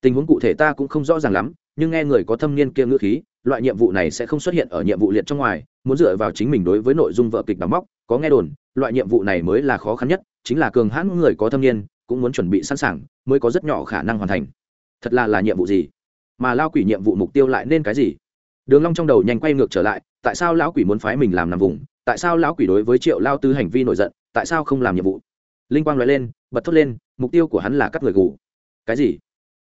Speaker 1: tình huống cụ thể ta cũng không rõ ràng lắm, nhưng nghe người có thâm niên kia ngữ khí loại nhiệm vụ này sẽ không xuất hiện ở nhiệm vụ liệt trong ngoài, muốn dựa vào chính mình đối với nội dung vợ kịch đóng móc, có nghe đồn, loại nhiệm vụ này mới là khó khăn nhất, chính là cường hãn người có thâm niên, cũng muốn chuẩn bị sẵn sàng, mới có rất nhỏ khả năng hoàn thành. Thật là là nhiệm vụ gì? Mà lao quỷ nhiệm vụ mục tiêu lại nên cái gì? Đường long trong đầu nhanh quay ngược trở lại, tại sao lão quỷ muốn phái mình làm nằm vùng? Tại sao lão quỷ đối với triệu lao tư hành vi nổi giận? Tại sao không làm nhiệm vụ? Linh quang nói lên, bật thốt lên, mục tiêu của hắn là cắt người gù. Cái gì?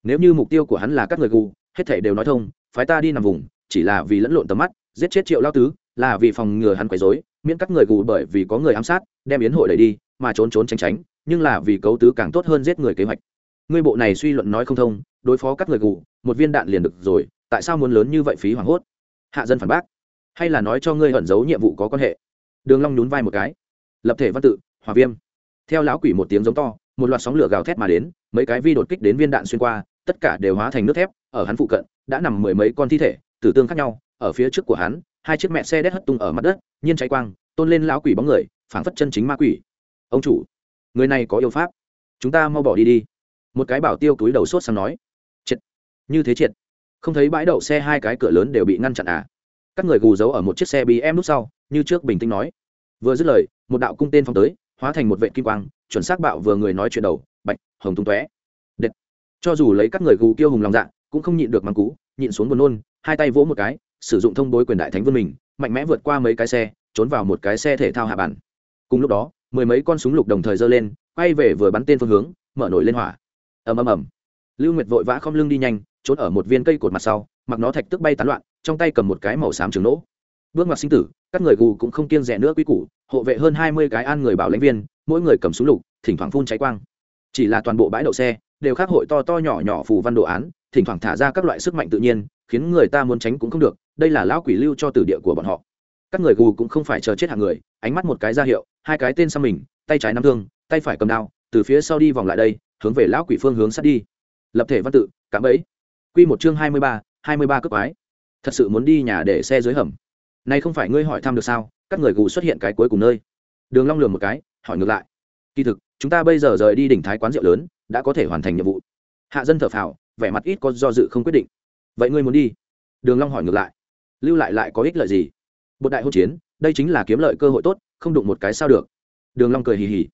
Speaker 1: Nếu như mục tiêu của hắn là cắt người gù, hết thảy đều nói thông, phái ta đi nằm vùng chỉ là vì lẫn lộn tầm mắt, giết chết triệu lao tứ, là vì phòng ngừa hắn quấy rối, miễn các người gù bởi vì có người ám sát, đem yến hội đẩy đi, mà trốn trốn tránh tránh, nhưng là vì cấu tứ càng tốt hơn giết người kế hoạch. Ngươi bộ này suy luận nói không thông, đối phó các người gù, một viên đạn liền được rồi, tại sao muốn lớn như vậy phí hoảng hốt? Hạ dân phản bác. Hay là nói cho ngươi ẩn giấu nhiệm vụ có quan hệ? Đường long nhún vai một cái. Lập thể văn tự, hòa viêm. Theo lão quỷ một tiếng giống to, một loạt sóng lửa gào thét mà đến, mấy cái vi đột kích đến viên đạn xuyên qua, tất cả đều hóa thành nước thép, ở hắn phụ cận, đã nằm mười mấy con thi thể tử tương khác nhau, ở phía trước của hắn, hai chiếc mẹ xe đét hất tung ở mặt đất, nhiên cháy quang, tôn lên lão quỷ bóng người, phảng phất chân chính ma quỷ. Ông chủ, người này có yêu pháp. Chúng ta mau bỏ đi đi. Một cái bảo tiêu túi đầu sốt sang nói. Triệt. Như thế triệt. Không thấy bãi đậu xe hai cái cửa lớn đều bị ngăn chặn à? Các người gù giấu ở một chiếc xe bị em nút sau, như trước bình tĩnh nói. Vừa dứt lời, một đạo cung tên phong tới, hóa thành một vệ kim quang, chuẩn xác bạo vừa người nói chuyện đầu, bạch, hồng tung tóe. Đệt. Cho dù lấy các người gù tiêu hùng lòng dạ cũng không nhịn được mắng cú, nhịn xuống buồn nôn hai tay vỗ một cái, sử dụng thông bối quyền đại thánh vươn mình, mạnh mẽ vượt qua mấy cái xe, trốn vào một cái xe thể thao hạ bản cùng lúc đó, mười mấy con súng lục đồng thời giơ lên, quay về vừa bắn tên phương hướng, mở nổi lên hỏa. Ầm ầm ầm. Lưu nguyệt vội vã không lưng đi nhanh, trốn ở một viên cây cột mặt sau, mặc nó thạch tức bay tán loạn, trong tay cầm một cái màu xám trường nỗ. Bước ngoặt sinh tử, các người gù cũng không kiêng rẻ nữa quy củ, hộ vệ hơn hai mươi cái an người bảo lãnh viên, mỗi người cầm súng lục, thỉnh thoảng phun cháy quang. Chỉ là toàn bộ bãi đậu xe, đều khác hội to to nhỏ nhỏ phù văn đồ án thỉnh thoảng thả ra các loại sức mạnh tự nhiên, khiến người ta muốn tránh cũng không được, đây là lão quỷ lưu cho tử địa của bọn họ. Các người gù cũng không phải chờ chết hàng người, ánh mắt một cái ra hiệu, hai cái tên sang mình, tay trái nắm thương, tay phải cầm đao, từ phía sau đi vòng lại đây, hướng về lão quỷ phương hướng sát đi. Lập thể văn tự cảm ấy quy một chương hai mươi ba, hai mươi ba cấp ái thật sự muốn đi nhà để xe dưới hầm. Nay không phải ngươi hỏi thăm được sao, các người gù xuất hiện cái cuối cùng nơi. Đường long lườm một cái, hỏi ngược lại. Kỳ thực, chúng ta bây giờ rời đi đỉnh thái quán rượu lớn, đã có thể hoàn thành nhiệm vụ. Hạ dân thở phào vẻ mặt ít có do dự không quyết định. Vậy ngươi muốn đi? Đường long hỏi ngược lại. Lưu lại lại có ích lợi gì? Bột đại hôn chiến, đây chính là kiếm lợi cơ hội tốt, không đụng một cái sao được. Đường long cười hì hì.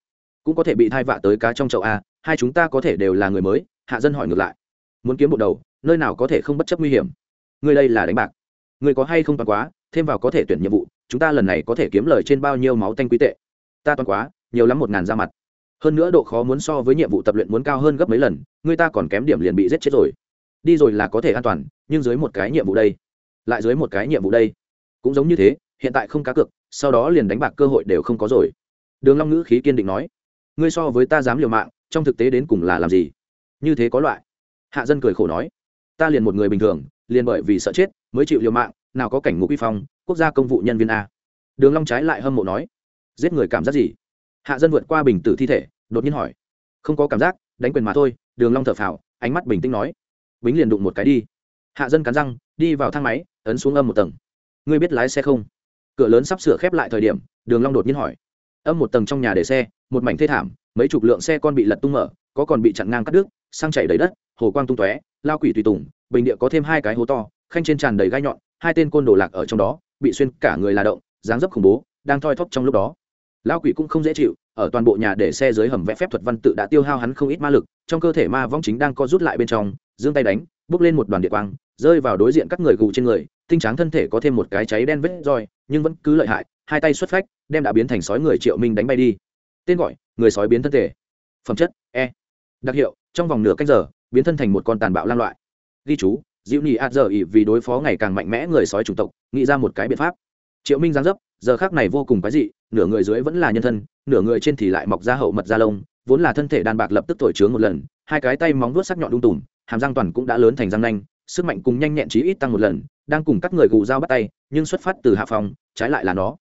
Speaker 1: Cũng có thể bị thai vạ tới cá trong chậu a, hai chúng ta có thể đều là người mới. Hạ dân hỏi ngược lại. Muốn kiếm bộ đầu, nơi nào có thể không bất chấp nguy hiểm? Ngươi đây là đánh bạc. Ngươi có hay không toàn quá, thêm vào có thể tuyển nhiệm vụ, chúng ta lần này có thể kiếm lời trên bao nhiêu máu tanh quý tệ? Ta toàn quá, nhiều lắm một ngàn ra mặt hơn nữa độ khó muốn so với nhiệm vụ tập luyện muốn cao hơn gấp mấy lần, người ta còn kém điểm liền bị giết chết rồi. Đi rồi là có thể an toàn, nhưng dưới một cái nhiệm vụ đây, lại dưới một cái nhiệm vụ đây. Cũng giống như thế, hiện tại không cá cược, sau đó liền đánh bạc cơ hội đều không có rồi. Đường long ngữ khí kiên định nói, ngươi so với ta dám liều mạng, trong thực tế đến cùng là làm gì? Như thế có loại. Hạ dân cười khổ nói, ta liền một người bình thường, liền bởi vì sợ chết mới chịu liều mạng, nào có cảnh ngục uy phong, quốc gia công vụ nhân viên a. Đường long trái lại hâm mộ nói, giết người cảm giác gì? Hạ dân vượt qua bình tử thi thể, đột nhiên hỏi. Không có cảm giác, đánh quyền mà thôi, đường long thở phào, ánh mắt bình tĩnh nói. Bính liền đụng một cái đi. Hạ dân cắn răng, đi vào thang máy, ấn xuống âm một tầng. Ngươi biết lái xe không? Cửa lớn sắp sửa khép lại thời điểm, đường long đột nhiên hỏi. Âm một tầng trong nhà để xe, một mảnh thê thảm, mấy chục lượng xe con bị lật tung mở, có còn bị chặn ngang cắt đứt sang chảy đầy đất, hồ quang tung tóe, lao quỷ tùy tùng, bình địa có thêm hai cái hố to, khanh trên tràn đầy gai nhọn, hai tên côn đồ lạc ở trong đó, bị xuyên cả người là động, dáng dấp khủng bố, đang thoi thóp trong lúc đó lao quỷ cũng không dễ chịu, ở toàn bộ nhà để xe dưới hầm vẽ phép thuật văn tự đã tiêu hao hắn không ít ma lực, trong cơ thể ma vong chính đang co rút lại bên trong, giương tay đánh, bước lên một đoàn địa quang, rơi vào đối diện các người gù trên người, tinh tráng thân thể có thêm một cái cháy đen vết roi, nhưng vẫn cứ lợi hại, hai tay xuất phách, đem đã biến thành sói người triệu minh đánh bay đi. Tên gọi, người sói biến thân thể. Phẩm chất e. Đặc hiệu, trong vòng nửa cách giờ, biến thân thành một con tàn bạo lan loại. Ghi chú diệu nhị ạt giờ ỉ vì đối phó ngày càng mạnh mẽ người sói chủng tộc, nghĩ ra một cái biện pháp. Triệu minh giáng dấp, giờ khác này vô cùng quái dị nửa người dưới vẫn là nhân thân, nửa người trên thì lại mọc ra hậu mật da lông, vốn là thân thể đàn bạc lập tức thổi trướng một lần, hai cái tay móng vuốt sắc nhọn đung tùm, hàm răng toàn cũng đã lớn thành răng nanh, sức mạnh cùng nhanh nhẹn chí ít tăng một lần, đang cùng các người gù dao bắt tay, nhưng xuất phát từ hạ phòng, trái lại là nó.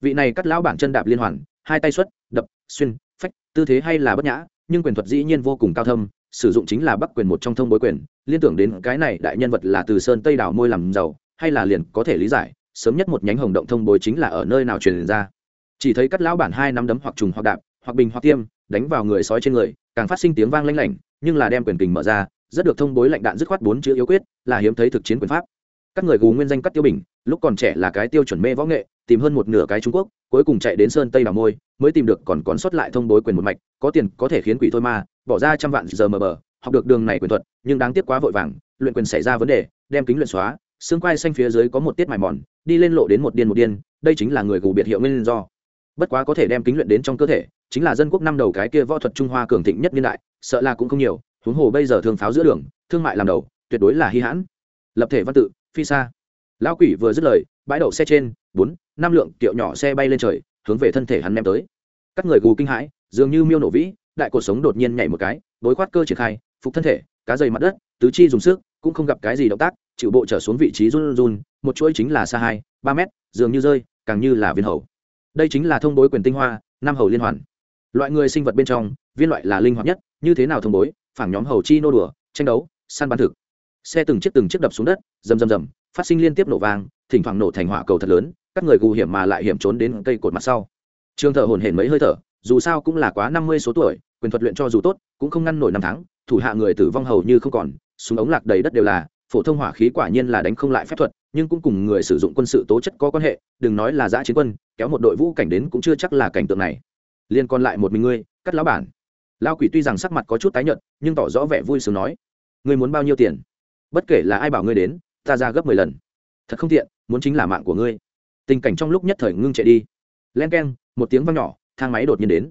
Speaker 1: Vị này cắt lão bản chân đạp liên hoàn, hai tay xuất, đập, xuyên, phách, tư thế hay là bất nhã, nhưng quyền thuật dĩ nhiên vô cùng cao thâm, sử dụng chính là bắc quyền một trong thông bối quyền, liên tưởng đến cái này đại nhân vật là từ sơn tây đảo môi làm giàu, hay là liền có thể lý giải, sớm nhất một nhánh hồng động thông bối chính là ở nơi nào truyền ra chỉ thấy cắt lão bản hai nắm đấm hoặc trùng hoặc đạp, hoặc bình hoặc tiêm, đánh vào người sói trên người, càng phát sinh tiếng vang lanh lảnh, nhưng là đem quyền kình mở ra, rất được thông bối lạnh đạn dứt khoát bốn chữ yếu quyết, là hiếm thấy thực chiến quyền pháp. Các người gù nguyên danh cắt tiêu bình, lúc còn trẻ là cái tiêu chuẩn mê võ nghệ, tìm hơn một nửa cái trung quốc, cuối cùng chạy đến sơn tây đảo môi, mới tìm được còn còn sót lại thông bối quyền một mạch, có tiền, có thể khiến quỷ thôi ma bỏ ra trăm vạn giờ mờ bờ, học được đường này quyền thuật, nhưng đáng tiếc quá vội vàng, luyện quyền xảy ra vấn đề, đem kính luyện xóa, xương quai xanh phía dưới có một tiết mài mòn, đi lên lộ đến một điên một điên, đây chính là người gù biệt hiệu nguyên do bất quá có thể đem kính luyện đến trong cơ thể, chính là dân quốc năm đầu cái kia võ thuật trung hoa cường thịnh nhất niên đại, sợ là cũng không nhiều, huống hồ bây giờ thương pháo giữa đường, thương mại làm đầu, tuyệt đối là hy hãn. Lập thể văn tự, phi xa lão quỷ vừa dứt lời, bãi đậu xe trên, bốn, năm lượng kiệu nhỏ xe bay lên trời, hướng về thân thể hắn ném tới. Các người gù kinh hãi, dường như miêu nổ vĩ, đại cuộc sống đột nhiên nhảy một cái, bối khoát cơ triển khai, phục thân thể, cá dày mặt đất, tứ chi dùng sức, cũng không gặp cái gì động tác, chịu bộ trở xuống vị trí run run, một chuỗi chính là xa hai, ba mét, dường như rơi, càng như là viên hầu đây chính là thông bối quyền tinh hoa nam hầu liên hoàn. Loại người sinh vật bên trong, viên loại là linh hoạt nhất, như thế nào thông bối? Phảng nhóm hầu chi nô đùa, tranh đấu, săn bắn thực. Xe từng chiếc từng chiếc đập xuống đất, rầm rầm rầm, phát sinh liên tiếp nổ vang, thỉnh thoảng nổ thành hỏa cầu thật lớn, các người gù hiểm mà lại hiểm trốn đến cây cột mặt sau. Trương thợ hồn hển mấy hơi thở, dù sao cũng là quá năm mươi số tuổi, quyền thuật luyện cho dù tốt, cũng không ngăn nổi năm tháng, thủ hạ người tử vong hầu như không còn, súng ống lạc đầy đất đều là phổ thông hỏa khí quả nhiên là đánh không lại phép thuật, nhưng cũng cùng người sử dụng quân sự tố chất có quan hệ, đừng nói là giã chiến quân, kéo một đội vũ cảnh đến cũng chưa chắc là cảnh tượng này. Liên còn lại một mình ngươi, cắt lão bản. Lao quỷ tuy rằng sắc mặt có chút tái nhợt, nhưng tỏ rõ vẻ vui sướng nói, ngươi muốn bao nhiêu tiền? Bất kể là ai bảo ngươi đến, ta ra gấp mười lần. Thật không tiện, muốn chính là mạng của ngươi. Tình cảnh trong lúc nhất thời ngưng chạy đi. Len k e n một tiếng văng nhỏ, thang máy đột nhiên đến.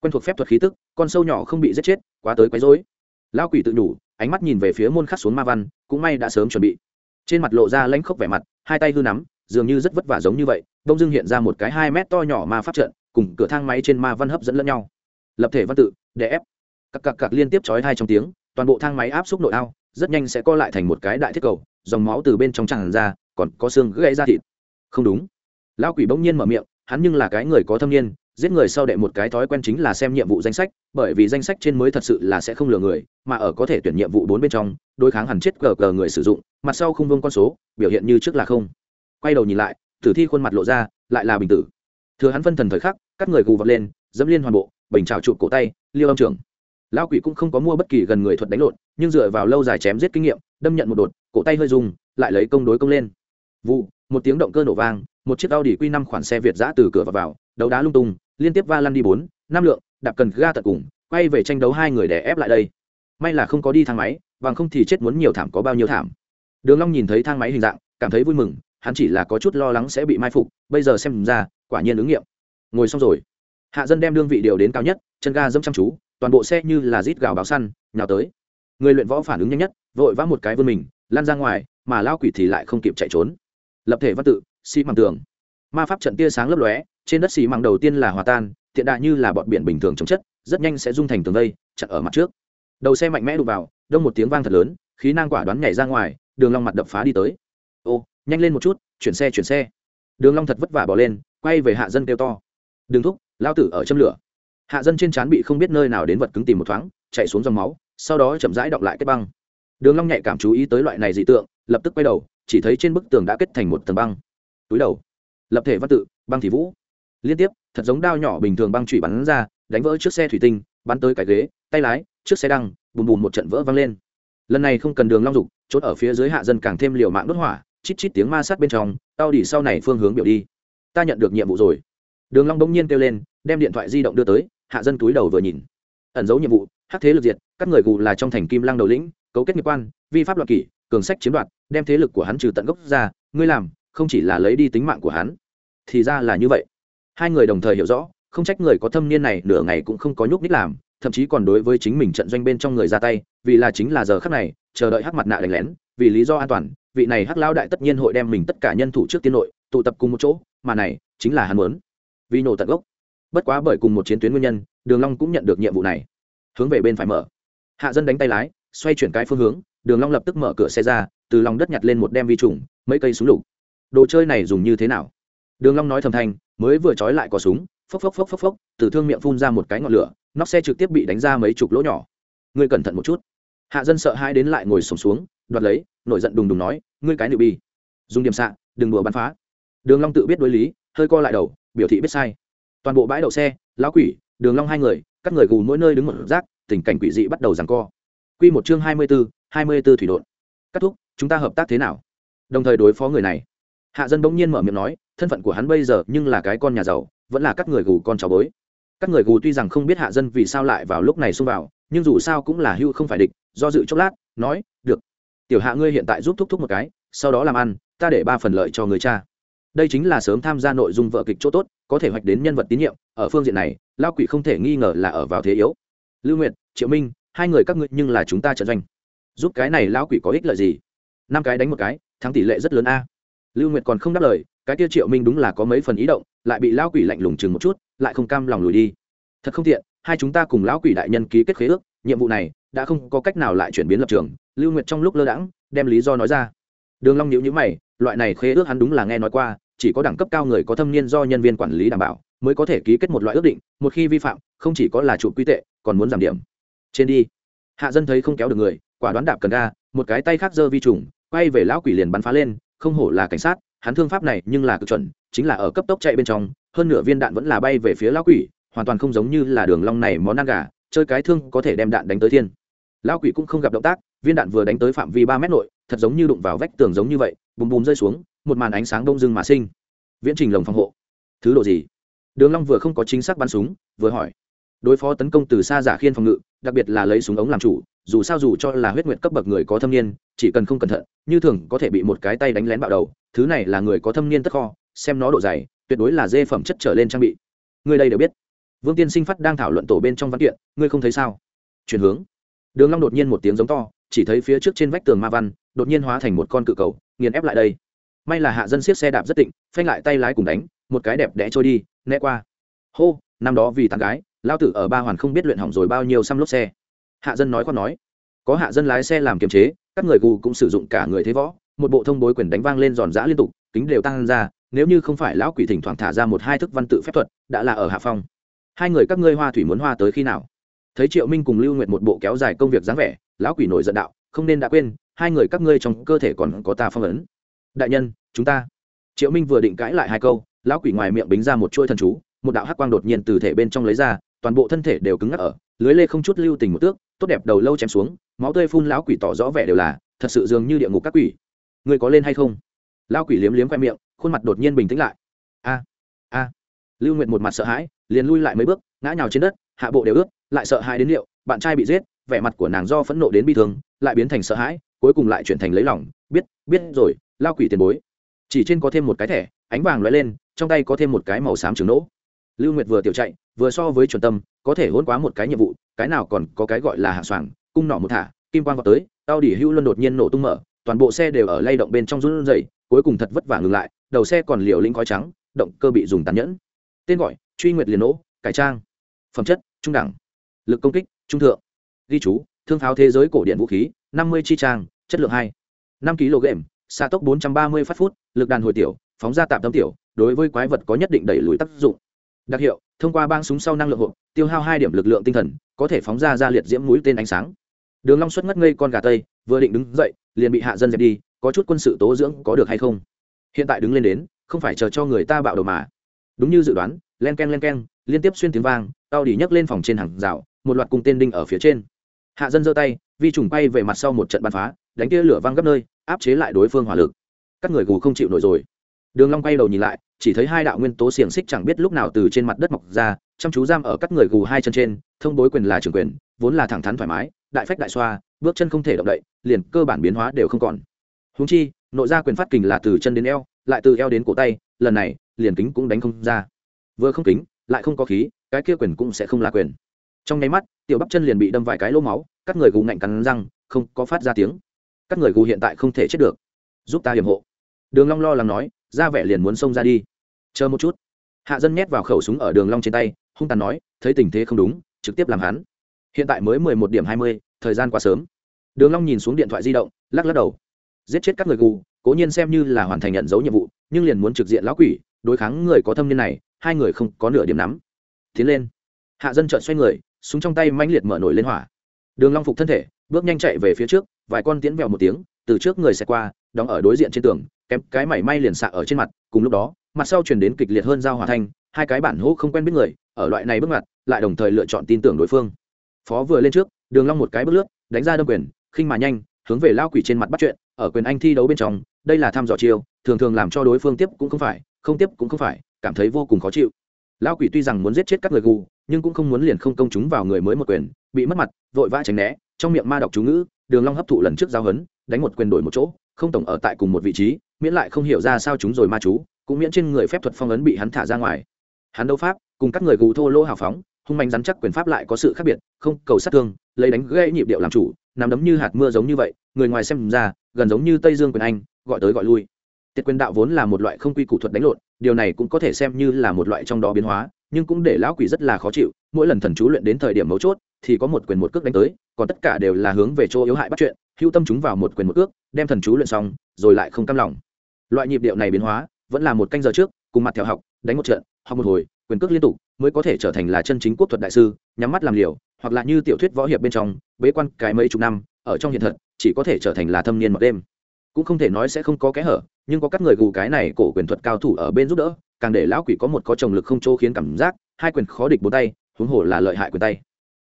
Speaker 1: Quen thuộc phép thuật khí tức, con sâu nhỏ không bị giết chết, quá tới quấy rối. Lao quỷ tự nhủ ánh mắt nhìn về phía môn khắc xuống ma văn, cũng may đã sớm chuẩn bị. Trên mặt lộ ra lãnh khốc vẻ mặt, hai tay hư nắm, dường như rất vất vả giống như vậy, đông dưng hiện ra một cái hai mét to nhỏ ma pháp trận, cùng cửa thang máy trên ma văn hấp dẫn lẫn nhau. Lập thể văn tự, để ép. Cặp cặp cặp liên tiếp chói hai trong tiếng, toàn bộ thang máy áp xúc nội ao, rất nhanh sẽ co lại thành một cái đại thiết cầu, dòng máu từ bên trong tràn ra, còn có xương gãy ra thịt. Không đúng. Lão quỷ bỗng nhiên mở miệng, hắn nhưng là cái người có thâm niên giết người sau đệ một cái thói quen chính là xem nhiệm vụ danh sách bởi vì danh sách trên mới thật sự là sẽ không lừa người mà ở có thể tuyển nhiệm vụ bốn bên trong đối kháng hẳn chết cờ cờ người sử dụng mặt sau không vương con số biểu hiện như trước là không. Quay đầu nhìn lại tử thi khuôn mặt lộ ra lại là bình tử. Thừa hắn phân thần thời khắc các người gù vật lên dẫm liên hoàn bộ bình trào chụp cổ tay liêu âm trưởng. Lão quỷ cũng không có mua bất kỳ gần người thuật đánh lộn nhưng dựa vào lâu dài chém giết kinh nghiệm đâm nhận một đột cổ tay hơi dùng lại lấy công đối công lên. Vụ một tiếng động cơ nổ vang một chiếc Audi Q năm khoản xe Việt giã từ cửa vào vào, đấu đá lung tung, liên tiếp va lăn đi bốn, năm lượng, đạp cần ga tận cùng, quay về tranh đấu hai người để ép lại đây. May là không có đi thang máy, bằng không thì chết muốn nhiều thảm có bao nhiêu thảm. Đường Long nhìn thấy thang máy hình dạng, cảm thấy vui mừng, hắn chỉ là có chút lo lắng sẽ bị mai phục, bây giờ xem ra, quả nhiên ứng nghiệm. Ngồi xong rồi. Hạ dân đem đương vị điều đến cao nhất, chân ga dẫm chăm chú, toàn bộ xe như là rít gào báo săn, nhào tới. Người luyện võ phản ứng nhanh nhất, vội vã một cái vươn mình, lan ra ngoài, mà lao quỷ thì lại không kịp chạy trốn. Lập thể văn tự, xi măng tường ma pháp trận tia sáng lấp lóe trên đất xi măng đầu tiên là hòa tan thiện đại như là bọn biển bình thường chống chất, rất nhanh sẽ dung thành tường vây, chặn ở mặt trước. Đầu xe mạnh mẽ đụng vào, đông một tiếng vang thật lớn, khí năng quả đoán nhảy ra ngoài, đường long mặt đập phá đi tới. Ô, nhanh lên một chút, chuyển xe chuyển xe. Đường long thật vất vả bỏ lên, quay về hạ dân kêu to. Đường thúc, lao tử ở châm lửa. Hạ dân trên trán bị không biết nơi nào đến vật cứng tìm một thoáng, chạy xuống dòng máu, sau đó chậm rãi đọng lại kết băng. Đường long nhạy cảm chú ý tới loại này dị tượng, lập tức quay đầu, chỉ thấy trên bức tường đã kết thành một tầng băng. Túi đầu. Lập thể văn tự, băng thị vũ liên tiếp, thật giống đao nhỏ bình thường băng trụy bắn ra, đánh vỡ chiếc xe thủy tinh, bắn tới cái ghế, tay lái, chiếc xe đăng, bùm bùm một trận vỡ văng lên. Lần này không cần đường long dục, chốt ở phía dưới hạ dân càng thêm liều mạng đốt hỏa, chít chít tiếng ma sát bên trong, tao đỉ sau này phương hướng biểu đi. Ta nhận được nhiệm vụ rồi. Đường long bỗng nhiên kêu lên, đem điện thoại di động đưa tới, hạ dân túi đầu vừa nhìn. Ẩn giấu nhiệm vụ, hắc thế lực diệt, các người gù là trong thành kim lăng đầu lĩnh, cấu kết nghiệp quan, vi pháp luật kỷ, cường sách chiếm đoạt, đem thế lực của hắn trừ tận gốc ra, ngươi làm, không chỉ là lấy đi tính mạng của hắn, thì ra là như vậy hai người đồng thời hiểu rõ, không trách người có thâm niên này nửa ngày cũng không có nhúc nhích làm, thậm chí còn đối với chính mình trận doanh bên trong người ra tay, vì là chính là giờ khắc này, chờ đợi hắc mặt nạ đánh lén, vì lý do an toàn, vị này hắc lao đại tất nhiên hội đem mình tất cả nhân thủ trước tiên nội, tụ tập cùng một chỗ, mà này, chính là hắn muốn. Vì nổ tận gốc. Bất quá bởi cùng một chiến tuyến nguyên nhân, đường long cũng nhận được nhiệm vụ này. Hướng về bên phải mở. Hạ dân đánh tay lái, xoay chuyển cái phương hướng, đường long lập tức mở cửa xe ra, từ lòng đất nhặt lên một đem vi trùng, mấy cây súng lục. Đồ chơi này dùng như thế nào? Đường long nói thầm thanh mới vừa trói lại có súng phốc phốc phốc phốc phốc từ thương miệng phun ra một cái ngọn lửa nóc xe trực tiếp bị đánh ra mấy chục lỗ nhỏ. Ngươi cẩn thận một chút. Hạ dân sợ hai đến lại ngồi sổng xuống đoạt lấy nổi giận đùng đùng nói ngươi cái nữ bi. Dùng điểm sạc, đừng đùa bắn phá. Đường long tự biết đối lý hơi co lại đầu biểu thị biết sai. Toàn bộ bãi đậu xe lão quỷ đường long hai người các người gù mỗi nơi đứng một rác tình cảnh quỷ dị bắt đầu giằng co. Quy một chương hai mươi 24, 24 thủy đột cắt thúc chúng ta hợp tác thế nào? Đồng thời đối phó người này. Hạ dân bỗng nhiên mở miệng nói thân phận của hắn bây giờ nhưng là cái con nhà giàu, vẫn là các người gù con cháu bối. Các người gù tuy rằng không biết hạ dân vì sao lại vào lúc này xông vào, nhưng dù sao cũng là hưu không phải địch, do dự chốc lát, nói, được, tiểu hạ ngươi hiện tại giúp thúc thúc một cái, sau đó làm ăn, ta để ba phần lợi cho người cha. Đây chính là sớm tham gia nội dung vợ kịch chỗ tốt, có thể hoạch đến nhân vật tín nhiệm, ở phương diện này lao quỷ không thể nghi ngờ là ở vào thế yếu. Lưu nguyệt, triệu minh, hai người các ngươi nhưng là chúng ta trận doanh. Giúp cái này lao quỷ có ích lợi gì? Năm cái đánh một cái, thắng tỷ lệ rất lớn a. Lưu nguyệt còn không đáp lời cái kia triệu minh đúng là có mấy phần ý động, lại bị lão quỷ lạnh lùng chừng một chút, lại không cam lòng lùi đi. Thật không thiện hai chúng ta cùng lão quỷ đại nhân ký kết khế ước, nhiệm vụ này đã không có cách nào lại chuyển biến lập trường, lưu nguyệt trong lúc lơ đãng, đem lý do nói ra. Đường long nhíu nhíu mày, loại này khế ước hắn đúng là nghe nói qua, chỉ có đẳng cấp cao người có thâm niên do nhân viên quản lý đảm bảo mới có thể ký kết một loại ước định, một khi vi phạm, không chỉ có là chủ quy tệ, còn muốn giảm điểm. Trên đi. Hạ dân thấy không kéo được người, quả đoán đạp cần ga, một cái tay khác giơ vi trùng, quay về lão quỷ liền bắn phá lên, không hổ là cảnh sát hắn thương pháp này nhưng là cực chuẩn, chính là ở cấp tốc chạy bên trong, hơn nửa viên đạn vẫn là bay về phía lão quỷ, hoàn toàn không giống như là đường long này món ăn gà, chơi cái thương có thể đem đạn đánh tới thiên. Lão quỷ cũng không gặp động tác, viên đạn vừa đánh tới phạm vi ba mét nội, thật giống như đụng vào vách tường giống như vậy, bùm bùm rơi xuống, một màn ánh sáng đông dương mà sinh. Viễn trình lồng phòng hộ. Thứ độ gì? Đường long vừa không có chính xác bắn súng, vừa hỏi. Đối phó tấn công từ xa giả khiên phòng ngự, đặc biệt là lấy súng ống làm chủ, dù sao dù cho là huyết nguyệt cấp bậc người có thâm niên, chỉ cần không cẩn thận, như thường có thể bị một cái tay đánh lén bạo đầu thứ này là người có thâm niên tất kho, xem nó độ dày, tuyệt đối là dê phẩm chất trở lên trang bị. Người đây đều biết. Vương tiên sinh phát đang thảo luận tổ bên trong văn kiện, ngươi không thấy sao? Chuyển hướng. Đường long đột nhiên một tiếng giống to, chỉ thấy phía trước trên vách tường ma văn, đột nhiên hóa thành một con cự cầu, nghiền ép lại đây. May là hạ dân siết xe đạp rất tịnh, phanh lại tay lái cùng đánh, một cái đẹp đẽ trôi đi, né qua. Hô, năm đó vì tàn gái lao tử ở ba hoàn không biết luyện hỏng rồi bao nhiêu xăm lốp xe. Hạ dân nói con nói. Có hạ dân lái xe làm kiềm chế, các người gù cũng sử dụng cả người thế võ một bộ thông bối quyền đánh vang lên giòn giã liên tục, kính đều tăng ra, nếu như không phải lão quỷ thỉnh thoảng thả ra một hai thức văn tự phép thuật, đã là ở hạ phong. Hai người các ngươi hoa thủy muốn hoa tới khi nào? Thấy triệu minh cùng lưu nguyệt một bộ kéo dài công việc dáng vẻ, lão quỷ nổi giận đạo, không nên đã quên, hai người các ngươi trong cơ thể còn có ta phong ấn. Đại nhân, chúng ta. Triệu minh vừa định cãi lại hai câu, lão quỷ ngoài miệng bính ra một chuôi thần chú, một đạo hắc quang đột nhiên từ thể bên trong lấy ra, toàn bộ thân thể đều cứng ngắc ở, lưới lê không chút lưu tình một tước, tốt đẹp đầu lâu chém xuống, máu tươi phun, lão quỷ tỏ rõ vẻ đều là, thật sự dường như địa ngục các quỷ. Ngươi có lên hay không? Lão quỷ liếm liếm khoe miệng, khuôn mặt đột nhiên bình tĩnh lại. A a. Lưu nguyệt một mặt sợ hãi, liền lui lại mấy bước, ngã nhào trên đất, hạ bộ đều ướt, lại sợ hãi đến liệu, bạn trai bị giết, vẻ mặt của nàng do phẫn nộ đến bi thương, lại biến thành sợ hãi, cuối cùng lại chuyển thành lấy lòng, biết biết rồi, lao quỷ tiền bối. Chỉ trên có thêm một cái thẻ, ánh vàng lóe lên, trong tay có thêm một cái màu xám trứng nỗ. Lưu nguyệt vừa tiểu chạy, vừa so với chuẩn tâm, có thể hôn quá một cái nhiệm vụ, cái nào còn có cái gọi là hạ soàng cung nỏ một thả, kim quang vào tới, tao đỉ hưu luân đột nhiên nổ tung mở toàn bộ xe đều ở lay động bên trong run rẩy, cuối cùng thật vất vả ngừng lại, đầu xe còn liều lĩnh khói trắng, động cơ bị dùng tàn nhẫn. Tên gọi, truy nguyệt Liên nỗ, cải trang. Phẩm chất, trung đẳng. Lực công kích, trung thượng. Ghi chú, thương pháo thế giới cổ điện vũ khí, năm mươi chi trang, chất lượng hai. năm kg xa tốc bốn trăm ba mươi phát phút, lực đàn hồi tiểu, phóng ra tạm tâm tiểu, đối với quái vật có nhất định đẩy lùi tác dụng. Đặc hiệu, thông qua băng súng sau năng lượng hộp, tiêu hao hai điểm lực lượng tinh thần, có thể phóng ra ra liệt diễm mũi tên ánh sáng. Đường long xuất ngất ngây con gà tây, vừa định đứng dậy liền bị hạ dân dẹp đi, có chút quân sự tố dưỡng có được hay không? Hiện tại đứng lên đến, không phải chờ cho người ta bạo đầu mà. Đúng như dự đoán, len ken len ken, liên tiếp xuyên tiếng vang tao đi nhấc lên phòng trên hàng rào, một loạt cung tên đinh ở phía trên. Hạ dân giơ tay, vi trùng bay về mặt sau một trận bắn phá, đánh tia lửa văng gấp nơi, áp chế lại đối phương hỏa lực. Các người gù không chịu nổi rồi. Đường long quay đầu nhìn lại, chỉ thấy hai đạo nguyên tố xiềng xích chẳng biết lúc nào từ trên mặt đất mọc ra, chăm chú giam ở các người gù hai chân trên, thông bối quyền là trường quyền, vốn là thẳng thắn thoải mái đại phách đại xoa, bước chân không thể động đậy, liền cơ bản biến hóa đều không còn. Huống chi, nội ra quyền phát kình là từ chân đến eo, lại từ eo đến cổ tay, lần này, liền kính cũng đánh không ra. Vừa không kính, lại không có khí, cái kia quyền cũng sẽ không là quyền. Trong nháy mắt, tiểu bắp chân liền bị đâm vài cái lỗ máu, các người gù ngạnh cắn răng, không có phát ra tiếng. Các người gù hiện tại không thể chết được. Giúp ta hiểm hộ. Đường long lo lắng nói, ra vẻ liền muốn xông ra đi. Chờ một chút. Hạ dân nhét vào khẩu súng ở đường long trên tay, hung tàn nói, thấy tình thế không đúng, trực tiếp làm hắn hiện tại mới mười một điểm hai mươi, thời gian quá sớm. Đường long nhìn xuống điện thoại di động, lắc lắc đầu. Giết chết các người gù, cố nhiên xem như là hoàn thành nhận dấu nhiệm vụ, nhưng liền muốn trực diện lão quỷ, đối kháng người có thâm niên này, hai người không có nửa điểm nắm. Tiến lên. Hạ dân trợn xoay người, súng trong tay mãnh liệt mở nổi lên hỏa. Đường long phục thân thể, bước nhanh chạy về phía trước, vài con tiến vèo một tiếng, từ trước người sẽ qua, đóng ở đối diện trên tường, kém cái mảy may liền xạ ở trên mặt, cùng lúc đó, mặt sau truyền đến kịch liệt hơn giao hỏa thanh, hai cái bản hô không quen biết người, ở loại này bước ngoặt, lại đồng thời lựa chọn tin tưởng đối phương phó vừa lên trước, đường long một cái bước lướt, đánh ra đâm quyền, khinh mà nhanh, hướng về lao quỷ trên mặt bắt chuyện, ở quyền anh thi đấu bên trong, đây là thăm dò chiêu, thường thường làm cho đối phương tiếp cũng không phải, không tiếp cũng không phải, cảm thấy vô cùng khó chịu. Lao quỷ tuy rằng muốn giết chết các người gù, nhưng cũng không muốn liền không công chúng vào người mới một quyền, bị mất mặt, vội vã tránh né, trong miệng ma đọc chú ngữ, đường long hấp thụ lần trước giao hấn, đánh một quyền đổi một chỗ, không tổng ở tại cùng một vị trí, miễn lại không hiểu ra sao chúng rồi ma chú, cũng miễn trên người phép thuật phong ấn bị hắn thả ra ngoài. Hắn đấu pháp, cùng các người gù thô lỗ hào phóng hung manh rắn chắc quyền pháp lại có sự khác biệt, không, cầu sát thương, lấy đánh gãy nhịp điệu làm chủ nằm đấm như hạt mưa giống như vậy, người ngoài xem ra, gần giống như tây dương quyền anh, gọi tới gọi lui. Tiết quyền đạo vốn là một loại không quy củ thuật đánh lộn, điều này cũng có thể xem như là một loại trong đó biến hóa, nhưng cũng để lão quỷ rất là khó chịu, mỗi lần thần chú luyện đến thời điểm mấu chốt, thì có một quyền một cước đánh tới, còn tất cả đều là hướng về chỗ yếu hại bắt chuyện, hưu tâm chúng vào một quyền một cước, đem thần chú luyện xong, rồi lại không cam lòng. Loại nhịp điệu này biến hóa, vẫn là một canh giờ trước, cùng mặt theo học, đánh một trận, học một hồi, quyền cước liên tục mới có thể trở thành là chân chính quốc thuật đại sư, nhắm mắt làm liều, hoặc là như tiểu thuyết võ hiệp bên trong, bế quan cái mấy chục năm, ở trong hiện thật, chỉ có thể trở thành là thâm niên một đêm. Cũng không thể nói sẽ không có kẽ hở, nhưng có các người gù cái này cổ quyền thuật cao thủ ở bên giúp đỡ, càng để lão quỷ có một có chồng lực không chỗ khiến cảm giác, hai quyền khó địch bốn tay, huống hồ là lợi hại quyền tay.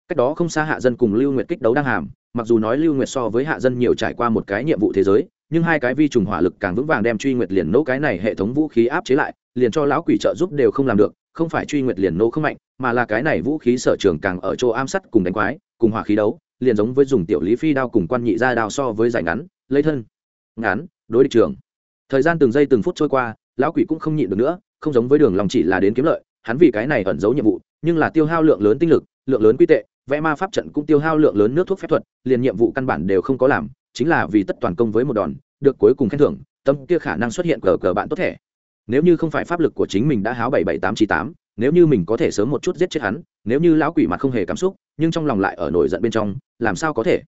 Speaker 1: Cách đó không xa hạ dân cùng lưu nguyệt kích đấu đang hàm, mặc dù nói lưu nguyệt so với hạ dân nhiều trải qua một cái nhiệm vụ thế giới nhưng hai cái vi trùng hỏa lực càng vững vàng đem truy nguyệt liền nỗ cái này hệ thống vũ khí áp chế lại, liền cho lão quỷ trợ giúp đều không làm được, không phải truy nguyệt liền nỗ không mạnh, mà là cái này vũ khí sở trường càng ở chỗ am sắt cùng đánh quái, cùng hỏa khí đấu, liền giống với dùng tiểu lý phi đao cùng quan nhị ra đao so với giải ngắn, lấy thân, ngắn, đối địch trường. Thời gian từng giây từng phút trôi qua, lão quỷ cũng không nhịn được nữa, không giống với đường lòng chỉ là đến kiếm lợi, hắn vì cái này ẩn giấu nhiệm vụ, nhưng là tiêu hao lượng lớn tinh lực, lượng lớn quy tệ, vẽ ma pháp trận cũng tiêu hao lượng lớn nước thuốc phép thuật, liền nhiệm vụ căn bản đều không có làm chính là vì tất toàn công với một đòn, được cuối cùng khen thưởng, tâm kia khả năng xuất hiện cờ cờ bạn tốt thẻ. Nếu như không phải pháp lực của chính mình đã háo bảy bảy tám chín tám, nếu như mình có thể sớm một chút giết chết hắn, nếu như lão quỷ mặt không hề cảm xúc, nhưng trong lòng lại ở nổi giận bên trong, làm sao có thể?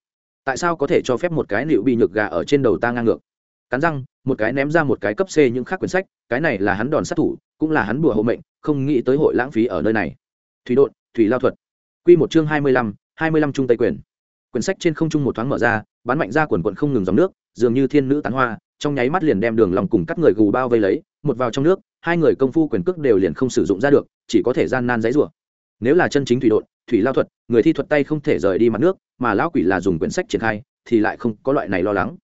Speaker 1: Tại sao có thể cho phép một cái liệu bị nhược gà ở trên đầu ta ngang ngược? Cắn răng, một cái ném ra một cái cấp c những khác quyển sách, cái này là hắn đòn sát thủ, cũng là hắn bùa hộ mệnh, không nghĩ tới hội lãng phí ở nơi này. Thủy đột thủy lao thuật. Q một chương hai mươi lăm, hai mươi lăm trung tây quyền. Quyển sách trên không trung một thoáng mở ra bắn mạnh ra quần quận không ngừng dòng nước, dường như thiên nữ tán hoa, trong nháy mắt liền đem đường lòng cùng các người gù bao vây lấy, một vào trong nước, hai người công phu quyền cước đều liền không sử dụng ra được, chỉ có thể gian nan dãy rủa nếu là chân chính thủy đột thủy lao thuật, người thi thuật tay không thể rời đi mặt nước, mà lão quỷ là dùng quyển sách triển khai, thì lại không có loại này lo lắng.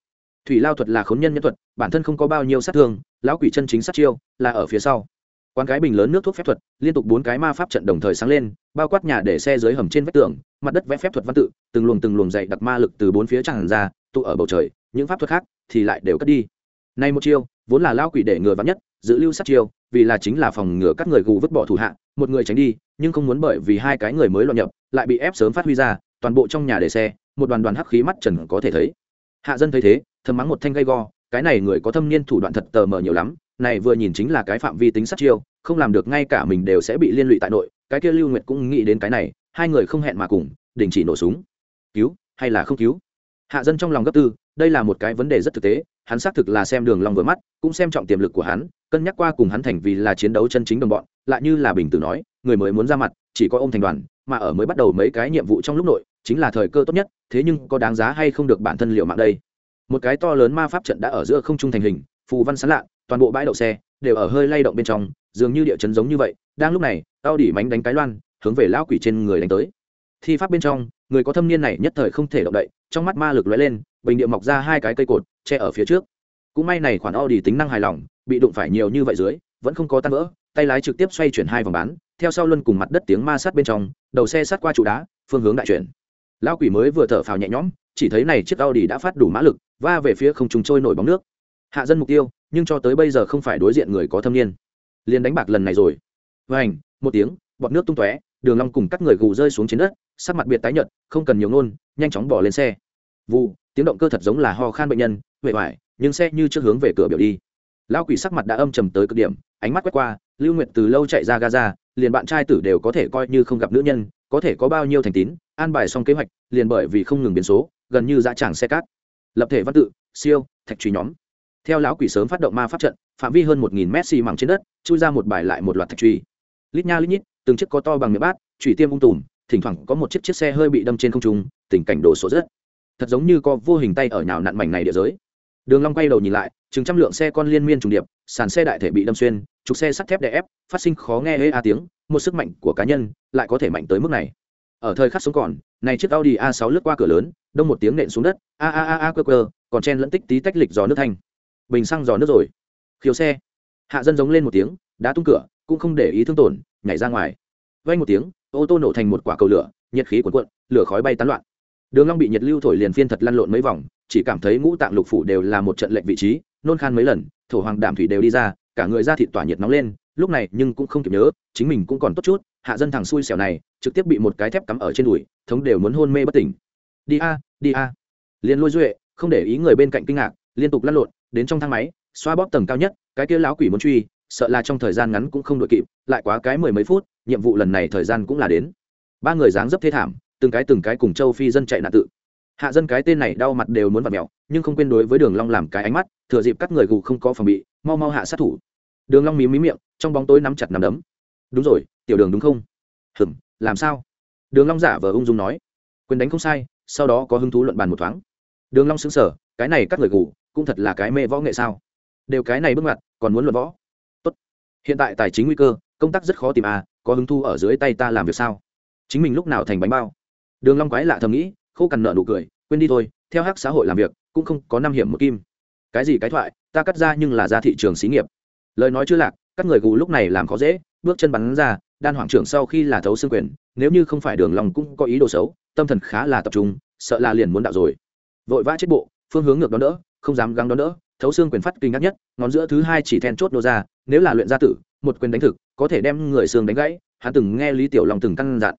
Speaker 1: Thủy lao thuật là khốn nhân nhân thuật, bản thân không có bao nhiêu sát thương, lão quỷ chân chính sát chiêu là ở phía sau. Quán cái bình lớn nước thuốc phép thuật, liên tục bốn cái ma pháp trận đồng thời sáng lên, bao quát nhà để xe dưới hầm trên vách tường mặt đất vẽ phép thuật văn tự, từng luồng từng luồng dày đặc ma lực từ bốn phía tràn ra, tụ ở bầu trời, những pháp thuật khác thì lại đều cất đi. Nay một chiêu, vốn là lao quỷ để ngừa vắn nhất giữ lưu sát chiêu, vì là chính là phòng ngừa các người gù vứt bỏ thủ hạ, một người tránh đi, nhưng không muốn bởi vì hai cái người mới loạn nhập, lại bị ép sớm phát huy ra, toàn bộ trong nhà để xe, một đoàn đoàn hắc khí mắt trần có thể thấy. Hạ dân thấy thế, thầm mắng một thanh gay go, cái này người có thâm niên thủ đoạn thật tờ mờ nhiều lắm, này vừa nhìn chính là cái phạm vi tính sát chiêu, không làm được ngay cả mình đều sẽ bị liên lụy tại nội, cái kia lưu nguyệt cũng nghĩ đến cái này hai người không hẹn mà cùng, đình chỉ nổ súng. Cứu hay là không cứu? Hạ dân trong lòng gấp tư, đây là một cái vấn đề rất thực tế, hắn xác thực là xem đường long vừa mắt, cũng xem trọng tiềm lực của hắn, cân nhắc qua cùng hắn thành vì là chiến đấu chân chính đồng bọn, lại như là bình tử nói, người mới muốn ra mặt, chỉ có ông thành đoàn, mà ở mới bắt đầu mấy cái nhiệm vụ trong lúc nội, chính là thời cơ tốt nhất, thế nhưng có đáng giá hay không được bản thân liệu mạng đây? Một cái to lớn ma pháp trận đã ở giữa không trung thành hình, phù văn sán lạ, toàn bộ bãi đậu xe đều ở hơi lay động bên trong, dường như địa chấn giống như vậy, đang lúc này, tao đỉ mánh đánh cái loan hướng về lão quỷ trên người đánh tới. Thi pháp bên trong, người có thâm niên này nhất thời không thể động đậy, trong mắt ma lực lóe lên, bình địa mọc ra hai cái cây cột, che ở phía trước. Cũng may này khoản Audi tính năng hài lòng, bị đụng phải nhiều như vậy dưới, vẫn không có tan vỡ, tay lái trực tiếp xoay chuyển hai vòng bán, theo sau luân cùng mặt đất tiếng ma sát bên trong, đầu xe sát qua trụ đá, phương hướng đại chuyển. Lão quỷ mới vừa thở phào nhẹ nhõm, chỉ thấy này chiếc Audi đã phát đủ mã lực, va về phía không trùng trôi nổi bóng nước. Hạ dân mục tiêu, nhưng cho tới bây giờ không phải đối diện người có thâm niên. Liền đánh bạc lần này rồi. Vảnh một tiếng, bọt nước tung tóe đường long cùng các người gù rơi xuống trên đất, sắc mặt biệt tái nhợt, không cần nhiều ngôn, nhanh chóng bỏ lên xe. Vụ tiếng động cơ thật giống là ho khan bệnh nhân, huệ hoài, nhưng xe như trước hướng về cửa biểu đi. Lão quỷ sắc mặt đã âm trầm tới cực điểm, ánh mắt quét qua, lưu nguyệt từ lâu chạy ra gaza liền bạn trai tử đều có thể coi như không gặp nữ nhân, có thể có bao nhiêu thành tín, an bài xong kế hoạch, liền bởi vì không ngừng biến số, gần như dã tràng xe cát. Lập thể văn tự, siêu, thạch truy nhóm. Theo lão quỷ sớm phát động ma pháp trận, phạm vi hơn một nghìn mét xi mẳng trên đất, chui ra một bài lại một loạt thạch truy. Lít nha lít nhít từng chiếc có to bằng miệng bát trụy tiêm ung tùm, thỉnh thoảng có một chiếc chiếc xe hơi bị đâm trên không trung, tình cảnh đồ sổ rất. Thật giống như có vô hình tay ở nhào nặn mảnh này địa giới. Đường long quay đầu nhìn lại, chừng trăm lượng xe con liên miên trùng điệp, sàn xe đại thể bị đâm xuyên, trục xe sắt thép đè ép, phát sinh khó nghe ê a tiếng, một sức mạnh của cá nhân lại có thể mạnh tới mức này. Ở thời khắc sống còn, này chiếc audi a 6 lướt qua cửa lớn, đông một tiếng nện xuống đất, a a a a cơ cơ còn chen lẫn tích tí tách lịch giò nước thanh. Bình xăng giò nước rồi. Khiếu xe. Hạ dân giống lên một tiếng đã tung cửa, cũng không để ý thương tổn nhảy ra ngoài. Vay một tiếng, ô tô nổ thành một quả cầu lửa, nhiệt khí cuộn cuộn, lửa khói bay tán loạn. Đường long bị nhiệt lưu thổi liền phiên thật lăn lộn mấy vòng, chỉ cảm thấy ngũ tạng lục phủ đều là một trận lệnh vị trí, nôn khan mấy lần, thổ hoàng đảm thủy đều đi ra, cả người ra thịt tỏa nhiệt nóng lên, lúc này nhưng cũng không kịp nhớ, chính mình cũng còn tốt chút, hạ dân thằng xui xẻo này, trực tiếp bị một cái thép cắm ở trên đùi, thống đều muốn hôn mê bất tỉnh. Đi a đi a. Liền lôi duệ, không để ý người bên cạnh kinh ngạc, liên tục lăn lộn, đến trong thang máy, xoa bóp tầng cao nhất, cái kia lão quỷ muốn truy sợ là trong thời gian ngắn cũng không đội kịp, lại quá cái mười mấy phút, nhiệm vụ lần này thời gian cũng là đến. Ba người dáng dấp thế thảm, từng cái từng cái cùng châu phi dân chạy nạn tự. Hạ dân cái tên này đau mặt đều muốn vặt mẹo nhưng không quên đối với đường long làm cái ánh mắt, thừa dịp các người gù không có phòng bị, mau mau hạ sát thủ. Đường long mí mí miệng, trong bóng tối nắm chặt nắm đấm. Đúng rồi, tiểu đường đúng không? Hừm, làm sao? Đường long giả vờ ung dung nói. Quyền đánh không sai, sau đó có hứng thú luận bàn một thoáng. Đường long sững sờ, cái này các người gù, cũng thật là cái mê võ nghệ sao? Đều cái này bước ngoặt, còn muốn luận võ? Hiện tại tài chính nguy cơ, công tác rất khó tìm à có hứng thu ở dưới tay ta làm việc sao? Chính mình lúc nào thành bánh bao? Đường long quái lạ thầm nghĩ, khô cằn nợ nụ cười, quên đi thôi, theo hắc xã hội làm việc, cũng không có năm hiểm một kim. Cái gì cái thoại, ta cắt ra nhưng là ra thị trường xí nghiệp. Lời nói chưa lạc, các người gù lúc này làm khó dễ, bước chân bắn ra, đan hoàng trưởng sau khi là thấu xương quyền, nếu như không phải đường long cũng có ý đồ xấu, tâm thần khá là tập trung, sợ là liền muốn đạo rồi. Vội vã chết bộ, phương hướng ngược đón đỡ, không dám gắng đón đỡ, thấu xương quyền phát kinh ngạc nhất, ngón giữa thứ hai chỉ then chốt nô ra nếu là luyện gia tử, một quyền đánh thực, có thể đem người xương đánh gãy, hắn từng nghe lý tiểu long từng căn dặn.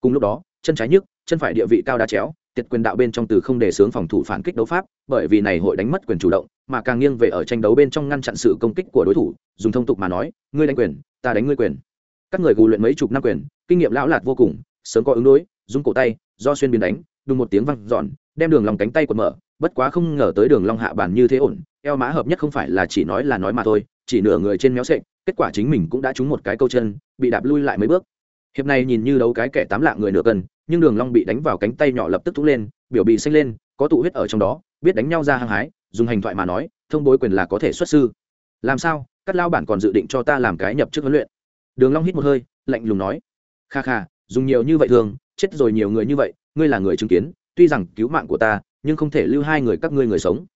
Speaker 1: Cùng lúc đó, chân trái nhức, chân phải địa vị cao đá chéo, tiệt quyền đạo bên trong từ không để sướng phòng thủ phản kích đấu pháp, bởi vì này hội đánh mất quyền chủ động, mà càng nghiêng về ở tranh đấu bên trong ngăn chặn sự công kích của đối thủ, dùng thông tục mà nói, ngươi đánh quyền, ta đánh ngươi quyền. Các người gù luyện mấy chục năm quyền, kinh nghiệm lão lạt vô cùng, sớm có ứng đối, dùng cổ tay, do xuyên biến đánh, đùng một tiếng văng dọn, đem đường lòng cánh tay quật mở, bất quá không ngờ tới đường long hạ bàn như thế ổn, eo mã hợp nhất không phải là chỉ nói là nói mà thôi chỉ nửa người trên méo sệ kết quả chính mình cũng đã trúng một cái câu chân, bị đạp lui lại mấy bước. Hiệp này nhìn như đấu cái kẻ tám lạng người nửa cân, nhưng đường long bị đánh vào cánh tay nhỏ lập tức thúc lên, biểu bị xanh lên, có tụ huyết ở trong đó, biết đánh nhau ra hăng hái, dùng hành thoại mà nói, thông bối quyền là có thể xuất sư. Làm sao? Các lao bản còn dự định cho ta làm cái nhập chức huấn luyện? Đường long hít một hơi, lạnh lùng nói. Kha kha, dùng nhiều như vậy thường, chết rồi nhiều người như vậy, ngươi là người chứng kiến, tuy rằng cứu mạng của ta, nhưng không thể lưu hai người các ngươi người sống.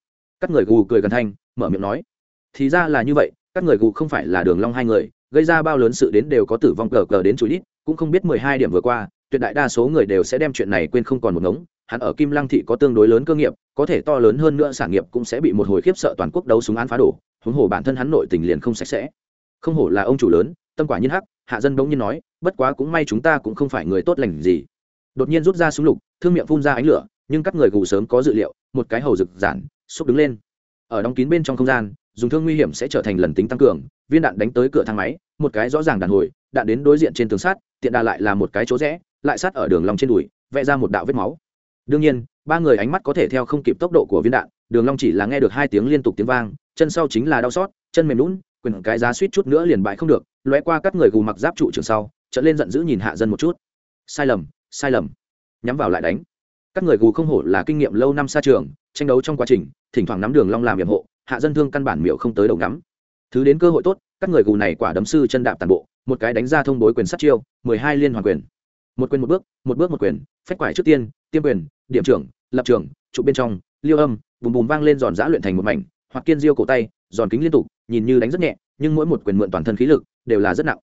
Speaker 1: Các người gù cười gần thanh, mở miệng nói thì ra là như vậy, các người gù không phải là đường long hai người, gây ra bao lớn sự đến đều có tử vong cờ cờ đến chuỗi ít cũng không biết mười hai điểm vừa qua, tuyệt đại đa số người đều sẽ đem chuyện này quên không còn một ngống. Hắn ở kim lăng thị có tương đối lớn cơ nghiệp, có thể to lớn hơn nữa sản nghiệp cũng sẽ bị một hồi khiếp sợ toàn quốc đấu súng án phá đổ, huống hồ bản thân hắn nội tình liền không sạch sẽ. Không hổ là ông chủ lớn, tâm quả nhiên hắc, hạ dân bỗng nhiên nói, bất quá cũng may chúng ta cũng không phải người tốt lành gì. Đột nhiên rút ra súng lục, thương miệng phun ra ánh lửa, nhưng các người gù sớm có dự liệu, một cái hầu rực giản, xúc đứng lên. Ở đóng kín bên trong không gian dùng thương nguy hiểm sẽ trở thành lần tính tăng cường, viên đạn đánh tới cửa thang máy, một cái rõ ràng đàn hồi, đạn đến đối diện trên tường sát tiện đà lại là một cái chỗ rẽ, lại sát ở đường long trên đùi, vẽ ra một đạo vết máu. Đương nhiên, ba người ánh mắt có thể theo không kịp tốc độ của viên đạn, đường long chỉ là nghe được hai tiếng liên tục tiếng vang, chân sau chính là đau xót, chân mềm lún, quyền cái giá suýt chút nữa liền bại không được, lóe qua các người gù mặc giáp trụ trường sau trở lên giận dữ nhìn hạ dân một chút. Sai lầm sai lầm. Nhắm vào lại đánh. Các người gù không hổ là kinh nghiệm lâu năm xa trường, tranh đấu trong quá trình, thỉnh thoảng nắm đường long làm nhiệm hộ hạ dân thương căn bản miệu không tới đầu ngắm. Thứ đến cơ hội tốt, các người gù này quả đấm sư chân đạp toàn bộ, một cái đánh ra thông bối quyền sát chiêu, mười hai liên hoàn quyền. Một quyền một bước một bước một quyền, phách quải trước tiên, tiêm quyền, điểm trưởng, lập trường, trụ bên trong, liêu âm, bùm bùm vang lên giòn giã luyện thành một mảnh, hoặc kiên diêu cổ tay, giòn kính liên tục, nhìn như đánh rất nhẹ, nhưng mỗi một quyền mượn toàn thân khí lực, đều là rất nặng.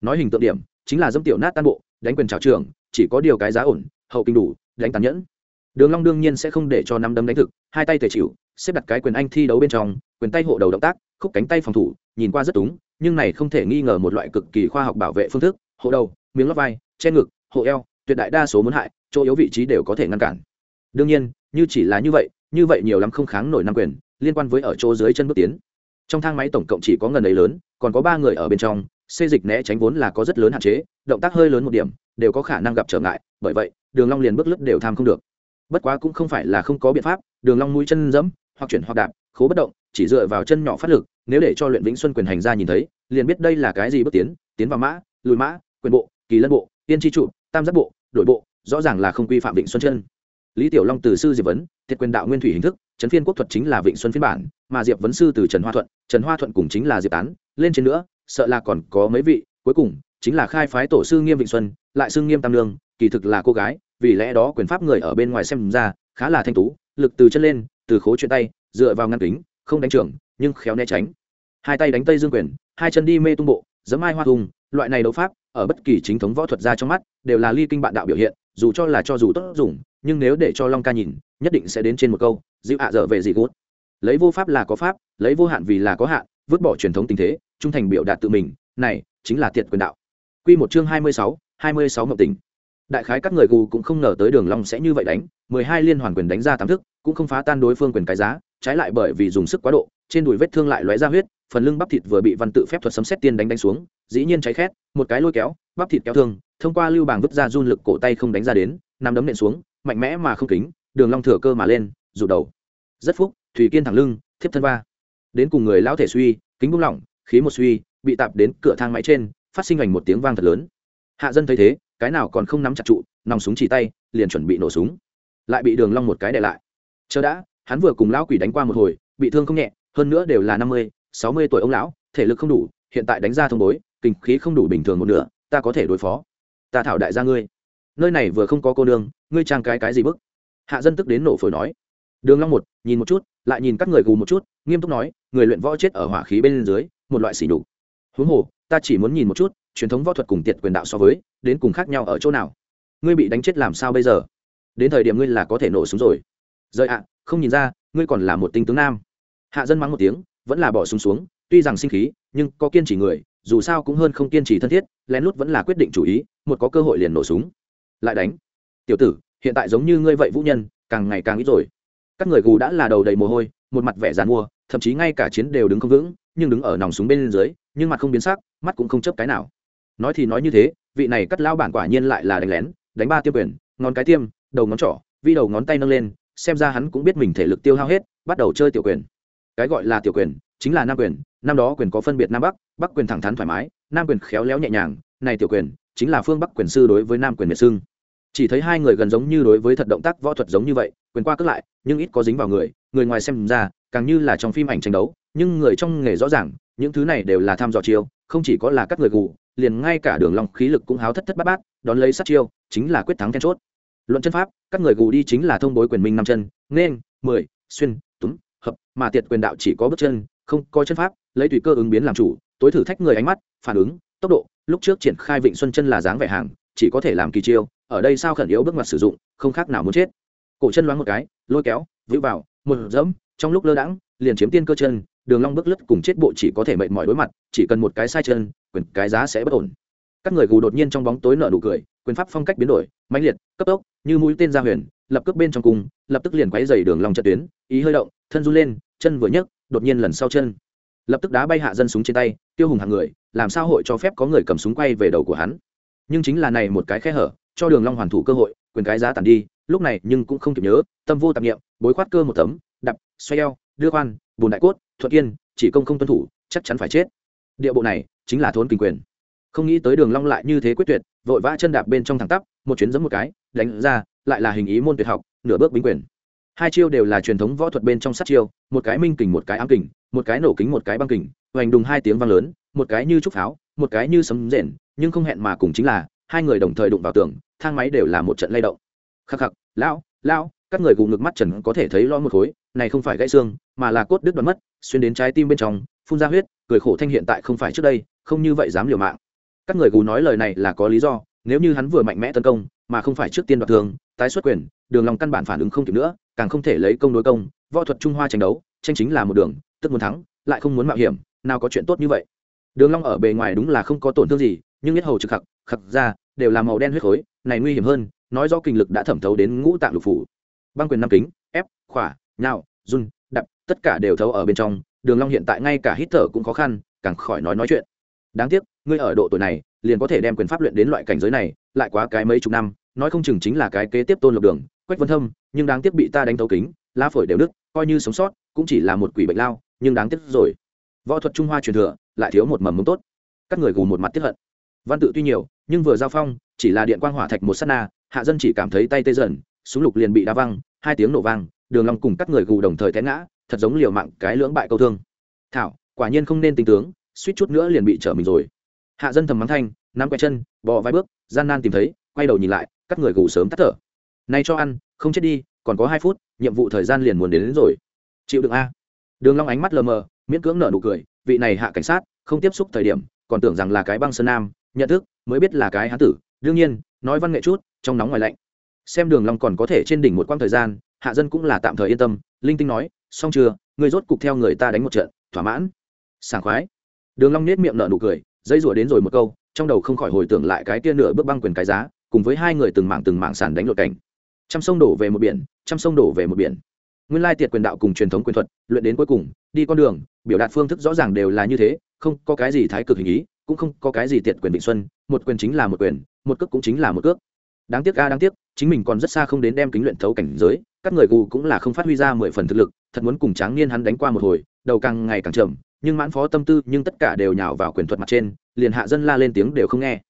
Speaker 1: Nói hình tượng điểm, chính là dâm tiểu nát tan bộ, đánh quyền trào trường, chỉ có điều cái giá ổn, hậu kinh đủ, đánh tàn nhẫn đường long đương nhiên sẽ không để cho năm đấm đánh thực, hai tay tề chịu, xếp đặt cái quyền anh thi đấu bên trong, quyền tay hộ đầu động tác, khúc cánh tay phòng thủ, nhìn qua rất đúng, nhưng này không thể nghi ngờ một loại cực kỳ khoa học bảo vệ phương thức, hộ đầu, miếng lót vai, che ngực, hộ eo, tuyệt đại đa số muốn hại, chỗ yếu vị trí đều có thể ngăn cản. Đương nhiên, như chỉ là như vậy như vậy nhiều lắm không kháng nổi năm quyền, liên quan với ở chỗ dưới chân bước tiến. Trong thang máy tổng cộng chỉ có ngần ấy lớn, còn có ba người ở bên trong, xê dịch né tránh vốn là có rất lớn hạn chế, động tác hơi lớn một điểm, đều có khả năng gặp trở ngại, bởi vậy, đường long liền bước lướt đều tham không được bất quá cũng không phải là không có biện pháp, đường long mũi chân dẫm, hoặc chuyển hoặc đạp, khố bất động, chỉ dựa vào chân nhỏ phát lực, nếu để cho luyện vĩnh xuân quyền hành ra nhìn thấy, liền biết đây là cái gì bước tiến tiến vào mã, lùi mã, quyền bộ, kỳ lân bộ, tiên tri trụ, tam giác bộ đội bộ, rõ ràng là không quy phạm vịnh xuân chân. Lý tiểu long từ sư diệp vấn, thiệt quyền đạo nguyên thủy hình thức, trấn phiên quốc thuật chính là vịnh xuân phiên bản, mà diệp vấn sư từ trần hoa thuận, trần hoa thuận cùng chính là diệp tán, lên trên nữa, sợ là còn có mấy vị, cuối cùng, chính là khai phái tổ sư nghiêm vịnh xuân, lại sư nghiêm tam lương, kỳ thực là cô gái vì lẽ đó quyền pháp người ở bên ngoài xem ra khá là thanh tú, lực từ chân lên, từ khố chuyện tay, dựa vào ngăn kính, không đánh trưởng, nhưng khéo né tránh. Hai tay đánh tây dương quyền, hai chân đi mê tung bộ giấm ai hoa hùng, loại này đấu pháp, ở bất kỳ chính thống võ thuật ra trong mắt, đều là ly kinh bạn đạo biểu hiện, dù cho là cho dù tốt dùng, nhưng nếu để cho long ca nhìn, nhất định sẽ đến trên một câu, dịu hạ dở về gì gốt lấy vô pháp là có pháp, lấy vô hạn vì là có hạn, vứt bỏ truyền thống tình thế, trung thành biểu đạt tự mình, này chính là tiệt quyền đạo. Quy một chương hai mươi sáu, hai mươi sáu ngọc tình đại khái các người gù cũng không ngờ tới đường long sẽ như vậy đánh mười hai liên hoàn quyền đánh ra tám thức cũng không phá tan đối phương quyền cái giá trái lại bởi vì dùng sức quá độ trên đùi vết thương lại lóe ra huyết phần lưng bắp thịt vừa bị văn tự phép thuật sấm xét tiên đánh đánh xuống dĩ nhiên cháy khét một cái lôi kéo bắp thịt kéo thương thông qua lưu bảng vứt ra run lực cổ tay không đánh ra đến nằm đấm nện xuống mạnh mẽ mà không kính đường long thừa cơ mà lên rụt đầu. Rất phúc thủy kiên thẳng lưng thiếp thân ba, đến cùng người lão thể suy kính buông lỏng khí một suy bị tạp đến cửa thang máy trên phát sinh ảnh một tiếng vang thật lớn. Hạ dân thấy thế cái nào còn không nắm chặt trụ, nòng súng chỉ tay, liền chuẩn bị nổ súng. Lại bị đường long một cái để lại. Chờ đã, hắn vừa cùng lão quỷ đánh qua một hồi, bị thương không nhẹ, hơn nữa đều là năm mươi, sáu mươi tuổi ông lão, thể lực không đủ, hiện tại đánh ra thông bối kinh khí không đủ bình thường một nửa, ta có thể đối phó. Ta thảo đại gia ngươi. Nơi này vừa không có cô nương, ngươi trang cái cái gì bức? Hạ dân tức đến nổ phổi nói. Đường long một, nhìn một chút, lại nhìn các người gù một chút, nghiêm túc nói, người luyện võ chết ở hỏa khí bên dưới, một loại xỉ nhục huống hồ, ta chỉ muốn nhìn một chút, truyền thống võ thuật cùng tiệt quyền đạo so với, đến cùng khác nhau ở chỗ nào? Ngươi bị đánh chết làm sao bây giờ? Đến thời điểm ngươi là có thể nổ súng rồi. Rời ạ, không nhìn ra, ngươi còn là một tinh tướng nam. Hạ dân mắng một tiếng, vẫn là bỏ súng xuống, tuy rằng sinh khí, nhưng có kiên trì người, dù sao cũng hơn không kiên trì thân thiết, lén lút vẫn là quyết định chủ ý, một có cơ hội liền nổ súng. Lại đánh. Tiểu tử, hiện tại giống như ngươi vậy vũ nhân, càng ngày càng ít rồi. Các người gù đã là đầu đầy mồ hôi, một mặt vẻ dàn mua, thậm chí ngay cả chiến đều đứng không vững nhưng đứng ở nòng súng bên dưới, nhưng mặt không biến sắc, mắt cũng không chấp cái nào. Nói thì nói như thế, vị này cắt lao bản quả nhiên lại là đánh lén, đánh ba tiêu quyền, ngón cái tiêm, đầu ngón trỏ, vi đầu ngón tay nâng lên, xem ra hắn cũng biết mình thể lực tiêu hao hết, bắt đầu chơi tiểu quyền. Cái gọi là tiểu quyền, chính là nam quyền, năm đó quyền có phân biệt nam bắc bắc quyền thẳng thắn thoải mái, nam quyền khéo léo nhẹ nhàng, này tiểu quyền, chính là phương bắc quyền sư đối với nam quyền miệt sưng. Chỉ thấy hai người gần giống như đối với thật động tác võ thuật giống như vậy, quyền qua cất lại, nhưng ít có dính vào người người ngoài xem ra, càng như là trong phim ảnh tranh đấu nhưng người trong nghề rõ ràng, những thứ này đều là tham dò chiêu, không chỉ có là các người gù, liền ngay cả đường long khí lực cũng háo thất thất bát bát, đón lấy sát chiêu, chính là quyết thắng then chốt. Luận chân pháp, các người gù đi chính là thông bối quyền minh năm chân, nên, mười, xuyên, túm, hợp, mà tiệt quyền đạo chỉ có bước chân, không có chân pháp, lấy tùy cơ ứng biến làm chủ, tối thử thách người ánh mắt, phản ứng, tốc độ, lúc trước triển khai vịnh xuân chân là dáng vẻ hàng, chỉ có thể làm kỳ chiêu, ở đây sao khẩn yếu bước ngoặt sử dụng, không khác nào muốn chết. Cổ chân loáng một cái, lôi kéo vĩ vào, một dẫm, trong lúc lơ đãng, liền chiếm tiên cơ chân đường long bước lướt cùng chết bộ chỉ có thể mệt mỏi đối mặt, chỉ cần một cái sai chân, quyền cái giá sẽ bất ổn. Các người gù đột nhiên trong bóng tối nở nụ cười, quyền pháp phong cách biến đổi, mãnh liệt, cấp tốc, như mũi tên ra huyền, lập cước bên trong cung, lập tức liền quấy dày đường long trận tuyến, ý hơi động, thân run lên, chân vừa nhấc, đột nhiên lần sau chân. Lập tức đá bay hạ dân súng trên tay, tiêu hùng hàng người, làm sao hội cho phép có người cầm súng quay về đầu của hắn? Nhưng chính là này một cái khe hở, cho đường long hoàn thủ cơ hội, quyền cái giá tàn đi, lúc này nhưng cũng không kịp nhớ, tâm vô tạp niệm, bối khoát cơ một tấm, đập, xoay eo đưa khoan, bùn đại cốt, thuận kiên, chỉ công không tuân thủ, chắc chắn phải chết. Địa bộ này chính là thốn kinh quyền. Không nghĩ tới đường long lại như thế quyết tuyệt, vội vã chân đạp bên trong thẳng tắp, một chuyến giẫm một cái, đánh ra, lại là hình ý môn tuyệt học, nửa bước bính quyền. Hai chiêu đều là truyền thống võ thuật bên trong sát chiêu, một cái minh kình, một cái ám kình, một cái nổ kính, một cái băng kình, hoành đùng hai tiếng vang lớn, một cái như trúc pháo, một cái như sấm rền, nhưng không hẹn mà cùng chính là, hai người đồng thời đụng vào tường, thang máy đều là một trận lay động. Khắc khắc, lão lão các người gù ngực mắt trần có thể thấy lo một khối, này không phải gãy xương, mà là cốt đứt đoạn mất, xuyên đến trái tim bên trong, phun ra huyết, cười khổ thanh hiện tại không phải trước đây, không như vậy dám liều mạng. Các người gù nói lời này là có lý do, nếu như hắn vừa mạnh mẽ tấn công, mà không phải trước tiên đoạt thường tái xuất quyền, đường lòng căn bản phản ứng không kịp nữa, càng không thể lấy công đối công, võ thuật trung hoa tranh đấu, tranh chính là một đường, tức muốn thắng, lại không muốn mạo hiểm, nào có chuyện tốt như vậy. Đường long ở bề ngoài đúng là không có tổn thương gì, nhưng huyết hầu trực khắc khắc ra, đều là màu đen huyết khối, này nguy hiểm hơn, nói do kinh lực đã thẩm thấu đến ngũ tạng lục phủ băng quyền năm kính, ép, khỏa nhào run đập tất cả đều thấu ở bên trong. Đường long hiện tại ngay cả hít thở cũng khó khăn, càng khỏi nói nói chuyện. Đáng tiếc, ngươi ở độ tuổi này, liền có thể đem quyền pháp luyện đến loại cảnh giới này, lại quá cái mấy chục năm, nói không chừng chính là cái kế tiếp tôn lộc đường. Quách vân thâm, nhưng đáng tiếc bị ta đánh thấu kính, lá phổi đều đứt coi như sống sót, cũng chỉ là một quỷ bệnh lao, nhưng đáng tiếc rồi. Võ thuật trung hoa truyền thừa, lại thiếu một mầm mống tốt. Các người gù một mặt tiếp hận. Văn tự tuy nhiều, nhưng vừa giao phong, chỉ là điện quang hỏa thạch một sát na, hạ dân chỉ cảm thấy tay tê dần, súng lục liền bị đá văng hai tiếng nổ vang đường long cùng các người gù đồng thời té ngã thật giống liều mạng cái lưỡng bại câu thương. Thảo quả nhiên không nên tính tướng suýt chút nữa liền bị trở mình rồi. Hạ dân thầm mắng thanh nắm quay chân bò vài bước gian nan tìm thấy quay đầu nhìn lại các người gù sớm tắt thở. Nay cho ăn không chết đi còn có hai phút nhiệm vụ thời gian liền muốn đến, đến rồi. Chịu đựng a. Đường long ánh mắt lờ mờ miễn cưỡng nở nụ cười vị này hạ cảnh sát không tiếp xúc thời điểm còn tưởng rằng là cái băng sơn nam nhận thức mới biết là cái hán tử. Đương nhiên nói văn nghệ chút trong nóng ngoài lạnh xem đường long còn có thể trên đỉnh một quãng thời gian, hạ dân cũng là tạm thời yên tâm. Linh tinh nói, xong chưa? Ngươi rốt cục theo người ta đánh một trận, thỏa mãn. Sảng khoái. Đường long nét miệng nở nụ cười dây rủa đến rồi một câu, trong đầu không khỏi hồi tưởng lại cái kia nửa bước băng quyền cái giá, cùng với hai người từng mảng từng mảng sàn đánh lột cảnh. Trăm sông đổ về một biển, trăm sông đổ về một biển. Nguyên lai tiệt quyền đạo cùng truyền thống quyền thuật, luyện đến cuối cùng, đi con đường, biểu đạt phương thức rõ ràng đều là như thế, không có cái gì thái cực hình ý, cũng không có cái gì tiệt quyền định xuân, một quyền chính là một quyền, một cước cũng chính là một cước đáng tiếc a đáng tiếc, chính mình còn rất xa không đến đem kính luyện thấu cảnh giới, các người gù cũng là không phát huy ra mười phần thực lực, thật muốn cùng tráng niên hắn đánh qua một hồi, đầu càng ngày càng chậm, nhưng mãn phó tâm tư, nhưng tất cả đều nhào vào quyền thuật mặt trên, liền hạ dân la lên tiếng đều không nghe.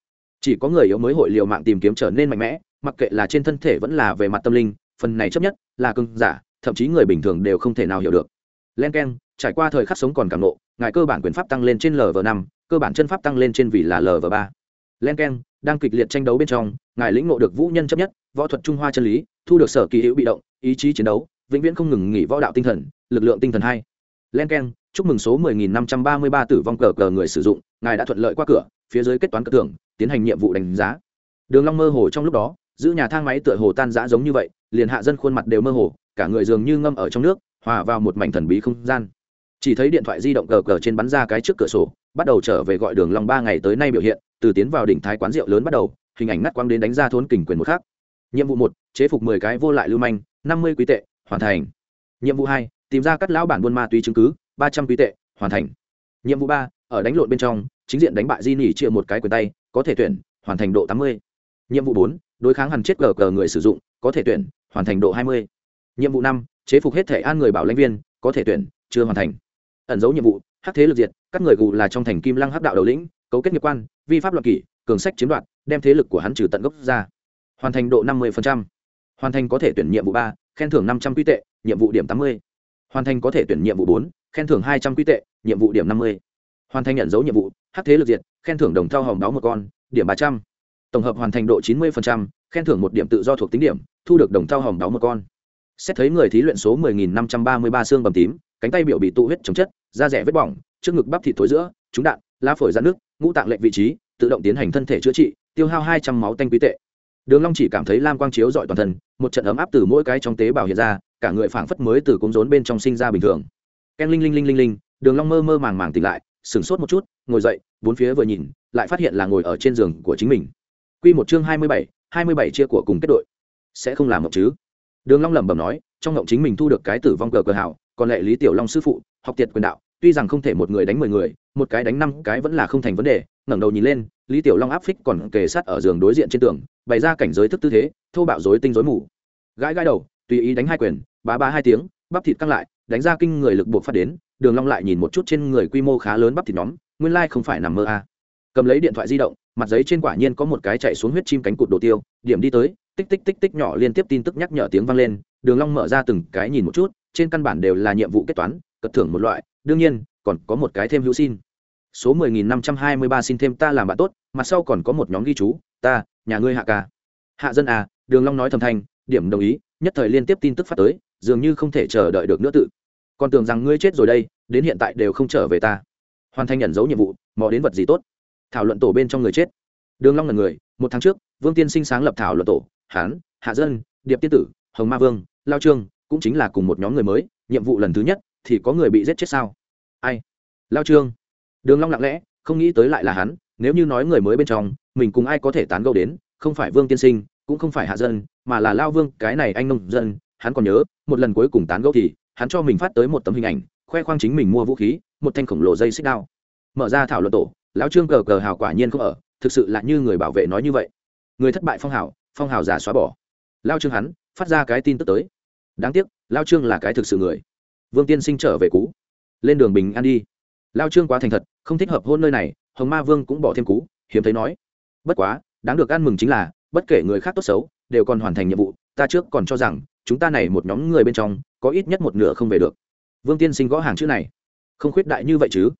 Speaker 1: Chỉ có người yếu mới hội liều mạng tìm kiếm trở nên mạnh mẽ, mặc kệ là trên thân thể vẫn là về mặt tâm linh, phần này chấp nhất là cưng giả, thậm chí người bình thường đều không thể nào hiểu được. Len k e n trải qua thời khắc sống còn cảm nộ, ngài cơ bản quyền pháp tăng lên trên lv năm, cơ bản chân pháp tăng lên trên vì là lv ba. Len k e n đang kịch liệt tranh đấu bên trong, ngài lĩnh ngộ được vũ nhân chấp nhất, võ thuật trung hoa chân lý, thu được sở kỳ hữu bị động, ý chí chiến đấu, vĩnh viễn không ngừng nghỉ võ đạo tinh thần, lực lượng tinh thần hai. Len k e n chúc mừng số 10.533 tử vong cờ cờ người sử dụng, ngài đã thuận lợi qua cửa, phía dưới kết toán cờ tưởng tiến hành nhiệm vụ đánh giá. Đường long mơ hồ trong lúc đó, giữ nhà thang máy tựa hồ tan rã giống như vậy, liền hạ dân khuôn mặt đều mơ hồ, cả người dường như ngâm ở trong nước, hòa vào một mảnh thần bí không gian. Chỉ thấy điện thoại di động cờ cờ trên bắn ra cái trước cửa sổ bắt đầu trở về gọi đường long ba ngày tới nay biểu hiện, từ tiến vào đỉnh thái quán rượu lớn bắt đầu, hình ảnh ngắt quang đến đánh ra thốn kình quyền một khác nhiệm vụ một, chế phục mười cái vô lại lưu manh, năm mươi quý tệ, hoàn thành. Nhiệm vụ hai, tìm ra cắt lão bản buôn ma túy chứng cứ, ba trăm quý tệ, hoàn thành. Nhiệm vụ ba, ở đánh lộn bên trong, chính diện đánh bại di nỉ chia một cái quyền tay, có thể tuyển, hoàn thành độ tám mươi. Nhiệm vụ bốn, đối kháng hằn chết gờ gờ người sử dụng, có thể tuyển, hoàn thành độ hai mươi. Nhiệm vụ năm, chế phục hết thể an người bảo lãnh viên, có thể tuyển, chưa hoàn thành. Ẩn dấu nhiệm vụ, hắc thế lực diệt các người gù là trong thành kim lăng hắc đạo đầu lĩnh, cấu kết nghiệp quan, vi pháp luật kỷ, cường sách chiếm đoạt, đem thế lực của hắn trừ tận gốc ra. Hoàn thành độ năm mươi hoàn thành có thể tuyển nhiệm vụ ba, khen thưởng năm trăm quy tệ, nhiệm vụ điểm tám mươi. Hoàn thành có thể tuyển nhiệm vụ bốn, khen thưởng hai trăm quy tệ, nhiệm vụ điểm năm mươi. Hoàn thành nhận dấu nhiệm vụ, hắc thế lực diệt, khen thưởng đồng thao hồng báo một con, điểm ba trăm. Tổng hợp hoàn thành độ chín mươi khen thưởng một điểm tự do thuộc tính điểm, thu được đồng thao hồng báo một con. Xét thấy người thí luyện số 10.533 xương bầm tím, cánh tay biểu bị tụ huyết chống chất da rẻ vết bỏng trước ngực bắp thịt thối giữa trúng đạn lá phổi ra nước ngũ tạng lệnh vị trí tự động tiến hành thân thể chữa trị tiêu hao hai trăm máu tanh quý tệ. Đường long chỉ cảm thấy lam quang chiếu dọi toàn thân một trận ấm áp từ mỗi cái trong tế bào hiện ra cả người phảng phất mới từ cung rốn bên trong sinh ra bình thường. Ken linh linh linh linh linh đường long mơ mơ màng màng tỉnh lại sửng sốt một chút ngồi dậy bốn phía vừa nhìn lại phát hiện là ngồi ở trên giường của chính mình. Quy một chương hai mươi bảy, hai mươi bảy chia của cùng kết đội. Sẽ không làm một chứ? Đường long lẩm bẩm nói trong ngộng chính mình thu được cái tử vong cờ cờ hảo còn lệ lý tiểu long sư phụ, học tiệt quyền đạo, tuy rằng không thể một người đánh mười người, một cái đánh năm cái vẫn là không thành vấn đề, ngẩng đầu nhìn lên, lý tiểu long áp phích còn kề sát ở giường đối diện trên tường, bày ra cảnh giới thức tư thế, thô bạo rối tinh rối mù gãi gãi đầu, tùy ý đánh hai quyền, bá ba hai tiếng, bắp thịt căng lại, đánh ra kinh người lực buộc phát đến, đường long lại nhìn một chút trên người quy mô khá lớn bắp thịt nhóm, nguyên lai không phải nằm mơ a à. cầm lấy điện thoại di động, mặt giấy trên quả nhiên có một cái chạy xuống huyết chim cánh cụt đồ tiêu, điểm đi tới, tích tích tích tích nhỏ liên tiếp tin tức nhắc nhở tiếng vang lên, đường long mở ra từng cái nhìn một chút trên căn bản đều là nhiệm vụ kết toán, cất thưởng một loại, đương nhiên, còn có một cái thêm hữu xin. Số 10.523 xin thêm ta làm bạn tốt, mặt sau còn có một nhóm ghi chú, ta, nhà ngươi hạ ca. Hạ dân à đường long nói thầm thanh, điểm đồng ý, nhất thời liên tiếp tin tức phát tới, dường như không thể chờ đợi được nữa tự. Còn tưởng rằng ngươi chết rồi đây, đến hiện tại đều không trở về ta. Hoàn thành nhận dấu nhiệm vụ, mò đến vật gì tốt? Thảo luận tổ bên trong người chết. Đường long là người, một tháng trước, vương tiên sinh sáng lập thảo luận tổ, hán, hạ dân, điệp tiên tử, hồng ma vương, lao trương cũng chính là cùng một nhóm người mới, nhiệm vụ lần thứ nhất thì có người bị giết chết sao? Ai? Lao trương. Đường long lặng lẽ, không nghĩ tới lại là hắn, nếu như nói người mới bên trong, mình cùng ai có thể tán gẫu đến, không phải vương tiên sinh, cũng không phải hạ dân, mà là lao vương, cái này anh nông dân, hắn còn nhớ, một lần cuối cùng tán gẫu thì, hắn cho mình phát tới một tấm hình ảnh, khoe khoang chính mình mua vũ khí, một thanh khổng lồ dây xích đao. Mở ra thảo luận tổ, lão trương cờ cờ hào quả nhiên không ở, thực sự là như người bảo vệ nói như vậy. Người thất bại phong hào phong hào giả xóa bỏ. Lao trương hắn, phát ra cái tin tức tới đáng tiếc lao trương là cái thực sự người. Vương tiên sinh trở về cú lên đường bình an đi. Lao trương quá thành thật không thích hợp hôn nơi này hồng ma vương cũng bỏ thêm cú hiếm thấy nói. Bất quá đáng được ăn mừng chính là bất kể người khác tốt xấu đều còn hoàn thành nhiệm vụ ta trước còn cho rằng chúng ta này một nhóm người bên trong có ít nhất một nửa không về được. Vương tiên sinh gõ hàng chữ này. Không khuyết đại như vậy chứ?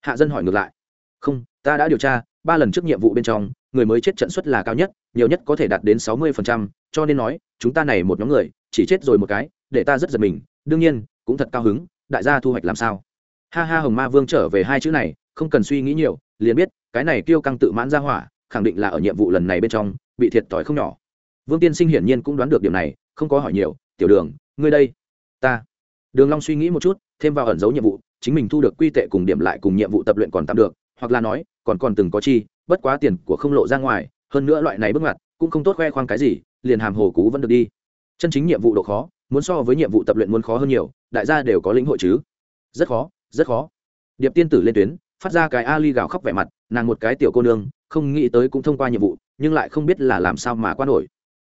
Speaker 1: Hạ dân hỏi ngược lại. Không ta đã điều tra ba lần trước nhiệm vụ bên trong người mới chết trận suất là cao nhất nhiều nhất có thể đạt đến sáu mươi phần trăm, cho nên nói chúng ta này một nhóm người chỉ chết rồi một cái, để ta rất giật mình, đương nhiên, cũng thật cao hứng, đại gia thu hoạch làm sao? Ha ha, hồng ma vương trở về hai chữ này, không cần suy nghĩ nhiều, liền biết, cái này kêu căng tự mãn ra hỏa, khẳng định là ở nhiệm vụ lần này bên trong, bị thiệt thòi không nhỏ. Vương tiên sinh hiển nhiên cũng đoán được điểm này, không có hỏi nhiều, tiểu đường, ngươi đây, ta. Đường long suy nghĩ một chút, thêm vào ẩn dấu nhiệm vụ, chính mình thu được quy tệ cùng điểm lại cùng nhiệm vụ tập luyện còn tạm được, hoặc là nói, còn còn từng có chi, bất quá tiền của không lộ ra ngoài, hơn nữa loại này bước ngoặt, cũng không tốt khoe khoang cái gì, liền hàm hồ cú vẫn được đi chân chính nhiệm vụ độ khó, muốn so với nhiệm vụ tập luyện muốn khó hơn nhiều, đại gia đều có lĩnh hội chứ? Rất khó rất khó. Điệp tiên tử lên tuyến, phát ra cái ali gào khóc vẻ mặt, nàng một cái tiểu cô nương, không nghĩ tới cũng thông qua nhiệm vụ, nhưng lại không biết là làm sao mà qua nổi.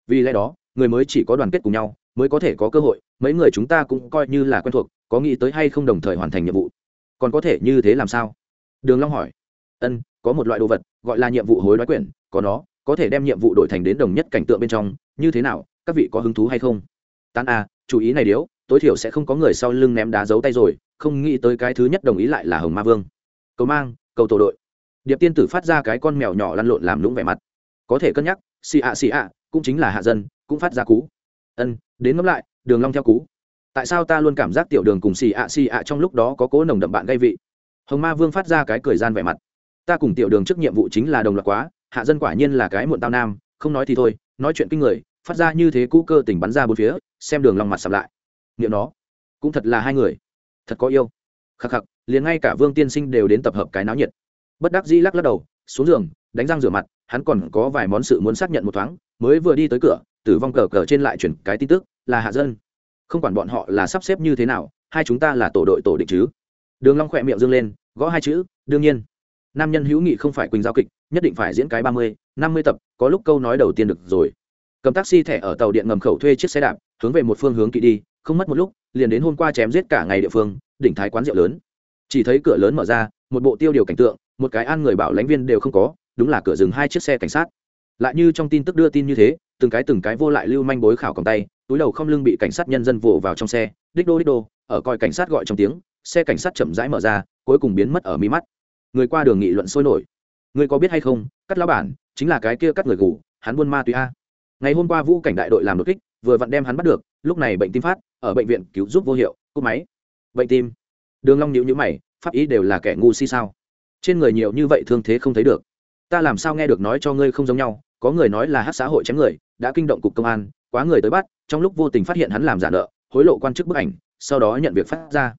Speaker 1: Vì lẽ đó, người mới chỉ có đoàn kết cùng nhau, mới có thể có cơ hội, mấy người chúng ta cũng coi như là quen thuộc, có nghĩ tới hay không đồng thời hoàn thành nhiệm vụ. Còn có thể như thế làm sao? Đường long hỏi. Ân, có một loại đồ vật, gọi là nhiệm vụ hối đoái quyển, có nó, có thể đem nhiệm vụ đổi thành đến đồng nhất cảnh tượng bên trong, như thế nào các vị có hứng thú hay không? Tán a à, chú ý này điếu tối thiểu sẽ không có người sau lưng ném đá giấu tay rồi không nghĩ tới cái thứ nhất đồng ý lại là hồng ma vương. Cầu mang cầu tổ đội. Điệp tiên tử phát ra cái con mèo nhỏ lăn lộn làm lũng vẻ mặt. Có thể cân nhắc xì ạ xì ạ cũng chính là hạ dân cũng phát ra cú. Ân đến ngẫm lại đường long theo cú. Tại sao ta luôn cảm giác tiểu đường cùng xì ạ xì ạ trong lúc đó có cố nồng đậm bạn gây vị? Hồng ma vương phát ra cái cười gian vẻ mặt. Ta cùng tiểu đường trước nhiệm vụ chính là đồng loạt quá hạ dân quả nhiên là cái muộn tao nam không nói thì thôi nói chuyện kinh người phát ra như thế cũ cơ tình bắn ra bốn phía, xem đường long mặt sầm lại. Niệm nó, cũng thật là hai người. Thật có yêu. Khắc khắc, liền ngay cả vương tiên sinh đều đến tập hợp cái náo nhiệt. Bất đắc dĩ lắc lắc đầu, xuống giường, đánh răng rửa mặt, hắn còn có vài món sự muốn xác nhận một thoáng, mới vừa đi tới cửa, tử vong cờ cờ trên lại chuyển cái tin tức, là hạ dân. Không quản bọn họ là sắp xếp như thế nào, hai chúng ta là tổ đội tổ định chứ. Đường long khỏe miệng dương lên, gõ hai chữ, đương nhiên. Nam nhân hữu nghị không phải quỳnh giao kịch, nhất định phải diễn cái ba mươi, năm mươi tập, có lúc câu nói đầu tiên được rồi cầm taxi thẻ ở tàu điện ngầm khẩu thuê chiếc xe đạp, hướng về một phương hướng kỵ đi, không mất một lúc, liền đến hôm qua chém giết cả ngày địa phương, đỉnh thái quán rượu lớn. Chỉ thấy cửa lớn mở ra, một bộ tiêu điều cảnh tượng, một cái an người bảo lãnh viên đều không có, đúng là cửa dừng hai chiếc xe cảnh sát. Lại như trong tin tức đưa tin như thế, từng cái từng cái vô lại lưu manh bối khảo cầm tay, túi đầu không lưng bị cảnh sát nhân dân vồ vào trong xe, đích đô đích đô, ở coi cảnh sát gọi trong tiếng, xe cảnh sát chậm rãi mở ra, cuối cùng biến mất ở mi mắt. Người qua đường nghị luận sôi nổi. Người có biết hay không, cắt lão bản, chính là cái kia cắt người gù, hắn buôn ma túy a ngày hôm qua vũ cảnh đại đội làm đột kích, vừa vặn đem hắn bắt được, lúc này bệnh tim phát, ở bệnh viện cứu giúp vô hiệu, cúp máy. Bệnh tim. Đường long nhíu nhíu mày, pháp ý đều là kẻ ngu si sao? Trên người nhiều như vậy thương thế không thấy được. Ta làm sao nghe được nói cho ngươi không giống nhau, có người nói là hát xã hội chém người, đã kinh động cục công an, quá người tới bắt, trong lúc vô tình phát hiện hắn làm giả nợ, hối lộ quan chức bức ảnh, sau đó nhận việc phát ra.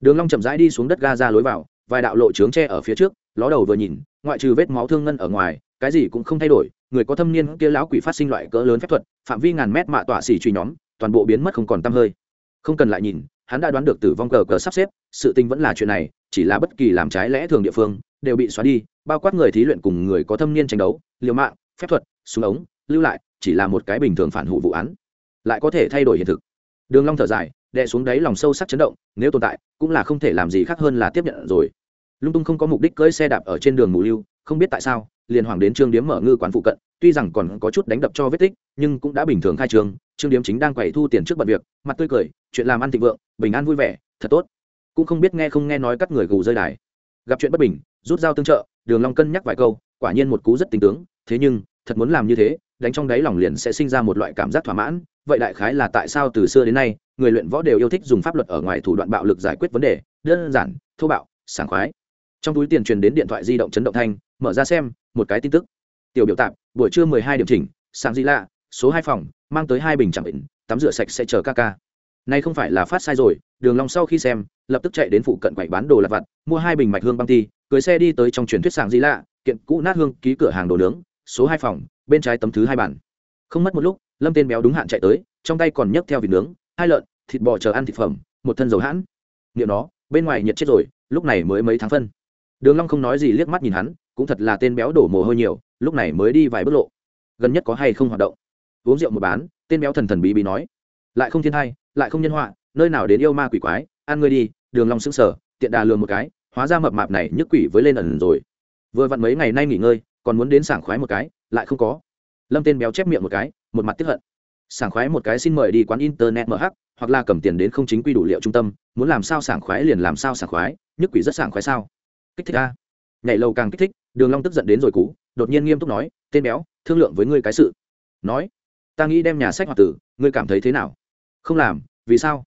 Speaker 1: Đường long chậm rãi đi xuống đất ga ra lối vào, vài đạo lộ trướng tre ở phía trước, ló đầu vừa nhìn, ngoại trừ vết máu thương ngân ở ngoài cái gì cũng không thay đổi, người có thâm niên kia lão quỷ phát sinh loại cỡ lớn phép thuật, phạm vi ngàn mét mạ tọa xỉ truy nhóm, toàn bộ biến mất không còn tăm hơi. Không cần lại nhìn, hắn đã đoán được tử vong cờ cờ sắp xếp, sự tình vẫn là chuyện này, chỉ là bất kỳ làm trái lẽ thường địa phương, đều bị xóa đi, bao quát người thí luyện cùng người có thâm niên tranh đấu, liều mạng, phép thuật, súng ống, lưu lại, chỉ là một cái bình thường phản hụ vụ án. Lại có thể thay đổi hiện thực. Đường long thở dài, đè xuống đáy lòng sâu sắc chấn động, nếu tồn tại, cũng là không thể làm gì khác hơn là tiếp nhận rồi. Lung tung không có mục đích cưỡi xe đạp ở trên đường mù lưu, không biết tại sao liền hoàng đến trương điếm mở ngư quán phụ cận, tuy rằng còn có chút đánh đập cho vết tích, nhưng cũng đã bình thường khai trương trương điếm chính đang quẩy thu tiền trước bận việc, mặt tươi cười, chuyện làm ăn thịnh vượng, bình an vui vẻ, thật tốt. Cũng không biết nghe không nghe nói các người gù rơi đài. Gặp chuyện bất bình, rút dao tương trợ, đường long cân nhắc vài câu, quả nhiên một cú rất tình tướng, thế nhưng, thật muốn làm như thế, đánh trong đáy lòng liền sẽ sinh ra một loại cảm giác thỏa mãn, vậy đại khái là tại sao từ xưa đến nay, người luyện võ đều yêu thích dùng pháp luật ở ngoài thủ đoạn bạo lực giải quyết vấn đề, đơn giản, thô bạo, sảng khoái. Trong túi tiền truyền đến điện thoại di động chấn động thanh mở ra xem, một cái tin tức. Tiểu biểu tạp, buổi trưa mười hai điểm chỉnh sáng gì lạ, số hai phòng, mang tới hai bình chẳng bệnh, tắm rửa sạch sẽ chờ ca ca. Nay không phải là phát sai rồi, đường long sau khi xem, lập tức chạy đến phụ cận quầy bán đồ lặt vặt, mua hai bình mạch hương băng ti, cưới xe đi tới trong truyền thuyết sàng gì lạ, kiện cũ nát hương, ký cửa hàng đồ nướng, số hai phòng, bên trái tấm thứ hai bản không mất một lúc, lâm tên béo đúng hạn chạy tới, trong tay còn nhấc theo vịt nướng, hai lợn, thịt bò chờ ăn thịt phẩm, một thân dầu hãn. Niệm nó, bên ngoài nhiệt chết rồi, lúc này mới mấy tháng phân. Đường long không nói gì liếc mắt nhìn hắn cũng thật là tên béo đổ mồ hôi nhiều, lúc này mới đi vài bước lộ. Gần nhất có hay không hoạt động? Uống rượu một bán, tên béo thần thần bí bí nói. Lại không thiên hay lại không nhân họa, nơi nào đến yêu ma quỷ quái, ăn ngươi đi, đường long sững sờ, tiện đà lừa một cái, hóa ra mập mạp này nhức quỷ với lên ẩn rồi. Vừa vặn mấy ngày nay nghỉ ngơi, còn muốn đến sảng khoái một cái, lại không có. Lâm tên béo chép miệng một cái, một mặt tiếp hận. Sảng khoái một cái xin mời đi quán internet mở hắc, hoặc là cầm tiền đến không chính quy đủ liệu trung tâm, muốn làm sao sảng khoái liền làm sao sảng khoái, nhức quỷ rất sảng khoái sao? Kích thích a. Nhảy lầu càng kích thích đường long tức giận đến rồi cú, đột nhiên nghiêm túc nói, tên béo, thương lượng với ngươi cái sự. Nói, ta nghĩ đem nhà sách hoặc tử, ngươi cảm thấy thế nào? Không làm, vì sao?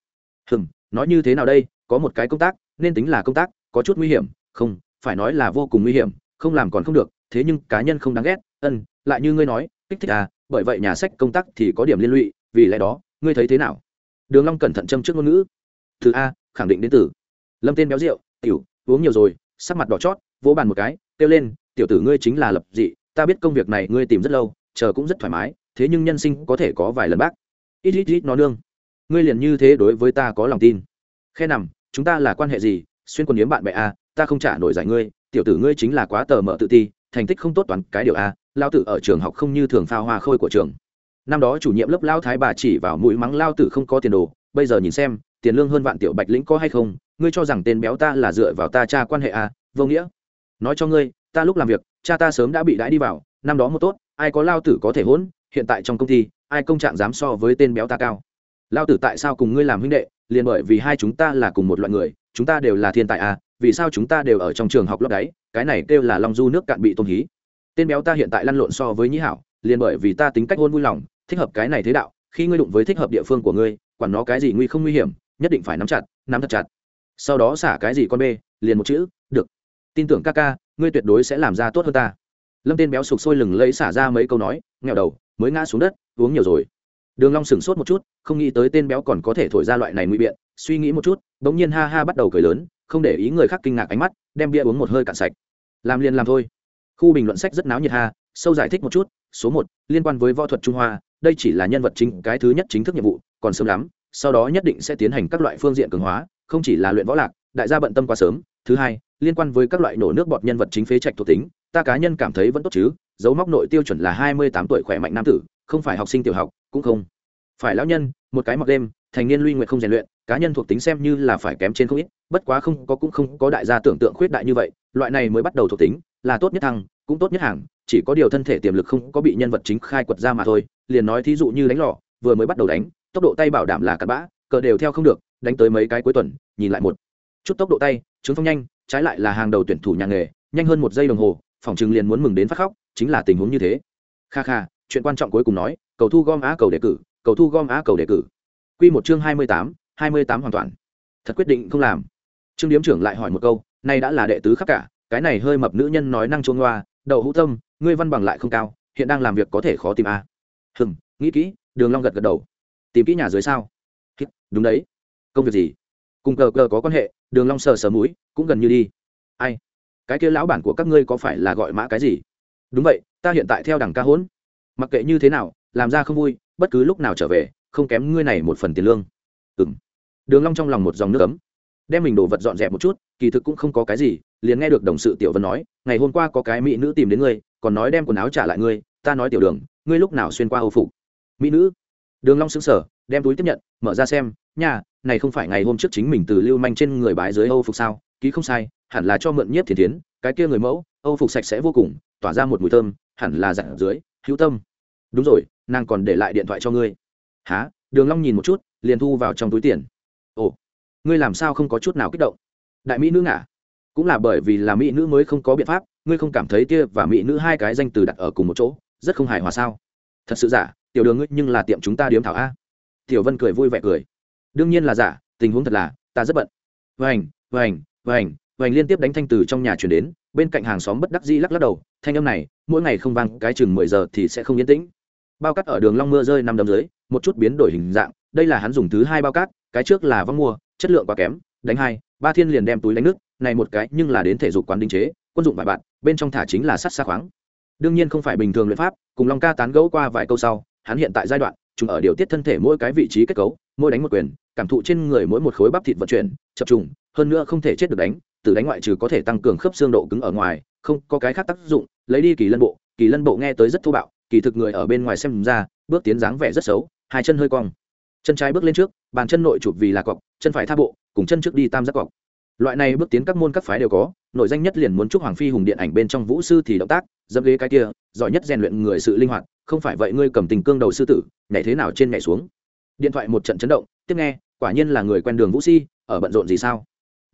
Speaker 1: Hừm, nói như thế nào đây, có một cái công tác, nên tính là công tác, có chút nguy hiểm, không, phải nói là vô cùng nguy hiểm, không làm còn không được, thế nhưng cá nhân không đáng ghét, ân, lại như ngươi nói, kích thích à bởi vậy nhà sách công tác thì có điểm liên lụy, vì lẽ đó, ngươi thấy thế nào? Đường long cẩn thận châm trước ngôn ngữ. Thứ a, khẳng định đến từ. Lâm tên béo rượu, tiểu, uống nhiều rồi, sắc mặt đỏ chót, vỗ bàn một cái kêu lên, tiểu tử ngươi chính là lập dị, ta biết công việc này ngươi tìm rất lâu, chờ cũng rất thoải mái, thế nhưng nhân sinh có thể có vài lần bác. Ít ít ít, nó nương. Ngươi liền như thế đối với ta có lòng tin. Khe nằm, chúng ta là quan hệ gì? Xuyên quần yếm bạn bè a, ta không trả nổi giải ngươi, tiểu tử ngươi chính là quá tờ mờ tự ti, thành tích không tốt toàn cái điều a lao tử ở trường học không như thường phao hoa khôi của trường. Năm đó chủ nhiệm lớp lao thái bà chỉ vào mũi mắng lao tử không có tiền đồ, bây giờ nhìn xem, tiền lương hơn vạn tiểu bạch lĩnh có hay không, ngươi cho rằng tên béo ta là dựa vào ta cha quan hệ a, vô nghĩa nói cho ngươi, ta lúc làm việc, cha ta sớm đã bị đãi đi vào, năm đó một tốt, ai có lao tử có thể hỗn, hiện tại trong công ty, ai công trạng dám so với tên béo ta cao. Lao tử tại sao cùng ngươi làm huynh đệ, liền bởi vì hai chúng ta là cùng một loại người, chúng ta đều là thiên tài à vì sao chúng ta đều ở trong trường học lớp đáy, cái này kêu là long du nước cạn bị tôn hí. Tên béo ta hiện tại lăn lộn so với nhĩ hảo, liền bởi vì ta tính cách hôn vui lòng, thích hợp cái này thế đạo, khi ngươi đụng với thích hợp địa phương của ngươi, quản nó cái gì nguy không nguy hiểm, nhất định phải nắm chặt, nắm thật chặt. Sau đó xả cái gì con bê, liền một chữ, được tin tưởng ca ca, ngươi tuyệt đối sẽ làm ra tốt hơn ta. Lâm tên béo sục sôi lừng lấy xả ra mấy câu nói nghèo đầu, mới ngã xuống đất, uống nhiều rồi. Đường long sửng sốt một chút, không nghĩ tới tên béo còn có thể thổi ra loại này nguy biện, suy nghĩ một chút, bỗng nhiên ha ha bắt đầu cười lớn, không để ý người khác kinh ngạc ánh mắt, đem bia uống một hơi cạn sạch. Làm liền làm thôi. Khu bình luận sách rất náo nhiệt ha, sâu giải thích một chút, số một, liên quan với võ thuật trung hoa, đây chỉ là nhân vật chính, cái thứ nhất chính thức nhiệm vụ, còn sớm lắm, sau đó nhất định sẽ tiến hành các loại phương diện cường hóa, không chỉ là luyện võ lạc, đại gia bận tâm quá sớm, thứ hai liên quan với các loại nổ nước bọt nhân vật chính phế trạch thuộc tính, ta cá nhân cảm thấy vẫn tốt chứ, dấu móc nội tiêu chuẩn là hai mươi tám tuổi khỏe mạnh nam tử, không phải học sinh tiểu học, cũng không phải lão nhân, một cái mặc đêm, thành niên luy nguyện không rèn luyện, cá nhân thuộc tính xem như là phải kém trên không ít, bất quá không có cũng không có đại gia tưởng tượng khuyết đại như vậy, loại này mới bắt đầu thuộc tính, là tốt nhất thăng, cũng tốt nhất hàng, chỉ có điều thân thể tiềm lực không có bị nhân vật chính khai quật ra mà thôi, liền nói thí dụ như đánh lò, vừa mới bắt đầu đánh, tốc độ tay bảo đảm là cặn bã, cờ đều theo không được, đánh tới mấy cái cuối tuần, nhìn lại một chút tốc độ tay chứng phong nhanh trái lại là hàng đầu tuyển thủ nhà nghề, nhanh hơn một giây đồng hồ, phòng chừng liền muốn mừng đến phát khóc, chính là tình huống như thế. Kha kha, chuyện quan trọng cuối cùng nói, cầu thu gom á cầu đề cử, cầu thu gom á cầu đề cử. Q một chương hai mươi tám, hai mươi tám hoàn toàn. Thật quyết định không làm. Trương điếm trưởng lại hỏi một câu, nay đã là đệ tứ khắp cả, cái này hơi mập nữ nhân nói năng chuông loa, đậu hữu tâm, ngươi văn bằng lại không cao, hiện đang làm việc có thể khó tìm a. À. hừm, nghĩ kỹ. Đường long gật gật đầu. Tìm kỹ nhà dưới sao? Đúng đấy. Công việc gì? Cùng cờ cờ có quan hệ đường long sờ sờ mũi, cũng gần như đi. Ai? Cái kia lão bản của các ngươi có phải là gọi mã cái gì? Đúng vậy, ta hiện tại theo đẳng ca hỗn mặc kệ như thế nào, làm ra không vui, bất cứ lúc nào trở về, không kém ngươi này một phần tiền lương. Ừm. Đường long trong lòng một dòng nước ấm. Đem mình đồ vật dọn dẹp một chút, kỳ thực cũng không có cái gì, liền nghe được đồng sự tiểu vân nói, ngày hôm qua có cái mỹ nữ tìm đến ngươi, còn nói đem quần áo trả lại ngươi, ta nói tiểu đường, ngươi lúc nào xuyên qua hầu phục? Mỹ nữ? Đường long sững sờ, đem túi tiếp nhận, mở ra xem, nhà này không phải ngày hôm trước chính mình từ lưu manh trên người bái dưới âu phục sao? Ký không sai, hẳn là cho mượn nhiếp thiền tiến cái kia người mẫu, âu phục sạch sẽ vô cùng, tỏa ra một mùi thơm, hẳn là dặn dưới, hữu tâm. Đúng rồi, nàng còn để lại điện thoại cho ngươi. Há đường long nhìn một chút, liền thu vào trong túi tiền. Ồ, ngươi làm sao không có chút nào kích động? Đại mỹ nữ ngả. Cũng là bởi vì là mỹ nữ mới không có biện pháp, ngươi không cảm thấy kia và mỹ nữ hai cái danh từ đặt ở cùng một chỗ, rất không hài hòa sao? Thật sự giả, tiểu đường ngươi nhưng là tiệm chúng ta điếm thảo a. Tiểu vân cười vui vẻ cười đương nhiên là giả, tình huống thật là, ta rất bận. Vành vành vành vành liên tiếp đánh thanh từ trong nhà chuyển đến, bên cạnh hàng xóm bất đắc dĩ lắc lắc đầu, thanh âm này, mỗi ngày không vang, cái chừng mười giờ thì sẽ không yên tĩnh. Bao cát ở đường long mưa rơi năm đấm dưới, một chút biến đổi hình dạng, đây là hắn dùng thứ hai bao cát, cái trước là văng mua, chất lượng quá kém, đánh hai, ba thiên liền đem túi đánh nước này một cái nhưng là đến thể dục quán đinh chế, quân dụng vài bạn, bên trong thả chính là sắt xa khoáng. Đương nhiên không phải bình thường luyện pháp, cùng long ca tán gẫu qua vài câu sau, hắn hiện tại giai đoạn chúng ở điều tiết thân thể mỗi cái vị trí kết cấu, mỗi đánh một quyền, cảm thụ trên người mỗi một khối bắp thịt vận chuyển, chập trùng, hơn nữa không thể chết được đánh, từ đánh ngoại trừ có thể tăng cường khớp xương độ cứng ở ngoài, không có cái khác tác dụng, lấy đi kỳ lân bộ, kỳ lân bộ nghe tới rất thô bạo, kỳ thực người ở bên ngoài xem ra, bước tiến dáng vẻ rất xấu, hai chân hơi cong. Chân trái bước lên trước, bàn chân nội chụp vì là cọc, chân phải tha bộ, cùng chân trước đi tam giác cọc loại này bước tiến các môn các phái đều có nội danh nhất liền muốn chúc hoàng phi hùng điện ảnh bên trong vũ sư thì động tác, dẫm ghế cái kia, giỏi nhất rèn luyện người sự linh hoạt, không phải vậy ngươi cầm tình cương đầu sư tử, nhảy thế nào trên nhảy xuống. Điện thoại một trận chấn động, tiếp nghe, quả nhiên là người quen đường vũ si, ở bận rộn gì sao?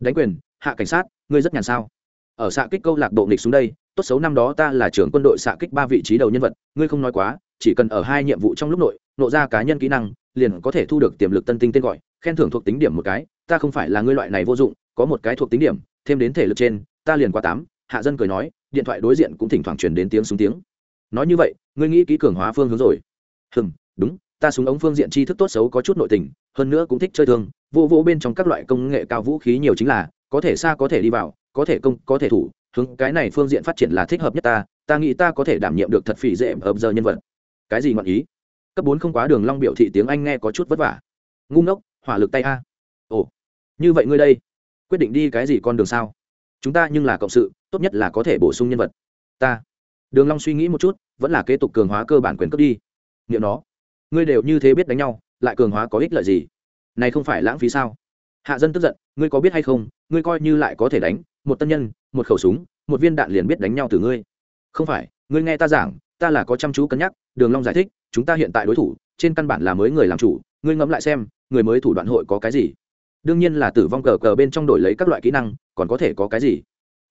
Speaker 1: Đánh quyền, hạ cảnh sát, ngươi rất nhàn sao? Ở xạ kích câu lạc bộ nghịch xuống đây, tốt xấu năm đó ta là trưởng quân đội xạ kích ba vị trí đầu nhân vật, ngươi không nói quá, chỉ cần ở hai nhiệm vụ trong lúc nội, nộ ra cá nhân kỹ năng, liền có thể thu được tiềm lực tân tinh tên gọi, khen thưởng thuộc tính điểm một cái, ta không phải là ngươi loại này vô dụng có một cái thuộc tính điểm, thêm đến thể lực trên, ta liền qua tám, hạ dân cười nói, điện thoại đối diện cũng thỉnh thoảng truyền đến tiếng súng tiếng. Nói như vậy, ngươi nghĩ kỹ cường hóa phương hướng rồi. Hừm, đúng, ta súng ống phương diện tri thức tốt xấu có chút nội tình, hơn nữa cũng thích chơi thương, vô vô bên trong các loại công nghệ cao vũ khí nhiều chính là, có thể xa có thể đi vào, có thể công, có thể thủ, hướng cái này phương diện phát triển là thích hợp nhất ta ta nghĩ ta có thể đảm nhiệm được thật phỉ dễ hợp giờ nhân vật. Cái gì ngọn ý? Cấp bốn không quá đường long biểu thị tiếng anh nghe có chút vất vả. Ngu ngốc, hỏa lực tay a. Ồ, như vậy ngươi đây quyết định đi cái gì con đường sao? Chúng ta nhưng là cộng sự, tốt nhất là có thể bổ sung nhân vật. Ta. Đường long suy nghĩ một chút, vẫn là kế tục cường hóa cơ bản quyền cấp đi. Niệm nó. Ngươi đều như thế biết đánh nhau, lại cường hóa có ích lợi gì? Này không phải lãng phí sao? Hạ dân tức giận, ngươi có biết hay không, ngươi coi như lại có thể đánh, một tân nhân, một khẩu súng, một viên đạn liền biết đánh nhau từ ngươi. Không phải, ngươi nghe ta giảng, ta là có chăm chú cân nhắc, đường long giải thích, chúng ta hiện tại đối thủ, trên căn bản là mới người làm chủ, ngươi ngẫm lại xem, người mới thủ đoạn hội có cái gì? Đương nhiên là tử vong cờ cờ bên trong đổi lấy các loại kỹ năng, còn có thể có cái gì?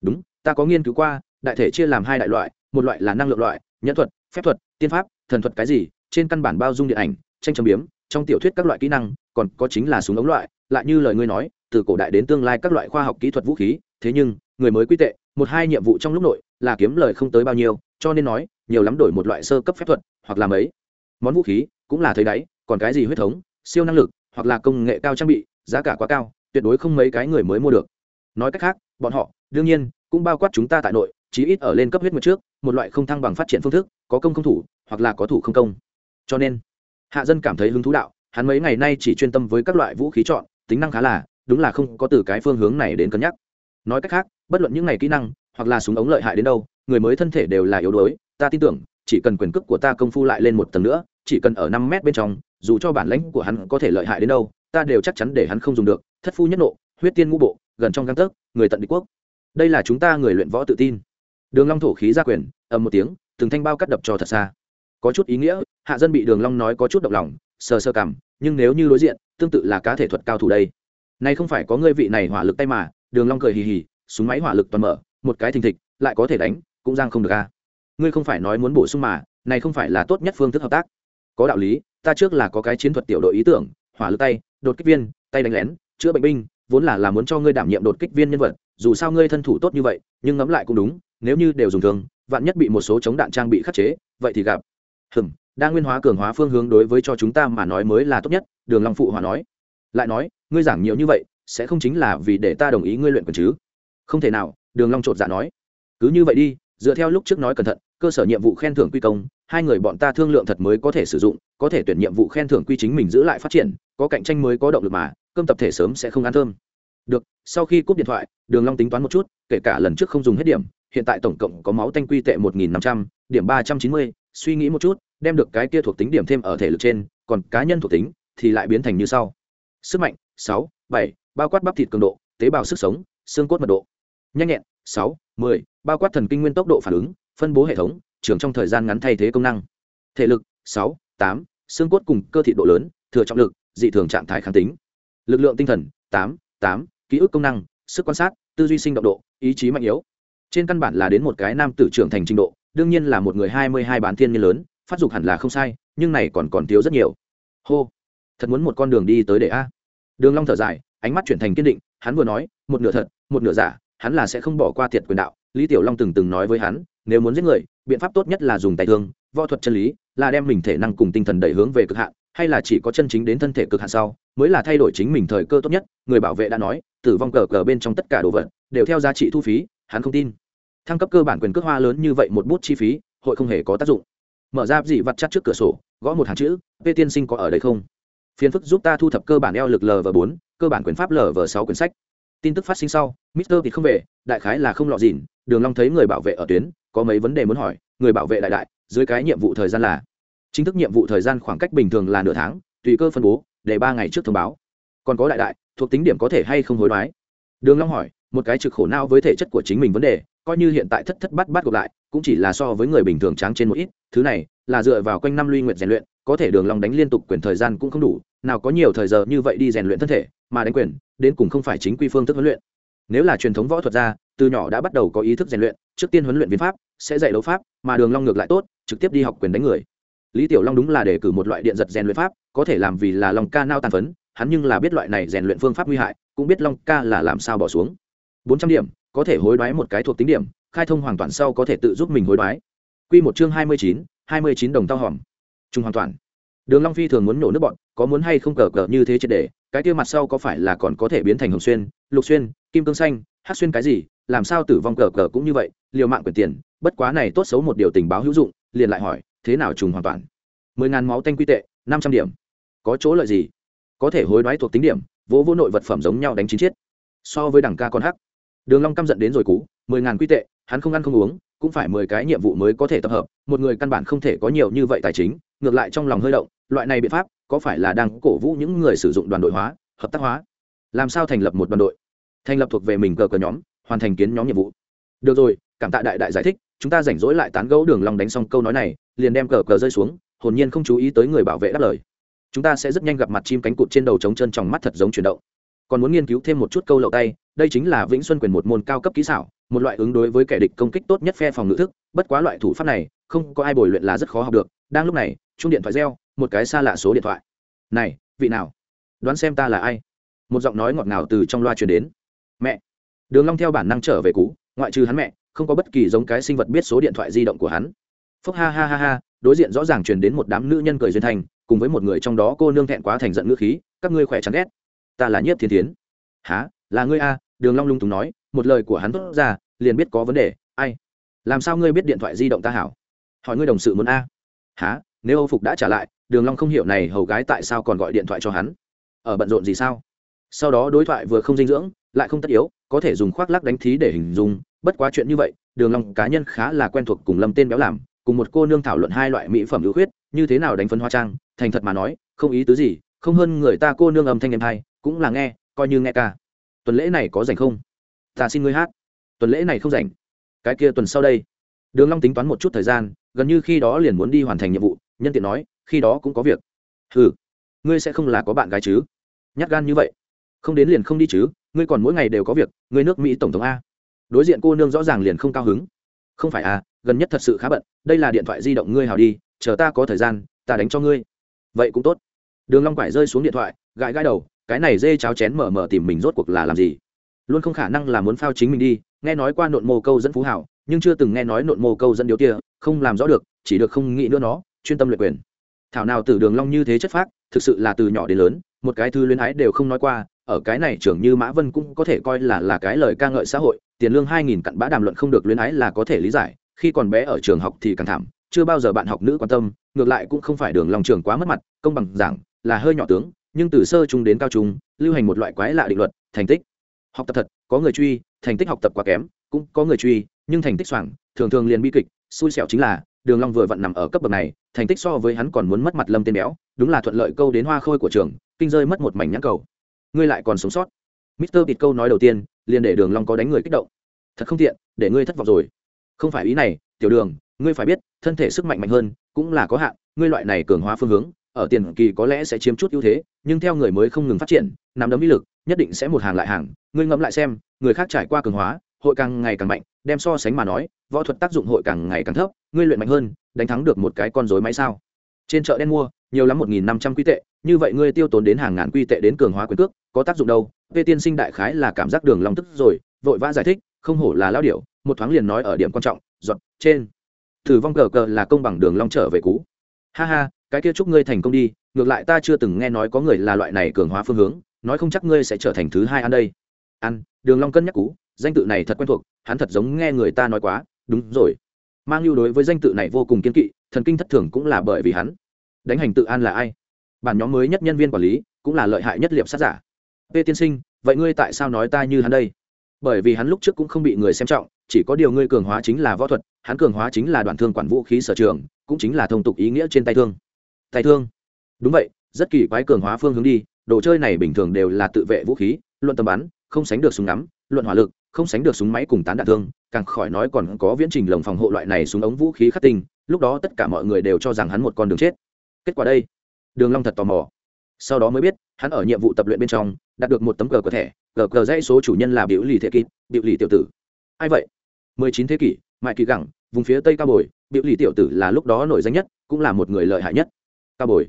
Speaker 1: Đúng, ta có nghiên cứu qua, đại thể chia làm hai đại loại, một loại là năng lượng loại, nhẫn thuật, phép thuật, tiên pháp, thần thuật cái gì, trên căn bản bao dung điện ảnh, tranh châm biếm, trong tiểu thuyết các loại kỹ năng, còn có chính là súng ống loại, lại như lời ngươi nói, từ cổ đại đến tương lai các loại khoa học kỹ thuật vũ khí, thế nhưng, người mới quy tệ, một hai nhiệm vụ trong lúc nội, là kiếm lời không tới bao nhiêu, cho nên nói, nhiều lắm đổi một loại sơ cấp phép thuật, hoặc là mấy. Món vũ khí, cũng là thấy đáy, còn cái gì huyết thống, siêu năng lực, hoặc là công nghệ cao trang bị giá cả quá cao, tuyệt đối không mấy cái người mới mua được. Nói cách khác, bọn họ, đương nhiên, cũng bao quát chúng ta tại nội, chí ít ở lên cấp huyết mực trước, một loại không thăng bằng phát triển phương thức, có công không thủ, hoặc là có thủ không công. Cho nên, hạ dân cảm thấy hứng thú đạo, hắn mấy ngày nay chỉ chuyên tâm với các loại vũ khí chọn, tính năng khá là, đúng là không có từ cái phương hướng này đến cân nhắc. Nói cách khác, bất luận những ngày kỹ năng, hoặc là súng ống lợi hại đến đâu, người mới thân thể đều là yếu đuối, ta tin tưởng, chỉ cần quyền cước của ta công phu lại lên một tầng nữa, chỉ cần ở năm mét bên trong, dù cho bản lãnh của hắn có thể lợi hại đến đâu ta đều chắc chắn để hắn không dùng được, thất phu nhất nộ, huyết tiên ngũ bộ, gần trong găng tấc, người tận địch quốc. Đây là chúng ta người luyện võ tự tin. Đường long thổ khí ra quyền, ầm một tiếng, từng thanh bao cắt đập cho thật xa. Có chút ý nghĩa, hạ dân bị đường long nói có chút động lòng, sờ sơ cảm, nhưng nếu như đối diện, tương tự là cá thể thuật cao thủ đây. Nay không phải có ngươi vị này hỏa lực tay mà, đường long cười hì hì, súng máy hỏa lực toàn mở, một cái thình thịch, lại có thể đánh, cũng giang không được a. Ngươi không phải nói muốn bổ sung mà, này không phải là tốt nhất phương thức hợp tác. Có đạo lý, ta trước là có cái chiến thuật tiểu đội ý tưởng hỏa lực tay, đột kích viên, tay đánh lén, chữa bệnh binh, vốn là là muốn cho ngươi đảm nhiệm đột kích viên nhân vật, dù sao ngươi thân thủ tốt như vậy, nhưng ngẫm lại cũng đúng, nếu như đều dùng thường, vạn nhất bị một số chống đạn trang bị khắc chế, vậy thì gặp. Hừm, đa nguyên hóa cường hóa phương hướng đối với cho chúng ta mà nói mới là tốt nhất, đường long phụ hòa nói. Lại nói, ngươi giảng nhiều như vậy, sẽ không chính là vì để ta đồng ý ngươi luyện quyền chứ? Không thể nào, đường long trột dạ nói. Cứ như vậy đi, dựa theo lúc trước nói cẩn thận cơ sở nhiệm vụ khen thưởng quy công, hai người bọn ta thương lượng thật mới có thể sử dụng, có thể tuyển nhiệm vụ khen thưởng quy chính mình giữ lại phát triển, có cạnh tranh mới có động lực mà, cơm tập thể sớm sẽ không ăn thơm. Được, sau khi cúp điện thoại, đường long tính toán một chút, kể cả lần trước không dùng hết điểm, hiện tại tổng cộng có máu tanh quy tệ một nghìn năm trăm, điểm ba trăm chín mươi, suy nghĩ một chút, đem được cái kia thuộc tính điểm thêm ở thể lực trên, còn cá nhân thuộc tính thì lại biến thành như sau. Sức mạnh, sáu, bảy, bao quát bắp thịt cường độ, tế bào sức sống, xương cốt mật độ. Nhanh nhẹn, sáu, mười, bao quát thần kinh nguyên tốc độ phản ứng phân bố hệ thống, trường trong thời gian ngắn thay thế công năng. Thể lực, sáu, tám, xương cốt cùng cơ thị độ lớn, thừa trọng lực, dị thường trạng thái kháng tính. Lực lượng tinh thần, tám tám, ký ức công năng, sức quan sát, tư duy sinh động độ, ý chí mạnh yếu. Trên căn bản là đến một cái nam tử trưởng thành trình độ, đương nhiên là một người hai mươi hai bán thiên nhiên lớn, phát dục hẳn là không sai, nhưng này còn còn thiếu rất nhiều. Hô, thật muốn một con đường đi tới để a. Đường long thở dài, ánh mắt chuyển thành kiên định, hắn vừa nói, một nửa thật, một nửa giả, hắn là sẽ không bỏ qua thiệt quyền đạo lý tiểu long từng từng nói với hắn, nếu muốn giết người, biện pháp tốt nhất là dùng tay thương, võ thuật chân lý, là đem mình thể năng cùng tinh thần đẩy hướng về cực hạn, hay là chỉ có chân chính đến thân thể cực hạn sau, mới là thay đổi chính mình thời cơ tốt nhất. Người bảo vệ đã nói, tử vong cờ cờ bên trong tất cả đồ vật đều theo giá trị thu phí, hắn không tin. Thăng cấp cơ bản quyền cước hoa lớn như vậy một bút chi phí, hội không hề có tác dụng. Mở ra dị vặt chắt trước cửa sổ, gõ một hàng chữ, p tiên sinh có ở đây không? Phiền phức giúp ta thu thập cơ bản eo lực lv bốn, cơ bản quyền pháp lv sáu quyển sách tin tức phát sinh sau, mister thì không về, đại khái là không lọ dìn, đường long thấy người bảo vệ ở tuyến, có mấy vấn đề muốn hỏi, người bảo vệ đại đại, dưới cái nhiệm vụ thời gian là, chính thức nhiệm vụ thời gian khoảng cách bình thường là nửa tháng, tùy cơ phân bố, để ba ngày trước thông báo. Còn có đại đại, thuộc tính điểm có thể hay không hối đoái? Đường long hỏi, một cái trực khổ não với thể chất của chính mình vấn đề, coi như hiện tại thất thất bát bát gộp lại, cũng chỉ là so với người bình thường tráng trên một ít, thứ này, là dựa vào quanh năm luy nguyện rèn luyện, có thể đường long đánh liên tục quyền thời gian cũng không đủ, nào có nhiều thời giờ như vậy đi rèn luyện thân thể mà đánh quyền, đến cùng không phải chính quy phương thức huấn luyện. Nếu là truyền thống võ thuật ra, từ nhỏ đã bắt đầu có ý thức rèn luyện, trước tiên huấn luyện viên pháp, sẽ dạy đấu pháp, mà đường long ngược lại tốt, trực tiếp đi học quyền đánh người. Lý tiểu long đúng là để cử một loại điện giật rèn luyện pháp, có thể làm vì là long ca nao tàn phấn, hắn nhưng là biết loại này rèn luyện phương pháp nguy hại, cũng biết long ca là làm sao bỏ xuống. Bốn trăm điểm, có thể hối đoái một cái thuộc tính điểm, khai thông hoàn toàn sau có thể tự giúp mình hối đoái. Quy một chương hai mươi chín, hai mươi chín đồng tao hòm. Trung hoàn toàn. Đường long phi thường muốn nổ nước bọn, có muốn hay không cờ cờ như thế triệt để cái kia mặt sau có phải là còn có thể biến thành hồng xuyên, lục xuyên, kim cương xanh, hắc xuyên cái gì, làm sao tử vong cờ cờ cũng như vậy, liều mạng quyền tiền, bất quá này tốt xấu một điều tình báo hữu dụng, liền lại hỏi, thế nào trùng hoàn toàn? Mười ngàn máu tanh quy tệ, năm trăm điểm. Có chỗ lợi gì? Có thể hối đoái thuộc tính điểm, vỗ vỗ nội vật phẩm giống nhau đánh chín chiết. So với đẳng ca con hắc. Đường long căm giận đến rồi cú, mười ngàn quy tệ, hắn không ăn không uống, cũng phải mười cái nhiệm vụ mới có thể tập hợp, một người căn bản không thể có nhiều như vậy tài chính, ngược lại trong lòng hơi động, loại này biện pháp có phải là đang cổ vũ những người sử dụng đoàn đội hóa, hợp tác hóa? Làm sao thành lập một đoàn đội? Thành lập thuộc về mình cờ cờ nhóm, hoàn thành kiến nhóm nhiệm vụ. Được rồi, cảm tạ đại đại giải thích, chúng ta rảnh rỗi lại tán gẫu đường long đánh xong câu nói này, liền đem cờ cờ rơi xuống, hồn nhiên không chú ý tới người bảo vệ đáp lời. Chúng ta sẽ rất nhanh gặp mặt chim cánh cụt trên đầu trống chân trong mắt thật giống chuyển động. Còn muốn nghiên cứu thêm một chút câu lậu tay, đây chính là vĩnh xuân quyền một môn cao cấp kỹ xảo, một loại ứng đối với kẻ địch công kích tốt nhất phe phòng ngự thức, bất quá loại thủ pháp này, không có ai bồi luyện là rất khó học được, đang lúc này chung điện thoại reo một cái xa lạ số điện thoại. Này, vị nào? Đoán xem ta là ai? Một giọng nói ngọt ngào từ trong loa truyền đến. Mẹ. Đường long theo bản năng trở về cú ngoại trừ hắn mẹ, không có bất kỳ giống cái sinh vật biết số điện thoại di động của hắn. Phúc ha ha ha ha, đối diện rõ ràng truyền đến một đám nữ nhân cười duyên thành, cùng với một người trong đó cô nương thẹn quá thành giận ngữ khí, các ngươi khỏe chán ghét. Ta là nhiếp thiên thiến. Há là ngươi a đường long lung túng nói, một lời của hắn tốt ra, liền biết có vấn đề. Ai? Làm sao ngươi biết điện thoại di động ta hảo? Hỏi ngươi đồng sự muốn a. Há nếu âu phục đã trả lại đường long không hiểu này hầu gái tại sao còn gọi điện thoại cho hắn. Ở bận rộn gì sao? Sau đó đối thoại vừa không dinh dưỡng, lại không tất yếu, có thể dùng khoác lắc đánh thí để hình dung, bất quá chuyện như vậy, đường long cá nhân khá là quen thuộc cùng lâm tên béo làm, cùng một cô nương thảo luận hai loại mỹ phẩm ưu khuyết, như thế nào đánh phấn hoa trang, thành thật mà nói, không ý tứ gì, không hơn người ta cô nương âm thanh em hay, cũng là nghe, coi như nghe ca. Tuần lễ này có rảnh không? Ta xin ngươi hát. Tuần lễ này không rảnh. Cái kia tuần sau đây. Đường long tính toán một chút thời gian, gần như khi đó liền muốn đi hoàn thành nhiệm vụ, nhân tiện nói khi đó cũng có việc. Hừ, ngươi sẽ không là có bạn gái chứ? Nhát gan như vậy. Không đến liền không đi chứ, ngươi còn mỗi ngày đều có việc, ngươi nước mỹ tổng thống a. Đối diện cô nương rõ ràng liền không cao hứng. Không phải à gần nhất thật sự khá bận, đây là điện thoại di động ngươi hào đi, chờ ta có thời gian, ta đánh cho ngươi. Vậy cũng tốt. Đường long quải rơi xuống điện thoại, gãi gãi đầu, cái này dê cháo chén mở mở tìm mình rốt cuộc là làm gì? Luôn không khả năng là muốn phao chính mình đi, nghe nói qua nộn mồ câu dẫn phú hảo, nhưng chưa từng nghe nói nộn mồ câu dẫn điếu kia, không làm rõ được, chỉ được không nghĩ nữa nó, chuyên tâm luyện quyền thảo nào từ đường long như thế chất phác, thực sự là từ nhỏ đến lớn, một cái thư luyến ái đều không nói qua, ở cái này trưởng như mã vân cũng có thể coi là là cái lời ca ngợi xã hội, tiền lương hai nghìn cặn bã đàm luận không được luyến ái là có thể lý giải, khi còn bé ở trường học thì càng thảm, chưa bao giờ bạn học nữ quan tâm, ngược lại cũng không phải đường lòng trường quá mất mặt, công bằng giảng, là hơi nhỏ tướng, nhưng từ sơ trung đến cao trung, lưu hành một loại quái lạ định luật, thành tích. Học tập thật, có người truy, thành tích học tập quá kém, cũng có người truy, nhưng thành tích soảng, thường thường liền bi kịch, xui xẻo chính là đường long vừa vặn nằm ở cấp bậc này, thành tích so với hắn còn muốn mất mặt lâm tên béo, đúng là thuận lợi câu đến hoa khôi của trường, kinh rơi mất một mảnh nhãn cầu. Ngươi lại còn sống sót. Mister bịt câu nói đầu tiên, liền để đường long có đánh người kích động. Thật không tiện, để ngươi thất vọng rồi. Không phải ý này, tiểu đường, ngươi phải biết, thân thể sức mạnh mạnh hơn, cũng là có hạn, ngươi loại này cường hóa phương hướng, ở tiền kỳ có lẽ sẽ chiếm chút ưu thế, nhưng theo người mới không ngừng phát triển, nắm đấm ý lực, nhất định sẽ một hàng lại hàng. Ngươi ngẫm lại xem, người khác trải qua cường hóa hội càng ngày càng mạnh đem so sánh mà nói võ thuật tác dụng hội càng ngày càng thấp ngươi luyện mạnh hơn đánh thắng được một cái con rối máy sao? Trên chợ đen mua nhiều lắm một nghìn năm trăm quy tệ như vậy ngươi tiêu tốn đến hàng ngàn quy tệ đến cường hóa quyền cước có tác dụng đâu? Vệ tiên sinh đại khái là cảm giác đường long tức rồi vội vã giải thích không hổ là lao điệu, một thoáng liền nói ở điểm quan trọng giọt trên. Thử vong cờ cờ là công bằng đường long trở về cũ. Ha ha cái kia chúc ngươi thành công đi ngược lại ta chưa từng nghe nói có người là loại này cường hóa phương hướng nói không chắc ngươi sẽ trở thành thứ hai ăn đây. Ăn đường long cân nhắc cũ danh tự này thật quen thuộc, hắn thật giống nghe người ta nói quá, đúng rồi. Mang lưu đối với danh tự này vô cùng kiên kỵ, thần kinh thất thường cũng là bởi vì hắn. Đánh hành tự an là ai? Bản nhóm mới nhất nhân viên quản lý, cũng là lợi hại nhất liệp sát giả. P tiên sinh, vậy ngươi tại sao nói ta như hắn đây? Bởi vì hắn lúc trước cũng không bị người xem trọng, chỉ có điều ngươi cường hóa chính là võ thuật, hắn cường hóa chính là đoạn thương quản vũ khí sở trường, cũng chính là thông tục ý nghĩa trên tay thương. Tay thương? Đúng vậy, rất kỳ quái cường hóa phương hướng đi, đồ chơi này bình thường đều là tự vệ vũ khí, luận tầm bắn không sánh được súng ngắm, luận hỏa lực, không sánh được súng máy cùng tán đạn thương, càng khỏi nói còn có viễn trình lồng phòng hộ loại này súng ống vũ khí khắc tinh, lúc đó tất cả mọi người đều cho rằng hắn một con đường chết. Kết quả đây, đường long thật tò mò. Sau đó mới biết, hắn ở nhiệm vụ tập luyện bên trong, đạt được một tấm cờ của thẻ, cờ cờ dãy số chủ nhân là biểu lì thế kỷ biểu lì tiểu tử. Ai vậy? 19 thế kỷ, mại kỳ gẳng, vùng phía tây cao bồi, biểu lì tiểu tử là lúc đó nổi danh nhất, cũng là một người lợi hại nhất. Cao bồi.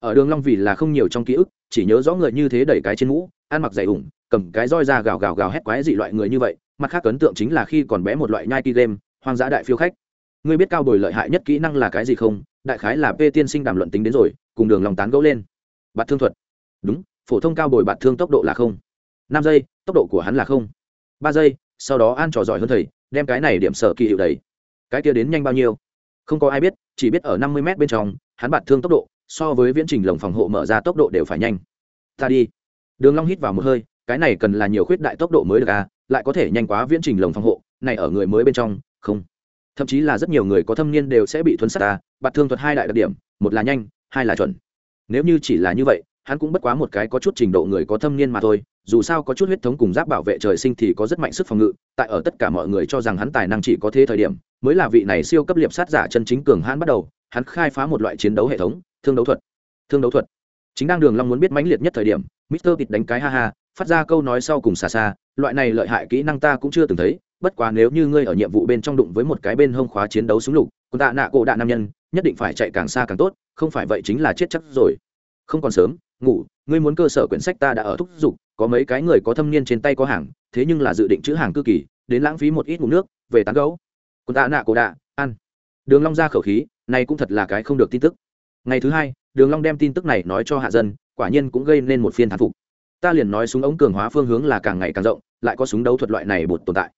Speaker 1: Ở đường long vì là không nhiều trong ký ức chỉ nhớ rõ người như thế đẩy cái trên mũ, ăn mặc dày ủng, cầm cái roi ra gào gào gào hét quái dị loại người như vậy, mặt khác ấn tượng chính là khi còn bé một loại nhai kỳ game, hoang dã đại phiêu khách. Ngươi biết cao bồi lợi hại nhất kỹ năng là cái gì không? Đại khái là p tiên sinh đàm luận tính đến rồi, cùng đường lòng tán gẫu lên. Bạt thương thuật. Đúng, phổ thông cao bồi bạt thương tốc độ là không. Năm giây, tốc độ của hắn là không. Ba giây, sau đó an trò giỏi hơn thầy, đem cái này điểm sở kỳ hiệu đấy cái kia đến nhanh bao nhiêu? Không có ai biết, chỉ biết ở năm mươi m bên trong, hắn bạt thương tốc độ so với viễn trình lồng phòng hộ mở ra tốc độ đều phải nhanh. Ta đi. Đường long hít vào một hơi, cái này cần là nhiều khuyết đại tốc độ mới được à lại có thể nhanh quá viễn trình lồng phòng hộ, này ở người mới bên trong, không. Thậm chí là rất nhiều người có thâm niên đều sẽ bị thuấn sát à, ta bạt thương thuật hai đại đặc điểm, một là nhanh, hai là chuẩn. Nếu như chỉ là như vậy, hắn cũng bất quá một cái có chút trình độ người có thâm niên mà thôi, dù sao có chút huyết thống cùng giáp bảo vệ trời sinh thì có rất mạnh sức phòng ngự, tại ở tất cả mọi người cho rằng hắn tài năng chỉ có thế thời điểm, mới là vị này siêu cấp liệp sát giả chân chính cường hãn bắt đầu, hắn khai phá một loại chiến đấu hệ thống thương đấu thuật. Thương đấu thuật. Chính đang đường long muốn biết mãnh liệt nhất thời điểm, mister kịt đánh cái ha ha, phát ra câu nói sau cùng xa xa loại này lợi hại kỹ năng ta cũng chưa từng thấy, bất quá nếu như ngươi ở nhiệm vụ bên trong đụng với một cái bên hông khóa chiến đấu súng lục còn tạ nạ cổ đạn nam nhân, nhất định phải chạy càng xa càng tốt, không phải vậy chính là chết chắc rồi. Không còn sớm, ngủ, ngươi muốn cơ sở quyển sách ta đã ở thúc giục, có mấy cái người có thâm niên trên tay có hàng, thế nhưng là dự định chữ hàng cư kỳ, đến lãng phí một ít ngủ nước, về tán gấu. Còn tạ nạ cổ đạ, ăn. Đường long ra khẩu khí, này cũng thật là cái không được tin tức ngày thứ hai, đường long đem tin tức này nói cho hạ dân, quả nhiên cũng gây nên một phiên thán phục. Ta liền nói súng ống cường hóa phương hướng là càng ngày càng rộng, lại có súng đấu thuật loại này bột tồn tại.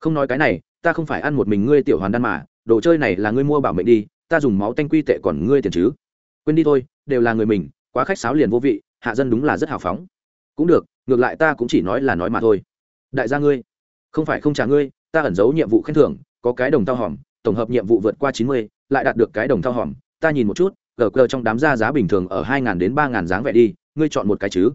Speaker 1: Không nói cái này, ta không phải ăn một mình ngươi tiểu hoàn đan mà, đồ chơi này là ngươi mua bảo mệnh đi, ta dùng máu tanh quy tệ còn ngươi tiền chứ. Quên đi thôi, đều là người mình, quá khách sáo liền vô vị, hạ dân đúng là rất hào phóng. Cũng được, ngược lại ta cũng chỉ nói là nói mà thôi. Đại gia ngươi, không phải không trả ngươi, ta ẩn giấu nhiệm vụ khen thưởng, có cái đồng thao hòm, tổng hợp nhiệm vụ vượt qua chín mươi, lại đạt được cái đồng thao hòm, ta nhìn một chút gờ gờ trong đám gia giá bình thường ở hai đến ba dáng vẻ đi, ngươi chọn một cái chứ?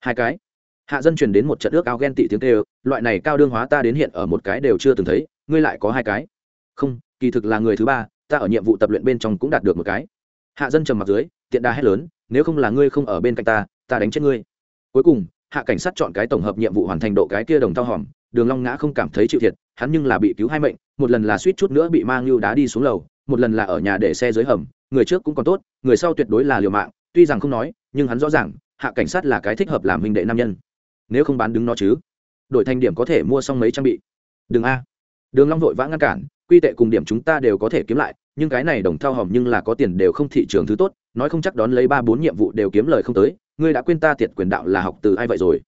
Speaker 1: Hai cái. Hạ dân truyền đến một trận ước ao ghen tị tiếng kêu, loại này cao đương hóa ta đến hiện ở một cái đều chưa từng thấy, ngươi lại có hai cái. Không, kỳ thực là người thứ ba, ta ở nhiệm vụ tập luyện bên trong cũng đạt được một cái. Hạ dân trầm mặt dưới, tiện đa hét lớn, nếu không là ngươi không ở bên cạnh ta ta đánh chết ngươi. Cuối cùng, hạ cảnh sát chọn cái tổng hợp nhiệm vụ hoàn thành độ cái kia đồng thao hòm đường long ngã không cảm thấy chịu thiệt, hắn nhưng là bị cứu hai mệnh, một lần là suýt chút nữa bị mang lưu đá đi xuống lầu, một lần là ở nhà để xe dưới hầm người trước cũng còn tốt, người sau tuyệt đối là liều mạng, tuy rằng không nói, nhưng hắn rõ ràng, hạ cảnh sát là cái thích hợp làm minh đệ nam nhân. Nếu không bán đứng nó chứ? Đổi thành điểm có thể mua xong mấy trang bị. Đừng a. Đường long vội vã ngăn cản, quy tệ cùng điểm chúng ta đều có thể kiếm lại, nhưng cái này đồng thao hỏng nhưng là có tiền đều không thị trường thứ tốt, nói không chắc đón lấy ba bốn nhiệm vụ đều kiếm lời không tới, ngươi đã quên ta tiệt quyền đạo là học từ ai vậy rồi?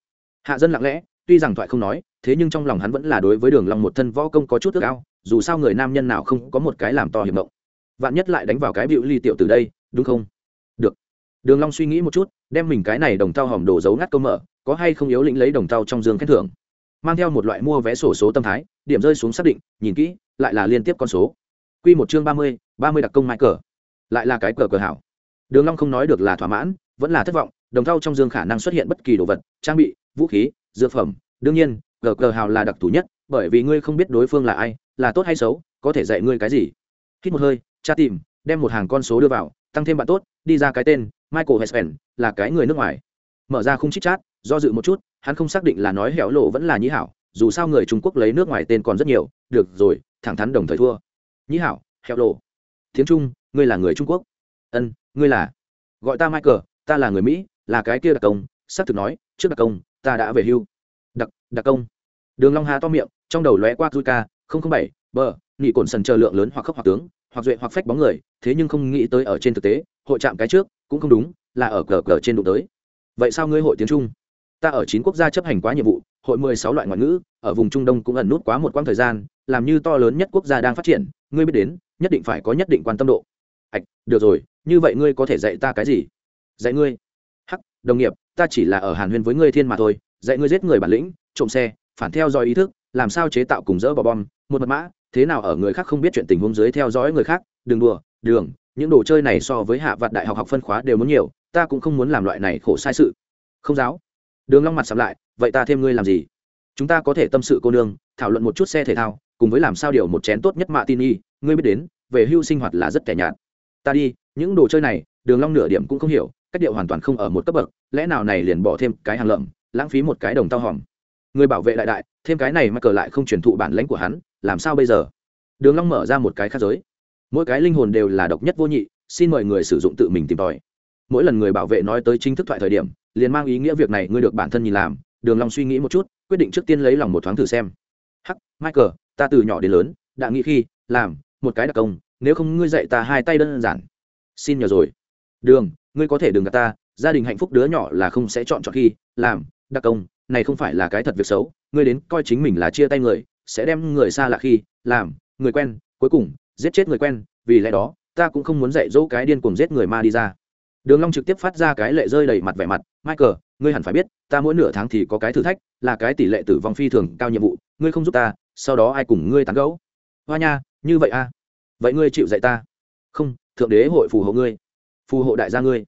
Speaker 1: Hạ dân lặng lẽ, tuy rằng thoại không nói, thế nhưng trong lòng hắn vẫn là đối với đường long một thân võ công có chút ước ao, dù sao người nam nhân nào không có một cái làm to hiểm động vạn nhất lại đánh vào cái bịu ly tiểu từ đây, đúng không? Được. Đường long suy nghĩ một chút, đem mình cái này đồng thau hòm đổ giấu ngắt câu mở, có hay không yếu lĩnh lấy đồng thau trong dương khen thưởng. Mang theo một loại mua vé sổ số tâm thái, điểm rơi xuống xác định, nhìn kỹ, lại là liên tiếp con số. Quy một chương ba mươi ba mươi đặc công mai cờ. Lại là cái cờ cờ hảo. Đường long không nói được là thỏa mãn, vẫn là thất vọng, đồng thau trong dương khả năng xuất hiện bất kỳ đồ vật, trang bị, vũ khí, dược phẩm, đương nhiên, cờ cờ hào là đặc thù nhất, bởi vì ngươi không biết đối phương là ai, là tốt hay xấu, có thể dạy ngươi cái gì. Hít một hơi tra tìm, đem một hàng con số đưa vào, tăng thêm bạn tốt, đi ra cái tên, michael hespen, là cái người nước ngoài. Mở ra khung chích chat do dự một chút, hắn không xác định là nói hẻo lộ vẫn là nhĩ hảo, dù sao người trung quốc lấy nước ngoài tên còn rất nhiều, được rồi, thẳng thắn đồng thời thua. Nhĩ hảo, hẻo lộ. Tiếng trung, ngươi là người trung quốc. Ân, ngươi là. Gọi ta michael, ta là người mỹ, là cái kia đặc công, xác thực nói, trước đặc công, ta đã về hưu. Đặc đặc công. Đường long hà to miệng, trong đầu lóe qua dui ca không không bảy, bờ nghị cồn sần chờ lượng lớn hoặc khốc hoặc tướng hoặc duệ hoặc phách bóng người, thế nhưng không nghĩ tới ở trên thực tế, hội chạm cái trước, cũng không đúng, là ở cờ cờ trên đụng tới. Vậy sao ngươi hội tiếng trung? Ta ở chín quốc gia chấp hành quá nhiệm vụ, hội mười sáu loại ngoại ngữ, ở vùng trung đông cũng ẩn nút quá một quãng thời gian, làm như to lớn nhất quốc gia đang phát triển, ngươi biết đến, nhất định phải có nhất định quan tâm độ. Ạch được rồi, như vậy ngươi có thể dạy ta cái gì? Dạy ngươi. Hắc, đồng nghiệp, ta chỉ là ở hàn huyên với ngươi thiên mà thôi, dạy ngươi giết người bản lĩnh, trộm xe, phản theo dõi ý thức, làm sao chế tạo cùng dỡ bò bom, một mật mã thế nào ở người khác không biết chuyện tình huống dưới theo dõi người khác, đừng đùa, đường, những đồ chơi này so với hạ vạn đại học học phân khóa đều muốn nhiều, ta cũng không muốn làm loại này khổ sai sự. Không giáo. Đường long mặt sầm lại, vậy ta thêm ngươi làm gì? Chúng ta có thể tâm sự cô nương, thảo luận một chút xe thể thao, cùng với làm sao điều một chén tốt nhất mạ tin y, ngươi biết đến, về hưu sinh hoạt là rất kẻ nhạt. Ta đi, những đồ chơi này, đường long nửa điểm cũng không hiểu, cách điệu hoàn toàn không ở một cấp bậc, lẽ nào này liền bỏ thêm cái hàng lợm, lãng phí một cái đồng tao hòm. Người bảo vệ đại đại, thêm cái này mà cờ lại không truyền thụ bản lãnh của hắn làm sao bây giờ? Đường long mở ra một cái khác giới. Mỗi cái linh hồn đều là độc nhất vô nhị, xin mời người sử dụng tự mình tìm tòi. Mỗi lần người bảo vệ nói tới chính thức thoại thời điểm, liền mang ý nghĩa việc này ngươi được bản thân nhìn làm. Đường long suy nghĩ một chút, quyết định trước tiên lấy lòng một thoáng thử xem. Hắc, michael, ta từ nhỏ đến lớn, đã nghĩ khi, làm, một cái đặc công, nếu không ngươi dạy ta hai tay đơn giản. Xin nhờ rồi. Đường, ngươi có thể đừng gạt ta, gia đình hạnh phúc đứa nhỏ là không sẽ chọn chọn khi, làm, đặc công, này không phải là cái thật việc xấu, ngươi đến coi chính mình là chia tay người sẽ đem người xa lạ khi, làm, người quen, cuối cùng, giết chết người quen, vì lẽ đó, ta cũng không muốn dạy dỗ cái điên cuồng giết người ma đi ra. Đường long trực tiếp phát ra cái lệ rơi đầy mặt vẻ mặt, michael, ngươi hẳn phải biết, ta mỗi nửa tháng thì có cái thử thách, là cái tỷ lệ tử vong phi thường cao nhiệm vụ, ngươi không giúp ta, sau đó ai cùng ngươi tán gẫu? Hoa nha, như vậy a à? vậy ngươi chịu dạy ta? Không, thượng đế hội phù hộ ngươi, phù hộ đại gia ngươi.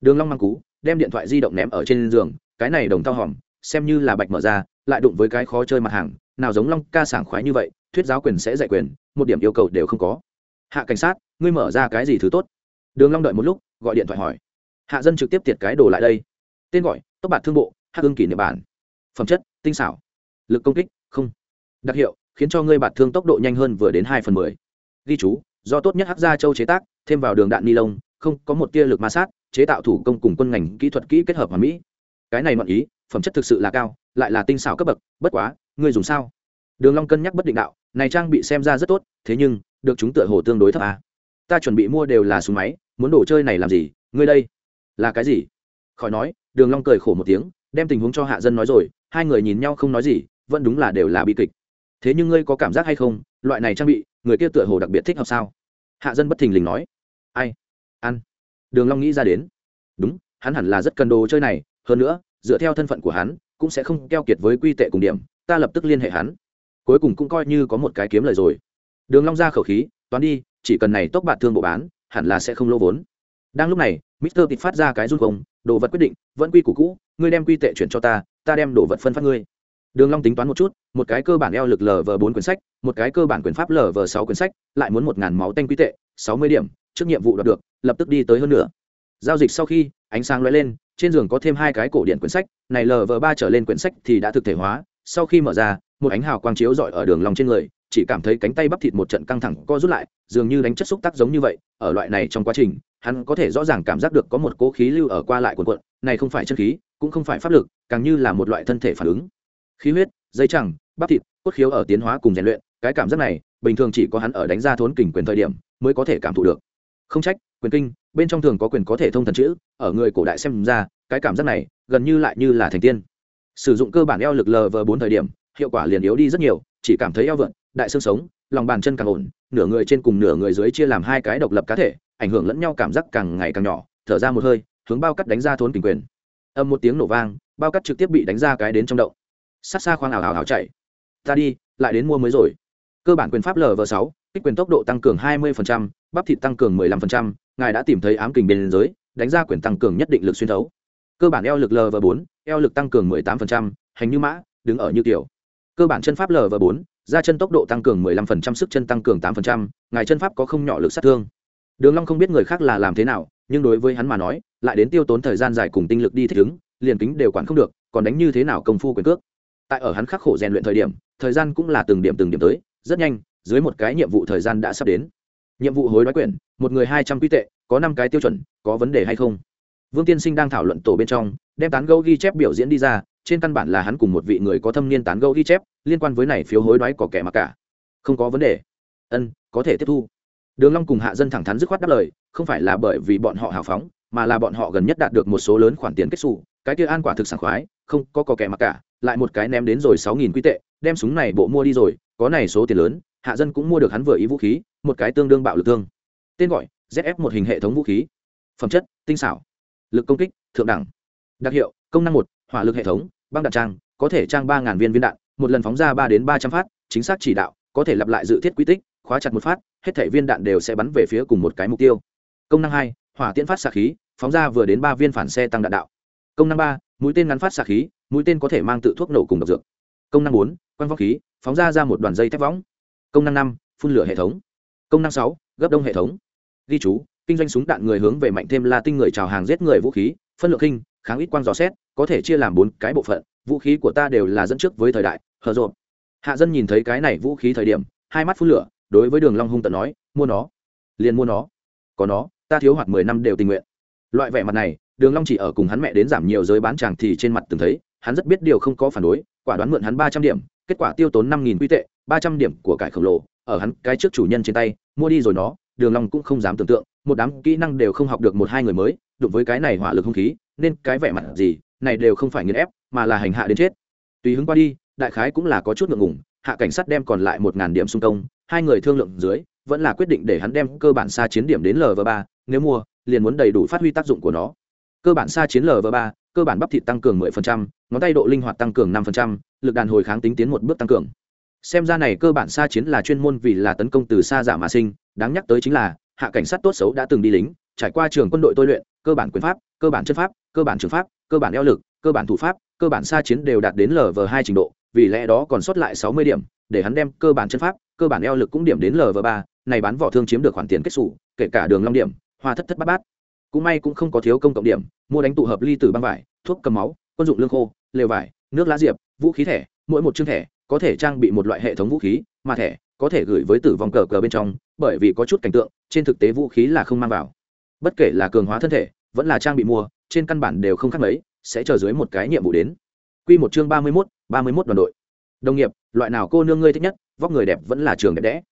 Speaker 1: Đường long mang cú, đem điện thoại di động ném ở trên giường, cái này đồng thao hòm xem như là bạch mở ra, lại đụng với cái khó chơi mặt hàng, nào giống long ca sảng khoái như vậy, thuyết giáo quyền sẽ dạy quyền, một điểm yêu cầu đều không có. Hạ cảnh sát, ngươi mở ra cái gì thứ tốt? Đường long đợi một lúc, gọi điện thoại hỏi. Hạ dân trực tiếp tiệt cái đồ lại đây. Tên gọi, tốc bạt thương bộ, hắc hương kỷ niệm bản. Phẩm chất, tinh xảo. Lực công kích, không. Đặc hiệu, khiến cho ngươi bạt thương tốc độ nhanh hơn vừa đến hai phần mười. Ghi chú, do tốt nhất hắc gia châu chế tác, thêm vào đường đạn ni lông, không có một tia lực ma sát, chế tạo thủ công cùng quân ngành kỹ thuật kỹ kết hợp hoàn mỹ cái này mọn ý, phẩm chất thực sự là cao, lại là tinh xảo cấp bậc, bất quá, ngươi dùng sao? Đường long cân nhắc bất định đạo, này trang bị xem ra rất tốt, thế nhưng, được chúng tựa hồ tương đối thấp à. ta chuẩn bị mua đều là súng máy, muốn đồ chơi này làm gì? Ngươi đây, là cái gì? Khỏi nói, đường long cười khổ một tiếng, đem tình huống cho hạ dân nói rồi, hai người nhìn nhau không nói gì, vẫn đúng là đều là bi kịch. Thế nhưng ngươi có cảm giác hay không? Loại này trang bị, người kia tựa hồ đặc biệt thích hợp sao? Hạ dân bất thình lình nói. Ai? Ăn. Đường long nghĩ ra đến. Đúng, hắn hẳn là rất cần đồ chơi này hơn nữa, dựa theo thân phận của hắn, cũng sẽ không keo kiệt với quy tệ cùng điểm, ta lập tức liên hệ hắn. Cuối cùng cũng coi như có một cái kiếm lời rồi. Đường long ra khẩu khí, toán đi, chỉ cần này tốc bạt thương bộ bán, hẳn là sẽ không lỗ vốn. Đang lúc này, mister tịt phát ra cái run không đồ vật quyết định, vẫn quy củ cũ, ngươi đem quy tệ chuyển cho ta ta đem đồ vật phân phát ngươi. Đường long tính toán một chút, một cái cơ bản eo lực lv bốn quyển sách, một cái cơ bản quyền pháp lv sáu quyển sách, lại muốn một ngàn máu tanh quy tệ, sáu mươi điểm, trước nhiệm vụ đạt được, lập tức đi tới hơn nữa giao dịch sau khi, ánh sáng lóe lên, trên giường có thêm hai cái cổ điện quyển sách, này lv ba trở lên quyển sách thì đã thực thể hóa. Sau khi mở ra, một ánh hào quang chiếu rọi ở đường lòng trên người, chỉ cảm thấy cánh tay bắp thịt một trận căng thẳng co rút lại, dường như đánh chất xúc tác giống như vậy. Ở loại này trong quá trình, hắn có thể rõ ràng cảm giác được có một cố khí lưu ở qua lại cuộn cuộn, này không phải chân khí, cũng không phải pháp lực, càng như là một loại thân thể phản ứng. Khí huyết, dây chẳng, bắp thịt, cốt khiếu ở tiến hóa cùng rèn luyện, cái cảm giác này, bình thường chỉ có hắn ở đánh ra thốn kình quyền thời điểm mới có thể cảm thụ được. Không trách quyền kinh bên trong thường có quyền có thể thông thần chữ ở người cổ đại xem ra cái cảm giác này gần như lại như là thành tiên. Sử dụng cơ bản eo lực lv bốn thời điểm hiệu quả liền yếu đi rất nhiều chỉ cảm thấy eo vượn đại xương sống lòng bàn chân càng ổn nửa người trên cùng nửa người dưới chia làm hai cái độc lập cá thể ảnh hưởng lẫn nhau cảm giác càng ngày càng nhỏ thở ra một hơi hướng bao cắt đánh ra thốn kình quyền. Âm một tiếng nổ vang bao cắt trực tiếp bị đánh ra cái đến trong đậu sát xa khoang ảo ảo ảo chạy. Ta đi lại đến mua mới rồi. Cơ bản quyền pháp lv sáu kích quyền tốc độ tăng cường 20%, bắp thịt tăng cường 15%, ngài đã tìm thấy ám kình bên giới đánh ra quyền tăng cường nhất định lực xuyên thấu. Cơ bản eo lực lv bốn eo lực tăng cường 18%, hành như mã đứng ở như kiểu. Cơ bản chân pháp lv bốn ra chân tốc độ tăng cường 15%, sức chân tăng cường 8%, ngài chân pháp có không nhỏ lực sát thương. Đường long không biết người khác là làm thế nào nhưng đối với hắn mà nói lại đến tiêu tốn thời gian dài cùng tinh lực đi thích ứng liền kính đều quản không được còn đánh như thế nào công phu quyền cước. Tại ở hắn khắc khổ rèn luyện thời điểm thời gian cũng là từng điểm từng điểm tới rất nhanh dưới một cái nhiệm vụ thời gian đã sắp đến. Nhiệm vụ hối đoái quyển một người hai trăm quy tệ, có năm cái tiêu chuẩn, có vấn đề hay không? Vương tiên sinh đang thảo luận tổ bên trong, đem tán gẫu ghi chép biểu diễn đi ra, trên căn bản là hắn cùng một vị người có thâm niên tán gẫu ghi chép, liên quan với này phiếu hối đoái có kẻ mặc cả. Không có vấn đề. Ân, có thể tiếp thu. Đường long cùng hạ dân thẳng thắn dứt khoát đáp lời, không phải là bởi vì bọn họ hào phóng, mà là bọn họ gần nhất đạt được một số lớn khoản tiền kết xù, cái kia an quả thực sảng khoái, không, có có kẻ mặc cả, lại một cái ném đến rồi sáu nghìn quy tệ, đem súng này bộ mua đi rồi, có này số tiền lớn, hạ dân cũng mua được hắn vừa ý vũ khí, một cái tương đương bạo lực thương tên gọi zf một hình hệ thống vũ khí. Phẩm chất, tinh xảo. Lực công kích, thượng đẳng. Đặc hiệu, công năng một, hỏa lực hệ thống, băng đạn trang, có thể trang ba viên viên đạn, một lần phóng ra ba đến ba trăm phát, chính xác chỉ đạo, có thể lặp lại dự thiết quy tích, khóa chặt một phát, hết thể viên đạn đều sẽ bắn về phía cùng một cái mục tiêu. Công năng hai, hỏa tiễn phát xạ khí, phóng ra vừa đến ba viên phản xe tăng đạn đạo. Công năng ba, mũi tên ngắn phát xạ khí, mũi tên có thể mang tự thuốc nổ cùng độc dược. Công năng bốn quăng vong khí, phóng ra ra một đoàn dây thép võng. Công năng năm, phun lửa hệ thống. Công năng sáu, gấp đông hệ thống ghi chú, kinh doanh súng đạn người hướng về mạnh thêm la tinh người chào hàng giết người vũ khí, phân lượng kinh kháng ít quang dò xét, có thể chia làm bốn cái bộ phận, vũ khí của ta đều là dẫn trước với thời đại, hở rộn hạ dân nhìn thấy cái này vũ khí thời điểm, hai mắt phun lửa, đối với đường long hung tận nói, mua nó, liền mua nó. Có nó, ta thiếu hoạt mười năm đều tình nguyện. Loại vẻ mặt này, đường long chỉ ở cùng hắn mẹ đến giảm nhiều giới bán chàng thì trên mặt từng thấy, hắn rất biết điều không có phản đối, quả đoán mượn hắn ba trăm điểm, kết quả tiêu tốn năm nghìn quy tệ, ba trăm điểm của cải khổng lồ, ở hắn cái trước chủ nhân trên tay, mua đi rồi nó đường long cũng không dám tưởng tượng một đám kỹ năng đều không học được một hai người mới đụng với cái này hỏa lực hung khí nên cái vẻ mặt gì này đều không phải nghiền ép mà là hành hạ đến chết. Tùy hứng qua đi đại khái cũng là có chút ngượng ngùng hạ cảnh sát đem còn lại một ngàn điểm xung công hai người thương lượng dưới vẫn là quyết định để hắn đem cơ bản xa chiến điểm đến lv ba nếu mua liền muốn đầy đủ phát huy tác dụng của nó. Cơ bản xa chiến lv ba cơ bản bắp thịt tăng cường 10%, ngón tay độ linh hoạt tăng cường 5%, lực đàn hồi kháng tính tiến một bước tăng cường xem ra này cơ bản xa chiến là chuyên môn vì là tấn công từ xa giả mà sinh, đáng nhắc tới chính là, hạ cảnh sát tốt xấu đã từng đi lính, trải qua trường quân đội tôi luyện, cơ bản quyền pháp, cơ bản chân pháp, cơ bản trường pháp, cơ bản eo lực, cơ bản thủ pháp, cơ bản xa chiến đều đạt đến lv hai trình độ, vì lẽ đó còn sót lại sáu mươi điểm, để hắn đem cơ bản chân pháp, cơ bản eo lực cũng điểm đến lv ba, này bán vỏ thương chiếm được khoản tiền kết xù, kể cả đường long điểm, hoa thất thất bát bát. Cũng may cũng không có thiếu công cộng điểm, mua đánh tụ hợp ly tử băng vải, thuốc cầm máu, quân dụng lương khô, lều vải, nước lá diệp, vũ khí thẻ, mỗi một chương thẻ có thể trang bị một loại hệ thống vũ khí mà thẻ có thể gửi với tử vong cờ cờ bên trong bởi vì có chút cảnh tượng trên thực tế vũ khí là không mang vào bất kể là cường hóa thân thể vẫn là trang bị mua trên căn bản đều không khác mấy sẽ chờ dưới một cái nhiệm vụ đến Quy một chương ba mươi mốt ba mươi mốt đoàn đội. Đồng nghiệp, loại nào cô nương ngươi thích nhất, vóc người đẹp vẫn là trường đẹp đẽ.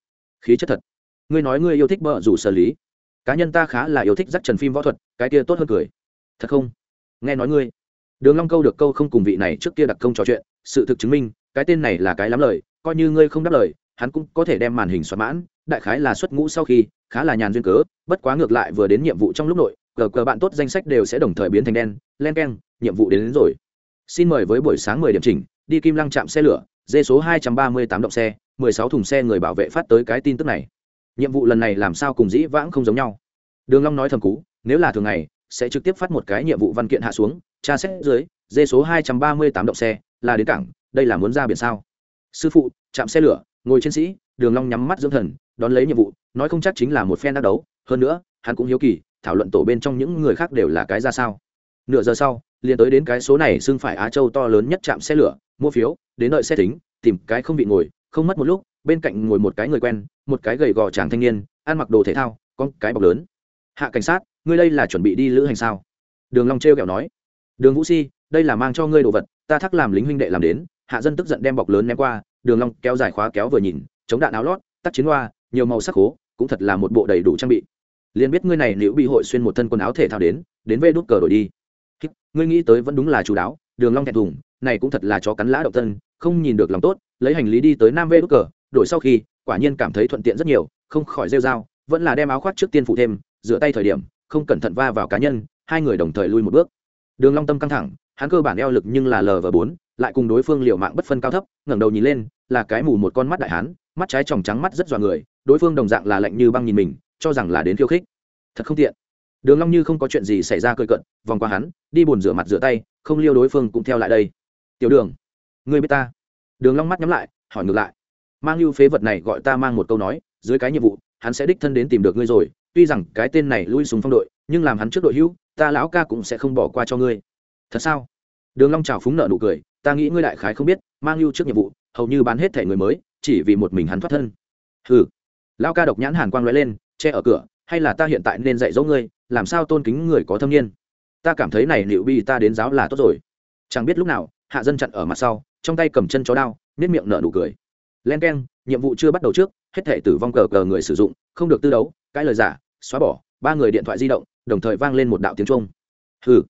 Speaker 1: Khí chất thật. Ngươi nói ngươi yêu thích bờ rủ xử lý. Cá nhân ta khá là yêu thích dắt trần phim võ thuật, cái kia tốt hơn cười. Thật không? Nghe nói ngươi. Đường Long câu được câu không cùng vị này trước kia đặc công trò chuyện, sự thực chứng minh, cái tên này là cái lắm lời, coi như ngươi không đáp lời, hắn cũng có thể đem màn hình xoắn mãn, đại khái là xuất ngũ sau khi, khá là nhàn duyên cớ, bất quá ngược lại vừa đến nhiệm vụ trong lúc nội, cờ cờ bạn tốt danh sách đều sẽ đồng thời biến thành đen, len keng, nhiệm vụ đến, đến rồi. Xin mời với buổi sáng 10 điểm chỉnh đi kim lăng chạm xe lửa dê số 238 động xe 16 thùng xe người bảo vệ phát tới cái tin tức này. Nhiệm vụ lần này làm sao cùng dĩ vãng không giống nhau. Đường long nói thầm cú nếu là thường ngày sẽ trực tiếp phát một cái nhiệm vụ văn kiện hạ xuống tra xét dưới dê số 238 động xe là đến cảng đây là muốn ra biển sao? Sư phụ, chạm xe lửa, ngồi trên sĩ, đường long nhắm mắt dưỡng thần, đón lấy nhiệm vụ, nói không chắc chính là một phen đắc đấu. Hơn nữa, hắn cũng hiếu kỳ, thảo luận tổ bên trong những người khác đều là cái ra sao. Nửa giờ sau, liền tới đến cái số này xưng phải á châu to lớn nhất chạm xe lửa, mua phiếu, đến đợi xe tính, tìm cái không bị ngồi, không mất một lúc, bên cạnh ngồi một cái người quen, một cái gầy gò chàng thanh niên, ăn mặc đồ thể thao con cái bọc lớn. Hạ cảnh sát, ngươi đây là chuẩn bị đi lữ hành sao? Đường long treo kẹo nói. Đường vũ si, đây là mang cho ngươi đồ vật, ta thắc làm lính huynh đệ làm đến hạ dân tức giận đem bọc lớn ném qua, đường long kéo dài khóa kéo vừa nhìn, chống đạn áo lót, tắt chiến hoa, nhiều màu sắc hố, cũng thật là một bộ đầy đủ trang bị. Liền biết ngươi này liễu bị hội xuyên một thân quần áo thể thao đến đến vê đút cờ đổi đi. Ngươi nghĩ tới vẫn đúng là chú đáo, đường long thẹn thùng, này cũng thật là chó cắn lá động thân, không nhìn được lòng tốt, lấy hành lý đi tới nam vê Đút cờ, đổi sau khi, quả nhiên cảm thấy thuận tiện rất nhiều, không khỏi rêu dao vẫn là đem áo khoác trước tiên phụ thêm, rửa tay thời điểm, không cẩn thận va vào cá nhân, hai người đồng thời lui một bước. Đường long tâm căng thẳng hắn cơ bản eo lực nhưng là lv bốn, lại cùng đối phương liều mạng bất phân cao thấp, ngẩng đầu nhìn lên, là cái mù một con mắt đại hán, mắt trái tròng trắng mắt rất dọa người, đối phương đồng dạng là lạnh như băng nhìn mình, cho rằng là đến khiêu khích. Thật không tiện. Đường long như không có chuyện gì xảy ra cười cận vòng qua hắn, đi buồn rửa mặt rửa tay, không liêu đối phương cũng theo lại đây. Tiểu đường, ngươi biết ta? Đường long mắt nhắm lại, hỏi ngược lại. Mang lưu phế vật này gọi ta mang một câu nói, dưới cái nhiệm vụ, hắn sẽ đích thân đến tìm được ngươi rồi, tuy rằng cái tên này lui súng phong đội, nhưng làm hắn trước đội hữu, ta lão ca cũng sẽ không bỏ qua cho ngươi thật sao? Đường long chào phúng nợ nụ cười, ta nghĩ ngươi đại khái không biết, mang lưu trước nhiệm vụ, hầu như bán hết thể người mới, chỉ vì một mình hắn thoát thân. Hừ. Lão ca độc nhãn hàn quang lóe lên, che ở cửa, hay là ta hiện tại nên dạy dỗ ngươi, làm sao tôn kính người có thâm niên? Ta cảm thấy này liệu bi ta đến giáo là tốt rồi. Chẳng biết lúc nào, hạ dân chặn ở mặt sau, trong tay cầm chân chó đao nếp miệng nở nụ cười. Len k e n nhiệm vụ chưa bắt đầu trước, hết thể tử vong cờ cờ người sử dụng, không được tư đấu cãi lời giả, xóa bỏ, ba người điện thoại di động, đồng thời vang lên một đạo tiếng trung hừ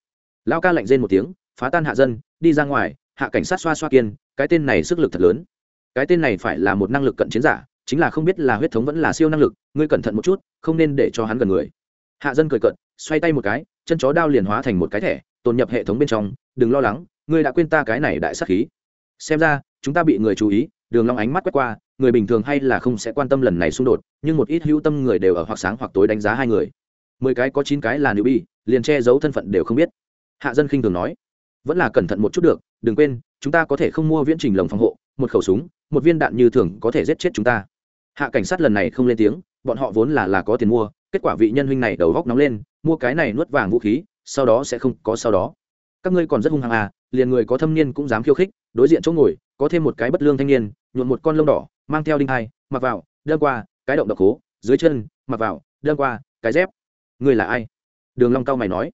Speaker 1: lao ca lạnh rên một tiếng, phá tan hạ dân, đi ra ngoài, hạ cảnh sát xoa xoa kiên, cái tên này sức lực thật lớn. Cái tên này phải là một năng lực cận chiến giả, chính là không biết là huyết thống vẫn là siêu năng lực, ngươi cẩn thận một chút, không nên để cho hắn gần người. Hạ dân cười cận xoay tay một cái, chân chó đao liền hóa thành một cái thẻ, tồn nhập hệ thống bên trong, đừng lo lắng, ngươi đã quên ta cái này đại sắc khí. Xem ra, chúng ta bị người chú ý, đường long ánh mắt quét qua, người bình thường hay là không sẽ quan tâm lần này xung đột, nhưng một ít hữu tâm người đều ở hoặc sáng hoặc tối đánh giá hai người. Mười cái có chín cái là nữ bi liền che giấu thân phận đều không biết hạ dân khinh thường nói, vẫn là cẩn thận một chút được, đừng quên, chúng ta có thể không mua viễn trình lồng phòng hộ, một khẩu súng, một viên đạn như thường có thể giết chết chúng ta. Hạ cảnh sát lần này không lên tiếng, bọn họ vốn là là có tiền mua, kết quả vị nhân huynh này đầu góc nóng lên, mua cái này nuốt vàng vũ khí, sau đó sẽ không có sau đó. Các ngươi còn rất hung hăng à liền người có thâm niên cũng dám khiêu khích, đối diện chỗ ngồi, có thêm một cái bất lương thanh niên nhuộn một con lông đỏ, mang theo đinh hai, mặc vào đơn qua, cái động độc hố, dưới chân, mặc vào đơn qua, cái dép. Ngươi là ai? Đường long cao mày nói.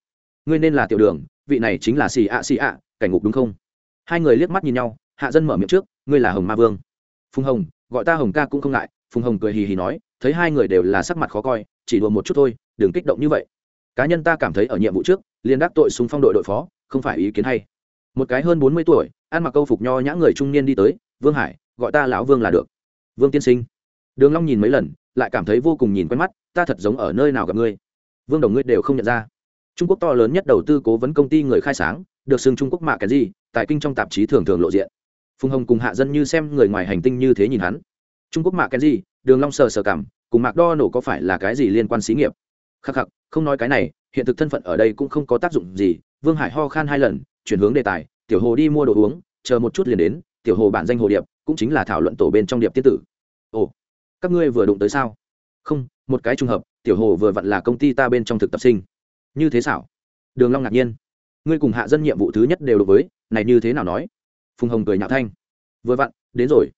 Speaker 1: Ngươi nên là tiểu đường vị này chính là xì ạ xì ạ, cảnh ngục đúng không? Hai người liếc mắt nhìn nhau, hạ dân mở miệng trước, ngươi là hồng ma vương. Phùng hồng, gọi ta hồng ca cũng không ngại, phùng hồng cười hì hì nói, thấy hai người đều là sắc mặt khó coi, chỉ đùa một chút thôi, đừng kích động như vậy. Cá nhân ta cảm thấy ở nhiệm vụ trước liên đắc tội súng phong đội đội phó, không phải ý kiến hay. Một cái hơn bốn mươi tuổi, ăn mặc câu phục nho nhã người trung niên đi tới, vương hải, gọi ta lão vương là được. Vương tiên sinh. Đường long nhìn mấy lần, lại cảm thấy vô cùng nhìn quen mắt, ta thật giống ở nơi nào gặp ngươi. Vương đồng ngươi đều không nhận ra trung quốc to lớn nhất đầu tư cố vấn công ty người khai sáng, được xưng trung quốc mạ cái gì tại kinh trong tạp chí thường thường lộ diện. Phùng hồng cùng hạ dân như xem người ngoài hành tinh như thế nhìn hắn. Trung quốc mạ cái gì đường long sờ sờ cảm, cùng mạc đo nổ có phải là cái gì liên quan xí nghiệp? Khắc khắc, không nói cái này, hiện thực thân phận ở đây cũng không có tác dụng gì. Vương hải ho khan hai lần, chuyển hướng đề tài, tiểu hồ đi mua đồ uống, chờ một chút liền đến, tiểu hồ bản danh hồ điệp, cũng chính là thảo luận tổ bên trong điệp tiết tử. Ồ, các ngươi vừa đụng tới sao? Không, một cái trùng hợp, tiểu hồ vừa vặn là công ty ta bên trong thực tập sinh như thế xảo. Đường long ngạc nhiên. Ngươi cùng hạ dân nhiệm vụ thứ nhất đều đối với, này như thế nào nói? Phùng hồng cười nhạo thanh. Vừa vặn, đến rồi.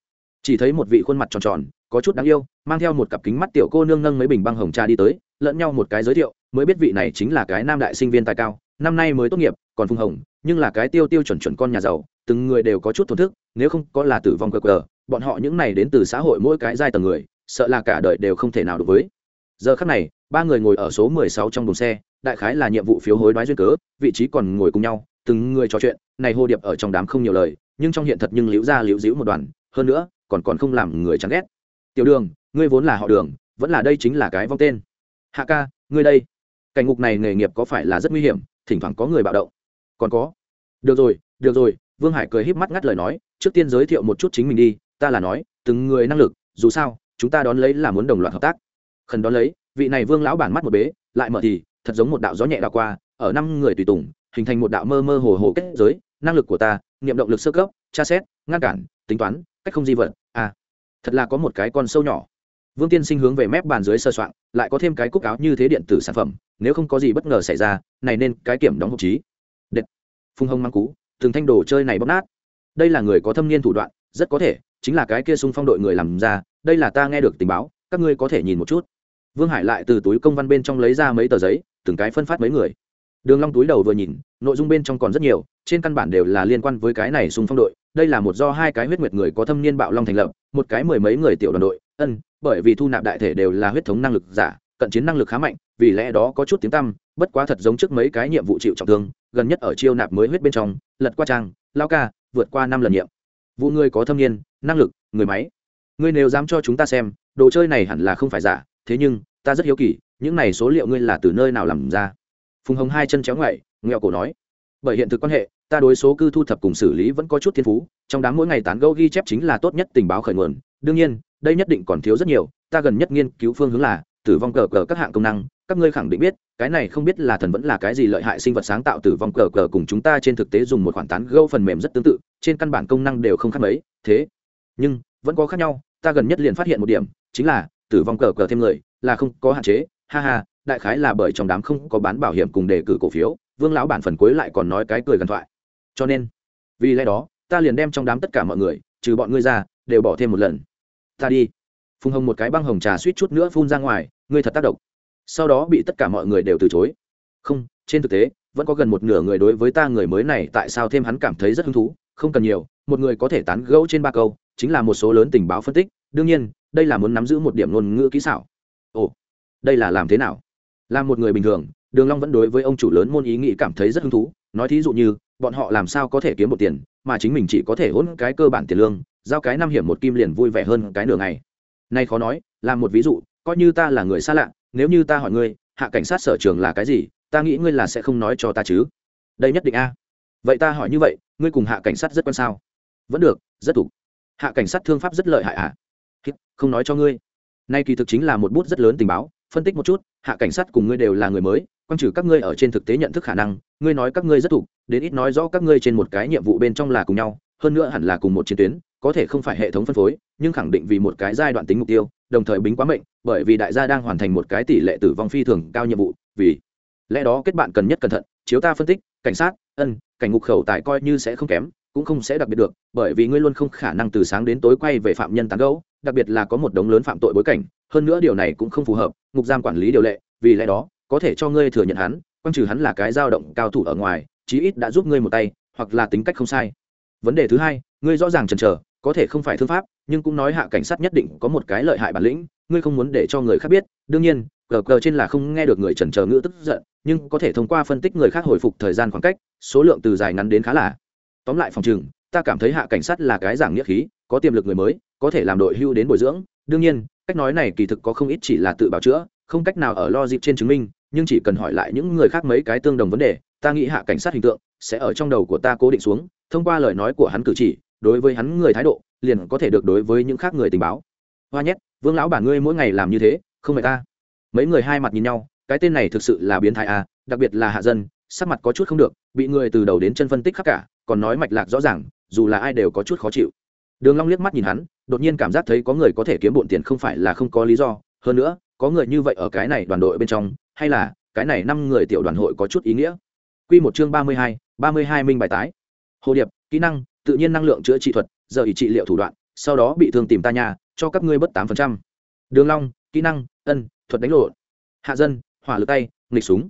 Speaker 1: Chỉ thấy một vị khuôn mặt tròn tròn, có chút đáng yêu, mang theo một cặp kính mắt tiểu cô nương nâng mấy bình băng hồng trà đi tới, lẫn nhau một cái giới thiệu, mới biết vị này chính là cái nam đại sinh viên tài cao, năm nay mới tốt nghiệp, còn phùng hồng, nhưng là cái tiêu tiêu chuẩn chuẩn con nhà giàu, từng người đều có chút thổn thức, nếu không có là tử vong cờ cờ bọn họ những này đến từ xã hội mỗi cái giai tầng người, sợ là cả đời đều không thể nào đối với. Giờ khắc này, ba người ngồi ở số mười sáu trong đồn xe đại khái là nhiệm vụ phiếu hối đoái duyên cớ, vị trí còn ngồi cùng nhau, từng người trò chuyện, này hô điệp ở trong đám không nhiều lời, nhưng trong hiện thật nhưng liễu ra liễu dĩu một đoàn, hơn nữa, còn còn không làm người chán ghét. Tiểu đường, ngươi vốn là họ đường, vẫn là đây chính là cái vong tên. Hạ ca, ngươi đây. Cảnh ngục này nghề nghiệp có phải là rất nguy hiểm, thỉnh thoảng có người bạo động. Còn có. Được rồi được rồi. Vương hải cười híp mắt ngắt lời nói, trước tiên giới thiệu một chút chính mình đi, ta là nói, từng người năng lực, dù sao, chúng ta đón lấy là muốn đồng loạt hợp tác. Khẩn đón lấy, vị này vương lão bản mắt một bế, lại mở thì thật giống một đạo gió nhẹ đạo qua, ở năm người tùy tùng, hình thành một đạo mơ mơ hồ hồ kết giới, năng lực của ta, niệm động lực sơ cấp, tra xét, ngăn cản, tính toán, cách không di vật à thật là có một cái con sâu nhỏ. Vương tiên sinh hướng về mép bàn dưới sơ soạn, lại có thêm cái cúc áo như thế điện tử sản phẩm, nếu không có gì bất ngờ xảy ra, này nên cái kiểm đóng hộp trí đệt. Phung hông mang cú, từng thanh đồ chơi này bóp nát. Đây là người có thâm niên thủ đoạn, rất có thể, chính là cái kia xung phong đội người làm ra, đây là ta nghe được tình báo, các ngươi có thể nhìn một chút. Vương hải lại từ túi công văn bên trong lấy ra mấy tờ giấy từng cái phân phát mấy người. Đường long túi đầu vừa nhìn, nội dung bên trong còn rất nhiều, trên căn bản đều là liên quan với cái này xung phong đội. Đây là một do hai cái huyết nguyệt người có thâm niên bạo long thành lập, một cái mười mấy người tiểu đoàn đội. Ân, bởi vì thu nạp đại thể đều là huyết thống năng lực giả, cận chiến năng lực khá mạnh, vì lẽ đó có chút tiếng tăm, bất quá thật giống trước mấy cái nhiệm vụ chịu trọng thương, gần nhất ở chiêu nạp mới huyết bên trong, lật qua trang, lao ca, vượt qua năm lần nhiệm. Vụ người có thâm niên, năng lực, người máy. Ngươi nếu dám cho chúng ta xem, đồ chơi này hẳn là không phải giả, thế nhưng, ta rất hiếu kỳ những này số liệu ngươi là từ nơi nào làm ra? Phùng hồng hai chân chéo ngoại nghèo cổ nói. Bởi hiện thực quan hệ, ta đối số cư thu thập cùng xử lý vẫn có chút thiên phú, trong đám mỗi ngày tán gẫu ghi chép chính là tốt nhất tình báo khởi nguồn. Đương nhiên, đây nhất định còn thiếu rất nhiều, ta gần nhất nghiên cứu phương hướng là tử vong cờ cờ các hạng công năng, các ngươi khẳng định biết, cái này không biết là thần vẫn là cái gì lợi hại sinh vật sáng tạo tử vong cờ cờ cùng chúng ta trên thực tế dùng một khoản tán gẫu phần mềm rất tương tự, trên căn bản công năng đều không khác mấy, thế. Nhưng, vẫn có khác nhau, ta gần nhất liền phát hiện một điểm, chính là tử vong cờ cờ thêm người, là không có hạn chế ha ha, đại khái là bởi trong đám không có bán bảo hiểm cùng đề cử cổ phiếu, vương lão bản phần cuối lại còn nói cái cười gần thoại. Cho nên, vì lẽ đó, ta liền đem trong đám tất cả mọi người, trừ bọn ngươi ra, đều bỏ thêm một lần. Ta đi. Phùng hồng một cái băng hồng trà suýt chút nữa phun ra ngoài, ngươi thật tác động. Sau đó bị tất cả mọi người đều từ chối. Không, trên thực tế, vẫn có gần một nửa người đối với ta người mới này tại sao thêm hắn cảm thấy rất hứng thú, không cần nhiều, một người có thể tán gẫu trên ba câu, chính là một số lớn tình báo phân tích. Đương nhiên, đây là muốn nắm giữ một điểm ngôn ngữ kỹ xảo. Ồ đây là làm thế nào? Là một người bình thường, đường long vẫn đối với ông chủ lớn môn ý nghĩ cảm thấy rất hứng thú, nói thí dụ như, bọn họ làm sao có thể kiếm một tiền, mà chính mình chỉ có thể hỗn cái cơ bản tiền lương, giao cái năm hiểm một kim liền vui vẻ hơn cái nửa ngày. Nay khó nói, làm một ví dụ, coi như ta là người xa lạ, nếu như ta hỏi ngươi, hạ cảnh sát sở trường là cái gì, ta nghĩ ngươi là sẽ không nói cho ta chứ. Đây nhất định a. Vậy ta hỏi như vậy, ngươi cùng hạ cảnh sát rất quan sao? Vẫn được, rất đủ hạ cảnh sát thương pháp rất lợi hại à? Không nói cho ngươi. Nay kỳ thực chính là một bút rất lớn tình báo phân tích một chút, hạ cảnh sát cùng ngươi đều là người mới quan trừ các ngươi ở trên thực tế nhận thức khả năng, ngươi nói các ngươi rất thục, đến ít nói rõ các ngươi trên một cái nhiệm vụ bên trong là cùng nhau, hơn nữa hẳn là cùng một chiến tuyến, có thể không phải hệ thống phân phối, nhưng khẳng định vì một cái giai đoạn tính mục tiêu, đồng thời bính quá mệnh, bởi vì đại gia đang hoàn thành một cái tỷ lệ tử vong phi thường cao nhiệm vụ, vì lẽ đó kết bạn cần nhất cẩn thận, chiếu ta phân tích, cảnh sát, ân, cảnh ngục khẩu tài coi như sẽ không kém, cũng không sẽ đặc biệt được, bởi vì ngươi luôn không khả năng từ sáng đến tối quay về phạm nhân tán gẫu, đặc biệt là có một đống lớn phạm tội bối cảnh hơn nữa điều này cũng không phù hợp, ngục giam quản lý điều lệ, vì lẽ đó, có thể cho ngươi thừa nhận hắn quan trừ hắn là cái dao động cao thủ ở ngoài, chí ít đã giúp ngươi một tay, hoặc là tính cách không sai. Vấn đề thứ hai, ngươi rõ ràng chần chờ, có thể không phải thương pháp, nhưng cũng nói hạ cảnh sát nhất định có một cái lợi hại bản lĩnh, ngươi không muốn để cho người khác biết. Đương nhiên, cờ cờ trên là không nghe được người chần chờ ngữ tức giận, nhưng có thể thông qua phân tích người khác hồi phục thời gian khoảng cách, số lượng từ dài ngắn đến khá là. Tóm lại phòng trừng, ta cảm thấy hạ cảnh sát là cái giảng nghĩa khí, có tiềm lực người mới, có thể làm đội hưu đến bồi dưỡng. Đương nhiên cách nói này kỳ thực có không ít chỉ là tự bảo chữa, không cách nào ở lo dịp trên chứng minh, nhưng chỉ cần hỏi lại những người khác mấy cái tương đồng vấn đề, ta nghĩ hạ cảnh sát hình tượng sẽ ở trong đầu của ta cố định xuống, thông qua lời nói của hắn cử chỉ, đối với hắn người thái độ, liền có thể được đối với những khác người tình báo. Hoa nhét vương lão bản ngươi mỗi ngày làm như thế, không phải ta? Mấy người hai mặt nhìn nhau, cái tên này thực sự là biến thái à đặc biệt là hạ dân, sắc mặt có chút không được, bị người từ đầu đến chân phân tích khắc cả, còn nói mạch lạc rõ ràng, dù là ai đều có chút khó chịu. Đường long liếc mắt nhìn hắn đột nhiên cảm giác thấy có người có thể kiếm bộn tiền không phải là không có lý do. Hơn nữa có người như vậy ở cái này đoàn đội bên trong hay là cái này năm người tiểu đoàn hội có chút ý nghĩa. Quy một chương ba mươi hai, ba mươi hai minh bài tái. Hồ điệp kỹ năng tự nhiên năng lượng chữa trị thuật giờ ý trị liệu thủ đoạn sau đó bị thương tìm ta nhà cho các ngươi bất tám phần trăm. Đường long kỹ năng ân thuật đánh lộn. hạ dân hỏa lực tay nghịch súng.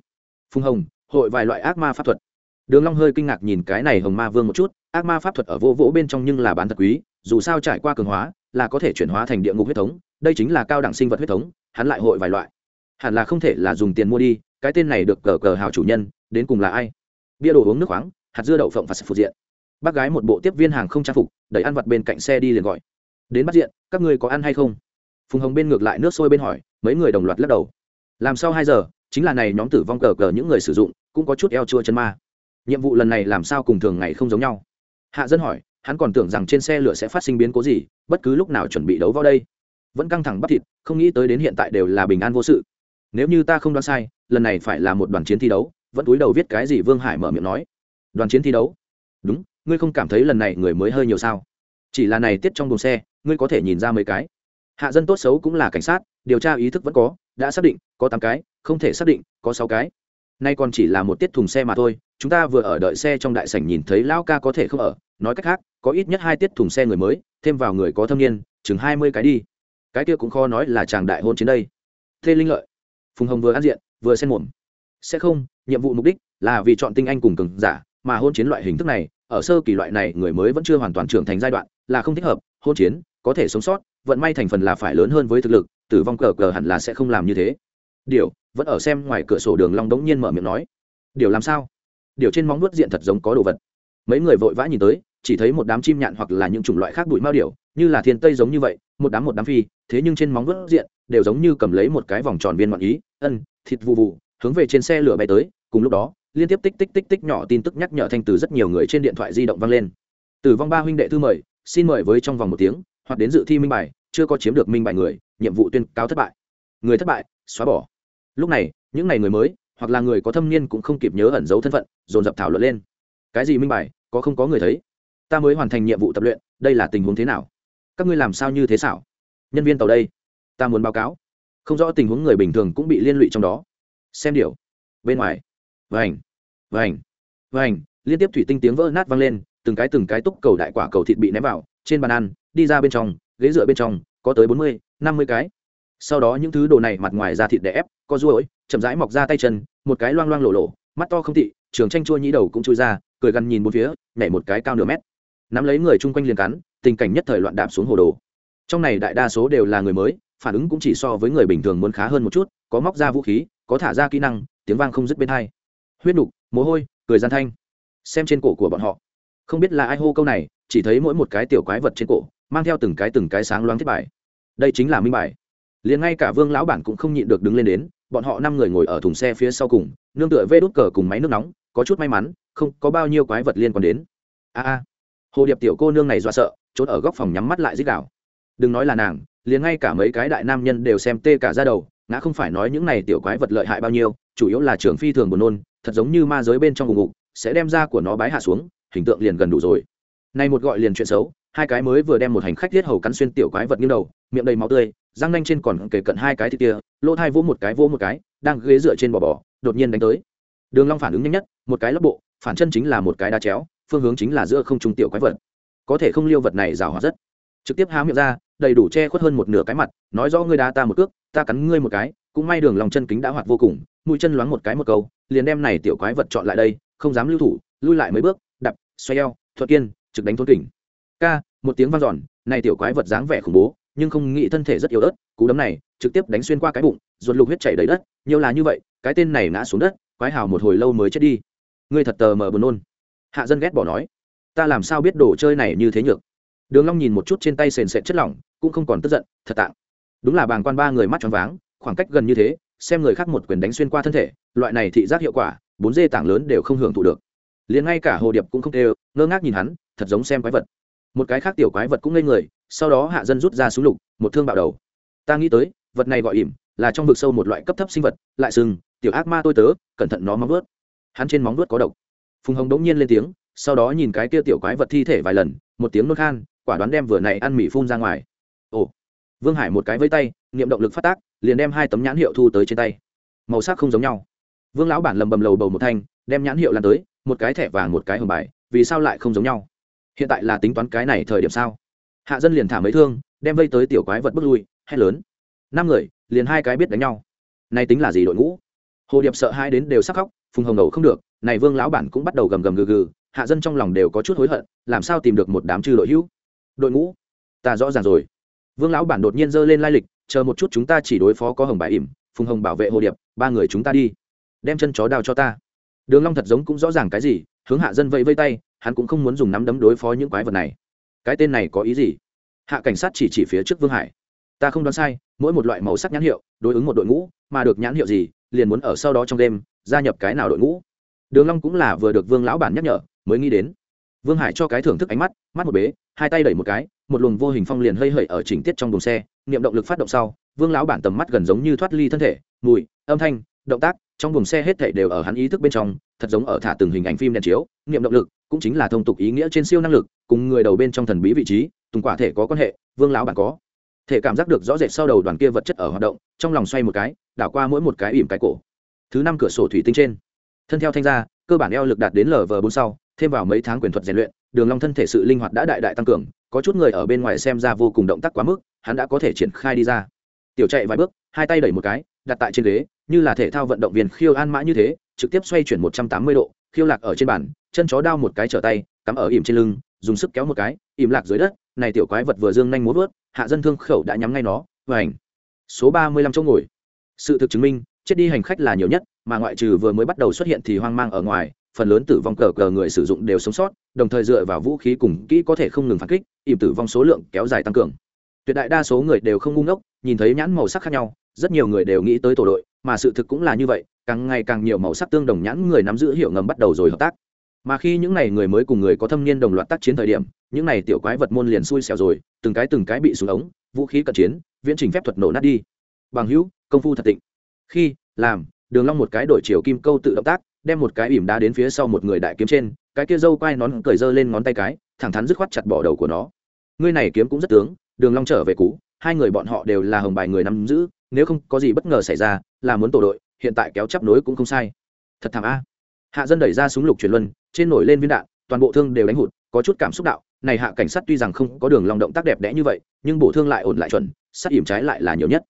Speaker 1: Phùng hồng hội vài loại ác ma pháp thuật. Đường long hơi kinh ngạc nhìn cái này hồng ma vương một chút ác ma pháp thuật ở vô vỗ bên trong nhưng là bán thật quý dù sao trải qua cường hóa, là có thể chuyển hóa thành địa ngục huyết thống, đây chính là cao đẳng sinh vật huyết thống, hắn lại hội vài loại. Hẳn là không thể là dùng tiền mua đi, cái tên này được cờ cờ hào chủ nhân, đến cùng là ai? Bia đồ uống nước khoáng, hạt dưa đậu phộng và sập phụ diện. Bác gái một bộ tiếp viên hàng không trang phục, đẩy ăn vặt bên cạnh xe đi liền gọi. Đến bắt diện, các ngươi có ăn hay không? Phùng hồng bên ngược lại nước sôi bên hỏi, mấy người đồng loạt lắc đầu. Làm sau hai giờ? Chính là này nhóm tử vong cờ cờ những người sử dụng, cũng có chút eo chua chân ma. Nhiệm vụ lần này làm sao cùng thường ngày không giống nhau? Hạ dân hỏi hắn còn tưởng rằng trên xe lửa sẽ phát sinh biến cố gì, bất cứ lúc nào chuẩn bị đấu vào đây. Vẫn căng thẳng bắt thịt, không nghĩ tới đến hiện tại đều là bình an vô sự. Nếu như ta không đoán sai, lần này phải là một đoàn chiến thi đấu, vẫn túi đầu viết cái gì vương hải mở miệng nói. Đoàn chiến thi đấu? Đúng, ngươi không cảm thấy lần này người mới hơi nhiều sao? Chỉ là này tiết trong đồn xe, ngươi có thể nhìn ra mấy cái. Hạ dân tốt xấu cũng là cảnh sát, điều tra ý thức vẫn có, đã xác định, có tám cái, không thể xác định, có sáu cái nay còn chỉ là một tiết thùng xe mà thôi, chúng ta vừa ở đợi xe trong đại sảnh nhìn thấy lão ca có thể không ở. Nói cách khác, có ít nhất hai tiết thùng xe người mới, thêm vào người có thâm niên, chừng hai mươi cái đi. Cái kia cũng khó nói là chàng đại hôn chiến đây. Thê linh lợi, phùng hồng vừa ăn diện, vừa xen mồm. Sẽ không, nhiệm vụ mục đích là vì chọn tinh anh cùng cường giả, mà hôn chiến loại hình thức này, ở sơ kỳ loại này, người mới vẫn chưa hoàn toàn trưởng thành giai đoạn, là không thích hợp. Hôn chiến, có thể sống sót, vận may thành phần là phải lớn hơn với thực lực, tử vong cờ cờ hẳn là sẽ không làm như thế. Điều vẫn ở xem ngoài cửa sổ đường long đống nhiên mở miệng nói, điều làm sao? Điều trên móng nuốt diện thật giống có đồ vật. Mấy người vội vã nhìn tới, chỉ thấy một đám chim nhạn hoặc là những chủng loại khác bụi mao điểu, như là thiên tây giống như vậy, một đám một đám phi, thế nhưng trên móng nuốt diện đều giống như cầm lấy một cái vòng tròn viên ngọn ý, ân, thịt vụ vụ hướng về trên xe lửa bay tới, cùng lúc đó, liên tiếp tích tích tích tích nhỏ tin tức nhắc nhở thanh từ rất nhiều người trên điện thoại di động vang lên. Tử vong ba huynh đệ thư mời, xin mời với trong vòng một tiếng, hoặc đến dự thi minh bài, chưa có chiếm được minh bài người, nhiệm vụ tuyên cáo thất bại. Người thất bại, xóa bỏ lúc này, những ngày người mới, hoặc là người có thâm niên cũng không kịp nhớ ẩn giấu thân phận, dồn dập thảo luận lên. Cái gì minh bài, có không có người thấy? Ta mới hoàn thành nhiệm vụ tập luyện, đây là tình huống thế nào? Các ngươi làm sao như thế xảo? Nhân viên tàu đây, ta muốn báo cáo. Không rõ tình huống người bình thường cũng bị liên lụy trong đó. Xem điều. Bên ngoài. Vành vành vành. Liên tiếp thủy tinh tiếng vỡ nát vang lên, từng cái từng cái túc cầu đại quả cầu thịt bị ném vào, trên bàn ăn, đi ra bên trong, ghế dựa bên trong, có tới bốn mươi, năm mươi cái sau đó những thứ đồ này mặt ngoài ra thịt đè ép có ruỗi chậm rãi mọc ra tay chân, một cái loang loang lộ lộ, mắt to không thị, trường tranh chua nhĩ đầu cũng chui ra, cười gằn nhìn bốn phía, nhảy một cái cao nửa mét. Nắm lấy người chung quanh liền cắn, tình cảnh nhất thời loạn đạp xuống hồ đồ. Trong này đại đa số đều là người mới, phản ứng cũng chỉ so với người bình thường muốn khá hơn một chút, có móc ra vũ khí, có thả ra kỹ năng, tiếng vang không dứt bên hai. Huyết nục, mồ hôi, cười gian thanh. Xem trên cổ của bọn họ. Không biết là ai hô câu này, chỉ thấy mỗi một cái tiểu quái vật trên cổ, mang theo từng cái từng cái sáng loáng thiết bài. Đây chính là minh bài liền ngay cả vương lão bản cũng không nhịn được đứng lên đến, bọn họ năm người ngồi ở thùng xe phía sau cùng, nương tựa vê đốt cờ cùng máy nước nóng, có chút may mắn, không có bao nhiêu quái vật liên quan đến. A a, hồ điệp tiểu cô nương này do sợ, trốn ở góc phòng nhắm mắt lại dích đảo đừng nói là nàng, liền ngay cả mấy cái đại nam nhân đều xem tê cả ra đầu, ngã không phải nói những này tiểu quái vật lợi hại bao nhiêu, chủ yếu là trường phi thường buồn nôn, thật giống như ma giới bên trong vùng ngục, sẽ đem ra của nó bái hạ xuống, hình tượng liền gần đủ rồi. Này một gọi liền chuyện xấu hai cái mới vừa đem một hành khách thiết hầu cắn xuyên tiểu quái vật nghiêng đầu, miệng đầy máu tươi, răng nanh trên còn kề cận hai cái thịt kia, lỗ thai vỗ một cái vỗ một cái, đang ghế dựa trên bò bò, đột nhiên đánh tới. Đường long phản ứng nhanh nhất, một cái lấp bộ, phản chân chính là một cái đá chéo, phương hướng chính là giữa không trung tiểu quái vật. Có thể không liêu vật này rào hoạt rất. Trực tiếp há miệng ra, đầy đủ che khuất hơn một nửa cái mặt, nói rõ ngươi đá ta một cước, ta cắn ngươi một cái, cũng may đường lòng chân kính đã hoạt vô cùng, mũi chân loáng một cái một câu, liền đem này tiểu quái vật chọn lại đây, không dám lưu thủ, lui lại mấy bước đập xoay eo thuật kiên, trực đánh thôn kỉnh ca, một tiếng vang giòn này tiểu quái vật dáng vẻ khủng bố, nhưng không nghĩ thân thể rất yếu ớt, cú đấm này trực tiếp đánh xuyên qua cái bụng, ruột lục huyết chảy đầy đất, nhiều là như vậy, cái tên này ngã xuống đất, quái hào một hồi lâu mới chết đi. Ngươi thật tờ mờ buồn nôn. Hạ dân ghét bỏ nói. Ta làm sao biết đồ chơi này như thế nhược? Đường long nhìn một chút trên tay sền sệt chất lỏng, cũng không còn tức giận, thật tạng. Đúng là bàng quan ba người mắt tròn váng, khoảng cách gần như thế, xem người khác một quyền đánh xuyên qua thân thể, loại này thị giác hiệu quả, bốn dê tảng lớn đều không hưởng thụ được. Liền ngay cả hồ điệp cũng không đều ngơ ngác nhìn hắn, thật giống xem quái vật một cái khác tiểu quái vật cũng ngây người, sau đó hạ dân rút ra súng lục, một thương bạo đầu. Ta nghĩ tới, vật này gọi ỉm, là trong vực sâu một loại cấp thấp sinh vật, lại sừng, tiểu ác ma tôi tớ, cẩn thận nó móng vuốt. Hắn trên móng vuốt có độc. Phùng hồng đống nhiên lên tiếng, sau đó nhìn cái kia tiểu quái vật thi thể vài lần, một tiếng nôn khan, quả đoán đem vừa này ăn mì phun ra ngoài. Ồ. Vương hải một cái vây tay nghiệm động lực phát tác, liền đem hai tấm nhãn hiệu thu tới trên tay. Màu sắc không giống nhau. Vương lão bản lầm bầm lầu bầu một thanh, đem nhãn hiệu lan tới, một cái thẻ vàng một cái hồng bài, vì sao lại không giống nhau? Hiện tại là tính toán cái này thời điểm sao? Hạ dân liền thả mấy thương, đem vây tới tiểu quái vật bước lui, hét lớn. Năm người, liền hai cái biết đánh nhau. Nay tính là gì đội ngũ? Hồ điệp sợ hai đến đều sắc khóc, phùng hồng đầu không được, này vương lão bản cũng bắt đầu gầm gầm gừ gừ, hạ dân trong lòng đều có chút hối hận, làm sao tìm được một đám chư đội hữu? Đội ngũ, ta rõ ràng rồi. Vương lão bản đột nhiên giơ lên lai lịch, chờ một chút chúng ta chỉ đối phó có hồng bài ỉm, phùng hồng bảo vệ hồ điệp, ba người chúng ta đi. Đem chân chó đào cho ta. Đường long thật giống cũng rõ ràng cái gì, hướng hạ dân vẫy vây tay hắn cũng không muốn dùng nắm đấm đối phó những quái vật này. Cái tên này có ý gì? Hạ cảnh sát chỉ chỉ phía trước vương hải. Ta không đoán sai, mỗi một loại màu sắc nhãn hiệu đối ứng một đội ngũ, mà được nhãn hiệu gì, liền muốn ở sau đó trong đêm gia nhập cái nào đội ngũ. Đường long cũng là vừa được vương lão bản nhắc nhở, mới nghĩ đến. Vương hải cho cái thưởng thức ánh mắt mắt một bế, hai tay đẩy một cái, một luồng vô hình phong liền hơi hởi ở chỉnh tiết trong đồn xe, niệm động lực phát động sau, vương lão bản tầm mắt gần giống như thoát ly thân thể, mùi, âm thanh, động tác trong buồng xe hết thảy đều ở hắn ý thức bên trong thật giống ở thả từng hình ảnh phim đèn chiếu niệm động lực cũng chính là thông tục ý nghĩa trên siêu năng lực cùng người đầu bên trong thần bí vị trí tùng quả thể có quan hệ vương lão bản có. Thể cảm giác được rõ rệt sau đầu đoàn kia vật chất ở hoạt động trong lòng xoay một cái đảo qua mỗi một cái ỉm cái cổ. Thứ năm cửa sổ thủy tinh trên. Thân theo thanh ra, cơ bản eo lực đạt đến lv bốn sau thêm vào mấy tháng quyền thuật rèn luyện đường long thân thể sự linh hoạt đã đại đại tăng cường có chút người ở bên ngoài xem ra vô cùng động tác quá mức hắn đã có thể triển khai đi ra. Tiểu chạy vài bước hai tay đẩy một cái đặt tại trên ghế, như là thể thao vận động viên khiêu an mã như thế, trực tiếp xoay chuyển một trăm tám mươi độ, khiêu lạc ở trên bàn, chân chó đao một cái trở tay, cắm ở ỉm trên lưng, dùng sức kéo một cái, ỉm lạc dưới đất, này tiểu quái vật vừa dương nhanh muốn vớt, hạ dân thương khẩu đã nhắm ngay nó và ảnh số ba mươi lăm chỗ ngồi. Sự thực chứng minh, chết đi hành khách là nhiều nhất, mà ngoại trừ vừa mới bắt đầu xuất hiện thì hoang mang ở ngoài, phần lớn tử vong cờ cờ người sử dụng đều sống sót, đồng thời dựa vào vũ khí cùng kỹ có thể không ngừng phản kích, ỉm tử vong số lượng kéo dài tăng cường. Tuyệt đại đa số người đều không ngu ngốc, nhìn thấy nhãn màu sắc khác nhau rất nhiều người đều nghĩ tới tổ đội, mà sự thực cũng là như vậy, càng ngày càng nhiều màu sắc tương đồng nhãn người nắm giữ hiệu ngầm bắt đầu rồi hợp tác. Mà khi những n à y người mới cùng người có thâm niên đồng loạt tác chiến thời điểm, những n à y tiểu quái vật môn liền xui xẻo rồi, từng cái từng cái bị súng ống, vũ khí cận chiến, viễn trình phép thuật nổ nát đi. Bằng hữu, công phu thật tịnh. Khi, làm, đường long một cái đổi chiều kim câu tự động tác, đem một cái ỉm đá đến phía sau một người đại kiếm trên, cái kia dâu quai nón cởi dơ lên ngón tay cái, thẳng thắn dứt khoát chặt bỏ đầu của nó. Ngươi này kiếm cũng rất tướng, đường long trở về cũ, hai người bọn họ đều là hồng bài người nắm giữ nếu không có gì bất ngờ xảy ra, là muốn tổ đội, hiện tại kéo chấp nối cũng không sai. Thật thảm a. Hạ dân đẩy ra súng lục truyền luân, trên nổi lên viên đạn, toàn bộ thương đều đánh hụt, có chút cảm xúc đạo, này hạ cảnh sát tuy rằng không có đường long động tác đẹp đẽ như vậy, nhưng bổ thương lại ổn lại chuẩn, sát ỉm trái lại là nhiều nhất.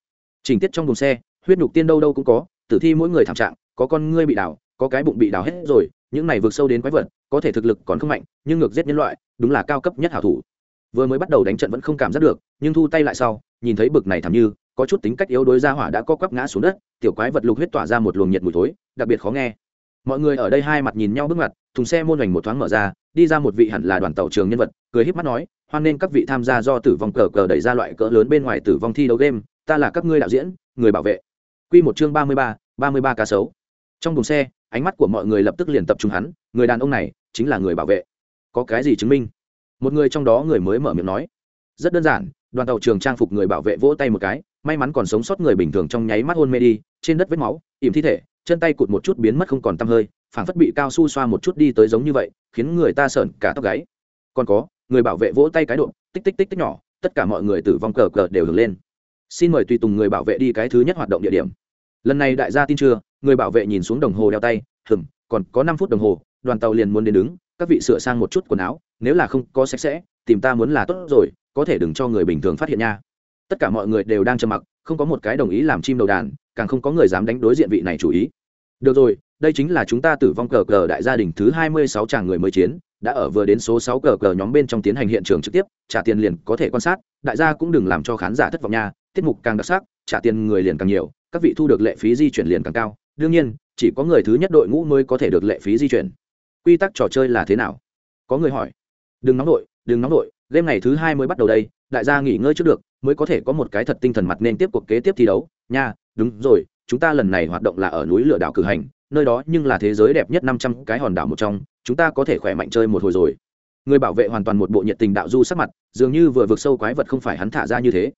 Speaker 1: Trình tiết trong thùng xe, huyết nhục tiên đâu đâu cũng có, tử thi mỗi người thảm trạng, có con ngươi bị đào có cái bụng bị đào hết rồi, những này vượt sâu đến quái vật, có thể thực lực còn không mạnh, nhưng ngược giết nhân loại, đúng là cao cấp nhất hảo thủ. Vừa mới bắt đầu đánh trận vẫn không cảm giác được, nhưng thu tay lại sau, nhìn thấy bực này thảm như có chút tính cách yếu đối ra hỏa đã co quắp ngã xuống đất, tiểu quái vật lục huyết tỏa ra một luồng nhiệt mùi thối, đặc biệt khó nghe. Mọi người ở đây hai mặt nhìn nhau bước mặt thùng xe môn hoành một thoáng mở ra, đi ra một vị hẳn là đoàn tàu trường nhân vật, cười híp mắt nói, hoan nên các vị tham gia do tử vong cờ cờ đẩy ra loại cỡ lớn bên ngoài tử vong thi đấu game, ta là các ngươi đạo diễn, người bảo vệ. Quy một chương ba mươi ba ba mươi ba cá sấu. Trong thùng xe, ánh mắt của mọi người lập tức liền tập trung hắn, người đàn ông này chính là người bảo vệ. Có cái gì chứng minh? Một người trong đó người mới mở miệng nói. Rất đơn giản đoàn tàu trường trang phục người bảo vệ vỗ tay một cái, may mắn còn sống sót người bình thường trong nháy mắt hôn mê đi, trên đất vết máu, ỉm thi thể, chân tay cụt một chút biến mất không còn tăm hơi, phảng phất bị cao su xoa một chút đi tới giống như vậy, khiến người ta sợn cả tóc gáy. Còn có, người bảo vệ vỗ tay cái độ, tích tích tích tích nhỏ, tất cả mọi người tử vong cờ cờ đều hưởng lên. Xin mời tùy tùng người bảo vệ đi cái thứ nhất hoạt động địa điểm. Lần này đại gia tin chưa, người bảo vệ nhìn xuống đồng hồ đeo tay, hừm, còn có năm phút đồng hồ, đoàn tàu liền muốn đến đứng, các vị sửa sang một chút quần áo, nếu là không có sạch sẽ, tìm ta muốn là tốt rồi có thể đừng cho người bình thường phát hiện nha. Tất cả mọi người đều đang trầm mặc, không có một cái đồng ý làm chim đầu đàn, càng không có người dám đánh đối diện vị này chủ ý. Được rồi, đây chính là chúng ta tử vong cờ cờ đại gia đình thứ hai mươi sáu chàng người mới chiến, đã ở vừa đến số sáu cờ cờ nhóm bên trong tiến hành hiện trường trực tiếp, trả tiền liền có thể quan sát, đại gia cũng đừng làm cho khán giả thất vọng nha, tiết mục càng đặc sắc, trả tiền người liền càng nhiều, các vị thu được lệ phí di chuyển liền càng cao, đương nhiên, chỉ có người thứ nhất đội ngũ mới có thể được lệ phí di chuyển. Quy tắc trò chơi là thế nào? Có người hỏi. Đừng nóng đội, đừng nóng đội game ngày thứ hai mới bắt đầu đây, đại gia nghỉ ngơi trước được, mới có thể có một cái thật tinh thần mặt nên tiếp cuộc kế tiếp thi đấu. Nha, đúng rồi, chúng ta lần này hoạt động là ở núi lửa đảo cử hành, nơi đó nhưng là thế giới đẹp nhất năm trăm cái hòn đảo một trong, chúng ta có thể khỏe mạnh chơi một hồi rồi. Người bảo vệ hoàn toàn một bộ nhiệt tình đạo du sắc mặt, dường như vừa vượt sâu quái vật không phải hắn thả ra như thế.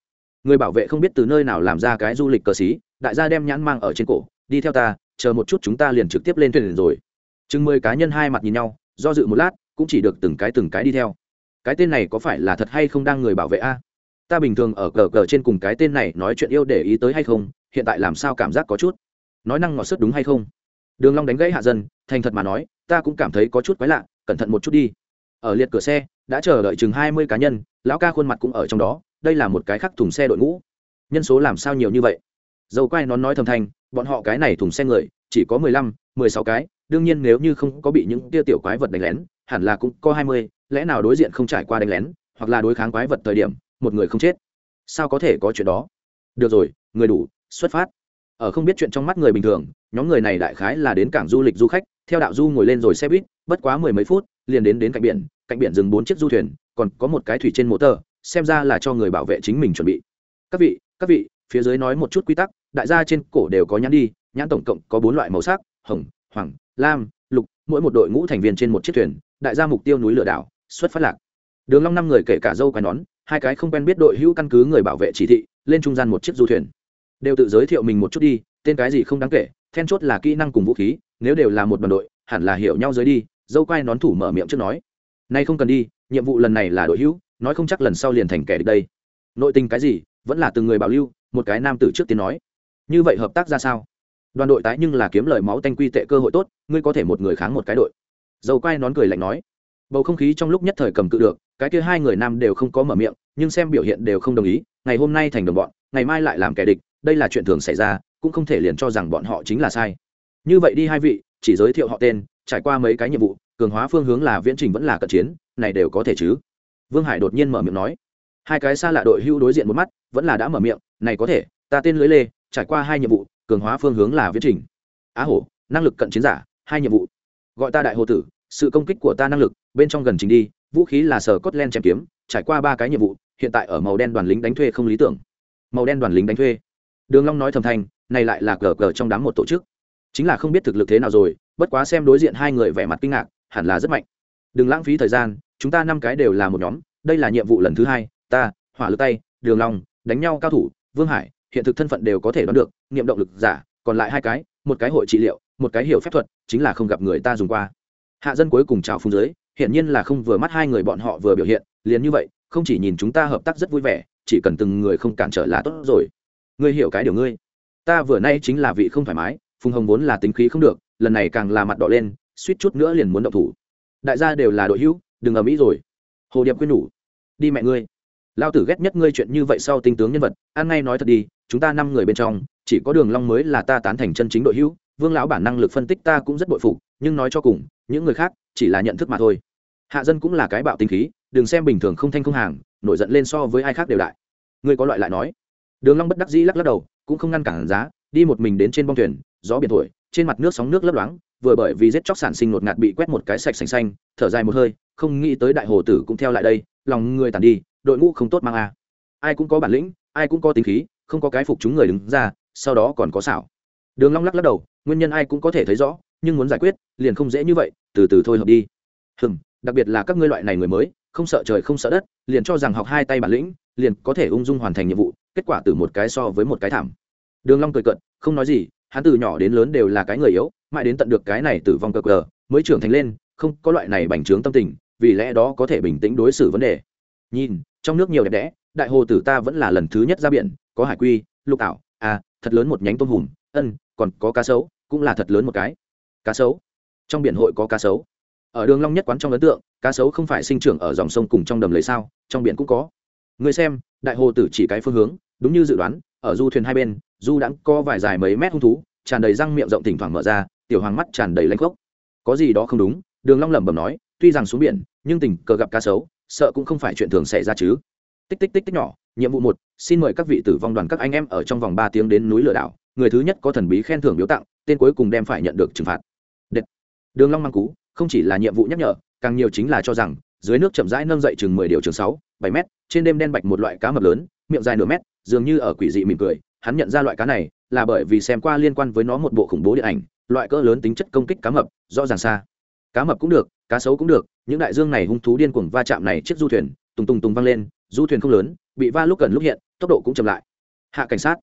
Speaker 1: Người bảo vệ không biết từ nơi nào làm ra cái du lịch cờ xí, đại gia đem nhãn mang ở trên cổ, đi theo ta, chờ một chút chúng ta liền trực tiếp lên thuyền rồi. Chừng mười cá nhân hai mặt nhìn nhau, do dự một lát, cũng chỉ được từng cái từng cái đi theo cái tên này có phải là thật hay không đang người bảo vệ a? Ta bình thường ở cờ cờ trên cùng cái tên này nói chuyện yêu để ý tới hay không, hiện tại làm sao cảm giác có chút? Nói năng ngọt sức đúng hay không? Đường long đánh gãy hạ dân, thành thật mà nói, ta cũng cảm thấy có chút quái lạ, cẩn thận một chút đi. Ở liệt cửa xe, đã chờ đợi chừng hai mươi cá nhân, lão ca khuôn mặt cũng ở trong đó, đây là một cái khắc thùng xe đội ngũ. Nhân số làm sao nhiều như vậy? Dầu quay nón nói thầm thanh bọn họ cái này thùng xe người, chỉ có mười lăm, mười sáu cái, đương nhiên nếu như không có bị những tia tiểu quái vật đánh lén, hẳn là cũng có hai mươi lẽ nào đối diện không trải qua đánh lén, hoặc là đối kháng quái vật thời điểm, một người không chết? Sao có thể có chuyện đó? Được rồi, người đủ, xuất phát. Ở không biết chuyện trong mắt người bình thường, nhóm người này đại khái là đến cảng du lịch du khách, theo đạo du ngồi lên rồi xe buýt, bất quá mười mấy phút, liền đến đến cạnh biển cạnh biển dừng bốn chiếc du thuyền, còn có một cái thủy trên mô tờ xem ra là cho người bảo vệ chính mình chuẩn bị. Các vị các vị, phía dưới nói một chút quy tắc, đại gia trên cổ đều có nhãn đi, nhãn tổng cộng có bốn loại màu sắc, hồng, hoàng, lam, lục, mỗi một đội ngũ thành viên trên một chiếc thuyền, đại gia mục tiêu núi lửa đảo xuất phát lạc. Đường long năm người kể cả dâu quai nón, hai cái không quen biết đội hữu căn cứ người bảo vệ chỉ thị, lên trung gian một chiếc du thuyền. Đều tự giới thiệu mình một chút đi, tên cái gì không đáng kể, then chốt là kỹ năng cùng vũ khí, nếu đều là một đoàn đội, hẳn là hiểu nhau dưới đi, dâu quai nón thủ mở miệng trước nói. Nay không cần đi, nhiệm vụ lần này là đội hữu, nói không chắc lần sau liền thành kẻ địch đây. Nội tình cái gì, vẫn là từng người bảo lưu, một cái nam tử trước tiên nói. Như vậy hợp tác ra sao? Đoàn đội tái nhưng là kiếm lời máu tanh quy tệ cơ hội tốt, ngươi có thể một người kháng một cái đội. Dầu quai nón cười lạnh nói bầu không khí trong lúc nhất thời cầm cự được, cái kia hai người nam đều không có mở miệng, nhưng xem biểu hiện đều không đồng ý, ngày hôm nay thành đồng bọn, ngày mai lại làm kẻ địch, đây là chuyện thường xảy ra, cũng không thể liền cho rằng bọn họ chính là sai. Như vậy đi hai vị, chỉ giới thiệu họ tên, trải qua mấy cái nhiệm vụ, cường hóa phương hướng là viễn trình vẫn là cận chiến, này đều có thể chứ? Vương hải đột nhiên mở miệng nói. Hai cái xa lạ đội hưu đối diện một mắt, vẫn là đã mở miệng, này có thể, ta tên lưới lê, trải qua hai nhiệm vụ, cường hóa phương hướng là viễn trình. Á hổ, năng lực cận chiến giả, hai nhiệm vụ. Gọi ta đại hồ tử sự công kích của ta năng lực, bên trong gần trình đi, vũ khí là sở cốt len chém kiếm, trải qua ba cái nhiệm vụ, hiện tại ở màu đen đoàn lính đánh thuê không lý tưởng. Màu đen đoàn lính đánh thuê. Đường long nói thầm thanh này lại là cờ cờ trong đám một tổ chức. Chính là không biết thực lực thế nào rồi, bất quá xem đối diện hai người vẻ mặt kinh ngạc, hẳn là rất mạnh. Đừng lãng phí thời gian, chúng ta năm cái đều là một nhóm, đây là nhiệm vụ lần thứ hai, ta, hỏa lực tay, đường long, đánh nhau cao thủ, vương hải, hiện thực thân phận đều có thể đoán được niệm động lực giả, còn lại hai cái, một cái hội trị liệu, một cái hiểu phép thuật, chính là không gặp người ta dùng qua hạ dân cuối cùng chào phung dưới, hiển nhiên là không vừa mắt hai người bọn họ vừa biểu hiện, liền như vậy, không chỉ nhìn chúng ta hợp tác rất vui vẻ, chỉ cần từng người không cản trở là tốt rồi. Ngươi hiểu cái điều ngươi. Ta vừa nay chính là vị không thoải mái, phùng hồng vốn là tính khí không được, lần này càng là mặt đỏ lên, suýt chút nữa liền muốn động thủ. Đại gia đều là đội hữu, đừng ở mỹ rồi. Hồ điệp quyên nhủ, đi mẹ ngươi. Lao tử ghét nhất ngươi chuyện như vậy sau tinh tướng nhân vật, ăn ngay nói thật đi, chúng ta năm người bên trong, chỉ có đường long mới là ta tán thành chân chính đội hữu, vương lão bản năng lực phân tích ta cũng rất bội phục nhưng nói cho cùng, những người khác chỉ là nhận thức mà thôi. Hạ dân cũng là cái bạo tinh khí, đừng xem bình thường không thanh không hàng, nổi giận lên so với ai khác đều đại. Ngươi có loại lại nói. Đường long bất đắc dĩ lắc lắc đầu, cũng không ngăn cản giá, đi một mình đến trên bong thuyền, gió biển thổi, trên mặt nước sóng nước lấp loáng, vừa bởi vì giết chóc sản sinh nột ngạt bị quét một cái sạch sành xanh, thở dài một hơi, không nghĩ tới đại hồ tử cũng theo lại đây, lòng người tàn đi, đội ngũ không tốt mang a. Ai cũng có bản lĩnh, ai cũng có tính khí, không có cái phục chúng người đứng ra, sau đó còn có xảo. Đường long lắc lắc đầu, nguyên nhân ai cũng có thể thấy rõ nhưng muốn giải quyết, liền không dễ như vậy, từ từ thôi hợp đi. Hừm, đặc biệt là các ngươi loại này người mới, không sợ trời không sợ đất, liền cho rằng học hai tay bản lĩnh, liền có thể ung dung hoàn thành nhiệm vụ, kết quả từ một cái so với một cái thảm. Đường long cười cận không nói gì, hắn từ nhỏ đến lớn đều là cái người yếu, mãi đến tận được cái này tử vong cờ cờ, mới trưởng thành lên, không có loại này bành trướng tâm tình, vì lẽ đó có thể bình tĩnh đối xử vấn đề. Nhìn, trong nước nhiều đẹp đẽ, đại hồ tử ta vẫn là lần thứ nhất ra biển, có hải quy, lục ảo à thật lớn một nhánh tôm hùm, ân, còn có cá sấu, cũng là thật lớn một cái cá sấu. Trong biển hội có cá sấu. Ở đường long nhất quán trong ấn tượng, cá sấu không phải sinh trưởng ở dòng sông cùng trong đầm lầy sao, trong biển cũng có. Người xem, đại hồ tử chỉ cái phương hướng, đúng như dự đoán, ở du thuyền hai bên, du đãng co vài dài mấy mét hung thú, tràn đầy răng miệng rộng thỉnh thoảng mở ra, tiểu hoàng mắt tràn đầy lanh khốc. Có gì đó không đúng, đường long lẩm bẩm nói, tuy rằng xuống biển, nhưng tình cờ gặp cá sấu, sợ cũng không phải chuyện thường xảy ra chứ. Tích tích tích tích nhỏ, nhiệm vụ một, xin mời các vị tử vong đoàn các anh em ở trong vòng ba tiếng đến núi lửa đảo, người thứ nhất có thần bí khen thưởng biếu tặng, tên cuối cùng đem phải nhận được trừng phạt đường long mang cú, không chỉ là nhiệm vụ nhắc nhở, càng nhiều chính là cho rằng, dưới nước chậm rãi nâng dậy chừng mười điều trường sáu, bảy mét, trên đêm đen bạch một loại cá mập lớn, miệng dài nửa mét, dường như ở quỷ dị mỉm cười, hắn nhận ra loại cá này là bởi vì xem qua liên quan với nó một bộ khủng bố điện ảnh, loại cỡ lớn tính chất công kích cá mập, rõ ràng xa. Cá mập cũng được, cá sấu cũng được, những đại dương này hung thú điên cuồng va chạm này chiếc du thuyền, tùng tùng tùng văng lên, du thuyền không lớn, bị va lúc gần lúc hiện, tốc độ cũng chậm lại. Hạ cảnh sát.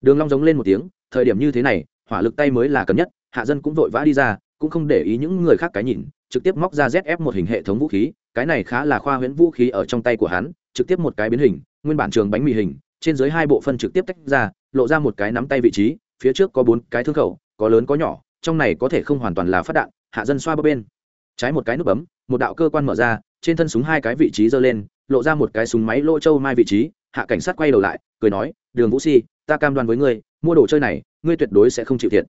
Speaker 1: Đường long giống lên một tiếng, thời điểm như thế này, hỏa lực tay mới là cần nhất, hạ dân cũng vội vã đi ra cũng không để ý những người khác cái nhìn, trực tiếp móc ra zf một hình hệ thống vũ khí, cái này khá là khoa huyễn vũ khí ở trong tay của hắn, trực tiếp một cái biến hình, nguyên bản trường bánh mì hình, trên dưới hai bộ phân trực tiếp tách ra, lộ ra một cái nắm tay vị trí, phía trước có bốn cái thương khẩu, có lớn có nhỏ, trong này có thể không hoàn toàn là phát đạn, hạ dân xoa bắp bên. Trái một cái nút bấm, một đạo cơ quan mở ra, trên thân súng hai cái vị trí giơ lên, lộ ra một cái súng máy lỗ châu mai vị trí, hạ cảnh sát quay đầu lại, cười nói, đường vũ si, ta cam đoan với ngươi, mua đồ chơi này, ngươi tuyệt đối sẽ không chịu thiệt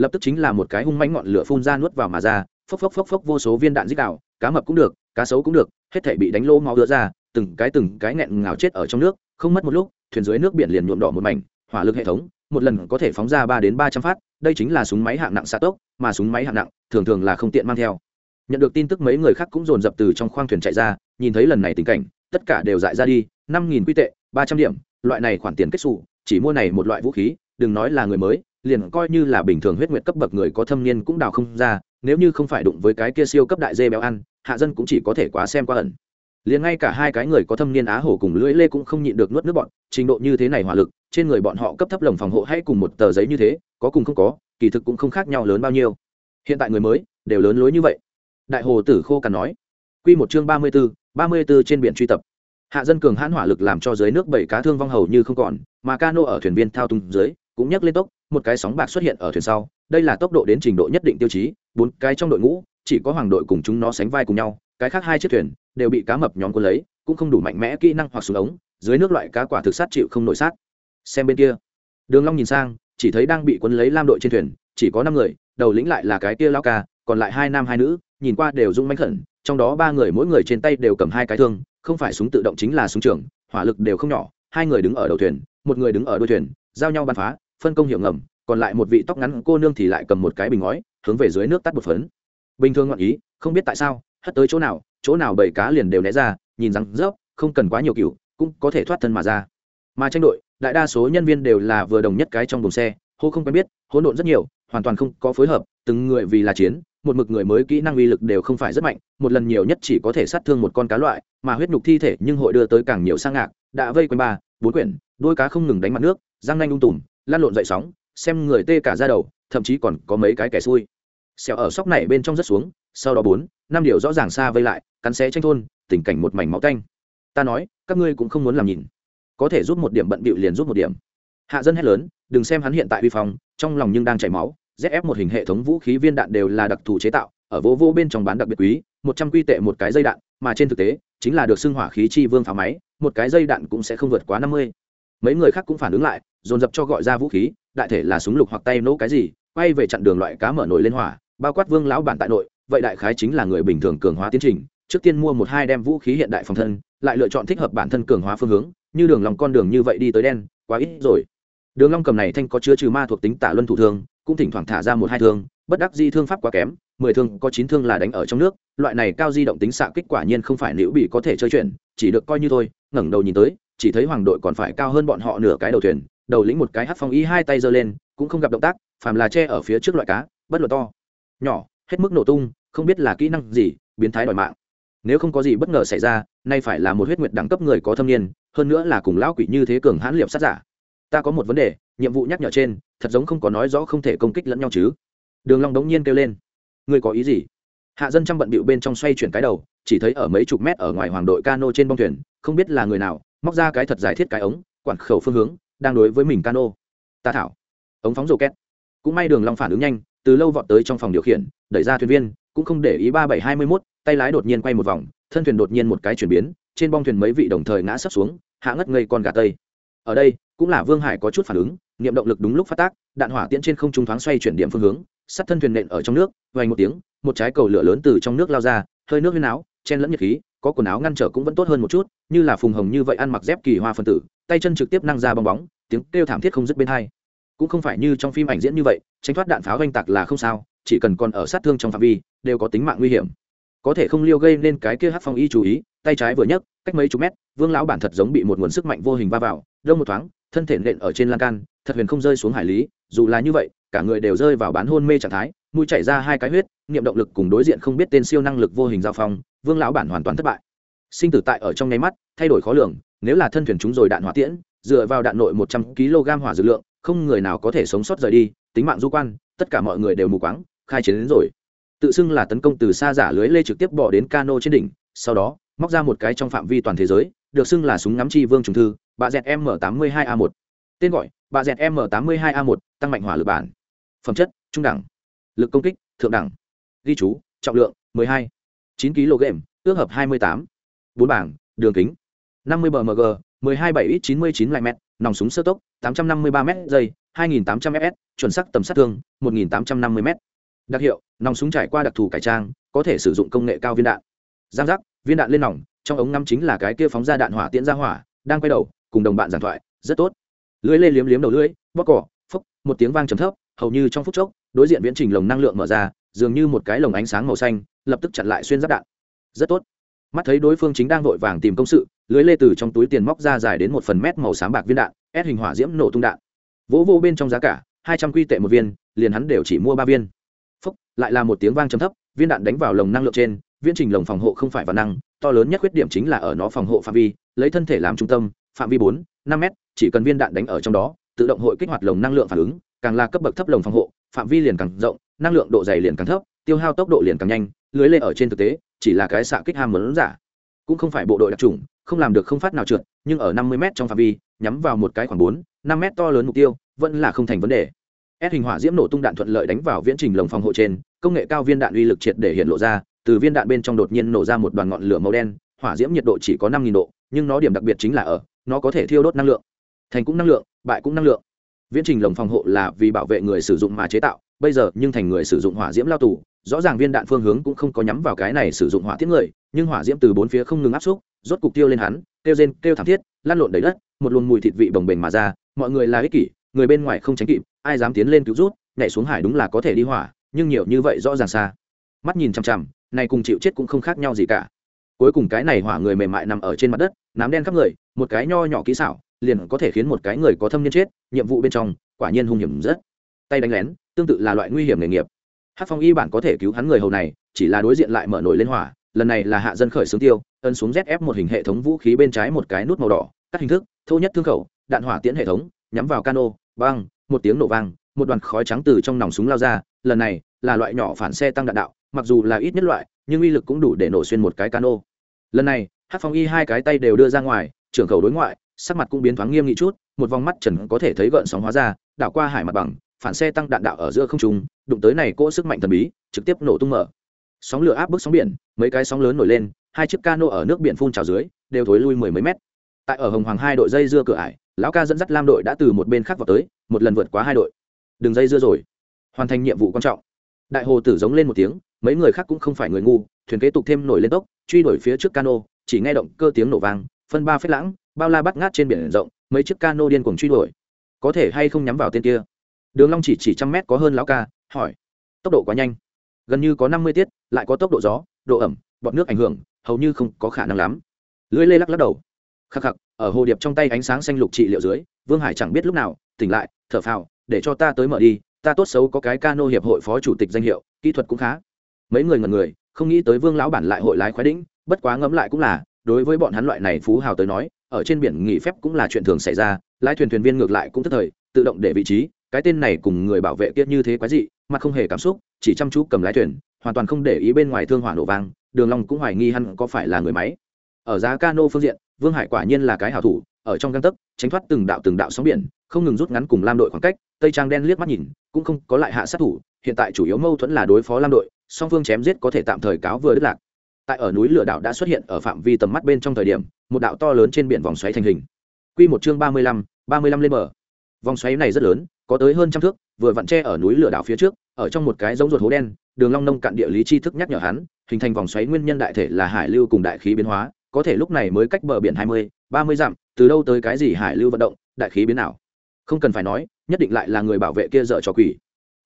Speaker 1: lập tức chính là một cái hung mánh ngọn lửa phun ra nuốt vào mà ra, phốc phốc phốc phốc vô số viên đạn dích đạo cá mập cũng được, cá sấu cũng được, hết thể bị đánh lô máu đưa ra, từng cái từng cái nghẹn ngào chết ở trong nước, không mất một lúc, thuyền dưới nước biển liền nhuộm đỏ một mảnh, hỏa lực hệ thống, một lần có thể phóng ra ba đến ba trăm phát, đây chính là súng máy hạng nặng xạ tốc, mà súng máy hạng nặng, thường thường là không tiện mang theo. Nhận được tin tức mấy người khác cũng dồn dập từ trong khoang thuyền chạy ra, nhìn thấy lần này tình cảnh, tất cả đều dại ra đi, năm nghìn quy tệ, ba trăm điểm, loại này khoản tiền kết xù, chỉ mua này một loại vũ khí, đừng nói là người mới liền coi như là bình thường huyết nguyệt cấp bậc người có thâm niên cũng đào không ra, nếu như không phải đụng với cái kia siêu cấp đại dê béo ăn, hạ dân cũng chỉ có thể quá xem qua ẩn. Liền ngay cả hai cái người có thâm niên á hổ cùng lưỡi lê cũng không nhịn được nuốt nước bọn, trình độ như thế này hỏa lực, trên người bọn họ cấp thấp lồng phòng hộ hay cùng một tờ giấy như thế, có cùng không có, kỳ thực cũng không khác nhau lớn bao nhiêu. Hiện tại người mới, đều lớn lối như vậy. Đại hồ tử khô cằn nói. Q một chương ba mươi b ố ba mươi b ố trên biển truy tập. Hạ dân cường hãn hỏa lực làm cho dưới nước bảy cá thương vong hầu như không còn, mà cano ở thuyền viên thao túng dưới cũng nhấc lên tốc, một cái sóng bạc xuất hiện ở thuyền sau, đây là tốc độ đến trình độ nhất định tiêu chí, bốn cái trong đội ngũ, chỉ có hoàng đội cùng chúng nó sánh vai cùng nhau, cái khác hai chiếc thuyền đều bị cá mập nhóm quân lấy, cũng không đủ mạnh mẽ kỹ năng hoặc xuống ống, dưới nước loại cá quả thực sát chịu không nổi sát. Xem bên kia. Đường long nhìn sang, chỉ thấy đang bị quân lấy lam đội trên thuyền, chỉ có năm người, đầu lĩnh lại là cái kia lao ca, còn lại hai nam hai nữ, nhìn qua đều rung mãnh khẩn, trong đó ba người mỗi người trên tay đều cầm hai cái thương, không phải súng tự động chính là súng trường, hỏa lực đều không nhỏ, hai người đứng ở đầu thuyền, một người đứng ở đuôi thuyền, giao nhau bắn phá phân công hiệu ngầm, còn lại một vị tóc ngắn cô nương thì lại cầm một cái bình ngói, hướng về dưới nước tắt một phấn. Bình thường ngọn ý, không biết tại sao, hất tới chỗ nào chỗ nào bầy cá liền đều né ra, nhìn rằng rớp, không cần quá nhiều cựu cũng có thể thoát thân mà ra. Mà tranh đội, đại đa số nhân viên đều là vừa đồng nhất cái trong buồng xe, hô không quen biết, hỗn độn rất nhiều, hoàn toàn không có phối hợp, từng người vì là chiến, một mực người mới kỹ năng uy lực đều không phải rất mạnh, một lần nhiều nhất chỉ có thể sát thương một con cá loại, mà huyết nhục thi thể nhưng hội đưa tới càng nhiều sang ngạc, đã vây quanh ba, bốn quyển, đôi cá không ngừng đánh mặt nước, răng nanh ung tùm lan lộn dậy sóng, xem người tê cả ra đầu, thậm chí còn có mấy cái kẻ xui. Xẻo ở sóc này bên trong rất xuống, sau đó bốn, năm điều rõ ràng xa vây lại, cắn xé tranh thôn, tình cảnh một mảnh máu tanh. Ta nói, các ngươi cũng không muốn làm nhìn. Có thể giúp một điểm bận bịu liền giúp một điểm. Hạ dân hét lớn, đừng xem hắn hiện tại vi phong, trong lòng nhưng đang chảy máu zf một hình hệ thống vũ khí viên đạn đều là đặc thù chế tạo, ở vô vô bên trong bán đặc biệt quý, một trăm quy tệ một cái dây đạn, mà trên thực tế, chính là được xưng hỏa khí chi vương phá máy, một cái dây đạn cũng sẽ không vượt quá năm mươi. Mấy người khác cũng phản ứng lại dồn dập cho gọi ra vũ khí đại thể là súng lục hoặc tay nỗ cái gì quay về chặn đường loại cá mở nổi lên hỏa bao quát vương lão bản tại nội vậy đại khái chính là người bình thường cường hóa tiến trình trước tiên mua một hai đem vũ khí hiện đại phòng thân lại lựa chọn thích hợp bản thân cường hóa phương hướng như đường lòng con đường như vậy đi tới đen quá ít rồi. Đường long cầm này thanh có chứa trừ ma thuộc tính tả luân thủ thương cũng thỉnh thoảng thả ra một hai thương bất đắc di thương pháp quá kém mười thương có chín thương là đánh ở trong nước loại này cao di động tính xạ kích quả nhiên không phải liễu bị có thể chơi chuyển, chỉ được coi như thôi ngẩng đầu nhìn tới chỉ thấy hoàng đội còn phải cao hơn bọn họ nửa cái đầu thuyền đầu lĩnh một cái hát phong y hai tay giơ lên, cũng không gặp động tác, phàm là che ở phía trước loại cá, bất luận to, nhỏ, hết mức nổ tung, không biết là kỹ năng gì, biến thái đòi mạng. Nếu không có gì bất ngờ xảy ra, nay phải là một huyết nguyệt đẳng cấp người có thâm niên, hơn nữa là cùng lão quỷ như thế cường hãn liệp sát giả. Ta có một vấn đề, nhiệm vụ nhắc nhở trên, thật giống không có nói rõ không thể công kích lẫn nhau chứ. Đường long đống nhiên kêu lên. Ngươi có ý gì? Hạ dân trăm bận bịu bên trong xoay chuyển cái đầu, chỉ thấy ở mấy chục mét ở ngoài hoàng đội cano trên bong thuyền, không biết là người nào, móc ra cái thật dài thiết cái ống quản khẩu phương hướng đang đối với mình cano. Ta thảo. Ống phóng rổ két cũng may đường long phản ứng nhanh, từ lâu vọt tới trong phòng điều khiển, đẩy ra thuyền viên, cũng không để ý ba bảy hai mươi mốt, tay lái đột nhiên quay một vòng, thân thuyền đột nhiên một cái chuyển biến, trên bong thuyền mấy vị đồng thời ngã sấp xuống, hạ ngất ngây con gà tây. Ở đây, cũng là vương hải có chút phản ứng, niệm động lực đúng lúc phát tác, đạn hỏa tiễn trên không trung thoáng xoay chuyển điểm phương hướng, sắt thân thuyền nện ở trong nước, vang một tiếng, một trái cầu lửa lớn từ trong nước lao ra, hơi nước huyên áo chen lẫn nhiệt khí có quần áo ngăn trở cũng vẫn tốt hơn một chút, như là phùng hồng như vậy ăn mặc dép kỳ hoa phân tử, tay chân trực tiếp năng ra bong bóng, tiếng kêu thảm thiết không dứt bên hai. Cũng không phải như trong phim ảnh diễn như vậy, tránh thoát đạn pháo oanh tạc là không sao, chỉ cần còn ở sát thương trong phạm vi, đều có tính mạng nguy hiểm. Có thể không liêu gây nên cái kia hát phong y chú ý, tay trái vừa nhấc, cách mấy chục mét, vương lão bản thật giống bị một nguồn sức mạnh vô hình va vào đông một thoáng, thân thể nện ở trên lan can, thật huyền không rơi xuống hải lý, dù là như vậy cả người đều rơi vào bán hôn mê trạng thái, mũi chảy ra hai cái huyết, niệm động lực cùng đối diện không biết tên siêu năng lực vô hình giao phong, vương lão bản hoàn toàn thất bại. Sinh tử tại ở trong nháy mắt, thay đổi khó lường, nếu là thân thuyền chúng rồi đạn hỏa tiễn, dựa vào đạn nội một trăm kg hỏa dược lượng, không người nào có thể sống sót rời đi, tính mạng du quan, tất cả mọi người đều mù quáng, khai chiến đến rồi. Tự xưng là tấn công từ xa giả lưới lê trực tiếp bỏ đến cano trên đỉnh, sau đó, móc ra một cái trong phạm vi toàn thế giới, được xưng là súng ngắm chi vương trùng thư bà dẹt m 82 a 1 tên gọi bà dẹt m 82 a 1 tăng mạnh hỏa lực bản phẩm chất trung đẳng lực công kích thượng đẳng ghi chú trọng lượng 12 9 kg ước hợp 28 bốn bảng đường kính 50 bmg 12 7 x 99 lại mét nòng súng sơ tốc 853 m giây 2800 fs, chuẩn sắc tầm sát thương 1850 m đặc hiệu nòng súng trải qua đặc thù cải trang có thể sử dụng công nghệ cao viên đạn. Giang giác viên đạn lên nòng trong ống ngắm chính là cái kia phóng ra đạn hỏa tiễn ra hỏa đang quay đầu cùng đồng bạn giảng thoại rất tốt. Lưới lê liếm liếm đầu lưỡi bóc cỏ phốc một tiếng vang trầm thấp hầu như trong phút chốc, đối diện viễn trình lồng năng lượng mở ra, dường như một cái lồng ánh sáng màu xanh, lập tức chặn lại xuyên giáp đạn. Rất tốt. Mắt thấy đối phương chính đang vội vàng tìm công sự, lưới lê từ trong túi tiền móc ra dài đến một phần mét màu xám bạc viên đạn, ép hình hỏa diễm nổ tung đạn. Vỗ vô bên trong giá cả, hai trăm quy tệ một viên, liền hắn đều chỉ mua ba viên. Phúc, lại là một tiếng vang trầm thấp, viên đạn đánh vào lồng năng lượng trên, viễn trình lồng phòng hộ không phải và năng, to lớn nhất khuyết điểm chính là ở nó phòng hộ phạm vi, lấy thân thể làm trung tâm, phạm vi bốn, năm m chỉ cần viên đạn đánh ở trong đó, tự động hội kích hoạt lồng năng lượng phản ứng càng là cấp bậc thấp lồng phòng hộ phạm vi liền càng rộng năng lượng độ dày liền càng thấp tiêu hao tốc độ liền càng nhanh lưới lê ở trên thực tế chỉ là cái xạ kích ham mớn giả cũng không phải bộ đội đặc trùng không làm được không phát nào trượt nhưng ở năm mươi m trong phạm vi nhắm vào một cái khoảng bốn năm m to lớn mục tiêu vẫn là không thành vấn đề S hình hỏa diễm nổ tung đạn thuận lợi đánh vào viễn trình lồng phòng hộ trên, công nghệ cao viên đạn uy lực triệt để hiện lộ ra, từ viên đạn bên trong đột nhiên nổ ra một đoàn ngọn lửa màu đen, hỏa diễm nhiệt độ chỉ có 5000 độ, nhưng nó điểm đặc biệt chính là ở, nó có thể thiêu đốt năng lượng. Thành cũng năng lượng, bại cũng năng lượng. Viễn trình lồng phòng hộ là vì bảo vệ người sử dụng mà chế tạo, bây giờ nhưng thành người sử dụng hỏa diễm lao tù, rõ ràng viên đạn phương hướng cũng không có nhắm vào cái này sử dụng hỏa tiễn người, nhưng hỏa diễm từ bốn phía không ngừng áp xúc, rốt cục tiêu lên hắn, tiêu rên, tiêu thảm thiết, lan lộn đầy đất, một luồng mùi thịt vị bồng bềnh mà ra, mọi người là ích kỷ, người bên ngoài không tránh kịp, ai dám tiến lên cứu rút nhảy xuống hải đúng là có thể đi hỏa nhưng nhiều như vậy rõ ràng xa. Mắt nhìn chằm chằm này cùng chịu chết cũng không khác nhau gì cả. Cuối cùng cái này hỏa người mềm mại nằm ở trên mặt đất nám đen khắp người một cái nho nhỏ kỹ xảo liền có thể khiến một cái người có thâm niên chết, nhiệm vụ bên trong, quả nhiên hung hiểm rất. Tay đánh lén, tương tự là loại nguy hiểm nghề nghiệp. Hát phong y bản có thể cứu hắn người hầu này, chỉ là đối diện lại mở nổi lên hỏa, lần này là hạ dân khởi xướng tiêu ân xuống zf một hình hệ thống vũ khí bên trái một cái nút màu đỏ các hình thức, thô nhất thương khẩu, đạn hỏa tiễn hệ thống, nhắm vào cano, băng, một tiếng nổ vang, một đoàn khói trắng từ trong nòng súng lao ra, lần này là loại nhỏ phản xe tăng đạn đạo, mặc dù là ít nhất loại, nhưng uy lực cũng đủ để nổ xuyên một cái cano. Lần này, hát phong y hai cái tay đều đưa ra ngoài, trưởng khẩu đối ngoại sắc mặt cũng biến thoáng nghiêm nghị chút, một vòng mắt trần có thể thấy gợn sóng hóa ra, đảo qua hải mặt bằng, phản xe tăng đạn đạo ở giữa không trung, đụng tới này cỗ sức mạnh thần bí, trực tiếp nổ tung mở. Sóng lửa áp bức sóng biển, mấy cái sóng lớn nổi lên, hai chiếc cano ở nước biển phun trào dưới, đều thối lui mười mấy mét. Tại ở hồng hoàng hai đội dây dưa cửa ải, lão ca dẫn dắt lam đội đã từ một bên khác vào tới, một lần vượt qua hai đội. Đường dây dưa rồi. Hoàn thành nhiệm vụ quan trọng. Đại hồ tử giống lên một tiếng, mấy người khác cũng không phải người ngu, thuyền kế tục thêm nổi lên tốc, truy đuổi phía trước cano, chỉ nghe động cơ tiếng nổ vang phân ba phết lãng, bao la bắt ngát trên biển rộng, mấy chiếc cano điên cuồng truy đuổi. Có thể hay không nhắm vào tên kia? Đường long chỉ chỉ trăm mét có hơn lão ca, hỏi. Tốc độ quá nhanh. Gần như có năm mươi tiết, lại có tốc độ gió, độ ẩm, bọt nước ảnh hưởng, hầu như không có khả năng lắm. Lưỡi lê lắc lắc đầu. Khắc khắc, ở hồ điệp trong tay ánh sáng xanh lục trị liệu dưới, vương hải chẳng biết lúc nào, tỉnh lại, thở phào, để cho ta tới mở đi, ta tốt xấu có cái cano hiệp hội phó chủ tịch danh hiệu, kỹ thuật cũng khá. Mấy người ngần người, không nghĩ tới vương lão bản lại hội lái khoái đĩnh, bất quá ngẫm lại cũng là đối với bọn hắn loại này phú hào tới nói, ở trên biển nghỉ phép cũng là chuyện thường xảy ra, lái thuyền thuyền viên ngược lại cũng tức thời, tự động để vị trí, cái tên này cùng người bảo vệ kia như thế quái dị mà không hề cảm xúc, chỉ chăm chú cầm lái thuyền, hoàn toàn không để ý bên ngoài thương hỏa nổ vang, đường long cũng hoài nghi hắn có phải là người máy. Ở giá cano phương diện, vương hải quả nhiên là cái hảo thủ, ở trong găng tấc, tránh thoát từng đạo từng đạo sóng biển, không ngừng rút ngắn cùng lam đội khoảng cách, tây trang đen liếc mắt nhìn, cũng không có lại hạ sát thủ, hiện tại chủ yếu mâu thuẫn là đối phó lam đội, song phương chém giết có thể tạm thời cáo vừa đứt lạc tại ở núi lửa đảo đã xuất hiện ở phạm vi tầm mắt bên trong thời điểm, một đạo to lớn trên biển vòng xoáy thành hình. Quy một chương ba mươi lăm, ba mươi lăm lên bờ. Vòng xoáy này rất lớn, có tới hơn trăm thước, vừa vặn tre ở núi lửa đảo phía trước, ở trong một cái giống ruột hố đen, đường long nông cạn địa lý tri thức nhắc nhở hắn, hình thành vòng xoáy nguyên nhân đại thể là hải lưu cùng đại khí biến hóa, có thể lúc này mới cách bờ biển hai mươi, ba mươi dặm, từ đâu tới cái gì hải lưu vận động, đại khí biến nào? Không cần phải nói, nhất định lại là người bảo vệ kia dở trò quỷ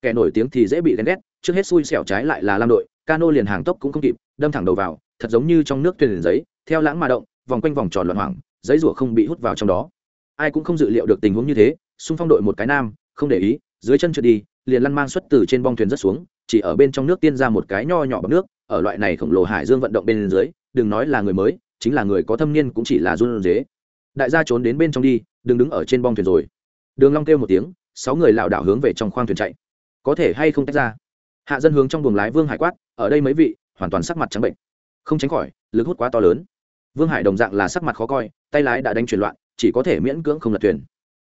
Speaker 1: kẻ nổi tiếng thì dễ bị ghen ghét, trước hết xui xẻo trái lại là lam đội, cano liền hàng tốc cũng không kịp, đâm thẳng đầu vào, thật giống như trong nước thuyền giấy, theo lãng mà động, vòng quanh vòng tròn loạn hoảng, giấy rủa không bị hút vào trong đó. Ai cũng không dự liệu được tình huống như thế, xung phong đội một cái nam, không để ý, dưới chân trượt đi, liền lăn mang xuất từ trên bong thuyền rất xuống, chỉ ở bên trong nước tiên ra một cái nho nhỏ bằng nước, ở loại này khổng lồ hải dương vận động bên dưới, đừng nói là người mới, chính là người có thâm niên cũng chỉ là run dế đại gia trốn đến bên trong đi, đừng đứng ở trên bong thuyền rồi. Đường long kêu một tiếng, sáu người lảo đảo hướng về trong khoang thuyền chạy có thể hay không tách ra. Hạ dân hướng trong buồng lái vương hải quát ở đây mấy vị hoàn toàn sắc mặt trắng bệnh. Không tránh khỏi lực hút quá to lớn. Vương hải đồng dạng là sắc mặt khó coi tay lái đã đánh chuyển loạn chỉ có thể miễn cưỡng không lật thuyền.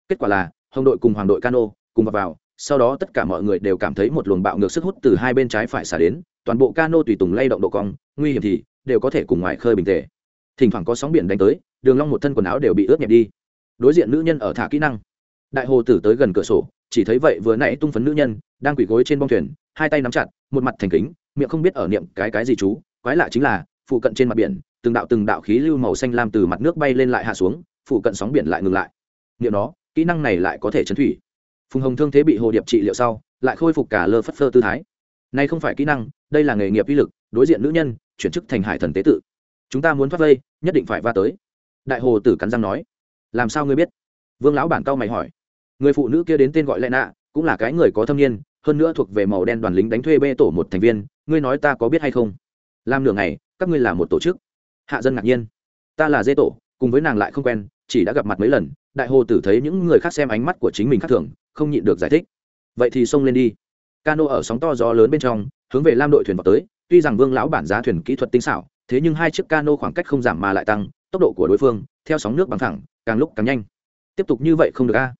Speaker 1: Kết quả là hồng đội cùng hoàng đội cano cùng vào, vào sau đó tất cả mọi người đều cảm thấy một luồng bạo ngược sức hút từ hai bên trái phải xả đến toàn bộ cano tùy tùng lay động độ cong nguy hiểm thì đều có thể cùng ngoài khơi bình tề. Thỉnh thoảng có sóng biển đánh tới đường long một thân quần áo đều bị ướt nhẹp đi. Đối diện nữ nhân ở thả kỹ năng. Đại hồ tử tới gần cửa sổ chỉ thấy vậy vừa nãy tung phấn nữ nhân đang quỳ gối trên bong thuyền, hai tay nắm chặt, một mặt thành kính, miệng không biết ở niệm cái cái gì chú. Quái lạ chính là, phụ cận trên mặt biển, từng đạo từng đạo khí lưu màu xanh lam từ mặt nước bay lên lại hạ xuống, phụ cận sóng biển lại ngừng lại. Niệm nó, kỹ năng này lại có thể chấn thủy. Phùng hồng thương thế bị hồ điệp trị liệu sau, lại khôi phục cả lơ phất phơ tư thái. Này không phải kỹ năng, đây là nghề nghiệp uy lực, đối diện nữ nhân, chuyển chức thành hải thần tế tự. Chúng ta muốn thoát vây, nhất định phải va tới. Đại hồ tử cắn răng nói. Làm sao ngươi biết? Vương lão bản cao mày hỏi. Người phụ nữ kia đến tên gọi lệ nạ, cũng là cái người có thâm niên hơn nữa thuộc về màu đen đoàn lính đánh thuê bê tổ một thành viên, ngươi nói ta có biết hay không? Làm nửa ngày, các ngươi là một tổ chức. Hạ dân ngạc nhiên. Ta là dê tổ, cùng với nàng lại không quen, chỉ đã gặp mặt mấy lần, đại hồ tử thấy những người khác xem ánh mắt của chính mình khác thường, không nhịn được giải thích. Vậy thì xông lên đi. Cano ở sóng to gió lớn bên trong, hướng về lam đội thuyền vào tới, tuy rằng vương lão bản giá thuyền kỹ thuật tinh xảo, thế nhưng hai chiếc cano khoảng cách không giảm mà lại tăng, tốc độ của đối phương, theo sóng nước bằng thẳng, càng lúc càng nhanh. Tiếp tục như vậy không được a.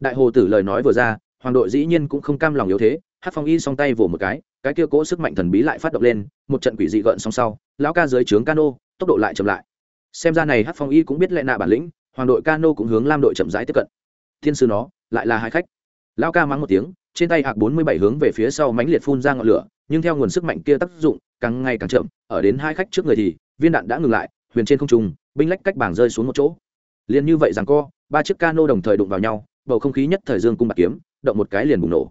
Speaker 1: Đại hồ tử lời nói vừa ra hoàng đội dĩ nhiên cũng không cam lòng yếu thế, hát phong y song tay vỗ một cái cái kia cỗ sức mạnh thần bí lại phát động lên, một trận quỷ dị gợn song sau, lão ca dưới trướng cano, tốc độ lại chậm lại. Xem ra này hát phong y cũng biết lệ nạ bản lĩnh, hoàng đội cano cũng hướng lam đội chậm rãi tiếp cận. Thiên sư nó, lại là hai khách. Lão ca mắng một tiếng, trên tay hạc bốn mươi bảy hướng về phía sau mãnh liệt phun ra ngọn lửa, nhưng theo nguồn sức mạnh kia tác dụng, càng ngày càng chậm, ở đến hai khách trước người thì, viên đạn đã ngừng lại, huyền trên không trung, binh lách cách bảng rơi xuống một chỗ. Liền như vậy rằng co ba chiếc cano đồng thời đụng vào nhau, bầu không khí nhất thời dương cung bạc kiếm, động một cái liền bùng nổ.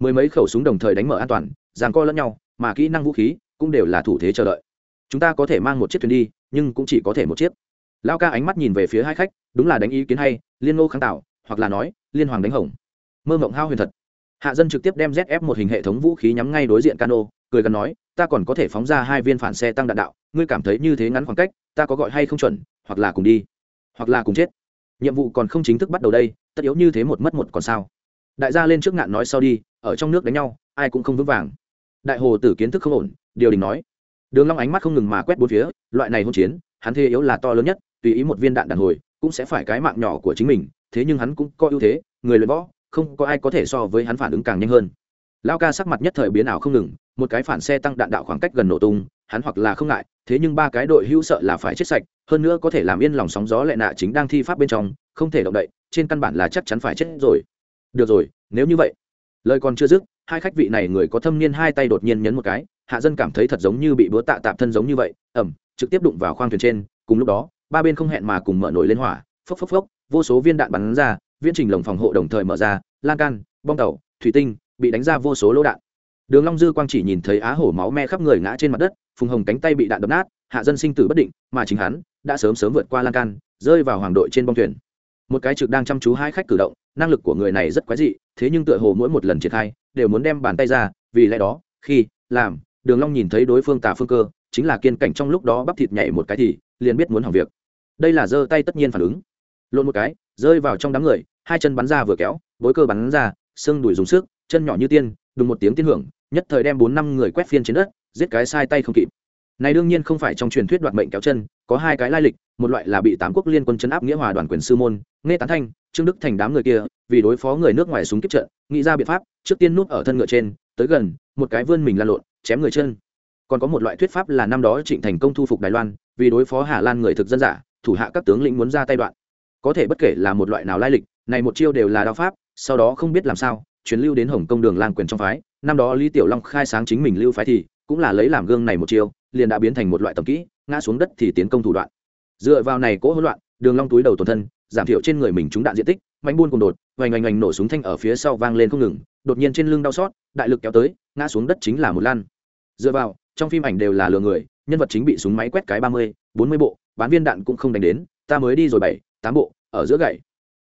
Speaker 1: Mười mấy khẩu súng đồng thời đánh mở an toàn ràng co lẫn nhau, mà kỹ năng vũ khí cũng đều là thủ thế chờ đợi. Chúng ta có thể mang một chiếc thuyền đi, nhưng cũng chỉ có thể một chiếc. Lao ca ánh mắt nhìn về phía hai khách, đúng là đánh ý kiến hay, liên ngô kháng tạo, hoặc là nói, liên hoàng đánh hồng. Mơ mộng hao huyền thật. Hạ dân trực tiếp đem zf một hình hệ thống vũ khí nhắm ngay đối diện cano, cười gần nói, ta còn có thể phóng ra hai viên phản xe tăng đạn đạo, ngươi cảm thấy như thế ngắn khoảng cách, ta có gọi hay không chuẩn, hoặc là cùng đi, hoặc là cùng chết nhiệm vụ còn không chính thức bắt đầu đây, tất yếu như thế một mất một còn sao? Đại gia lên trước ngạn nói sau đi, ở trong nước đánh nhau, ai cũng không vững vàng. Đại hồ tử kiến thức không ổn, điều đình nói. Đường long ánh mắt không ngừng mà quét bốn phía, loại này hôn chiến, hắn thế yếu là to lớn nhất, tùy ý một viên đạn đạn hồi, cũng sẽ phải cái mạng nhỏ của chính mình, thế nhưng hắn cũng có ưu thế, người luyện võ, không có ai có thể so với hắn phản ứng càng nhanh hơn. Lao ca sắc mặt nhất thời biến ảo không ngừng, một cái phản xe tăng đạn đạo khoảng cách gần nổ tung, hắn hoặc là không ngại thế nhưng ba cái đội hữu sợ là phải chết sạch, hơn nữa có thể làm yên lòng sóng gió lệ nạ chính đang thi pháp bên trong, không thể động đậy, trên căn bản là chắc chắn phải chết rồi. Được rồi, nếu như vậy, lời còn chưa dứt, hai khách vị này người có thâm niên hai tay đột nhiên nhấn một cái, hạ dân cảm thấy thật giống như bị búa tạ tạm thân giống như vậy, ẩm, trực tiếp đụng vào khoang thuyền trên, cùng lúc đó, ba bên không hẹn mà cùng mở nổi lên hỏa, phốc phốc phốc, vô số viên đạn bắn ra, viễn trình lồng phòng hộ đồng thời mở ra, lan can bom tàu, thủy tinh, bị đánh ra vô số lỗ đạn đường long dư quang chỉ nhìn thấy á hổ máu me khắp người ngã trên mặt đất, phùng hồng cánh tay bị đạn đập nát, hạ dân sinh tử bất định, mà chính hắn đã sớm sớm vượt qua lan can, rơi vào hoàng đội trên bong thuyền. Một cái trực đang chăm chú hai khách cử động, năng lực của người này rất quái dị, thế nhưng tựa hồ mỗi một lần triển khai, đều muốn đem bàn tay ra, vì lẽ đó, khi, làm, đường long nhìn thấy đối phương tà phương cơ, chính là kiên cảnh trong lúc đó bắp thịt nhảy một cái thì, liền biết muốn hỏng việc. Đây là giơ tay tất nhiên phản ứng. Lộn một cái, rơi vào trong đám người, hai chân bắn ra vừa kéo, bối cơ bắn ra, xương đùi dùng sức, chân nhỏ như tiên đùng một tiếng tiên hưởng, nhất thời đem bốn năm người quét phiên trên đất, giết cái sai tay không kịp. Này đương nhiên không phải trong truyền thuyết đoạt mệnh kéo chân, có hai cái lai lịch, một loại là bị tám quốc liên quân chấn áp nghĩa hòa đoàn quyền sư môn nghe tán thanh, trương đức thành đám người kia, vì đối phó người nước ngoài súng kiếp trận, nghĩ ra biện pháp, trước tiên núp ở thân ngựa trên, tới gần, một cái vươn mình lan lộn, chém người chân. Còn có một loại thuyết pháp là năm đó trịnh thành công thu phục đài loan, vì đối phó hà lan người thực dân giả, thủ hạ các tướng lĩnh muốn ra tay đoạn. Có thể bất kể là một loại nào lai lịch, này một chiêu đều là đao pháp, sau đó không biết làm sao truyền lưu đến hồng Công đường lang quyền trong phái. Năm đó lý tiểu long khai sáng chính mình lưu phái thì cũng là lấy làm gương này một chiêu, liền đã biến thành một loại tầm kỹ, ngã xuống đất thì tiến công thủ đoạn. Dựa vào này cỗ hỗn loạn, đường long túi đầu tổn thân, giảm thiểu trên người mình trúng đạn diện tích mạnh buôn cùng đột vành oành oành nổ súng thanh ở phía sau vang lên không ngừng, đột nhiên trên lưng đau xót, đại lực kéo tới, ngã xuống đất chính là một lan dựa vào, trong phim ảnh đều là lừa người, nhân vật chính bị súng máy quét cái ba mươi, bốn mươi bộ, bán viên đạn cũng không đánh đến, ta mới đi rồi bảy, tám bộ, ở giữa gậy.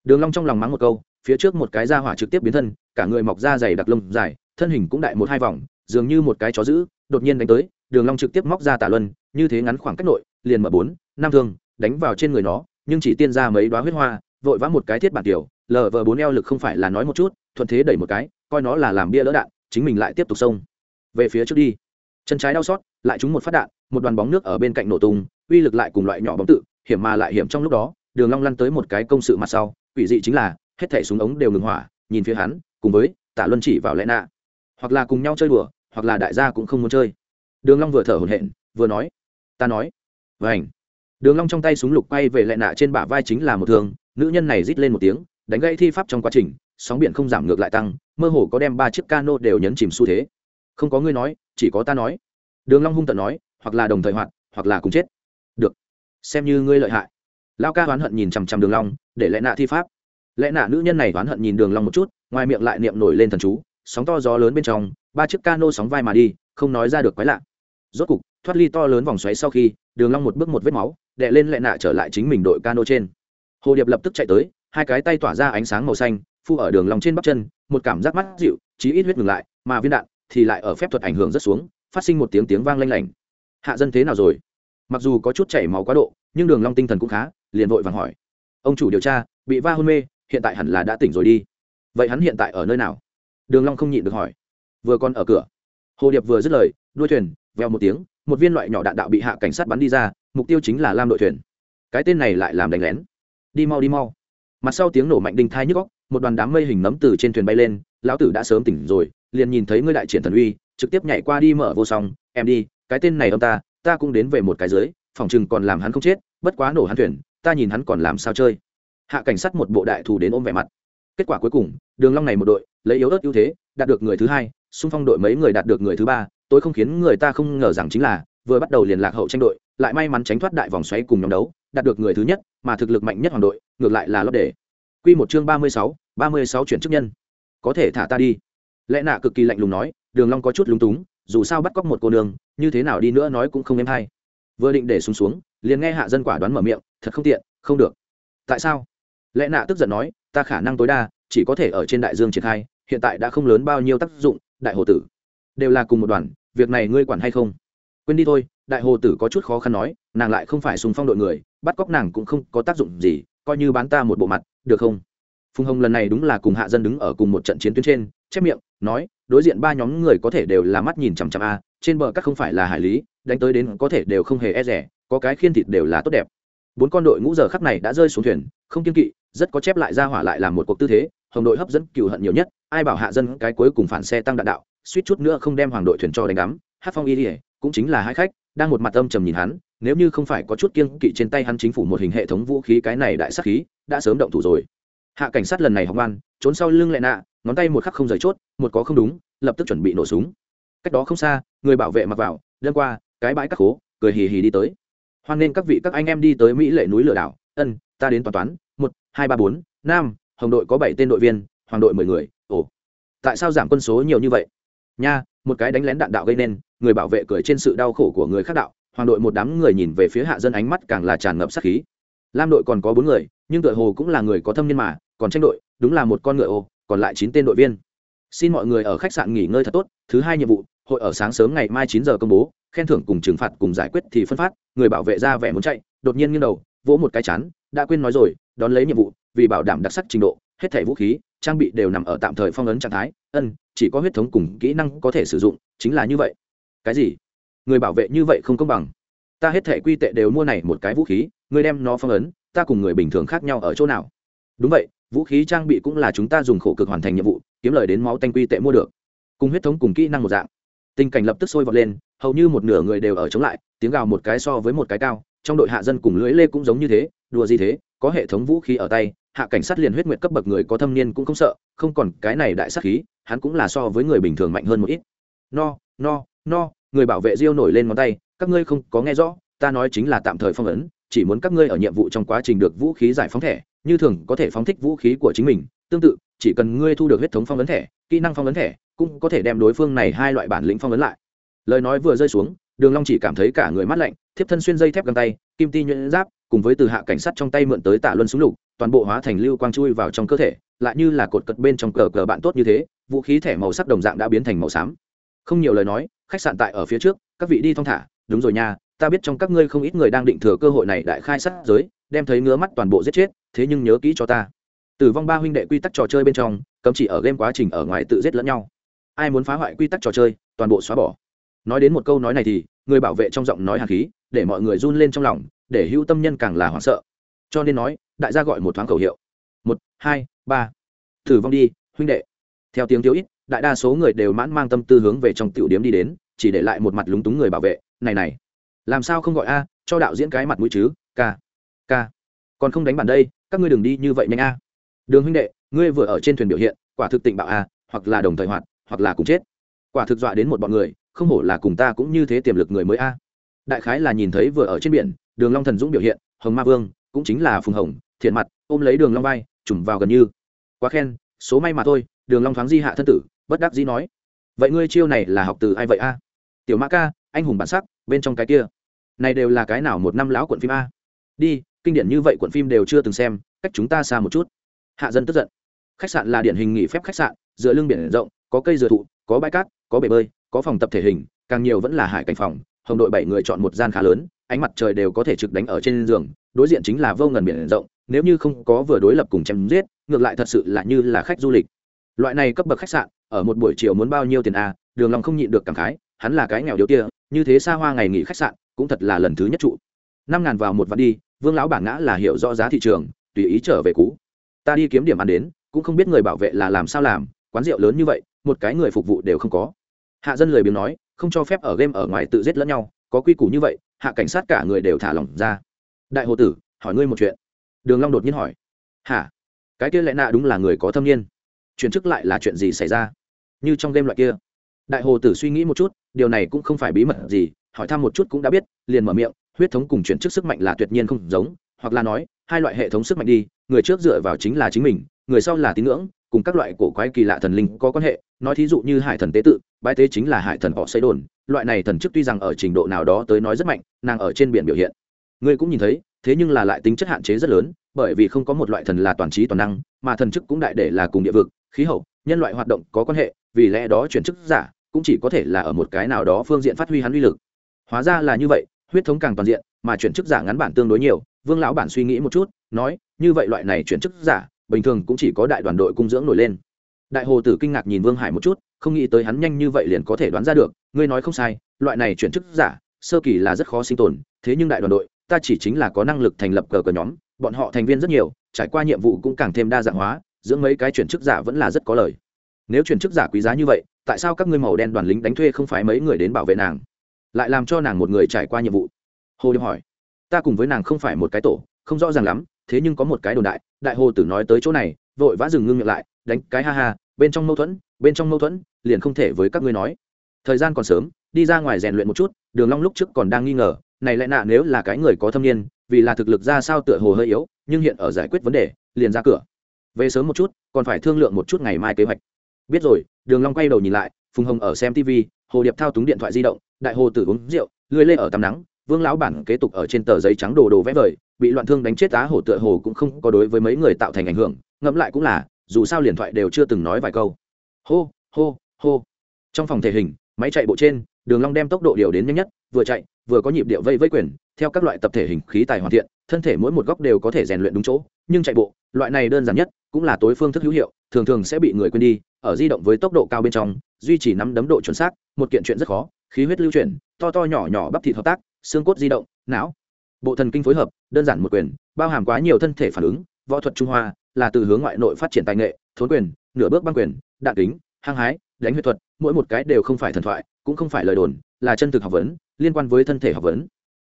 Speaker 1: Đường long trong lòng mắng một câu, phía trước một cái ra hỏa trực tiếp biến thân cả người mọc ra dày đặc lông dài, thân hình cũng đại một hai vòng, dường như một cái chó dữ, đột nhiên đánh tới, đường long trực tiếp móc ra tả luân, như thế ngắn khoảng cách nội, liền mở bốn, năm thương, đánh vào trên người nó, nhưng chỉ tiên ra mấy đóa huyết hoa, vội vã một cái thiết bản tiểu lờ vờ bốn eo lực không phải là nói một chút, thuận thế đẩy một cái, coi nó là làm bia lỡ đạn, chính mình lại tiếp tục xông. Về phía trước đi. Chân trái đau xót, lại trúng một phát đạn, một đoàn bóng nước ở bên cạnh nổ tung, uy lực lại cùng loại nhỏ bóng tự, hiểm mà lại hiểm trong lúc đó, đường long lăn tới một cái công sự mặt sau, quỷ dị chính là, hết thảy súng ống đều ngừng hỏa nhìn phía hắn, cùng với tạ luân chỉ vào lẽ nạ hoặc là cùng nhau chơi đùa, hoặc là đại gia cũng không muốn chơi. Đường long vừa thở hổn hển, vừa nói, ta nói. Vảnh đường long trong tay súng lục quay về lẹ nạ trên bả vai chính là một thương, nữ nhân này rít lên một tiếng, đánh gãy thi pháp trong quá trình, sóng biển không giảm ngược lại tăng, mơ hồ có đem ba chiếc cano đều nhấn chìm xu thế. Không có ngươi nói, chỉ có ta nói. Đường long hung tợn nói, hoặc là đồng thời hoạt, hoặc là cùng chết. Được. Xem như ngươi lợi hại. Lao ca oán hận nhìn chằm chằm đường long, để lẽ nạ thi pháp lẽ nạ nữ nhân này oán hận nhìn đường long một chút, ngoài miệng lại niệm nổi lên thần chú, sóng to gió lớn bên trong, ba chiếc cano sóng vai mà đi, không nói ra được quái lạ. Rốt cục, thoát ly to lớn vòng xoáy sau khi, đường long một bước một vết máu đệ lên lẹ nạ trở lại chính mình đội cano trên. Hồ điệp lập tức chạy tới, hai cái tay tỏa ra ánh sáng màu xanh, phu ở đường long trên bắp chân, một cảm giác mắt dịu, chí ít huyết ngừng lại, mà viên đạn thì lại ở phép thuật ảnh hưởng rất xuống, phát sinh một tiếng tiếng vang lanh lảnh. Hạ dân thế nào rồi? Mặc dù có chút chảy máu quá độ, nhưng đường long tinh thần cũng khá, liền vội vàng hỏi. Ông chủ điều tra, bị va hôn mê hiện tại hẳn là đã tỉnh rồi đi. Vậy hắn hiện tại ở nơi nào? Đường long không nhịn được hỏi. Vừa còn ở cửa. Hồ điệp vừa dứt lời đuôi thuyền veo một tiếng một viên loại nhỏ đạn đạo bị hạ cảnh sát bắn đi ra mục tiêu chính là lam đội thuyền. Cái tên này lại làm đánh lén. Đi mau đi mau. Mặt sau tiếng nổ mạnh đinh thai nhức óc, một đoàn đám mây hình nấm từ trên thuyền bay lên lão tử đã sớm tỉnh rồi liền nhìn thấy ngươi đại triển thần uy trực tiếp nhảy qua đi mở vô song em đi cái tên này ông ta ta cũng đến về một cái dưới phòng chừng còn làm hắn không chết bất quá nổ hắn thuyền ta nhìn hắn còn làm sao chơi hạ cảnh sát một bộ đại thù đến ôm vẻ mặt. Kết quả cuối cùng, đường long này một đội, lấy yếu ớt ưu thế, đạt được người thứ hai, xung phong đội mấy người đạt được người thứ ba tôi không khiến người ta không ngờ rằng chính là, vừa bắt đầu liền lạc hậu tranh đội, lại may mắn tránh thoát đại vòng xoáy cùng nhóm đấu, đạt được người thứ nhất, mà thực lực mạnh nhất hoàng đội, ngược lại là lót đề. Quy một chương ba mươi sáu, ba mươi sáu chuyển chức nhân. Có thể thả ta đi. Lẽ nạ cực kỳ lạnh lùng nói, đường long có chút lúng túng, dù sao bắt cóc một cô nương, như thế nào đi nữa nói cũng không em hay. Vừa định để xuống xuống, liền nghe hạ dân quả đoán mở miệng, thật không tiện, không được. Tại sao? Lẽ nạ tức giận nói, ta khả năng tối đa chỉ có thể ở trên đại dương triển khai, hiện tại đã không lớn bao nhiêu tác dụng, đại hồ tử đều là cùng một đoàn, việc này ngươi quản hay không? Quên đi thôi, đại hồ tử có chút khó khăn nói, nàng lại không phải sùng phong đội người, bắt cóc nàng cũng không có tác dụng gì, coi như bán ta một bộ mặt, được không? Phùng hồng lần này đúng là cùng hạ dân đứng ở cùng một trận chiến tuyến trên, chép miệng, nói, đối diện ba nhóm người có thể đều là mắt nhìn chằm chằm a, trên bờ các không phải là hải lý, đánh tới đến có thể đều không hề e rẻ có cái khiên thịt đều là tốt đẹp. Bốn con đội ngũ giờ khắc này đã rơi xuống thuyền, không kiên kỵ rất có chép lại ra hỏa lại làm một cuộc tư thế, hồng đội hấp dẫn cựu hận nhiều nhất, ai bảo hạ dân cái cuối cùng phản xe tăng đạn đạo, suýt chút nữa không đem hoàng đội thuyền cho đánh đắm, hát phong y ỉa cũng chính là hai khách, đang một mặt âm trầm nhìn hắn, nếu như không phải có chút kiêng kỵ trên tay hắn chính phủ một hình hệ thống vũ khí cái này đại sắc khí, đã sớm động thủ rồi. Hạ cảnh sát lần này học ngoan trốn sau lưng lại nạ, ngón tay một khắc không rời chốt, một có không đúng, lập tức chuẩn bị nổ súng. Cách đó không xa, người bảo vệ mặc vào, đêm qua, cái bãi cắt khố, cười hì hì đi tới. Hoan nên các vị các anh em đi tới mỹ lệ núi lửa đảo, ân, ta đến toàn toán một, hai, ba, bốn, năm, hồng đội có bảy tên đội viên, hoàng đội mười người. Ồ, tại sao giảm quân số nhiều như vậy? Nha, một cái đánh lén đạn đạo gây nên, người bảo vệ cười trên sự đau khổ của người khác đạo, hoàng đội một đám người nhìn về phía hạ dân ánh mắt càng là tràn ngập sát khí. Lam đội còn có bốn người, nhưng đội hồ cũng là người có thâm niên mà, còn tranh đội, đúng là một con ngựa ô, còn lại chín tên đội viên. Xin mọi người ở khách sạn nghỉ ngơi thật tốt, thứ hai nhiệm vụ, hội ở sáng sớm ngày mai chín giờ công bố, khen thưởng cùng trừng phạt cùng giải quyết thì phân phát, người bảo vệ ra vẻ muốn chạy, đột nhiên nghiêng đầu, vỗ một cái chán, đã quên nói rồi đón lấy nhiệm vụ, vì bảo đảm đặc sắc trình độ, hết thẻ vũ khí, trang bị đều nằm ở tạm thời phong ấn trạng thái. Ân, chỉ có huyết thống cùng kỹ năng có thể sử dụng, chính là như vậy. Cái gì? Người bảo vệ như vậy không công bằng. Ta hết thẻ quy tệ đều mua này một cái vũ khí người đem nó phong ấn, ta cùng người bình thường khác nhau ở chỗ nào? Đúng vậy, vũ khí trang bị cũng là chúng ta dùng khổ cực hoàn thành nhiệm vụ, kiếm lời đến máu tanh quy tệ mua được. Cùng huyết thống cùng kỹ năng một dạng. Tình cảnh lập tức sôi vọt lên, hầu như một nửa người đều ở chống lại, tiếng gào một cái so với một cái cao, trong đội hạ dân cùng lưỡi lê cũng giống như thế, đùa gì thế? Có hệ thống vũ khí ở tay, hạ cảnh sát liền huyết nguyệt cấp bậc người có thâm niên cũng không sợ, không còn cái này đại sát khí, hắn cũng là so với người bình thường mạnh hơn một ít. No no no, người bảo vệ diêu nổi lên ngón tay, các ngươi không có nghe rõ, ta nói chính là tạm thời phong ấn, chỉ muốn các ngươi ở nhiệm vụ trong quá trình được vũ khí giải phóng thẻ, như thường có thể phóng thích vũ khí của chính mình, tương tự, chỉ cần ngươi thu được huyết thống phong ấn thẻ, kỹ năng phong ấn thẻ, cũng có thể đem đối phương này hai loại bản lĩnh phong ấn lại. Lời nói vừa rơi xuống đường long chỉ cảm thấy cả người mát lạnh, thiếp thân xuyên dây thép găng tay, kim ti nhuyễn giáp, cùng với từ hạ cảnh sát trong tay mượn tới tạ luân súng lục, toàn bộ hóa thành lưu quang chui vào trong cơ thể, lại như là cột cật bên trong cờ cờ bạn tốt như thế, vũ khí thẻ màu sắc đồng dạng đã biến thành màu xám. Không nhiều lời nói, khách sạn tại ở phía trước, các vị đi thong thả. Đúng rồi nha, ta biết trong các ngươi không ít người đang định thừa cơ hội này đại khai sát giới, đem thấy ngứa mắt toàn bộ giết chết, thế nhưng nhớ kỹ cho ta. Tử vong ba huynh đệ quy tắc trò chơi bên trong, cấm chỉ ở game quá trình ở ngoài tự giết lẫn nhau. Ai muốn phá hoại quy tắc trò chơi, toàn bộ xóa bỏ nói đến một câu nói này thì, người bảo vệ trong giọng nói hàn khí, để mọi người run lên trong lòng, để hữu tâm nhân càng là hoảng sợ. Cho nên nói, đại gia gọi một thoáng khẩu hiệu. Một, hai, ba. Thử vong đi, huynh đệ. Theo tiếng thiếu ít, đại đa số người đều mãn mang tâm tư hướng về trong tiểu điếm đi đến, chỉ để lại một mặt lúng túng người bảo vệ. Này này. Làm sao không gọi a, cho đạo diễn cái mặt mũi chứ, ca ca. Còn không đánh bàn đây, các ngươi đừng đi như vậy nhanh a. Đường huynh đệ, ngươi vừa ở trên thuyền biểu hiện, quả thực tịnh bạo a, hoặc là đồng thời hoạt, hoặc là cùng chết. Quả thực dọa đến một bọn người không hổ là cùng ta cũng như thế tiềm lực người mới a. Đại khái là nhìn thấy vừa ở trên biển, đường long thần dũng biểu hiện, hồng ma vương, cũng chính là phùng hồng, thiện mặt, ôm lấy đường long vai trùm vào gần như. Quá khen, số may mà thôi, đường long thoáng di hạ thân tử, bất đắc dĩ nói. Vậy ngươi chiêu này là học từ ai vậy a? Tiểu mã ca, anh hùng bản sắc, bên trong cái kia. Này đều là cái nào một năm lão quận phim a? Đi, kinh điển như vậy quận phim đều chưa từng xem, cách chúng ta xa một chút. Hạ dân tức giận. Khách sạn là điển hình nghỉ phép khách sạn, dựa lưng biển rộng, có cây dừa thụ, có bãi cát, có bể bơi có phòng tập thể hình, càng nhiều vẫn là hải cảnh phòng, hồng đội bảy người chọn một gian khá lớn, ánh mặt trời đều có thể trực đánh ở trên giường, đối diện chính là vô ngần biển rộng, nếu như không có vừa đối lập cùng chém giết, ngược lại thật sự là như là khách du lịch. Loại này cấp bậc khách sạn, ở một buổi chiều muốn bao nhiêu tiền a đường lòng không nhịn được cảm khái, hắn là cái nghèo điếu kia, như thế xa hoa ngày nghỉ khách sạn, cũng thật là lần thứ nhất trụ. Năm ngàn vào một vạn đi, vương lão bản ngã là hiểu rõ giá thị trường, tùy ý trở về cũ. Ta đi kiếm điểm ăn đến, cũng không biết người bảo vệ là làm sao làm, quán rượu lớn như vậy, một cái người phục vụ đều không có hạ dân lười biếng nói, không cho phép ở game ở ngoài tự giết lẫn nhau, có quy củ như vậy, hạ cảnh sát cả người đều thả lỏng ra. Đại hồ tử, hỏi ngươi một chuyện. Đường long đột nhiên hỏi. Hả? Cái kia lẽ nạ đúng là người có thâm niên. Chuyển chức lại là chuyện gì xảy ra? Như trong game loại kia. Đại hồ tử suy nghĩ một chút, điều này cũng không phải bí mật gì, hỏi thăm một chút cũng đã biết, liền mở miệng, huyết thống cùng chuyển chức sức mạnh là tuyệt nhiên không giống, hoặc là nói, hai loại hệ thống sức mạnh đi, người trước dựa vào chính là chính mình, người sau là tín ngưỡng, cùng các loại cổ quái kỳ lạ thần linh có quan hệ nói thí dụ như hải thần tế tự, bái tế chính là hải thần họ xây đồn loại này thần chức tuy rằng ở trình độ nào đó tới nói rất mạnh, nàng ở trên biển biểu hiện. Ngươi cũng nhìn thấy, thế nhưng là lại tính chất hạn chế rất lớn, bởi vì không có một loại thần là toàn trí toàn năng, mà thần chức cũng đại để là cùng địa vực, khí hậu, nhân loại hoạt động có quan hệ, vì lẽ đó chuyển chức giả cũng chỉ có thể là ở một cái nào đó phương diện phát huy hắn uy lực. Hóa ra là như vậy, huyết thống càng toàn diện, mà chuyển chức giả ngắn bản tương đối nhiều, vương lão bản suy nghĩ một chút, nói, như vậy loại này chuyển chức giả, bình thường cũng chỉ có đại đoàn đội cung dưỡng nổi lên đại hồ tử kinh ngạc nhìn vương hải một chút, không nghĩ tới hắn nhanh như vậy liền có thể đoán ra được, ngươi nói không sai, loại này chuyển chức giả, sơ kỳ là rất khó sinh tồn, thế nhưng đại đoàn đội, ta chỉ chính là có năng lực thành lập cờ cờ nhóm, bọn họ thành viên rất nhiều, trải qua nhiệm vụ cũng càng thêm đa dạng hóa, giữa mấy cái chuyển chức giả vẫn là rất có lời. Nếu chuyển chức giả quý giá như vậy, tại sao các ngươi màu đen đoàn lính đánh thuê không phải mấy người đến bảo vệ nàng? Lại làm cho nàng một người trải qua nhiệm vụ. Hồ điệp hỏi. Ta cùng với nàng không phải một cái tổ, không rõ ràng lắm, thế nhưng có một cái đồn đại đại hồ tử nói tới chỗ này, vội vã dừng ngưng miệng lại đánh cái ha ha, bên trong mâu thuẫn, bên trong mâu thuẫn, liền không thể với các ngươi nói. Thời gian còn sớm, đi ra ngoài rèn luyện một chút, đường long lúc trước còn đang nghi ngờ, này lại nạ nếu là cái người có thâm niên, vì là thực lực ra sao tựa hồ hơi yếu, nhưng hiện ở giải quyết vấn đề, liền ra cửa. Về sớm một chút, còn phải thương lượng một chút ngày mai kế hoạch. Biết rồi, đường long quay đầu nhìn lại, phùng hồng ở xem tv hồ điệp thao túng điện thoại di động, đại hồ tử uống rượu, lười lê ở tắm nắng, vương lão bản kế tục ở trên tờ giấy trắng đồ đồ vẽ vời, bị loạn thương đánh chết á hổ tựa hồ cũng không có đối với mấy người tạo thành ảnh hưởng, ngẫm lại cũng là dù sao liền thoại đều chưa từng nói vài câu. Hô hô hô. Trong phòng thể hình, máy chạy bộ trên, đường long đem tốc độ điều đến nhanh nhất, vừa chạy, vừa có nhịp điệu vây vây quyền, theo các loại tập thể hình khí tài hoàn thiện, thân thể mỗi một góc đều có thể rèn luyện đúng chỗ, nhưng chạy bộ, loại này đơn giản nhất, cũng là tối phương thức hữu hiệu, thường thường sẽ bị người quên đi, ở di động với tốc độ cao bên trong, duy trì nắm đấm độ chuẩn xác, một kiện chuyện rất khó, khí huyết lưu chuyển, to to nhỏ nhỏ bắp thịt hợp tác, xương cốt di động, não. Bộ thần kinh phối hợp, đơn giản một quyền, bao hàm quá nhiều thân thể phản ứng, võ thuật trung hoa là từ hướng ngoại nội phát triển tài nghệ, thốn quyền, nửa bước băng quyền, đạn kính, hăng hái, đánh huyết thuật, mỗi một cái đều không phải thần thoại, cũng không phải lời đồn, là chân thực học vấn, liên quan với thân thể học vấn.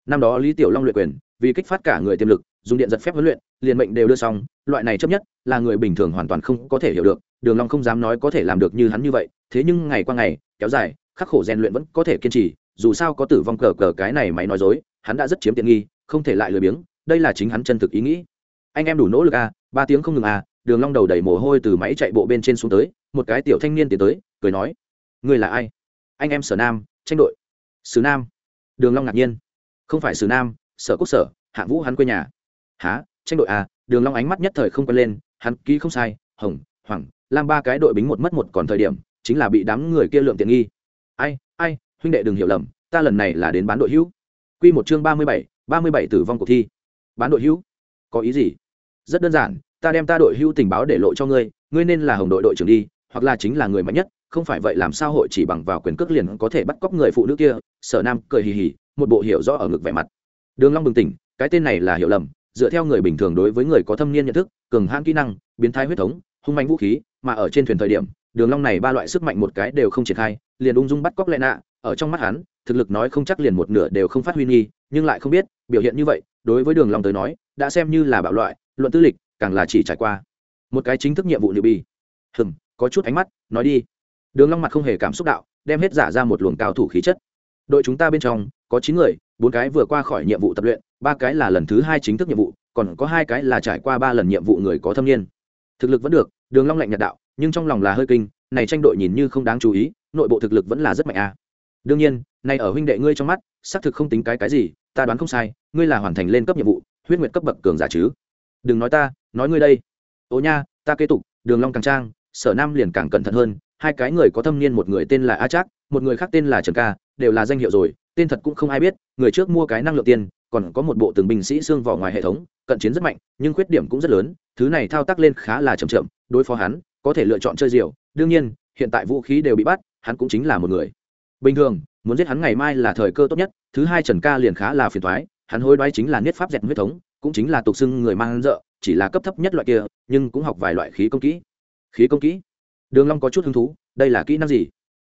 Speaker 1: Năm đó lý tiểu long luyện quyền, vì kích phát cả người tiềm lực, dùng điện giật phép huấn luyện, liền mệnh đều đưa xong, loại này chấp nhất, là người bình thường hoàn toàn không có thể hiểu được, đường long không dám nói có thể làm được như hắn như vậy, thế nhưng ngày qua ngày, kéo dài, khắc khổ rèn luyện vẫn có thể kiên trì, dù sao có tử vong cờ cờ cái này mày nói dối, hắn đã rất chiếm tiện nghi, không thể lại lười biếng, đây là chính hắn chân thực ý nghĩ. Anh em đủ nỗ lực à ba tiếng không ngừng à đường long đầu đầy mồ hôi từ máy chạy bộ bên trên xuống tới, một cái tiểu thanh niên tiến tới, cười nói, ngươi là ai? Anh em sở nam, tranh đội. Sử nam? Đường long ngạc nhiên. Không phải sử nam, sở quốc sở, hạ vũ hắn quê nhà. Há tranh đội à? Đường long ánh mắt nhất thời không quen lên, hắn ký không sai, hồng, hoàng, lam ba cái đội bính một mất một còn thời điểm, chính là bị đám người kia lượm tiện nghi. Ai ai, huynh đệ đừng hiểu lầm, ta lần này là đến bán đội hữu. Quy một chương ba mươi bảy, ba mươi bảy tử vong cuộc thi. Bán đội hữu, có ý gì? Rất đơn giản, ta đem ta đội hưu tình báo để lộ cho ngươi ngươi nên là hồng đội đội trưởng đi, hoặc là chính là người mạnh nhất, không phải vậy làm sao hội chỉ bằng vào quyền cước liền có thể bắt cóc người phụ nữ kia, sở nam cười hì hì, một bộ hiểu rõ ở ngực vẻ mặt. Đường long bừng tỉnh, cái tên này là hiểu lầm, dựa theo người bình thường đối với người có thâm niên nhận thức, cường hãn kỹ năng, biến thái huyết thống, hung manh vũ khí, mà ở trên thuyền thời điểm, đường long này ba loại sức mạnh một cái đều không triển khai, liền ung dung bắt cóc lệ nạ, ở trong mắt hắn, thực lực nói không chắc liền một nửa đều không phát huy nghi, nhưng lại không biết, biểu hiện như vậy, đối với đường long tới nói, đã xem như là bạo loại luận tư lịch, càng là chỉ trải qua. Một cái chính thức nhiệm vụ liệu bi hừm, có chút ánh mắt, nói đi. Đường long mặt không hề cảm xúc đạo, đem hết giả ra một luồng cao thủ khí chất. Đội chúng ta bên trong, có chín người, bốn cái vừa qua khỏi nhiệm vụ tập luyện, ba cái là lần thứ hai chính thức nhiệm vụ, còn có hai cái là trải qua ba lần nhiệm vụ người có thâm niên. Thực lực vẫn được, đường long lạnh nhạt đạo, nhưng trong lòng là hơi kinh, này tranh đội nhìn như không đáng chú ý, nội bộ thực lực vẫn là rất mạnh à đương nhiên nay ở huynh đệ ngươi trong mắt, xác thực không tính cái cái gì, ta đoán không sai, ngươi là hoàn thành lên cấp nhiệm vụ, huyết nguyệt cấp bậc cường giả chứ đừng nói ta, nói ngươi đây. Ô nha, ta kế tục, đường long càng trang, sở nam liền càng cẩn thận hơn, hai cái người có thâm niên một người tên là a trác, một người khác tên là trần ca, đều là danh hiệu rồi, tên thật cũng không ai biết, người trước mua cái năng lượng tiền còn có một bộ từng binh sĩ xương vỏ ngoài hệ thống, cận chiến rất mạnh, nhưng khuyết điểm cũng rất lớn, thứ này thao tác lên khá là chậm chậm, đối phó hắn, có thể lựa chọn chơi diều, đương nhiên, hiện tại vũ khí đều bị bắt, hắn cũng chính là một người. Bình thường, muốn giết hắn ngày mai là thời cơ tốt nhất, thứ hai trần ca liền khá là phiền thoái hắn hối đoái chính là niết pháp dẹt huyết thống cũng chính là tục xưng người mang dợ, chỉ là cấp thấp nhất loại kia, nhưng cũng học vài loại khí công kỹ. Khí công kỹ? Đường long có chút hứng thú, đây là kỹ năng gì?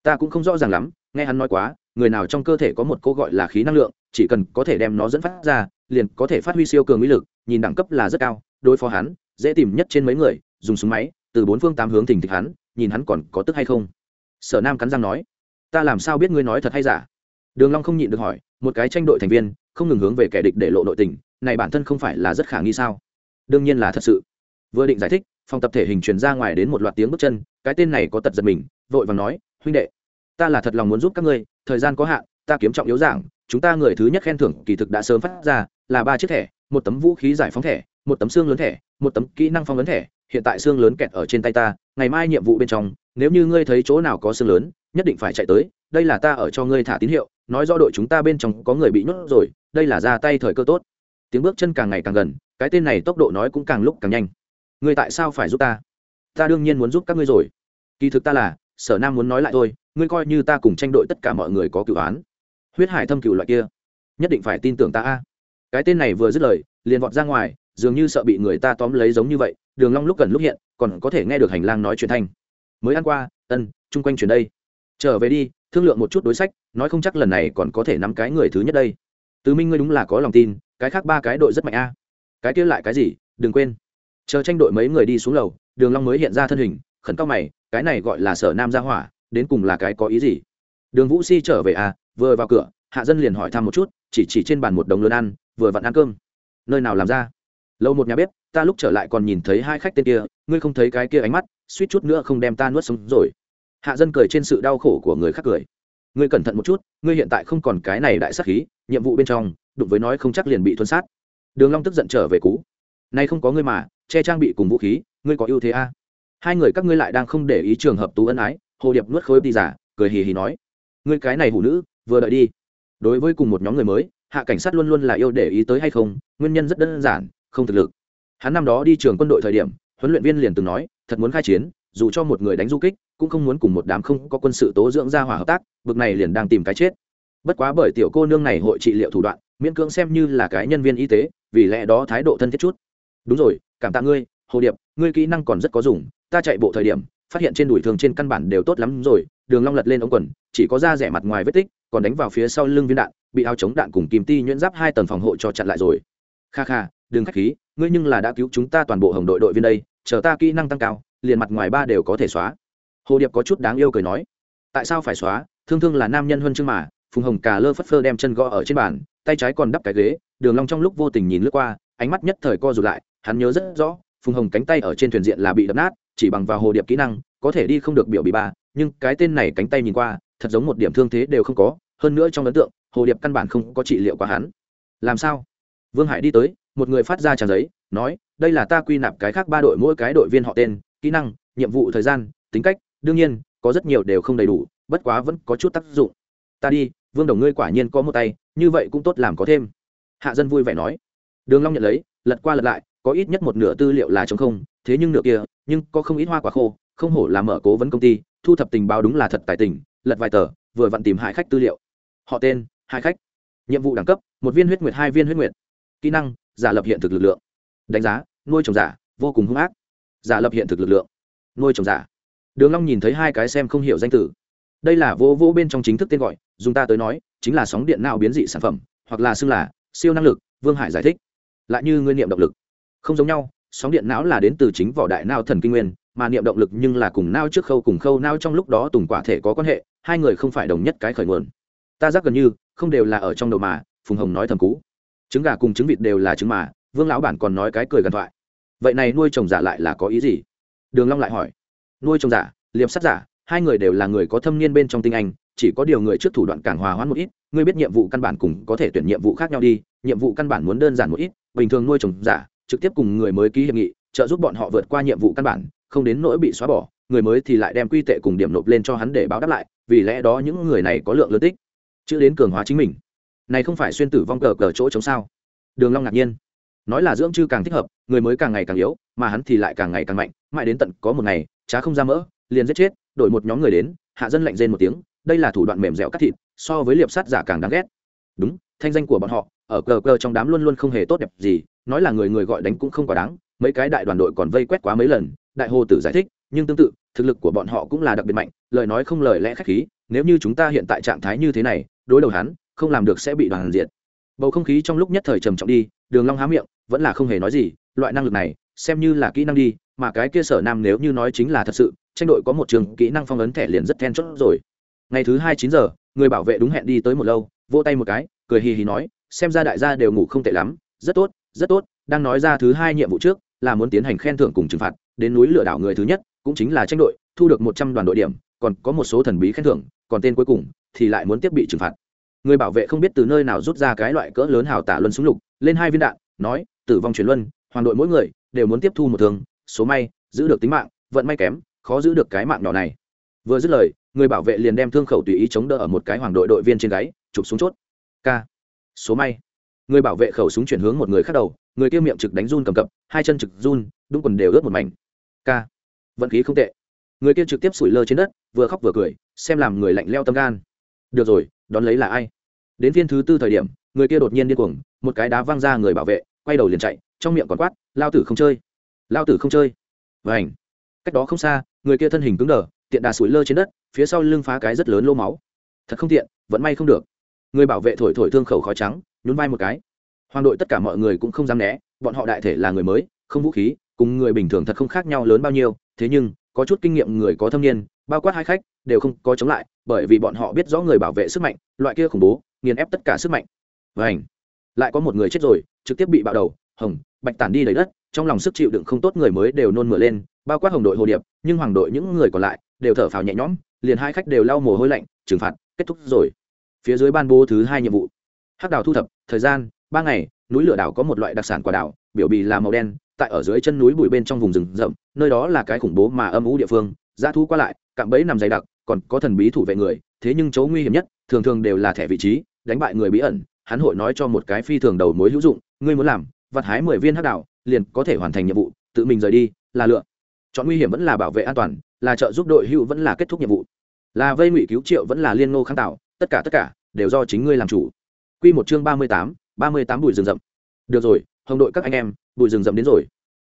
Speaker 1: Ta cũng không rõ ràng lắm, nghe hắn nói quá, người nào trong cơ thể có một cô gọi là khí năng lượng, chỉ cần có thể đem nó dẫn phát ra, liền có thể phát huy siêu cường uy lực, nhìn đẳng cấp là rất cao, đối phó hắn, dễ tìm nhất trên mấy người, dùng súng máy, từ bốn phương tám hướng thỉnh thịch hắn, nhìn hắn còn có tức hay không? Sở nam cắn răng nói, ta làm sao biết ngươi nói thật hay giả? Đường long không nhịn được hỏi, một cái tranh đội thành viên, không ngừng hướng về kẻ địch để lộ nội tình này bản thân không phải là rất khả nghi sao? Đương nhiên là thật sự. Vừa định giải thích, phòng tập thể hình truyền ra ngoài đến một loạt tiếng bước chân, cái tên này có tật giật mình, vội vàng nói, huynh đệ, ta là thật lòng muốn giúp các ngươi, thời gian có hạn, ta kiếm trọng yếu giảng chúng ta người thứ nhất khen thưởng kỳ thực đã sớm phát ra, là ba chiếc thẻ, một tấm vũ khí giải phóng thẻ, một tấm xương lớn thẻ, một tấm kỹ năng phong lớn thẻ, hiện tại xương lớn kẹt ở trên tay ta, ngày mai nhiệm vụ bên trong, nếu như ngươi thấy chỗ nào có xương lớn, nhất định phải chạy tới, đây là ta ở cho ngươi thả tín hiệu, nói do đội chúng ta bên trong có người bị nhốt rồi, đây là ra tay thời cơ tốt tiếng bước chân càng ngày càng gần, cái tên này tốc độ nói cũng càng lúc càng nhanh. Ngươi tại sao phải giúp ta? Ta đương nhiên muốn giúp các ngươi rồi. Kỳ thực ta là, sở nam muốn nói lại thôi, ngươi coi như ta cùng tranh đội tất cả mọi người có cựu án. Huyết hải thâm cựu loại kia, nhất định phải tin tưởng ta a. Cái tên này vừa dứt lời, liền vọt ra ngoài, dường như sợ bị người ta tóm lấy giống như vậy, đường long lúc gần lúc hiện, còn có thể nghe được hành lang nói chuyện thanh. Mới ăn qua, ân, chung quanh chuyển đây. Trở về đi, thương lượng một chút đối sách, nói không chắc lần này còn có thể nắm cái người thứ nhất đây. Tứ minh ngươi đúng là có lòng tin cái khác ba cái đội rất mạnh a. Cái kia lại cái gì? Đừng quên. Chờ tranh đội mấy người đi xuống lầu, đường long mới hiện ra thân hình, khẩn cao mày, cái này gọi là sở nam gia hỏa, đến cùng là cái có ý gì? Đường vũ si trở về à vừa vào cửa, hạ dân liền hỏi thăm một chút, chỉ chỉ trên bàn một đống lớn ăn, vừa vặn ăn cơm. Nơi nào làm ra? Lâu một nhà bếp, ta lúc trở lại còn nhìn thấy hai khách tên kia, ngươi không thấy cái kia ánh mắt, suýt chút nữa không đem ta nuốt sống rồi. Hạ dân cười trên sự đau khổ của người khác cười. Ngươi cẩn thận một chút, ngươi hiện tại không còn cái này đại sắc khí, nhiệm vụ bên trong đụng với nói không chắc liền bị thuân sát. Đường long tức giận trở về cú nay không có ngươi mà, che trang bị cùng vũ khí, ngươi có ưu thế a? À? hai người các ngươi lại đang không để ý trường hợp tú ân ái, hồ điệp nuốt khối đi giả, cười hì hì nói. Ngươi cái này hủ nữ, vừa đợi đi. Đối với cùng một nhóm người mới, hạ cảnh sát luôn luôn là yêu để ý tới hay không, nguyên nhân rất đơn giản, không thực lực. Hắn năm đó đi trường quân đội thời điểm, huấn luyện viên liền từng nói, thật muốn khai chiến, dù cho một người đánh du kích, cũng không muốn cùng một đám không có quân sự tố dưỡng ra hòa hợp tác, bực này liền đang tìm cái chết. Bất quá bởi tiểu cô nương này hội trị liệu thủ đoạn miễn cưỡng xem như là cái nhân viên y tế, vì lẽ đó thái độ thân thiết chút. Đúng rồi, cảm tạ ngươi, hồ điệp, ngươi kỹ năng còn rất có dùng, ta chạy bộ thời điểm, phát hiện trên đùi thường trên căn bản đều tốt lắm rồi, đường long lật lên ống quần, chỉ có da rẻ mặt ngoài vết tích, còn đánh vào phía sau lưng viên đạn, bị áo chống đạn cùng kìm ti nhuyễn giáp hai tầng phòng hộ cho chặn lại rồi. Kha kha, đừng khách khí, ngươi nhưng là đã cứu chúng ta toàn bộ hồng đội đội viên đây, chờ ta kỹ năng tăng cao, liền mặt ngoài ba đều có thể xóa. Hồ điệp có chút đáng yêu cười nói. Tại sao phải xóa? Thương thương là nam nhân huân chương mà phùng hồng cà lơ phất phơ đem chân gõ ở trên bàn, tay trái còn đắp cái ghế, đường long trong lúc vô tình nhìn lướt qua, ánh mắt nhất thời co rụt lại, hắn nhớ rất rõ, phùng hồng cánh tay ở trên thuyền diện là bị đập nát, chỉ bằng vào hồ điệp kỹ năng, có thể đi không được biểu bị ba, nhưng cái tên này cánh tay nhìn qua, thật giống một điểm thương thế đều không có, hơn nữa trong ấn tượng, hồ điệp căn bản không có trị liệu quá hắn. Làm sao? Vương hải đi tới, một người phát ra trang giấy, nói, đây là ta quy nạp cái khác ba đội, mỗi cái đội viên họ tên, kỹ năng, nhiệm vụ thời gian, tính cách, đương nhiên, có rất nhiều đều không đầy đủ, bất quá vẫn có chút tác dụng ta đi, vương đồng ngươi quả nhiên có một tay, như vậy cũng tốt làm có thêm. Hạ dân vui vẻ nói. Đường long nhận lấy, lật qua lật lại, có ít nhất một nửa tư liệu là trống không, thế nhưng nửa kia, nhưng có không ít hoa quả khô, không hổ là mở cố vấn công ty, thu thập tình báo đúng là thật tài tình, lật vài tờ, vừa vặn tìm hại khách tư liệu. Họ tên, hải khách. Nhiệm vụ đẳng cấp, một viên huyết nguyệt, hai viên huyết nguyệt. Kỹ năng, giả lập hiện thực lực lượng. Đánh giá, nuôi trồng giả, vô cùng hung ác. Giả lập hiện thực lực lượng. Nuôi trồng giả. Đường long nhìn thấy hai cái xem không hiểu danh từ đây là vô vô bên trong chính thức tên gọi, dùng ta tới nói, chính là sóng điện não biến dị sản phẩm, hoặc là xưng là siêu năng lực, vương hải giải thích. Lại như nguyên niệm động lực. Không giống nhau, sóng điện não là đến từ chính vỏ đại não thần kinh nguyên, mà niệm động lực nhưng là cùng não trước khâu cùng khâu não trong lúc đó tùng quả thể có quan hệ, hai người không phải đồng nhất cái khởi nguồn. Ta giác gần như, không đều là ở trong đầu mà, phùng hồng nói thầm cú trứng gà cùng trứng vịt đều là trứng mà, vương lão bản còn nói cái cười gần thoại. Vậy này nuôi trồng giả lại là có ý gì? Đường long lại hỏi. Nuôi trồng giả, liệp sắt giả hai người đều là người có thâm niên bên trong tinh anh, chỉ có điều người trước thủ đoạn càng hòa hoãn một ít ngươi biết nhiệm vụ căn bản cùng có thể tuyển nhiệm vụ khác nhau đi, nhiệm vụ căn bản muốn đơn giản một ít, bình thường nuôi trồng giả, trực tiếp cùng người mới ký hiệp nghị, trợ giúp bọn họ vượt qua nhiệm vụ căn bản, không đến nỗi bị xóa bỏ, người mới thì lại đem quy tệ cùng điểm nộp lên cho hắn để báo đáp lại, vì lẽ đó những người này có lượng lớn tích, chữ đến cường hóa chính mình. Này không phải xuyên tử vong cờ cờ chỗ chống sao? Đường long ngạc nhiên. Nói là dưỡng chư càng thích hợp, người mới càng ngày càng yếu, mà hắn thì lại càng ngày càng mạnh, mãi đến tận có một ngày chả không ra mỡ, liền giết chết đổi một nhóm người đến, hạ dân lạnh rên một tiếng, đây là thủ đoạn mềm dẻo cắt thịt, so với liệp sát giả càng đáng ghét. Đúng, thanh danh của bọn họ, ở cờ cờ trong đám luôn luôn không hề tốt đẹp gì, nói là người người gọi đánh cũng không quá đáng, mấy cái đại đoàn đội còn vây quét quá mấy lần, đại hồ tử giải thích, nhưng tương tự, thực lực của bọn họ cũng là đặc biệt mạnh, lời nói không lời lẽ khách khí, nếu như chúng ta hiện tại trạng thái như thế này, đối đầu hắn, không làm được sẽ bị đoàn diệt. Bầu không khí trong lúc nhất thời trầm trọng đi, đường long há miệng, vẫn là không hề nói gì, loại năng lực này, xem như là kỹ năng đi, mà cái kia sở nam nếu như nói chính là thật sự tranh đội có một trường kỹ năng phong ấn thẻ liền rất then chốt rồi. Ngày thứ hai chín giờ, người bảo vệ đúng hẹn đi tới một lâu, vỗ tay một cái, cười hì hì nói, xem ra đại gia đều ngủ không tệ lắm, rất tốt rất tốt, đang nói ra thứ hai nhiệm vụ trước, là muốn tiến hành khen thưởng cùng trừng phạt, đến núi lửa đảo người thứ nhất, cũng chính là tranh đội, thu được một trăm đoàn đội điểm, còn có một số thần bí khen thưởng, còn tên cuối cùng, thì lại muốn tiếp bị trừng phạt. Người bảo vệ không biết từ nơi nào rút ra cái loại cỡ lớn hào tả luân súng lục, lên hai viên đạn, nói, tử vong chuyển luân, hoàng đội mỗi người đều muốn tiếp thu một thương, số may, giữ được tính mạng, vận may kém khó giữ được cái mạng nhỏ này. Vừa dứt lời, người bảo vệ liền đem thương khẩu tùy ý chống đỡ ở một cái hoàng đội đội viên trên gáy, chụp xuống chốt. K. Số may. Người bảo vệ khẩu súng chuyển hướng một người khác đầu, người kia miệng trực đánh run cầm cập, hai chân trực run, đúng quần đều ướt một mảnh. K. Vận khí không tệ. Người kia trực tiếp sủi lơ trên đất, vừa khóc vừa cười, xem làm người lạnh leo tâm gan. Được rồi, đón lấy là ai? Đến phiên thứ tư thời điểm, người kia đột nhiên điên cuồng, một cái đá văng ra người bảo vệ, quay đầu liền chạy, trong miệng còn quát, lao tử không chơi. Lao tử không chơi. Và ảnh cách đó không xa, người kia thân hình cứng đờ, tiện đà sủi lơ trên đất, phía sau lưng phá cái rất lớn lô máu. Thật không tiện vẫn may không được. Người bảo vệ thổi thổi thương khẩu khói trắng, nhún vai một cái. Hoàng đội tất cả mọi người cũng không dám né, bọn họ đại thể là người mới, không vũ khí, cùng người bình thường thật không khác nhau lớn bao nhiêu, thế nhưng, có chút kinh nghiệm người có thâm niên, bao quát hai khách, đều không có chống lại, bởi vì bọn họ biết rõ người bảo vệ sức mạnh, loại kia khủng bố, nghiền ép tất cả sức mạnh. Và ảnh lại có một người chết rồi, trực tiếp bị bạo đầu, hồng bạch tản đi đầy đất, trong lòng sức chịu đựng không tốt người mới đều nôn mửa lên, bao quát hồng đội hồ điệp, nhưng hoàng đội những người còn lại đều thở phào nhẹ nhõm, liền hai khách đều lau mồ hôi lạnh, trừng phạt, kết thúc rồi. Phía dưới ban bố thứ hai nhiệm vụ. Hắc đào thu thập, thời gian, ba ngày, núi lửa đảo có một loại đặc sản quả đảo, biểu bì là màu đen, tại ở dưới chân núi bụi bên trong vùng rừng rậm, nơi đó là cái khủng bố mà âm ú địa phương, dã thu qua lại, cạm bẫy nằm dày đặc, còn có thần bí thủ vệ người, thế nhưng chỗ nguy hiểm nhất, thường thường đều là thẻ vị trí, đánh bại người bí ẩn, hắn hội nói cho một cái phi thường đầu mối hữu dụng, ngươi muốn làm vặt hái mười viên hắc đảo, liền có thể hoàn thành nhiệm vụ, tự mình rời đi, là lựa. Chọn nguy hiểm vẫn là bảo vệ an toàn, là trợ giúp đội hữu vẫn là kết thúc nhiệm vụ. Là vây ngụy cứu triệu vẫn là liên ngô kháng tạo, tất cả tất cả đều do chính ngươi làm chủ. Q một chương ba mươi tám, ba mươi tám bụi rừng rậm. Được rồi, hồng đội các anh em, bụi rừng rậm đến rồi.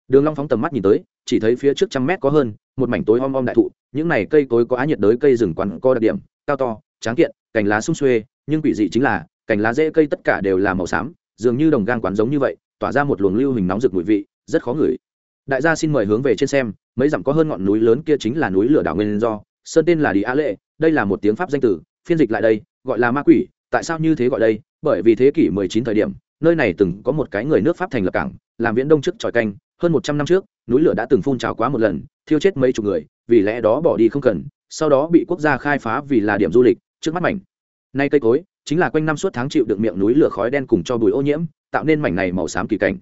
Speaker 1: Đường long phóng tầm mắt nhìn tới, chỉ thấy phía trước trăm mét có hơn, một mảnh tối om om đại thụ, những này cây cối có á nhiệt đới cây rừng quắn co đặc điểm, cao to, tráng kiện, cành lá sung xuê, nhưng quỷ dị chính là, cành lá rễ cây tất cả đều là màu xám, dường như đồng gang quán giống như vậy tỏa ra một luồng lưu hình nóng rực mùi vị, rất khó ngửi. Đại gia xin mời hướng về trên xem, mấy dặm có hơn ngọn núi lớn kia chính là núi lửa đảo nguyên do, sơn tên là đi á lệ, đây là một tiếng pháp danh tử, phiên dịch lại đây, gọi là ma quỷ, tại sao như thế gọi đây? Bởi vì thế kỷ 19 thời điểm, nơi này từng có một cái người nước pháp thành lập cảng, làm viễn đông trước tròi canh, hơn một trăm năm trước, núi lửa đã từng phun trào quá một lần, thiêu chết mấy chục người, vì lẽ đó bỏ đi không cần, sau đó bị quốc gia khai phá vì là điểm du lịch, trước mắt mảnh. Nay cây cối, chính là quanh năm suốt tháng chịu đựng miệng núi lửa khói đen cùng cho bụi ô nhiễm tạo nên mảnh này màu xám kỳ cảnh.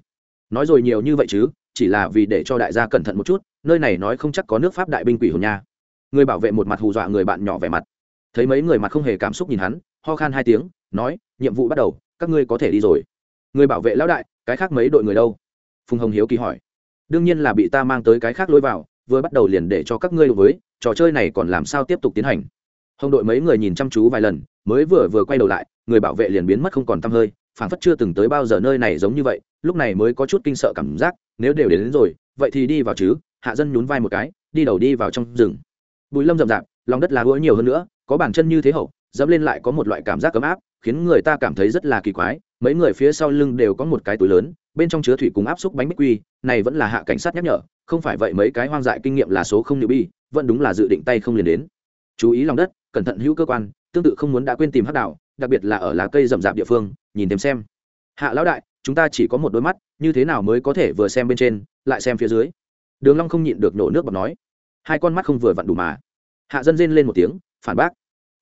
Speaker 1: Nói rồi nhiều như vậy chứ, chỉ là vì để cho đại gia cẩn thận một chút, nơi này nói không chắc có nước pháp đại binh quỷ hồn nha. Người bảo vệ một mặt hù dọa người bạn nhỏ vẻ mặt. Thấy mấy người mặt không hề cảm xúc nhìn hắn, ho khan hai tiếng, nói, nhiệm vụ bắt đầu, các ngươi có thể đi rồi. Người bảo vệ lão đại, cái khác mấy đội người đâu? Phùng hồng hiếu kỳ hỏi. Đương nhiên là bị ta mang tới cái khác lối vào, vừa bắt đầu liền để cho các ngươi đối với, trò chơi này còn làm sao tiếp tục tiến hành? Hồng đội mấy người nhìn chăm chú vài lần, mới vừa vừa quay đầu lại, người bảo vệ liền biến mất không còn tăm hơi phảng phất chưa từng tới bao giờ nơi này giống như vậy lúc này mới có chút kinh sợ cảm giác nếu đều đến, đến rồi vậy thì đi vào chứ hạ dân nhún vai một cái đi đầu đi vào trong rừng. Bùi lâm rậm rạp lòng đất là gỗ nhiều hơn nữa có bàn chân như thế hậu dẫm lên lại có một loại cảm giác ấm áp khiến người ta cảm thấy rất là kỳ quái mấy người phía sau lưng đều có một cái túi lớn bên trong chứa thủy cùng áp xúc bánh bích quy này vẫn là hạ cảnh sát nhắc nhở không phải vậy mấy cái hoang dại kinh nghiệm là số không nhiều bi vẫn đúng là dự định tay không liền đến. Chú ý lòng đất cẩn thận hữu cơ quan tương tự không muốn đã quên tìm hắc đạo đặc biệt là ở lá cây rậm rạp địa phương, nhìn thêm xem. Hạ lão đại, chúng ta chỉ có một đôi mắt, như thế nào mới có thể vừa xem bên trên, lại xem phía dưới? Đường long không nhịn được nổ nước bọt nói. Hai con mắt không vừa vặn đủ mà. Hạ dân rên lên một tiếng, phản bác.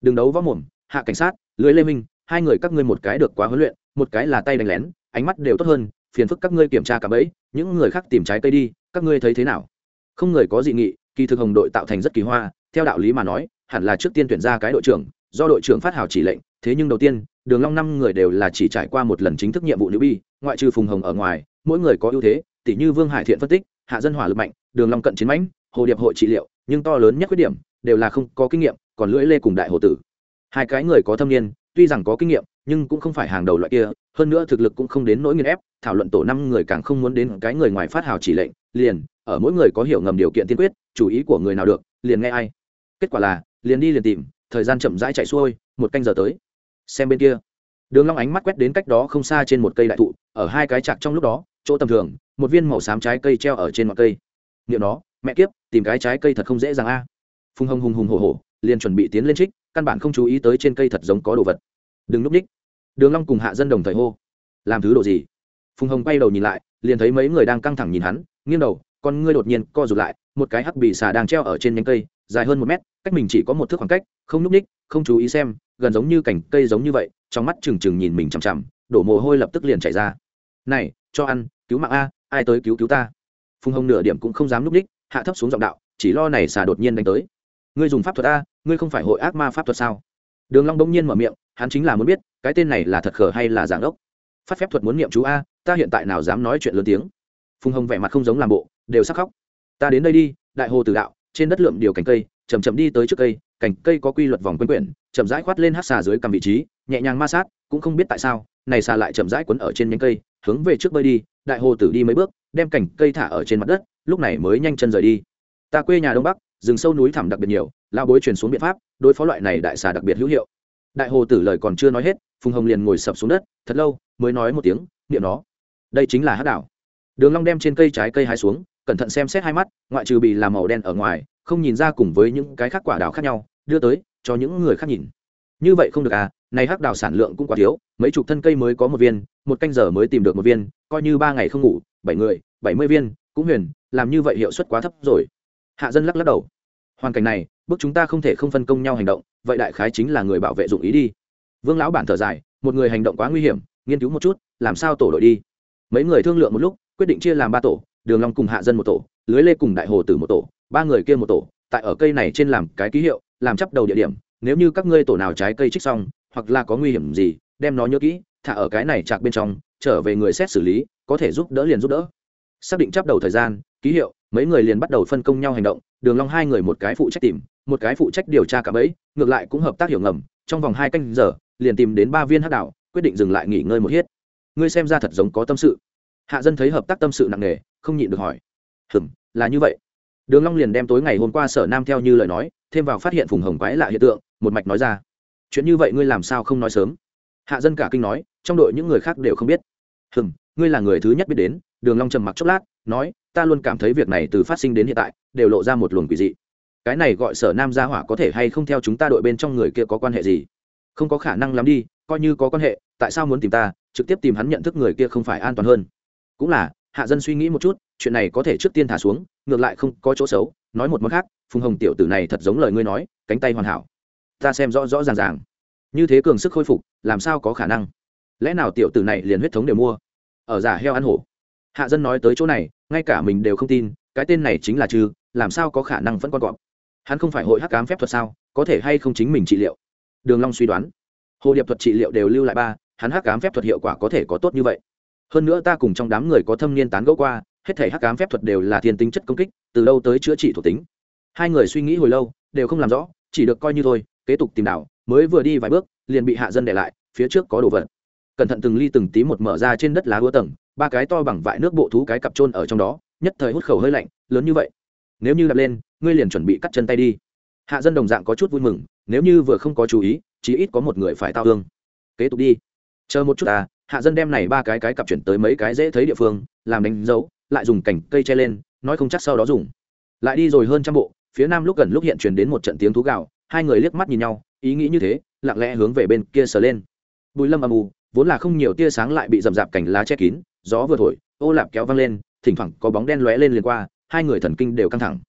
Speaker 1: Đừng đấu võ mồm, hạ cảnh sát, lưới lê minh, hai người các ngươi một cái được quá huấn luyện, một cái là tay đánh lén, ánh mắt đều tốt hơn, phiền phức các ngươi kiểm tra cả bẫy, những người khác tìm trái cây đi, các ngươi thấy thế nào? Không người có dị nghị, kỳ thực hồng đội tạo thành rất kỳ hoa, theo đạo lý mà nói, hẳn là trước tiên tuyển ra cái đội trưởng, do đội trưởng phát hào chỉ lệnh thế nhưng đầu tiên, đường long năm người đều là chỉ trải qua một lần chính thức nhiệm vụ nữ bi, ngoại trừ phùng hồng ở ngoài, mỗi người có ưu thế tỷ như vương hải thiện phân tích, hạ dân hỏa lực mạnh, đường long cận chiến mãnh, hồ điệp hội trị liệu, nhưng to lớn nhất khuyết điểm, đều là không có kinh nghiệm, còn lưỡi lê cùng đại hồ tử. Hai cái người có thâm niên, tuy rằng có kinh nghiệm, nhưng cũng không phải hàng đầu loại kia, hơn nữa thực lực cũng không đến nỗi nghiền ép, thảo luận tổ năm người càng không muốn đến cái người ngoài phát hào chỉ lệnh, liền, ở mỗi người có hiểu ngầm điều kiện tiên quyết, chủ ý của người nào được, liền nghe ai. Kết quả là, liền đi liền tìm, thời gian chậm rãi chạy xuôi, một canh giờ tới xem bên kia. Đường long ánh mắt quét đến cách đó không xa trên một cây đại thụ, ở hai cái chạc trong lúc đó, chỗ tầm thường, một viên màu xám trái cây treo ở trên ngọn cây. Niệm nó, mẹ kiếp, tìm cái trái cây thật không dễ dàng a. Phùng hồng hùng hùng hổ hổ, liền chuẩn bị tiến lên trích, căn bản không chú ý tới trên cây thật giống có đồ vật. Đừng núp ních đường long cùng hạ dân đồng thời hô, làm thứ đồ gì? Phùng hồng quay đầu nhìn lại, liền thấy mấy người đang căng thẳng nhìn hắn, nghiêng đầu, con ngươi đột nhiên co rụt lại, một cái hắc bì xà đang treo ở trên nhánh cây, dài hơn một mét, cách mình chỉ có một thước khoảng cách, không núp ních không chú ý xem gần giống như cành cây giống như vậy trong mắt trừng trừng nhìn mình chằm chằm đổ mồ hôi lập tức liền chảy ra. Này cho ăn cứu mạng a ai tới cứu cứu ta? Phùng hồng nửa điểm cũng không dám núp đích, hạ thấp xuống giọng đạo chỉ lo này xà đột nhiên đánh tới. Ngươi dùng pháp thuật a ngươi không phải hội ác ma pháp thuật sao? Đường long đông nhiên mở miệng hắn chính là muốn biết cái tên này là thật khờ hay là giảng ốc phát phép thuật muốn niệm chú a ta hiện tại nào dám nói chuyện lớn tiếng? Phùng hồng vẻ mặt không giống làm bộ đều sắc khóc. Ta đến đây đi đại hồ tử đạo trên đất lượm điều cành cây chầm chậm đi tới trước cây cành cây có quy luật vòng quanh quyển, chậm rãi khoát lên hát xà dưới cầm vị trí, nhẹ nhàng ma sát, cũng không biết tại sao, này xà lại chậm rãi quấn ở trên nhánh cây, hướng về trước bơi đi, đại hồ tử đi mấy bước, đem cành cây thả ở trên mặt đất, lúc này mới nhanh chân rời đi. Ta quê nhà đông bắc, rừng sâu núi thẳm đặc biệt nhiều lao bối truyền xuống biện pháp, đối phó loại này đại xà đặc biệt hữu hiệu. Đại hồ tử lời còn chưa nói hết, phùng hồng liền ngồi sập xuống đất, thật lâu, mới nói một tiếng, niệm nó. Đây chính là hát đảo. Đường long đem trên cây trái cây hái xuống, cẩn thận xem xét hai mắt, ngoại trừ bị làm màu đen ở ngoài không nhìn ra cùng với những cái khác quả đào khác nhau, đưa tới, cho những người khác nhìn. Như vậy không được à này hắc đào sản lượng cũng quá thiếu, mấy chục thân cây mới có một viên, một canh giờ mới tìm được một viên, coi như ba ngày không ngủ, bảy người, bảy mươi viên, cũng huyền, làm như vậy hiệu suất quá thấp rồi. Hạ dân lắc lắc đầu. Hoàn cảnh này bước chúng ta không thể không phân công nhau hành động, vậy đại khái chính là người bảo vệ dụng ý đi. Vương lão bản thở dài, một người hành động quá nguy hiểm, nghiên cứu một chút, làm sao tổ đội đi. Mấy người thương lượng một lúc, quyết định chia làm ba tổ, đường long cùng hạ dân một tổ, lưới lê cùng đại hồ tử một tổ ba người kia một tổ tại ở cây này trên làm cái ký hiệu làm chấp đầu địa điểm nếu như các ngươi tổ nào trái cây trích xong hoặc là có nguy hiểm gì đem nó nhớ kỹ thả ở cái này chạc bên trong trở về người xét xử lý có thể giúp đỡ liền giúp đỡ. Xác định chấp đầu thời gian ký hiệu mấy người liền bắt đầu phân công nhau hành động đường long hai người một cái phụ trách tìm một cái phụ trách điều tra cả bấy, ngược lại cũng hợp tác hiểu ngầm trong vòng hai canh giờ liền tìm đến ba viên hắc đảo quyết định dừng lại nghỉ ngơi một hiết. Ngươi xem ra thật giống có tâm sự. Hạ dân thấy hợp tác tâm sự nặng nề không nhịn được hỏi. Hừm là như vậy đường long liền đem tối ngày hôm qua sở nam theo như lời nói, thêm vào phát hiện phùng hồng quái lạ hiện tượng, một mạch nói ra. Chuyện như vậy ngươi làm sao không nói sớm? Hạ dân cả kinh nói, trong đội những người khác đều không biết. Hừm, ngươi là người thứ nhất biết đến, đường long trầm mặc chốc lát, nói, ta luôn cảm thấy việc này từ phát sinh đến hiện tại, đều lộ ra một luồng quỷ dị. Cái này gọi sở nam gia hỏa có thể hay không theo chúng ta đội bên trong người kia có quan hệ gì? Không có khả năng lắm đi, coi như có quan hệ, tại sao muốn tìm ta, trực tiếp tìm hắn nhận thức người kia không phải an toàn hơn? Cũng là, hạ dân suy nghĩ một chút, chuyện này có thể trước tiên thả xuống ngược lại không có chỗ xấu, nói một món khác, phùng hồng tiểu tử này thật giống lời ngươi nói, cánh tay hoàn hảo. Ta xem rõ rõ ràng ràng. Như thế cường sức khôi phục, làm sao có khả năng? Lẽ nào tiểu tử này liền huyết thống đều mua? Ở giả heo ăn hổ. Hạ dân nói tới chỗ này, ngay cả mình đều không tin, cái tên này chính là chư làm sao có khả năng vẫn con cọp hắn không phải hội hắc cám phép thuật sao, có thể hay không chính mình trị liệu? Đường long suy đoán. Hồ điệp thuật trị liệu đều lưu lại ba, hắn hắc cám phép thuật hiệu quả có thể có tốt như vậy. Hơn nữa ta cùng trong đám người có thâm niên tán gẫu qua hết thể hắc cám phép thuật đều là thiên tính chất công kích, từ đâu tới chữa trị thuộc tính. Hai người suy nghĩ hồi lâu, đều không làm rõ, chỉ được coi như thôi, kế tục tìm đảo, mới vừa đi vài bước, liền bị hạ dân để lại, phía trước có đồ vật. Cẩn thận từng ly từng tí một mở ra trên đất lá hứa tầng, ba cái to bằng vại nước bộ thú cái cặp trôn ở trong đó, nhất thời hút khẩu hơi lạnh, lớn như vậy. Nếu như đập lên, ngươi liền chuẩn bị cắt chân tay đi. Hạ dân đồng dạng có chút vui mừng, nếu như vừa không có chú ý, chí ít có một người phải tao thương. Kế tục đi. Chờ một chút à hạ dân đem này ba cái cái cặp chuyển tới mấy cái dễ thấy địa phương, làm đánh dấu lại dùng cành cây che lên, nói không chắc sau đó dùng. Lại đi rồi hơn trăm bộ, phía nam lúc gần lúc hiện chuyển đến một trận tiếng thú gạo hai người liếc mắt nhìn nhau, ý nghĩ như thế, lặng lẽ hướng về bên kia sờ lên. Bùi lâm âm u, vốn là không nhiều tia sáng lại bị rậm rạp cành lá che kín, gió vừa thổi, ô lạp kéo văng lên, thỉnh thoảng có bóng đen lóe lên liền qua, hai người thần kinh đều căng thẳng.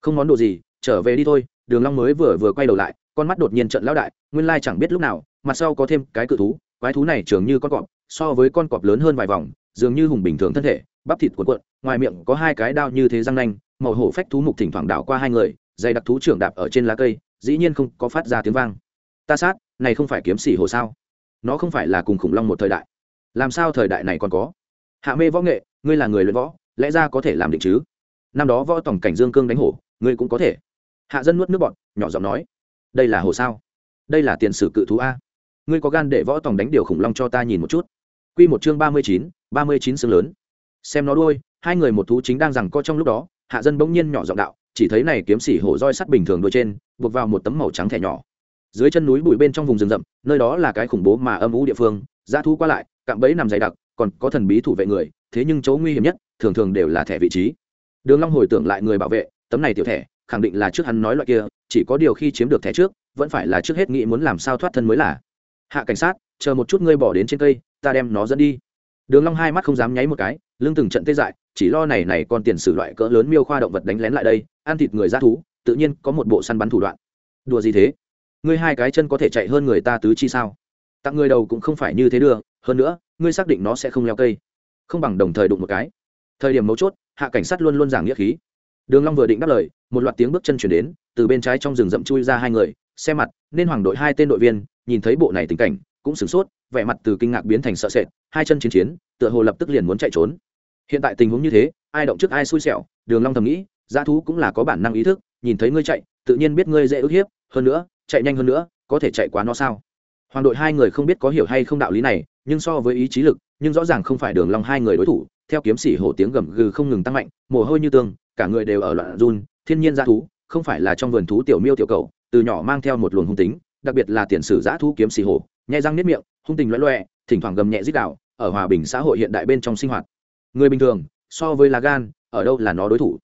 Speaker 1: Không món đồ gì, trở về đi thôi, đường long mới vừa vừa quay đầu lại, con mắt đột nhiên trận lão đại, nguyên lai chẳng biết lúc nào, mặt sau có thêm cái cự thú, quái thú này trường như con cọp, so với con cọp lớn hơn vài vòng, dường như hùng bình thường thân thể bắp thịt cuộn cuộn, ngoài miệng có hai cái đao như thế răng nanh, màu hổ phách thú mục thỉnh thoảng đảo qua hai người, dày đặc thú trưởng đạp ở trên lá cây, dĩ nhiên không có phát ra tiếng vang. Ta sát, này không phải kiếm sĩ hồ sao? Nó không phải là cùng khủng long một thời đại. Làm sao thời đại này còn có? Hạ mê võ nghệ, ngươi là người luyện võ, lẽ ra có thể làm định chứ? Năm đó võ tổng cảnh dương cương đánh hổ, ngươi cũng có thể. Hạ dân nuốt nước bọn nhỏ giọng nói, đây là hồ sao? Đây là tiền sử cự thú a. Ngươi có gan để võ tổng đánh điều khủng long cho ta nhìn một chút. Q một chương ba mươi chín, ba mươi chín xương lớn xem nó đuôi, hai người một thú chính đang rằng co trong lúc đó, hạ dân bỗng nhiên nhỏ giọng đạo, chỉ thấy này kiếm xỉ hổ roi sắt bình thường đôi trên, buộc vào một tấm màu trắng thẻ nhỏ. Dưới chân núi bụi bên trong vùng rừng rậm, nơi đó là cái khủng bố mà âm ú địa phương ra thu qua lại, cạm bẫy nằm dày đặc, còn có thần bí thủ vệ người, thế nhưng chỗ nguy hiểm nhất, thường thường đều là thẻ vị trí. Đường long hồi tưởng lại người bảo vệ, tấm này tiểu thẻ, khẳng định là trước hắn nói loại kia, chỉ có điều khi chiếm được thẻ trước, vẫn phải là trước hết nghĩ muốn làm sao thoát thân mới là. Hạ cảnh sát, chờ một chút ngươi bỏ đến trên cây, ta đem nó dẫn đi đường long hai mắt không dám nháy một cái, lưng từng trận tê dại, chỉ lo này này còn tiền sử loại cỡ lớn miêu khoa động vật đánh lén lại đây, ăn thịt người ra thú, tự nhiên có một bộ săn bắn thủ đoạn. Đùa gì thế? Ngươi hai cái chân có thể chạy hơn người ta tứ chi sao? Tặng người đầu cũng không phải như thế đưa hơn nữa, ngươi xác định nó sẽ không leo cây. Không bằng đồng thời đụng một cái. Thời điểm mấu chốt, hạ cảnh sát luôn luôn giảng nghĩa khí. Đường long vừa định đáp lời, một loạt tiếng bước chân chuyển đến, từ bên trái trong rừng rậm chui ra hai người xe mặt, nên hoàng đội hai tên đội viên, nhìn thấy bộ này tình cảnh, cũng sửng sốt vẻ mặt từ kinh ngạc biến thành sợ sệt, hai chân chiến chiến, tựa hồ lập tức liền muốn chạy trốn. Hiện tại tình huống như thế, ai động trước ai xui xẻo, đường long thầm nghĩ giá thú cũng là có bản năng ý thức, nhìn thấy ngươi chạy, tự nhiên biết ngươi dễ ức hiếp, hơn nữa, chạy nhanh hơn nữa, có thể chạy quá nó sao? Hoàng đội hai người không biết có hiểu hay không đạo lý này, nhưng so với ý chí lực, nhưng rõ ràng không phải đường long hai người đối thủ, theo kiếm sĩ hổ tiếng gầm gừ không ngừng tăng mạnh, mồ hôi như tương, cả người đều ở loạn run, thiên nhiên g thú, không phải là trong vườn thú tiểu miêu tiểu cầu từ nhỏ mang theo một luồng hung tính, đặc biệt là tiền sử giã thú kiếm xì hổ nhai răng niết miệng, hung tình loẹ loẹ, thỉnh thoảng gầm nhẹ dích đạo ở hòa bình xã hội hiện đại bên trong sinh hoạt. Người bình thường, so với lá gan, ở đâu là nó đối thủ?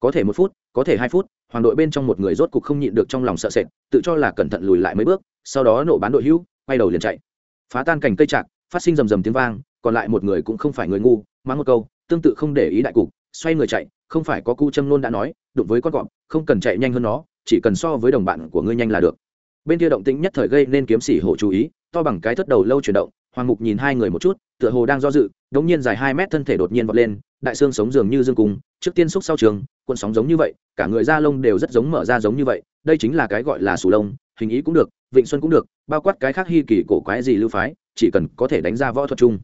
Speaker 1: Có thể một phút, có thể hai phút, hoàng đội bên trong một người rốt cục không nhịn được trong lòng sợ sệt, tự cho là cẩn thận lùi lại mấy bước, sau đó nổ bán đội hữu quay đầu liền chạy. Phá tan cành cây chạc phát sinh rầm rầm tiếng vang, còn lại một người cũng không phải người ngu, mắng một câu, tương tự không để ý đại cục, xoay người chạy, không phải có cu châm nôn đã nói, đụng với con cọp, không cần chạy nhanh hơn nó, chỉ cần so với đồng bạn của ngươi nhanh là được. Bên kia động tĩnh nhất thời gây nên kiếm sĩ hổ chú ý to bằng cái thất đầu lâu chuyển động, hoàng mục nhìn hai người một chút, tựa hồ đang do dự, đống nhiên dài hai mét thân thể đột nhiên vọt lên, đại xương sống dường như dương cung, trước tiên xúc sau trường, cuộn sóng giống như vậy, cả người da lông đều rất giống mở ra giống như vậy, đây chính là cái gọi là sù lông, hình ý cũng được, vịnh xuân cũng được, bao quát cái khác hy kỳ cổ quái gì lưu phái, chỉ cần có thể đánh ra võ thuật chung.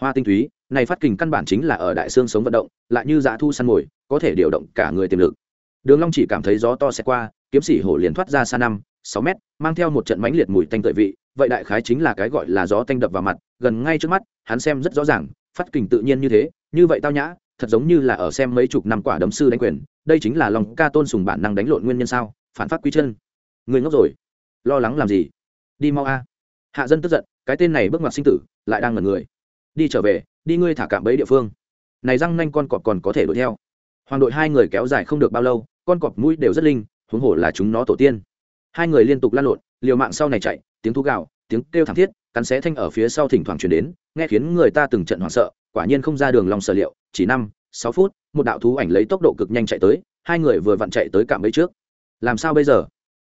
Speaker 1: Hoa tinh túy, này phát kình căn bản chính là ở đại xương sống vận động, lại như dạ thu săn mồi, có thể điều động cả người tiềm lực. Đường long chỉ cảm thấy gió to sẽ qua, kiếm sĩ hổ liền thoát ra xa năm, sáu mét, mang theo một trận mãnh liệt mùi tanh tợi vị vậy đại khái chính là cái gọi là gió tanh đập vào mặt, gần ngay trước mắt, hắn xem rất rõ ràng, phát kình tự nhiên như thế, như vậy tao nhã, thật giống như là ở xem mấy chục năm quả đấm sư đánh quyền, đây chính là lòng ca tôn sùng bản năng đánh lộn nguyên nhân sao, phản phát quy chân. Người ngốc rồi. Lo lắng làm gì? Đi mau a. Hạ dân tức giận, cái tên này bước ngoặt sinh tử, lại đang ngẩn người. Đi trở về, đi ngươi thả cạm bẫy địa phương. Này răng nanh con cọp còn có thể đuổi theo. Hoàng đội hai người kéo dài không được bao lâu, con cọp mũi đều rất linh, huống hồ là chúng nó tổ tiên. Hai người liên tục lăn lộn, liều mạng sau này chạy tiếng thú gạo tiếng kêu thảm thiết, cắn xé thanh ở phía sau thỉnh thoảng chuyển đến, nghe khiến người ta từng trận hoảng sợ, quả nhiên không ra đường lòng sở liệu, chỉ năm, sáu phút, một đạo thú ảnh lấy tốc độ cực nhanh chạy tới, hai người vừa vặn chạy tới cạm bẫy trước. Làm sao bây giờ?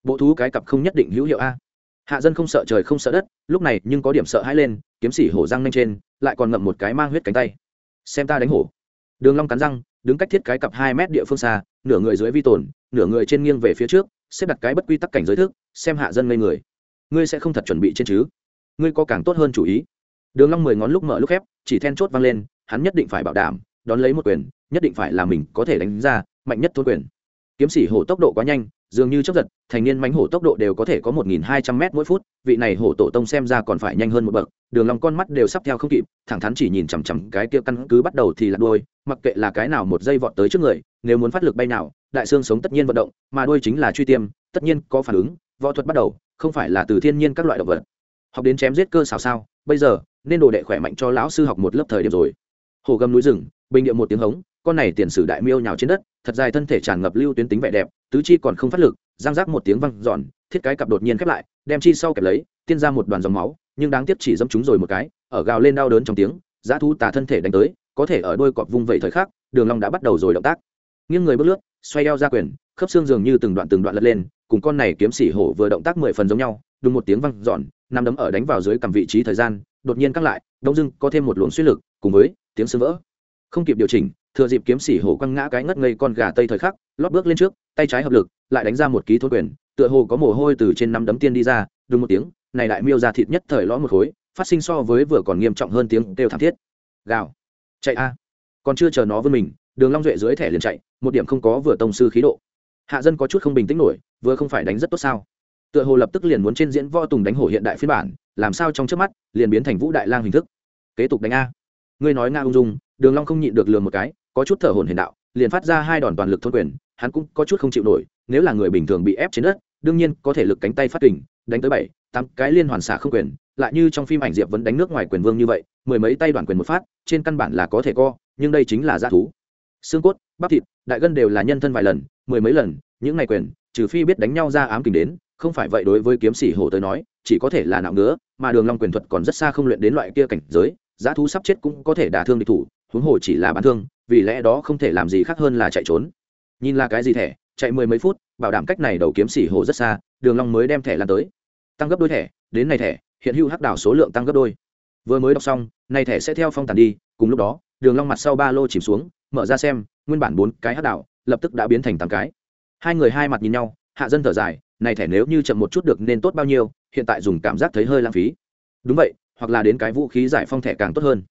Speaker 1: Bộ thú cái cặp không nhất định hữu hiệu a. Hạ dân không sợ trời không sợ đất, lúc này nhưng có điểm sợ hãi lên, kiếm sĩ hổ răng nhanh trên, lại còn ngậm một cái mang huyết cánh tay. Xem ta đánh hổ. Đường long cắn răng, đứng cách thiết cái cặp hai mét địa phương xa, nửa người dưới vi tồn, nửa người trên nghiêng về phía trước, xếp đặt cái bất quy tắc cảnh giới thức, xem hạ dân ngây người ngươi sẽ không thật chuẩn bị trên chứ? Ngươi có càng tốt hơn chủ ý. Đường long mười ngón lúc mở lúc khép, chỉ then chốt vang lên, hắn nhất định phải bảo đảm, đón lấy một quyền, nhất định phải là mình có thể đánh ra, mạnh nhất thôn quyền. Kiếm sĩ hổ tốc độ quá nhanh, dường như chấp giật, thành niên mánh hổ tốc độ đều có thể có một nghìn hai trăm m mỗi phút, vị này hổ tổ tông xem ra còn phải nhanh hơn một bậc, đường lòng con mắt đều sắp theo không kịp, thẳng thắn chỉ nhìn chằm chằm cái kia căn cứ bắt đầu thì là đôi mặc kệ là cái nào một giây vọt tới trước người, nếu muốn phát lực bay nào, đại xương sống tất nhiên vận động, mà đôi chính là truy tiêm, tất nhiên có phản ứng võ thuật bắt đầu, không phải là từ thiên nhiên các loại động vật. Học đến chém giết cơ xào sao, bây giờ, nên đồ đệ khỏe mạnh cho lão sư học một lớp thời điểm rồi. Hồ gầm núi rừng, bình điệu một tiếng hống, con này tiền sử đại miêu nhào trên đất, thật dài thân thể tràn ngập lưu tuyến tính vẻ đẹp, tứ chi còn không phát lực giang giác một tiếng văng giòn thiết cái cặp đột nhiên khép lại, đem chi sau kẹp lấy, tiên ra một đoàn dòng máu, nhưng đáng tiếc chỉ dẫm chúng rồi một cái, ở gào lên đau đớn trong tiếng giá thú tả thân thể đánh tới, có thể ở đôi cọp vung vẩy thời khắc, đường long đã bắt đầu rồi động tác. Nghiêng người bước lướt, xoay eo ra quyền, khớp xương dường như từng đoạn từng đoạn lật lên cùng con này kiếm sĩ hổ vừa động tác mười phần giống nhau đùng một tiếng văng dọn nằm đấm ở đánh vào dưới cầm vị trí thời gian, đột nhiên căng lại, đông dưng có thêm một luồng suy lực, cùng với tiếng sưng vỡ. Không kịp điều chỉnh, thừa dịp kiếm sĩ hổ quăng ngã cái ngất ngây con gà tây thời khắc, lót bước lên trước, tay trái hợp lực, lại đánh ra một ký thối quyền, tựa hồ có mồ hôi từ trên năm đấm tiên đi ra, đúng một tiếng, này đại miêu ra thịt nhất thời lõ một khối, phát sinh so với vừa còn nghiêm trọng hơn tiếng kêu thảm thiết. Gào. Chạy a. Còn chưa chờ nó vươn mình, đường long duệ dưới thẻ liền chạy, một điểm không có vừa tông sư khí độ hạ dân có chút không bình tĩnh nổi, vừa không phải đánh rất tốt sao? Tựa hồ lập tức liền muốn trên diễn võ tùng đánh hổ hiện đại phiên bản, làm sao trong trước mắt, liền biến thành vũ đại lang hình thức. Kế tục đánh a. Ngươi nói nga ung dung, đường long không nhịn được lừa một cái, có chút thở hổn hển đạo, liền phát ra hai đòn toàn lực thôn quyền, hắn cũng có chút không chịu nổi, nếu là người bình thường bị ép trên đất, đương nhiên có thể lực cánh tay phát kình, đánh tới bảy, tám cái liên hoàn xả không quyền, lại như trong phim ảnh diệp vẫn đánh nước ngoài quyền vương như vậy, mười mấy tay đoàn quyền một phát, trên căn bản là có thể co, nhưng đây chính là g thú xương cốt, bắp thịt, đại gân đều là nhân thân vài lần, mười mấy lần, những ngày quyền, trừ phi biết đánh nhau ra ám kình đến, không phải vậy đối với kiếm sĩ hổ tới nói, chỉ có thể là nạo ngứa, mà đường long quyền thuật còn rất xa không luyện đến loại kia cảnh giới, giá thú sắp chết cũng có thể đả thương địch thủ, huống hồ chỉ là bán thương, vì lẽ đó không thể làm gì khác hơn là chạy trốn. Nhìn là cái gì thẻ, chạy mười mấy phút, bảo đảm cách này đầu kiếm sĩ hồ rất xa, đường long mới đem thẻ lan tới. Tăng gấp đôi thẻ, đến này thẻ, hiện hữu hắc đảo số lượng tăng gấp đôi. Vừa mới đọc xong này thẻ sẽ theo phong tàn đi, cùng lúc đó, đường long mặt sau ba lô chìm xuống mở ra xem, nguyên bản bốn cái hát đảo, lập tức đã biến thành tám cái. Hai người hai mặt nhìn nhau, hạ dân thở dài, này thẻ nếu như chậm một chút được nên tốt bao nhiêu, hiện tại dùng cảm giác thấy hơi lãng phí. Đúng vậy, hoặc là đến cái vũ khí giải phong thẻ càng tốt hơn.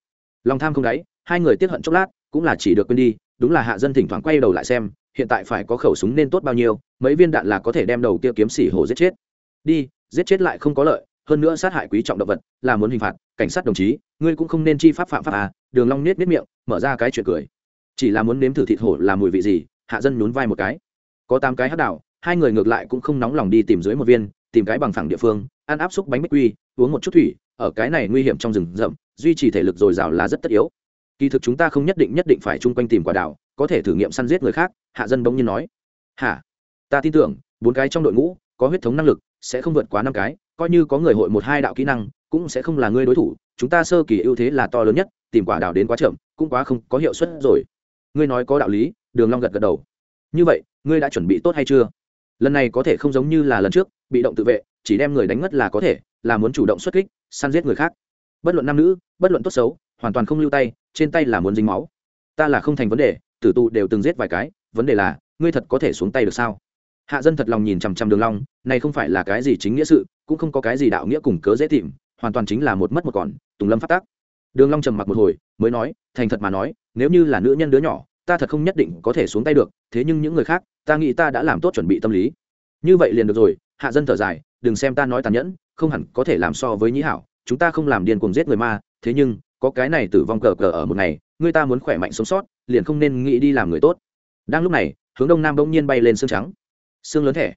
Speaker 1: Lòng tham không đáy, hai người tiếp hận chốc lát, cũng là chỉ được quên đi, đúng là hạ dân thỉnh thoảng quay đầu lại xem, hiện tại phải có khẩu súng nên tốt bao nhiêu, mấy viên đạn là có thể đem đầu kia kiếm xỉ hổ giết chết. Đi, giết chết lại không có lợi, hơn nữa sát hại quý trọng động vật, là muốn hình phạt, cảnh sát đồng chí, ngươi cũng không nên chi pháp phạm pháp à đường long nết nết miệng, mở ra cái chuyện cười chỉ là muốn nếm thử thịt hổ là mùi vị gì, hạ dân nhún vai một cái. Có tám cái hắc đảo, hai người ngược lại cũng không nóng lòng đi tìm dưới một viên, tìm cái bằng phẳng địa phương, ăn áp xúc bánh bích quy, uống một chút thủy, ở cái này nguy hiểm trong rừng rậm, duy trì thể lực dồi dào là rất tất yếu. Kỳ thực chúng ta không nhất định nhất định phải chung quanh tìm quả đảo, có thể thử nghiệm săn giết người khác, hạ dân bỗng nhiên nói. Hả? Ta tin tưởng, bốn cái trong đội ngũ, có huyết thống năng lực, sẽ không vượt quá năm cái, coi như có người hội một hai đạo kỹ năng, cũng sẽ không là người đối thủ, chúng ta sơ kỳ ưu thế là to lớn nhất, tìm quả đảo đến quá chậm, cũng quá không có hiệu suất rồi ngươi nói có đạo lý, đường long gật gật đầu. Như vậy, ngươi đã chuẩn bị tốt hay chưa? Lần này có thể không giống như là lần trước, bị động tự vệ, chỉ đem người đánh ngất là có thể, là muốn chủ động xuất kích, săn giết người khác. Bất luận nam nữ, bất luận tốt xấu, hoàn toàn không lưu tay, trên tay là muốn dính máu. Ta là không thành vấn đề, tử tù đều từng giết vài cái, vấn đề là, ngươi thật có thể xuống tay được sao? Hạ dân thật lòng nhìn chằm chằm đường long, này không phải là cái gì chính nghĩa sự, cũng không có cái gì đạo nghĩa cùng cớ dễ tìm, hoàn toàn chính là một mất một còn, tùng lâm phát tác. Đường long trầm mặc một hồi, mới nói, thành thật mà nói, nếu như là nữ nhân đứa nhỏ ta thật không nhất định có thể xuống tay được, thế nhưng những người khác, ta nghĩ ta đã làm tốt chuẩn bị tâm lý. Như vậy liền được rồi, hạ dân thở dài, đừng xem ta nói tàn nhẫn, không hẳn có thể làm so với nhĩ hảo, chúng ta không làm điên cuồng giết người ma, thế nhưng, có cái này tử vong cờ cờ ở một ngày, người ta muốn khỏe mạnh sống sót, liền không nên nghĩ đi làm người tốt. Đang lúc này, hướng đông nam bỗng nhiên bay lên xương trắng. Xương lớn thẻ.